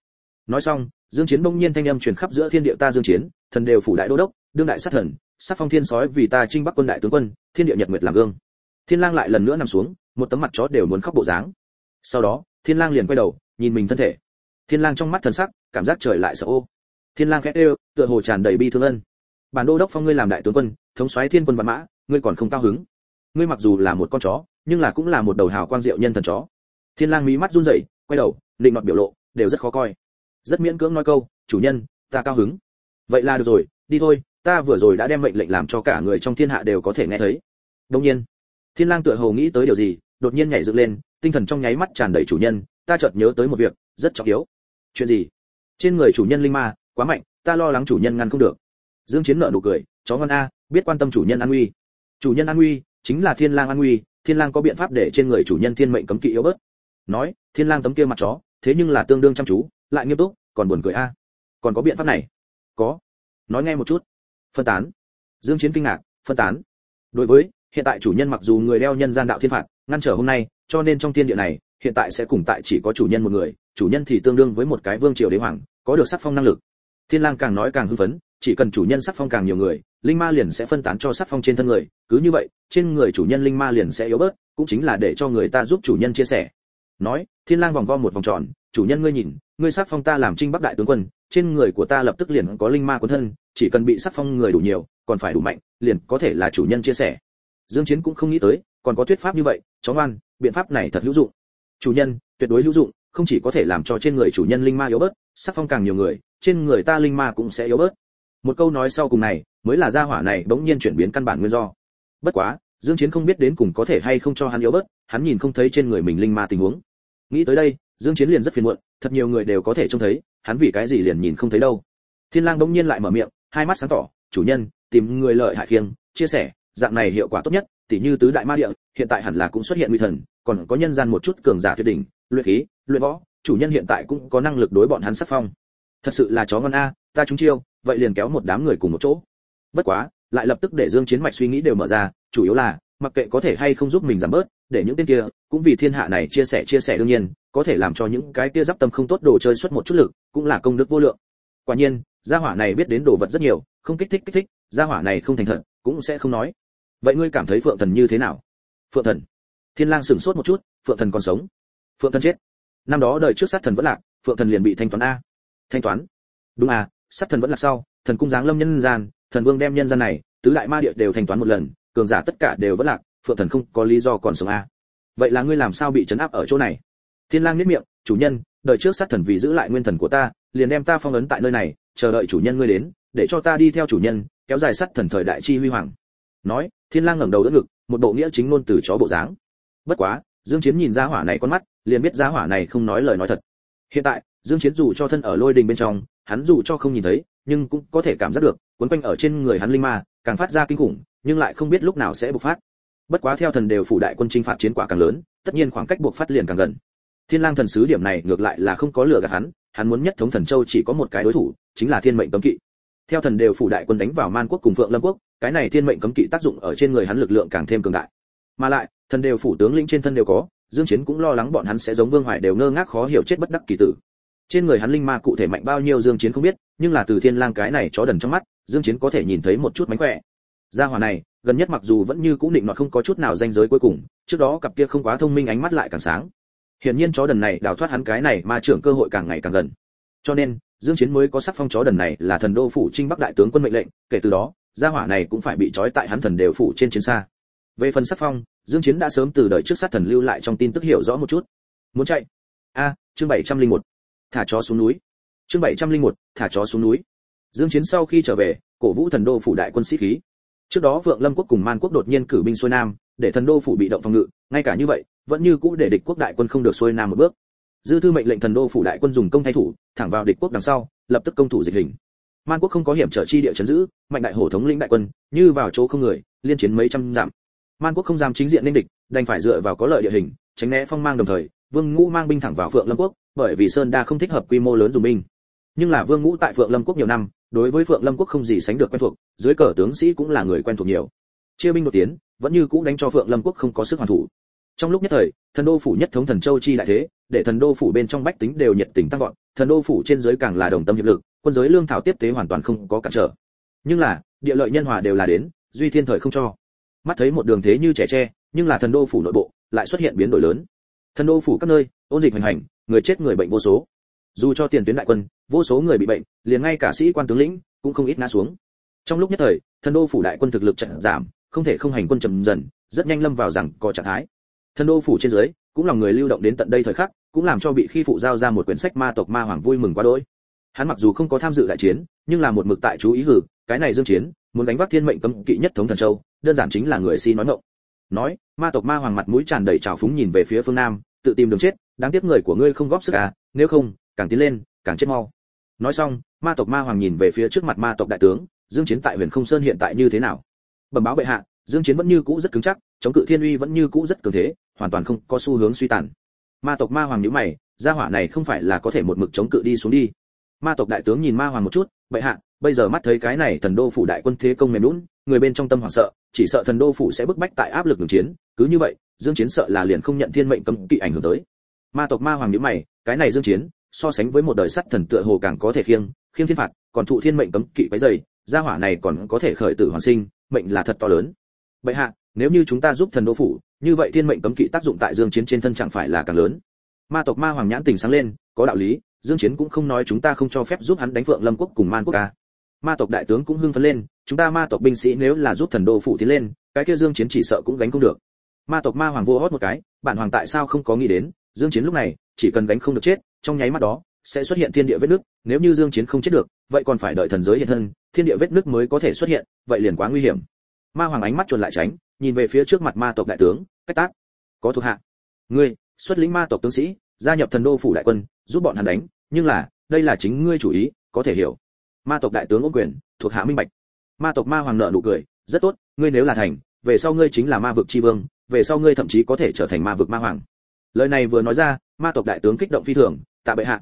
Speaker 1: nói xong, dương chiến bỗng nhiên thanh âm truyền khắp giữa thiên địa ta dương chiến, thần đều phủ đại đô đốc, đương đại sát thần, sát phong thiên sói vì ta trinh bắc quân đại tướng quân, thiên địa nhật nguyệt làm gương. Thiên lang lại lần nữa nằm xuống, một tấm mặt chó đều muốn khóc bộ dáng. Sau đó, thiên lang liền quay đầu, nhìn mình thân thể. Thiên lang trong mắt thần sắc, cảm giác trời lại sợ ô. Thiên lang khẽ đều tựa hồ tràn đầy bi thương ân. Bản đô đốc phong ngươi làm đại tướng quân, thống soái thiên quân văn mã, ngươi còn không cao hứng. Ngươi mặc dù là một con chó, nhưng là cũng là một đầu hào quang diệu nhân thần chó. Thiên lang mí mắt run rẩy, quay đầu, định mặt biểu lộ, đều rất khó coi rất miễn cưỡng nói câu, chủ nhân, ta cao hứng. Vậy là được rồi, đi thôi, ta vừa rồi đã đem mệnh lệnh làm cho cả người trong thiên hạ đều có thể nghe thấy. Đương nhiên, thiên lang tựa hồ nghĩ tới điều gì, đột nhiên nhảy dựng lên, tinh thần trong nháy mắt tràn đầy chủ nhân, ta chợt nhớ tới một việc, rất trọng yếu. Chuyện gì? Trên người chủ nhân linh ma, quá mạnh, ta lo lắng chủ nhân ngăn không được. Dương chiến nợ nụ cười, chó ngon a, biết quan tâm chủ nhân an nguy. Chủ nhân an nguy, chính là thiên lang an nguy, thiên lang có biện pháp để trên người chủ nhân thiên mệnh cấm kỵ yếu bớt. Nói, thiên lang tấm kia mặt chó, thế nhưng là tương đương chăm chú lại nghiêm túc, còn buồn cười a. Còn có biện pháp này? Có. Nói nghe một chút. Phân tán. Dương chiến kinh ngạc, phân tán. Đối với, hiện tại chủ nhân mặc dù người đeo nhân gian đạo thiên phạt, ngăn trở hôm nay, cho nên trong thiên địa này, hiện tại sẽ cùng tại chỉ có chủ nhân một người, chủ nhân thì tương đương với một cái vương triều đế hoàng, có được sắc phong năng lực. Thiên lang càng nói càng hưng phấn, chỉ cần chủ nhân sắc phong càng nhiều người, linh ma liền sẽ phân tán cho sắc phong trên thân người, cứ như vậy, trên người chủ nhân linh ma liền sẽ yếu bớt, cũng chính là để cho người ta giúp chủ nhân chia sẻ. Nói, thiên lang vòng vo một vòng tròn, chủ nhân ngươi nhìn ngươi sắc phong ta làm trinh bắc đại tướng quân, trên người của ta lập tức liền có linh ma cuốn thân, chỉ cần bị sắc phong người đủ nhiều, còn phải đủ mạnh, liền có thể là chủ nhân chia sẻ. Dương chiến cũng không nghĩ tới, còn có thuyết pháp như vậy, chó ngoan, biện pháp này thật hữu dụng. Chủ nhân, tuyệt đối hữu dụng, không chỉ có thể làm cho trên người chủ nhân linh ma yếu bớt, sắc phong càng nhiều người, trên người ta linh ma cũng sẽ yếu bớt. Một câu nói sau cùng này, mới là gia hỏa này bỗng nhiên chuyển biến căn bản nguyên do. Bất quá, dương chiến không biết đến cùng có thể hay không cho hắn yếu bớt, hắn nhìn không thấy trên người mình linh ma tình huống. Nghĩ tới đây dương chiến liền rất phiền muộn, thật nhiều người đều có thể trông thấy, hắn vì cái gì liền nhìn không thấy đâu. Thiên lang đống nhiên lại mở miệng, hai mắt sáng tỏ, chủ nhân, tìm người lợi hại khiêng, chia sẻ, dạng này hiệu quả tốt nhất, Tỉ như tứ đại ma địa, hiện tại hẳn là cũng xuất hiện nguy thần, còn có nhân gian một chút cường giả tuyệt đỉnh, luyện khí, luyện võ, chủ nhân hiện tại cũng có năng lực đối bọn hắn sát phong. Thật sự là chó ngon a, ta trúng chiêu, vậy liền kéo một đám người cùng một chỗ. Bất quá, lại lập tức để dương chiến mạch suy nghĩ đều mở ra, chủ yếu là, mặc kệ có thể hay không giúp mình giảm bớt để những tên kia cũng vì thiên hạ này chia sẻ chia sẻ đương nhiên, có thể làm cho những cái kia giáp tâm không tốt đồ chơi xuất một chút lực, cũng là công đức vô lượng. Quả nhiên, gia hỏa này biết đến đồ vật rất nhiều, không kích thích kích thích, gia hỏa này không thành thật, cũng sẽ không nói. Vậy ngươi cảm thấy phượng thần như thế nào? Phượng thần. Thiên lang sửng sốt một chút, phượng thần còn sống. Phượng thần chết. Năm đó đời trước sát thần vẫn lạc, phượng thần liền bị thanh toán a. Thanh toán? Đúng à sát thần vẫn lạc sau, thần cung giáng lâm nhân gian, thần vương đem nhân gian này, tứ đại ma địa đều thanh toán một lần, cường giả tất cả đều vẫn lạc phượng thần không có lý do còn sống a vậy là ngươi làm sao bị chấn áp ở chỗ này? Thiên lang niết miệng, chủ nhân, đời trước sát thần vì giữ lại nguyên thần của ta, liền đem ta phong ấn tại nơi này, chờ đợi chủ nhân ngươi đến, để cho ta đi theo chủ nhân, kéo dài sát thần thời đại chi huy hoàng. Nói, thiên lang ngẩng đầu đỡ ngực, một bộ nghĩa chính ngôn từ chó bộ dáng. Bất quá, dương chiến nhìn ra hỏa này con mắt, liền biết ra hỏa này không nói lời nói thật. Hiện tại, dương chiến dù cho thân ở lôi đình bên trong, hắn dù cho không nhìn thấy, nhưng cũng có thể cảm giác được, cuốn quanh ở trên người hắn linh ma, càng phát ra kinh khủng, nhưng lại không biết lúc nào sẽ bộc phát bất quá theo thần đều phủ đại quân chinh phạt chiến quả càng lớn, tất nhiên khoảng cách buộc phát liền càng gần. Thiên lang thần sứ điểm này ngược lại là không có lừa gạt hắn hắn muốn nhất thống thần châu chỉ có một cái đối thủ, chính là thiên mệnh cấm kỵ. Theo thần đều phủ đại quân đánh vào man quốc cùng phượng lâm quốc, cái này thiên mệnh cấm kỵ tác dụng ở trên người hắn lực lượng càng thêm cường đại. Mà lại, thần đều phủ tướng lĩnh trên thân đều có, dương chiến cũng lo lắng bọn hắn sẽ giống vương hoài đều ngơ ngác khó hiểu chết bất đắc kỳ tử. Trên người hắn linh ma cụ thể mạnh bao nhiêu dương chiến không biết, nhưng là từ thiên lang cái này chó đần trong mắt, dương chiến có thể nhìn thấy một chút mánh khỏe gia hỏa này, gần nhất mặc dù vẫn như cũ định nọ không có chút nào danh giới cuối cùng, trước đó cặp kia không quá thông minh ánh mắt lại càng sáng. Hiển nhiên chó đần này đào thoát hắn cái này mà trưởng cơ hội càng ngày càng gần. Cho nên, dương chiến mới có sắc phong chó đần này là thần đô phủ trinh bắc đại tướng quân mệnh lệnh, kể từ đó, gia hỏa này cũng phải bị trói tại hắn thần đều phủ trên chiến xa. Về phần sắc phong, dương chiến đã sớm từ đời trước sát thần lưu lại trong tin tức hiểu rõ một chút. Muốn chạy? A, chương 701 thả chó xuống núi. Chương 701 thả chó xuống núi. Dương chiến sau khi trở về, cổ vũ thần đô phủ đại quân sĩ khí trước đó vượng lâm quốc cùng man quốc đột nhiên cử binh xuôi nam, để thần đô phủ bị động phòng ngự, ngay cả như vậy, vẫn như cũ để địch quốc đại quân không được xuôi nam một bước. Dư thư mệnh lệnh thần đô phủ đại quân dùng công thay thủ, thẳng vào địch quốc đằng sau, lập tức công thủ dịch hình. Man quốc không có hiểm trở chi địa chấn giữ, mạnh đại hổ thống lĩnh đại quân, như vào chỗ không người, liên chiến mấy trăm dặm. Man quốc không dám chính diện nên địch, đành phải dựa vào có lợi địa hình, tránh né phong mang đồng thời, vương ngũ mang binh thẳng vào phượng lâm quốc, bởi vì sơn đa không thích hợp quy mô lớn dùng binh. Nhưng là vương ngũ tại phượng lâm quốc nhiều năm đối với phượng lâm quốc không gì sánh được quen thuộc, dưới cờ tướng sĩ cũng là người quen thuộc nhiều. Chia binh đột tiến, vẫn như cũ đánh cho phượng lâm quốc không có sức hoàn thủ. Trong lúc nhất thời, thần đô phủ nhất thống thần châu chi đại thế, để thần đô phủ bên trong bách tính đều nhiệt tình tăng vọt, thần đô phủ trên dưới càng là đồng tâm hiệp lực, quân giới lương thảo tiếp tế hoàn toàn không có cản trở. Nhưng là, địa lợi nhân hòa đều là đến, duy thiên thời không cho. Mắt thấy một đường thế như trẻ tre, nhưng là thần đô phủ nội bộ, lại xuất hiện biến đổi lớn. Thần đô phủ các nơi, ôn dịch hành hành, người chết người bệnh vô số. Dù cho tiền tuyến đại quân vô số người bị bệnh, liền ngay cả sĩ quan tướng lĩnh cũng không ít ngã xuống. Trong lúc nhất thời, thần đô phủ đại quân thực lực chậm giảm, không thể không hành quân chậm dần, rất nhanh lâm vào rằng có trạng thái. Thần đô phủ trên dưới, cũng lòng người lưu động đến tận đây thời khắc, cũng làm cho bị khi phụ giao ra một quyển sách ma tộc ma hoàng vui mừng quá đỗi. Hắn mặc dù không có tham dự đại chiến, nhưng là một mực tại chú ý hử, cái này dương chiến, muốn đánh vác thiên mệnh cấm kỵ nhất thống thần châu, đơn giản chính là người xin nói ngọng nói, ma tộc ma hoàng mặt mũi tràn đầy trào phúng nhìn về phía phương nam, tự tìm đường chết, đáng tiếc người của ngươi không góp sức à nếu không, càng tiến lên, càng chết mau nói xong, ma tộc ma hoàng nhìn về phía trước mặt ma tộc đại tướng, dương chiến tại huyền không sơn hiện tại như thế nào? Bẩm báo bệ hạ, dương chiến vẫn như cũ rất cứng chắc, chống cự thiên uy vẫn như cũ rất cường thế, hoàn toàn không có xu hướng suy tàn. Ma tộc ma hoàng nhíu mày, gia hỏa này không phải là có thể một mực chống cự đi xuống đi. Ma tộc đại tướng nhìn ma hoàng một chút, bệ hạ, bây giờ mắt thấy cái này thần đô phủ đại quân thế công mềm lún người bên trong tâm hoảng sợ, chỉ sợ thần đô phủ sẽ bức bách tại áp lực đường chiến, cứ như vậy, dương chiến sợ là liền không nhận thiên mệnh cấm kỵ ảnh hưởng tới. Ma tộc ma hoàng nhíu mày, cái này dương chiến so sánh với một đời sắt thần tựa hồ càng có thể khiêng khiêng thiên phạt, còn thụ thiên mệnh cấm kỵ cái dày gia hỏa này còn có thể khởi tử hoàn sinh, mệnh là thật to lớn. Bệ hạ, nếu như chúng ta giúp thần đô phủ, như vậy thiên mệnh cấm kỵ tác dụng tại dương chiến trên thân chẳng phải là càng lớn. Ma tộc ma hoàng nhãn tình sáng lên, có đạo lý, dương chiến cũng không nói chúng ta không cho phép giúp hắn đánh phượng lâm quốc cùng man quốc ca. Ma tộc đại tướng cũng hưng phấn lên, chúng ta ma tộc binh sĩ nếu là giúp thần đô phủ tiến lên, cái kia dương chiến chỉ sợ cũng gánh không được. Ma tộc ma hoàng vô hót một cái, bản hoàng tại sao không có nghĩ đến, dương chiến lúc này chỉ cần gánh không được chết trong nháy mắt đó, sẽ xuất hiện thiên địa vết nước, nếu như dương chiến không chết được, vậy còn phải đợi thần giới hiện thân, thiên địa vết nước mới có thể xuất hiện, vậy liền quá nguy hiểm. Ma hoàng ánh mắt chuồn lại tránh, nhìn về phía trước mặt ma tộc đại tướng, cách tác, có thuộc hạ. Ngươi, xuất lĩnh ma tộc tướng sĩ, gia nhập thần đô phủ đại quân, giúp bọn hắn đánh, nhưng là, đây là chính ngươi chủ ý, có thể hiểu. Ma tộc đại tướng ôm quyền, thuộc hạ minh bạch. Ma tộc ma hoàng nợ nụ cười, rất tốt, ngươi nếu là thành, về sau ngươi chính là ma vực chi vương, về sau ngươi thậm chí có thể trở thành ma vực ma hoàng. Lời này vừa nói ra, ma tộc đại tướng kích động phi thường tạ bệ hạ.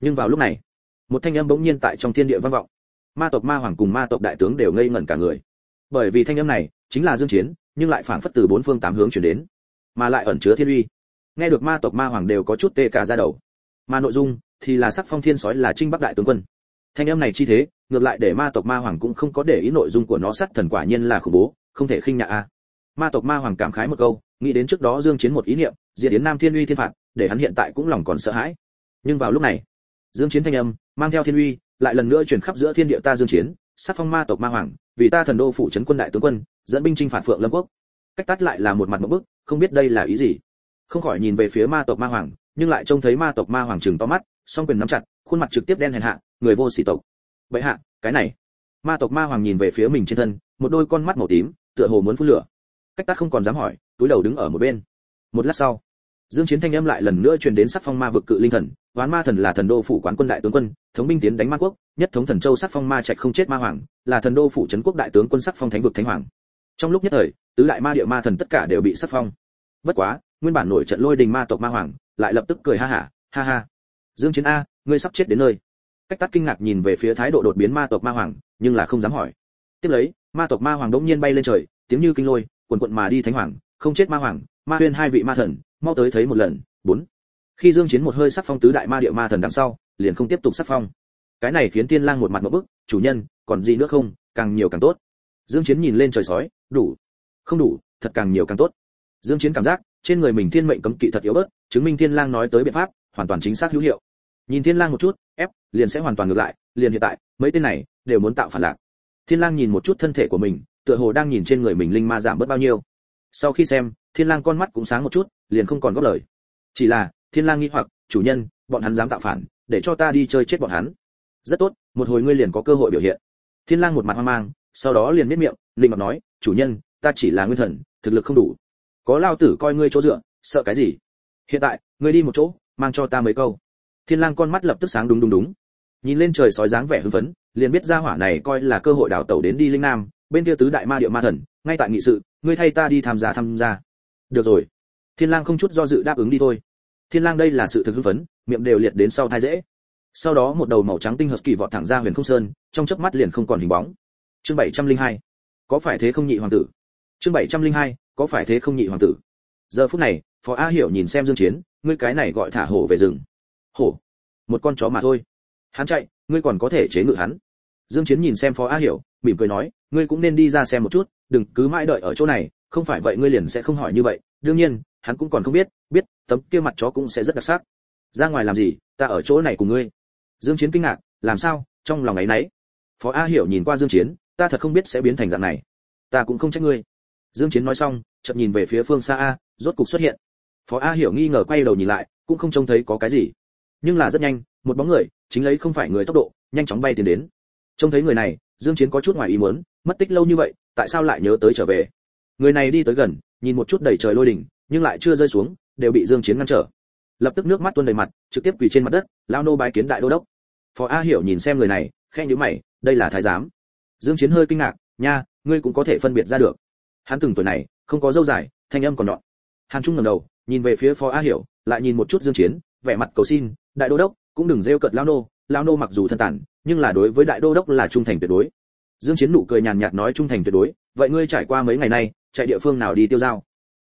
Speaker 1: Nhưng vào lúc này, một thanh âm bỗng nhiên tại trong thiên địa vang vọng. Ma tộc ma hoàng cùng ma tộc đại tướng đều ngây ngẩn cả người. Bởi vì thanh âm này chính là dương chiến, nhưng lại phảng phất từ bốn phương tám hướng truyền đến, mà lại ẩn chứa thiên uy. Nghe được ma tộc ma hoàng đều có chút tê cả da đầu. Mà nội dung thì là sắc phong thiên sói là trinh bắc đại tướng quân. Thanh âm này chi thế, ngược lại để ma tộc ma hoàng cũng không có để ý nội dung của nó, sát thần quả nhiên là khủng bố, không thể khinh nhạ a. Ma tộc ma hoàng cảm khái một câu, nghĩ đến trước đó dương chiến một ý niệm, diệt đến nam thiên uy thiên phạt, để hắn hiện tại cũng lòng còn sợ hãi nhưng vào lúc này, dương chiến thanh âm mang theo thiên uy, lại lần nữa chuyển khắp giữa thiên địa ta dương chiến, sát phong ma tộc ma hoàng, vì ta thần đô phủ trấn quân đại tướng quân, dẫn binh chinh phạt phượng lâm quốc. Cách tắt lại là một mặt một bức, không biết đây là ý gì. Không khỏi nhìn về phía ma tộc ma hoàng, nhưng lại trông thấy ma tộc ma hoàng trừng to mắt, song quyền nắm chặt, khuôn mặt trực tiếp đen hèn hạ, người vô sĩ tộc. Vậy hạ, cái này. Ma tộc ma hoàng nhìn về phía mình trên thân, một đôi con mắt màu tím, tựa hồ muốn phun lửa. Cách tắt không còn dám hỏi, túi đầu đứng ở một bên. Một lát sau dương chiến thanh âm lại lần nữa truyền đến sắc phong ma vực cự linh thần oán ma thần là thần đô phủ quán quân đại tướng quân, thống binh tiến đánh ma quốc, nhất thống thần châu sắc phong ma trạch không chết ma hoàng, là thần đô phủ trấn quốc đại tướng quân sắc phong thánh vực thánh hoàng. Trong lúc nhất thời, tứ đại ma địa ma thần tất cả đều bị sắc phong. Bất quá, nguyên bản nổi trận lôi đình ma tộc ma hoàng, lại lập tức cười ha ha ha ha. Dương chiến a, ngươi sắp chết đến nơi. Cách tắt kinh ngạc nhìn về phía thái độ đột biến ma tộc ma hoàng, nhưng là không dám hỏi. Tiếp lấy, ma tộc ma hoàng đống nhiên bay lên trời, tiếng như kinh lôi, cuồn cuộn mà đi thánh hoàng, không chết ma hoàng, ma huyên hai vị ma thần mau tới thấy một lần, bốn. Khi dương chiến một hơi sắc phong tứ đại ma địa ma thần đằng sau, liền không tiếp tục sắc phong. Cái này khiến tiên lang một mặt một bức, chủ nhân, còn gì nữa không, càng nhiều càng tốt. Dương chiến nhìn lên trời sói, đủ. Không đủ, thật càng nhiều càng tốt. Dương chiến cảm giác, trên người mình thiên mệnh cấm kỵ thật yếu bớt, chứng minh thiên lang nói tới biện pháp, hoàn toàn chính xác hữu hiệu. Nhìn thiên lang một chút, ép, liền sẽ hoàn toàn ngược lại, liền hiện tại, mấy tên này, đều muốn tạo phản lạc. Thiên lang nhìn một chút thân thể của mình, tựa hồ đang nhìn trên người mình linh ma giảm bớt bao nhiêu sau khi xem, thiên lang con mắt cũng sáng một chút, liền không còn góp lời. Chỉ là, thiên lang nghi hoặc, chủ nhân, bọn hắn dám tạo phản, để cho ta đi chơi chết bọn hắn. Rất tốt, một hồi ngươi liền có cơ hội biểu hiện. Thiên lang một mặt hoang mang, sau đó liền miết miệng linh mặt nói, chủ nhân, ta chỉ là nguyên thần, thực lực không đủ. Có lao tử coi ngươi chỗ dựa, sợ cái gì? Hiện tại, ngươi đi một chỗ, mang cho ta mấy câu. Thiên lang con mắt lập tức sáng đúng đúng đúng. Nhìn lên trời sói dáng vẻ hưng phấn, liền biết ra hỏa này coi là cơ hội đào tẩu đến đi linh nam, bên kia tứ đại ma địa ma thần ngay tại nghị sự, ngươi thay ta đi tham gia tham gia. Được rồi. Thiên lang không chút do dự đáp ứng đi thôi. Thiên lang đây là sự thực hưng phấn, miệng đều liệt đến sau thai dễ. Sau đó một đầu màu trắng tinh hợp kỳ vọt thẳng ra huyền không sơn, trong chớp mắt liền không còn hình bóng. Chương 702 có phải thế không nhị hoàng tử? Chương 702 có phải thế không nhị hoàng tử? Giờ phút này, phó a hiểu nhìn xem dương chiến, ngươi cái này gọi thả hổ về rừng. Hổ? Một con chó mà thôi. Hắn chạy, ngươi còn có thể chế ngự hắn. Dương chiến nhìn xem phó a hiểu mỉm cười nói, ngươi cũng nên đi ra xem một chút, đừng cứ mãi đợi ở chỗ này, không phải vậy ngươi liền sẽ không hỏi như vậy. Đương nhiên, hắn cũng còn không biết biết tấm kia mặt chó cũng sẽ rất đặc sắc. Ra ngoài làm gì? Ta ở chỗ này cùng ngươi. Dương chiến kinh ngạc, làm sao? Trong lòng ấy nấy. Phó a hiểu nhìn qua dương chiến, ta thật không biết sẽ biến thành dạng này. Ta cũng không trách ngươi. Dương chiến nói xong, chợt nhìn về phía phương xa a, rốt cục xuất hiện. Phó a hiểu nghi ngờ quay đầu nhìn lại, cũng không trông thấy có cái gì. Nhưng là rất nhanh, một bóng người, chính lấy không phải người tốc độ, nhanh chóng bay tiến đến trông thấy người này, dương chiến có chút ngoài ý muốn, mất tích lâu như vậy, tại sao lại nhớ tới trở về? Người này đi tới gần, nhìn một chút đầy trời lôi đỉnh, nhưng lại chưa rơi xuống, đều bị dương chiến ngăn trở. Lập tức nước mắt tuôn đầy mặt, trực tiếp quỳ trên mặt đất, lao nô bái kiến đại đô đốc. Phó a hiểu nhìn xem người này khen nhíu mày, đây là thái giám. Dương chiến hơi kinh ngạc, nha, ngươi cũng có thể phân biệt ra được. Hắn từng tuổi này, không có dâu dài, thanh âm còn nhọn hàn trung ngẩng đầu, nhìn về phía phó a hiểu, lại nhìn một chút dương chiến, vẻ mặt cầu xin, đại đô đốc, cũng đừng rêu cợt lao nô lao nô mặc dù thân tàn nhưng là đối với đại đô đốc là trung thành tuyệt đối. Dương chiến nụ cười nhàn nhạt nói trung thành tuyệt đối, vậy ngươi trải qua mấy ngày nay, chạy địa phương nào đi tiêu giao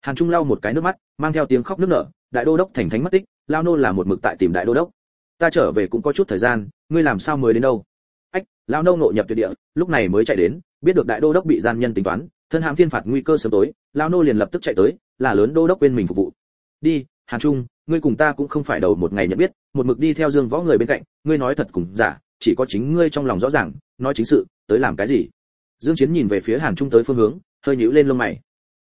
Speaker 1: hàn trung lau một cái nước mắt, mang theo tiếng khóc nức nở, đại đô đốc thành thánh mất tích, lao nô là một mực tại tìm đại đô đốc. Ta trở về cũng có chút thời gian, ngươi làm sao mới đến đâu? Ách, lao nô nội nhập tuyệt địa, lúc này mới chạy đến, biết được đại đô đốc bị gian nhân tính toán, thân hãm thiên phạt nguy cơ sớm tối, lao nô liền lập tức chạy tới, là lớn đô đốc quên mình phục vụ. Đi, hàn trung, ngươi cùng ta cũng không phải đầu một ngày nhận biết, một mực đi theo dương võ người bên cạnh, ngươi nói thật cùng giả chỉ có chính ngươi trong lòng rõ ràng, nói chính sự, tới làm cái gì? Dương chiến nhìn về phía hàn trung tới phương hướng, hơi nhíu lên lông mày.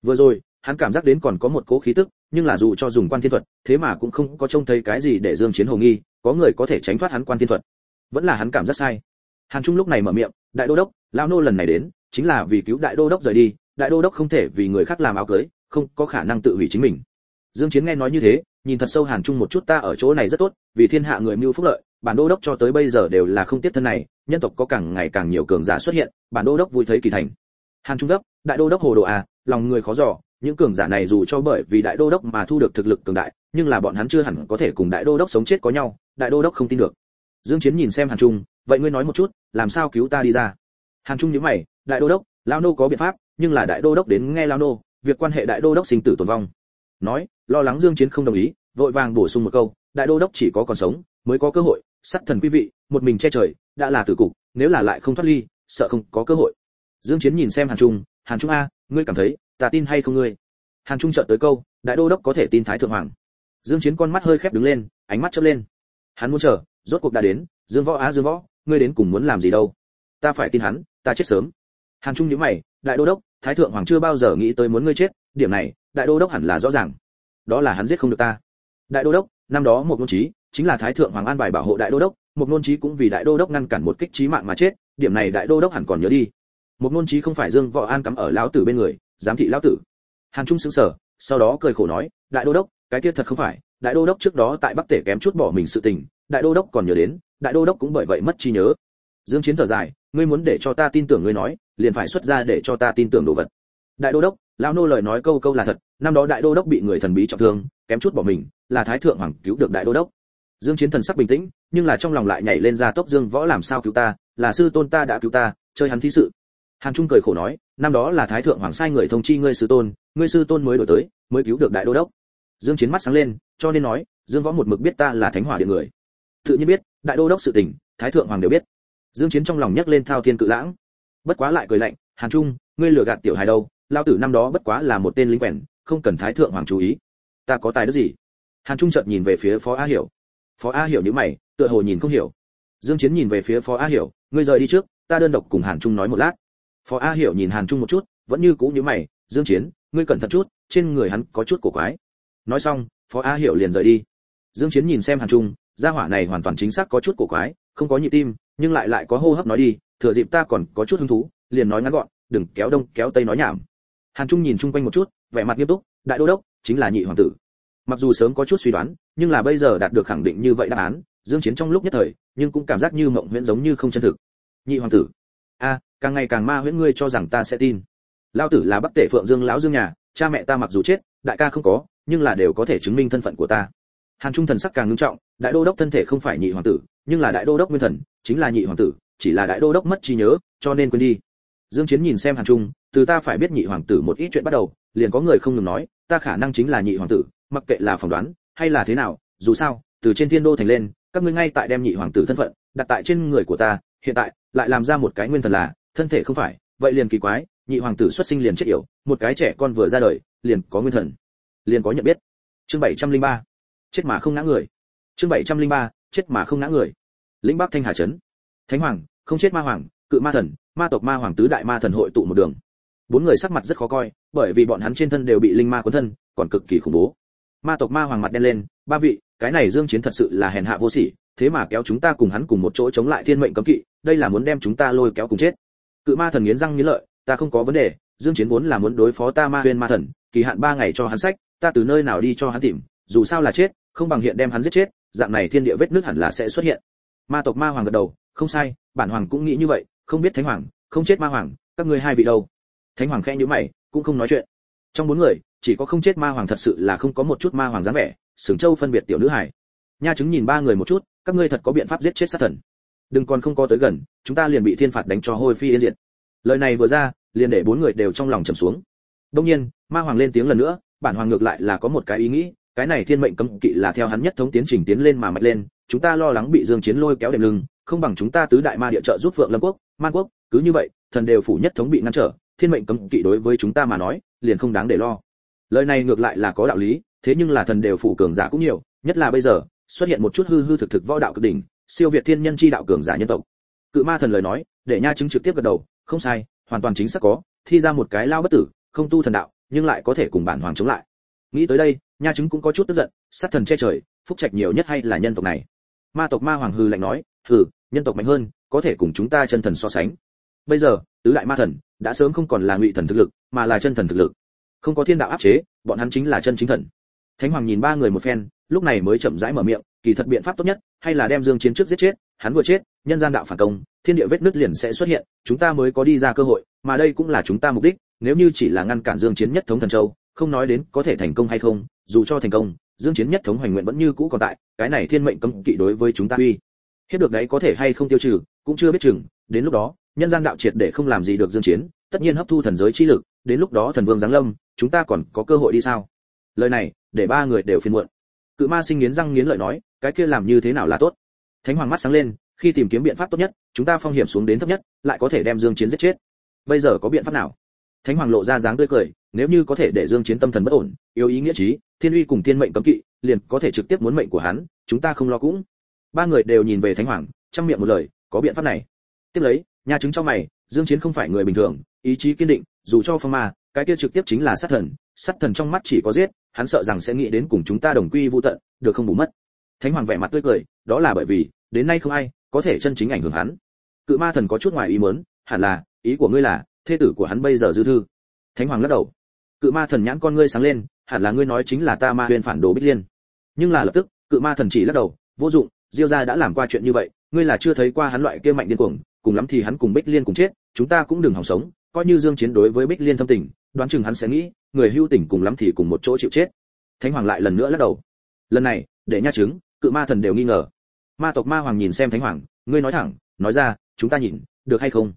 Speaker 1: Vừa rồi, hắn cảm giác đến còn có một cố khí tức, nhưng là dù cho dùng quan thiên thuật, thế mà cũng không có trông thấy cái gì để dương chiến hồ nghi, có người có thể tránh thoát hắn quan thiên thuật. Vẫn là hắn cảm giác sai. Hàn trung lúc này mở miệng, đại đô đốc, lão nô lần này đến, chính là vì cứu đại đô đốc rời đi, đại đô đốc không thể vì người khác làm áo cưới, không có khả năng tự hủy chính mình. Dương chiến nghe nói như thế nhìn thật sâu hàn trung một chút, ta ở chỗ này rất tốt, vì thiên hạ người mưu phúc lợi, bản đô đốc cho tới bây giờ đều là không tiếp thân này, nhân tộc có càng ngày càng nhiều cường giả xuất hiện, bản đô đốc vui thấy kỳ thành. Hàn trung đốc đại đô đốc hồ đồ à lòng người khó dò, những cường giả này dù cho bởi vì đại đô đốc mà thu được thực lực cường đại, nhưng là bọn hắn chưa hẳn có thể cùng đại đô đốc sống chết có nhau, đại đô đốc không tin được. Dương chiến nhìn xem hàn trung, vậy ngươi nói một chút, làm sao cứu ta đi ra? Hàn trung nhíu mày, đại đô đốc, lao nô có biện pháp, nhưng là đại đô đốc đến nghe lao nô, việc quan hệ đại đô đốc sinh tử tồn vong nói, lo lắng dương chiến không đồng ý, vội vàng bổ sung một câu, đại đô đốc chỉ có còn sống, mới có cơ hội, sát thần quý vị, một mình che trời, đã là tử cục, nếu là lại không thoát ly, sợ không có cơ hội. Dương chiến nhìn xem hàn trung hàn trung a, ngươi cảm thấy, ta tin hay không ngươi? Hàn trung chợt tới câu, đại đô đốc có thể tin thái thượng hoàng. Dương chiến con mắt hơi khép đứng lên, ánh mắt chớp lên. Hắn muốn chờ, rốt cuộc đã đến, dương võ á dương võ, ngươi đến cùng muốn làm gì đâu? Ta phải tin hắn, ta chết sớm. Hàn trung nhíu mày, đại đô đốc, thái thượng hoàng chưa bao giờ nghĩ tới muốn ngươi chết điểm này, đại đô đốc hẳn là rõ ràng. Đó là hắn giết không được ta. Đại đô đốc, năm đó một nôn trí chính là thái thượng hoàng an bài bảo hộ đại đô đốc một nôn trí cũng vì đại đô đốc ngăn cản một kích trí mạng mà chết, điểm này đại đô đốc hẳn còn nhớ đi. Một nôn trí không phải dương võ an cắm ở lão tử bên người, giám thị lão tử. Hàn trung sững sờ, sau đó cười khổ nói, đại đô đốc, cái kia thật không phải, đại đô đốc trước đó tại bắc tể kém chút bỏ mình sự tình, đại đô đốc còn nhớ đến, đại đô đốc cũng bởi vậy mất trí nhớ. Dương chiến thở dài, ngươi muốn để cho ta tin tưởng ngươi nói, liền phải xuất ra để cho ta tin tưởng đồ vật. Đại đô đốc lão nô lời nói câu câu là thật, năm đó đại đô đốc bị người thần bí trọng thương, kém chút bỏ mình, là thái thượng hoàng cứu được đại đô đốc. Dương chiến thần sắc bình tĩnh, nhưng là trong lòng lại nhảy lên ra tốc dương võ làm sao cứu ta, là sư tôn ta đã cứu ta, chơi hắn thí sự. Hàn trung cười khổ nói, năm đó là thái thượng hoàng sai người thông chi ngươi sư tôn, ngươi sư tôn mới đổi tới, mới cứu được đại đô đốc. Dương chiến mắt sáng lên, cho nên nói, dương võ một mực biết ta là thánh hỏa điện người. Tự nhiên biết, đại đô đốc sự tình, thái thượng hoàng đều biết. Dương chiến trong lòng nhấc lên thao thiên cự lãng. Bất quá lại cười lạnh, hàn trung, ngươi lừa gạt tiểu hài đâu? Lao tử năm đó bất quá là một tên lính quèn, không cần thái thượng hoàng chú ý. Ta có tài đức gì? Hàn trung chợt nhìn về phía phó a hiểu. Phó a hiểu như mày, tựa hồ nhìn không hiểu. Dương chiến nhìn về phía phó a hiểu, ngươi rời đi trước, ta đơn độc cùng hàn trung nói một lát. Phó a hiểu nhìn hàn trung một chút, vẫn như cũ như mày, dương chiến, ngươi cẩn thận chút, trên người hắn có chút cổ quái. Nói xong, phó a hiểu liền rời đi. Dương chiến nhìn xem hàn trung, gia hỏa này hoàn toàn chính xác có chút cổ quái, không có nhịp tim, nhưng lại lại có hô hấp nói đi, thừa dịp ta còn có chút hứng thú, liền nói ngắn gọn, đừng kéo đông kéo tây nói nhảm hàn trung nhìn chung quanh một chút, vẻ mặt nghiêm túc, đại đô đốc, chính là nhị hoàng tử. Mặc dù sớm có chút suy đoán, nhưng là bây giờ đạt được khẳng định như vậy đáp án, dương chiến trong lúc nhất thời, nhưng cũng cảm giác như mộng huyễn giống như không chân thực. Nhị hoàng tử, a, càng ngày càng ma huyễn ngươi cho rằng ta sẽ tin. Lão tử là bắc tể phượng dương lão dương nhà, cha mẹ ta mặc dù chết, đại ca không có, nhưng là đều có thể chứng minh thân phận của ta. Hàn trung thần sắc càng nghiêm trọng, đại đô đốc thân thể không phải nhị hoàng tử, nhưng là đại đô đốc nguyên thần, chính là nhị hoàng tử, chỉ là đại đô đốc mất trí nhớ, cho nên quên đi. Dương chiến nhìn xem hàn trung từ ta phải biết nhị hoàng tử một ít chuyện bắt đầu, liền có người không ngừng nói, ta khả năng chính là nhị hoàng tử, mặc kệ là phỏng đoán, hay là thế nào, dù sao, từ trên thiên đô thành lên, các ngươi ngay tại đem nhị hoàng tử thân phận, đặt tại trên người của ta, hiện tại, lại làm ra một cái nguyên thần là, thân thể không phải, vậy liền kỳ quái, nhị hoàng tử xuất sinh liền chết yểu, một cái trẻ con vừa ra đời, liền có nguyên thần, liền có nhận biết. Chương 703 chết mà không ngã người. Chương 703 chết mà không ngã người. Lĩnh bắc thanh hà trấn. Thánh hoàng, không chết ma hoàng, cự ma thần, ma tộc ma hoàng tứ đại ma thần hội tụ một đường bốn người sắc mặt rất khó coi, bởi vì bọn hắn trên thân đều bị linh ma cuốn thân, còn cực kỳ khủng bố. Ma tộc ma hoàng mặt đen lên, ba vị, cái này dương chiến thật sự là hèn hạ vô sỉ, thế mà kéo chúng ta cùng hắn cùng một chỗ chống lại thiên mệnh cấm kỵ, đây là muốn đem chúng ta lôi kéo cùng chết. Cự ma thần nghiến răng nghiến lợi, ta không có vấn đề, dương chiến vốn là muốn đối phó ta ma huyên ma thần, kỳ hạn ba ngày cho hắn sách, ta từ nơi nào đi cho hắn tìm, dù sao là chết, không bằng hiện đem hắn giết chết, dạng này thiên địa vết nước hẳn là sẽ xuất hiện. Ma tộc ma hoàng gật đầu, không sai, bản hoàng cũng nghĩ như vậy, không biết thánh hoàng, không chết ma hoàng, các ngươi hai vị đâu? Thánh hoàng khẽ nhíu mày, cũng không nói chuyện. Trong bốn người, chỉ có không chết ma hoàng thật sự là không có một chút ma hoàng dáng vẻ, sừng châu phân biệt tiểu nữ hải nha chứng nhìn ba người một chút, các ngươi thật có biện pháp giết chết sát thần. Đừng còn không có tới gần, chúng ta liền bị thiên phạt đánh cho hôi phi yên diệt. Lời này vừa ra, liền để bốn người đều trong lòng trầm xuống. Đông nhiên, ma hoàng lên tiếng lần nữa, bản hoàng ngược lại là có một cái ý nghĩ, cái này thiên mệnh cấm kỵ là theo hắn nhất thống tiến trình tiến lên mà mạnh lên, chúng ta lo lắng bị dương chiến lôi kéo đệm lưng, không bằng chúng ta tứ đại ma địa trợ giúp phượng lâm quốc, man quốc, cứ như vậy, thần đều phủ nhất thống bị ngăn trở thiên mệnh cấm kỵ đối với chúng ta mà nói, liền không đáng để lo. Lời này ngược lại là có đạo lý, thế nhưng là thần đều phủ cường giả cũng nhiều, nhất là bây giờ, xuất hiện một chút hư hư thực thực võ đạo cực đỉnh, siêu việt thiên nhân chi đạo cường giả nhân tộc. Cự ma thần lời nói, để nha chứng trực tiếp gật đầu, không sai, hoàn toàn chính xác có, thi ra một cái lao bất tử, không tu thần đạo, nhưng lại có thể cùng bản hoàng chống lại. Nghĩ tới đây, nha chứng cũng có chút tức giận, sát thần che trời, phúc trạch nhiều nhất hay là nhân tộc này. Ma tộc ma hoàng hư lạnh nói, hừ, nhân tộc mạnh hơn, có thể cùng chúng ta chân thần so sánh. Bây giờ tứ đại ma thần, đã sớm không còn là ngụy thần thực lực, mà là chân thần thực lực. Không có thiên đạo áp chế, bọn hắn chính là chân chính thần. Thánh hoàng nhìn ba người một phen, lúc này mới chậm rãi mở miệng, kỳ thật biện pháp tốt nhất, hay là đem dương chiến trước giết chết, hắn vừa chết, nhân gian đạo phản công, thiên địa vết nứt liền sẽ xuất hiện, chúng ta mới có đi ra cơ hội, mà đây cũng là chúng ta mục đích, nếu như chỉ là ngăn cản dương chiến nhất thống thần châu, không nói đến có thể thành công hay không, dù cho thành công, dương chiến nhất thống hoành nguyện vẫn như cũ còn tại, cái này thiên mệnh cấm kỵ đối với chúng ta uy. Hết được đấy có thể hay không tiêu trừ, cũng chưa biết chừng, đến lúc đó nhân gian đạo triệt để không làm gì được dương chiến, tất nhiên hấp thu thần giới chi lực, đến lúc đó thần vương giáng lâm, chúng ta còn có cơ hội đi sao? Lời này, để ba người đều phiền muộn. Cự ma sinh nghiến răng nghiến lợi nói, cái kia làm như thế nào là tốt? Thánh hoàng mắt sáng lên, khi tìm kiếm biện pháp tốt nhất, chúng ta phong hiểm xuống đến thấp nhất, lại có thể đem dương chiến giết chết. Bây giờ có biện pháp nào? Thánh hoàng lộ ra dáng tươi cười, nếu như có thể để dương chiến tâm thần bất ổn yếu ý nghĩa trí, thiên uy cùng thiên mệnh cấm kỵ, liền có thể trực tiếp muốn mệnh của hắn, chúng ta không lo cũng. Ba người đều nhìn về thánh hoàng trong miệng một lời, có biện pháp này. Tiếp lấy nhà chứng cho mày, dương chiến không phải người bình thường, ý chí kiên định, dù cho phong ma, cái kia trực tiếp chính là sát thần sát thần trong mắt chỉ có giết, hắn sợ rằng sẽ nghĩ đến cùng chúng ta đồng quy vu tận, được không bù mất. Thánh hoàng vẻ mặt tươi cười, đó là bởi vì, đến nay không ai có thể chân chính ảnh hưởng hắn. Cự ma thần có chút ngoài ý muốn, hẳn là, ý của ngươi là, thê tử của hắn bây giờ dư thư. Thánh hoàng lắc đầu. Cự ma thần nhãn con ngươi sáng lên, hẳn là ngươi nói chính là ta ma huyền phản đồ bích liên. Nhưng là lập tức, cự ma thần chỉ lắc đầu, vô dụng, diêu gia đã làm qua chuyện như vậy, ngươi là chưa thấy qua hắn loại kia mạnh điên cuồng cùng lắm thì hắn cùng bích liên cùng chết, chúng ta cũng đừng hòng sống, coi như dương chiến đối với bích liên thâm tình, đoán chừng hắn sẽ nghĩ, người hưu tình cùng lắm thì cùng một chỗ chịu chết. Thánh hoàng lại lần nữa lắc đầu. Lần này, để nha chứng, cự ma thần đều nghi ngờ. Ma tộc ma hoàng nhìn xem thánh hoàng, ngươi nói thẳng, nói ra, chúng ta nhìn, được hay không?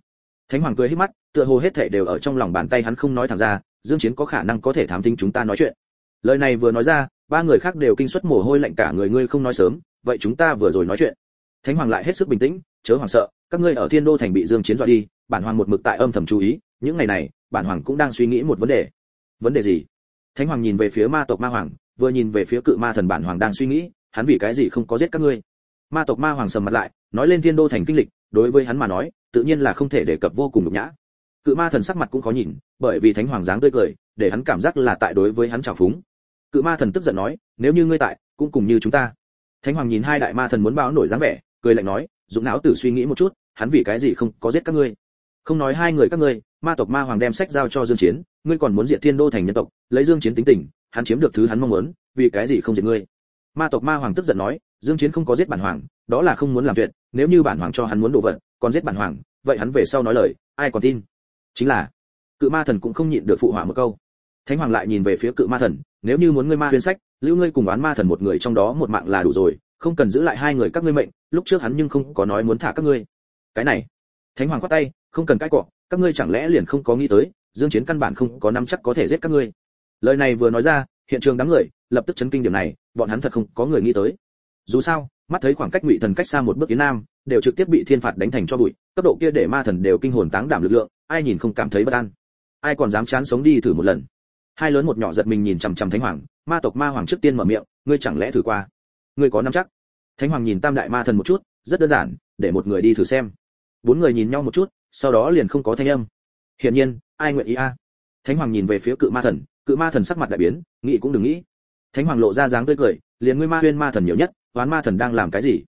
Speaker 1: Thánh hoàng cười hết mắt, tựa hồ hết thảy đều ở trong lòng bàn tay hắn không nói thẳng ra, dương chiến có khả năng có thể thám thính chúng ta nói chuyện. Lời này vừa nói ra, ba người khác đều kinh suất mồ hôi lạnh cả người, ngươi không nói sớm, vậy chúng ta vừa rồi nói chuyện. Thánh hoàng lại hết sức bình tĩnh, chớ hoàng sợ các ngươi ở thiên đô thành bị dương chiến dọa đi, bản hoàng một mực tại âm thầm chú ý, những ngày này, bản hoàng cũng đang suy nghĩ một vấn đề. Vấn đề gì? Thánh hoàng nhìn về phía ma tộc ma hoàng, vừa nhìn về phía cự ma thần bản hoàng đang suy nghĩ, hắn vì cái gì không có giết các ngươi? Ma tộc ma hoàng sầm mặt lại, nói lên thiên đô thành kinh lịch, đối với hắn mà nói, tự nhiên là không thể đề cập vô cùng nhục nhã. Cự ma thần sắc mặt cũng khó nhìn, bởi vì thánh hoàng dáng tươi cười, để hắn cảm giác là tại đối với hắn trào phúng. Cự ma thần tức giận nói, nếu như ngươi tại, cũng cùng như chúng ta. Thánh hoàng nhìn hai đại ma thần muốn báo nổi dáng vẻ, cười lạnh nói dụng não tử suy nghĩ một chút, hắn vì cái gì không có giết các ngươi? Không nói hai người các ngươi, ma tộc ma hoàng đem sách giao cho dương chiến, ngươi còn muốn diệt thiên đô thành nhân tộc, lấy dương chiến tính tình, hắn chiếm được thứ hắn mong muốn, vì cái gì không diệt ngươi? Ma tộc ma hoàng tức giận nói, dương chiến không có giết bản hoàng, đó là không muốn làm tuyệt, nếu như bản hoàng cho hắn muốn đồ vật, còn giết bản hoàng, vậy hắn về sau nói lời, ai còn tin? Chính là, cự ma thần cũng không nhịn được phụ hỏa một câu. Thánh hoàng lại nhìn về phía cự ma thần, nếu như muốn ngươi ma huyền sách, lưu ngươi cùng oán ma thần một người trong đó một mạng là đủ rồi không cần giữ lại hai người các ngươi mệnh, lúc trước hắn nhưng không có nói muốn thả các ngươi. Cái này, thánh hoàng quát tay, không cần cãi cọ, các ngươi chẳng lẽ liền không có nghĩ tới, dương chiến căn bản không có nắm chắc có thể giết các ngươi. Lời này vừa nói ra, hiện trường đám người lập tức chấn kinh điểm này, bọn hắn thật không có người nghĩ tới. Dù sao, mắt thấy khoảng cách ngụy thần cách xa một bước phía nam, đều trực tiếp bị thiên phạt đánh thành cho bụi, cấp độ kia để ma thần đều kinh hồn táng đảm lực lượng, ai nhìn không cảm thấy bất an. Ai còn dám chán sống đi thử một lần. Hai lớn một nhỏ giật mình nhìn chằm chằm thánh hoàng, ma tộc ma hoàng trước tiên mở miệng, ngươi chẳng lẽ thử qua? Ngươi có nắm chắc. Thánh hoàng nhìn tam đại ma thần một chút, rất đơn giản, để một người đi thử xem. Bốn người nhìn nhau một chút, sau đó liền không có thanh âm. Hiển nhiên, ai nguyện ý a? Thánh hoàng nhìn về phía cự ma thần, cự ma thần sắc mặt đại biến, nghĩ cũng đừng nghĩ. Thánh hoàng lộ ra dáng tươi cười, liền ngươi ma huyên ma thần nhiều nhất, oán ma thần đang làm cái gì?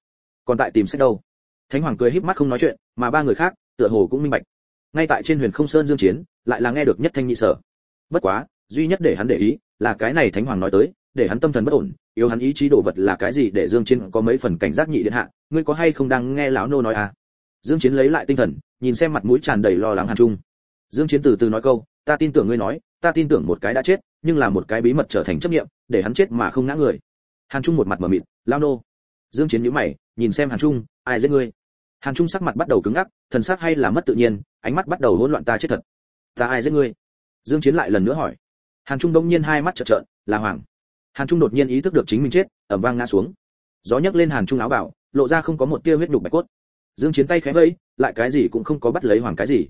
Speaker 1: Còn tại tìm sách đâu? Thánh hoàng cười híp mắt không nói chuyện, mà ba người khác, tựa hồ cũng minh bạch. Ngay tại trên huyền không sơn dương chiến, lại là nghe được nhất thanh nhị sở. Bất quá, duy nhất để hắn để ý, là cái này thánh hoàng nói tới để hắn tâm thần bất ổn, yếu hắn ý chí đồ vật là cái gì để dương chiến có mấy phần cảnh giác nhị điện hạ, ngươi có hay không đang nghe lão nô nói à? Dương chiến lấy lại tinh thần, nhìn xem mặt mũi tràn đầy lo lắng hàn trung. Dương chiến từ từ nói câu, ta tin tưởng ngươi nói, ta tin tưởng một cái đã chết, nhưng là một cái bí mật trở thành chấp niệm, để hắn chết mà không ngã người. Hàn trung một mặt mở mịt, Lão nô. Dương chiến nhíu mày, nhìn xem hàn trung, ai giết ngươi? Hàn trung sắc mặt bắt đầu cứng ngắc, thần sắc hay là mất tự nhiên, ánh mắt bắt đầu hỗn loạn ta chết thật. Ta ai giết ngươi? Dương chiến lại lần nữa hỏi. Hàn trung đông nhiên hai mắt trợn trợn là hoàng hàn trung đột nhiên ý thức được chính mình chết, ầm vang ngã xuống. Gió nhấc lên hàn trung áo bảo lộ ra không có một tia huyết nhục bạch cốt. Dương chiến tay khẽ vẫy, lại cái gì cũng không có bắt lấy hoàng cái gì.